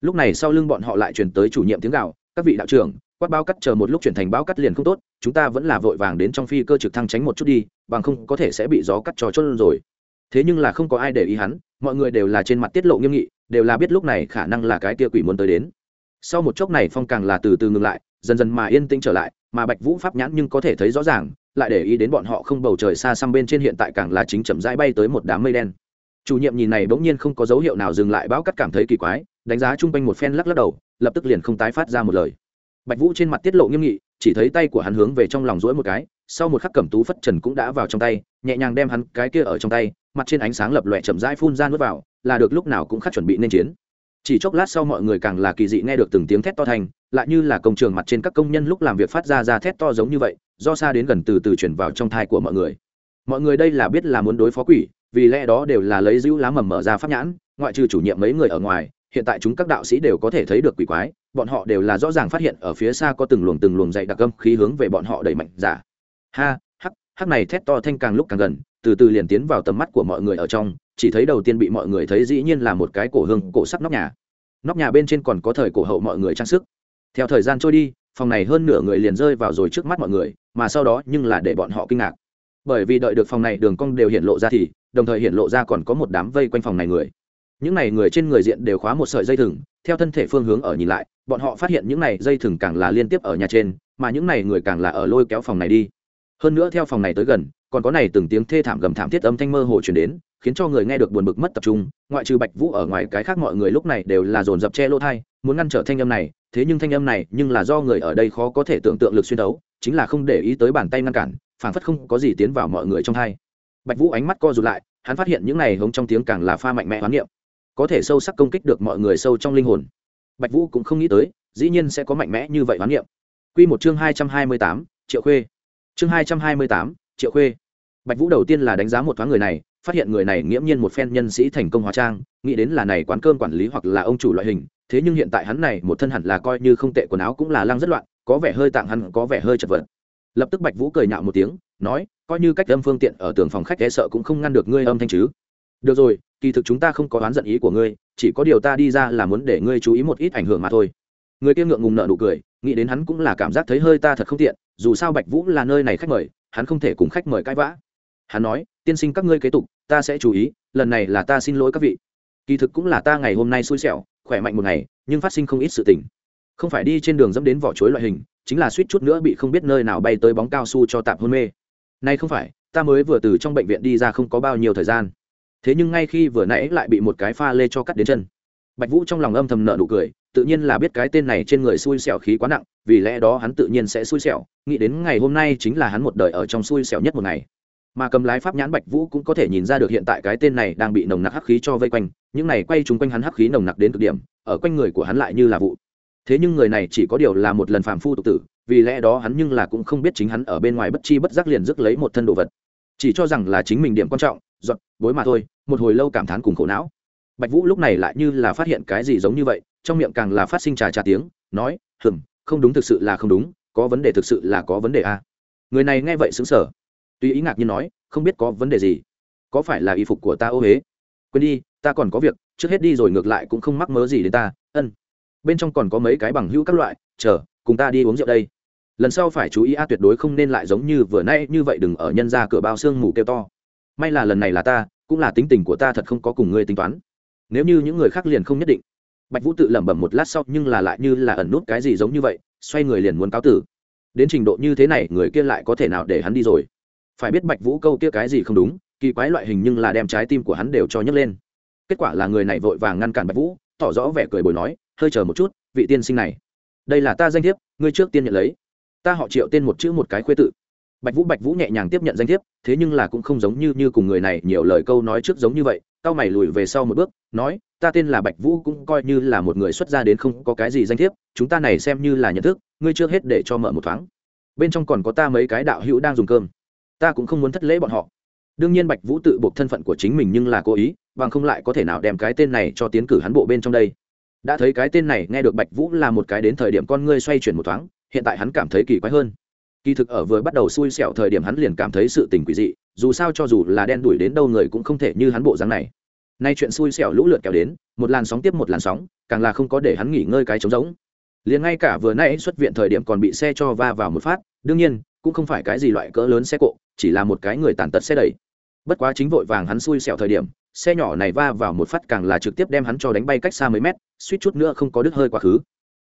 Lúc này sau lưng bọn họ lại truyền tới chủ nhiệm tiếng gạo các vị đạo trưởng quát bao cắt chờ một lúc chuyển thành bao cắt liền không tốt, chúng ta vẫn là vội vàng đến trong phi cơ trực thăng tránh một chút đi, bằng không có thể sẽ bị gió cắt trò chốt rồi. Thế nhưng là không có ai để ý hắn, mọi người đều là trên mặt tiết lộ nghiêm nghị, đều là biết lúc này khả năng là cái kia quỷ muốn tới đến. Sau một chốc này phong càng là từ từ ngừng lại, dần dần mà yên tĩnh trở lại, mà bạch vũ pháp nhãn nhưng có thể thấy rõ ràng, lại để ý đến bọn họ không bầu trời xa xăm bên trên hiện tại càng là chính chậm rãi bay tới một đám mây đen. Chủ nhiệm nhìn này bỗng nhiên không có dấu hiệu nào dừng lại, báo cắt cảm thấy kỳ quái, đánh giá chung quanh một phen lắc lắc đầu, lập tức liền không tái phát ra một lời bạch vũ trên mặt tiết lộ nghiêm nghị, chỉ thấy tay của hắn hướng về trong lòng rỗi một cái, sau một khắc cẩm tú phất trần cũng đã vào trong tay, nhẹ nhàng đem hắn cái kia ở trong tay, mặt trên ánh sáng lập lòe chậm rãi phun ra nuốt vào, là được lúc nào cũng khắc chuẩn bị nên chiến. Chỉ chốc lát sau mọi người càng là kỳ dị nghe được từng tiếng thét to thành, lại như là công trường mặt trên các công nhân lúc làm việc phát ra ra thét to giống như vậy, do xa đến gần từ từ chuyển vào trong thai của mọi người. Mọi người đây là biết là muốn đối phó quỷ, vì lẽ đó đều là lấy giữ lá mầm mở ra pháp nhãn, ngoại trừ chủ nhiệm mấy người ở ngoài, hiện tại chúng các đạo sĩ đều có thể thấy được quỷ quái bọn họ đều là rõ ràng phát hiện ở phía xa có từng luồng từng luồng dậy đặc âm khí hướng về bọn họ đẩy mạnh giả. Ha, hắc hắc này thét to thanh càng lúc càng gần, từ từ liền tiến vào tầm mắt của mọi người ở trong, chỉ thấy đầu tiên bị mọi người thấy dĩ nhiên là một cái cổ hương, cổ sắc nóc nhà. Nóc nhà bên trên còn có thời cổ hậu mọi người trang sức. Theo thời gian trôi đi, phòng này hơn nửa người liền rơi vào rồi trước mắt mọi người, mà sau đó nhưng là để bọn họ kinh ngạc. Bởi vì đợi được phòng này đường cong đều hiện lộ ra thì, đồng thời hiện lộ ra còn có một đám vây quanh phòng này người. Những này người trên người diện đều khóa một sợi dây thừng theo thân thể phương hướng ở nhìn lại, bọn họ phát hiện những này dây thừng càng là liên tiếp ở nhà trên, mà những này người càng là ở lôi kéo phòng này đi. Hơn nữa theo phòng này tới gần, còn có này từng tiếng thê thảm gầm thảm thiết âm thanh mơ hồ chuyển đến, khiến cho người nghe được buồn bực mất tập trung, ngoại trừ bạch vũ ở ngoài cái khác mọi người lúc này đều là dồn dập che lỗ thai, muốn ngăn trở thanh âm này, thế nhưng thanh âm này nhưng là do người ở đây khó có thể tưởng tượng lực xuyên đấu, chính là không để ý tới bàn tay ngăn cản, phảng phất không có gì tiến vào mọi người trong thai bạch vũ ánh mắt co rụt lại, hắn phát hiện những này hống trong tiếng càng là pha mạnh mẽ hoán niệm có thể sâu sắc công kích được mọi người sâu trong linh hồn. Bạch vũ cũng không nghĩ tới, dĩ nhiên sẽ có mạnh mẽ như vậy hoán niệm. Quy một chương hai trăm hai mươi tám, triệu khuê. Chương hai trăm hai mươi tám, triệu khuê. Bạch vũ đầu tiên là đánh giá một thoáng người này, phát hiện người này nghiễm nhiên một phen nhân sĩ thành công hóa trang, nghĩ đến là này quán cơm quản lý hoặc là ông chủ loại hình, thế nhưng hiện tại hắn này một thân hẳn là coi như không tệ quần áo cũng là lăng rất loạn, có vẻ hơi tạng hắn, có vẻ hơi chật vật. Lập tức bạch vũ cười nhạo một tiếng, nói, coi như cách âm phương tiện ở tường phòng khách e sợ cũng không ngăn được ngươi âm thanh chứ được rồi, kỳ thực chúng ta không có oán giận ý của ngươi, chỉ có điều ta đi ra là muốn để ngươi chú ý một ít ảnh hưởng mà thôi. Người kia ngượng ngùng nợ nụ cười, nghĩ đến hắn cũng là cảm giác thấy hơi ta thật không tiện, dù sao bạch vũ là nơi này khách mời, hắn không thể cùng khách mời cãi vã. Hắn nói, tiên sinh các ngươi kế tục, ta sẽ chú ý, lần này là ta xin lỗi các vị. Kỳ thực cũng là ta ngày hôm nay xui xẻo, khỏe mạnh một ngày, nhưng phát sinh không ít sự tình. Không phải đi trên đường dẫm đến vỏ chuối loại hình, chính là suýt chút nữa bị không biết nơi nào bay tới bóng cao su cho tạm hôn mê. Nay không phải, ta mới vừa từ trong bệnh viện đi ra không có bao nhiêu thời gian thế nhưng ngay khi vừa nãy lại bị một cái pha lê cho cắt đến chân. Bạch vũ trong lòng âm thầm nợ nụ cười, tự nhiên là biết cái tên này trên người xui xẻo khí quá nặng, vì lẽ đó hắn tự nhiên sẽ xui xẻo, nghĩ đến ngày hôm nay chính là hắn một đời ở trong xui xẻo nhất một ngày. Mà cầm lái pháp nhãn bạch vũ cũng có thể nhìn ra được hiện tại cái tên này đang bị nồng nặc hắc khí cho vây quanh, những này quay chung quanh hắn hắc khí nồng nặc đến cực điểm, ở quanh người của hắn lại như là vụ. Thế nhưng người này chỉ có điều là một lần phàm phu tục tử, vì lẽ đó hắn nhưng là cũng không biết chính hắn ở bên ngoài bất chi bất giác liền rước lấy một thân đồ vật. Chỉ cho rằng là chính mình điểm quan trọng giọt, bối mà thôi, một hồi lâu cảm thán cùng khổ não. Bạch vũ lúc này lại như là phát hiện cái gì giống như vậy, trong miệng càng là phát sinh trà trà tiếng, nói, hừm, không đúng thực sự là không đúng, có vấn đề thực sự là có vấn đề a à? người này nghe vậy xứng sở tuy ý ngạc nhiên nói, không biết có vấn đề gì? Có phải là y phục của ta ô huế quên đi, ta còn có việc, trước hết đi rồi ngược lại cũng không mắc mớ gì đến ta, ân. Bên trong còn có mấy cái bằng hữu các loại, chờ, cùng ta đi uống rượu đây. Lần sau phải chú ý a, tuyệt đối không nên lại giống như vừa nay như vậy đừng ở nhân ra cửa bao xương mù kêu to may là lần này là ta, cũng là tính tình của ta thật không có cùng ngươi tính toán. Nếu như những người khác liền không nhất định. Bạch vũ tự lẩm bẩm một lát sau, nhưng là lại như là ẩn nút cái gì giống như vậy, xoay người liền muốn cáo tử. Đến trình độ như thế này, người kia lại có thể nào để hắn đi rồi? Phải biết bạch vũ câu kia cái gì không đúng, kỳ quái loại hình nhưng là đem trái tim của hắn đều cho nhấc lên. Kết quả là người này vội vàng ngăn cản bạch vũ, tỏ rõ vẻ cười bồi nói, hơi chờ một chút, vị tiên sinh này. Đây là ta danh thiếp, ngươi trước tiên nhận lấy. Ta họ triệu tên một chữ một cái khuê tự bạch vũ bạch vũ nhẹ nhàng tiếp nhận danh thiếp, thế nhưng là cũng không giống như như cùng người này nhiều lời câu nói trước giống như vậy cao mày lùi về sau một bước, nói, ta tên là bạch vũ cũng coi như là một người xuất gia đến không có cái gì danh thiếp, chúng ta này xem như là nhận thức, ngươi trước hết để cho mở một thoáng. Bên trong còn có ta mấy cái đạo hữu đang dùng cơm. Ta cũng không muốn thất lễ bọn họ. Đương nhiên bạch vũ tự buộc thân phận của chính mình nhưng là cố ý, bằng không lại có thể nào đem cái tên này cho tiến cử hắn bộ bên trong đây. Đã thấy cái tên này nghe được bạch vũ là một cái đến thời điểm con ngươi xoay chuyển một thoáng, hiện tại hắn cảm thấy kỳ quái hơn kỳ thực ở vừa bắt đầu xui xẻo thời điểm hắn liền cảm thấy sự tình quỷ dị, dù sao cho dù là đen đuổi đến đâu người cũng không thể như hắn bộ dáng này. Nay chuyện xui xẻo lũ lượt kéo đến, một làn sóng tiếp một làn sóng, càng là không có để hắn nghỉ ngơi cái trống giống liền ngay cả vừa nãy xuất viện thời điểm còn bị xe cho va vào một phát, đương nhiên, cũng không phải cái gì loại cỡ lớn xe cộ, chỉ là một cái người tàn tật xe đẩy. Bất quá chính vội vàng hắn xui xẻo thời điểm, xe nhỏ này va vào một phát càng là trực tiếp đem hắn cho đánh bay cách xa mấy mét, suýt chút nữa không có đứt hơi quá khứ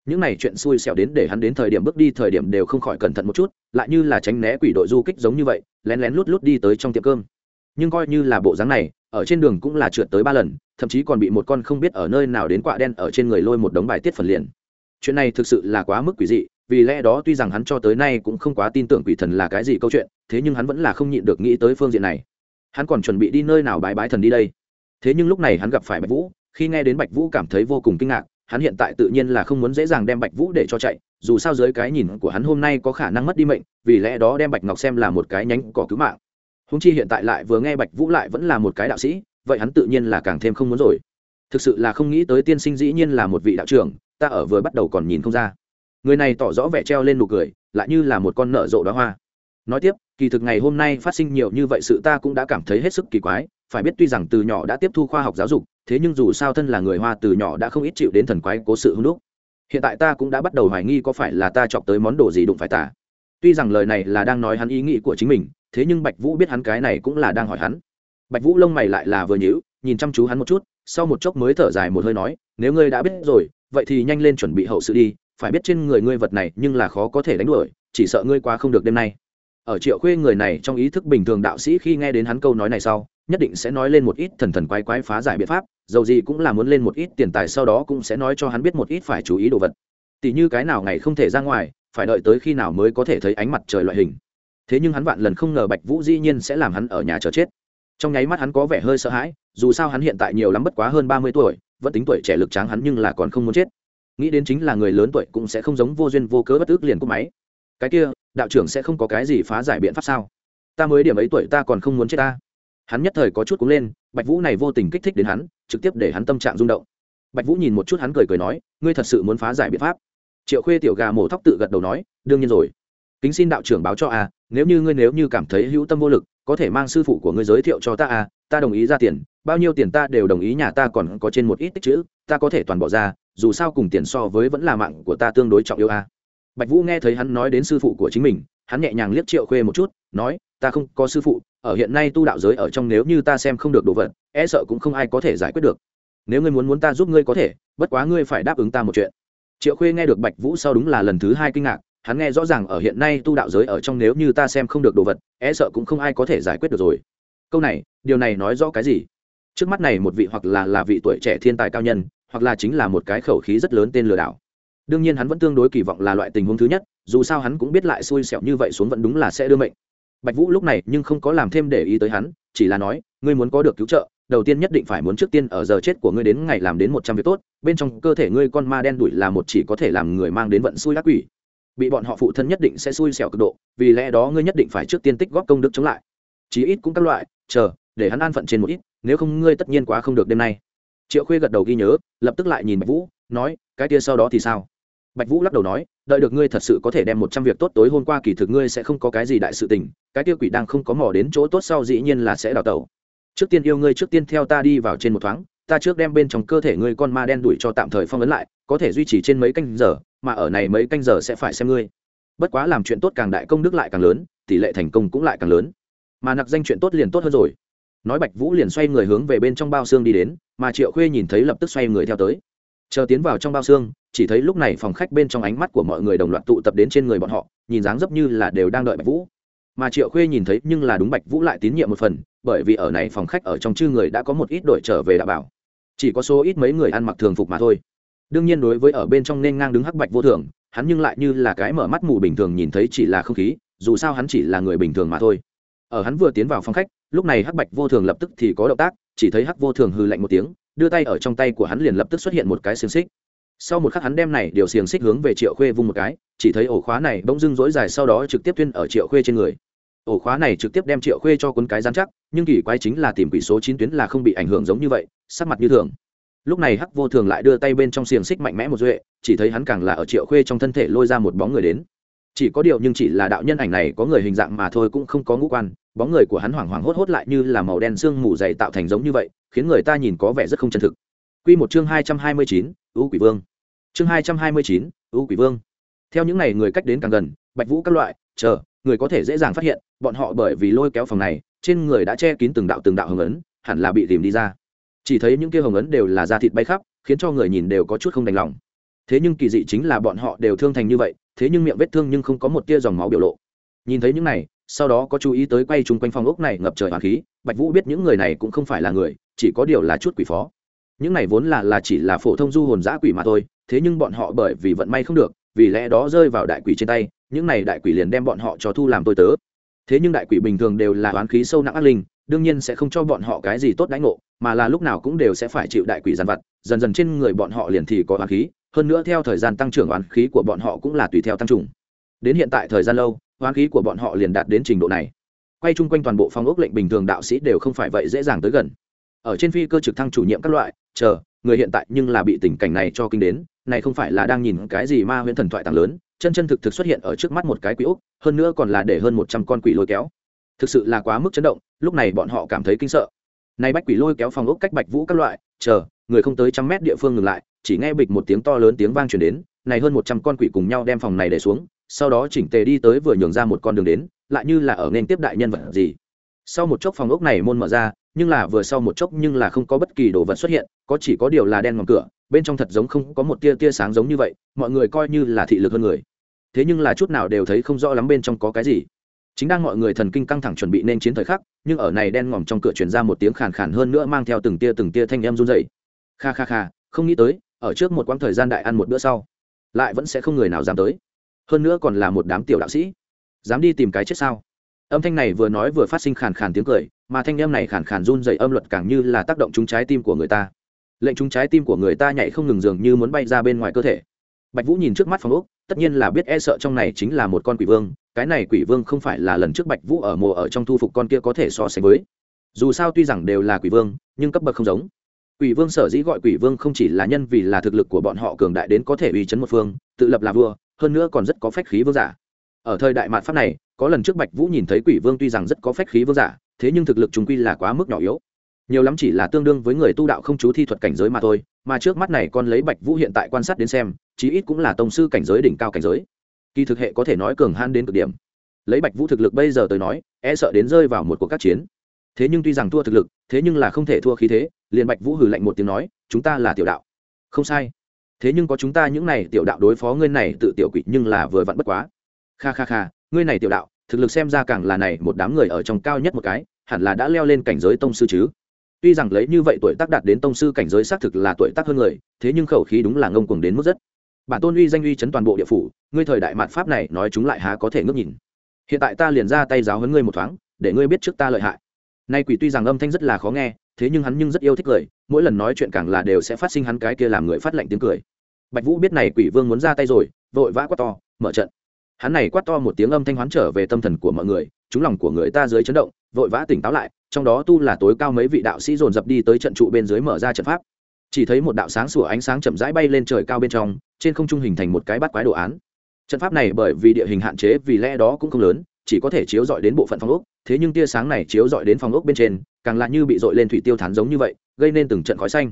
những này chuyện xui xẻo đến để hắn đến thời điểm bước đi thời điểm đều không khỏi cẩn thận một chút, lại như là tránh né quỷ đội du kích giống như vậy, lén lén lút lút đi tới trong tiệm cơm. Nhưng coi như là bộ dáng này, ở trên đường cũng là trượt tới ba lần, thậm chí còn bị một con không biết ở nơi nào đến quạ đen ở trên người lôi một đống bài tiết phần liền. Chuyện này thực sự là quá mức quỷ dị, vì lẽ đó tuy rằng hắn cho tới nay cũng không quá tin tưởng quỷ thần là cái gì câu chuyện, thế nhưng hắn vẫn là không nhịn được nghĩ tới phương diện này. Hắn còn chuẩn bị đi nơi nào bái bái thần đi đây? Thế nhưng lúc này hắn gặp phải bạch vũ, khi nghe đến bạch vũ cảm thấy vô cùng kinh ngạc hắn hiện tại tự nhiên là không muốn dễ dàng đem bạch vũ để cho chạy, dù sao dưới cái nhìn của hắn hôm nay có khả năng mất đi mệnh, vì lẽ đó đem bạch ngọc xem là một cái nhánh cỏ cứu mạng. Húng chi hiện tại lại vừa nghe bạch vũ lại vẫn là một cái đạo sĩ, vậy hắn tự nhiên là càng thêm không muốn rồi. Thực sự là không nghĩ tới tiên sinh dĩ nhiên là một vị đạo trưởng, ta ở vừa bắt đầu còn nhìn không ra. Người này tỏ rõ vẻ treo lên nụ cười, lại như là một con nợ rộ đóa hoa. Nói tiếp, kỳ thực ngày hôm nay phát sinh nhiều như vậy sự ta cũng đã cảm thấy hết sức kỳ quái, phải biết tuy rằng từ nhỏ đã tiếp thu khoa học giáo dục thế nhưng dù sao thân là người hoa từ nhỏ đã không ít chịu đến thần quái cố sự hung đúc. Hiện tại ta cũng đã bắt đầu hoài nghi có phải là ta chọc tới món đồ gì đụng phải tả tuy rằng lời này là đang nói hắn ý nghĩ của chính mình, thế nhưng bạch vũ biết hắn cái này cũng là đang hỏi hắn. Bạch vũ lông mày lại là vừa nhữ nhìn chăm chú hắn một chút, sau một chốc mới thở dài một hơi nói, nếu ngươi đã biết rồi, vậy thì nhanh lên chuẩn bị hậu sự đi, phải biết trên người ngươi vật này nhưng là khó có thể đánh đuổi, chỉ sợ ngươi quá không được đêm nay. Ở triệu khuê người này trong ý thức bình thường đạo sĩ khi nghe đến hắn câu nói này sau nhất định sẽ nói lên một ít thần thần quái quái phá giải biện pháp, dầu gì cũng là muốn lên một ít tiền tài sau đó cũng sẽ nói cho hắn biết một ít phải chú ý đồ vật. Tỷ như cái nào ngày không thể ra ngoài, phải đợi tới khi nào mới có thể thấy ánh mặt trời loại hình. Thế nhưng hắn vạn lần không ngờ bạch vũ dĩ nhiên sẽ làm hắn ở nhà chờ chết. Trong nháy mắt hắn có vẻ hơi sợ hãi, dù sao hắn hiện tại nhiều lắm bất quá hơn ba mươi tuổi, vẫn tính tuổi trẻ lực tráng hắn nhưng là còn không muốn chết. Nghĩ đến chính là người lớn tuổi cũng sẽ không giống vô duyên vô cớ bất ức liền cúp máy. Cái kia, đạo trưởng sẽ không có cái gì phá giải biện pháp sao? Ta mới điểm ấy tuổi ta còn không muốn chết ta hắn nhất thời có chút cúng lên, bạch vũ này vô tình kích thích đến hắn, trực tiếp để hắn tâm trạng rung động. Bạch vũ nhìn một chút hắn cười cười nói, ngươi thật sự muốn phá giải biện pháp? Triệu khuê tiểu gà mổ thóc tự gật đầu nói, đương nhiên rồi. Kính xin đạo trưởng báo cho a, nếu như ngươi nếu như cảm thấy hữu tâm vô lực, có thể mang sư phụ của ngươi giới thiệu cho ta a, ta đồng ý ra tiền, bao nhiêu tiền ta đều đồng ý, nhà ta còn có trên một ít tích chữ, ta có thể toàn bỏ ra, dù sao cùng tiền so với vẫn là mạng của ta tương đối trọng yêu a. Bạch vũ nghe thấy hắn nói đến sư phụ của chính mình hắn nhẹ nhàng liếc triệu khuê một chút, nói, ta không có sư phụ, ở hiện nay tu đạo giới ở trong nếu như ta xem không được đồ vật e sợ cũng không ai có thể giải quyết được. Nếu ngươi muốn muốn ta giúp ngươi có thể, bất quá ngươi phải đáp ứng ta một chuyện. Triệu khuê nghe được bạch vũ sau đúng là lần thứ hai kinh ngạc, hắn nghe rõ ràng ở hiện nay tu đạo giới ở trong nếu như ta xem không được đồ vật e sợ cũng không ai có thể giải quyết được rồi. Câu này, điều này nói rõ cái gì? Trước mắt này một vị hoặc là là vị tuổi trẻ thiên tài cao nhân, hoặc là chính là một cái khẩu khí rất lớn tên lừa đảo. Đương nhiên hắn vẫn tương đối kỳ vọng là loại tình huống thứ nhất dù sao hắn cũng biết lại xui xẻo như vậy xuống vẫn đúng là sẽ đưa mệnh. Bạch vũ lúc này nhưng không có làm thêm để ý tới hắn, chỉ là nói, ngươi muốn có được cứu trợ, đầu tiên nhất định phải muốn trước tiên ở giờ chết của ngươi đến ngày làm đến một trăm việc tốt, bên trong cơ thể ngươi con ma đen đuổi là một chỉ có thể làm người mang đến vận xui ác quỷ. Bị bọn họ phụ thân nhất định sẽ xui xẻo cực độ, vì lẽ đó ngươi nhất định phải trước tiên tích góp công đức chống lại. Chí ít cũng các loại, chờ, để hắn an phận trên một ít, nếu không ngươi tất nhiên quá không được đêm nay. Triệu khuê gật đầu ghi nhớ, lập tức lại nhìn bạch vũ, nói, cái kia sau đó thì sao? Bạch vũ lắc đầu nói, đợi được ngươi thật sự có thể đem một trăm việc tốt tối hôm qua kỳ thực ngươi sẽ không có cái gì đại sự tình, cái tiêu quỷ đang không có mò đến chỗ tốt sau dĩ nhiên là sẽ đào tẩu. Trước tiên yêu ngươi, trước tiên theo ta đi vào trên một thoáng, ta trước đem bên trong cơ thể ngươi con ma đen đuổi cho tạm thời phong ấn lại, có thể duy trì trên mấy canh giờ, mà ở này mấy canh giờ sẽ phải xem ngươi. Bất quá làm chuyện tốt càng đại công đức lại càng lớn, tỷ lệ thành công cũng lại càng lớn. Mà nặc danh chuyện tốt liền tốt hơn rồi. Nói bạch vũ liền xoay người hướng về bên trong bao xương đi đến, mà triệu khuê nhìn thấy lập tức xoay người theo tới. Chờ tiến vào trong bao xương chỉ thấy lúc này phòng khách bên trong ánh mắt của mọi người đồng loạt tụ tập đến trên người bọn họ, nhìn dáng dấp như là đều đang đợi bạch vũ. Mà triệu khuê nhìn thấy nhưng là đúng bạch vũ lại tín nhiệm một phần, bởi vì ở này phòng khách ở trong chư người đã có một ít đội trở về đảm bảo. Chỉ có số ít mấy người ăn mặc thường phục mà thôi. Đương nhiên đối với ở bên trong nên ngang đứng hắc bạch vô thường, hắn nhưng lại như là cái mở mắt mù bình thường nhìn thấy chỉ là không khí, dù sao hắn chỉ là người bình thường mà thôi. Ở hắn vừa tiến vào phòng khách, lúc này hắc bạch vô thường lập tức thì có động tác, chỉ thấy hắc vô thường hư lạnh một tiếng, đưa tay ở trong tay của hắn liền lập tức xuất hiện một cái xiềng xích sau một khắc hắn đem này điều xiềng xích hướng về triệu khuê vung một cái, chỉ thấy ổ khóa này bỗng dưng dỗi dài sau đó trực tiếp tuyên ở triệu khuê trên người. Ổ khóa này trực tiếp đem triệu khuê cho cuốn cái giám chắc, nhưng kỳ quái chính là tìm quỷ số chín tuyến là không bị ảnh hưởng giống như vậy, sắc mặt như thường. Lúc này hắc vô thường lại đưa tay bên trong xiềng xích mạnh mẽ một duệ, chỉ thấy hắn càng là ở triệu khuê trong thân thể lôi ra một bóng người đến. Chỉ có điều nhưng chỉ là đạo nhân ảnh này có người hình dạng mà thôi cũng không có ngũ quan, bóng người của hắn hoảng hoảng hốt hốt lại như là màu đen sương mù dày tạo thành giống như vậy, khiến người ta nhìn có vẻ rất không chân thực. Quy một chương hai trăm hai mươi chín, U Quỷ Vương. Chương hai trăm hai mươi chín, U Quỷ Vương. Theo những này người cách đến càng gần, Bạch Vũ các loại, chờ, người có thể dễ dàng phát hiện, bọn họ bởi vì lôi kéo phòng này, trên người đã che kín từng đạo từng đạo hồng ấn, hẳn là bị tìm đi ra. Chỉ thấy những kia hồng ấn đều là da thịt bay khắp, khiến cho người nhìn đều có chút không đành lòng. Thế nhưng kỳ dị chính là bọn họ đều thương thành như vậy, thế nhưng miệng vết thương nhưng không có một tia dòng máu biểu lộ. Nhìn thấy những này, sau đó có chú ý tới quay chung quanh phòng ốc này ngập trời hỏa khí, Bạch Vũ biết những người này cũng không phải là người, chỉ có điều là chút quỷ phó những này vốn là là chỉ là phổ thông du hồn giã quỷ mà thôi, thế nhưng bọn họ bởi vì vận may không được, vì lẽ đó rơi vào đại quỷ trên tay, những này đại quỷ liền đem bọn họ cho thu làm tôi tớ. Thế nhưng đại quỷ bình thường đều là oán khí sâu nặng ác linh, đương nhiên sẽ không cho bọn họ cái gì tốt đánh ngộ, mà là lúc nào cũng đều sẽ phải chịu đại quỷ giàn vặt, dần dần trên người bọn họ liền thì có oán khí, hơn nữa theo thời gian tăng trưởng oán khí của bọn họ cũng là tùy theo tăng trưởng. Đến hiện tại thời gian lâu, oán khí của bọn họ liền đạt đến trình độ này. Quay chung quanh toàn bộ phong ốc lệnh bình thường đạo sĩ đều không phải vậy dễ dàng tới gần. Ở trên phi cơ trực thăng chủ nhiệm các loại chờ, người hiện tại nhưng là bị tình cảnh này cho kinh đến, này không phải là đang nhìn cái gì ma huyễn thần thoại tăng lớn, chân chân thực thực xuất hiện ở trước mắt một cái quỷ úc hơn nữa còn là để hơn một trăm con quỷ lôi kéo. Thực sự là quá mức chấn động, lúc này bọn họ cảm thấy kinh sợ. Nay bách quỷ lôi kéo phòng ốc cách bạch vũ các loại, chờ, người không tới trăm mét địa phương ngừng lại, chỉ nghe bịch một tiếng to lớn tiếng vang truyền đến, này hơn một trăm con quỷ cùng nhau đem phòng này để xuống, sau đó chỉnh tề đi tới vừa nhường ra một con đường đến, lại như là ở nên tiếp đại nhân vật gì. Sau một chốc phòng ốc này môn mở ra nhưng là vừa sau một chốc nhưng là không có bất kỳ đồ vật xuất hiện, có chỉ có điều là đen ngầm cửa, bên trong thật giống không có một tia tia sáng giống như vậy, mọi người coi như là thị lực hơn người. Thế nhưng là chút nào đều thấy không rõ lắm bên trong có cái gì. Chính đang mọi người thần kinh căng thẳng chuẩn bị nên chiến thời khắc, nhưng ở này đen ngòm trong cửa truyền ra một tiếng khàn khàn hơn nữa mang theo từng tia từng tia thanh em run dày kha kha kha, không nghĩ tới, ở trước một quãng thời gian đại ăn một bữa sau, lại vẫn sẽ không người nào dám tới. Hơn nữa còn là một đám tiểu đạo sĩ. Dám đi tìm cái chết sao? Âm thanh này vừa nói vừa phát sinh khàn khàn tiếng cười mà thanh em này khàn khàn run dậy âm luật càng như là tác động trúng trái tim của người ta. Lệnh trúng trái tim của người ta nhảy không ngừng dường như muốn bay ra bên ngoài cơ thể. Bạch vũ nhìn trước mắt phòng úc tất nhiên là biết e sợ trong này chính là một con quỷ vương, cái này quỷ vương không phải là lần trước bạch vũ ở mùa ở trong thu phục con kia có thể so sánh với. Dù sao tuy rằng đều là quỷ vương, nhưng cấp bậc không giống. Quỷ vương sở dĩ gọi quỷ vương không chỉ là nhân vì là thực lực của bọn họ cường đại đến có thể uy chấn một phương, tự lập là vua, hơn nữa còn rất có phách khí vương giả. Ở thời đại mạn pháp này, có lần trước bạch vũ nhìn thấy quỷ vương tuy rằng rất có phách khí vương giả thế nhưng thực lực chúng quy là quá mức nhỏ yếu. Nhiều lắm chỉ là tương đương với người tu đạo không chú thi thuật cảnh giới mà thôi, mà trước mắt này con lấy bạch vũ hiện tại quan sát đến xem, chí ít cũng là tông sư cảnh giới đỉnh cao cảnh giới. Kỳ thực hệ có thể nói cường han đến cực điểm. Lấy bạch vũ thực lực bây giờ tới nói e sợ đến rơi vào một cuộc các chiến. Thế nhưng tuy rằng thua thực lực, thế nhưng là không thể thua khí thế, liền bạch vũ hừ lạnh một tiếng nói, chúng ta là tiểu đạo. Không sai. Thế nhưng có chúng ta những này tiểu đạo đối phó ngươi này tự tiểu quỷ nhưng là vừa vặn bất quá. Kha kha kha, ngươi này tiểu đạo thực lực xem ra càng là này một đám người ở trong cao nhất một cái, hẳn là đã leo lên cảnh giới tông sư chứ. Tuy rằng lấy như vậy tuổi tác đạt đến tông sư cảnh giới xác thực là tuổi tác hơn người, thế nhưng khẩu khí đúng là ngông cuồng đến mức rất. Bản tôn uy danh uy chấn toàn bộ địa phủ, ngươi thời đại mạt pháp này nói chúng lại há có thể ngước nhìn. Hiện tại ta liền ra tay giáo hấn ngươi một thoáng, để ngươi biết trước ta lợi hại. Nay quỷ tuy rằng âm thanh rất là khó nghe, thế nhưng hắn nhưng rất yêu thích cười, mỗi lần nói chuyện càng là đều sẽ phát sinh hắn cái kia làm người phát lệnh tiếng cười. Bạch vũ biết này quỷ vương muốn ra tay rồi, vội vã quát to, mở trận hắn này quát to một tiếng âm thanh hoán trở về tâm thần của mọi người, chúng lòng của người ta dưới chấn động, vội vã tỉnh táo lại, trong đó tu là tối cao mấy vị đạo sĩ dồn dập đi tới trận trụ bên dưới mở ra trận pháp. Chỉ thấy một đạo sáng sủa ánh sáng chậm rãi bay lên trời cao bên trong, trên không trung hình thành một cái bắt quái đồ án. Trận pháp này bởi vì địa hình hạn chế, vì lẽ đó cũng không lớn, chỉ có thể chiếu dọi đến bộ phận phòng ốc. Thế nhưng tia sáng này chiếu dọi đến phòng ốc bên trên, càng lạ như bị dội lên thủy tiêu thán giống như vậy, gây nên từng trận khói xanh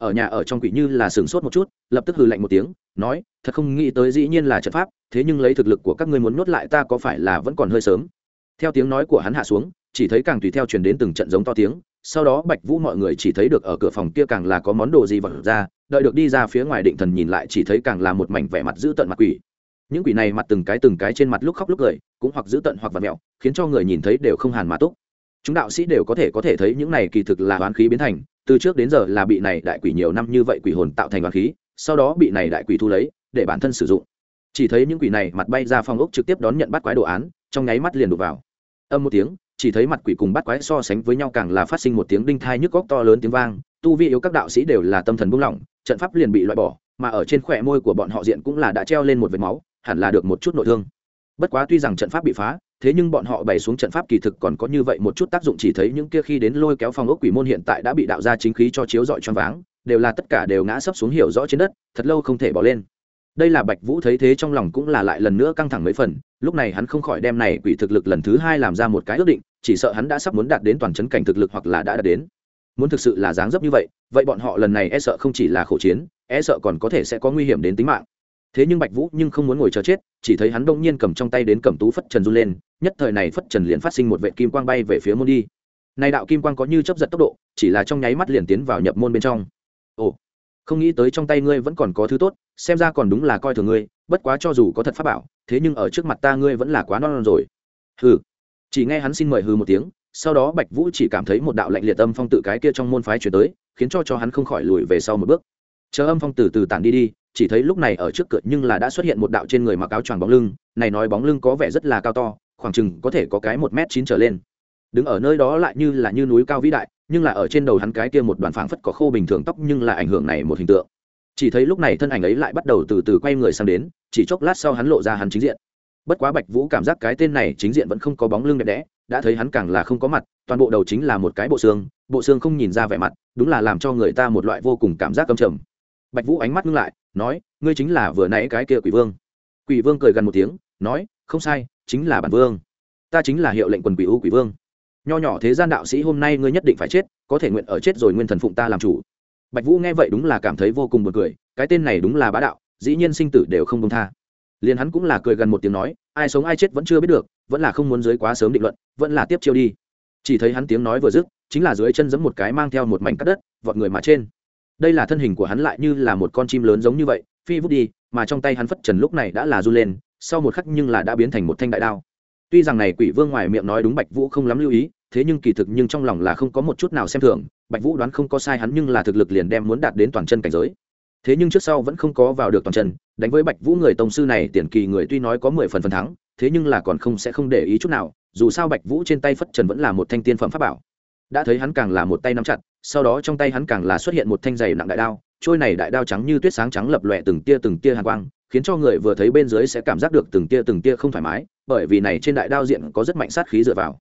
ở nhà ở trong quỷ như là sửng sốt một chút, lập tức hừ lạnh một tiếng, nói, thật không nghĩ tới dĩ nhiên là trận pháp, thế nhưng lấy thực lực của các ngươi muốn nuốt lại ta có phải là vẫn còn hơi sớm? Theo tiếng nói của hắn hạ xuống, chỉ thấy càng tùy theo truyền đến từng trận giống to tiếng, sau đó bạch vũ mọi người chỉ thấy được ở cửa phòng kia càng là có món đồ gì vật ra, đợi được đi ra phía ngoài định thần nhìn lại chỉ thấy càng là một mảnh vẻ mặt giữ tận mặt quỷ. Những quỷ này mặt từng cái từng cái trên mặt lúc khóc lúc cười, cũng hoặc giữ tận hoặc vật mẹo khiến cho người nhìn thấy đều không hàn mà túc. Chúng đạo sĩ đều có thể có thể thấy những này kỳ thực là oán khí biến thành từ trước đến giờ là bị này đại quỷ nhiều năm như vậy quỷ hồn tạo thành oán khí, sau đó bị này đại quỷ thu lấy, để bản thân sử dụng. Chỉ thấy những quỷ này mặt bay ra phòng ốc trực tiếp đón nhận bắt quái đồ án, trong nháy mắt liền đục vào. Âm một tiếng, chỉ thấy mặt quỷ cùng bắt quái so sánh với nhau càng là phát sinh một tiếng đinh thai nhức góc to lớn tiếng vang, tu vi yếu các đạo sĩ đều là tâm thần buông lỏng, trận pháp liền bị loại bỏ, mà ở trên khỏe môi của bọn họ diện cũng là đã treo lên một vệt máu, hẳn là được một chút nội thương. Bất quá tuy rằng trận pháp bị phá thế nhưng bọn họ bày xuống trận pháp kỳ thực còn có như vậy một chút tác dụng chỉ thấy những kia khi đến lôi kéo phòng ốc quỷ môn hiện tại đã bị đạo ra chính khí cho chiếu dọi choáng váng, đều là tất cả đều ngã sấp xuống hiểu rõ trên đất, thật lâu không thể bỏ lên. Đây là bạch vũ thấy thế trong lòng cũng là lại lần nữa căng thẳng mấy phần, lúc này hắn không khỏi đem này quỷ thực lực lần thứ hai làm ra một cái ước định, chỉ sợ hắn đã sắp muốn đạt đến toàn chấn cảnh thực lực hoặc là đã đạt đến. Muốn thực sự là dáng dấp như vậy vậy bọn họ lần này e sợ không chỉ là khổ chiến e sợ còn có thể sẽ có nguy hiểm đến tính mạng thế nhưng bạch vũ nhưng không muốn ngồi chờ chết chỉ thấy hắn đông nhiên cầm trong tay đến cầm tú phất trần run lên nhất thời này phất trần liền phát sinh một vệ kim quang bay về phía môn đi. Này đạo kim quang có như chấp giật tốc độ chỉ là trong nháy mắt liền tiến vào nhập môn bên trong. Ồ không nghĩ tới trong tay ngươi vẫn còn có thứ tốt xem ra còn đúng là coi thường ngươi bất quá cho dù có thật pháp bảo thế nhưng ở trước mặt ta ngươi vẫn là quá non, non rồi. Hừ. Chỉ nghe hắn xin mời hừ một tiếng sau đó bạch vũ chỉ cảm thấy một đạo lạnh liệt âm phong tự cái kia trong môn phái chuyển tới khiến cho cho hắn không khỏi lùi về sau một bước. Chờ âm phong từ từ tản đi đi chỉ thấy lúc này ở trước cửa nhưng là đã xuất hiện một đạo trên người mặc áo choàng bóng lưng, này nói bóng lưng có vẻ rất là cao to, khoảng chừng có thể có cái một m chín trở lên. Đứng ở nơi đó lại như là như núi cao vĩ đại, nhưng là ở trên đầu hắn cái kia một đoàn phảng phất có khô bình thường tóc nhưng là ảnh hưởng này một hình tượng. Chỉ thấy lúc này thân ảnh ấy lại bắt đầu từ từ quay người sang đến, chỉ chốc lát sau hắn lộ ra hắn chính diện. Bất quá bạch vũ cảm giác cái tên này chính diện vẫn không có bóng lưng đẹp đẽ, đã thấy hắn càng là không có mặt, toàn bộ đầu chính là một cái bộ xương bộ xương không nhìn ra vẻ mặt, đúng là làm cho người ta một loại vô cùng cảm giác cầm trầm. Bạch vũ ánh mắt ngưng lại nói, ngươi chính là vừa nãy cái kia quỷ vương. Quỷ vương cười gần một tiếng, nói, không sai, chính là bản vương. Ta chính là hiệu lệnh quần quỷ u quỷ vương. Nho nhỏ thế gian đạo sĩ hôm nay ngươi nhất định phải chết, có thể nguyện ở chết rồi nguyên thần phụng ta làm chủ. Bạch vũ nghe vậy đúng là cảm thấy vô cùng buồn cười, cái tên này đúng là bá đạo, dĩ nhiên sinh tử đều không công tha. Liền hắn cũng là cười gần một tiếng nói, ai sống ai chết vẫn chưa biết được, vẫn là không muốn dưới quá sớm định luận, vẫn là tiếp chiêu đi. Chỉ thấy hắn tiếng nói vừa dứt, chính là dưới chân giẫm một cái mang theo một mảnh cắt đất, vọt người mà trên đây là thân hình của hắn lại như là một con chim lớn giống như vậy, phi vút đi, mà trong tay hắn phất trần lúc này đã là du lên, sau một khắc nhưng là đã biến thành một thanh đại đao. Tuy rằng này quỷ vương ngoài miệng nói đúng bạch vũ không lắm lưu ý, thế nhưng kỳ thực nhưng trong lòng là không có một chút nào xem thường, bạch vũ đoán không có sai hắn nhưng là thực lực liền đem muốn đạt đến toàn chân cảnh giới. Thế nhưng trước sau vẫn không có vào được toàn chân, đánh với bạch vũ người tông sư này, tiền kỳ người tuy nói có mười phần phần thắng, thế nhưng là còn không sẽ không để ý chút nào, dù sao bạch vũ trên tay phất trần vẫn là một thanh tiên phẩm pháp bảo đã thấy hắn càng là một tay nắm chặt, sau đó trong tay hắn càng là xuất hiện một thanh giày nặng đại đao, trôi này đại đao trắng như tuyết sáng trắng lập lòe từng tia từng tia hàn quang, khiến cho người vừa thấy bên dưới sẽ cảm giác được từng tia từng tia không thoải mái, bởi vì này trên đại đao diện có rất mạnh sát khí dựa vào.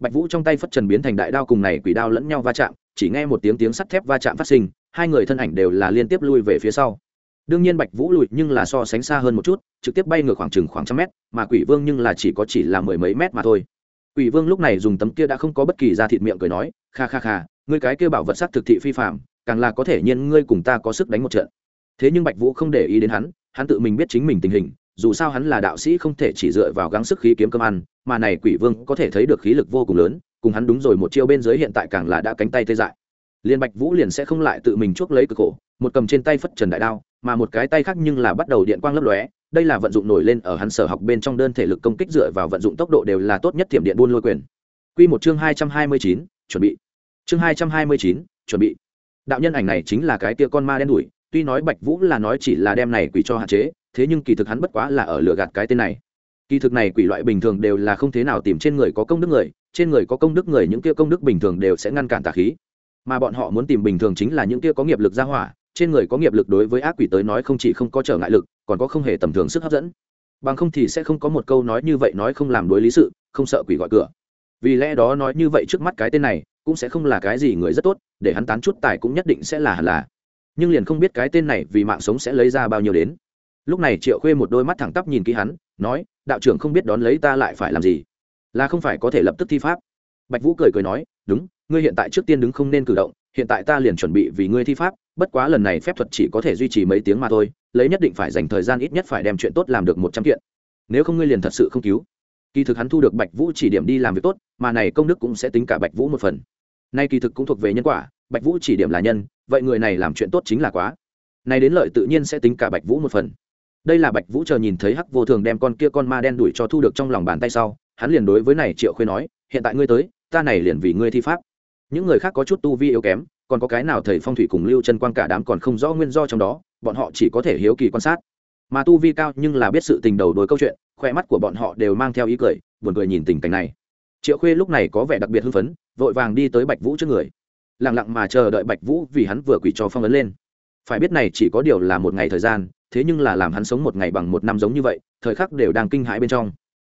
Bạch vũ trong tay phất trần biến thành đại đao cùng này quỷ đao lẫn nhau va chạm, chỉ nghe một tiếng tiếng sắt thép va chạm phát sinh, hai người thân ảnh đều là liên tiếp lui về phía sau. Đương nhiên bạch vũ lùi nhưng là so sánh xa hơn một chút, trực tiếp bay ngược khoảng chừng khoảng trăm mét, mà quỷ vương nhưng là chỉ có chỉ là mười mấy mét mà thôi quỷ vương lúc này dùng tấm kia đã không có bất kỳ da thịt miệng cười nói, kha kha kha, ngươi cái kia bảo vật sắc thực thị phi phạm càng là có thể nhiên ngươi cùng ta có sức đánh một trận. Thế nhưng bạch vũ không để ý đến hắn hắn tự mình biết chính mình tình hình, dù sao hắn là đạo sĩ không thể chỉ dựa vào gắng sức khí kiếm cơm ăn, mà này quỷ vương có thể thấy được khí lực vô cùng lớn, cùng hắn đúng rồi một chiêu bên dưới hiện tại càng là đã cánh tay tê dại. Liên bạch vũ liền sẽ không lại tự mình chuốc lấy cực khổ, một cầm trên tay phất trần đại đao, mà một cái tay khác nhưng là bắt đầu điện quang lấp lóe đây là vận dụng nổi lên ở hắn sở học bên trong đơn thể lực công kích dựa vào vận dụng tốc độ đều là tốt nhất tiềm điện buôn lôi quyền. Quy một chương hai trăm hai mươi chín, chuẩn bị. Chương hai trăm hai mươi chín, chuẩn bị. Đạo nhân ảnh này chính là cái kia con ma đen đủi tuy nói bạch vũ là nói chỉ là đem này quỷ cho hạn chế, thế nhưng kỳ thực hắn bất quá là ở lựa gạt cái tên này. Kỳ thực này quỷ loại bình thường đều là không thế nào tìm trên người có công đức người, trên người có công đức người những kia công đức bình thường đều sẽ ngăn cản tà khí. Mà bọn họ muốn tìm bình thường chính là những kia có nghiệp lực ra hỏa trên người có nghiệp lực đối với ác quỷ tới nói không chỉ không có trở ngại lực, còn có không hề tầm thường sức hấp dẫn. Bằng không thì sẽ không có một câu nói như vậy nói không làm đối lý sự, không sợ quỷ gọi cửa. Vì lẽ đó nói như vậy trước mắt cái tên này, cũng sẽ không là cái gì người rất tốt, để hắn tán chút tài cũng nhất định sẽ là hẳn là. Nhưng liền không biết cái tên này vì mạng sống sẽ lấy ra bao nhiêu đến. Lúc này triệu khuê một đôi mắt thẳng tắp nhìn kỹ hắn, nói, đạo trưởng không biết đón lấy ta lại phải làm gì? Là không phải có thể lập tức thi pháp. Bạch vũ cười cười nói, đúng, ngươi hiện tại trước tiên đứng không nên cử động hiện tại ta liền chuẩn bị vì ngươi thi pháp, bất quá lần này phép thuật chỉ có thể duy trì mấy tiếng mà thôi, lấy nhất định phải dành thời gian ít nhất phải đem chuyện tốt làm được một trăm kiện. Nếu không ngươi liền thật sự không cứu. Kỳ thực hắn thu được bạch vũ chỉ điểm đi làm việc tốt, mà này công đức cũng sẽ tính cả bạch vũ một phần. Nay kỳ thực cũng thuộc về nhân quả, bạch vũ chỉ điểm là nhân, vậy người này làm chuyện tốt chính là quá. Nay đến lợi tự nhiên sẽ tính cả bạch vũ một phần. Đây là bạch vũ chờ nhìn thấy hắc vô thường đem con kia con ma đen đuổi cho thu được trong lòng bàn tay sau, hắn liền đối với này triệu khuê nói, hiện tại ngươi tới, ta này liền vì ngươi thi pháp những người khác có chút tu vi yếu kém, còn có cái nào thầy phong thủy cùng lưu chân quan cả đám còn không rõ nguyên do trong đó, bọn họ chỉ có thể hiếu kỳ quan sát. Mà tu vi cao nhưng là biết sự tình đầu đuôi câu chuyện, khoe mắt của bọn họ đều mang theo ý cười, buồn cười nhìn tình cảnh này. Triệu khuê lúc này có vẻ đặc biệt hưng phấn, vội vàng đi tới bạch vũ trước người. Lặng lặng mà chờ đợi bạch vũ vì hắn vừa quỷ cho phong ấn lên. Phải biết này chỉ có điều là một ngày thời gian, thế nhưng là làm hắn sống một ngày bằng một năm giống như vậy, thời khắc đều đang kinh hãi bên trong.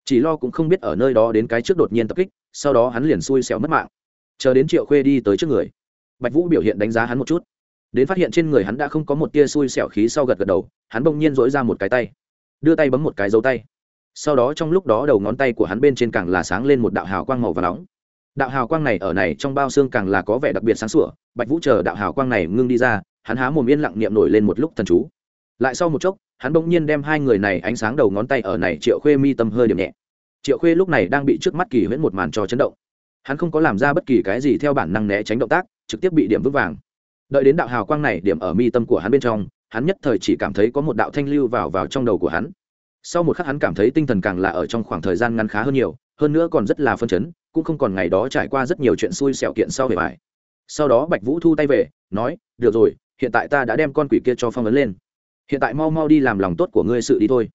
Chỉ lo cũng không biết ở nơi đó đến cái trước đột nhiên tập kích, sau đó hắn liền xui xẻo mất mạng chờ đến triệu khuê đi tới trước người. Bạch vũ biểu hiện đánh giá hắn một chút. Đến phát hiện trên người hắn đã không có một tia xui xẻo khí sau gật gật đầu, hắn bỗng nhiên dỗi ra một cái tay. Đưa tay bấm một cái dấu tay. Sau đó trong lúc đó đầu ngón tay của hắn bên trên càng là sáng lên một đạo hào quang màu và nóng. Đạo hào quang này ở này trong bao xương càng là có vẻ đặc biệt sáng sủa, bạch vũ chờ đạo hào quang này ngưng đi ra, hắn há mồm yên lặng niệm nổi lên một lúc thần chú. Lại sau một chốc, hắn bỗng nhiên đem hai người này ánh sáng đầu ngón tay ở này triệu khuê mi tâm hơi điểm nhẹ. Triệu khuê lúc này đang bị trước mắt kỳ huyễn một màn trò chấn động hắn không có làm ra bất kỳ cái gì theo bản năng né tránh động tác, trực tiếp bị điểm vững vàng. Đợi đến đạo hào quang này điểm ở mi tâm của hắn bên trong, hắn nhất thời chỉ cảm thấy có một đạo thanh lưu vào vào trong đầu của hắn. Sau một khắc hắn cảm thấy tinh thần càng là ở trong khoảng thời gian ngắn khá hơn nhiều, hơn nữa còn rất là phân chấn, cũng không còn ngày đó trải qua rất nhiều chuyện xui xẻo kiện sau về bài. Sau đó bạch vũ thu tay về, nói, được rồi, hiện tại ta đã đem con quỷ kia cho phong ấn lên. Hiện tại mau mau đi làm lòng tốt của ngươi sự đi thôi.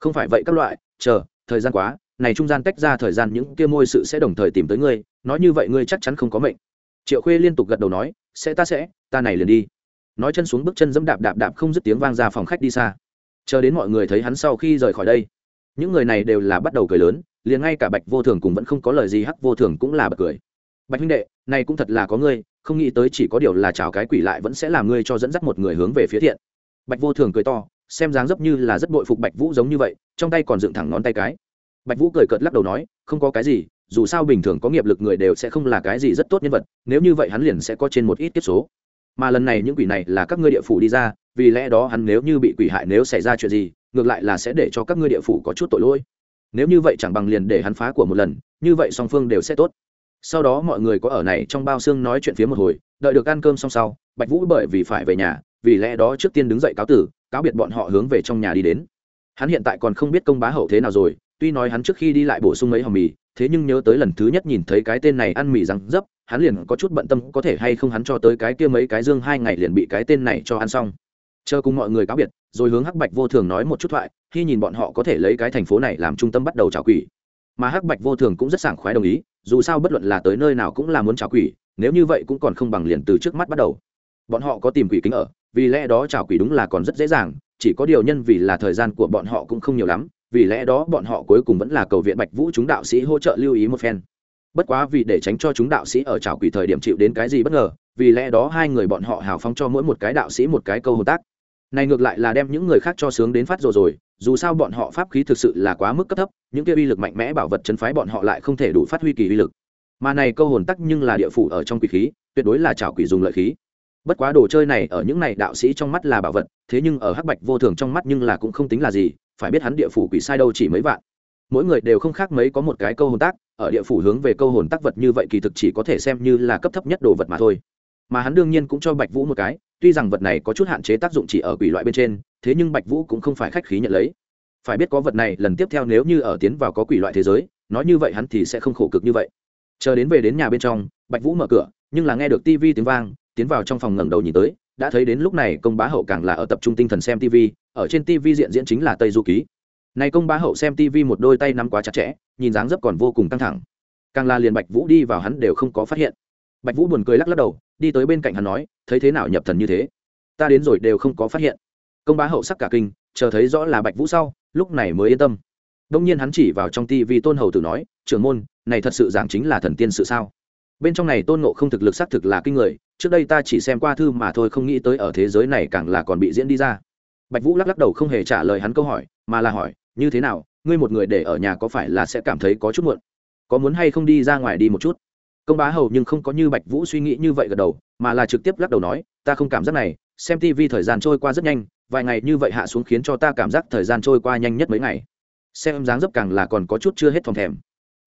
Không phải vậy các loại, chờ, thời gian quá này trung gian tách ra thời gian những kia môi sự sẽ đồng thời tìm tới ngươi, nói như vậy ngươi chắc chắn không có mệnh. Triệu khuê liên tục gật đầu nói, sẽ ta sẽ, ta này liền đi. Nói chân xuống bước chân dẫm đạp đạp đạp không dứt tiếng vang ra phòng khách đi xa. Chờ đến mọi người thấy hắn sau khi rời khỏi đây, những người này đều là bắt đầu cười lớn, liền ngay cả bạch vô thường cũng vẫn không có lời gì, hắc vô thường cũng là bật cười. Bạch huynh đệ, này cũng thật là có ngươi, không nghĩ tới chỉ có điều là chào cái quỷ lại vẫn sẽ làm ngươi cho dẫn dắt một người hướng về phía thiện. Bạch vô thường cười to, xem dáng dấp như là rất bội phục bạch vũ giống như vậy, trong tay còn dựng thẳng ngón tay cái bạch vũ cười cợt lắc đầu nói, không có cái gì, dù sao bình thường có nghiệp lực người đều sẽ không là cái gì rất tốt nhân vật, nếu như vậy hắn liền sẽ có trên một ít kiếp số. Mà lần này những quỷ này là các ngươi địa phủ đi ra, vì lẽ đó hắn nếu như bị quỷ hại nếu xảy ra chuyện gì, ngược lại là sẽ để cho các ngươi địa phủ có chút tội lỗi. Nếu như vậy chẳng bằng liền để hắn phá của một lần, như vậy song phương đều sẽ tốt. Sau đó mọi người có ở này trong bao xương nói chuyện phía một hồi, đợi được ăn cơm xong sau, bạch vũ bởi vì phải về nhà, vì lẽ đó trước tiên đứng dậy cáo tử, cáo biệt bọn họ hướng về trong nhà đi đến. Hắn hiện tại còn không biết công bá hậu thế nào rồi tuy nói hắn trước khi đi lại bổ sung mấy hòm mì, thế nhưng nhớ tới lần thứ nhất nhìn thấy cái tên này ăn mì răng dấp, hắn liền có chút bận tâm có thể hay không hắn cho tới cái kia mấy cái dương hai ngày liền bị cái tên này cho ăn xong. Chờ cùng mọi người cáo biệt, rồi hướng hắc bạch vô thường nói một chút thoại, khi nhìn bọn họ có thể lấy cái thành phố này làm trung tâm bắt đầu trả quỷ. Mà hắc bạch vô thường cũng rất sảng khoái đồng ý, dù sao bất luận là tới nơi nào cũng là muốn trả quỷ, nếu như vậy cũng còn không bằng liền từ trước mắt bắt đầu. Bọn họ có tìm quỷ kính ở, vì lẽ đó trả quỷ đúng là còn rất dễ dàng, chỉ có điều nhân vì là thời gian của bọn họ cũng không nhiều lắm vì lẽ đó bọn họ cuối cùng vẫn là cầu viện bạch vũ chúng đạo sĩ hỗ trợ lưu ý một phen. Bất quá vì để tránh cho chúng đạo sĩ ở trào quỷ thời điểm chịu đến cái gì bất ngờ, vì lẽ đó hai người bọn họ hào phóng cho mỗi một cái đạo sĩ một cái câu hợp tác. Này ngược lại là đem những người khác cho sướng đến phát rồi rồi, dù sao bọn họ pháp khí thực sự là quá mức cấp thấp, những kia uy lực mạnh mẽ bảo vật chấn phái bọn họ lại không thể đủ phát huy kỳ uy lực. Mà này câu hồn tắc nhưng là địa phủ ở trong quỷ khí, tuyệt đối là trào quỷ dùng lợi khí. Bất quá đồ chơi này ở những này đạo sĩ trong mắt là bảo vật, thế nhưng ở hắc bạch vô thường trong mắt nhưng là cũng không tính là gì phải biết hắn địa phủ quỷ sai đâu chỉ mấy vạn. Mỗi người đều không khác mấy có một cái câu hồn tác, ở địa phủ hướng về câu hồn tác vật như vậy kỳ thực chỉ có thể xem như là cấp thấp nhất đồ vật mà thôi. Mà hắn đương nhiên cũng cho bạch vũ một cái, tuy rằng vật này có chút hạn chế tác dụng chỉ ở quỷ loại bên trên, thế nhưng bạch vũ cũng không phải khách khí nhận lấy. Phải biết có vật này, lần tiếp theo nếu như ở tiến vào có quỷ loại thế giới, nói như vậy hắn thì sẽ không khổ cực như vậy. Chờ đến về đến nhà bên trong, bạch vũ mở cửa, nhưng là nghe được tivi tiếng vang, tiến vào trong phòng ngẩng đầu nhìn tới đã thấy đến lúc này công bá hậu càng là ở tập trung tinh thần xem tv ở trên tv diện diễn chính là tây du ký. Này công bá hậu xem tv một đôi tay nắm quá chặt chẽ, nhìn dáng dấp còn vô cùng căng thẳng. Càng là liền bạch vũ đi vào hắn đều không có phát hiện. Bạch vũ buồn cười lắc lắc đầu, đi tới bên cạnh hắn nói, thấy thế nào nhập thần như thế? Ta đến rồi đều không có phát hiện. Công bá hậu sắc cả kinh, chờ thấy rõ là bạch vũ sau, lúc này mới yên tâm. Đông nhiên hắn chỉ vào trong tv tôn hầu tử nói, trưởng môn, này thật sự giảng chính là thần tiên sự sao? Bên trong này tôn ngộ không thực lực xác thực là kinh người trước đây ta chỉ xem qua thư mà thôi, không nghĩ tới ở thế giới này càng là còn bị diễn đi ra. Bạch vũ lắc lắc đầu không hề trả lời hắn câu hỏi, mà là hỏi, như thế nào? Ngươi một người để ở nhà có phải là sẽ cảm thấy có chút muộn? Có muốn hay không đi ra ngoài đi một chút? Công bá hầu nhưng không có như bạch vũ suy nghĩ như vậy gật đầu, mà là trực tiếp lắc đầu nói, ta không cảm giác này, xem tv thời gian trôi qua rất nhanh, vài ngày như vậy hạ xuống khiến cho ta cảm giác thời gian trôi qua nhanh nhất mấy ngày. Xem dáng dấp càng là còn có chút chưa hết phòng thèm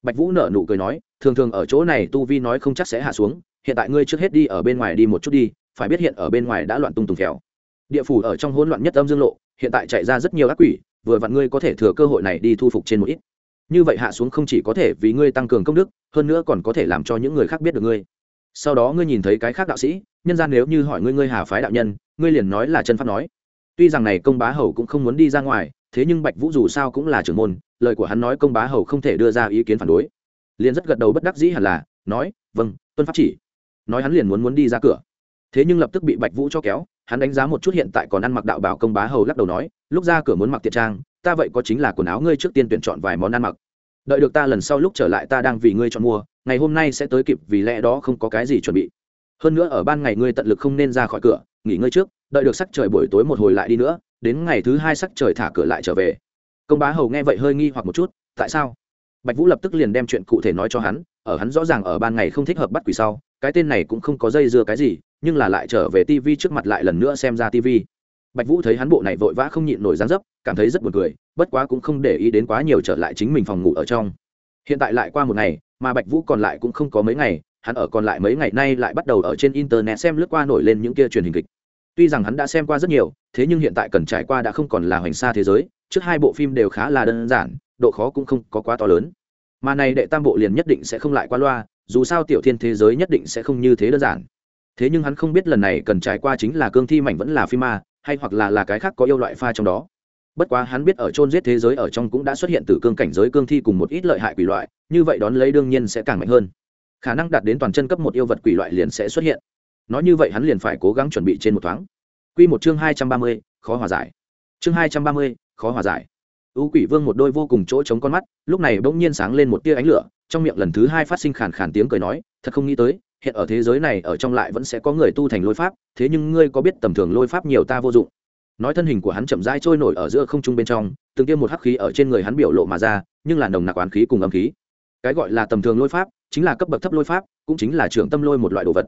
bạch vũ nở nụ cười nói, thường thường ở chỗ này tu vi nói không chắc sẽ hạ xuống, hiện tại ngươi trước hết đi ở bên ngoài đi một chút đi, phải biết hiện ở bên ngoài đã loạn tung tùng khéo địa phủ ở trong hỗn loạn nhất âm dương lộ, hiện tại chạy ra rất nhiều ác quỷ, vừa vặn ngươi có thể thừa cơ hội này đi thu phục trên một ít. Như vậy hạ xuống không chỉ có thể vì ngươi tăng cường công đức, hơn nữa còn có thể làm cho những người khác biết được ngươi. Sau đó ngươi nhìn thấy cái khác đạo sĩ, nhân gian nếu như hỏi ngươi ngươi hà phái đạo nhân, ngươi liền nói là chân pháp nói. Tuy rằng này công bá hầu cũng không muốn đi ra ngoài, thế nhưng bạch vũ dù sao cũng là trưởng môn lời của hắn nói công bá hầu không thể đưa ra ý kiến phản đối. Liền rất gật đầu bất đắc dĩ hẳn là, nói vâng tuân pháp chỉ. Nói hắn liền muốn muốn đi ra cửa. Thế nhưng lập tức bị bạch vũ cho kéo, hắn đánh giá một chút hiện tại còn ăn mặc đạo bảo công bá hầu lắc đầu nói, lúc ra cửa muốn mặc tiện trang, ta vậy có chính là quần áo ngươi trước tiên tuyển chọn vài món ăn mặc. Đợi được ta lần sau lúc trở lại ta đang vì ngươi chọn mua, ngày hôm nay sẽ tới kịp vì lẽ đó không có cái gì chuẩn bị. Hơn nữa ở ban ngày ngươi tận lực không nên ra khỏi cửa, nghỉ ngơi trước, đợi được sắc trời buổi tối một hồi lại đi nữa, đến ngày thứ hai sắc trời thả cửa lại trở về công bá hầu nghe vậy hơi nghi hoặc một chút, tại sao? Bạch vũ lập tức liền đem chuyện cụ thể nói cho hắn, ở hắn rõ ràng ở ban ngày không thích hợp bắt quỷ sau, cái tên này cũng không có dây dưa cái gì, nhưng là lại trở về tv trước mặt lại lần nữa xem ra tv bạch vũ thấy hắn bộ này vội vã không nhịn nổi dán dấp, cảm thấy rất buồn cười, bất quá cũng không để ý đến quá nhiều trở lại chính mình phòng ngủ ở trong. Hiện tại lại qua một ngày, mà bạch vũ còn lại cũng không có mấy ngày, hắn ở còn lại mấy ngày nay lại bắt đầu ở trên internet xem lướt qua nổi lên những kia truyền hình kịch. Tuy rằng hắn đã xem qua rất nhiều, thế nhưng hiện tại cần trải qua đã không còn là hoành xa thế giới trước hai bộ phim đều khá là đơn giản độ khó cũng không có quá to lớn. Mà này đệ tam bộ liền nhất định sẽ không lại qua loa dù sao tiểu thiên thế giới nhất định sẽ không như thế đơn giản. Thế nhưng hắn không biết lần này cần trải qua chính là cương thi mảnh vẫn là phim ma hay hoặc là là cái khác có yêu loại pha trong đó. Bất quá hắn biết ở chôn giết thế giới ở trong cũng đã xuất hiện từ cương cảnh giới cương thi cùng một ít lợi hại quỷ loại như vậy đón lấy đương nhiên sẽ càng mạnh hơn. Khả năng đạt đến toàn chân cấp một yêu vật quỷ loại liền sẽ xuất hiện. Nói như vậy hắn liền phải cố gắng chuẩn bị trên một thoáng. Quy một chương hai trăm ba mươi, khó hòa giải. Chương hai trăm ba mươi, khó hòa giải. U Quỷ Vương một đôi vô cùng chỗ chống con mắt, lúc này bỗng nhiên sáng lên một tia ánh lửa, trong miệng lần thứ hai phát sinh khàn khàn tiếng cười nói, thật không nghĩ tới, hiện ở thế giới này ở trong lại vẫn sẽ có người tu thành lôi pháp, thế nhưng ngươi có biết tầm thường lôi pháp nhiều ta vô dụng. nói thân hình của hắn chậm rãi trôi nổi ở giữa không trung bên trong từng tiêm một hắc khí ở trên người hắn biểu lộ mà ra nhưng là nồng nặc oán khí cùng âm khí cái gọi là tầm thường lôi pháp chính là cấp bậc thấp lôi pháp cũng chính là trưởng tâm lôi một loại đồ vật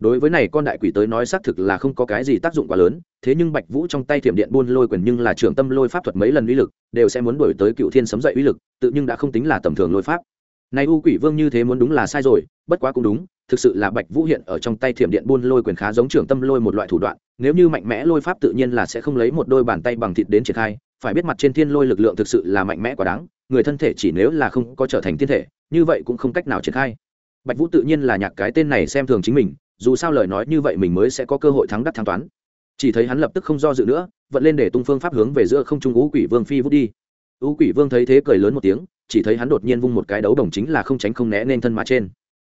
đối với này con đại quỷ tới nói xác thực là không có cái gì tác dụng quá lớn, thế nhưng bạch vũ trong tay thiểm điện buôn lôi quyền nhưng là trưởng tâm lôi pháp thuật mấy lần uy lực, đều sẽ muốn đổi tới cựu thiên sấm dậy uy lực, tự nhưng đã không tính là tầm thường lôi pháp. Này u quỷ vương như thế muốn đúng là sai rồi, bất quá cũng đúng, thực sự là bạch vũ hiện ở trong tay thiểm điện buôn lôi quyền khá giống trưởng tâm lôi một loại thủ đoạn, nếu như mạnh mẽ lôi pháp tự nhiên là sẽ không lấy một đôi bàn tay bằng thịt đến triển khai, phải biết mặt trên thiên lôi lực lượng thực sự là mạnh mẽ quá đáng, người thân thể chỉ nếu là không có trở thành thiên thể, như vậy cũng không cách nào triển khai. Bạch vũ tự nhiên là nhạc cái tên này xem thường chính mình dù sao lời nói như vậy mình mới sẽ có cơ hội thắng đắc thắng toán. Chỉ thấy hắn lập tức không do dự nữa, vận lên để tung phương pháp hướng về giữa không trung ú quỷ vương phi vút đi. Ú quỷ vương thấy thế cười lớn một tiếng, chỉ thấy hắn đột nhiên vung một cái đấu đồng chính là không tránh không né nên thân mà trên.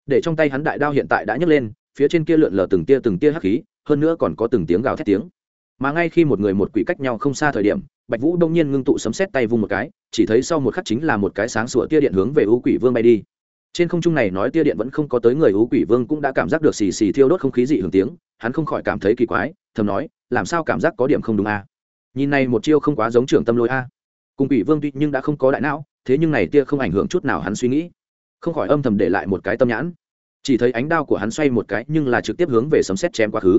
Để trong tay hắn đại đao hiện tại đã nhấc lên, phía trên kia lượn lờ từng tia từng tia hắc khí, hơn nữa còn có từng tiếng gào thét tiếng. Mà ngay khi một người một quỷ cách nhau không xa thời điểm, bạch vũ đông nhiên ngưng tụ sấm xét tay vung một cái, chỉ thấy sau một khắc chính là một cái sáng sủa tia điện hướng về ưu quỷ vương bay đi trên không trung này nói tia điện vẫn không có tới người ưu quỷ vương cũng đã cảm giác được xì xì thiêu đốt không khí dị hưởng tiếng, hắn không khỏi cảm thấy kỳ quái, thầm nói, làm sao cảm giác có điểm không đúng a nhìn này một chiêu không quá giống trưởng tâm lôi a. Cùng quỷ vương tuy nhưng đã không có đại não, thế nhưng này tia không ảnh hưởng chút nào hắn suy nghĩ. Không khỏi âm thầm để lại một cái tâm nhãn. Chỉ thấy ánh đao của hắn xoay một cái nhưng là trực tiếp hướng về sấm xét chém quá khứ.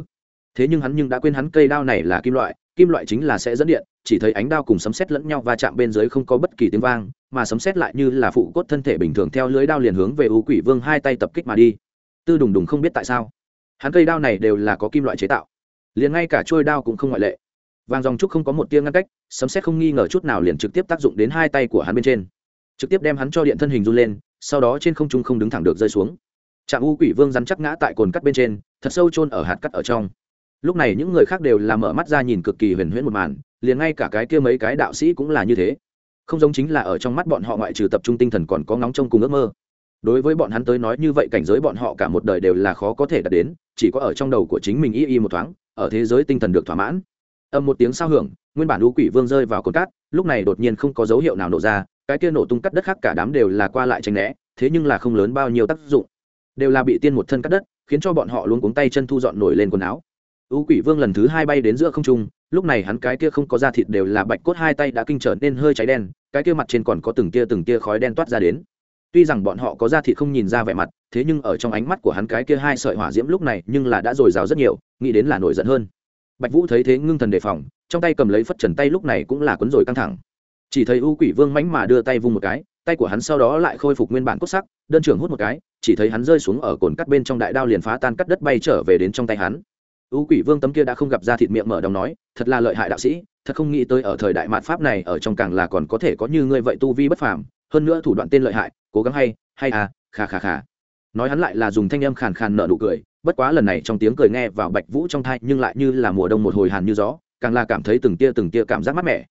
Thế nhưng hắn nhưng đã quên hắn cây đao này là kim loại kim loại chính là sẽ dẫn điện, chỉ thấy ánh đao cùng sấm xét lẫn nhau va chạm bên dưới không có bất kỳ tiếng vang, mà sấm xét lại như là phụ cốt thân thể bình thường theo lưới đao liền hướng về ưu quỷ vương hai tay tập kích mà đi. Tư đùng đùng không biết tại sao, hắn cây đao này đều là có kim loại chế tạo, liền ngay cả trôi đao cũng không ngoại lệ. Vàng dòng trúc không có một tia ngăn cách, sấm xét không nghi ngờ chút nào liền trực tiếp tác dụng đến hai tay của hắn bên trên. Trực tiếp đem hắn cho điện thân hình run lên, sau đó trên không trung không đứng thẳng được rơi xuống. Trạm u quỷ vương rắn chắc ngã tại cồn cắt bên trên, thật sâu chôn ở hạt cắt ở trong lúc này những người khác đều làm mở mắt ra nhìn cực kỳ huyền huyễn một màn, liền ngay cả cái kia mấy cái đạo sĩ cũng là như thế. Không giống chính là ở trong mắt bọn họ ngoại trừ tập trung tinh thần còn có ngóng trông cùng ước mơ. Đối với bọn hắn tới nói như vậy cảnh giới bọn họ cả một đời đều là khó có thể đạt đến, chỉ có ở trong đầu của chính mình y y một thoáng, ở thế giới tinh thần được thỏa mãn. Âm một tiếng sao hưởng, nguyên bản u quỷ vương rơi vào cồn cát, lúc này đột nhiên không có dấu hiệu nào nổ ra, cái kia nổ tung cắt đất khác cả đám đều là qua lại tranh né, thế nhưng là không lớn bao nhiêu tác dụng. Đều là bị tiên một thân cắt đất, khiến cho bọn họ luôn cuống tay chân thu dọn nổi lên quần áo u quỷ vương lần thứ hai bay đến giữa không trung, lúc này hắn cái kia không có da thịt đều là bạch cốt hai tay đã kinh trở nên hơi cháy đen, cái kia mặt trên còn có từng tia từng tia khói đen toát ra đến. Tuy rằng bọn họ có da thịt không nhìn ra vẻ mặt, thế nhưng ở trong ánh mắt của hắn cái kia hai sợi hỏa diễm lúc này nhưng là đã dồi dào rất nhiều, nghĩ đến là nổi giận hơn. Bạch vũ thấy thế ngưng thần đề phòng, trong tay cầm lấy phất trần tay lúc này cũng là cuốn rồi căng thẳng. Chỉ thấy u quỷ vương mánh mà đưa tay vung một cái, tay của hắn sau đó lại khôi phục nguyên bản cốt sắc, đơn trưởng hút một cái, chỉ thấy hắn rơi xuống ở cồn cắt bên trong đại đao liền phá tan cắt đất bay trở về đến trong tay hắn u quỷ vương tấm kia đã không gặp ra thịt miệng mở đồng nói, thật là lợi hại đạo sĩ, thật không nghĩ tới ở thời đại mạt pháp này ở trong càng là còn có thể có như ngươi vậy tu vi bất phàm, hơn nữa thủ đoạn tên lợi hại, cố gắng hay hay à khà khà khà nói hắn lại là dùng thanh âm khàn khàn nở nụ cười, bất quá lần này trong tiếng cười nghe vào bạch vũ trong thai nhưng lại như là mùa đông một hồi hàn như gió, càng là cảm thấy từng tia từng tia cảm giác mát mẻ.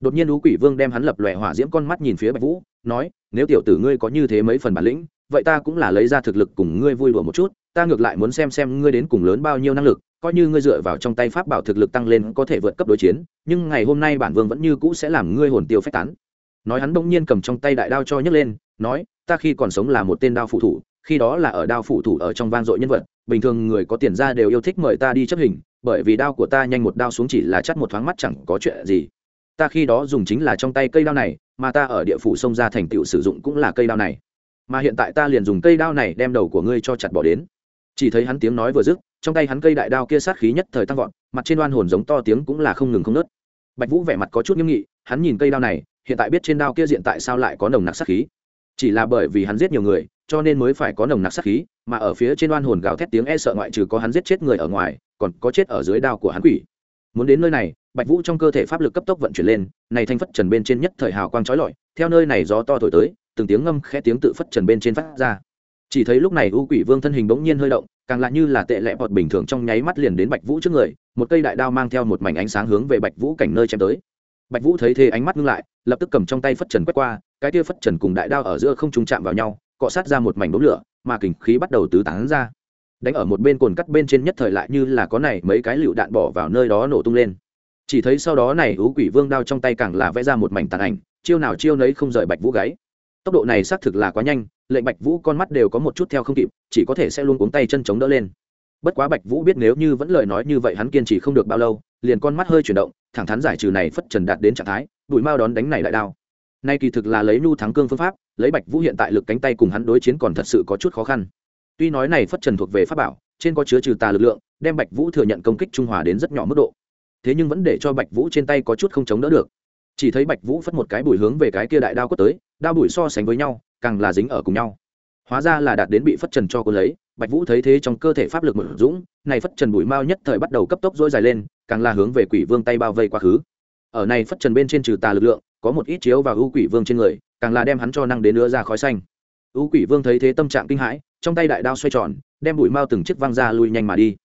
Đột nhiên ú quỷ vương đem hắn lập lòe hỏa diễm con mắt nhìn phía bạch vũ, nói, nếu tiểu tử ngươi có như thế mấy phần bản lĩnh, vậy ta cũng là lấy ra thực lực cùng ngươi vui đùa một chút, ta ngược lại muốn xem xem ngươi đến cùng lớn bao nhiêu năng lực coi như ngươi dựa vào trong tay pháp bảo thực lực tăng lên có thể vượt cấp đối chiến, nhưng ngày hôm nay bản vương vẫn như cũ sẽ làm ngươi hồn tiêu phách tán. Nói hắn bỗng nhiên cầm trong tay đại đao cho nhấc lên, nói, ta khi còn sống là một tên đao phụ thủ, khi đó là ở đao phụ thủ ở trong vang dội nhân vật, bình thường người có tiền ra đều yêu thích mời ta đi chấp hình, bởi vì đao của ta nhanh một đao xuống chỉ là chắt một thoáng mắt chẳng có chuyện gì. Ta khi đó dùng chính là trong tay cây đao này, mà ta ở địa phủ sông ra thành tựu sử dụng cũng là cây đao này. Mà hiện tại ta liền dùng cây đao này đem đầu của ngươi cho chặt bỏ đến. Chỉ thấy hắn tiếng nói vừa dứt trong tay hắn cây đại đao kia sát khí nhất thời tăng vọt, mặt trên oan hồn giống to tiếng cũng là không ngừng không nớt bạch vũ vẻ mặt có chút nghiêm nghị, hắn nhìn cây đao này, hiện tại biết trên đao kia diện tại sao lại có nồng nặc sát khí. Chỉ là bởi vì hắn giết nhiều người, cho nên mới phải có nồng nặc sát khí, mà ở phía trên oan hồn gào thét tiếng e sợ ngoại trừ có hắn giết chết người ở ngoài, còn có chết ở dưới đao của hắn quỷ. Muốn đến nơi này, bạch vũ trong cơ thể pháp lực cấp tốc vận chuyển lên, này thanh phất trần bên trên nhất thời hào quang trói lọi, theo nơi này gió to thổi tới, từng tiếng ngâm khẽ tiếng tự phất trần bên trên phát ra. Chỉ thấy lúc này u quỷ vương thân hình bỗng nhiên hơi động càng lại như là tệ lẹ bọt bình thường trong nháy mắt liền đến bạch vũ trước người, một cây đại đao mang theo một mảnh ánh sáng hướng về bạch vũ cảnh nơi chém tới. Bạch vũ thấy thế ánh mắt ngưng lại, lập tức cầm trong tay phất trần quét qua, cái tia phất trần cùng đại đao ở giữa không trung chạm vào nhau, cọ sát ra một mảnh đốm lửa, mà kình khí bắt đầu tứ tán ra. Đánh ở một bên cồn cắt bên trên nhất thời lại như là có này mấy cái lựu đạn bỏ vào nơi đó nổ tung lên. Chỉ thấy sau đó này ú quỷ vương đao trong tay càng là vẽ ra một mảnh tàn ảnh, chiêu nào chiêu nấy không rời bạch vũ gáy tốc độ này xác thực là quá nhanh, lệnh bạch vũ con mắt đều có một chút theo không kịp, chỉ có thể sẽ luôn cuống tay chân chống đỡ lên. Bất quá bạch vũ biết nếu như vẫn lời nói như vậy hắn kiên trì không được bao lâu, liền con mắt hơi chuyển động, thẳng thắn giải trừ này phất trần đạt đến trạng thái, bụi mao đón đánh này đại đao nay kỳ thực là lấy nhu thắng cương phương pháp, lấy bạch vũ hiện tại lực cánh tay cùng hắn đối chiến còn thật sự có chút khó khăn. Tuy nói này phất trần thuộc về pháp bảo, trên có chứa trừ tà lực lượng, đem bạch vũ thừa nhận công kích trung hòa đến rất nhỏ mức độ. Thế nhưng vẫn để cho bạch vũ trên tay có chút không chống đỡ được. Chỉ thấy bạch vũ phất một cái bùi hướng về cái kia đại đao quất tới đao bụi so sánh với nhau, càng là dính ở cùng nhau. Hóa ra là đạt đến bị phất trần cho cô lấy, bạch vũ thấy thế trong cơ thể pháp lực một dũng, này phất trần bụi mao nhất thời bắt đầu cấp tốc dỗi dài lên, càng là hướng về quỷ vương tay bao vây quá khứ. Ở này phất trần bên trên trừ tà lực lượng, có một ít chiếu vào ưu quỷ vương trên người, càng là đem hắn cho năng đến nữa ra khói xanh. Ưu quỷ vương thấy thế tâm trạng kinh hãi, trong tay đại đao xoay tròn, đem bụi mao từng chiếc văng ra lui nhanh mà đi.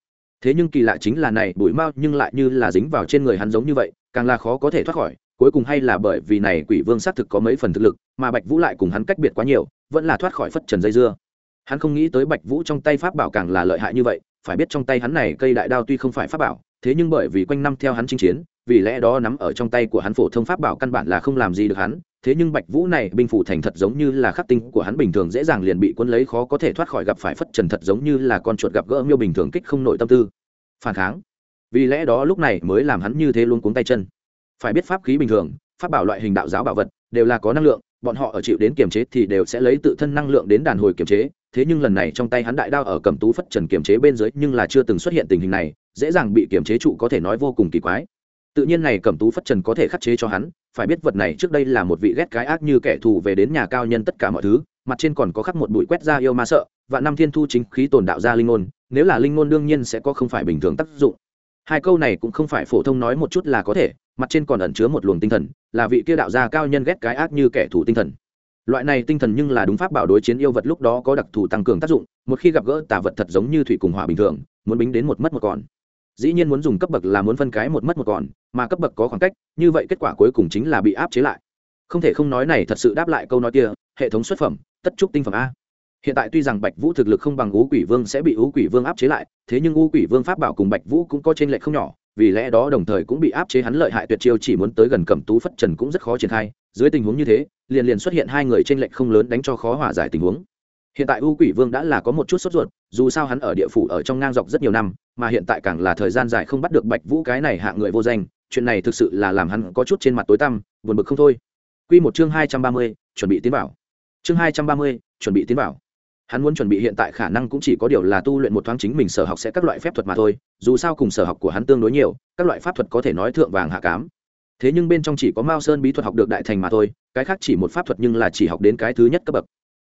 Thế nhưng kỳ lạ chính là này bụi mao nhưng lại như là dính vào trên người hắn giống như vậy, càng là khó có thể thoát khỏi cuối cùng hay là bởi vì này quỷ vương xác thực có mấy phần thực lực, mà bạch vũ lại cùng hắn cách biệt quá nhiều, vẫn là thoát khỏi phất trần dây dưa. Hắn không nghĩ tới bạch vũ trong tay pháp bảo càng là lợi hại như vậy, phải biết trong tay hắn này cây đại đao tuy không phải pháp bảo, thế nhưng bởi vì quanh năm theo hắn chinh chiến, vì lẽ đó nắm ở trong tay của hắn phổ thông pháp bảo căn bản là không làm gì được hắn, thế nhưng bạch vũ này binh phủ thành thật giống như là khắc tinh của hắn bình thường dễ dàng liền bị quân lấy khó có thể thoát khỏi gặp phải phất trần thật giống như là con chuột gặp gỡ miêu bình thường kích không nội tâm tư. Phản kháng. Vì lẽ đó lúc này mới làm hắn như thế luôn cuống tay chân phải biết pháp khí bình thường, pháp bảo loại hình đạo giáo bảo vật đều là có năng lượng, bọn họ ở chịu đến kiềm chế thì đều sẽ lấy tự thân năng lượng đến đàn hồi kiềm chế. Thế nhưng lần này trong tay hắn đại đao ở cầm tú phất trần kiềm chế bên dưới nhưng là chưa từng xuất hiện tình hình này, dễ dàng bị kiềm chế trụ có thể nói vô cùng kỳ quái. Tự nhiên này cầm tú phất trần có thể khắc chế cho hắn, phải biết vật này trước đây là một vị ghét cái ác như kẻ thù về đến nhà cao nhân tất cả mọi thứ, mặt trên còn có khắc một bụi quét ra yêu ma sợ và năm thiên thu chính khí tồn đạo ra linh ngôn, nếu là linh ngôn đương nhiên sẽ có không phải bình thường tác dụng hai câu này cũng không phải phổ thông nói một chút là có thể, mặt trên còn ẩn chứa một luồng tinh thần, là vị kia đạo gia cao nhân ghét cái ác như kẻ thù tinh thần. Loại này tinh thần nhưng là đúng pháp bảo đối chiến yêu vật lúc đó có đặc thù tăng cường tác dụng, một khi gặp gỡ tà vật thật giống như thủy cùng hỏa bình thường, muốn bính đến một mất một còn. Dĩ nhiên muốn dùng cấp bậc là muốn phân cái một mất một còn, mà cấp bậc có khoảng cách, như vậy kết quả cuối cùng chính là bị áp chế lại. Không thể không nói này thật sự đáp lại câu nói kia, hệ thống xuất phẩm, tất trúc tinh phẩm a hiện tại tuy rằng bạch vũ thực lực không bằng ú quỷ vương sẽ bị ú quỷ vương áp chế lại, thế nhưng ú quỷ vương pháp bảo cùng bạch vũ cũng có t r ê n lệch không nhỏ, vì lẽ đó đồng thời cũng bị áp chế hắn lợi hại tuyệt chiêu chỉ muốn tới gần cẩm tú phất trần cũng rất khó triển khai. Dưới tình huống như thế, liền liền xuất hiện hai người t r ê n lệch không lớn đánh cho khó hòa giải tình huống. Hiện tại u quỷ vương đã là có một chút sốt ruột, dù sao hắn ở địa phủ ở trong ngang dọc rất nhiều năm, mà hiện tại càng là thời gian dài không bắt được bạch vũ cái này hạ người vô danh, chuyện này thực sự là làm hắn có chút trên mặt tối tăm, buồn bực không thôi. Q một chương hai trăm ba mươi, chuẩn bị tiến bảo chương hai trăm ba mươi, chuẩn bị tiến bảo hắn muốn chuẩn bị hiện tại khả năng cũng chỉ có điều là tu luyện một thoáng chính mình sở học sẽ các loại phép thuật mà thôi, dù sao cùng sở học của hắn tương đối nhiều, các loại pháp thuật có thể nói thượng vàng hạ cám. Thế nhưng bên trong chỉ có mao sơn bí thuật học được đại thành mà thôi, cái khác chỉ một pháp thuật nhưng là chỉ học đến cái thứ nhất cấp bậc.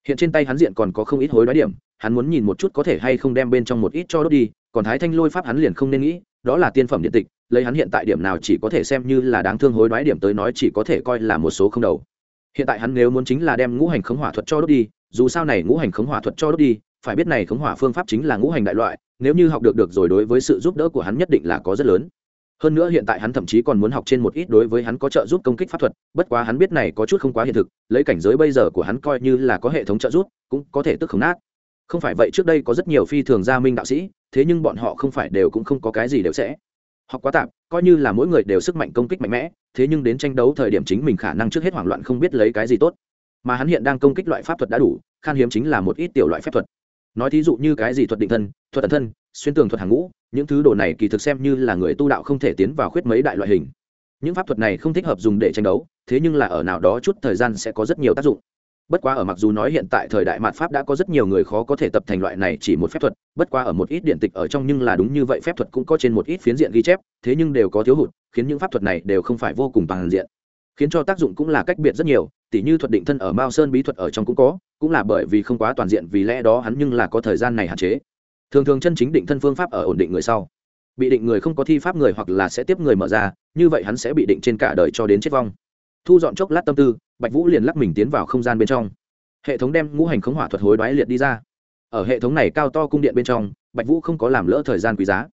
Hiện trên tay hắn diện còn có không ít hối đoái điểm, hắn muốn nhìn một chút có thể hay không đem bên trong một ít cho đốt đi, còn thái thanh lôi pháp hắn liền không nên nghĩ, đó là tiên phẩm điện tịch, lấy hắn hiện tại điểm nào chỉ có thể xem như là đáng thương hối đoái điểm tới nói chỉ có thể coi là một số không đầu. Hiện tại hắn nếu muốn chính là đem ngũ hành khống hỏa thuật cho đốt đi dù sao này ngũ hành khống hỏa thuật cho đốt đi, phải biết này khống hỏa phương pháp chính là ngũ hành đại loại, nếu như học được được rồi đối với sự giúp đỡ của hắn nhất định là có rất lớn. Hơn nữa hiện tại hắn thậm chí còn muốn học trên một ít đối với hắn có trợ giúp công kích pháp thuật, bất quá hắn biết này có chút không quá hiện thực, lấy cảnh giới bây giờ của hắn coi như là có hệ thống trợ giúp, cũng có thể tức không nát. Không phải vậy trước đây có rất nhiều phi thường gia minh đạo sĩ, thế nhưng bọn họ không phải đều cũng không có cái gì đều sẽ học quá tạm, coi như là mỗi người đều sức mạnh công kích mạnh mẽ, thế nhưng đến tranh đấu thời điểm chính mình khả năng trước hết hoảng loạn không biết lấy cái gì tốt mà hắn hiện đang công kích loại pháp thuật đã đủ, khan hiếm chính là một ít tiểu loại phép thuật. Nói thí dụ như cái gì thuật định thân, thuật tần thân, xuyên tường thuật hàng ngũ, những thứ đồ này kỳ thực xem như là người tu đạo không thể tiến vào khuyết mấy đại loại hình. Những pháp thuật này không thích hợp dùng để tranh đấu, thế nhưng là ở nào đó chút thời gian sẽ có rất nhiều tác dụng. Bất quá ở mặc dù nói hiện tại thời đại mạt pháp đã có rất nhiều người khó có thể tập thành loại này chỉ một phép thuật, bất quá ở một ít điện tịch ở trong nhưng là đúng như vậy, phép thuật cũng có trên một ít phiến diện ghi chép, thế nhưng đều có thiếu hụt, khiến những pháp thuật này đều không phải vô cùng bằng diện. Khiến cho tác dụng cũng là cách biệt rất nhiều tỉ như thuật định thân ở mao sơn bí thuật ở trong cũng có, cũng là bởi vì không quá toàn diện vì lẽ đó hắn nhưng là có thời gian này hạn chế. Thường thường chân chính định thân phương pháp ở ổn định người sau. Bị định người không có thi pháp người hoặc là sẽ tiếp người mở ra, như vậy hắn sẽ bị định trên cả đời cho đến chết vong. Thu dọn chốc lát tâm tư, bạch vũ liền lắc mình tiến vào không gian bên trong. Hệ thống đem ngũ hành khống hỏa thuật hối đoái liệt đi ra. Ở hệ thống này cao to cung điện bên trong, bạch vũ không có làm lỡ thời gian quý giá.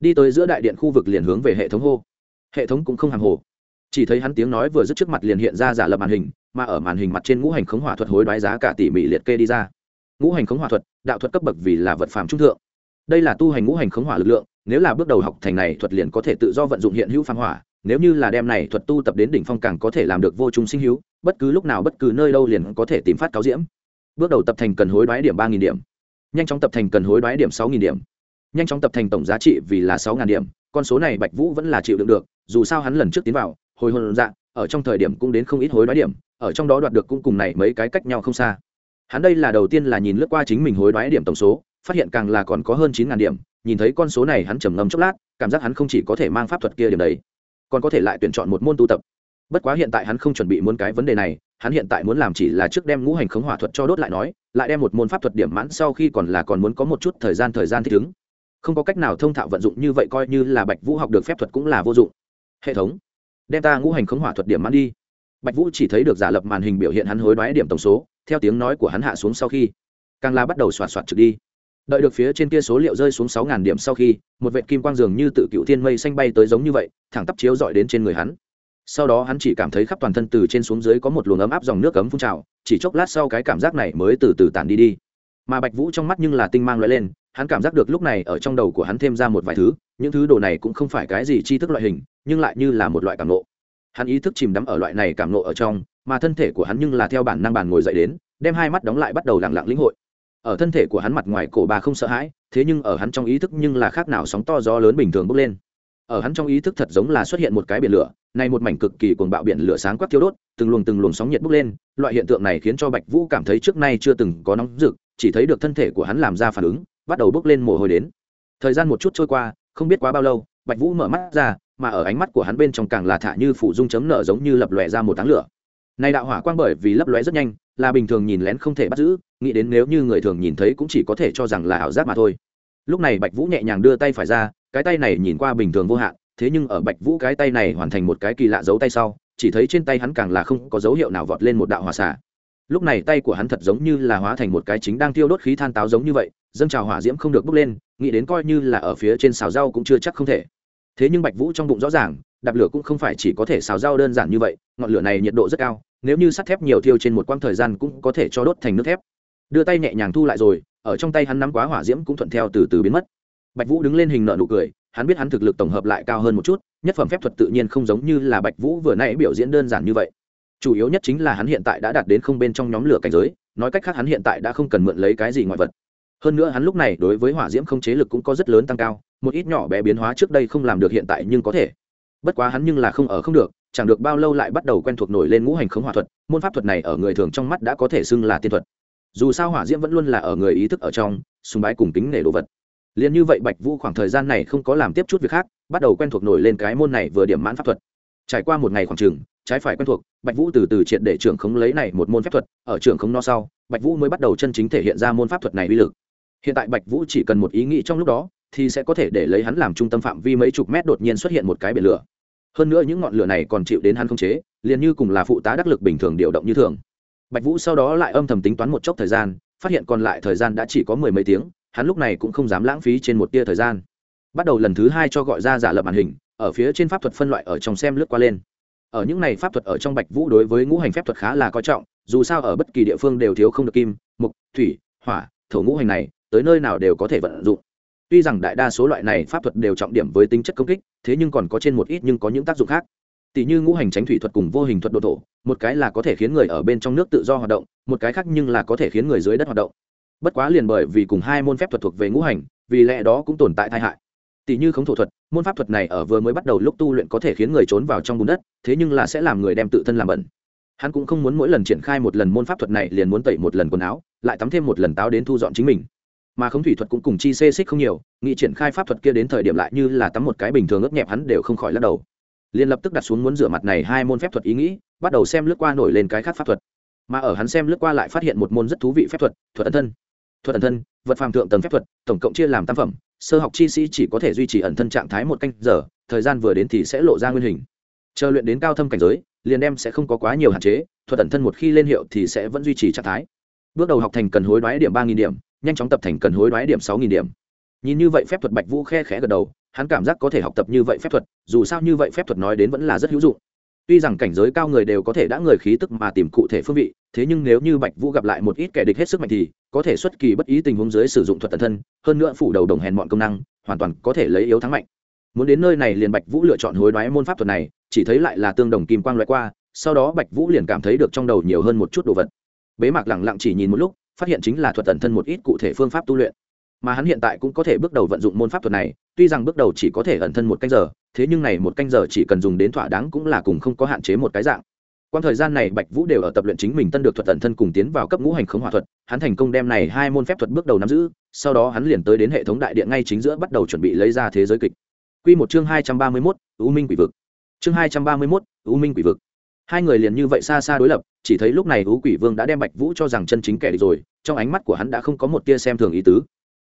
Đi tới giữa đại điện khu vực liền hướng về hệ thống hô. Hệ thống cũng không hàng hồ chỉ thấy hắn tiếng nói vừa dứt trước mặt liền hiện ra giả lập màn hình, mà ở màn hình mặt trên ngũ hành khống hỏa thuật hối đoái giá cả tỉ mỉ liệt kê đi ra. Ngũ hành khống hỏa thuật, đạo thuật cấp bậc vì là vật phàm trung thượng. Đây là tu hành ngũ hành khống hỏa lực lượng, nếu là bước đầu học thành này thuật liền có thể tự do vận dụng hiện hữu phàm hỏa, nếu như là đem này thuật tu tập đến đỉnh phong càng có thể làm được vô trung sinh hữu, bất cứ lúc nào bất cứ nơi đâu liền có thể tìm phát cáo diễm. Bước đầu tập thành cần hối đoái điểm ba nghìn điểm, nhanh chóng tập thành cần hối đoái điểm sáu nghìn điểm, nhanh chóng tập thành tổng giá trị vì là sáu ngàn điểm, con số này bạch vũ vẫn là chịu đựng được, dù sao hắn lần trước tiến vào hồi hồn dạng ở trong thời điểm cũng đến không ít hối đoái điểm, ở trong đó đoạt được cũng cùng này mấy cái cách nhau không xa. Hắn đây là đầu tiên là nhìn lướt qua chính mình hối đoái điểm tổng số, phát hiện càng là còn có hơn chín ngàn điểm, nhìn thấy con số này hắn trầm ngâm chốc lát, cảm giác hắn không chỉ có thể mang pháp thuật kia điểm đấy, còn có thể lại tuyển chọn một môn tu tập. Bất quá hiện tại hắn không chuẩn bị muốn cái vấn đề này, hắn hiện tại muốn làm chỉ là trước đem ngũ hành khống hỏa thuật cho đốt lại nói, lại đem một môn pháp thuật điểm mãn sau khi còn là còn muốn có một chút thời gian thời gian thích ứng. Không có cách nào thông thạo vận dụng như vậy coi như là bạch vũ học được phép thuật cũng là vô dụng. Hệ thống đem ta ngũ hành khống hỏa thuật điểm mãn đi. Bạch vũ chỉ thấy được giả lập màn hình biểu hiện hắn hối đoái điểm tổng số, theo tiếng nói của hắn hạ xuống sau khi, càng la bắt đầu xoạt xoạt trực đi. Đợi được phía trên kia số liệu rơi xuống sáu ngàn điểm sau khi, một vệ kim quang dường như tự cựu thiên mây xanh bay tới giống như vậy, thẳng tắp chiếu dọi đến trên người hắn. Sau đó hắn chỉ cảm thấy khắp toàn thân từ trên xuống dưới có một luồng ấm áp dòng nước cấm phun trào, chỉ chốc lát sau cái cảm giác này mới từ từ tản đi đi. Mà bạch vũ trong mắt nhưng là tinh mang loại lên, hắn cảm giác được lúc này ở trong đầu của hắn thêm ra một vài thứ những thứ đồ này cũng không phải cái gì tri thức loại hình, nhưng lại như là một loại cảm nộ hắn ý thức chìm đắm ở loại này cảm nộ ở trong, mà thân thể của hắn nhưng là theo bản năng bàn ngồi dậy đến, đem hai mắt đóng lại bắt đầu lặng lặng lĩnh hội. Ở thân thể của hắn mặt ngoài cổ bà không sợ hãi, thế nhưng ở hắn trong ý thức nhưng là khác nào sóng to gió lớn bình thường bốc lên. Ở hắn trong ý thức thật giống là xuất hiện một cái biển lửa, này một mảnh cực kỳ cuồng bạo biển lửa sáng quắc thiêu đốt, từng luồng từng luồng sóng nhiệt bốc lên, loại hiện tượng này khiến cho bạch vũ cảm thấy trước nay chưa từng có nóng rực, chỉ thấy được thân thể của hắn làm ra phản ứng, bắt đầu bốc lên mồ hôi đến. Thời gian một chút trôi qua không biết quá bao lâu, bạch vũ mở mắt ra, mà ở ánh mắt của hắn bên trong càng là thả như phủ dung chấm nở giống như lập lòe ra một táng lửa. Này đạo hỏa quang bởi vì lấp lóe rất nhanh, là bình thường nhìn lén không thể bắt giữ, nghĩ đến nếu như người thường nhìn thấy cũng chỉ có thể cho rằng là ảo giác mà thôi. Lúc này bạch vũ nhẹ nhàng đưa tay phải ra, cái tay này nhìn qua bình thường vô hạn, thế nhưng ở bạch vũ cái tay này hoàn thành một cái kỳ lạ dấu tay sau, chỉ thấy trên tay hắn càng là không có dấu hiệu nào vọt lên một đạo hỏa xả lúc này tay của hắn thật giống như là hóa thành một cái chính đang tiêu đốt khí than táo giống như vậy, dâng trào hỏa diễm không được bốc lên nghĩ đến coi như là ở phía trên xào rau cũng chưa chắc không thể. Thế nhưng bạch vũ trong bụng rõ ràng, đạp lửa cũng không phải chỉ có thể xào rau đơn giản như vậy, ngọn lửa này nhiệt độ rất cao, nếu như sắt thép nhiều thiêu trên một quãng thời gian cũng có thể cho đốt thành nước thép. Đưa tay nhẹ nhàng thu lại rồi, ở trong tay hắn nắm quá hỏa diễm cũng thuận theo từ từ biến mất. Bạch vũ đứng lên hình nợ nụ cười, hắn biết hắn thực lực tổng hợp lại cao hơn một chút, nhất phẩm phép thuật tự nhiên không giống như là bạch vũ vừa nãy biểu diễn đơn giản như vậy. Chủ yếu nhất chính là hắn hiện tại đã đạt đến không bên trong nhóm lửa cảnh giới, nói cách khác hắn hiện tại đã không cần mượn lấy cái gì ngoại vật hơn nữa hắn lúc này đối với hỏa diễm không chế lực cũng có rất lớn tăng cao, một ít nhỏ bé biến hóa trước đây không làm được hiện tại nhưng có thể. Bất quá hắn nhưng là không ở không được, chẳng được bao lâu lại bắt đầu quen thuộc nổi lên ngũ hành khống hỏa thuật, môn pháp thuật này ở người thường trong mắt đã có thể xưng là tiên thuật. Dù sao hỏa diễm vẫn luôn là ở người ý thức ở trong, sùng bái cùng kính nể đồ vật. Liền như vậy bạch vũ khoảng thời gian này không có làm tiếp chút việc khác, bắt đầu quen thuộc nổi lên cái môn này vừa điểm mãn pháp thuật. Trải qua một ngày khoảng trường trái phải quen thuộc, bạch vũ từ từ triệt để trưởng khống lấy này một môn phép thuật, ở trưởng khống no sau, bạch vũ mới bắt đầu chân chính thể hiện ra môn pháp thuật này uy lực hiện tại bạch vũ chỉ cần một ý nghĩ trong lúc đó, thì sẽ có thể để lấy hắn làm trung tâm phạm vi mấy chục mét đột nhiên xuất hiện một cái biển lửa. Hơn nữa những ngọn lửa này còn chịu đến hắn không chế, liền như cùng là phụ tá đắc lực bình thường điều động như thường. Bạch vũ sau đó lại âm thầm tính toán một chốc thời gian, phát hiện còn lại thời gian đã chỉ có mười mấy tiếng, hắn lúc này cũng không dám lãng phí trên một tia thời gian. Bắt đầu lần thứ hai cho gọi ra giả lập màn hình, ở phía trên pháp thuật phân loại ở trong xem lướt qua lên. Ở những này pháp thuật ở trong bạch vũ đối với ngũ hành phép thuật khá là coi trọng, dù sao ở bất kỳ địa phương đều thiếu không được kim, mục, thủy, hỏa, thổ ngũ hành này tới nơi nào đều có thể vận dụng. Tuy rằng đại đa số loại này pháp thuật đều trọng điểm với tính chất công kích, thế nhưng còn có trên một ít nhưng có những tác dụng khác. Tỷ như ngũ hành tránh thủy thuật cùng vô hình thuật độ thổ, một cái là có thể khiến người ở bên trong nước tự do hoạt động, một cái khác nhưng là có thể khiến người dưới đất hoạt động. Bất quá liền bởi vì cùng hai môn phép thuật thuộc về ngũ hành, vì lẽ đó cũng tồn tại tai hại. Tỷ như khống thổ thuật, môn pháp thuật này ở vừa mới bắt đầu lúc tu luyện có thể khiến người trốn vào trong bùn đất, thế nhưng là sẽ làm người đem tự thân làm bẩn. Hắn cũng không muốn mỗi lần triển khai một lần môn pháp thuật này liền muốn tẩy một lần quần áo, lại tắm thêm một lần táo đến thu dọn chính mình mà khống thủy thuật cũng cùng chi xê xích không nhiều nghị triển khai pháp thuật kia đến thời điểm lại như là tắm một cái bình thường ướt nhẹp hắn đều không khỏi lắc đầu. Liền lập tức đặt xuống muốn rửa mặt này hai môn phép thuật ý nghĩ, bắt đầu xem lướt qua nổi lên cái khác pháp thuật. Mà ở hắn xem lướt qua lại phát hiện một môn rất thú vị phép thuật thuật ẩn thân. Thuật ẩn thân, vật phàm thượng tầng phép thuật, tổng cộng chia làm tam phẩm, sơ học chi sĩ chỉ có thể duy trì ẩn thân trạng thái một canh giờ, thời gian vừa đến thì sẽ lộ ra nguyên hình. Chờ luyện đến cao thâm cảnh giới, liền đem sẽ không có quá nhiều hạn chế, thuật ẩn thân một khi lên hiệu thì sẽ vẫn duy trì trạng thái. Bước đầu học thành cần hối đoái điểm ba nghìn điểm nhanh chóng tập thành cần hối đoái điểm sáu nghìn điểm. Nhìn như vậy phép thuật bạch vũ khe khẽ gật đầu, hắn cảm giác có thể học tập như vậy phép thuật, dù sao như vậy phép thuật nói đến vẫn là rất hữu dụng. Tuy rằng cảnh giới cao người đều có thể đã người khí tức mà tìm cụ thể phương vị, thế nhưng nếu như bạch vũ gặp lại một ít kẻ địch hết sức mạnh thì có thể xuất kỳ bất ý tình huống dưới sử dụng thuật tận thân, hơn nữa phủ đầu đồng hèn mọi công năng, hoàn toàn có thể lấy yếu thắng mạnh. Muốn đến nơi này liền bạch vũ lựa chọn hối đoái môn pháp thuật này, chỉ thấy lại là tương đồng kim quang loại qua, sau đó bạch vũ liền cảm thấy được trong đầu nhiều hơn một chút đồ vật bế mạc lẳng lặng chỉ nhìn một lúc phát hiện chính là thuật tẩn thân một ít cụ thể phương pháp tu luyện mà hắn hiện tại cũng có thể bước đầu vận dụng môn pháp thuật này tuy rằng bước đầu chỉ có thể ẩn thân một canh giờ thế nhưng này một canh giờ chỉ cần dùng đến thỏa đáng cũng là cùng không có hạn chế một cái dạng Quan thời gian này Bạch Vũ đều ở tập luyện chính mình tân được thuật tẩn thân cùng tiến vào cấp ngũ hành khống hỏa thuật, hắn thành công đem này hai môn phép thuật bước đầu nắm giữ, sau đó hắn liền tới đến hệ thống đại điện ngay chính giữa bắt đầu chuẩn bị lấy ra thế giới kịch. Quy một chương hai trăm ba mươi 231, U Minh Quỷ vực. Chương hai trăm ba mươi 231, U Minh Quỷ vực. Hai người liền như vậy xa xa đối lập, chỉ thấy lúc này U Quỷ Vương đã đem Bạch Vũ cho rằng chân chính kẻ địch rồi, trong ánh mắt của hắn đã không có một tia xem thường ý tứ.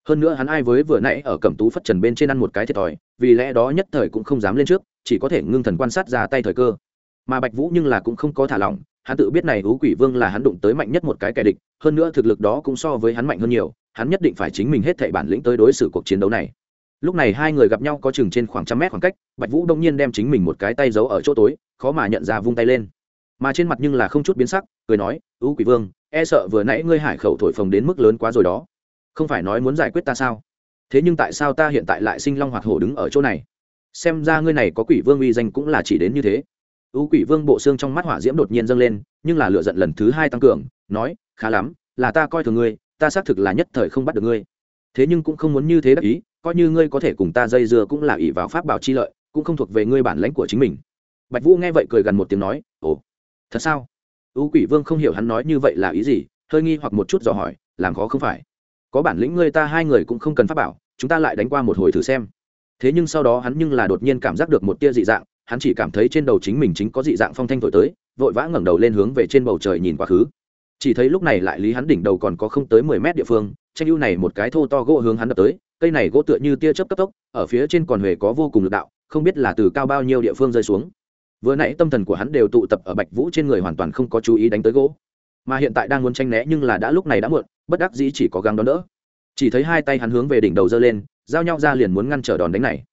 Hơn nữa hắn ai với vừa nãy ở Cẩm Tú phất trần bên trên ăn một cái thiệt thòi, vì lẽ đó nhất thời cũng không dám lên trước, chỉ có thể ngưng thần quan sát ra tay thời cơ. Mà Bạch Vũ nhưng là cũng không có thả lỏng, hắn tự biết này U Quỷ Vương là hắn đụng tới mạnh nhất một cái kẻ địch, hơn nữa thực lực đó cũng so với hắn mạnh hơn nhiều, hắn nhất định phải chính mình hết thảy bản lĩnh tới đối xử cuộc chiến đấu này. Lúc này hai người gặp nhau có chừng trên khoảng trăm mét khoảng cách, Bạch Vũ đông nhiên đem chính mình một cái tay giấu ở chỗ tối, khó mà nhận ra vung tay lên. Mà trên mặt nhưng là không chút biến sắc, cười nói, "U Quỷ Vương, e sợ vừa nãy ngươi hải khẩu thổi phồng đến mức lớn quá rồi đó. Không phải nói muốn giải quyết ta sao? Thế nhưng tại sao ta hiện tại lại sinh long hoạt hổ đứng ở chỗ này? Xem ra ngươi này có Quỷ Vương uy danh cũng là chỉ đến như thế." U Quỷ Vương bộ xương trong mắt hỏa diễm đột nhiên dâng lên, nhưng là lựa giận lần thứ hai tăng cường, nói, "Khá lắm, là ta coi thường ngươi, ta xác thực là nhất thời không bắt được ngươi. Thế nhưng cũng không muốn như thế đắc ý, coi như ngươi có thể cùng ta dây dưa cũng là ỷ vào pháp bảo chi lợi, cũng không thuộc về ngươi bản lãnh của chính mình." Bạch Vũ nghe vậy cười gần một tiếng nói, "Ồ, thật sao?" U Quỷ Vương không hiểu hắn nói như vậy là ý gì, hơi nghi hoặc một chút dò hỏi, làm khó không phải? Có bản lĩnh ngươi ta hai người cũng không cần pháp bảo, chúng ta lại đánh qua một hồi thử xem. Thế nhưng sau đó hắn nhưng là đột nhiên cảm giác được một tia dị dạng, hắn chỉ cảm thấy trên đầu chính mình chính có dị dạng phong thanh thổi tới vội vã ngẩng đầu lên hướng về trên bầu trời nhìn quá khứ chỉ thấy lúc này lại lý hắn đỉnh đầu còn có không tới mười mét địa phương tranh ưu này một cái thô to gỗ hướng hắn đập tới cây này gỗ tựa như tia chớp cấp tốc, ở phía trên còn huề có vô cùng lực đạo, không biết là từ cao bao nhiêu địa phương rơi xuống. Vừa nãy tâm thần của hắn đều tụ tập ở bạch vũ trên người hoàn toàn không có chú ý đánh tới gỗ. Mà hiện tại đang muốn tranh né nhưng là đã lúc này đã muộn, bất đắc dĩ chỉ có gắng đón đỡ. Chỉ thấy hai tay hắn hướng về đỉnh đầu giơ lên, giao nhau ra liền muốn ngăn trở đòn đánh này.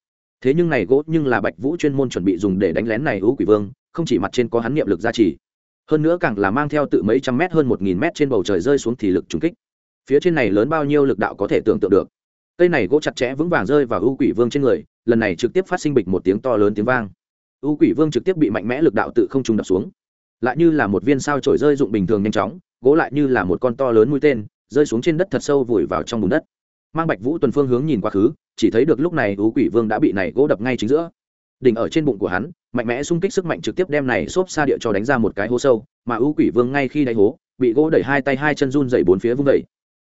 Thế nhưng này gỗ nhưng là bạch vũ chuyên môn chuẩn bị dùng để đánh lén này ú quỷ vương, không chỉ mặt trên có hắn niệm lực gia trì, hơn nữa càng là mang theo tự mấy trăm mét hơn một nghìn mét trên bầu trời rơi xuống thì lực trùng kích. Phía trên này lớn bao nhiêu lực đạo có thể tưởng tượng được? Cây này gỗ chặt chẽ vững vàng rơi vào ưu quỷ vương trên người, lần này trực tiếp phát sinh bịch một tiếng to lớn tiếng vang. Ưu quỷ vương trực tiếp bị mạnh mẽ lực đạo tự không trùng đập xuống. Lại như là một viên sao trổi rơi dụng bình thường nhanh chóng, gỗ lại như là một con to lớn mũi tên, rơi xuống trên đất thật sâu vùi vào trong bùn đất. Mang bạch vũ tuần phương hướng nhìn quá khứ, chỉ thấy được lúc này u quỷ vương đã bị này gỗ đập ngay chính giữa. Đỉnh ở trên bụng của hắn, mạnh mẽ xung kích sức mạnh trực tiếp đem này xốp xa địa cho đánh ra một cái hố sâu, mà u quỷ vương ngay khi đáy hố, bị gỗ đẩy hai tay hai chân run dậy bốn phía vung vẩy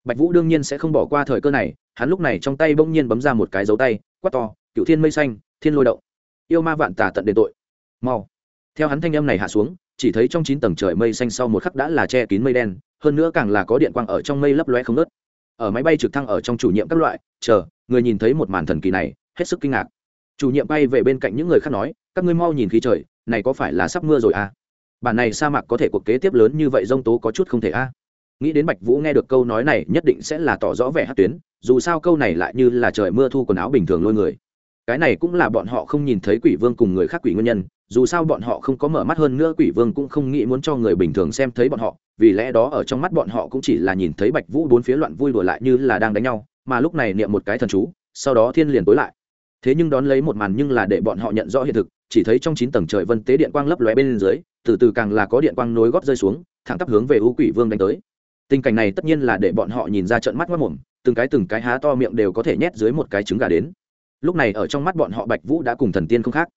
bạch vũ đương nhiên sẽ không bỏ qua thời cơ này, hắn lúc này trong tay bỗng nhiên bấm ra một cái dấu tay, quát to cựu thiên mây xanh, thiên lôi động, yêu ma vạn tà tận đến tội. Mau. Theo hắn thanh âm này hạ xuống, chỉ thấy trong chín tầng trời mây xanh sau một khắc đã là che kín mây đen, hơn nữa càng là có điện quang ở trong mây lấp loe không nớt ở máy bay trực thăng ở trong chủ nhiệm các loại, chờ, người nhìn thấy một màn thần kỳ này, hết sức kinh ngạc. Chủ nhiệm bay về bên cạnh những người khác nói, các ngươi mau nhìn khí trời, này có phải là sắp mưa rồi à? Bản này sa mạc có thể cuộc kế tiếp lớn như vậy dông tố có chút không thể a. à? Nghĩ đến bạch vũ nghe được câu nói này, nhất định sẽ là tỏ rõ vẻ hát tuyến, dù sao câu này lại như là trời mưa thu quần áo bình thường lôi người. Cái này cũng là bọn họ không nhìn thấy quỷ vương cùng người khác quỷ nguyên nhân, dù sao bọn họ không có mở mắt hơn nữa, quỷ vương cũng không nghĩ muốn cho người bình thường xem thấy bọn họ, vì lẽ đó ở trong mắt bọn họ cũng chỉ là nhìn thấy bạch vũ bốn phía loạn vui đùa lại như là đang đánh nhau, mà lúc này niệm một cái thần chú, sau đó thiên liền tối lại. Thế nhưng đón lấy một màn nhưng là để bọn họ nhận rõ hiện thực, chỉ thấy trong chín tầng trời vân tế điện quang lấp lóe bên dưới, từ từ càng là có điện quang nối gót rơi xuống, thẳng tắp hướng về u quỷ vương đánh tới tình cảnh này tất nhiên là để bọn họ nhìn ra trận mắt mất mồm, từng cái từng cái há to miệng đều có thể nhét dưới một cái trứng gà đến. Lúc này ở trong mắt bọn họ bạch vũ đã cùng thần tiên không khác.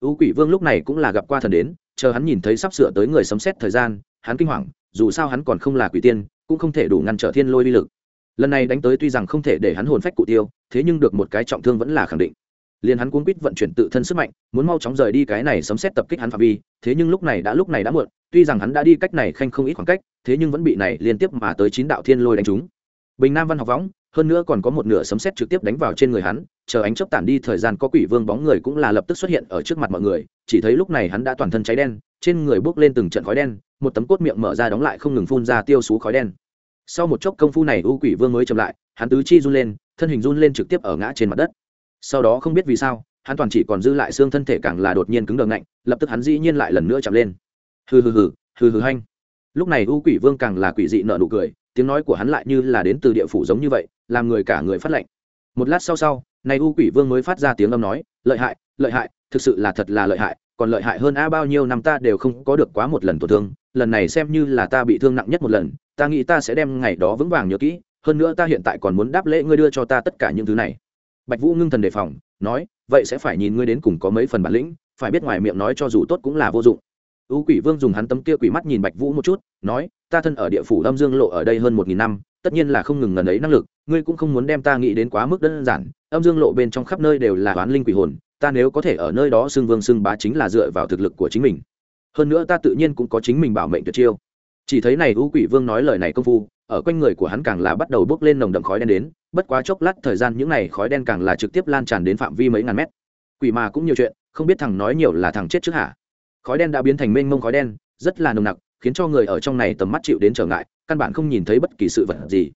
U quỷ vương lúc này cũng là gặp qua thần đến, chờ hắn nhìn thấy sắp sửa tới người sấm xét thời gian, hắn kinh hoàng, dù sao hắn còn không là quỷ tiên, cũng không thể đủ ngăn trở thiên lôi uy lực. Lần này đánh tới tuy rằng không thể để hắn hồn phách cụ tiêu, thế nhưng được một cái trọng thương vẫn là khẳng định. Liền hắn cuốn quýt vận chuyển tự thân sức mạnh, muốn mau chóng rời đi cái này sấm xét tập kích hắn phạm vi, thế nhưng lúc này đã lúc này đã muộn tuy rằng hắn đã đi cách này khanh không ít khoảng cách, thế nhưng vẫn bị này liên tiếp mà tới chín đạo thiên lôi đánh trúng. Bình nam văn học võng, hơn nữa còn có một nửa sấm xét trực tiếp đánh vào trên người hắn, chờ ánh chớp tản đi thời gian có quỷ vương bóng người cũng là lập tức xuất hiện ở trước mặt mọi người, chỉ thấy lúc này hắn đã toàn thân cháy đen, trên người bốc lên từng trận khói đen, một tấm cốt miệng mở ra đóng lại không ngừng phun ra tiêu xú khói đen. Sau một chốc công phu này u quỷ vương mới chậm lại, hắn tứ chi run lên, thân hình run lên trực tiếp ở ngã trên mặt đất. Sau đó không biết vì sao, hắn toàn chỉ còn dư lại xương thân thể càng là đột nhiên cứng đờ ngạnh, lập tức hắn dĩ nhiên lại lần nữa chạm lên hừ hừ hừ hừ hừ hanh. Lúc này u quỷ vương càng là quỷ dị nợ nụ cười, tiếng nói của hắn lại như là đến từ địa phủ giống như vậy, làm người cả người phát lệnh một lát sau sau, này u quỷ vương mới phát ra tiếng âm nói, lợi hại lợi hại, thực sự là thật là lợi hại, còn lợi hại hơn a bao nhiêu năm ta đều không có được quá một lần tổn thương, lần này xem như là ta bị thương nặng nhất một lần, ta nghĩ ta sẽ đem ngày đó vững vàng nhớ kỹ, hơn nữa ta hiện tại còn muốn đáp lễ ngươi đưa cho ta tất cả những thứ này. Bạch vũ ngưng thần đề phòng, nói, vậy sẽ phải nhìn ngươi đến cùng có mấy phần bản lĩnh, phải biết ngoài miệng nói cho dù tốt cũng là vô dụng ưu quỷ vương dùng hắn tấm kia quỷ mắt nhìn bạch vũ một chút, nói, ta thân ở địa phủ âm dương lộ ở đây hơn một nghìn năm, tất nhiên là không ngừng ngần ấy năng lực, ngươi cũng không muốn đem ta nghĩ đến quá mức đơn giản. Âm dương lộ bên trong khắp nơi đều là oán linh quỷ hồn, ta nếu có thể ở nơi đó xưng vương xưng bá chính là dựa vào thực lực của chính mình. Hơn nữa ta tự nhiên cũng có chính mình bảo mệnh tuyệt chiêu. Chỉ thấy này ưu quỷ vương nói lời này công phu, ở quanh người của hắn càng là bắt đầu bốc lên nồng đậm khói đen đến, bất quá chốc lát thời gian những này khói đen càng là trực tiếp lan tràn đến phạm vi mấy ngàn mét. Quỷ mà cũng nhiều chuyện, không biết thằng nói nhiều là thằng chết trước hả? Khói đen đã biến thành mênh mông khói đen, rất là nồng nặc, khiến cho người ở trong này tầm mắt chịu đến trở ngại, căn bản không nhìn thấy bất kỳ sự vật gì.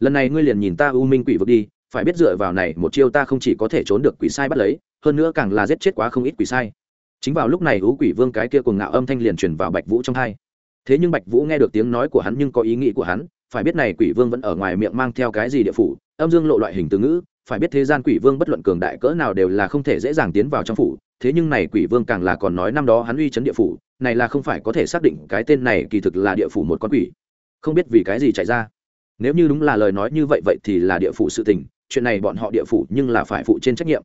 Lần này ngươi liền nhìn ta u minh quỷ vực đi, phải biết dựa vào này, một chiêu ta không chỉ có thể trốn được quỷ sai bắt lấy, hơn nữa càng là giết chết quá không ít quỷ sai. Chính vào lúc này ú quỷ vương cái kia cùng ngạo âm thanh liền truyền vào bạch vũ trong hai. Thế nhưng bạch vũ nghe được tiếng nói của hắn nhưng có ý nghĩ của hắn, phải biết này quỷ vương vẫn ở ngoài miệng mang theo cái gì địa phủ, âm dương lộ loại hình từ ngữ, phải biết thế gian quỷ vương bất luận cường đại cỡ nào đều là không thể dễ dàng tiến vào trong phủ thế nhưng này quỷ vương càng là còn nói năm đó hắn uy chấn địa phủ, này là không phải có thể xác định cái tên này kỳ thực là địa phủ một con quỷ. Không biết vì cái gì chạy ra. Nếu như đúng là lời nói như vậy vậy thì là địa phủ sự tình, chuyện này bọn họ địa phủ nhưng là phải phụ trên trách nhiệm.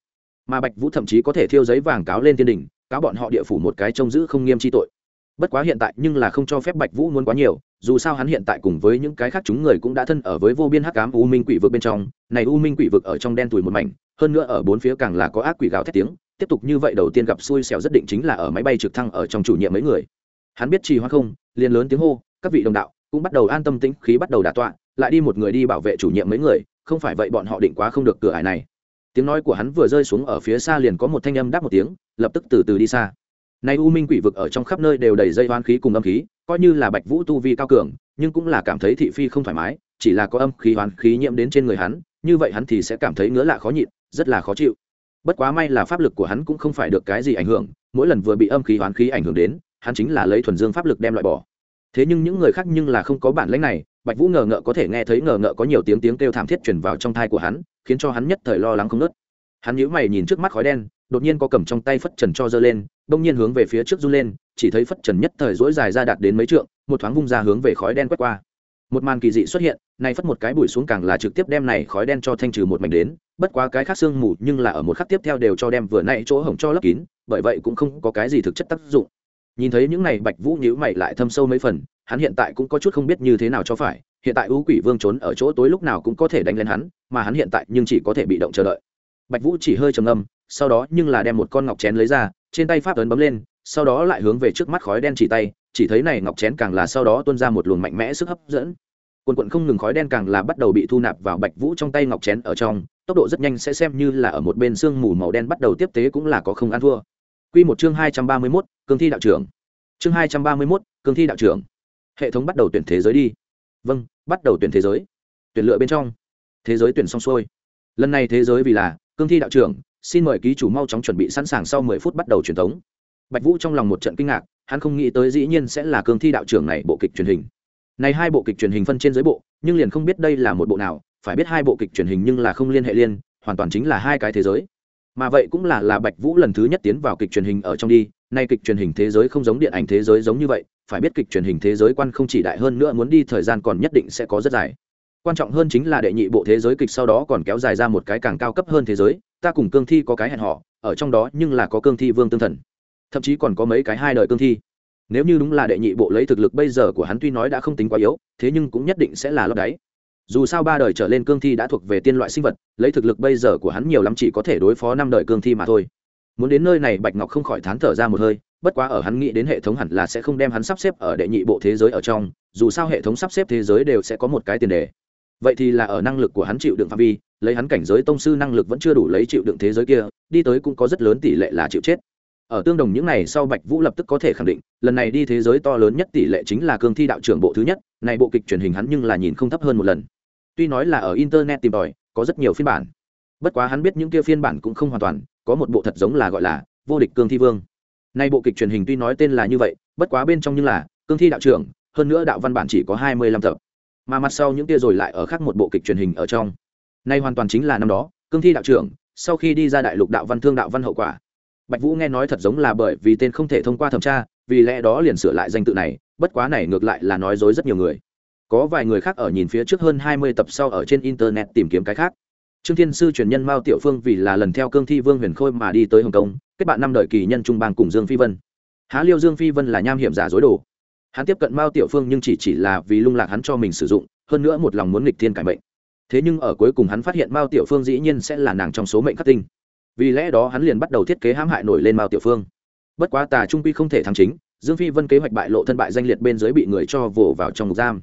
Mà bạch vũ thậm chí có thể thiêu giấy vàng cáo lên thiên đình, cáo bọn họ địa phủ một cái trông giữ không nghiêm chi tội. Bất quá hiện tại nhưng là không cho phép bạch vũ muốn quá nhiều, dù sao hắn hiện tại cùng với những cái khác chúng người cũng đã thân ở với vô biên hắc ám u minh quỷ vực bên trong, này u minh quỷ vực ở trong đen tủi một mảnh, hơn nữa ở bốn phía càng là có ác quỷ gào thét tiếng tiếp tục như vậy đầu tiên gặp xui xẻo rất định chính là ở máy bay trực thăng ở trong chủ nhiệm mấy người. Hắn biết trì hoa không, liền lớn tiếng hô, các vị đồng đạo, cũng bắt đầu an tâm tĩnh khí bắt đầu đả tọa, lại đi một người đi bảo vệ chủ nhiệm mấy người, không phải vậy bọn họ định quá không được cửa ải này. Tiếng nói của hắn vừa rơi xuống ở phía xa liền có một thanh âm đáp một tiếng, lập tức từ từ đi xa. Nay u minh quỷ vực ở trong khắp nơi đều đầy dây hoan khí cùng âm khí, coi như là bạch vũ tu vi cao cường, nhưng cũng là cảm thấy thị phi không thoải mái, chỉ là có âm khí hoán khí nhiễm đến trên người hắn, như vậy hắn thì sẽ cảm thấy ngứa lạ khó nhịn, rất là khó chịu bất quá may là pháp lực của hắn cũng không phải được cái gì ảnh hưởng, mỗi lần vừa bị âm khí hoán khí ảnh hưởng đến, hắn chính là lấy thuần dương pháp lực đem loại bỏ. Thế nhưng những người khác nhưng là không có bản lãnh này, bạch vũ ngờ ngợ có thể nghe thấy ngờ ngợ có nhiều tiếng tiếng kêu thảm thiết truyền vào trong thai của hắn, khiến cho hắn nhất thời lo lắng không nớt hắn nhíu mày nhìn trước mắt khói đen, đột nhiên có cầm trong tay phất trần cho giơ lên, đông nhiên hướng về phía trước run lên, chỉ thấy phất trần nhất thời dỗi dài ra đạt đến mấy trượng, một thoáng vung ra hướng về khói đen quét qua. Một màn kỳ dị xuất hiện, nay phất một cái bụi xuống càng là trực tiếp đem này khói đen cho thanh trừ một mảnh đến bất quá cái khác sương mù nhưng là ở một khắc tiếp theo đều cho đem vừa nãy chỗ hổng cho lấp kín, bởi vậy cũng không có cái gì thực chất tác dụng. Nhìn thấy những này bạch vũ nhíu mày lại thâm sâu mấy phần, hắn hiện tại cũng có chút không biết như thế nào cho phải, hiện tại ưu quỷ vương trốn ở chỗ tối lúc nào cũng có thể đánh lên hắn, mà hắn hiện tại nhưng chỉ có thể bị động chờ đợi. Bạch vũ chỉ hơi trầm ngâm, sau đó nhưng là đem một con ngọc chén lấy ra, trên tay pháp ấn bấm lên, sau đó lại hướng về trước mắt khói đen chỉ tay, chỉ thấy này ngọc chén càng là sau đó tuôn ra một luồng mạnh mẽ sức hấp dẫn quần quận không ngừng khói đen càng là bắt đầu bị thu nạp vào bạch vũ trong tay ngọc chén ở trong tốc độ rất nhanh sẽ xem như là ở một bên sương mù màu đen bắt đầu tiếp tế cũng là có không ăn thua Quy một chương hai trăm ba mươi 231, cương thi đạo trưởng. Chương hai trăm ba mươi 231, cương thi đạo trưởng. Hệ thống bắt đầu tuyển thế giới đi. Vâng, bắt đầu tuyển thế giới. Tuyển lựa bên trong. Thế giới tuyển xong xuôi. Lần này thế giới vì là cương thi đạo trưởng, xin mời ký chủ mau chóng chuẩn bị sẵn sàng sau mười phút bắt đầu truyền thống bạch vũ trong lòng một trận kinh ngạc hắn không nghĩ tới dĩ nhiên sẽ là cương thi đạo trưởng này bộ kịch truyền hình này hai bộ kịch truyền hình phân trên dưới bộ, nhưng liền không biết đây là một bộ nào, phải biết hai bộ kịch truyền hình nhưng là không liên hệ liên hoàn toàn chính là hai cái thế giới. Mà vậy cũng là là bạch vũ lần thứ nhất tiến vào kịch truyền hình ở trong đi, nay kịch truyền hình thế giới không giống điện ảnh thế giới giống như vậy, phải biết kịch truyền hình thế giới quan không chỉ đại hơn nữa muốn đi thời gian còn nhất định sẽ có rất dài. Quan trọng hơn chính là đệ nhị bộ thế giới kịch sau đó còn kéo dài ra một cái càng cao cấp hơn thế giới, ta cùng cương thi có cái hẹn họ ở trong đó nhưng là có cương thi vương tương thần. Thậm chí còn có mấy cái hai đời cương thi nếu như đúng là đệ nhị bộ lấy thực lực bây giờ của hắn tuy nói đã không tính quá yếu, thế nhưng cũng nhất định sẽ là lấp đáy. Dù sao ba đời trở lên cương thi đã thuộc về tiên loại sinh vật, lấy thực lực bây giờ của hắn nhiều lắm chỉ có thể đối phó năm đời cương thi mà thôi. Muốn đến nơi này, bạch ngọc không khỏi thán thở ra một hơi, bất quá ở hắn nghĩ đến hệ thống hẳn là sẽ không đem hắn sắp xếp ở đệ nhị bộ thế giới ở trong, dù sao hệ thống sắp xếp thế giới đều sẽ có một cái tiền đề. Vậy thì là ở năng lực của hắn chịu đựng phạm vi, lấy hắn cảnh giới tông sư năng lực vẫn chưa đủ lấy chịu đựng thế giới kia, đi tới cũng có rất lớn tỷ lệ là chịu chết ở tương đồng những này sau bạch vũ lập tức có thể khẳng định, lần này đi thế giới to lớn nhất tỷ lệ chính là cương thi đạo trưởng bộ thứ nhất, này bộ kịch truyền hình hắn nhưng là nhìn không thấp hơn một lần. Tuy nói là ở internet tìm tòi, có rất nhiều phiên bản. Bất quá hắn biết những kia phiên bản cũng không hoàn toàn, có một bộ thật giống là gọi là vô địch cương thi vương. Nay bộ kịch truyền hình tuy nói tên là như vậy, bất quá bên trong như là cương thi đạo trưởng, hơn nữa đạo văn bản chỉ có hai mươi lăm tập. Mà mặt sau những kia rồi lại ở khác một bộ kịch truyền hình ở trong. Nay hoàn toàn chính là năm đó, cương thi đạo trưởng, sau khi đi ra đại lục đạo văn thương đạo văn hậu quả bạch vũ nghe nói thật giống là bởi vì tên không thể thông qua thẩm tra, vì lẽ đó liền sửa lại danh tự này, bất quá này ngược lại là nói dối rất nhiều người. Có vài người khác ở nhìn phía trước hơn hai mươi tập sau ở trên internet tìm kiếm cái khác. Trương thiên sư truyền nhân mao tiểu phương vì là lần theo cương thi vương huyền khôi mà đi tới hồng kông, kết bạn năm đời kỳ nhân trung bang cùng dương phi vân. Há liêu dương phi vân là nham hiểm giả dối đồ. Hắn tiếp cận mao tiểu phương nhưng chỉ chỉ là vì lung lạc hắn cho mình sử dụng, hơn nữa một lòng muốn nghịch thiên cải mệnh. Thế nhưng ở cuối cùng hắn phát hiện mao tiểu phương dĩ nhiên sẽ là nàng trong số mệnh khắc tinh vì lẽ đó hắn liền bắt đầu thiết kế hãm hại nổi lên mao tiểu phương. Bất quá tà trung quy không thể thắng chính, dương phi vân kế hoạch bại lộ thân bại danh liệt bên dưới bị người cho vồ vào trong ngục giam.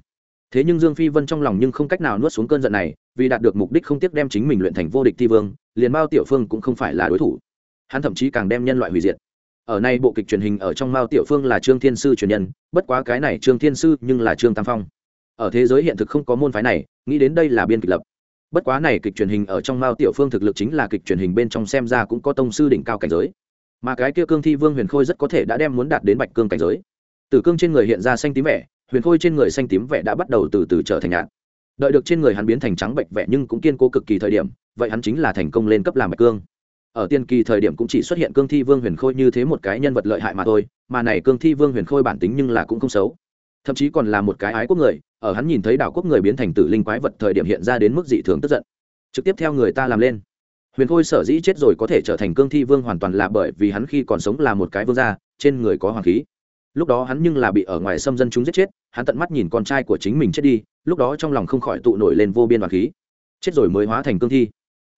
Thế nhưng dương phi vân trong lòng nhưng không cách nào nuốt xuống cơn giận này, vì đạt được mục đích không tiếc đem chính mình luyện thành vô địch thi vương, liền mao tiểu phương cũng không phải là đối thủ. Hắn thậm chí càng đem nhân loại hủy diệt. Ở nay bộ kịch truyền hình ở trong mao tiểu phương là trương thiên sư truyền nhân, bất quá cái này trương thiên sư nhưng là trương tam phong. Ở thế giới hiện thực không có môn phái này, nghĩ đến đây là biên kịch lập bất quá này kịch truyền hình ở trong mao tiểu phương thực lực chính là kịch truyền hình bên trong xem ra cũng có tông sư đỉnh cao cảnh giới. Mà cái kia cương thi vương huyền khôi rất có thể đã đem muốn đạt đến bạch cương cảnh giới. Tử cương trên người hiện ra xanh tím vẻ, huyền khôi trên người xanh tím vẻ đã bắt đầu từ từ trở thành nhạt. Đợi được trên người hắn biến thành trắng bạch vẻ nhưng cũng kiên cố cực kỳ thời điểm, vậy hắn chính là thành công lên cấp làm bạch cương. Ở tiên kỳ thời điểm cũng chỉ xuất hiện cương thi vương huyền khôi như thế một cái nhân vật lợi hại mà thôi, mà này cương thi vương huyền khôi bản tính nhưng là cũng không xấu thậm chí còn là một cái ái quốc người, ở hắn nhìn thấy đảo quốc người biến thành tử linh quái vật thời điểm hiện ra đến mức dị thường tức giận. Trực tiếp theo người ta làm lên. Huyền khôi sở dĩ chết rồi có thể trở thành cương thi vương hoàn toàn là bởi vì hắn khi còn sống là một cái vương gia, trên người có hoàng khí. Lúc đó hắn nhưng là bị ở ngoài xâm dân chúng giết chết, hắn tận mắt nhìn con trai của chính mình chết đi, lúc đó trong lòng không khỏi tụ nổi lên vô biên hoàng khí. Chết rồi mới hóa thành cương thi.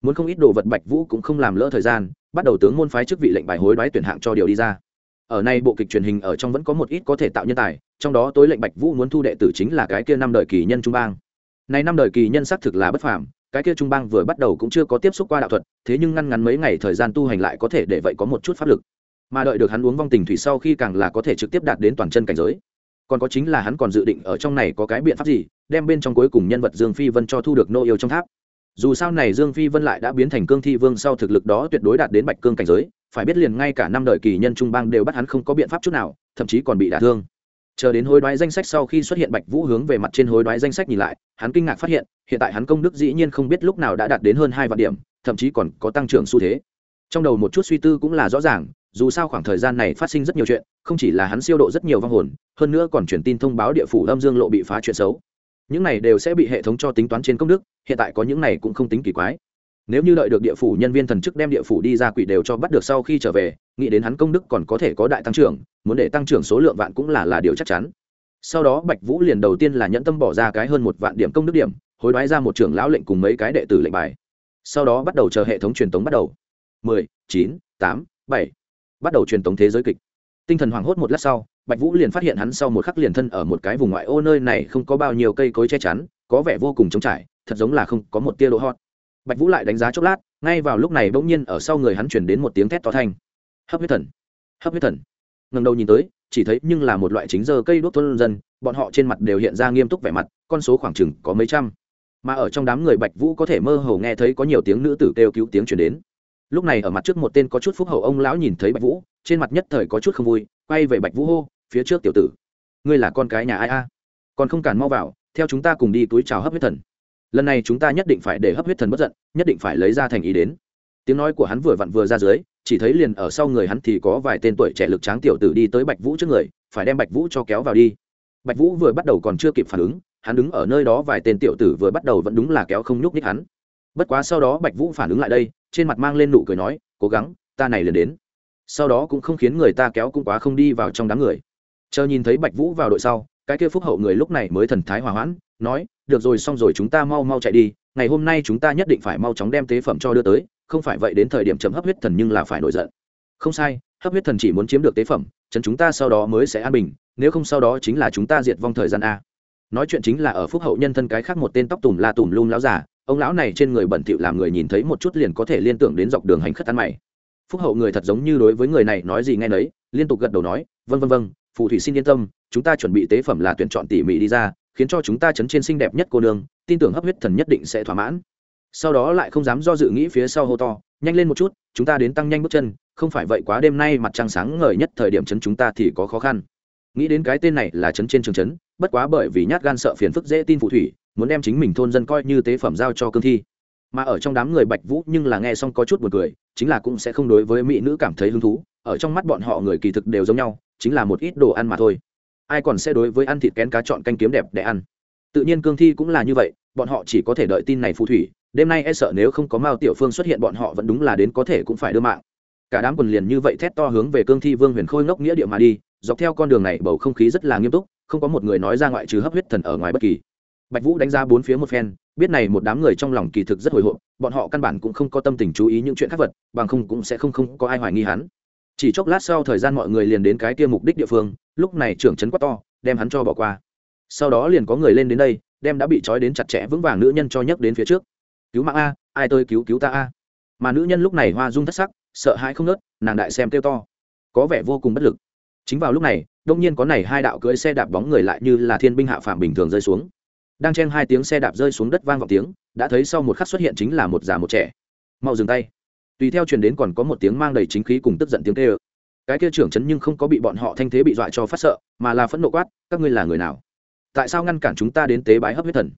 Muốn không ít đồ vật bạch vũ cũng không làm lỡ thời gian, bắt đầu tướng môn phái chức vị lệnh bài hối đoái tuyển hạng cho điều đi ra. Ở nay bộ kịch truyền hình ở trong vẫn có một ít có thể tạo nhân tài trong đó tối lệnh bạch vũ muốn thu đệ tử chính là cái kia năm đời kỳ nhân trung bang. Này năm đời kỳ nhân xác thực là bất phàm, cái kia trung bang vừa bắt đầu cũng chưa có tiếp xúc qua đạo thuật, thế nhưng ngăn ngắn mấy ngày thời gian tu hành lại có thể để vậy có một chút pháp lực. Mà đợi được hắn uống vong tình thủy sau khi càng là có thể trực tiếp đạt đến toàn chân cảnh giới. Còn có chính là hắn còn dự định ở trong này có cái biện pháp gì, đem bên trong cuối cùng nhân vật dương phi vân cho thu được nô yêu trong tháp. Dù sao này dương phi vân lại đã biến thành cương thi vương sau thực lực đó tuyệt đối đạt đến bạch cương cảnh giới, phải biết liền ngay cả năm đời kỳ nhân trung bang đều bắt hắn không có biện pháp chút nào, thậm chí còn bị đả thương chờ đến hối đoái danh sách sau khi xuất hiện bạch vũ hướng về mặt trên hối đoái danh sách nhìn lại, hắn kinh ngạc phát hiện hiện tại hắn công đức dĩ nhiên không biết lúc nào đã đạt đến hơn hai vạn điểm, thậm chí còn có tăng trưởng xu thế. Trong đầu một chút suy tư cũng là rõ ràng, dù sao khoảng thời gian này phát sinh rất nhiều chuyện, không chỉ là hắn siêu độ rất nhiều vong hồn, hơn nữa còn truyền tin thông báo địa phủ âm dương lộ bị phá chuyện xấu. Những này đều sẽ bị hệ thống cho tính toán trên công đức, hiện tại có những này cũng không tính kỳ quái. Nếu như đợi được địa phủ nhân viên thần chức đem địa phủ đi ra quỷ đều cho bắt được sau khi trở về nghĩ đến hắn công đức còn có thể có đại tăng trưởng, muốn để tăng trưởng số lượng vạn cũng là là điều chắc chắn. Sau đó bạch vũ liền đầu tiên là nhẫn tâm bỏ ra cái hơn một vạn điểm công đức điểm, hối đoái ra một trưởng lão lệnh cùng mấy cái đệ tử lệnh bài. Sau đó bắt đầu chờ hệ thống truyền tống bắt đầu. Mười, chín, tám, bảy. Bắt đầu truyền tống thế giới kịch. Tinh thần hoảng hốt một lát sau, bạch vũ liền phát hiện hắn sau một khắc liền thân ở một cái vùng ngoại ô nơi này không có bao nhiêu cây cối che chắn, có vẻ vô cùng trống trải, thật giống là không có một tia lỗ hót bạch vũ lại đánh giá chốc lát, ngay vào lúc này bỗng nhiên ở sau người hắn chuyển đến một tiếng thét to thanh hấp huyết thần. Hấp huyết thần. Ngần đầu nhìn tới, chỉ thấy nhưng là một loại chính giờ cây đuốc thôn dân, bọn họ trên mặt đều hiện ra nghiêm túc vẻ mặt, con số khoảng chừng có mấy trăm. Mà ở trong đám người bạch vũ có thể mơ hồ nghe thấy có nhiều tiếng nữ tử kêu cứu tiếng chuyển đến. Lúc này ở mặt trước một tên có chút phúc hậu ông lão nhìn thấy bạch vũ, trên mặt nhất thời có chút không vui, quay về bạch vũ hô, phía trước tiểu tử, ngươi là con cái nhà ai a? Còn không cản mau vào, theo chúng ta cùng đi túi chào hấp huyết thần. Lần này chúng ta nhất định phải để hấp huyết thần bất giận, nhất định phải lấy ra thành ý đến tiếng nói của hắn vừa vặn vừa ra dưới, chỉ thấy liền ở sau người hắn thì có vài tên tuổi trẻ lực tráng tiểu tử đi tới bạch vũ trước người, phải đem bạch vũ cho kéo vào đi. Bạch vũ vừa bắt đầu còn chưa kịp phản ứng, hắn đứng ở nơi đó vài tên tiểu tử vừa bắt đầu vẫn đúng là kéo không nhúc ních hắn. Bất quá sau đó bạch vũ phản ứng lại đây, trên mặt mang lên nụ cười nói, cố gắng, ta này liền đến. Sau đó cũng không khiến người ta kéo cũng quá không đi vào trong đám người. Chờ nhìn thấy bạch vũ vào đội sau, cái kia phúc hậu người lúc này mới thần thái hòa hoãn, nói, được rồi, xong rồi, chúng ta mau mau chạy đi, ngày hôm nay chúng ta nhất định phải mau chóng đem tế phẩm cho đưa tới không phải vậy đến thời điểm chấm hấp huyết thần nhưng là phải nổi giận. Không sai hấp huyết thần chỉ muốn chiếm được tế phẩm chấn chúng ta sau đó mới sẽ an bình nếu không sau đó chính là chúng ta diệt vong thời gian a. Nói chuyện chính là ở phúc hậu nhân thân cái khác một tên tóc tùm la tùm lum lão giả, ông lão này trên người bẩn thỉu làm người nhìn thấy một chút liền có thể liên tưởng đến dọc đường hành khất ăn mày. Phúc hậu người thật giống như đối với người này nói gì nghe nấy liên tục gật đầu nói vân vân vân phù thủy xin yên tâm chúng ta chuẩn bị tế phẩm là tuyển chọn tỉ mỉ đi ra khiến cho chúng ta chấn trên xinh đẹp nhất cô nương tin tưởng hấp huyết thần nhất định sẽ thỏa mãn sau đó lại không dám do dự nghĩ phía sau hô to, nhanh lên một chút, chúng ta đến tăng nhanh bước chân, không phải vậy quá đêm nay mặt trăng sáng ngời nhất thời điểm chấn chúng ta thì có khó khăn. Nghĩ đến cái tên này là chấn trên trường chấn, bất quá bởi vì nhát gan sợ phiền phức dễ tin phù thủy, muốn đem chính mình thôn dân coi như tế phẩm giao cho cương thi. Mà ở trong đám người bạch vũ nhưng là nghe xong có chút buồn cười, chính là cũng sẽ không đối với mỹ nữ cảm thấy hứng thú, ở trong mắt bọn họ người kỳ thực đều giống nhau, chính là một ít đồ ăn mà thôi. Ai còn sẽ đối với ăn thịt kén cá chọn canh kiếm đẹp để ăn? Tự nhiên cương thi cũng là như vậy, bọn họ chỉ có thể đợi tin này phù thủy đêm nay e sợ nếu không có mao tiểu phương xuất hiện, bọn họ vẫn đúng là đến có thể cũng phải đưa mạng. Cả đám quần liền như vậy thét to hướng về cương thi vương huyền khôi ngốc nghĩa địa mà đi, dọc theo con đường này bầu không khí rất là nghiêm túc, không có một người nói ra ngoại trừ hấp huyết thần ở ngoài bất kỳ. Bạch vũ đánh ra bốn phía một phen, biết này một đám người trong lòng kỳ thực rất hồi hộp, bọn họ căn bản cũng không có tâm tình chú ý những chuyện khác vật, bằng không cũng sẽ không không có ai hoài nghi hắn. Chỉ chốc lát sau thời gian mọi người liền đến cái kia mục đích địa phương, lúc này trưởng trấn quát to, đem hắn cho bỏ qua. Sau đó liền có người lên đến đây, đem đã bị trói đến chặt chẽ vững vàng nữ nhân cho nhấc đến phía trước cứu mạng a, ai tôi cứu cứu ta a? Mà nữ nhân lúc này hoa dung thất sắc, sợ hãi không nớt nàng đại xem kêu to. Có vẻ vô cùng bất lực. Chính vào lúc này, đông nhiên có này hai đạo cưỡi xe đạp bóng người lại như là thiên binh hạ phàm bình thường rơi xuống. Đang chen hai tiếng xe đạp rơi xuống đất vang vọng tiếng, đã thấy sau một khắc xuất hiện chính là một già một trẻ. Mau dừng tay. Tùy theo truyền đến còn có một tiếng mang đầy chính khí cùng tức giận tiếng kêu. Cái kia trưởng chấn nhưng không có bị bọn họ thanh thế bị dọa cho phát sợ, mà là phẫn nộ quát, các ngươi là người nào? Tại sao ngăn cản chúng ta đến tế bái hấp huyết thần?